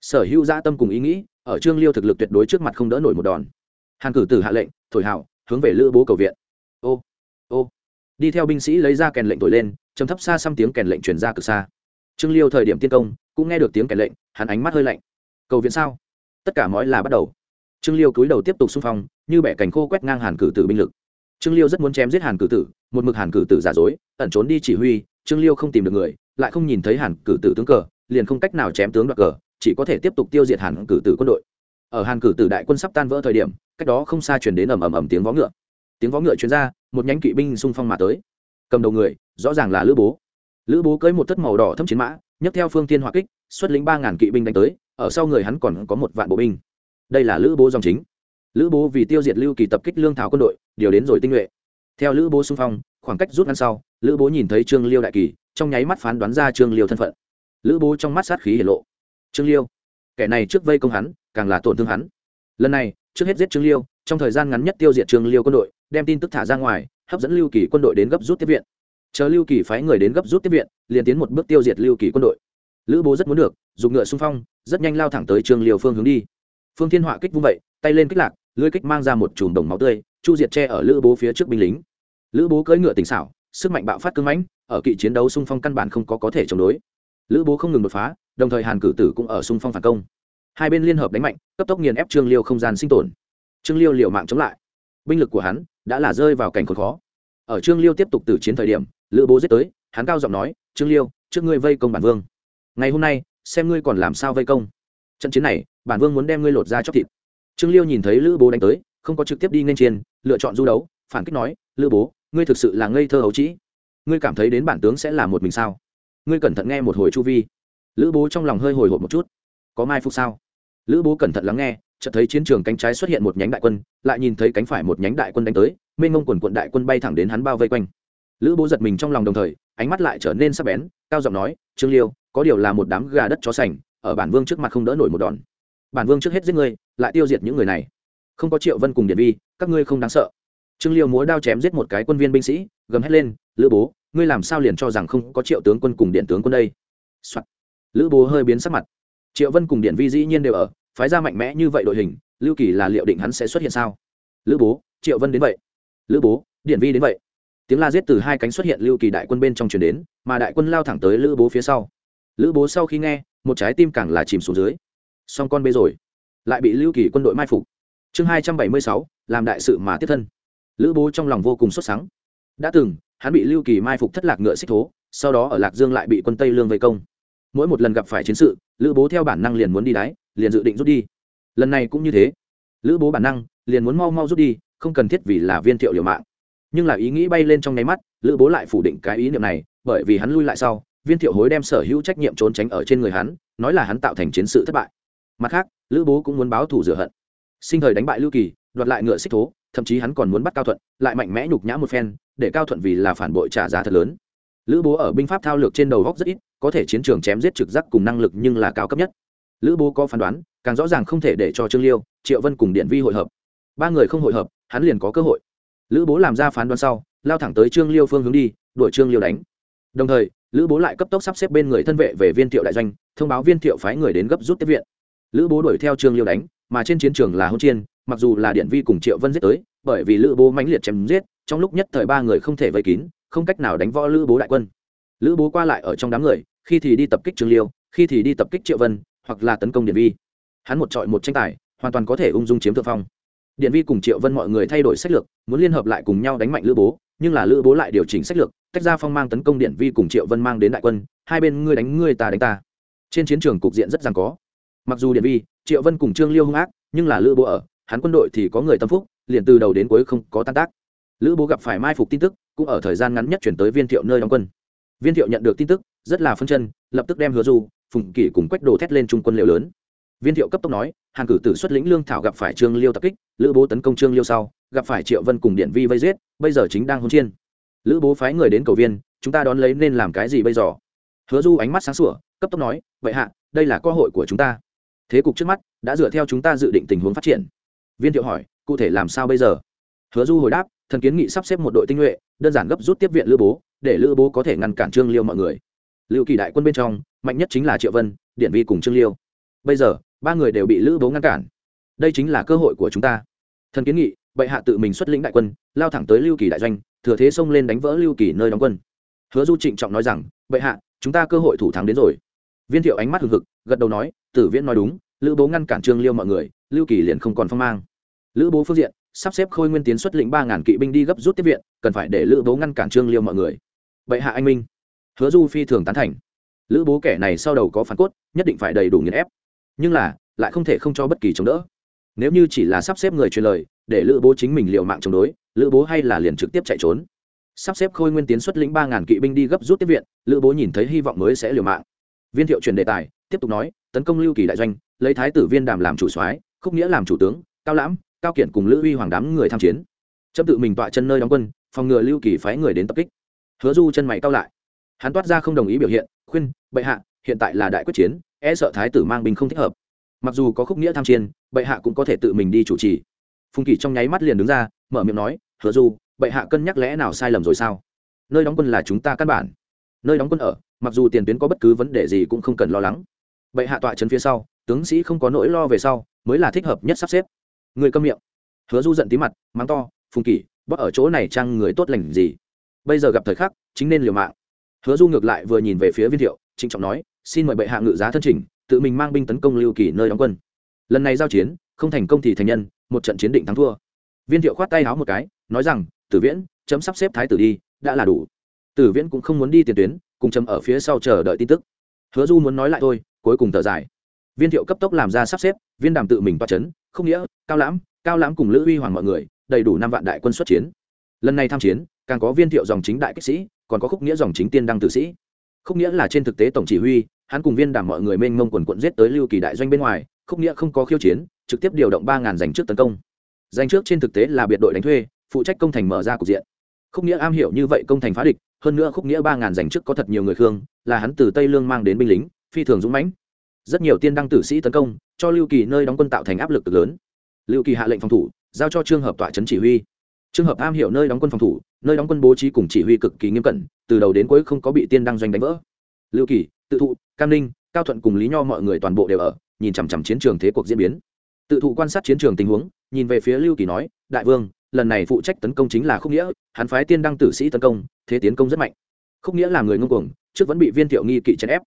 sở hữu gia tâm cùng ý nghĩ ở trương liêu thực lực tuyệt đối trước mặt không đỡ nổi một đòn hàn cử tử hạ lệnh thổi hào hướng về lữ bố cầu viện ô ô đi theo binh sĩ lấy ra kèn lệnh thổi lên chấm thấp xa xăm tiếng kèn lệnh truyền ra cực xa trương liêu thời điểm tiên công cũng nghe được tiếng kèn lệnh hắn ánh mắt hơi lạnh cầu viện sao tất cả mọi là bắt đầu. Trương liêu cúi đầu tiếp tục xung phong, như bẻ cành khô quét ngang hàn cử tử binh lực. Trương liêu rất muốn chém giết hàn cử tử, một mực hàn cử tử giả dối, ẩn trốn đi chỉ huy, trương liêu không tìm được người, lại không nhìn thấy hàn cử tử tướng cờ, liền không cách nào chém tướng đoạt cờ, chỉ có thể tiếp tục tiêu diệt hàn cử tử quân đội. Ở hàn cử tử đại quân sắp tan vỡ thời điểm, cách đó không xa chuyển đến ầm ầm ầm tiếng vó ngựa. Tiếng vó ngựa chuyển ra, một nhánh kỵ binh xung phong mà tới. Cầm đầu người, rõ ràng là lữ bố. Lữ bố cưới một thất màu đỏ thâm chiến mã nhấc theo phương thiên hỏa kích, xuất lính ba ngàn kỵ binh đánh tới, ở sau người hắn còn có một vạn bộ binh. Đây là lữ bố dòng chính. Lữ bố vì tiêu diệt lưu kỳ tập kích lương thảo quân đội, điều đến rồi tinh nhuệ. Theo lữ bố xung phong, khoảng cách rút ngắn sau, lữ bố nhìn thấy trương liêu đại kỳ, trong nháy mắt phán đoán ra trương liêu thân phận. Lữ bố trong mắt sát khí hiển lộ. Trương liêu, kẻ này trước vây công hắn, càng là tổn thương hắn. Lần này, trước hết giết trương liêu, trong thời gian ngắn nhất tiêu diệt trương liêu quân đội, đem tin tức thả ra ngoài, hấp dẫn lưu kỳ quân đội đến gấp rút tiếp viện chờ lưu kỳ phái người đến gấp rút tiếp viện, liền tiến một bước tiêu diệt lưu kỳ quân đội. Lữ bố rất muốn được, dùng ngựa xung phong, rất nhanh lao thẳng tới trương liêu phương hướng đi. Phương thiên họa kích vung vậy, tay lên kích lạc, lưới kích mang ra một chùm đồng máu tươi, chu diệt tre ở lữ bố phía trước binh lính. Lữ bố cưỡi ngựa tỉnh xảo, sức mạnh bạo phát cưng mãnh, ở kỵ chiến đấu xung phong căn bản không có có thể chống đối. Lữ bố không ngừng đột phá, đồng thời hàn cử tử cũng ở xung phong phản công. Hai bên liên hợp đánh mạnh, cấp tốc nghiền ép trương liêu không gian sinh tồn. Trương liêu liều mạng chống lại. Binh lực của hắn đã là rơi vào cảnh khốn khó. Ở trương liêu tiếp tục tử chiến thời điểm lữ bố giết tới, hắn cao giọng nói, trương liêu, trước ngươi vây công bản vương. Ngày hôm nay, xem ngươi còn làm sao vây công. Trận chiến này, bản vương muốn đem ngươi lột ra chóc thịt. Trương liêu nhìn thấy lữ bố đánh tới, không có trực tiếp đi nên chiên lựa chọn du đấu, phản kích nói, lữ bố, ngươi thực sự là ngây thơ hấu trĩ. Ngươi cảm thấy đến bản tướng sẽ là một mình sao? Ngươi cẩn thận nghe một hồi chu vi. Lữ bố trong lòng hơi hồi hộp một chút. Có mai phục sao? Lữ bố cẩn thận lắng nghe, chợt thấy chiến trường cánh trái xuất hiện một nhánh đại quân, lại nhìn thấy cánh phải một nhánh đại quân đánh tới, mênh ngông quần quận đại quân bay thẳng đến hắn bao vây quanh lữ bố giật mình trong lòng đồng thời, ánh mắt lại trở nên sắc bén, cao giọng nói, trương liêu, có điều là một đám gà đất chó sành, ở bản vương trước mặt không đỡ nổi một đòn. Bản vương trước hết giết ngươi, lại tiêu diệt những người này. Không có triệu vân cùng điện vi, các ngươi không đáng sợ. Trương liêu múa đao chém giết một cái quân viên binh sĩ, gầm hét lên, lữ bố, ngươi làm sao liền cho rằng không có triệu tướng quân cùng điện tướng quân đây、Soạn. lữ bố hơi biến sắc mặt. Triệu vân cùng điện vi dĩ nhiên đều ở, phái ra mạnh mẽ như vậy đội hình, lưu kỳ là liệu định hắn sẽ xuất hiện sao? Lữ bố, triệu vân đến vậy. Lữ bố, điện vi đến vậy tiếng la giết từ hai cánh xuất hiện lưu kỳ đại quân bên trong chuyển đến, mà đại quân lao thẳng tới lữ bố phía sau. Lữ bố sau khi nghe, một trái tim càng là chìm xuống dưới. Song con bê rồi. Lại bị lưu kỳ quân đội mai phục. Chương hai trăm bảy mươi sáu, làm đại sự mà tiếp thân. Lữ bố trong lòng vô cùng xuất sáng đã từng, hắn bị lưu kỳ mai phục thất lạc ngựa xích thố, sau đó ở lạc dương lại bị quân tây lương vây công. Mỗi một lần gặp phải chiến sự, lữ bố theo bản năng liền muốn đi đáy liền dự định rút đi. Lần này cũng như thế. Lữ bố bản năng, liền muốn mau mau rút đi, không cần thiết vì là viên thiệu liều mạng nhưng là ý nghĩ bay lên trong nháy mắt, lữ bố lại phủ định cái ý niệm này, bởi vì hắn lui lại sau, viên thiệu hối đem sở hữu trách nhiệm trốn tránh ở trên người hắn, nói là hắn tạo thành chiến sự thất bại. Mặt khác, lữ bố cũng muốn báo thù rửa hận. Sinh thời đánh bại lưu kỳ, đoạt lại ngựa xích thố, thậm chí hắn còn muốn bắt cao thuận, lại mạnh mẽ nhục nhã một phen, để cao thuận vì là phản bội trả giá thật lớn. Lữ bố ở binh pháp thao lược trên đầu góc rất ít, có thể chiến trường chém giết trực giác cùng năng lực nhưng là cao cấp nhất. Lữ bố có phán đoán, càng rõ ràng không thể để cho trương liêu, triệu vân cùng điện vi hội hợp. Ba người không hội hợp, hắn liền có cơ hội lữ bố làm ra phán đoán sau, lao thẳng tới trương liêu phương hướng đi, đuổi trương liêu đánh. Đồng thời, lữ bố lại cấp tốc sắp xếp bên người thân vệ về viên thiệu đại doanh, thông báo viên thiệu phái người đến gấp rút tiếp viện. Lữ bố đuổi theo trương liêu đánh, mà trên chiến trường là hôn chiên mặc dù là điện vi cùng triệu vân giết tới, bởi vì lữ bố mãnh liệt chém giết, trong lúc nhất thời ba người không thể vây kín, không cách nào đánh võ lữ bố đại quân. Lữ bố qua lại ở trong đám người, khi thì đi tập kích trương liêu, khi thì đi tập kích triệu vân, hoặc là tấn công điện vi. Hắn một trọi một tranh tài, hoàn toàn có thể ung dung chiếm thượng phong điện vi cùng triệu vân mọi người thay đổi sách lược, muốn liên hợp lại cùng nhau đánh mạnh lữ bố, nhưng là lữ bố lại điều chỉnh sách lược, tách ra phong mang tấn công điện vi cùng triệu vân mang đến đại quân, hai bên ngươi đánh ngươi ta đánh ta. Trên chiến trường cục diện rất giằng có. Mặc dù điện vi, triệu vân cùng trương liêu hung ác, nhưng là lữ bố ở, hắn quân đội thì có người tâm phúc, liền từ đầu đến cuối không có tan tác. Lữ bố gặp phải mai phục tin tức, cũng ở thời gian ngắn nhất chuyển tới viên thiệu nơi đóng quân. Viên thiệu nhận được tin tức, rất là phân chân, lập tức đem hứa du, phùng kỷ cùng quách đồ thét lên trung quân liệu lớn viên thiệu cấp tốc nói, hàn cử tử xuất lĩnh lương thảo gặp phải trương liêu tập kích, lữ bố tấn công trương liêu sau, gặp phải triệu vân cùng điện vi vây giết, bây giờ chính đang hôn chiên. Lữ bố phái người đến cầu viên, chúng ta đón lấy nên làm cái gì bây giờ? Hứa du ánh mắt sáng sủa, cấp tốc nói, vậy hạ, đây là cơ hội của chúng ta. Thế cục trước mắt đã dựa theo chúng ta dự định tình huống phát triển. Viên thiệu hỏi, cụ thể làm sao bây giờ? Hứa du hồi đáp, thần kiến nghị sắp xếp một đội tinh nhuệ, đơn giản gấp rút tiếp viện lữ bố, để lữ bố có thể ngăn cản trương liêu mọi người. Lưu kỳ đại quân bên trong, mạnh nhất chính là triệu vân, điện vi cùng trương liêu. Bây giờ ba người đều bị lữ bố ngăn cản. Đây chính là cơ hội của chúng ta. Thần kiến nghị, bệ hạ tự mình xuất lĩnh đại quân, lao thẳng tới lưu kỳ đại doanh, thừa thế xông lên đánh vỡ lưu kỳ nơi đóng quân. Hứa du trịnh trọng nói rằng, bệ hạ, chúng ta cơ hội thủ thắng đến rồi. Viên thiệu ánh mắt hừng hực, gật đầu nói, tử viễn nói đúng, lữ bố ngăn cản trương liêu mọi người, lưu kỳ liền không còn phong mang. Lữ bố phương diện, sắp xếp khôi nguyên tiến xuất lĩnh ba ngàn kỵ binh đi gấp rút tiếp viện, cần phải để lữ bố ngăn cản trương liêu mọi người. Bệ hạ anh minh. Hứa du phi thường tán thành. Lữ bố kẻ này sau đầu có phản cốt, nhất định phải đầy đủ nghiền ép nhưng là, lại không thể không cho bất kỳ chống đỡ. Nếu như chỉ là sắp xếp người truyền lời, để lữ bố chính mình liệu mạng chống đối, lữ bố hay là liền trực tiếp chạy trốn. Sắp xếp khôi nguyên tiến xuất lĩnh ba ngàn kỵ binh đi gấp rút tiếp viện, lữ bố nhìn thấy hy vọng mới sẽ liều mạng. Viên thiệu truyền đề tài, tiếp tục nói, tấn công lưu kỳ đại doanh, lấy thái tử viên đàm làm chủ soái, khúc nghĩa làm chủ tướng, cao lãm, cao kiện cùng lữ uy hoàng đám người tham chiến. Chấm tự mình tọa chân nơi đóng quân, phòng ngừa lưu kỳ phái người đến tập kích. Hứa du chân mày cao lại. Hắn toát ra không đồng ý biểu hiện, khuyên, bệ hạ hiện tại là đại quyết chiến e sợ thái tử mang binh không thích hợp. Mặc dù có khúc nghĩa tham chiến, bệ hạ cũng có thể tự mình đi chủ trì. Phùng kỳ trong nháy mắt liền đứng ra, mở miệng nói, hứa du, bệ hạ cân nhắc lẽ nào sai lầm rồi sao? Nơi đóng quân là chúng ta căn bản. Nơi đóng quân ở, mặc dù tiền tuyến có bất cứ vấn đề gì cũng không cần lo lắng. Bệ hạ tọa trấn phía sau, tướng sĩ không có nỗi lo về sau, mới là thích hợp nhất sắp xếp. Người câm miệng. Hứa du giận tí mặt, mắng to, phùng kỷ bóp ở chỗ này trang người tốt lành gì? Bây giờ gặp thời khắc, chính nên liều mạng. Hứa du ngược lại vừa nhìn về phía viên thiệu, trịnh trọng nói xin mời bệ hạ ngự giá thân trình tự mình mang binh tấn công lưu kỳ nơi đóng quân. Lần này giao chiến, không thành công thì thành nhân, một trận chiến định thắng thua. Viên thiệu khoát tay háo một cái, nói rằng, tử viễn, chấm sắp xếp thái tử đi, đã là đủ. Tử viễn cũng không muốn đi tiền tuyến, cùng chấm ở phía sau chờ đợi tin tức. Hứa du muốn nói lại thôi, cuối cùng thở dài. Viên thiệu cấp tốc làm ra sắp xếp, viên đàm tự mình toa chấn. không nghĩa, cao lãm cao lãm cùng lữ uy hoàng mọi người, đầy đủ năm vạn đại quân xuất chiến. Lần này tham chiến, càng có viên thiệu dòng chính đại kích sĩ, còn có khúc nghĩa dòng chính tiên đăng tử sĩ. Khúc nghĩa là trên thực tế tổng chỉ huy hắn cùng viên đảm mọi người mênh mông quần quận giết tới lưu kỳ đại doanh bên ngoài, khúc nghĩa không có khiêu chiến, trực tiếp điều động ba ngàn giành trước tấn công. Giành trước trên thực tế là biệt đội đánh thuê, phụ trách công thành mở ra cục diện. Khúc nghĩa am hiểu như vậy công thành phá địch, hơn nữa khúc nghĩa ba ngàn giành trước có thật nhiều người khương, là hắn từ tây lương mang đến binh lính, phi thường dũng mãnh. Rất nhiều tiên đăng tử sĩ tấn công, cho lưu kỳ nơi đóng quân tạo thành áp lực cực lớn. Lưu kỳ hạ lệnh phòng thủ, giao cho trường hợp tọa trấn chỉ huy. Trường hợp am hiểu nơi đóng quân phòng thủ, nơi đóng quân bố trí cùng chỉ huy cực kỳ nghiêm cẩn, từ đầu đến cuối không có bị tiên đăng doanh đánh vỡ. Lưu kỳ, tự thụ cam ninh, cao thuận cùng lý nho mọi người toàn bộ đều ở, nhìn chằm chằm chiến trường thế cuộc diễn biến. Tự thụ quan sát chiến trường tình huống, nhìn về phía lưu kỳ nói, đại vương, lần này phụ trách tấn công chính là khúc nghĩa, hắn phái tiên đăng tử sĩ tấn công, thế tiến công rất mạnh. Khúc nghĩa là người ngông cuồng, trước vẫn bị viên thiệu nghi kỵ chèn ép.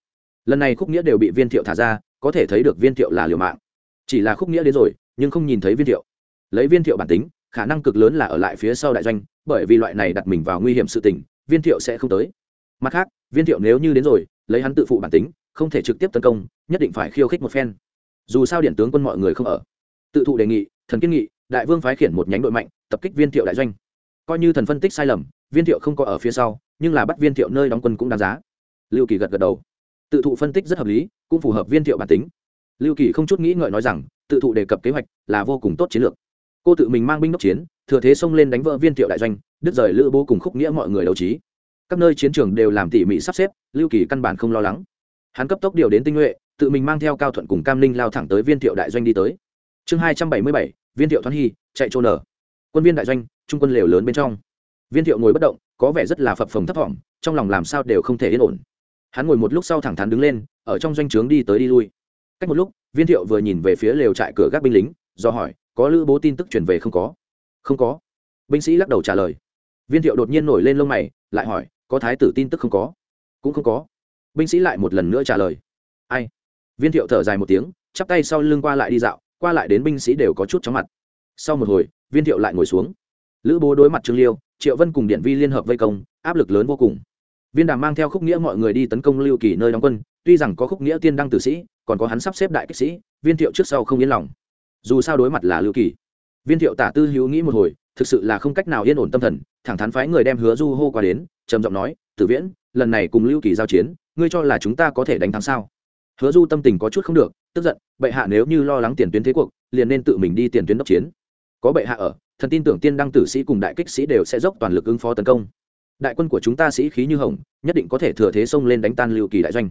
Lần này khúc nghĩa đều bị viên thiệu thả ra, có thể thấy được viên thiệu là liều mạng. Chỉ là khúc nghĩa đến rồi, nhưng không nhìn thấy viên thiệu. Lấy viên thiệu bản tính, khả năng cực lớn là ở lại phía sau đại doanh, bởi vì loại này đặt mình vào nguy hiểm sự tình, viên thiệu sẽ không tới. Mặt khác, viên thiệu nếu như đến rồi, lấy hắn tự phụ bản tính không thể trực tiếp tấn công, nhất định phải khiêu khích một phen. Dù sao điện tướng quân mọi người không ở. Tự thụ đề nghị, thần kiên nghị, đại vương phái khiển một nhánh đội mạnh, tập kích viên thiệu đại doanh. Coi như thần phân tích sai lầm, viên thiệu không có ở phía sau, nhưng là bắt viên thiệu nơi đóng quân cũng đáng giá. Lưu kỳ gật gật đầu. Tự thụ phân tích rất hợp lý, cũng phù hợp viên thiệu bản tính. Lưu kỳ không chút nghĩ ngợi nói rằng, tự thụ đề cập kế hoạch là vô cùng tốt chiến lược. Cô tự mình mang binh đốc chiến, thừa thế xông lên đánh vỡ viên thiệu đại doanh, đứt rời lữ bố cùng khúc nghĩa mọi người đấu trí. Các nơi chiến trường đều làm tỉ mỉ sắp xếp, lưu kỳ căn bản không lo lắng hắn cấp tốc điều đến tinh nhuệ, tự mình mang theo cao thuận cùng cam linh lao thẳng tới viên thiệu đại doanh đi tới. Chương hai trăm bảy mươi bảy, viên thiệu thoát hy, chạy trôn nở quân viên đại doanh, trung quân lều lớn bên trong. Viên thiệu ngồi bất động, có vẻ rất là phập phồng thấp thỏm, trong lòng làm sao đều không thể yên ổn. Hắn ngồi một lúc sau thẳng thắn đứng lên, ở trong doanh trướng đi tới đi lui. Cách một lúc, viên thiệu vừa nhìn về phía lều trại cửa gác binh lính, do hỏi, có lữ bố tin tức chuyển về không có? Không có. Binh sĩ lắc đầu trả lời. Viên thiệu đột nhiên nổi lên lông mày, lại hỏi, có thái tử tin tức không có? Cũng không có binh sĩ lại một lần nữa trả lời. Ai? Viên thiệu thở dài một tiếng, chắp tay sau lưng qua lại đi dạo, qua lại đến binh sĩ đều có chút chóng mặt. Sau một hồi, viên thiệu lại ngồi xuống. Lữ bố đối mặt trương liêu, triệu vân cùng điện vi liên hợp vây công, áp lực lớn vô cùng. Viên đàm mang theo khúc nghĩa mọi người đi tấn công lưu kỳ nơi đóng quân, tuy rằng có khúc nghĩa tiên đăng tử sĩ, còn có hắn sắp xếp đại kích sĩ, viên thiệu trước sau không yên lòng. Dù sao đối mặt là lưu kỳ. Viên thiệu tả tư hữu nghĩ một hồi, thực sự là không cách nào yên ổn tâm thần, thẳng thắn phái người đem hứa du hô qua đến, trầm giọng nói, tử viễn, lần này cùng lưu kỳ giao chiến ngươi cho là chúng ta có thể đánh thắng sao? Hứa du tâm tình có chút không được, tức giận, bệ hạ nếu như lo lắng tiền tuyến thế cuộc, liền nên tự mình đi tiền tuyến đốc chiến. Có bệ hạ ở, thần tin tưởng tiên đăng tử sĩ cùng đại kích sĩ đều sẽ dốc toàn lực ứng phó tấn công. Đại quân của chúng ta sĩ khí như hồng, nhất định có thể thừa thế xông lên đánh tan lưu kỳ đại doanh.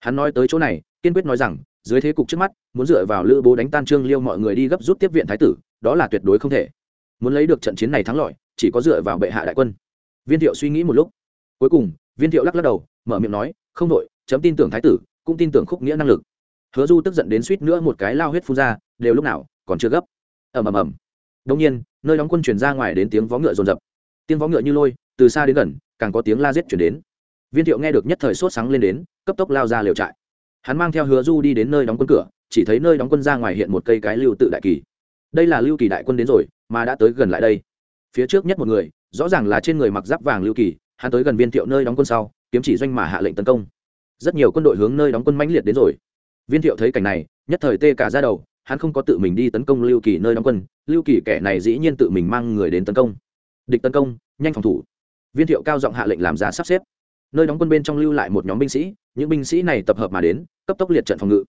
Hắn nói tới chỗ này, kiên quyết nói rằng, dưới thế cục trước mắt, muốn dựa vào lữ bố đánh tan trương liêu mọi người đi gấp rút tiếp viện thái tử, đó là tuyệt đối không thể. Muốn lấy được trận chiến này thắng lợi, chỉ có dựa vào bệ hạ đại quân. Viên thiệu suy nghĩ một lúc. Cuối cùng, viên thiệu lắc lắc đầu, mở miệng nói không đội, chấm tin tưởng thái tử, cũng tin tưởng khúc nghĩa năng lực. Hứa du tức giận đến suýt nữa một cái lao huyết phun ra, đều lúc nào, còn chưa gấp. Ầm ầm ầm. Đông nhiên, nơi đóng quân chuyển ra ngoài đến tiếng vó ngựa rồn rập tiếng vó ngựa như lôi, từ xa đến gần, càng có tiếng la giết chuyển đến. Viên thiệu nghe được nhất thời sốt sáng lên đến, cấp tốc lao ra liều trại. Hắn mang theo hứa du đi đến nơi đóng quân cửa, chỉ thấy nơi đóng quân ra ngoài hiện một cây cái lưu tự đại kỳ. Đây là lưu kỳ đại quân đến rồi, mà đã tới gần lại đây. Phía trước nhất một người, rõ ràng là trên người mặc giáp vàng lưu kỳ, hắn tới gần viên thiệu nơi đóng quân sau kiếm chỉ doanh mà hạ lệnh tấn công. Rất nhiều quân đội hướng nơi đóng quân mãnh liệt đến rồi. Viên thiệu thấy cảnh này, nhất thời tê cả ra đầu, hắn không có tự mình đi tấn công lưu kỳ nơi đóng quân, lưu kỳ kẻ này dĩ nhiên tự mình mang người đến tấn công. Địch tấn công, nhanh phòng thủ. Viên thiệu cao giọng hạ lệnh làm ra sắp xếp. Nơi đóng quân bên trong lưu lại một nhóm binh sĩ, những binh sĩ này tập hợp mà đến, cấp tốc liệt trận phòng ngự.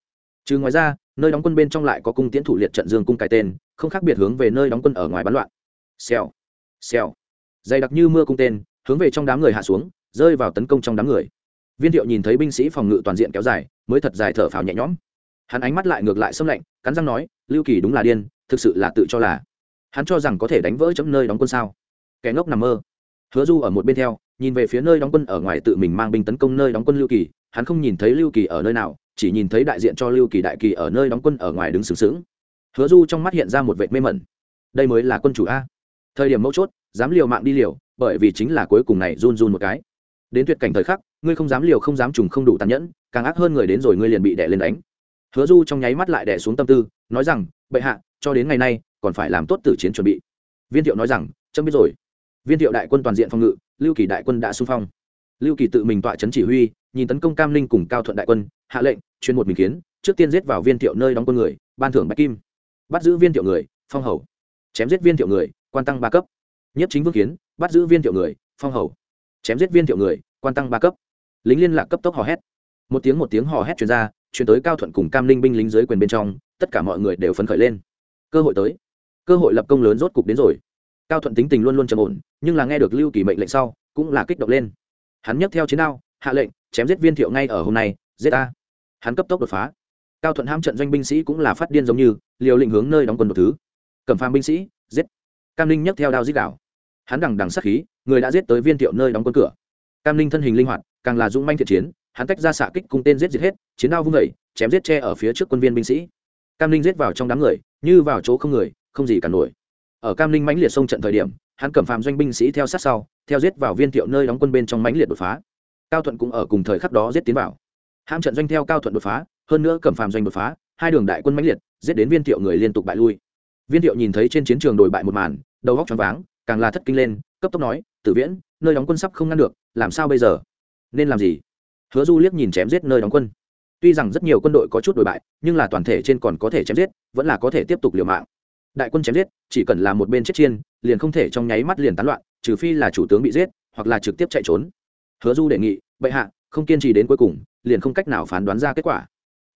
Trừ ngoài ra, nơi đóng quân bên trong lại có cung tiến thủ liệt trận dương cung cái tên, không khác biệt hướng về nơi đóng quân ở ngoài bắn loạn. Xèo xèo. Dày đặc như mưa cung tên, hướng về trong đám người hạ xuống rơi vào tấn công trong đám người. Viên thiệu nhìn thấy binh sĩ phòng ngự toàn diện kéo dài, mới thật dài thở phào nhẹ nhõm. Hắn ánh mắt lại ngược lại xâm lạnh, cắn răng nói, lưu kỳ đúng là điên, thực sự là tự cho là. Hắn cho rằng có thể đánh vỡ chấm nơi đóng quân sao? Kẻ ngốc nằm mơ. Hứa du ở một bên theo, nhìn về phía nơi đóng quân ở ngoài tự mình mang binh tấn công nơi đóng quân lưu kỳ, hắn không nhìn thấy lưu kỳ ở nơi nào, chỉ nhìn thấy đại diện cho lưu kỳ đại kỳ ở nơi đóng quân ở ngoài đứng sướng sướng hứa du trong mắt hiện ra một vệt mê mẩn. Đây mới là quân chủ a. Thời điểm mấu chốt, dám liều mạng đi liều, bởi vì chính là cuối cùng này run run một cái đến tuyệt cảnh thời khắc, ngươi không dám liều không dám trùng không đủ tàn nhẫn, càng ác hơn người đến rồi ngươi liền bị đẻ lên đánh. Hứa du trong nháy mắt lại đẻ xuống tâm tư, nói rằng, bệ hạ, cho đến ngày nay, còn phải làm tốt tử chiến chuẩn bị. Viên thiệu nói rằng, chấm biết rồi. Viên thiệu đại quân toàn diện phòng ngự, lưu kỳ đại quân đã xung phong. Lưu kỳ tự mình tọa trấn chỉ huy, nhìn tấn công cam ninh cùng cao thuận đại quân, hạ lệnh, chuyên một mình kiến, trước tiên giết vào viên thiệu nơi đóng quân người, ban thưởng bạch kim. Bắt giữ viên thiệu người, phong hầu. Chém giết viên thiệu người, quan tăng ba cấp. Nhất chính vương kiến, bắt giữ viên thiệu người, phong hầu chém giết viên thiệu người, quan tăng ba cấp. Lính liên lạc cấp tốc hò hét. Một tiếng một tiếng hò hét chuyển ra chuyển tới cao thuận cùng cam linh binh lính dưới quyền bên trong, tất cả mọi người đều phấn khởi lên. Cơ hội tới. Cơ hội lập công lớn rốt cục đến rồi. Cao thuận tính tình luôn luôn trầm ổn, nhưng là nghe được lưu kỳ mệnh lệnh sau, cũng là kích động lên. Hắn nhấc theo chiến đao, hạ lệnh, chém giết viên thiệu ngay ở hôm nay, giết ta. Hắn cấp tốc đột phá. Cao thuận ham trận doanh binh sĩ cũng là phát điên giống như, liều lĩnh hướng nơi đóng quân một thứ. Cầm phàm binh sĩ, giết. Cam linh nhấc theo đao giết đảo hắn đằng đằng sát khí người đã giết tới viên thiệu nơi đóng quân cửa. Cam ninh thân hình linh hoạt, càng là dũng manh thiện chiến, hắn tách ra xạ kích cung tên giết giết hết, chiến đao vung vẩy chém giết tre ở phía trước quân viên binh sĩ. Cam ninh giết vào trong đám người, như vào chỗ không người, không gì cả nổi. Ở cam ninh mãnh liệt sông trận thời điểm, hắn cầm phàm doanh binh sĩ theo sát sau, theo giết vào viên thiệu nơi đóng quân bên trong mãnh liệt đột phá. Cao thuận cũng ở cùng thời khắc đó giết tiến vào. Ham trận doanh theo cao thuận đột phá, hơn nữa cầm phàm doanh đột phá, hai đường đại quân mãnh liệt, giết đến viên thiệu người liên tục bại lui. Viên thiệu nhìn thấy trên chiến trường đồi bại một màn, đầu góc choáng váng, càng là thất kinh lên, cấp tốc nói tử viễn, nơi đóng quân sắp không ngăn được, làm sao bây giờ? Nên làm gì? Hứa du liếc nhìn chém giết nơi đóng quân. Tuy rằng rất nhiều quân đội có chút đổi bại, nhưng là toàn thể trên còn có thể chém giết, vẫn là có thể tiếp tục liều mạng. Đại quân chém giết, chỉ cần là một bên chết chiên, liền không thể trong nháy mắt liền tán loạn, trừ phi là chủ tướng bị giết, hoặc là trực tiếp chạy trốn. Hứa du đề nghị, bệ hạ, không kiên trì đến cuối cùng, liền không cách nào phán đoán ra kết quả.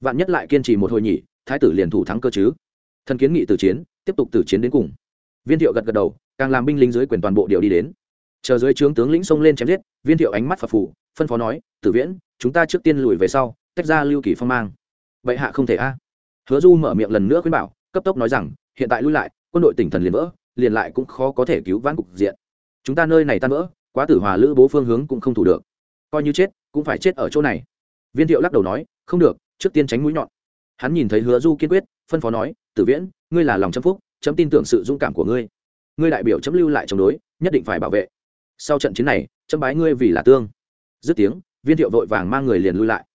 Vạn nhất lại kiên trì một hồi nhỉ, thái tử liền thủ thắng cơ chứ. Thần kiến nghị từ chiến, tiếp tục từ chiến đến cùng. Viên thiệu gật gật đầu, càng làm binh lính dưới quyền toàn bộ điều đi đến chờ dưới trướng tướng lĩnh xông lên chém giết, viên thiệu ánh mắt phật phủ phân phó nói, tử viễn, chúng ta trước tiên lùi về sau, tách ra lưu kỳ phong mang. Vậy hạ không thể a. Hứa du mở miệng lần nữa khuyên bảo, cấp tốc nói rằng, hiện tại lui lại, quân đội tỉnh thần liền vỡ, liền lại cũng khó có thể cứu vãn cục diện. Chúng ta nơi này tan vỡ, quá tử hòa lữ bố phương hướng cũng không thủ được. Coi như chết, cũng phải chết ở chỗ này. Viên thiệu lắc đầu nói, không được, trước tiên tránh mũi nhọn. Hắn nhìn thấy hứa du kiên quyết, phân phó nói, tử viễn, ngươi là lòng chấm phúc, chấm tin tưởng sự dũng cảm của ngươi. Ngươi đại biểu chấm lưu lại chống đối, nhất định phải bảo vệ sau trận chiến này châm bái ngươi vì là tương. Dứt tiếng viên thiệu vội vàng mang người liền lui lại.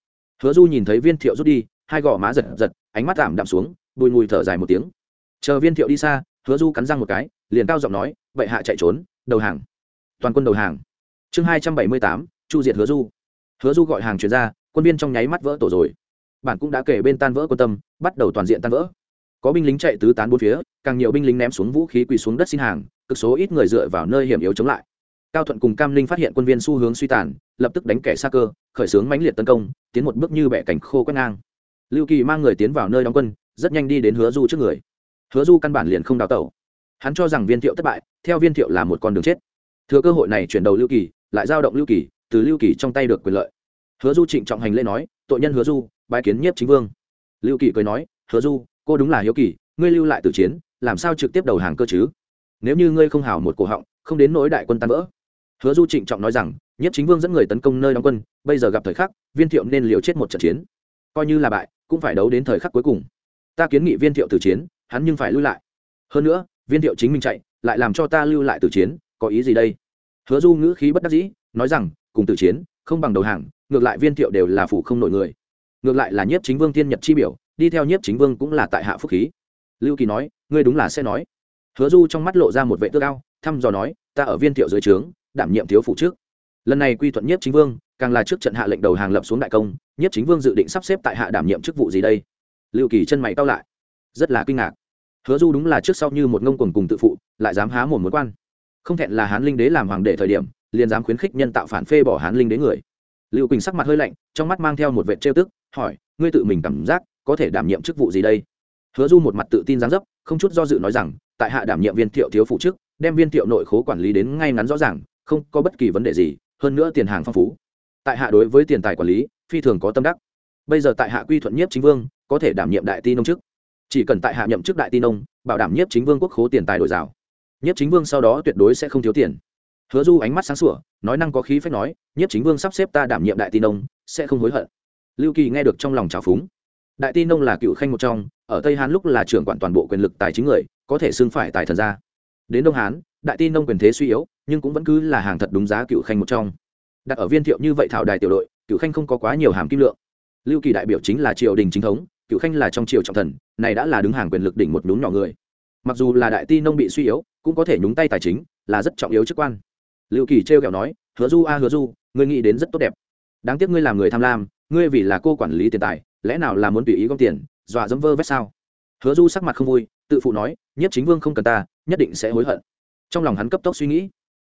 Hứa du nhìn thấy viên thiệu rút đi hai gò má giật giật ánh mắt tạm đạm xuống bùi ngùi thở dài một tiếng. Chờ viên thiệu đi xa hứa du cắn răng một cái liền cao giọng nói vậy hạ chạy trốn đầu hàng. Toàn quân đầu hàng. Chương hai trăm bảy mươi tám chu diệt hứa du. Hứa du gọi hàng chuyên gia, quân viên trong nháy mắt vỡ tổ rồi. Bản cũng đã kể bên tan vỡ quân tâm bắt đầu toàn diện tan vỡ. Có binh lính chạy tứ tán bốn phía càng nhiều binh lính ném xuống vũ khí quỳ xuống đất xin hàng cực số ít người dựa vào nơi hiểm yếu chống lại cao thuận cùng cam linh phát hiện quân viên xu hướng suy tàn, lập tức đánh kẻ xa cơ, khởi xướng mãnh liệt tấn công, tiến một bước như bẻ cảnh khô quét ngang. Lưu kỳ mang người tiến vào nơi đóng quân, rất nhanh đi đến hứa du trước người. Hứa du căn bản liền không đào tẩu. Hắn cho rằng viên thiệu thất bại, theo viên thiệu là một con đường chết. Thừa cơ hội này chuyển đầu lưu kỳ, lại giao động lưu kỳ, từ lưu kỳ trong tay được quyền lợi. Hứa du trịnh trọng hành lễ nói, tội nhân hứa du, bái kiến nhiếp chính vương. Lưu kỳ cười nói, hứa du, cô đúng là hiếu kỳ, ngươi lưu lại từ chiến, làm sao trực tiếp đầu hàng cơ chứ? Nếu như ngươi không hào một cổ họng, không đến nỗi đại quân tan vỡ hứa du trịnh trọng nói rằng nhất chính vương dẫn người tấn công nơi đóng quân, bây giờ gặp thời khắc, viên thiệu nên liều chết một trận chiến. Coi như là bại, cũng phải đấu đến thời khắc cuối cùng. Ta kiến nghị viên thiệu từ chiến, hắn nhưng phải lui lại. Hơn nữa, viên thiệu chính mình chạy, lại làm cho ta lưu lại từ chiến, có ý gì đây? Hứa du ngữ khí bất đắc dĩ, nói rằng, cùng từ chiến, không bằng đầu hàng, ngược lại viên thiệu đều là phủ không nổi người. Ngược lại là nhiếp chính vương tiên nhật chi biểu, đi theo nhiếp chính vương cũng là tại hạ phúc khí. Lưu kỳ nói, ngươi đúng là sẽ nói. Hứa du trong mắt lộ ra một vệ tước cao thăm dò nói, ta ở viên thiệu dưới trướng đảm nhiệm thiếu phụ trước. Lần này quy thuận nhiếp chính vương, càng là trước trận hạ lệnh đầu hàng lập xuống đại công nhiếp chính vương dự định sắp xếp tại hạ đảm nhiệm chức vụ gì đây? Liệu kỳ chân mày cao lại, rất là kinh ngạc. Hứa du đúng là trước sau như một ngông cuồng cùng tự phụ, lại dám há một mối quan. Không thẹn là hán linh đế làm hoàng đệ thời điểm, liền dám khuyến khích nhân tạo phản phê bỏ hán linh đế người. Liệu quỳnh sắc mặt hơi lạnh, trong mắt mang theo một vệ trêu tức, hỏi, ngươi tự mình cảm giác có thể đảm nhiệm chức vụ gì đây? Hứa du một mặt tự tin dáng dấp, không chút do dự nói rằng, tại hạ đảm nhiệm viên thiệu thiếu phụ chức đem viên thiệu nội khố quản lý đến ngay ngắn rõ ràng không có bất kỳ vấn đề gì, hơn nữa tiền hàng phong phú. Tại hạ đối với tiền tài quản lý, phi thường có tâm đắc. Bây giờ tại hạ quy thuận nhiếp chính vương, có thể đảm nhiệm đại ti nông chức. Chỉ cần tại hạ nhậm chức đại ti nông, bảo đảm nhiếp chính vương quốc khố tiền tài đổi rào nhiếp chính vương sau đó tuyệt đối sẽ không thiếu tiền. Hứa du ánh mắt sáng sủa, nói năng có khí phách nói, nhiếp chính vương sắp xếp ta đảm nhiệm đại ti nông, sẽ không hối hận. Lưu kỳ nghe được trong lòng trào phúng. Đại ti nông là cựu khanh một trong, ở tây hán lúc là trưởng quản toàn bộ quyền lực tài chính người, có thể xưng phải tài thần gia. Đến đông hán đại ti nông quyền thế suy yếu, nhưng cũng vẫn cứ là hàng thật đúng giá cựu khanh một trong. Đặt ở viên thiệu như vậy thảo đài tiểu đội, cựu khanh không có quá nhiều hàm kim lượng. Lưu kỳ đại biểu chính là triều đình chính thống, cựu khanh là trong triều trọng thần, này đã là đứng hàng quyền lực đỉnh một nhún nhỏ người. Mặc dù là đại ti nông bị suy yếu, cũng có thể nhúng tay tài chính, là rất trọng yếu chức quan. Lưu kỳ trêu kẹo nói, hứa du a, hứa du, ngươi nghĩ đến rất tốt đẹp. Đáng tiếc ngươi làm người tham lam, ngươi vì là cô quản lý tiền tài, lẽ nào là muốn tùy ý gom tiền, dọa dẫm vơ vét sao? Hứa du sắc mặt không vui, tự phụ nói, nhất chính vương không cần ta, nhất định sẽ hối hận trong lòng hắn cấp tốc suy nghĩ.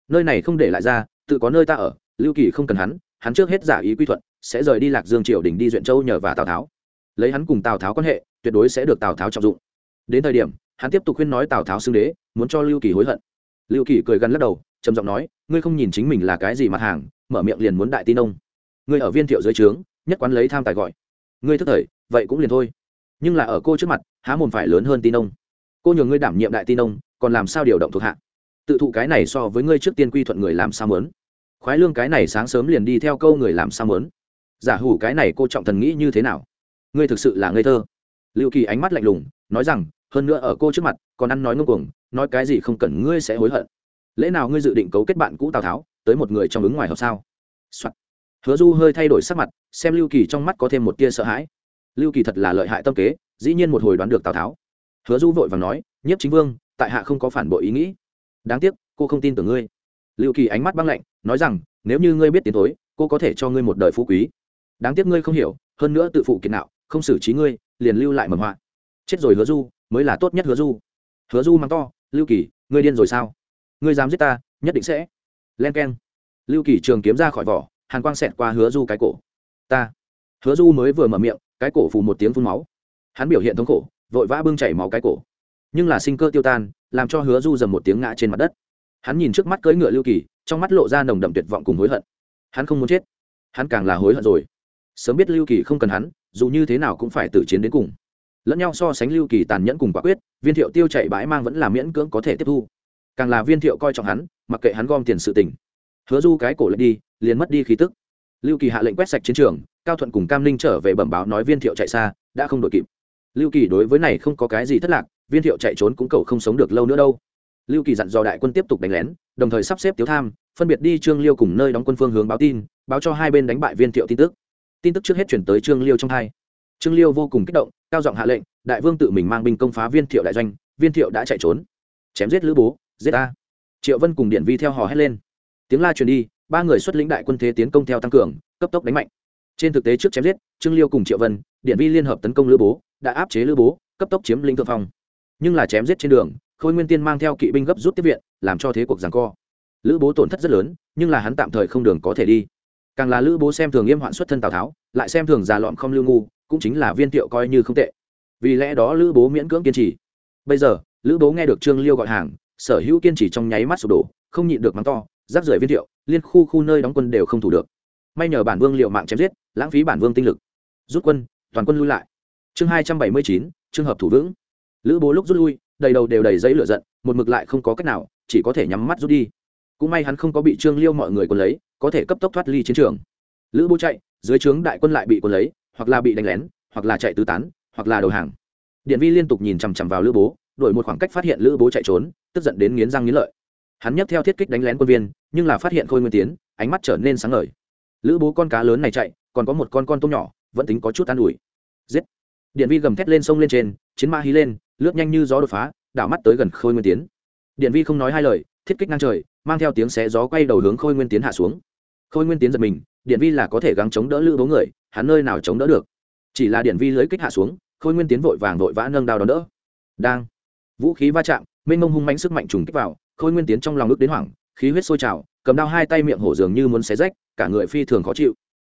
Nơi này không để lại ra, tự có nơi ta ở, lưu kỳ không cần hắn hắn trước hết giả ý quy thuận, sẽ rời đi lạc dương triều đình đi duyện châu nhờ và tào tháo. Lấy hắn cùng tào tháo quan hệ, tuyệt đối sẽ được tào tháo trọng dụng. Đến thời điểm, hắn tiếp tục khuyên nói tào tháo xưng đế, muốn cho lưu kỳ hối hận. Lưu kỳ cười gần lắc đầu, trầm giọng nói, ngươi không nhìn chính mình là cái gì mặt hàng, mở miệng liền muốn đại tin ông. Ngươi ở viên thiệu dưới trướng, nhất quán lấy tham tài gọi. Ngươi thức thời, vậy cũng liền thôi. Nhưng là ở cô trước mặt, há mồm phải lớn hơn tin ông. Cô nhường ngươi đảm nhiệm đại tin ông, còn làm sao điều động thuộc hạ? Tự thụ cái này so với ngươi trước tiên quy thuận người làm sao mớn khoái lương cái này sáng sớm liền đi theo câu người làm sao mớn giả hủ cái này cô trọng thần nghĩ như thế nào? Ngươi thực sự là ngây thơ. Liệu kỳ ánh mắt lạnh lùng, nói rằng, hơn nữa ở cô trước mặt, còn ăn nói ngông cuồng, nói cái gì không cần ngươi sẽ hối hận. Lẽ nào ngươi dự định cấu kết bạn cũ tào tháo, tới một người trong ứng ngoài hợp sao、Soạn. hứa du hơi thay đổi sắc mặt, xem lưu kỳ trong mắt có thêm một tia sợ hãi. Lưu kỳ thật là lợi hại tâm kế, dĩ nhiên một hồi đoán được tào tháo. Hứa du vội và nói, nhiếp chính vương, tại hạ không có phản bội ý nghĩ đáng tiếc, cô không tin tưởng ngươi. Lưu kỳ ánh mắt băng lạnh, nói rằng, nếu như ngươi biết tiến tối cô có thể cho ngươi một đời phú quý. Đáng tiếc ngươi không hiểu, hơn nữa tự phụ kiệt nạo, không xử trí ngươi, liền lưu lại mầm họa. Chết rồi hứa du, mới là tốt nhất hứa du. Hứa du mắng to, lưu kỳ, ngươi điên rồi sao? Ngươi dám giết ta, nhất định sẽ. Len k e n lưu kỳ trường kiếm ra khỏi vỏ, hàn quang xẹt qua hứa du cái cổ. Ta. Hứa du mới vừa mở miệng, cái cổ phù một tiếng phun máu. Hắn biểu hiện thống khổ, vội vã bưng chảy máu cái cổ nhưng là sinh cơ tiêu tan, làm cho hứa du dầm một tiếng ngã trên mặt đất. Hắn nhìn trước mắt cưỡi ngựa lưu kỳ, trong mắt lộ ra nồng đậm tuyệt vọng cùng hối hận. Hắn không muốn chết, hắn càng là hối hận rồi. Sớm biết lưu kỳ không cần hắn, dù như thế nào cũng phải tử chiến đến cùng. Lẫn nhau so sánh lưu kỳ tàn nhẫn cùng quả quyết, viên thiệu tiêu chạy bãi mang vẫn là miễn cưỡng có thể tiếp thu. Càng là viên thiệu coi trọng hắn, mặc kệ hắn gom tiền sự tình. Hứa du cái cổ lại đi, liền mất đi khí tức. Lưu kỳ hạ lệnh quét sạch chiến trường, cao thuận cùng cam ninh trở về bẩm báo nói viên thiệu chạy xa, đã không đội kịp. Lưu kỳ đối với này không có cái gì thất lạc viên thiệu chạy trốn cũng cậu không sống được lâu nữa đâu. Lưu kỳ dặn dò đại quân tiếp tục đánh lén, đồng thời sắp xếp tiếu tham, phân biệt đi trương liêu cùng nơi đóng quân phương hướng báo tin, báo cho hai bên đánh bại viên thiệu tin tức. Tin tức trước hết chuyển tới trương liêu trong hai. Trương liêu vô cùng kích động, cao giọng hạ lệnh, đại vương tự mình mang binh công phá viên thiệu đại doanh, viên thiệu đã chạy trốn. Chém giết lữ bố, giết ta. triệu vân cùng điện vi theo hò hét lên. Tiếng la truyền đi, ba người xuất lĩnh đại quân thế tiến công theo tăng cường, cấp tốc đánh mạnh. Trên thực tế trước chém giết, trương liêu cùng triệu vân, điện vi liên hợp tấn công lữ bố, đã áp chế lữ bố, cấp tốc chiếm lĩnh thượng phong nhưng là chém giết trên đường, khôi nguyên tiên mang theo kỵ binh gấp rút tiếp viện, làm cho thế cuộc giằng co. Lữ bố tổn thất rất lớn, nhưng là hắn tạm thời không đường có thể đi. Càng là lữ bố xem thường yêm hoạn xuất thân tào tháo, lại xem thường già lọm không lưu ngu, cũng chính là viên tiệu coi như không tệ. Vì lẽ đó lữ bố miễn cưỡng kiên trì. Bây giờ, lữ bố nghe được trương liêu gọi hàng, sở hữu kiên trì trong nháy mắt sụp đổ, không nhịn được mắng to, rác rưởi viên tiệu, liên khu khu nơi đóng quân đều không thủ được. May nhờ bản vương liệu mạng chém giết, lãng phí bản vương tinh lực. Rút quân, toàn quân lui lại. Chương hai trăm bảy mươi chín trường hợp thủ vững lữ bố lúc rút lui, đầy đầu đều đầy giấy lửa giận, một mực lại không có cách nào, chỉ có thể nhắm mắt rút đi. Cũng may hắn không có bị trương liêu mọi người quân lấy, có thể cấp tốc thoát ly chiến trường. Lữ bố chạy, dưới trướng đại quân lại bị quân lấy, hoặc là bị đánh lén, hoặc là chạy tứ tán, hoặc là đầu hàng. Điện vi liên tục nhìn chằm chằm vào lữ bố, đổi một khoảng cách phát hiện lữ bố chạy trốn, tức giận đến nghiến răng nghiến lợi. Hắn nhấc theo thiết kích đánh lén quân viên, nhưng là phát hiện khôi nguyên tiến, ánh mắt trở nên sáng ngời. Lữ bố con cá lớn này chạy, còn có một con con tôm nhỏ, vẫn tính có chút an ủi. Giết! Điện vi gầm thét lên sông lên trên, chiến mã hí lên lướt nhanh như gió đột phá, đảo mắt tới gần khôi nguyên tiến. Điện vi không nói hai lời, thiết kích ngang trời, mang theo tiếng xé gió quay đầu hướng khôi nguyên tiến hạ xuống. Khôi nguyên tiến giật mình, điện vi là có thể gắng chống đỡ lữ bố người, hắn nơi nào chống đỡ được. Chỉ là điện vi lưới kích hạ xuống, khôi nguyên tiến vội vàng vội vã nâng đao đón đỡ. Đang. Vũ khí va chạm, mênh mông hung mãnh sức mạnh trùng kích vào, khôi nguyên tiến trong lòng ức đến hoảng, khí huyết sôi trào, cầm đao hai tay miệng hổ dường như muốn xé rách, cả người phi thường khó chịu.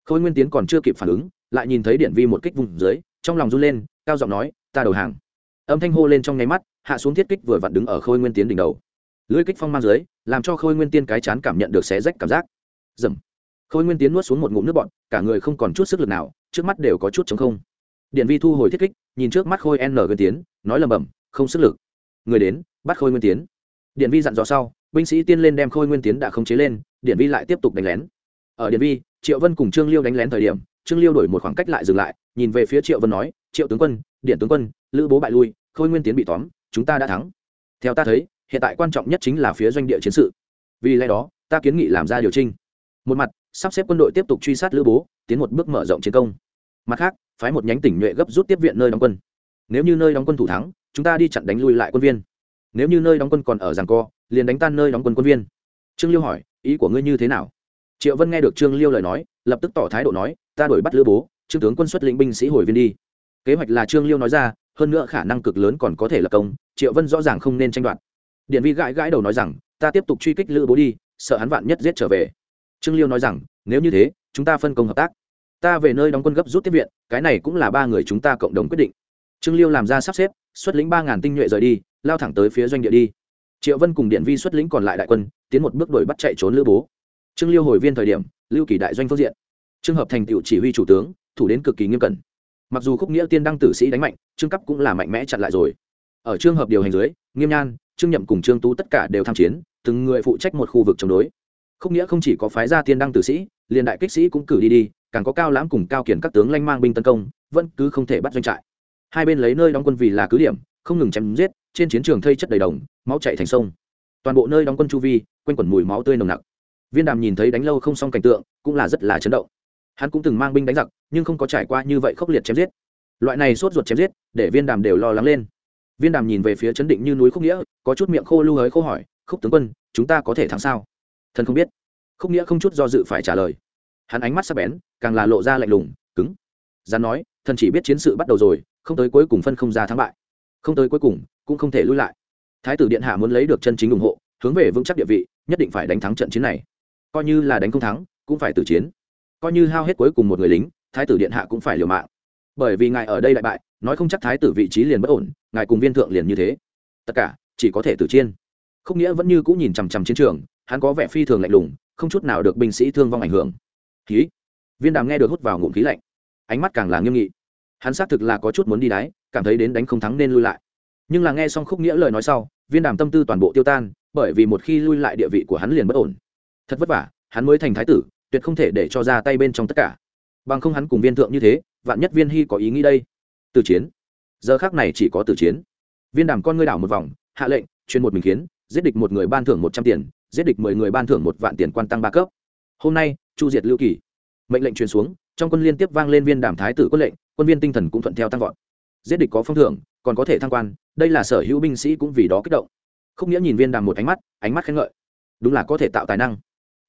Khôi nguyên tiến còn chưa kịp phản ứng, lại nhìn thấy điện vi một kích vùng dưới, trong lòng run lên, cao giọng nói, ta đầu hàng âm thanh hô lên trong nháy mắt, hạ xuống thiết kích vừa vặn đứng ở khôi nguyên tiến đỉnh đầu. Lưới kích phong mang dưới, làm cho khôi nguyên tiên cái chán cảm nhận được xé rách cảm giác. Dầm khôi nguyên tiến nuốt xuống một ngụm nước bọn cả người không còn chút sức lực nào, trước mắt đều có chút chống không. Điện vi thu hồi thiết kích, nhìn trước mắt khôi n nguyên tiến nói lầm bầm không sức lực. Người đến, bắt khôi nguyên tiến điện vi dặn dò sau, binh sĩ tiên lên đem khôi nguyên tiến đã không chế lên, điện vi lại tiếp tục đánh lén. Ở điện vi, triệu vân cùng trương liêu đánh lén thời điểm, trương liêu đổi một khoảng cách lại dừng lại, nhìn về phía triệu vân nói, triệu tướng quân, điện tướng quân, lữ bố bại lui khôi nguyên tiến bị tóm, chúng ta đã thắng. Theo ta thấy, hiện tại quan trọng nhất chính là phía doanh địa chiến sự. Vì lẽ đó, ta kiến nghị làm ra điều chỉnh. Một mặt, sắp xếp quân đội tiếp tục truy sát lữ bố, tiến một bước mở rộng chiến công. Mặt khác, phái một nhánh tỉnh nhuệ gấp rút tiếp viện nơi đóng quân. Nếu như nơi đóng quân thủ thắng, chúng ta đi chặn đánh lui lại quân viên. Nếu như nơi đóng quân còn ở giằng co, liền đánh tan nơi đóng quân quân viên. Trương liêu hỏi, ý của ngươi như thế nào? Triệu vân nghe được trương liêu lời nói, lập tức tỏ thái độ nói, ta đổi bắt lữ bố, trương tướng quân xuất lĩnh binh sĩ hồi viên đi. Kế hoạch là trương liêu nói ra hơn nữa khả năng cực lớn còn có thể lập công, triệu vân rõ ràng không nên tranh đoạt. Điện vi gãi gãi đầu nói rằng, ta tiếp tục truy kích lữ bố đi, sợ hắn vạn nhất giết trở về. Trương liêu nói rằng, nếu như thế, chúng ta phân công hợp tác. Ta về nơi đóng quân gấp rút tiếp viện, cái này cũng là ba người chúng ta cộng đồng quyết định. Trương liêu làm ra sắp xếp, xuất lĩnh ba ngàn tinh nhuệ rời đi, lao thẳng tới phía doanh địa đi. Triệu vân cùng điện vi xuất lĩnh còn lại đại quân, tiến một bước đuổi bắt chạy trốn lữ bố. Trương liêu hồi viên thời điểm, lưu kỳ đại doanh phương diện. Trường hợp thành tựu chỉ huy chủ tướng, thủ đến cực kỳ nghiêm cẩn mặc dù khúc nghĩa tiên đăng tử sĩ đánh mạnh, trương cấp cũng là mạnh mẽ chặn lại rồi. Ở trường hợp điều hành dưới, nghiêm nhan, trương nhậm cùng trương tú tất cả đều tham chiến, từng người phụ trách một khu vực chống đối. Không nghĩa không chỉ có phái gia tiên đăng tử sĩ, liền đại kích sĩ cũng cử đi đi, càng có cao lãm cùng cao kiển các tướng lanh mang binh tấn công, vẫn cứ không thể bắt doanh trại. Hai bên lấy nơi đóng quân vì là cứ điểm, không ngừng chém giết, trên chiến trường thây chất đầy đồng, máu chạy thành sông. Toàn bộ nơi đóng quân chu vi, quanh quẩn mùi máu tươi nồng nặc. Viên đàm nhìn thấy đánh lâu không xong cảnh tượng, cũng là rất là chấn động hắn cũng từng mang binh đánh giặc, nhưng không có trải qua như vậy khốc liệt chém giết. Loại này sốt ruột chém giết, để viên đàm đều lo lắng lên. Viên đàm nhìn về phía chấn định như núi khúc nghĩa, có chút miệng khô lưu hới khô hỏi, khúc tướng quân, chúng ta có thể thắng sao? Thần không biết. Khúc nghĩa không chút do dự phải trả lời. Hắn ánh mắt sắp bén, càng là lộ ra lạnh lùng, cứng. Gián nói, thần chỉ biết chiến sự bắt đầu rồi, không tới cuối cùng phân không ra thắng bại. Không tới cuối cùng, cũng không thể lui lại. Thái tử điện hạ muốn lấy được chân chính ủng hộ, hướng về vững chắc địa vị, nhất định phải đánh thắng trận chiến này. Coi như là đánh không thắng, cũng phải tử chiến coi như hao hết cuối cùng một người lính, thái tử điện hạ cũng phải liều mạng. Bởi vì ngài ở đây đại bại, nói không chắc thái tử vị trí liền bất ổn, ngài cùng viên thượng liền như thế. Tất cả, chỉ có thể tử chiên. Không nghĩa vẫn như cũng nhìn chằm chằm chiến trường, hắn có vẻ phi thường lạnh lùng, không chút nào được binh sĩ thương vong ảnh hưởng. Khí viên đàm nghe được hút vào ngụm khí lạnh, ánh mắt càng là nghiêm nghị. Hắn xác thực là có chút muốn đi đáy cảm thấy đến đánh không thắng nên lui lại. Nhưng là nghe xong khúc nghĩa lời nói sau, viên đàm tâm tư toàn bộ tiêu tan, bởi vì một khi lui lại địa vị của hắn liền bất ổn. Thật vất vả, hắn mới thành thái tử tuyệt không thể để cho ra tay bên trong tất cả. Bằng không hắn cùng viên thượng như thế, vạn nhất viên hy có ý nghĩ đây. Từ chiến. Giờ khác này chỉ có từ chiến. Viên đàm con ngươi đảo một vòng, hạ lệnh, chuyên một mình khiến, giết địch một người ban thưởng một trăm tiền, giết địch mười người ban thưởng một vạn tiền quan tăng ba cấp. Hôm nay, chu diệt lưu kỳ. Mệnh lệnh truyền xuống, trong quân liên tiếp vang lên viên đàm thái tử quân lệnh, quân viên tinh thần cũng thuận theo tăng vọt. Giết địch có phong thưởng, còn có thể thăng quan, đây là sở hữu binh sĩ cũng vì đó kích động. Không nghĩa nhìn viên đàm một ánh mắt ánh mắt khen ngợi. Đúng là có thể tạo tài năng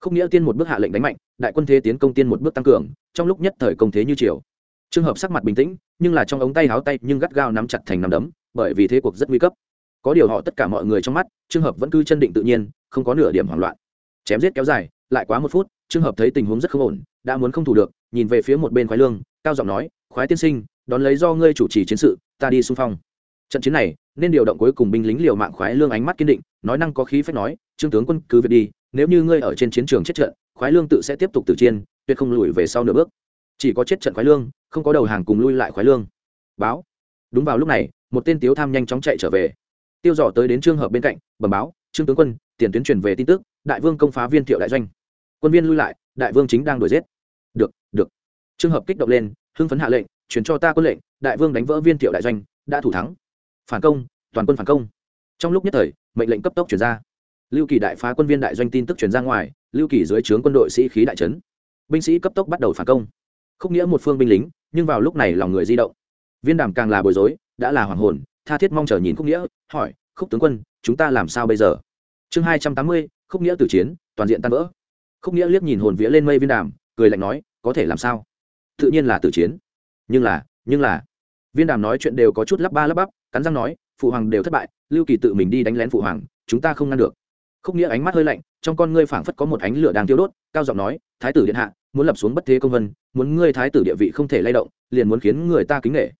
không nghĩa tiên một bước hạ lệnh đánh mạnh, đại quân thế tiến công tiên một bước tăng cường, trong lúc nhất thời công thế như chiều trường hợp sắc mặt bình tĩnh, nhưng là trong ống tay háo tay nhưng gắt gao nắm chặt thành nắm đấm, bởi vì thế cuộc rất nguy cấp. Có điều họ tất cả mọi người trong mắt trường hợp vẫn cứ chân định tự nhiên, không có nửa điểm hoảng loạn. Chém giết kéo dài, lại quá một phút trường hợp thấy tình huống rất không ổn, đã muốn không thủ được, nhìn về phía một bên khoái lương, cao giọng nói, khoái tiên sinh, đón lấy do ngươi chủ trì chiến sự, ta đi xung phong. Trận chiến này, nên điều động cuối cùng binh lính liều mạng khoái lương ánh mắt kiên định, nói năng có khí phép nói, trương tướng quân cứ việc đi nếu như ngươi ở trên chiến trường chết trận, khoái lương tự sẽ tiếp tục tử chiên tuyệt không lùi về sau nửa bước. Chỉ có chết trận khoái lương, không có đầu hàng cùng lui lại khoái lương. Báo. Đúng vào lúc này, một tên tiếu tham nhanh chóng chạy trở về. Tiêu dò tới đến trường hợp bên cạnh, bẩm báo, trương tướng quân, tiền tuyến truyền về tin tức, đại vương công phá viên thiệu đại doanh. Quân viên lui lại, đại vương chính đang đuổi giết. Được được. Trường hợp kích động lên, hưng phấn hạ lệnh, chuyển cho ta quân lệnh, đại vương đánh vỡ viên thiệu đại doanh, đã thủ thắng. Phản công, toàn quân phản công. Trong lúc nhất thời, mệnh lệnh cấp tốc chuyển ra lưu kỳ đại phá quân viên đại doanh tin tức chuyển ra ngoài, lưu kỳ dưới trướng quân đội sĩ khí đại trấn binh sĩ cấp tốc bắt đầu phản công. Không nghĩa một phương binh lính, nhưng vào lúc này lòng người di động. Viên đàm càng là bối rối, đã là hoàng hồn, tha thiết mong chờ nhìn khúc nghĩa, hỏi, khúc tướng quân, chúng ta làm sao bây giờ? Chương hai trăm tám mươi, khúc nghĩa tử chiến, toàn diện tan vỡ. Khúc nghĩa liếc nhìn hồn vía lên mây viên đàm, cười lạnh nói, có thể làm sao? Tự nhiên là tử chiến. Nhưng là nhưng là. Viên đàm nói chuyện đều có chút lắp ba lắp bắp, cắn răng nói, phụ hoàng đều thất bại, lưu kỳ tự mình đi đánh lén phụ hoàng, chúng ta không ngăn được khúc nghĩa ánh mắt hơi lạnh, trong con ngươi phảng phất có một ánh lửa đang tiêu đốt, cao giọng nói, thái tử điện hạ, muốn lập xuống bất thế công vân, muốn ngươi thái tử địa vị không thể lay động, liền muốn khiến người ta kính nghệ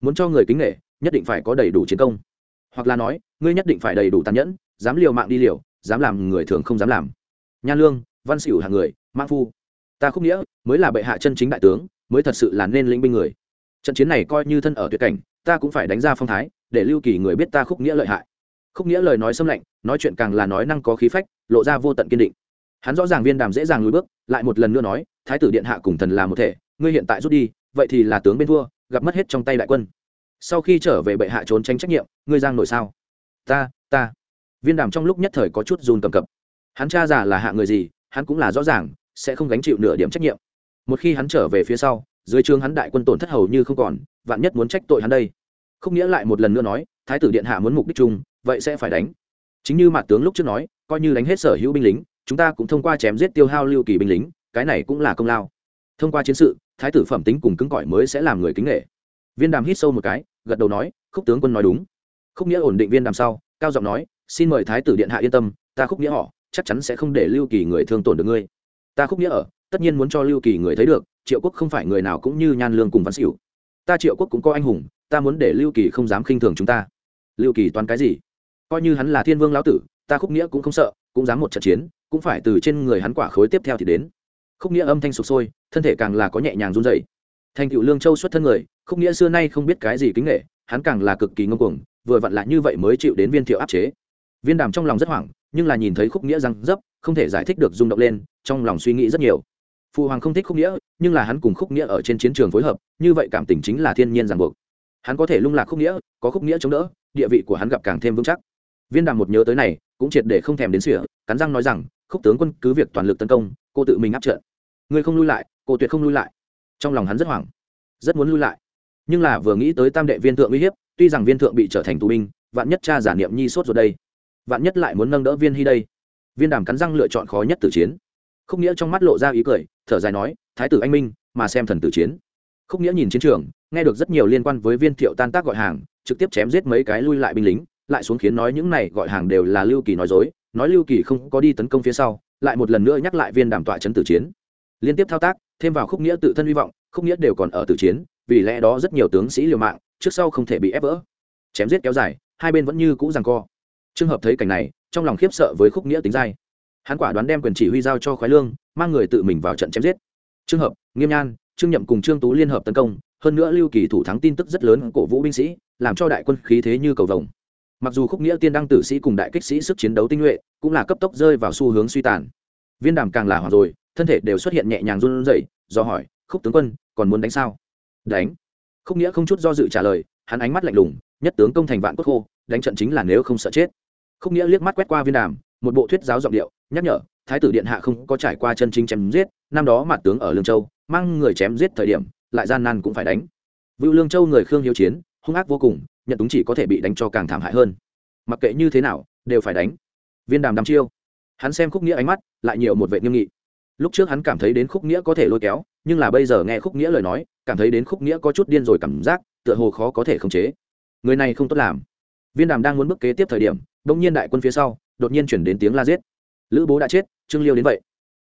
muốn cho người kính nghệ nhất định phải có đầy đủ chiến công. Hoặc là nói, ngươi nhất định phải đầy đủ tàn nhẫn, dám liều mạng đi liều, dám làm người thường không dám làm. Nha lương, văn xỉu hàng người mang phu. Ta khúc nghĩa, mới là bệ hạ chân chính đại tướng, mới thật sự là nên lĩnh binh người. Trận chiến này coi như thân ở tuyệt cảnh, ta cũng phải đánh ra phong thái, để lưu kỳ người biết ta khúc nghĩa lợi hại khúc nghĩa lời nói xâm lạnh, nói chuyện càng là nói năng có khí phách, lộ ra vô tận kiên định. Hắn rõ ràng viên đàm dễ dàng lùi bước, lại một lần nữa nói, thái tử điện hạ cùng thần là một thể, ngươi hiện tại rút đi, vậy thì là tướng bên thua gặp mất hết trong tay đại quân. Sau khi trở về bệ hạ trốn tránh trách nhiệm, ngươi giang nổi sao? Ta ta. Viên đàm trong lúc nhất thời có chút run cầm cập. Hắn cha già là hạ người gì, hắn cũng là rõ ràng, sẽ không gánh chịu nửa điểm trách nhiệm. Một khi hắn trở về phía sau, dưới trường hắn đại quân tổn thất hầu như không còn, vạn nhất muốn trách tội hắn đây. Không nghĩa lại một lần nữa nói, thái tử điện hạ muốn mục đích chung vậy sẽ phải đánh. Chính như mặt tướng lúc trước nói, coi như đánh hết sở hữu binh lính, chúng ta cũng thông qua chém giết tiêu hao lưu kỳ binh lính, cái này cũng là công lao. Thông qua chiến sự, thái tử phẩm tính cùng cứng cỏi mới sẽ làm người kính nghệ viên đàm hít sâu một cái, gật đầu nói, khúc tướng quân nói đúng. Khúc nghĩa ổn định viên đàm sau, cao giọng nói, xin mời thái tử điện hạ yên tâm, ta khúc nghĩa họ chắc chắn sẽ không để lưu kỳ người thương tổn được ngươi. Ta khúc nghĩa ở, tất nhiên muốn cho lưu kỳ người thấy được, triệu quốc không phải người nào cũng như nhan lương cùng văn xỉu ta triệu quốc cũng có anh hùng, ta muốn để lưu kỳ không dám khinh thường chúng ta. Lưu kỳ toán cái gì? Coi như hắn là thiên vương lão tử, ta khúc nghĩa cũng không sợ, cũng dám một trận chiến, cũng phải từ trên người hắn quả khối tiếp theo thì đến. Khúc nghĩa âm thanh sụp sôi, thân thể càng là có nhẹ nhàng run dậy thành cựu lương châu xuất thân người, khúc nghĩa xưa nay không biết cái gì kính nghệ hắn càng là cực kỳ ngông cuồng, vừa vặn lại như vậy mới chịu đến viên thiệu áp chế. Viên đàm trong lòng rất hoảng, nhưng là nhìn thấy khúc nghĩa răng dấp, không thể giải thích được rung động lên, trong lòng suy nghĩ rất nhiều. Phụ hoàng không thích khúc nghĩa, nhưng là hắn cùng khúc nghĩa ở trên chiến trường phối hợp, như vậy cảm tình chính là thiên nhiên ràng buộc. Hắn có thể lung lạc khúc nghĩa, có khúc nghĩa chống đỡ, địa vị của hắn gặp càng thêm vững chắc viên đàm một nhớ tới này, cũng triệt để không thèm đến sỉa cắn răng nói rằng, khúc tướng quân, cứ việc toàn lực tấn công, cô tự mình áp trận. Ngươi không lui lại, cô tuyệt không lui lại. Trong lòng hắn rất hoảng, rất muốn lui lại. Nhưng là vừa nghĩ tới tam đệ viên thượng uy hiếp, tuy rằng viên thượng bị trở thành tù binh, vạn nhất cha giả niệm nhi sốt rồi đây, vạn nhất lại muốn nâng đỡ viên hy đây. Viên đàm cắn răng lựa chọn khó nhất tử chiến. Khúc nghĩa trong mắt lộ ra ý cười, thở dài nói, thái tử anh minh, mà xem thần tử chiến. Khúc nghĩa nhìn chiến trường, nghe được rất nhiều liên quan với viên thiệu tan tác gọi hàng, trực tiếp chém giết mấy cái lui lại binh lính lại xuống khiến nói những này gọi hàng đều là lưu kỳ nói dối, nói lưu kỳ không có đi tấn công phía sau, lại một lần nữa nhắc lại viên đàm tọa chấn tử chiến. Liên tiếp thao tác, thêm vào khúc nghĩa tự thân hy vọng, khúc nghĩa đều còn ở tử chiến, vì lẽ đó rất nhiều tướng sĩ liều mạng, trước sau không thể bị ép vỡ. Chém giết kéo dài, hai bên vẫn như cũ rằng co. Trường hợp thấy cảnh này, trong lòng khiếp sợ với khúc nghĩa tính dai. Hắn quả đoán đem quyền chỉ huy giao cho khoái lương, mang người tự mình vào trận chém giết. Trường hợp, nghiêm nhan, trương nhậm cùng trương tú liên hợp tấn công, hơn nữa lưu kỳ thủ thắng tin tức rất lớn cổ vũ binh sĩ, làm cho đại quân khí thế như cầu vồng mặc dù khúc nghĩa tiên đăng tử sĩ cùng đại kích sĩ sức chiến đấu tinh nhuệ cũng là cấp tốc rơi vào xu hướng suy tàn. Viên đàm càng là hoàng rồi, thân thể đều xuất hiện nhẹ nhàng run rẩy, do hỏi, khúc tướng quân, còn muốn đánh sao? Đánh? Khúc nghĩa không chút do dự trả lời, hắn ánh mắt lạnh lùng, nhất tướng công thành vạn cốt khô, đánh trận chính là nếu không sợ chết. Khúc nghĩa liếc mắt quét qua viên đàm, một bộ thuyết giáo giọng điệu, nhắc nhở, thái tử điện hạ không có trải qua chân chính chém giết, năm đó mặt tướng ở lương châu, mang người chém giết thời điểm, lại gian nan cũng phải đánh. Vựu lương châu người khương hiếu chiến, hung ác vô cùng nhận túng chỉ có thể bị đánh cho càng thảm hại hơn. Mặc kệ như thế nào, đều phải đánh. Viên đàm đăm chiêu. Hắn xem khúc nghĩa ánh mắt, lại nhiều một vệ nghiêm nghị. Lúc trước hắn cảm thấy đến khúc nghĩa có thể lôi kéo, nhưng là bây giờ nghe khúc nghĩa lời nói, cảm thấy đến khúc nghĩa có chút điên rồi cảm giác, tựa hồ khó có thể khống chế. Người này không tốt làm. Viên đàm đang muốn bước kế tiếp thời điểm đông nhiên đại quân phía sau, đột nhiên chuyển đến tiếng la giết. Lữ bố đã chết, trương liêu đến vậy.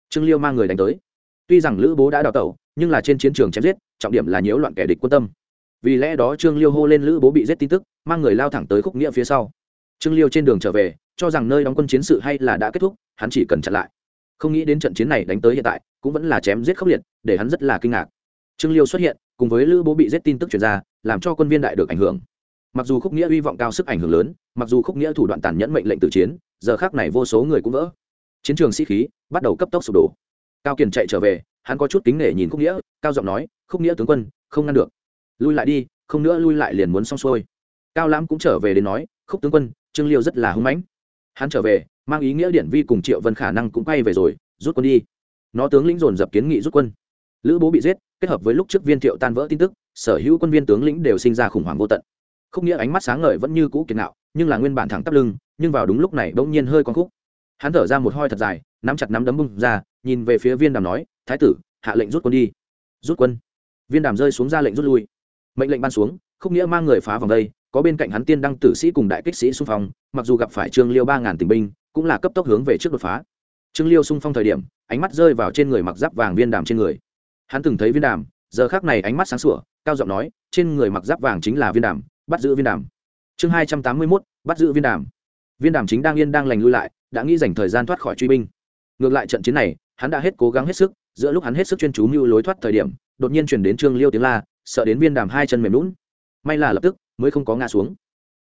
Trương liêu mang người đánh tới. Tuy rằng lữ bố đã đào tẩu, nhưng là trên chiến trường chém giết, trọng điểm là nhiễu loạn kẻ địch quân tâm vì lẽ đó trương liêu hô lên lữ bố bị giết tin tức, mang người lao thẳng tới khúc nghĩa phía sau. Trương liêu trên đường trở về, cho rằng nơi đóng quân chiến sự hay là đã kết thúc, hắn chỉ cần chặn lại. Không nghĩ đến trận chiến này đánh tới hiện tại, cũng vẫn là chém giết khốc liệt, để hắn rất là kinh ngạc. Trương liêu xuất hiện, cùng với lữ bố bị giết tin tức chuyển ra, làm cho quân viên đại được ảnh hưởng. Mặc dù khúc nghĩa hy vọng cao sức ảnh hưởng lớn, mặc dù khúc nghĩa thủ đoạn tàn nhẫn mệnh lệnh tử chiến, giờ khác này vô số người cũng vỡ. Chiến trường sĩ khí bắt đầu cấp tốc sụp đổ. Cao kiền chạy trở về, hắn có chút kính nể nhìn khúc nghĩa, cao giọng nói, khúc nghĩa tướng quân, không ngăn được lui lại đi, không nữa lui lại liền muốn xong xuôi. Cao lãm cũng trở về đến nói, khúc tướng quân, trương liêu rất là hưng mãnh. Hắn trở về, mang ý nghĩa điển vi cùng triệu vân khả năng cũng quay về rồi, rút quân đi. Nó tướng lĩnh dồn dập kiến nghị rút quân. Lữ bố bị giết, kết hợp với lúc trước viên thiệu tan vỡ tin tức, sở hữu quân viên tướng lĩnh đều sinh ra khủng hoảng vô tận. Khúc nghĩa ánh mắt sáng ngời vẫn như cũ kiệt ngạo, nhưng là nguyên bản thẳng tắp lưng, nhưng vào đúng lúc này bỗng nhiên hơi con khúc. Hắn thở ra một hoi thật dài, nắm chặt nắm đấm bung ra, nhìn về phía viên đàm nói, thái tử, hạ lệnh rút quân đi. Rút quân? Viên đàm rơi xuống ra lệnh rút lui mệnh lệnh ban xuống, khúc nghĩa mang người phá vòng đây, có bên cạnh hắn tiên đăng tử sĩ cùng đại kích sĩ xung phong, mặc dù gặp phải trương liêu ba ngàn tình binh, cũng là cấp tốc hướng về trước đột phá. Trương liêu xung phong thời điểm, ánh mắt rơi vào trên người mặc giáp vàng viên đàm trên người. Hắn từng thấy viên đàm, giờ khác này ánh mắt sáng sủa, cao giọng nói, trên người mặc giáp vàng chính là viên đàm, bắt giữ viên đàm. Chương hai trăm tám mươi mốt, bắt giữ viên đàm. Viên đàm chính đang yên đang lành lui lại, đã nghĩ dành thời gian thoát khỏi truy binh. Ngược lại trận chiến này, hắn đã hết cố gắng hết sức, giữa lúc hắn hết sức chuyên chú mưu lối thoát thời điểm, đột nhiên chuyển đến trương liêu tiếng la sợ đến viên đàm hai chân mềm lún. May là lập tức, mới không có ngã xuống.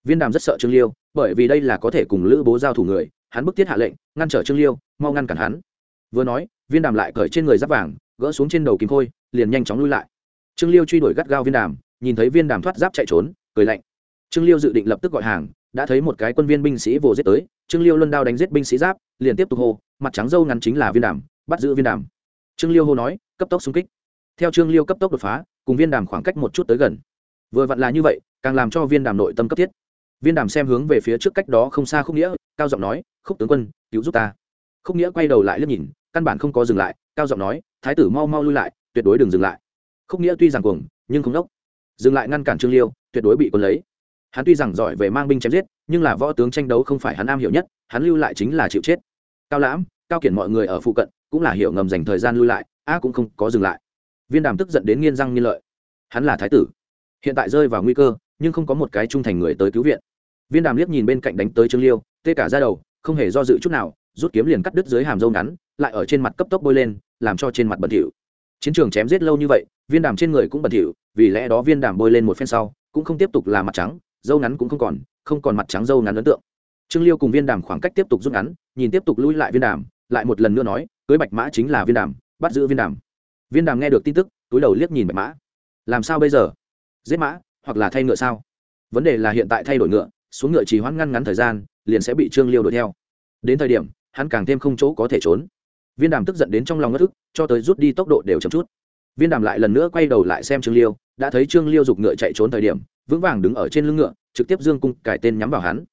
Viên đàm rất sợ trương liêu, bởi vì đây là có thể cùng lữ bố giao thủ người, hắn bức thiết hạ lệnh, ngăn trở trương liêu, mau ngăn cản hắn. Vừa nói, viên đàm lại cởi trên người giáp vàng, gỡ xuống trên đầu kim khôi, liền nhanh chóng lui lại. Trương liêu truy đuổi gắt gao viên đàm, nhìn thấy viên đàm thoát giáp chạy trốn, cười lạnh. Trương liêu dự định lập tức gọi hàng, đã thấy một cái quân viên binh sĩ vồ giết tới, trương liêu luân đao đánh giết binh sĩ giáp, liền tiếp tục hô, mặt trắng dâu ngắn chính là viên đàm, bắt giữ viên đàm. Trương liêu hô nói, cấp tốc xung kích. Theo trương liêu cấp tốc đột phá cùng viên đàm khoảng cách một chút tới gần. Vừa vặn là như vậy, càng làm cho viên đàm nội tâm cấp thiết. Viên đàm xem hướng về phía trước cách đó không xa khúc nghĩa, cao giọng nói, khúc tướng quân, cứu giúp ta. Khúc nghĩa quay đầu lại liếc nhìn, căn bản không có dừng lại, cao giọng nói, thái tử mau mau lui lại, tuyệt đối đừng dừng lại. Khúc nghĩa tuy rằng cuồng, nhưng không đốc. Dừng lại ngăn cản trương liêu, tuyệt đối bị quân lấy. Hắn tuy rằng giỏi về mang binh chém giết, nhưng là võ tướng tranh đấu không phải hắn am hiểu nhất, hắn lưu lại chính là chịu chết. Cao lãm, cao kiển mọi người ở phụ cận, cũng là hiểu ngầm dành thời gian lưu lại, a cũng không có dừng lại viên đàm tức giận đến nghiên răng nghiên lợi. Hắn là thái tử, hiện tại rơi vào nguy cơ, nhưng không có một cái trung thành người tới cứu viện. Viên đàm liếc nhìn bên cạnh đánh tới trương liêu, tê cả ra đầu, không hề do dự chút nào, rút kiếm liền cắt đứt dưới hàm râu ngắn, lại ở trên mặt cấp tốc bôi lên, làm cho trên mặt bẩn thỉu. Chiến trường chém giết lâu như vậy, viên đàm trên người cũng bẩn thỉu, vì lẽ đó viên đàm bôi lên một phen sau, cũng không tiếp tục là mặt trắng dâu ngắn cũng không còn không còn mặt trắng dâu ngắn ấn tượng. Trương liêu cùng viên đàm khoảng cách tiếp tục rút ngắn, nhìn tiếp tục lui lại viên đàm, lại một lần nữa nói, cưới bạch mã chính là viên đàm, bắt giữ viên đàm viên đàm nghe được tin tức, túi đầu liếc nhìn bạch mã. Làm sao bây giờ? Giết mã, hoặc là thay ngựa sao? Vấn đề là hiện tại thay đổi ngựa, xuống ngựa chỉ hoãn ngăn ngắn thời gian, liền sẽ bị trương liêu đuổi theo. Đến thời điểm, hắn càng thêm không chỗ có thể trốn. Viên đàm tức giận đến trong lòng ngất thức cho tới rút đi tốc độ đều chậm chút. Viên đàm lại lần nữa quay đầu lại xem trương liêu, đã thấy trương liêu giục ngựa chạy trốn thời điểm, vững vàng đứng ở trên lưng ngựa, trực tiếp dương cung cải tên nhắm vào hắn.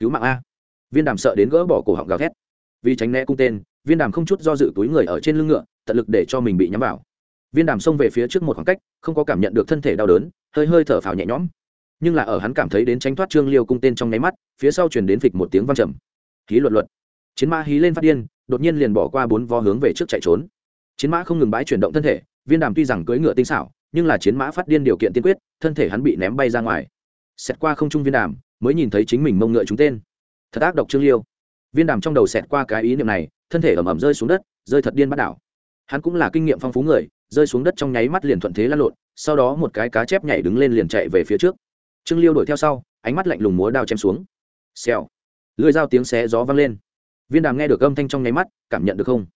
Cứu mạng a. Viên đàm sợ đến gỡ bỏ cổ họng gào thét. Vì tránh né cung tên viên đàm không chút do dự túi người ở trên lưng ngựa, tận lực để cho mình bị nhắm vào. Viên đàm xông về phía trước một khoảng cách, không có cảm nhận được thân thể đau đớn, hơi hơi thở phào nhẹ nhõm. Nhưng là ở hắn cảm thấy đến tránh thoát trương liêu cung tên trong nháy mắt, phía sau chuyển đến phịch một tiếng văng trầm. Hí luật luật. Chiến mã hí lên phát điên, đột nhiên liền bỏ qua bốn vo hướng về trước chạy trốn. Chiến mã không ngừng bãi chuyển động thân thể, viên đàm tuy rằng cưỡi ngựa tinh xảo, nhưng là chiến mã phát điên điều kiện tiên quyết, thân thể hắn bị ném bay ra ngoài. Xét qua không trung viên đàm, mới nhìn thấy chính mình mông ngựa chúng tên. Thật ác độc trương liêu viên đàm trong đầu xẹt qua cái ý niệm này, thân thể ẩm ẩm rơi xuống đất, rơi thật điên bắt đảo. Hắn cũng là kinh nghiệm phong phú người, rơi xuống đất trong nháy mắt liền thuận thế lăn lộn, sau đó một cái cá chép nhảy đứng lên liền chạy về phía trước. Trương liêu đuổi theo sau, ánh mắt lạnh lùng múa đao chém xuống. Xèo. Lưỡi dao tiếng xé gió vang lên. Viên đàm nghe được âm thanh trong nháy mắt, cảm nhận được không?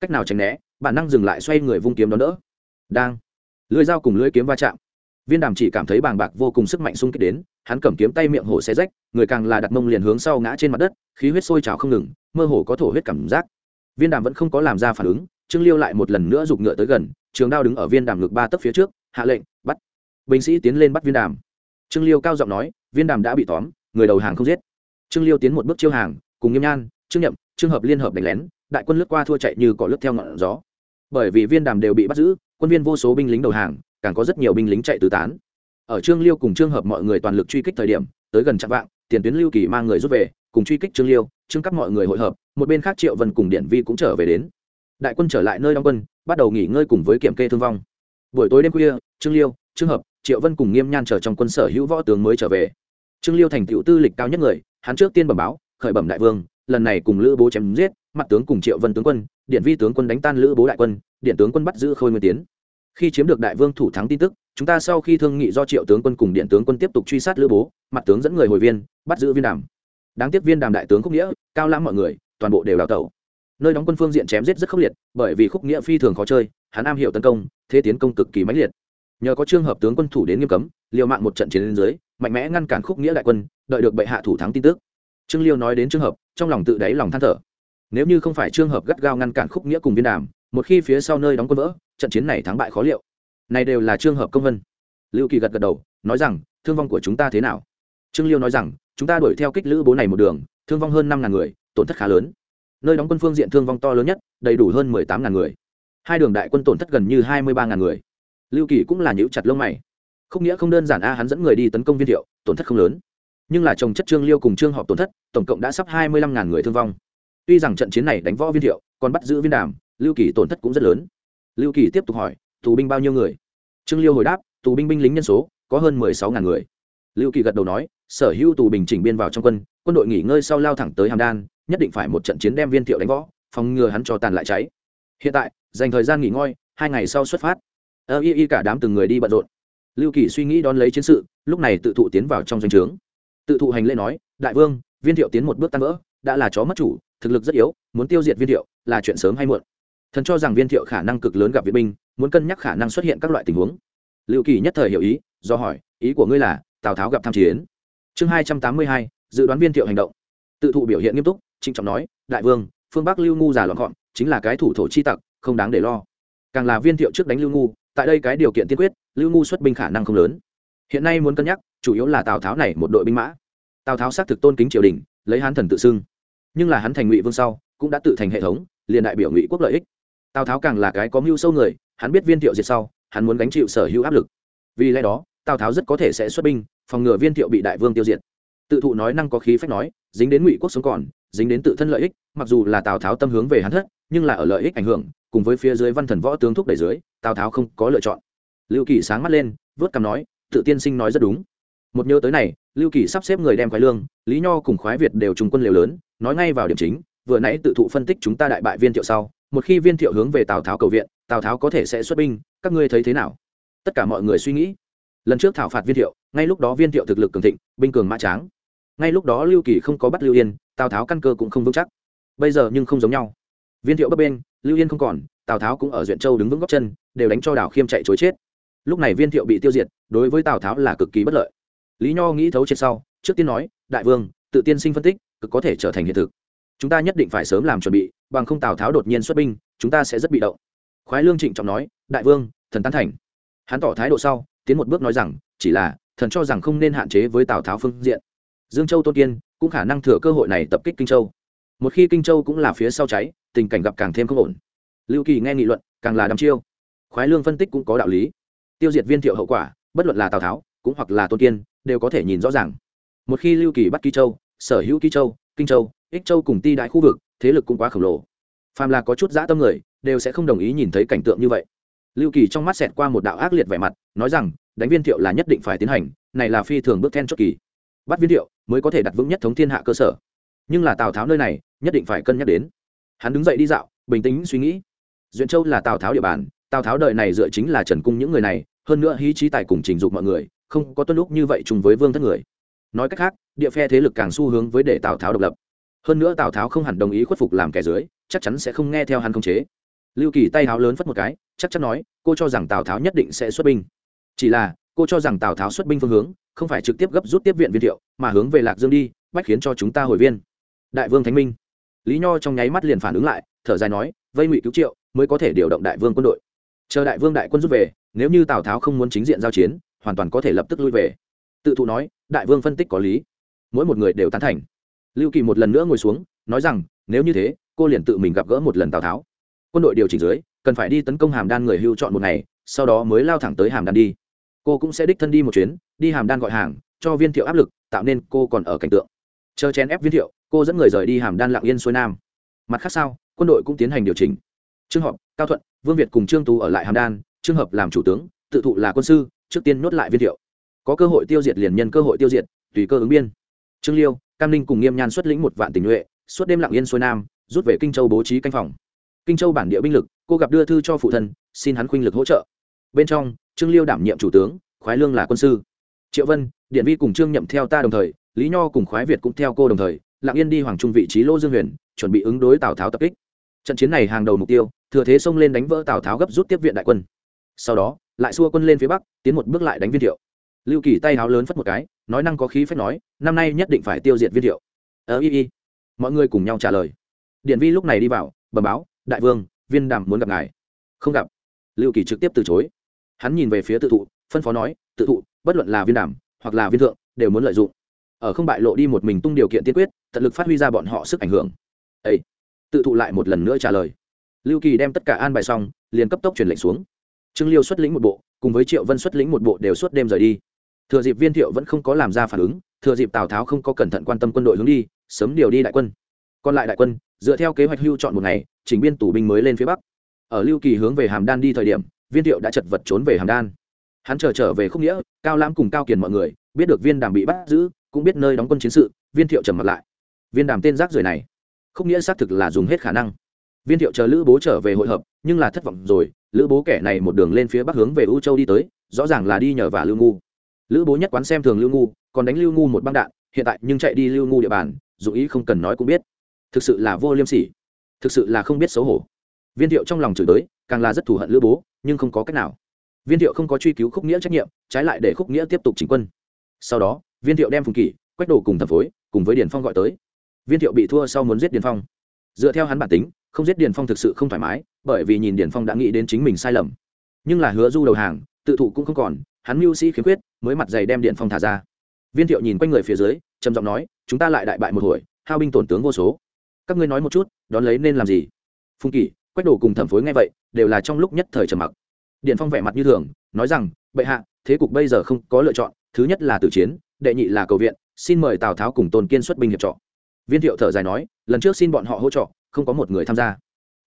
Cách nào tránh né, bản năng dừng lại xoay người vung kiếm đón đỡ. Đang. Lưỡi dao cùng lưỡi kiếm va chạm viên đàm chỉ cảm thấy bàng bạc vô cùng sức mạnh xung kích đến, hắn cầm kiếm tay miệng hổ xe rách, người càng là đặt mông liền hướng sau ngã trên mặt đất, khí huyết sôi trào không ngừng, mơ hồ có thổ huyết cảm giác. Viên đàm vẫn không có làm ra phản ứng, trương liêu lại một lần nữa giục ngựa tới gần, trường đao đứng ở viên đàm ngực ba tấc phía trước, hạ lệnh, bắt. Binh sĩ tiến lên bắt viên đàm. Trương liêu cao giọng nói, viên đàm đã bị tóm, người đầu hàng không giết. Trương liêu tiến một bước chiêu hàng, cùng nghiêm nhan, trương nhậm trường hợp liên hợp đánh lén, đại quân lướt qua thua chạy như cỏ lướt theo ngọn gió. Bởi vì viên đàm đều bị bắt giữ, quân viên vô số binh lính đầu hàng càng có rất nhiều binh lính chạy tứ tán. Ở trương liêu cùng trương hợp mọi người toàn lực truy kích thời điểm, tới gần chặng vạng, tiền tuyến lưu kỳ mang người rút về, cùng truy kích trương liêu, trương cấp mọi người hội hợp, một bên khác triệu vân cùng điện vi cũng trở về đến. Đại quân trở lại nơi đóng quân, bắt đầu nghỉ ngơi cùng với kiểm kê thương vong. Buổi tối đêm khuya, trương liêu, trương hợp, triệu vân cùng nghiêm nhan chờ trong quân sở hữu võ tướng mới trở về. Trương liêu thành tựu tư lịch cao nhất người, hắn trước tiên bẩm báo, khởi bẩm đại vương, lần này cùng lữ bố chém giết, mặt tướng cùng triệu vân tướng quân, điện vi tướng quân đánh tan lữ bố đại quân, điện tướng quân bắt giữ khôi nguyên tiến khi chiếm được đại vương thủ thắng tin tức, chúng ta sau khi thương nghị do triệu tướng quân cùng điện tướng quân tiếp tục truy sát lữ bố, mặt tướng dẫn người hồi viên, bắt giữ viên đàm. Đáng tiếc viên đàm đại tướng khúc nghĩa, cao lãm mọi người, toàn bộ đều đào tẩu. Nơi đóng quân phương diện chém giết rất khốc liệt, bởi vì khúc nghĩa phi thường khó chơi, hắn am hiểu tấn công, thế tiến công cực kỳ mãnh liệt. Nhờ có trường hợp tướng quân thủ đến nghiêm cấm, liều mạng một trận chiến lên dưới, mạnh mẽ ngăn cản khúc nghĩa đại quân, đợi được bệ hạ thủ thắng tin tức. Trương liêu nói đến trường hợp, trong lòng tự đáy lòng than thở. Nếu như không phải trường hợp gắt gao ngăn cản khúc nghĩa cùng viên đàm, một khi phía sau nơi đóng quân vỡ trận chiến này thắng bại khó liệu. Này đều là trường hợp công vân. Lưu kỳ gật gật đầu, nói rằng, thương vong của chúng ta thế nào? Trương liêu nói rằng, chúng ta đuổi theo kích lữ bố này một đường, thương vong hơn năm ngàn người, tổn thất khá lớn. Nơi đóng quân phương diện thương vong to lớn nhất, đầy đủ hơn mười tám ngàn người. Hai đường đại quân tổn thất gần như hai mươi ba ngàn người. Lưu kỳ cũng là nhữ chặt lông mày. Không nghĩa không đơn giản a, hắn dẫn người đi tấn công viên thiệu tổn thất không lớn. Nhưng là chồng chất trương liêu cùng trương họp tổn thất, tổng cộng đã sắp hai mươi lăm ngàn người thương vong. Tuy rằng trận chiến này đánh võ viên thiệu còn bắt giữ viên đàm, lưu kỳ tổn thất cũng rất lớn lưu kỳ tiếp tục hỏi, tù binh bao nhiêu người? Trương liêu hồi đáp, tù binh binh lính nhân số có hơn mười sáu ngàn người. Lưu kỳ gật đầu nói, sở hữu tù bình chỉnh biên vào trong quân quân đội nghỉ ngơi sau lao thẳng tới hàm đan, nhất định phải một trận chiến đem viên thiệu đánh võ, phòng ngừa hắn cho tàn lại cháy. Hiện tại, dành thời gian nghỉ ngơi, hai ngày sau xuất phát. Ơ, y y cả đám từng người đi bận rộn. Lưu kỳ suy nghĩ đón lấy chiến sự, lúc này tự thụ tiến vào trong doanh trướng. Tự thụ hành lễ nói, đại vương, viên thiệu tiến một bước tan vỡ, đã là chó mất chủ, thực lực rất yếu, muốn tiêu diệt viên thiệu là chuyện sớm hay muộn thần cho rằng viên thiệu khả năng cực lớn gặp viện binh, muốn cân nhắc khả năng xuất hiện các loại tình huống. Lưu kỳ nhất thời hiểu ý, do hỏi, ý của ngươi là, tào tháo gặp tham chiến. Chương hai trăm tám mươi hai, dự đoán viên thiệu hành động. Tự thụ biểu hiện nghiêm túc, trịnh trọng nói, đại vương, phương bắc lưu ngu già lọn gọn, chính là cái thủ thổ chi tặc, không đáng để lo. Càng là viên thiệu trước đánh lưu ngu, tại đây cái điều kiện tiên quyết, lưu ngu xuất binh khả năng không lớn. Hiện nay muốn cân nhắc, chủ yếu là tào tháo này một đội binh mã. Tào tháo xác thực tôn kính triều đình, lấy hán thần tự xưng. Nhưng là hắn thành ngụy vương sau, cũng đã tự thành hệ thống, liền đại biểu ngụy quốc lợi ích tào tháo càng là cái có mưu sâu người, hắn biết viên thiệu diệt sau, hắn muốn gánh chịu sở hữu áp lực. Vì lẽ đó, tào tháo rất có thể sẽ xuất binh, phòng ngừa viên thiệu bị đại vương tiêu diệt. Tự thụ nói năng có khí phách nói, dính đến ngụy quốc sống còn, dính đến tự thân lợi ích, mặc dù là tào tháo tâm hướng về hắn thất, nhưng là ở lợi ích ảnh hưởng, cùng với phía dưới văn thần võ tướng thúc đẩy dưới, tào tháo không có lựa chọn. Lưu kỳ sáng mắt lên, vớt cằm nói, tự tiên sinh nói rất đúng. Một nhớ tới này, lưu kỳ sắp xếp người đem khoái lương, lý nho cùng khoái việt đều trùng quân liều lớn, nói ngay vào điểm chính vừa nãy tự thụ phân tích chúng ta đại bại viên thiệu sau, một khi viên thiệu hướng về tào tháo cầu viện, tào tháo có thể sẽ xuất binh, các ngươi thấy thế nào? Tất cả mọi người suy nghĩ. Lần trước thảo phạt viên thiệu, ngay lúc đó viên thiệu thực lực cường thịnh, binh cường mã tráng. Ngay lúc đó lưu kỳ không có bắt lưu yên, tào tháo căn cơ cũng không vững chắc. Bây giờ nhưng không giống nhau. Viên thiệu bấp bên lưu yên không còn, tào tháo cũng ở duyện châu đứng vững góc chân, đều đánh cho đảo khiêm chạy chối chết. Lúc này viên thiệu bị tiêu diệt, đối với tào tháo là cực kỳ bất lợi. Lý nho nghĩ thấu trên sau, trước tiên nói, đại vương, tự tiên sinh phân tích, cực có thể trở thành hiện thực chúng ta nhất định phải sớm làm chuẩn bị, bằng không tào tháo đột nhiên xuất binh, chúng ta sẽ rất bị động. Khoái lương trịnh trọng nói, đại vương, thần tán thành. Hắn tỏ thái độ sau, tiến một bước nói rằng, chỉ là, thần cho rằng không nên hạn chế với tào tháo phương diện. Dương châu tôn kiên cũng khả năng thừa cơ hội này tập kích kinh châu. Một khi kinh châu cũng là phía sau cháy, tình cảnh gặp càng thêm không ổn. Lưu kỳ nghe nghị luận, càng là đăm chiêu. Khoái lương phân tích cũng có đạo lý. Tiêu diệt viên thiệu hậu quả, bất luận là tào tháo cũng hoặc là tôn kiên, đều có thể nhìn rõ ràng. Một khi lưu kỳ bắt kỳ châu, sở hữu kỳ châu kinh châu, ích châu cùng ti đại khu vực, thế lực cũng quá khổng lồ. Phàm là có chút dã tâm người, đều sẽ không đồng ý nhìn thấy cảnh tượng như vậy. Lưu kỳ trong mắt xẹt qua một đạo ác liệt vẻ mặt, nói rằng, đánh viên thiệu là nhất định phải tiến hành, này là phi thường bước then chốt kỳ. Bắt viên thiệu mới có thể đặt vững nhất thống thiên hạ cơ sở. Nhưng là tào tháo nơi này, nhất định phải cân nhắc đến. Hắn đứng dậy đi dạo, bình tĩnh suy nghĩ. Duyện châu là tào tháo địa bàn, tào tháo đời này dựa chính là trần cung những người này, hơn nữa hí trí tài cùng trình dục mọi người, không có tuân lúc như vậy chung với vương thất người nói cách khác, địa phe thế lực càng xu hướng với để tào tháo độc lập. Hơn nữa tào tháo không hẳn đồng ý khuất phục làm kẻ dưới, chắc chắn sẽ không nghe theo hắn khống chế. Lưu kỳ tay háo lớn phất một cái, chắc chắn nói, cô cho rằng tào tháo nhất định sẽ xuất binh. Chỉ là, cô cho rằng tào tháo xuất binh phương hướng, không phải trực tiếp gấp rút tiếp viện viên thiệu, mà hướng về lạc dương đi, bách khiến cho chúng ta hồi viên. Đại vương thánh minh. Lý nho trong nháy mắt liền phản ứng lại, thở dài nói, vây ngụy cứu triệu, mới có thể điều động đại vương quân đội. Chờ đại vương đại quân rút về, nếu như tào tháo không muốn chính diện giao chiến, hoàn toàn có thể lập tức lui về. Tự thụ nói đại vương phân tích có lý. Mỗi một người đều tán thành. Lưu kỳ một lần nữa ngồi xuống, nói rằng, nếu như thế, cô liền tự mình gặp gỡ một lần tào tháo. Quân đội điều chỉnh dưới, cần phải đi tấn công hàm đan người hưu chọn một ngày, sau đó mới lao thẳng tới hàm đan đi. Cô cũng sẽ đích thân đi một chuyến, đi hàm đan gọi hàng, cho viên thiệu áp lực, tạo nên cô còn ở cảnh tượng. Chờ chén ép viên thiệu, cô dẫn người rời đi hàm đan lạng yên xuôi nam. Mặt khác sao, quân đội cũng tiến hành điều chỉnh. Trương họp cao thuận, vương việt cùng trương tú ở lại hàm đan trường hợp làm chủ tướng, tự thụ là quân sư, trước tiên nuốt lại viên thiệu có cơ hội tiêu diệt liền nhân cơ hội tiêu diệt, tùy cơ ứng biên. Trương liêu, cam ninh cùng nghiêm nhan xuất lĩnh một vạn tình nhuệ, suốt đêm lặng yên xuôi nam, rút về kinh châu bố trí canh phòng. Kinh châu bản địa binh lực, cô gặp đưa thư cho phụ thân, xin hắn khuynh lực hỗ trợ. Bên trong, trương liêu đảm nhiệm chủ tướng, khoái lương là quân sư. Triệu vân, điện vi cùng trương nhậm theo ta đồng thời, lý nho cùng khoái việt cũng theo cô đồng thời, lặng yên đi hoàng trung vị trí lô dương huyền, chuẩn bị ứng đối tào tháo tập kích. Trận chiến này hàng đầu mục tiêu, thừa thế xông lên đánh vỡ tào tháo gấp rút tiếp viện đại quân. Sau đó, lại xua quân lên phía bắc, tiến một bước lại đánh viên thiệu lưu kỳ tay háo lớn phất một cái, nói năng có khí phép nói, năm nay nhất định phải tiêu diệt viên thiệu. Ờ y y. Mọi người cùng nhau trả lời. Điện vi lúc này đi vào, bẩm báo, đại vương, viên đàm muốn gặp ngài. Không gặp. Lưu kỳ trực tiếp từ chối. Hắn nhìn về phía tự thụ, phân phó nói, tự thụ, bất luận là viên đàm hoặc là viên thượng, đều muốn lợi dụng. Ở không bại lộ đi một mình tung điều kiện tiên quyết, tận lực phát huy ra bọn họ sức ảnh hưởng. Ấy tự thụ lại một lần nữa trả lời. Lưu kỳ đem tất cả an bài xong, liền cấp tốc truyền lệnh xuống. Trương liêu xuất lĩnh một bộ, cùng với triệu vân xuất lĩnh một bộ đều suốt đêm rời đi thừa dịp viên thiệu vẫn không có làm ra phản ứng, thừa dịp tào tháo không có cẩn thận quan tâm quân đội hướng đi, sớm điều đi đại quân. Còn lại đại quân, dựa theo kế hoạch hưu chọn một ngày, chỉnh biên tù binh mới lên phía bắc. Ở lưu kỳ hướng về hàm đan đi thời điểm, viên thiệu đã chật vật trốn về hàm đan. Hắn chờ trở về không nghĩa, cao lãm cùng cao kiền mọi người, biết được viên đàm bị bắt giữ, cũng biết nơi đóng quân chiến sự, viên thiệu trầm mặt lại. Viên đàm tên rác rưởi này không nghĩa xác thực là dùng hết khả năng. Viên thiệu chờ lữ bố trở về hội hợp, nhưng là thất vọng rồi, lữ bố kẻ này một đường lên phía bắc hướng về u châu đi tới, rõ ràng là đi nhờ và lưu ngu lữ bố nhất quán xem thường lưu ngu, còn đánh lưu ngu một băng đạn, hiện tại nhưng chạy đi lưu ngu địa bàn, dù ý không cần nói cũng biết. Thực sự là vô liêm sỉ. Thực sự là không biết xấu hổ. Viên thiệu trong lòng chửi tới, càng là rất thù hận lữ bố, nhưng không có cách nào. Viên thiệu không có truy cứu khúc nghĩa trách nhiệm, trái lại để khúc nghĩa tiếp tục chỉnh quân. Sau đó, viên thiệu đem phùng kỷ, quách đồ cùng thẩm phối cùng với điền phong gọi tới. Viên thiệu bị thua sau muốn giết điền phong. Dựa theo hắn bản tính, không giết điền phong thực sự không thoải mái, bởi vì nhìn điền phong đã nghĩ đến chính mình sai lầm. Nhưng là hứa du đầu hàng, tự thụ cũng không còn hắn mưu sĩ khiếm khuyết, mới mặt dày đem điện phong thả ra. Viên thiệu nhìn quanh người phía dưới, trầm giọng nói, chúng ta lại đại bại một hồi, hao binh tổn tướng vô số. Các ngươi nói một chút, đón lấy nên làm gì? Phùng kỳ quách đổ cùng thẩm phối nghe vậy, đều là trong lúc nhất thời trầm mặc. Điện phong vẻ mặt như thường, nói rằng, bệ hạ, thế cục bây giờ không có lựa chọn, thứ nhất là tử chiến, đệ nhị là cầu viện, xin mời tào tháo cùng tôn kiên xuất binh hiệp trọ. Viên thiệu thở dài nói, lần trước xin bọn họ hỗ trợ, không có một người tham gia.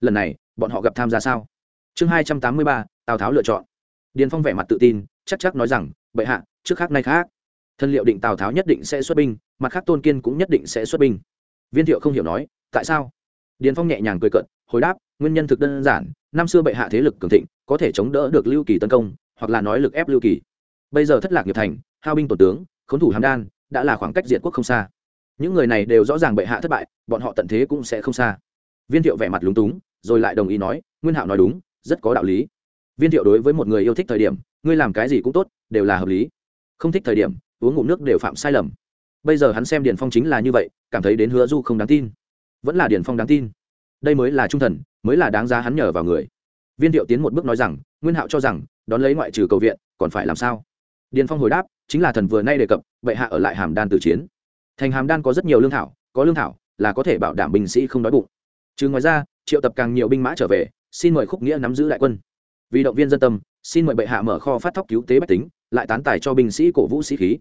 Lần này, bọn họ gặp tham gia sao? Chương hai trăm tám mươi ba, tào tháo lựa chọn. Điền phong vẻ mặt tự tin chắc chắc nói rằng, bệ hạ, trước khác nay khác. Thân liệu định tào tháo nhất định sẽ xuất binh, mặt khác tôn kiên cũng nhất định sẽ xuất binh. Viên thiệu không hiểu nói, tại sao? Điền phong nhẹ nhàng cười cận hồi đáp, nguyên nhân thực đơn giản, năm xưa bệ hạ thế lực cường thịnh, có thể chống đỡ được lưu kỳ tấn công, hoặc là nói lực ép lưu kỳ. Bây giờ thất lạc nghiệp thành, hao binh tổ tướng, khốn thủ hàm đan, đã là khoảng cách diệt quốc không xa. Những người này đều rõ ràng bệ hạ thất bại, bọn họ tận thế cũng sẽ không xa. Viên thiệu vẻ mặt lúng túng, rồi lại đồng ý nói, nguyên hạo nói đúng, rất có đạo lý. Viên thiệu đối với một người yêu thích thời điểm ngươi làm cái gì cũng tốt, đều là hợp lý. Không thích thời điểm, uống ngụm nước đều phạm sai lầm. Bây giờ hắn xem điền phong chính là như vậy, cảm thấy đến hứa du không đáng tin. Vẫn là điền phong đáng tin. Đây mới là trung thần, mới là đáng giá hắn nhờ vào người. Viên thiệu tiến một bước nói rằng, nguyên hạo cho rằng, đón lấy ngoại trừ cầu viện, còn phải làm sao? Điền phong hồi đáp, chính là thần vừa nay đề cập, bệ hạ ở lại hàm đan tử chiến. Thành hàm đan có rất nhiều lương thảo, có lương thảo, là có thể bảo đảm binh sĩ không đói bụng. Chứ ngoài ra, triệu tập càng nhiều binh mã trở về, xin mời khúc nghĩa nắm giữ đại quân vì động viên dân tâm, xin mời bệ hạ mở kho phát thóc cứu tế bách tính, lại tán tài cho binh sĩ cổ vũ sĩ khí.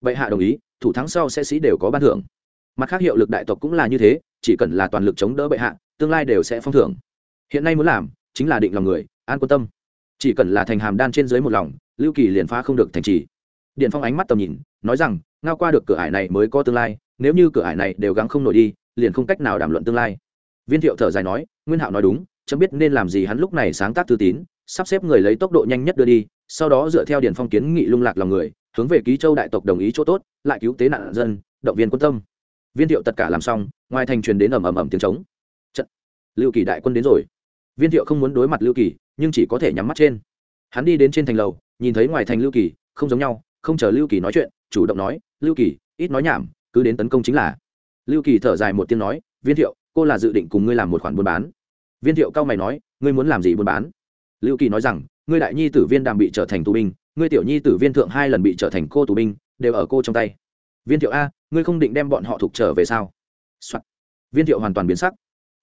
Bệ hạ đồng ý, thủ thắng sau sẽ sĩ đều có ban thưởng. Mặt khác hiệu lực đại tộc cũng là như thế, chỉ cần là toàn lực chống đỡ bệ hạ, tương lai đều sẽ phong thưởng. Hiện nay muốn làm, chính là định lòng người, an quân tâm. Chỉ cần là thành hàm đan trên dưới một lòng, lưu kỳ liền phá không được thành trì. Điện phong ánh mắt tầm nhìn, nói rằng, ngao qua được cửa ải này mới có tương lai, nếu như cửa ải này đều gắng không nổi đi, liền không cách nào đàm luận tương lai. Viên thiệu thở dài nói, nguyên hạo nói đúng, chấm biết nên làm gì hắn lúc này sáng tác thư tín sắp xếp người lấy tốc độ nhanh nhất đưa đi, sau đó dựa theo điển phong kiến nghị lung lạc lòng người, hướng về ký châu đại tộc đồng ý chỗ tốt, lại cứu tế nạn dân, động viên quân tâm. Viên thiệu tất cả làm xong, ngoài thành truyền đến ầm ầm ầm tiếng trống. Trận. Lưu kỳ đại quân đến rồi. Viên thiệu không muốn đối mặt lưu kỳ, nhưng chỉ có thể nhắm mắt trên. Hắn đi đến trên thành lầu, nhìn thấy ngoài thành lưu kỳ, không giống nhau, không chờ lưu kỳ nói chuyện, chủ động nói, lưu kỳ, ít nói nhảm, cứ đến tấn công chính là. Lưu kỳ thở dài một tiếng nói, viên thiệu, cô là dự định cùng ngươi làm một khoản buôn bán. Viên thiệu cao mày nói, ngươi muốn làm gì buôn bán? Lưu kỳ nói rằng, ngươi đại nhi tử viên đàm bị trở thành tù binh, ngươi tiểu nhi tử viên thượng hai lần bị trở thành cô tù binh, đều ở cô trong tay. Viên thiệu a, ngươi không định đem bọn họ thục trở về sao、Soạn. viên thiệu hoàn toàn biến sắc.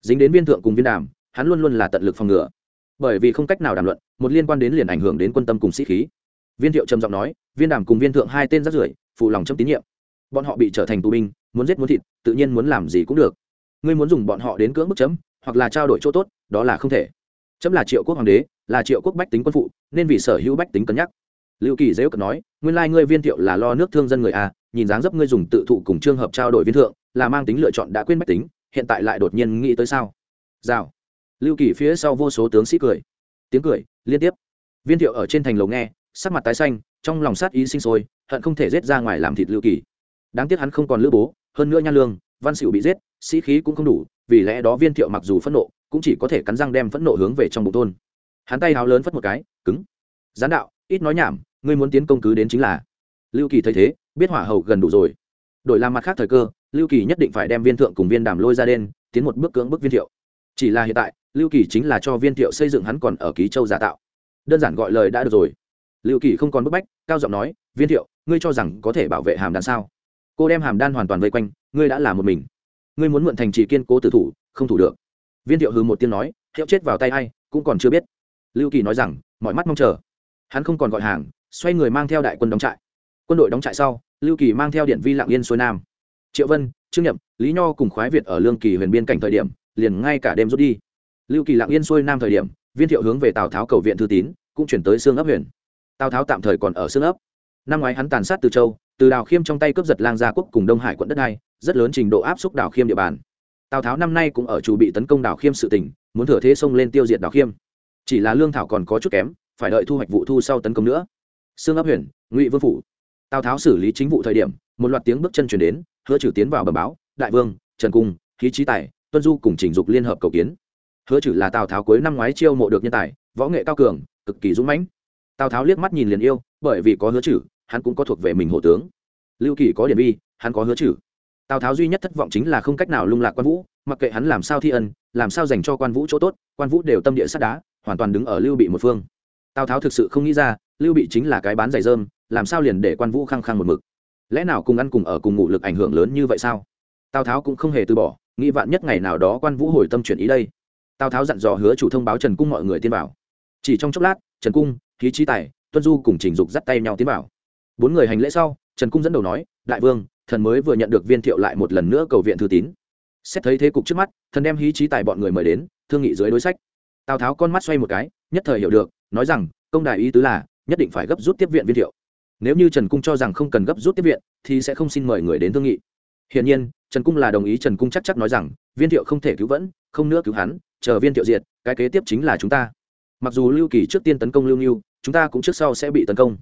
Dính đến viên thượng cùng viên đàm, hắn luôn luôn là tận lực phòng ngừa. Bởi vì không cách nào đàm luận, một liên quan đến liền ảnh hưởng đến quân tâm cùng sĩ khí. Viên thiệu trầm giọng nói, viên đàm cùng viên thượng hai tên rất rưởi, phụ lòng chấm tín nhiệm. Bọn họ bị trở thành tù binh, muốn giết muốn thịt, tự nhiên muốn làm gì cũng được. Ngươi muốn dùng bọn họ đến cưỡng bức chấm, hoặc là trao đổi chỗ tốt, đó là không thể. Chấm là triệu quốc hoàng đế là triệu quốc bách tính quân phụ, nên vì sở hữu bách tính cân nhắc. Lưu kỳ dễ cận nói, nguyên lai ngươi viên thiệu là lo nước thương dân người a nhìn dáng dấp ngươi dùng tự thụ cùng trường hợp trao đổi viên thượng, là mang tính lựa chọn đã quên bách tính, hiện tại lại đột nhiên nghĩ tới sao? Rào. Lưu kỳ phía sau vô số tướng sĩ cười. Tiếng cười, liên tiếp. Viên thiệu ở trên thành lầu nghe, sắc mặt tái xanh, trong lòng sát ý sinh sôi, hận không thể rết ra ngoài làm thịt lưu kỳ. Đáng tiếc hắn không còn lữ bố, hơn nữa nha lương, văn xỉu bị giết, sĩ khí cũng không đủ, vì lẽ đó viên thiệu mặc dù phẫn nộ, cũng chỉ có thể cắn răng đem phẫn nộ hướng về trong bụng tôn hắn tay háo lớn phất một cái, cứng. Gián đạo, ít nói nhảm, ngươi muốn tiến công cứ đến chính là. Lưu kỳ thấy thế, biết hỏa hầu gần đủ rồi. Đổi làm mặt khác thời cơ, lưu kỳ nhất định phải đem viên thượng cùng viên đàm lôi ra đen, tiến một bước cưỡng bức viên thiệu. Chỉ là hiện tại, lưu kỳ chính là cho viên thiệu xây dựng hắn còn ở ký châu giả tạo. Đơn giản gọi lời đã được rồi. Lưu kỳ không còn bức bách, cao giọng nói, viên thiệu, ngươi cho rằng có thể bảo vệ hàm đan sao? Cô đem hàm đan hoàn toàn vây quanh, ngươi đã là một mình. Ngươi muốn mượn thành trì kiên cố tử thủ, không thủ được. Viên thiệu hư một tiếng nói, hiệu chết vào tay a i cũng còn chưa biết lưu kỳ nói rằng, mọi mắt mong chờ. Hắn không còn gọi hàng, xoay người mang theo đại quân đóng trại. Quân đội đóng trại sau, lưu kỳ mang theo điện vi lạng yên xuôi nam. Triệu vân, trương nhậm, lý nho cùng khoái việt ở lương kỳ huyền biên cảnh thời điểm, liền ngay cả đêm rút đi. Lưu kỳ lạng yên xuôi nam thời điểm, viên thiệu hướng về tào tháo cầu viện thư tín, cũng chuyển tới xương ấp huyền. Tào tháo tạm thời còn ở xương ấp. Năm ngoái hắn tàn sát từ châu, từ đào khiêm trong tay cướp giật lang gia quốc cùng đông hải quận đất này rất lớn trình độ áp xúc đào khiêm địa bàn. Tào tháo năm nay cũng ở chủ bị tấn công đào khiêm sự tỉnh muốn thừa thế xông lên tiêu diệt đào khiêm chỉ là lương thảo còn có chút kém, phải đợi thu hoạch vụ thu sau tấn công nữa. Xương ấp huyền, ngụy vương phủ. Tào tháo xử lý chính vụ thời điểm, một loạt tiếng bước chân chuyển đến, hứa trừ tiến vào bờ báo, đại vương, trần cung, khí trí tài, tuân du cùng trình dục liên hợp cầu kiến. Hứa trừ là tào tháo cuối năm ngoái chiêu mộ được nhân tài, võ nghệ cao cường, cực kỳ dũng mãnh. Tào tháo liếc mắt nhìn liền yêu, bởi vì có hứa trừ, hắn cũng có thuộc về mình hộ tướng. Lưu kỳ có điển vi, hắn có hứa trừ. Tào tháo duy nhất thất vọng chính là không cách nào lung lạc quan vũ, mặc kệ hắn làm sao thi ân, làm sao dành cho quan vũ chỗ tốt, quan vũ đều tâm địa sắt đá hoàn toàn đứng ở lưu bị một phương. Tào tháo thực sự không nghĩ ra, lưu bị chính là cái bán giày dơm làm sao liền để quan vũ khăng khăng một mực? Lẽ nào cùng ăn cùng ở cùng ngủ lực ảnh hưởng lớn như vậy sao? Tào tháo cũng không hề từ bỏ, nghĩ vạn nhất ngày nào đó quan vũ hồi tâm chuyển ý đây. Tào tháo dặn dò hứa chủ thông báo trần cung mọi người tiến vào. Chỉ trong chốc lát, trần cung khí trí tài, tuân du cùng trình dục dắt tay nhau tiến vào. Bốn người hành lễ sau, trần cung dẫn đầu nói, đại vương, thần mới vừa nhận được viên thiệu lại một lần nữa cầu viện thư tín. Xét thấy thế cục trước mắt, thần đem hí trí tài bọn người mời đến, thương nghị dưới đối sách tào tháo con mắt xoay một cái, nhất thời hiểu được, nói rằng, công đại ý tứ là, nhất định phải gấp rút tiếp viện viên thiệu. Nếu như trần cung cho rằng không cần gấp rút tiếp viện, thì sẽ không xin mời người đến thương nghị. Hiển nhiên, trần cung là đồng ý trần cung chắc chắc nói rằng, viên thiệu không thể cứu vẫn, không nữa cứu hắn, chờ viên thiệu diệt, cái kế tiếp chính là chúng ta. Mặc dù lưu kỳ trước tiên tấn công lưu nghiêu, chúng ta cũng trước sau sẽ bị tấn công.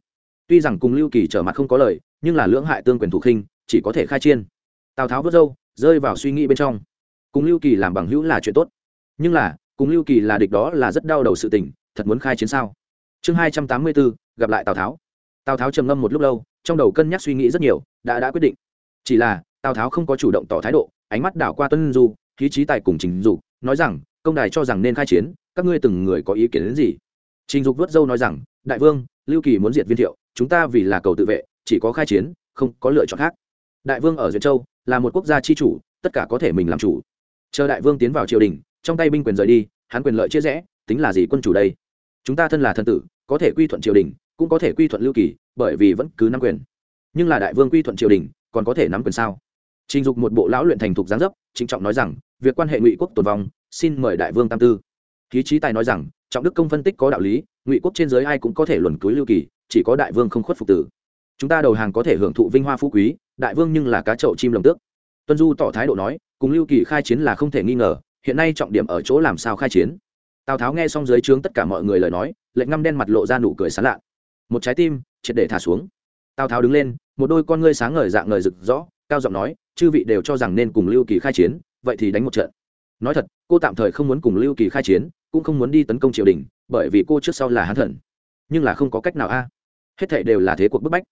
Tuy rằng cùng lưu kỳ trở mặt không có lời, nhưng là lưỡng hại tương quyền thủ khinh, chỉ có thể khai chiên. Tào tháo vớt râu, rơi vào suy nghĩ bên trong. Cùng lưu kỳ làm bằng hữu là chuyện tốt. Nhưng là cùng lưu kỳ là địch đó là rất đau đầu sự tình, thật muốn khai chiến sao? Chương hai trăm tám mươi bốn, gặp lại tào tháo. Tào tháo trầm ngâm một lúc lâu, trong đầu cân nhắc suy nghĩ rất nhiều, đã đã quyết định. Chỉ là, tào tháo không có chủ động tỏ thái độ, ánh mắt đảo qua tuân du khí trí tài cùng trình dục, nói rằng, công đài cho rằng nên khai chiến, các ngươi từng người có ý kiến đến gì? Trình dục vớt dâu nói rằng, đại vương, lưu kỳ muốn diệt viên thiệu, chúng ta vì là cầu tự vệ, chỉ có khai chiến, không có lựa chọn khác. Đại vương ở duyện châu, là một quốc gia chi chủ, tất cả có thể mình làm chủ. Chờ đại vương tiến vào triều đình trong tay binh quyền rời đi, hắn quyền lợi chia rẽ, tính là gì quân chủ đây? Chúng ta thân là thân tử, có thể quy thuận triều đình, cũng có thể quy thuận lưu kỳ, bởi vì vẫn cứ nắm quyền. Nhưng là đại vương quy thuận triều đình, còn có thể nắm quyền sao? Trình dục một bộ lão luyện thành thục giáng dấp, trịnh trọng nói rằng, việc quan hệ ngụy quốc tồn vong, xin mời đại vương tam tư. Ký trí tài nói rằng, trọng đức công phân tích có đạo lý, ngụy quốc trên giới ai cũng có thể luồn túi lưu kỳ, chỉ có đại vương không khuất phục tử. Chúng ta đầu hàng có thể hưởng thụ vinh hoa phú quý, đại vương nhưng là cá chậu chim lồng tước. Tuân du tỏ thái độ nói, cùng lưu kỳ khai chiến là không thể nghi ngờ hiện nay trọng điểm ở chỗ làm sao khai chiến. Tào tháo nghe xong dưới trướng tất cả mọi người lời nói, lệnh ngăm đen mặt lộ ra nụ cười sán lạ. Một trái tim, triệt để thả xuống. Tào tháo đứng lên, một đôi con ngươi sáng ngời dạng ngời rực rõ cao giọng nói, chư vị đều cho rằng nên cùng lưu kỳ khai chiến, vậy thì đánh một trận. Nói thật, cô tạm thời không muốn cùng lưu kỳ khai chiến, cũng không muốn đi tấn công triều đình, bởi vì cô trước sau là hán thần. Nhưng là không có cách nào a. Hết thệ đều là thế cuộc bức bách.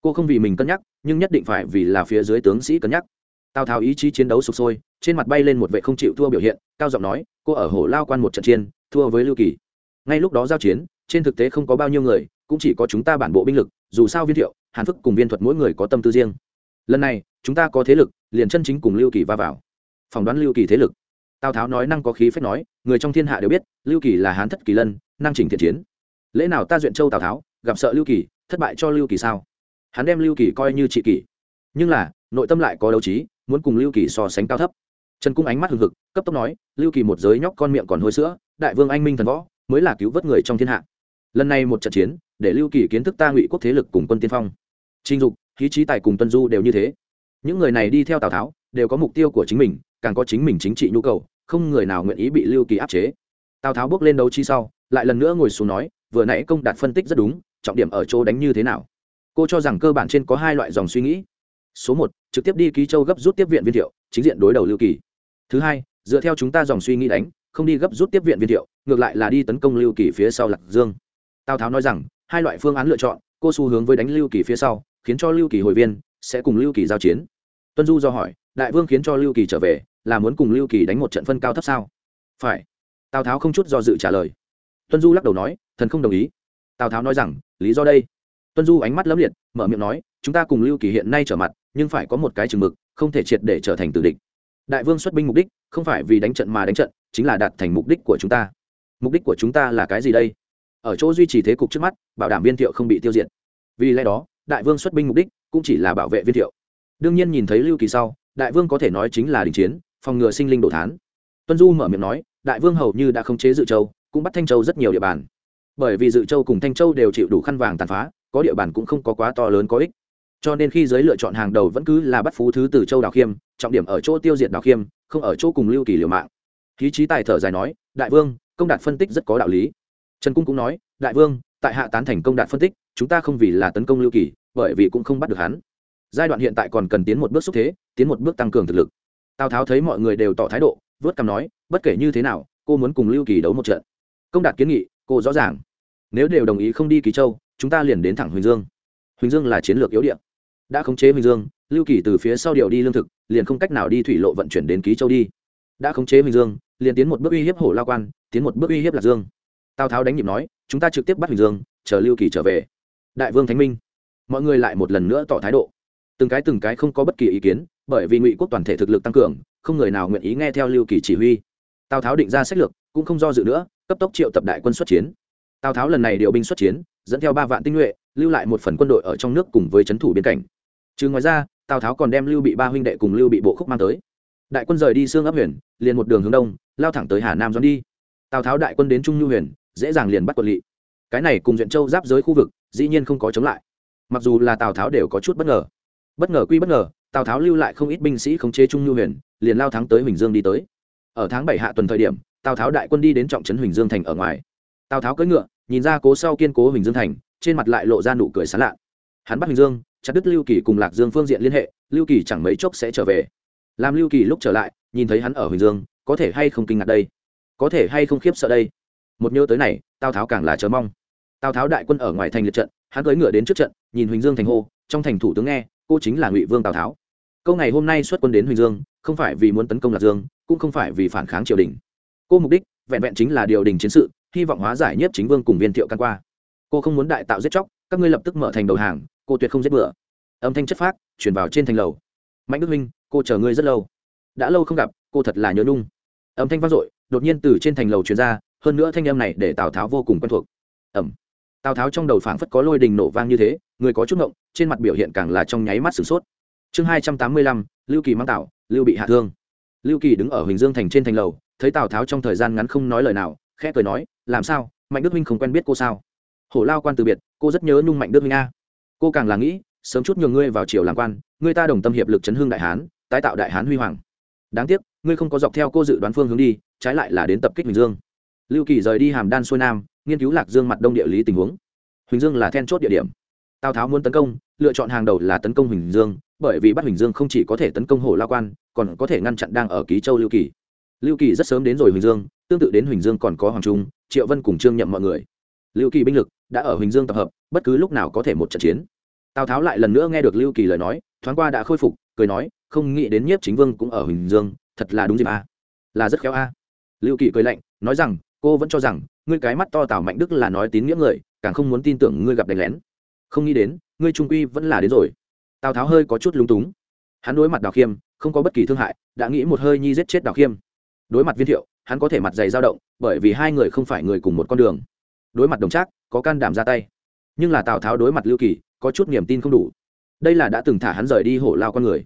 Cô không vì mình cân nhắc, nhưng nhất định phải vì là phía dưới tướng sĩ cân nhắc tào tháo ý chí chiến đấu sụp sôi, trên mặt bay lên một vệ không chịu thua biểu hiện, cao giọng nói, cô ở hồ lao quan một trận chiến, thua với lưu kỳ. Ngay lúc đó giao chiến, trên thực tế không có bao nhiêu người, cũng chỉ có chúng ta bản bộ binh lực, dù sao viên thiệu, hàn phức cùng viên thuật mỗi người có tâm tư riêng. Lần này, chúng ta có thế lực, liền chân chính cùng lưu kỳ va vào. Phỏng đoán lưu kỳ thế lực. Tào tháo nói năng có khí phép nói, người trong thiên hạ đều biết, lưu kỳ là hán thất kỳ lân, năng chỉnh thiện chiến. Lễ nào ta duyện châu tào tháo, gặp sợ lưu kỳ, thất bại cho lưu kỳ sao? Hắn đem lưu kỳ coi như trị kỳ nhưng là, nội tâm lại có đấu trí muốn cùng lưu kỳ so sánh cao thấp. Trần cung ánh mắt hừng hực, cấp tốc nói, lưu kỳ một giới nhóc con miệng còn hôi sữa, đại vương anh minh thần võ, mới là cứu vớt người trong thiên hạ. Lần này một trận chiến, để lưu kỳ kiến thức ta ngụy quốc thế lực cùng quân tiên phong. Trinh dục, khí trí tài cùng tuân du đều như thế. Những người này đi theo tào tháo, đều có mục tiêu của chính mình, càng có chính mình chính trị nhu cầu, không người nào nguyện ý bị lưu kỳ áp chế. Tào tháo bước lên đấu chi sau, lại lần nữa ngồi xuống nói, vừa nãy công đạt phân tích rất đúng, trọng điểm ở chỗ đánh như thế nào? Cô cho rằng cơ bản trên có hai loại dòng suy nghĩ số một, trực tiếp đi ký châu gấp rút tiếp viện viên thiệu, chính diện đối đầu lưu kỳ. Thứ hai, dựa theo chúng ta dòng suy nghĩ đánh, không đi gấp rút tiếp viện viên thiệu, ngược lại là đi tấn công lưu kỳ phía sau lạc dương. Tào tháo nói rằng, hai loại phương án lựa chọn, cô xu hướng với đánh lưu kỳ phía sau, khiến cho lưu kỳ hồi viên, sẽ cùng lưu kỳ giao chiến. Tuân du do hỏi, đại vương khiến cho lưu kỳ trở về, là muốn cùng lưu kỳ đánh một trận phân cao thấp sao? Phải. Tào tháo không chút do dự trả lời. Tuân du lắc đầu nói, thần không đồng ý. Tào tháo nói rằng, lý do đây. Tuân du ánh mắt lấm liệt, mở miệng nói, chúng ta cùng lưu kỳ hiện nay trở mặt nhưng phải có một cái chừng mực, không thể triệt để trở thành tử địch. Đại vương xuất binh mục đích, không phải vì đánh trận mà đánh trận, chính là đạt thành mục đích của chúng ta. Mục đích của chúng ta là cái gì đây? Ở chỗ duy trì thế cục trước mắt, bảo đảm viên thiệu không bị tiêu diệt. Vì lẽ đó, đại vương xuất binh mục đích cũng chỉ là bảo vệ viên thiệu. Đương nhiên nhìn thấy lưu kỳ sau, đại vương có thể nói chính là đình chiến, phòng ngừa sinh linh đổ thán. Tuân du mở miệng nói, đại vương hầu như đã khống chế dự châu, cũng bắt thanh châu rất nhiều địa bàn. Bởi vì dự châu cùng thanh châu đều chịu đủ khăn vàng tàn phá, có địa bàn cũng không có quá to lớn có ích cho nên khi giới lựa chọn hàng đầu vẫn cứ là bắt phú thứ từ châu đào khiêm, trọng điểm ở chỗ tiêu diệt đào khiêm, không ở chỗ cùng lưu kỳ liều mạng. Khí trí tài thở dài nói, đại vương, công đạt phân tích rất có đạo lý. Trần cung cũng nói, đại vương, tại hạ tán thành công đạt phân tích, chúng ta không vì là tấn công lưu kỳ, bởi vì cũng không bắt được hắn. Giai đoạn hiện tại còn cần tiến một bước xúc thế, tiến một bước tăng cường thực lực. Tào tháo thấy mọi người đều tỏ thái độ, vớt cằm nói, bất kể như thế nào, cô muốn cùng lưu kỳ đấu một trận. Công đạt kiến nghị, cô rõ ràng. Nếu đều đồng ý không đi kỳ châu, chúng ta liền đến thẳng huỳnh dương. Huỳnh dương là chiến lược yếu điện đã khống chế huỳnh dương, lưu kỳ từ phía sau điều đi lương thực, liền không cách nào đi thủy lộ vận chuyển đến ký châu đi. Đã khống chế huỳnh dương, liền tiến một bước uy hiếp hổ lao quan, tiến một bước uy hiếp lạc dương. Tào tháo đánh nhịp nói, chúng ta trực tiếp bắt huỳnh dương, chờ lưu kỳ trở về. Đại vương thánh minh. Mọi người lại một lần nữa tỏ thái độ. Từng cái từng cái không có bất kỳ ý kiến, bởi vì ngụy quốc toàn thể thực lực tăng cường, không người nào nguyện ý nghe theo lưu kỳ chỉ huy. Tào tháo định ra sách lược, cũng không do dự nữa, cấp tốc triệu tập đại quân xuất chiến. Tào tháo lần này điều binh xuất chiến, dẫn theo ba vạn tinh nhuệ, lưu lại một phần quân đội ở trong nước cùng với c h ấ n thủ biên cảnh chứ ngoài ra, tào tháo còn đem lưu bị ba huynh đệ cùng lưu bị bộ khúc mang tới. Đại quân rời đi xương ấp huyền, liền một đường hướng đông, lao thẳng tới hà nam dọn đi. Tào tháo đại quân đến trung nhu huyền, dễ dàng liền bắt quận lỵ. Cái này cùng duyện châu giáp giới khu vực, dĩ nhiên không có chống lại. Mặc dù là tào tháo đều có chút bất ngờ. Bất ngờ quy bất ngờ, tào tháo lưu lại không ít binh sĩ khống chế trung nhu huyền, liền lao thắng tới huỳnh dương đi tới. Ở tháng bảy hạ tuần thời điểm, tào tháo đại quân đi đến trọng trấn huỳnh dương thành ở ngoài. Tào tháo cưỡi ngựa, nhìn ra cố sau kiên cố huỳnh dương thành, trên mặt lại lộ ra nụ cười sán lạ. Hắn bắt huỳnh dương chặt đứt lưu kỳ cùng lạc dương phương diện liên hệ, lưu kỳ chẳng mấy chốc sẽ trở về. Làm lưu kỳ lúc trở lại, nhìn thấy hắn ở huỳnh dương, có thể hay không kinh ngạc đây? Có thể hay không khiếp sợ đây? Một nhớ tới này, tào tháo càng là chờ mong. Tào tháo đại quân ở ngoài thành liệt trận, hắn cưỡi ngựa đến trước trận, nhìn huỳnh dương thành hô, trong thành thủ tướng nghe, cô chính là ngụy vương tào tháo. Câu ngày hôm nay xuất quân đến huỳnh dương, không phải vì muốn tấn công lạc dương, cũng không phải vì phản kháng triều đình. Cô mục đích, vẹn vẹn chính là điều đình chiến sự, hy vọng hóa giải nhất chính vương cùng viên thiệu căn qua. Cô không muốn đại tạo giết chóc, các ngươi lập tức mở thành đầu hàng cô tuyệt không giết bừa. Âm thanh chất phác chuyển vào trên thành lầu. Mạnh đức minh, cô chờ ngươi rất lâu. Đã lâu không gặp, cô thật là nhớ nung âm thanh vang dội, đột nhiên từ trên thành lầu truyền ra, hơn nữa thanh âm này để tào tháo vô cùng quen thuộc. Ẩm tào tháo trong đầu phảng phất có lôi đình nổ vang như thế, người có chút ngộng, trên mặt biểu hiện càng là trong nháy mắt sửng sốt. Chương hai trăm tám mươi lăm, lưu kỳ mang tạo lưu bị hạ thương. Lưu kỳ đứng ở huỳnh dương thành trên thành lầu, thấy tào tháo trong thời gian ngắn không nói lời nào, khẽ cười nói, làm sao? Mạnh đức minh không quen biết cô sao? Hổ lao quan từ biệt, cô rất nhớ nhung mạnh đức minh a cô càng là nghĩ, sớm chút nhường ngươi vào triều làm quan, ngươi ta đồng tâm hiệp lực chấn hương đại hán, tái tạo đại hán huy hoàng. Đáng tiếc, ngươi không có dọc theo cô dự đoán phương hướng đi, trái lại là đến tập kích huỳnh dương. Lưu kỳ rời đi hàm đan xuôi nam, nghiên cứu lạc dương mặt đông địa lý tình huống. Huỳnh dương là then chốt địa điểm. Tào tháo muốn tấn công, lựa chọn hàng đầu là tấn công huỳnh dương, bởi vì bắt huỳnh dương không chỉ có thể tấn công hồ la quan, còn có thể ngăn chặn đang ở ký châu lưu kỳ. Lưu kỳ rất sớm đến rồi huỳnh dương, tương tự đến huỳnh dương còn có hoàng trung, triệu vân cùng trương nhậm mọi người. Lưu kỳ binh lực đã ở huỳnh dương tập hợp, bất cứ lúc nào có thể một trận chiến. Tào tháo lại lần nữa nghe được lưu kỳ lời nói, thoáng qua đã khôi phục, cười nói, không nghĩ đến nhiếp chính vương cũng ở huỳnh dương, thật là đúng dịp a. Là rất khéo a. Lưu kỳ cười lạnh, nói rằng, cô vẫn cho rằng, ngươi cái mắt to tào mạnh đức là nói tín nghĩa người, càng không muốn tin tưởng ngươi gặp đánh lén. Không nghĩ đến, ngươi trung quy vẫn là đến rồi. Tào tháo hơi có chút lúng túng. Hắn đối mặt đào khiêm, không có bất kỳ thương hại, đã nghĩ một hơi nhi giết chết đào khiêm. Đối mặt viên thiệu, hắn có thể mặt dày dao động, bởi vì hai người không phải người cùng một con đường đối mặt đồng trác, có can đảm ra tay. Nhưng là tào tháo đối mặt lưu kỳ, có chút niềm tin không đủ. Đây là đã từng thả hắn rời đi hổ lao con người.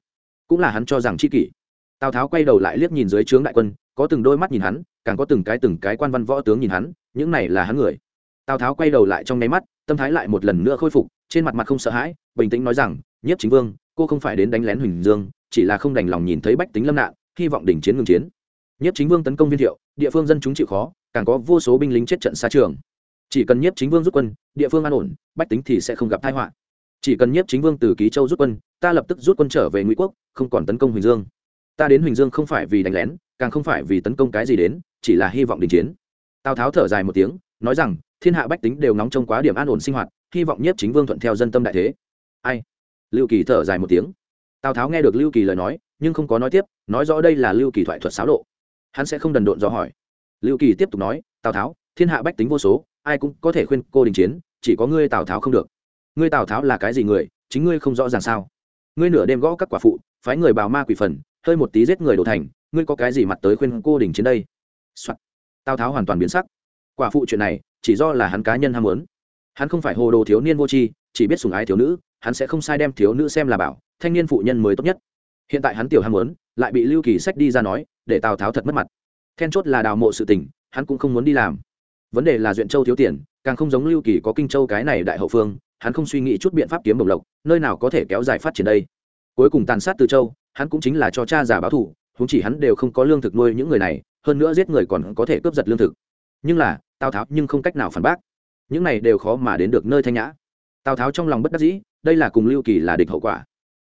Cũng là hắn cho rằng chi kỷ. Tào tháo quay đầu lại liếc nhìn dưới trướng đại quân, có từng đôi mắt nhìn hắn, càng có từng cái từng cái quan văn võ tướng nhìn hắn, những này là hắn người. Tào tháo quay đầu lại trong nháy mắt, tâm thái lại một lần nữa khôi phục, trên mặt mặt không sợ hãi, bình tĩnh nói rằng nhất chính vương, cô không phải đến đánh lén huỳnh dương, chỉ là không đành lòng nhìn thấy bách tính lâm nạn, hy vọng đình chiến ngừng chiến. Nhất chính vương tấn công viên thiệu, địa phương dân chúng chịu khó, càng có vô số binh lính chết trận xa trường chỉ cần nhiếp chính vương rút quân, địa phương an ổn, bách tính thì sẽ không gặp tai họa. Chỉ cần nhiếp chính vương từ ký châu rút quân, ta lập tức rút quân trở về ngụy quốc, không còn tấn công huỳnh dương. Ta đến huỳnh dương không phải vì đánh lén, càng không phải vì tấn công cái gì đến, chỉ là hy vọng đình chiến. Tào tháo thở dài một tiếng, nói rằng, thiên hạ bách tính đều nóng trong quá điểm an ổn sinh hoạt, hy vọng nhiếp chính vương thuận theo dân tâm đại thế. Ai? Lưu kỳ thở dài một tiếng. Tào tháo nghe được lưu kỳ lời nói, nhưng không có nói tiếp, nói rõ đây là lưu kỳ thoại thuật xáo lộ. Hắn sẽ không đần độn do hỏi. Lưu kỳ tiếp tục nói, tào tháo, thiên hạ bách tính vô số ai cũng có thể khuyên cô đình chiến, chỉ có ngươi tào tháo không được. Ngươi tào tháo là cái gì người, chính ngươi không rõ ràng sao? Ngươi nửa đêm gõ các quả phụ, phái người bào ma quỷ phần, hơi một tí giết người đổ thành, ngươi có cái gì mặt tới khuyên cô đình chiến đây、Soạn. tào tháo hoàn toàn biến sắc. Quả phụ chuyện này, chỉ do là hắn cá nhân ham muốn. Hắn không phải hồ đồ thiếu niên vô tri, chỉ biết sùng ái thiếu nữ, hắn sẽ không sai đem thiếu nữ xem là bảo, thanh niên phụ nhân mới tốt nhất. Hiện tại hắn tiểu ham muốn, lại bị lưu kỳ sách đi ra nói, để tào tháo thật mất mặt. Then chốt là đào mộ sự tình, hắn cũng không muốn đi làm vấn đề là duyện châu thiếu tiền, càng không giống lưu kỳ có kinh châu cái này đại hậu phương, hắn không suy nghĩ chút biện pháp kiếm bồng lộc, nơi nào có thể kéo dài phát triển đây. Cuối cùng tàn sát từ châu, hắn cũng chính là cho cha giả báo thủ húng chỉ hắn đều không có lương thực nuôi những người này, hơn nữa giết người còn có thể cướp giật lương thực. Nhưng là, tào tháo nhưng không cách nào phản bác. Những này đều khó mà đến được nơi thanh nhã. Tào tháo trong lòng bất đắc dĩ, đây là cùng lưu kỳ là địch hậu quả.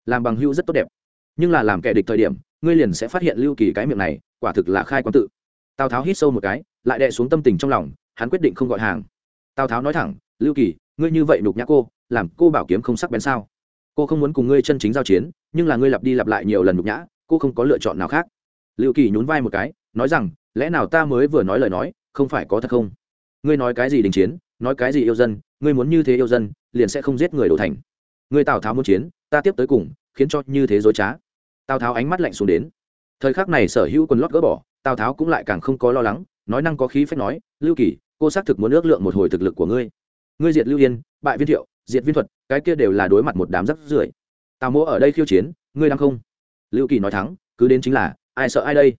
Làm bằng hưu rất tốt đẹp. Nhưng là làm kẻ địch thời điểm, ngươi liền sẽ phát hiện lưu kỳ cái miệng này, quả thực là khai quang tự. Tào tháo hít sâu một cái, lại đè xuống tâm tình trong lòng hắn quyết định không gọi hàng. Tào tháo nói thẳng, lưu kỳ, ngươi như vậy nục nhã cô, làm cô bảo kiếm không sắc bén sao? Cô không muốn cùng ngươi chân chính giao chiến, nhưng là ngươi lặp đi lặp lại nhiều lần nhục nhã, cô không có lựa chọn nào khác. Lưu kỳ nhún vai một cái, nói rằng, lẽ nào ta mới vừa nói lời nói, không phải có thật không? Ngươi nói cái gì đình chiến, nói cái gì yêu dân, ngươi muốn như thế yêu dân, liền sẽ không giết người đổ thành. Ngươi tào tháo muốn chiến, ta tiếp tới cùng, khiến cho như thế dối trá. Tào tháo ánh mắt lạnh xuống đến. Thời khắc này sở hữu quần lót gỡ bỏ, tào tháo cũng lại càng không có lo lắng, nói năng có khí phép nói, lưu kỳ cô xác thực muốn ước lượng một hồi thực lực của ngươi. Ngươi diệt lưu yên, bại viên thiệu, diệt viên thuật, cái kia đều là đối mặt một đám rắc rưởi. Tào mỗ ở đây khiêu chiến, ngươi đang không? Lưu kỳ nói thắng, cứ đến chính là, ai sợ ai đây?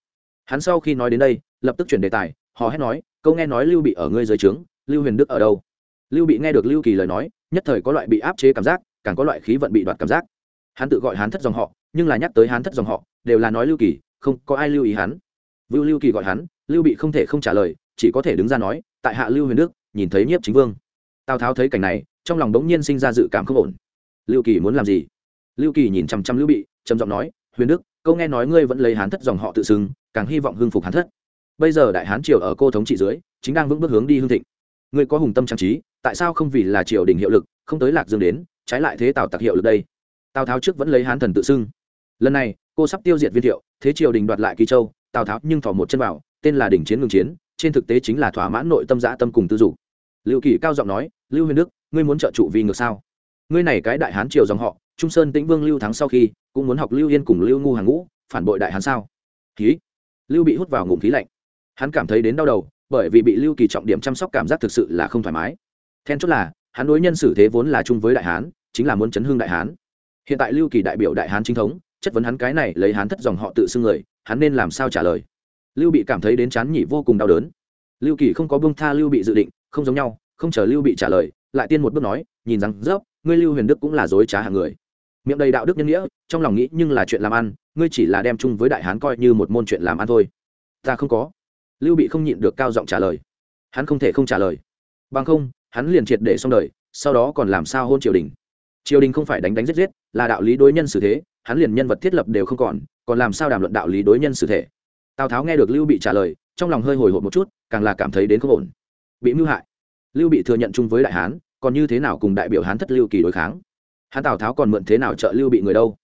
Hắn sau khi nói đến đây, lập tức chuyển đề tài họ hét nói, câu nghe nói lưu bị ở ngươi dưới trướng, lưu huyền đức ở đâu? Lưu bị nghe được lưu kỳ lời nói, nhất thời có loại bị áp chế cảm giác, càng có loại khí vận bị đoạt cảm giác. Hắn tự gọi hắn thất dòng họ, nhưng là nhắc tới hắn thất dòng họ, đều là nói lưu kỳ, không có ai lưu ý hắn. Vưu lưu kỳ gọi hắn, lưu bị không thể không trả lời chỉ có thể đứng ra nói, tại hạ lưu huyền đức, nhìn thấy nhiếp chính vương. Tào tháo thấy cảnh này, trong lòng đống nhiên sinh ra dự cảm không ổn. Lưu kỳ muốn làm gì? Lưu kỳ nhìn chằm chằm lưu bị, trầm giọng nói, huyền đức, câu nghe nói ngươi vẫn lấy hán thất dòng họ tự xưng, càng hy vọng hưng phục hán thất. Bây giờ đại hán triều ở cô thống trị dưới, chính đang vững bước hướng đi hương thịnh. Ngươi có hùng tâm trang trí, tại sao không vì là triều đình hiệu lực, không tới lạc dương đến, trái lại thế tào tặc hiệu lực đây? Tào tháo trước vẫn lấy hán thần tự xưng. Lần này, cô sắp tiêu diệt viên thiệu, thế triều đình đoạt lại kỳ châu, tào tháo nhưng thỏ một chân vào, tên là đỉnh chiến ngừng chiến trên thực tế chính là thỏa mãn nội tâm dã tâm cùng tư dục. Lưu kỳ cao giọng nói, lưu huyền đức, ngươi muốn trợ trụ vì ngược sao? Ngươi này cái đại hán triều dòng họ, trung sơn tĩnh vương lưu thắng sau khi, cũng muốn học lưu yên cùng lưu ngu hàng ngũ, phản bội đại hán sao? Khí lưu bị hút vào ngụm khí lạnh. Hắn cảm thấy đến đau đầu, bởi vì bị lưu kỳ trọng điểm chăm sóc cảm giác thực sự là không thoải mái. Then chốt là, hắn đối nhân xử thế vốn là chung với đại hán, chính là muốn chấn hương đại hán. Hiện tại lưu kỳ đại biểu đại hán chính thống, chất vấn hắn cái này lấy hán thất dòng họ tự xưng người, hắn nên làm sao trả lời? Lưu bị cảm thấy đến chán nhỉ vô cùng đau đớn. Lưu kỳ không có bông tha lưu bị dự định, không giống nhau, không chờ lưu bị trả lời, lại tiên một bước nói, nhìn rằng, dốc, ngươi lưu huyền đức cũng là dối trá hàng người. Miệng đầy đạo đức nhân nghĩa, trong lòng nghĩ nhưng là chuyện làm ăn, ngươi chỉ là đem chung với đại hán coi như một môn chuyện làm ăn thôi. Ta không có. Lưu bị không nhịn được cao giọng trả lời. Hắn không thể không trả lời. Bằng không, hắn liền triệt để xong đời, sau đó còn làm sao hôn triều đình? Triều đình không phải đánh đánh giết giết, là đạo lý đối nhân xử thế, hắn liền nhân vật thiết lập đều không còn còn làm sao đàm luận đạo lý đối nhân xử thể? Tào tháo nghe được lưu bị trả lời trong lòng hơi hồi hộp một chút càng là cảm thấy đến không ổn bị mưu hại lưu bị thừa nhận chung với đại hán còn như thế nào cùng đại biểu hán thất lưu kỳ đối kháng hán tào tháo còn mượn thế nào trợ lưu bị người đâu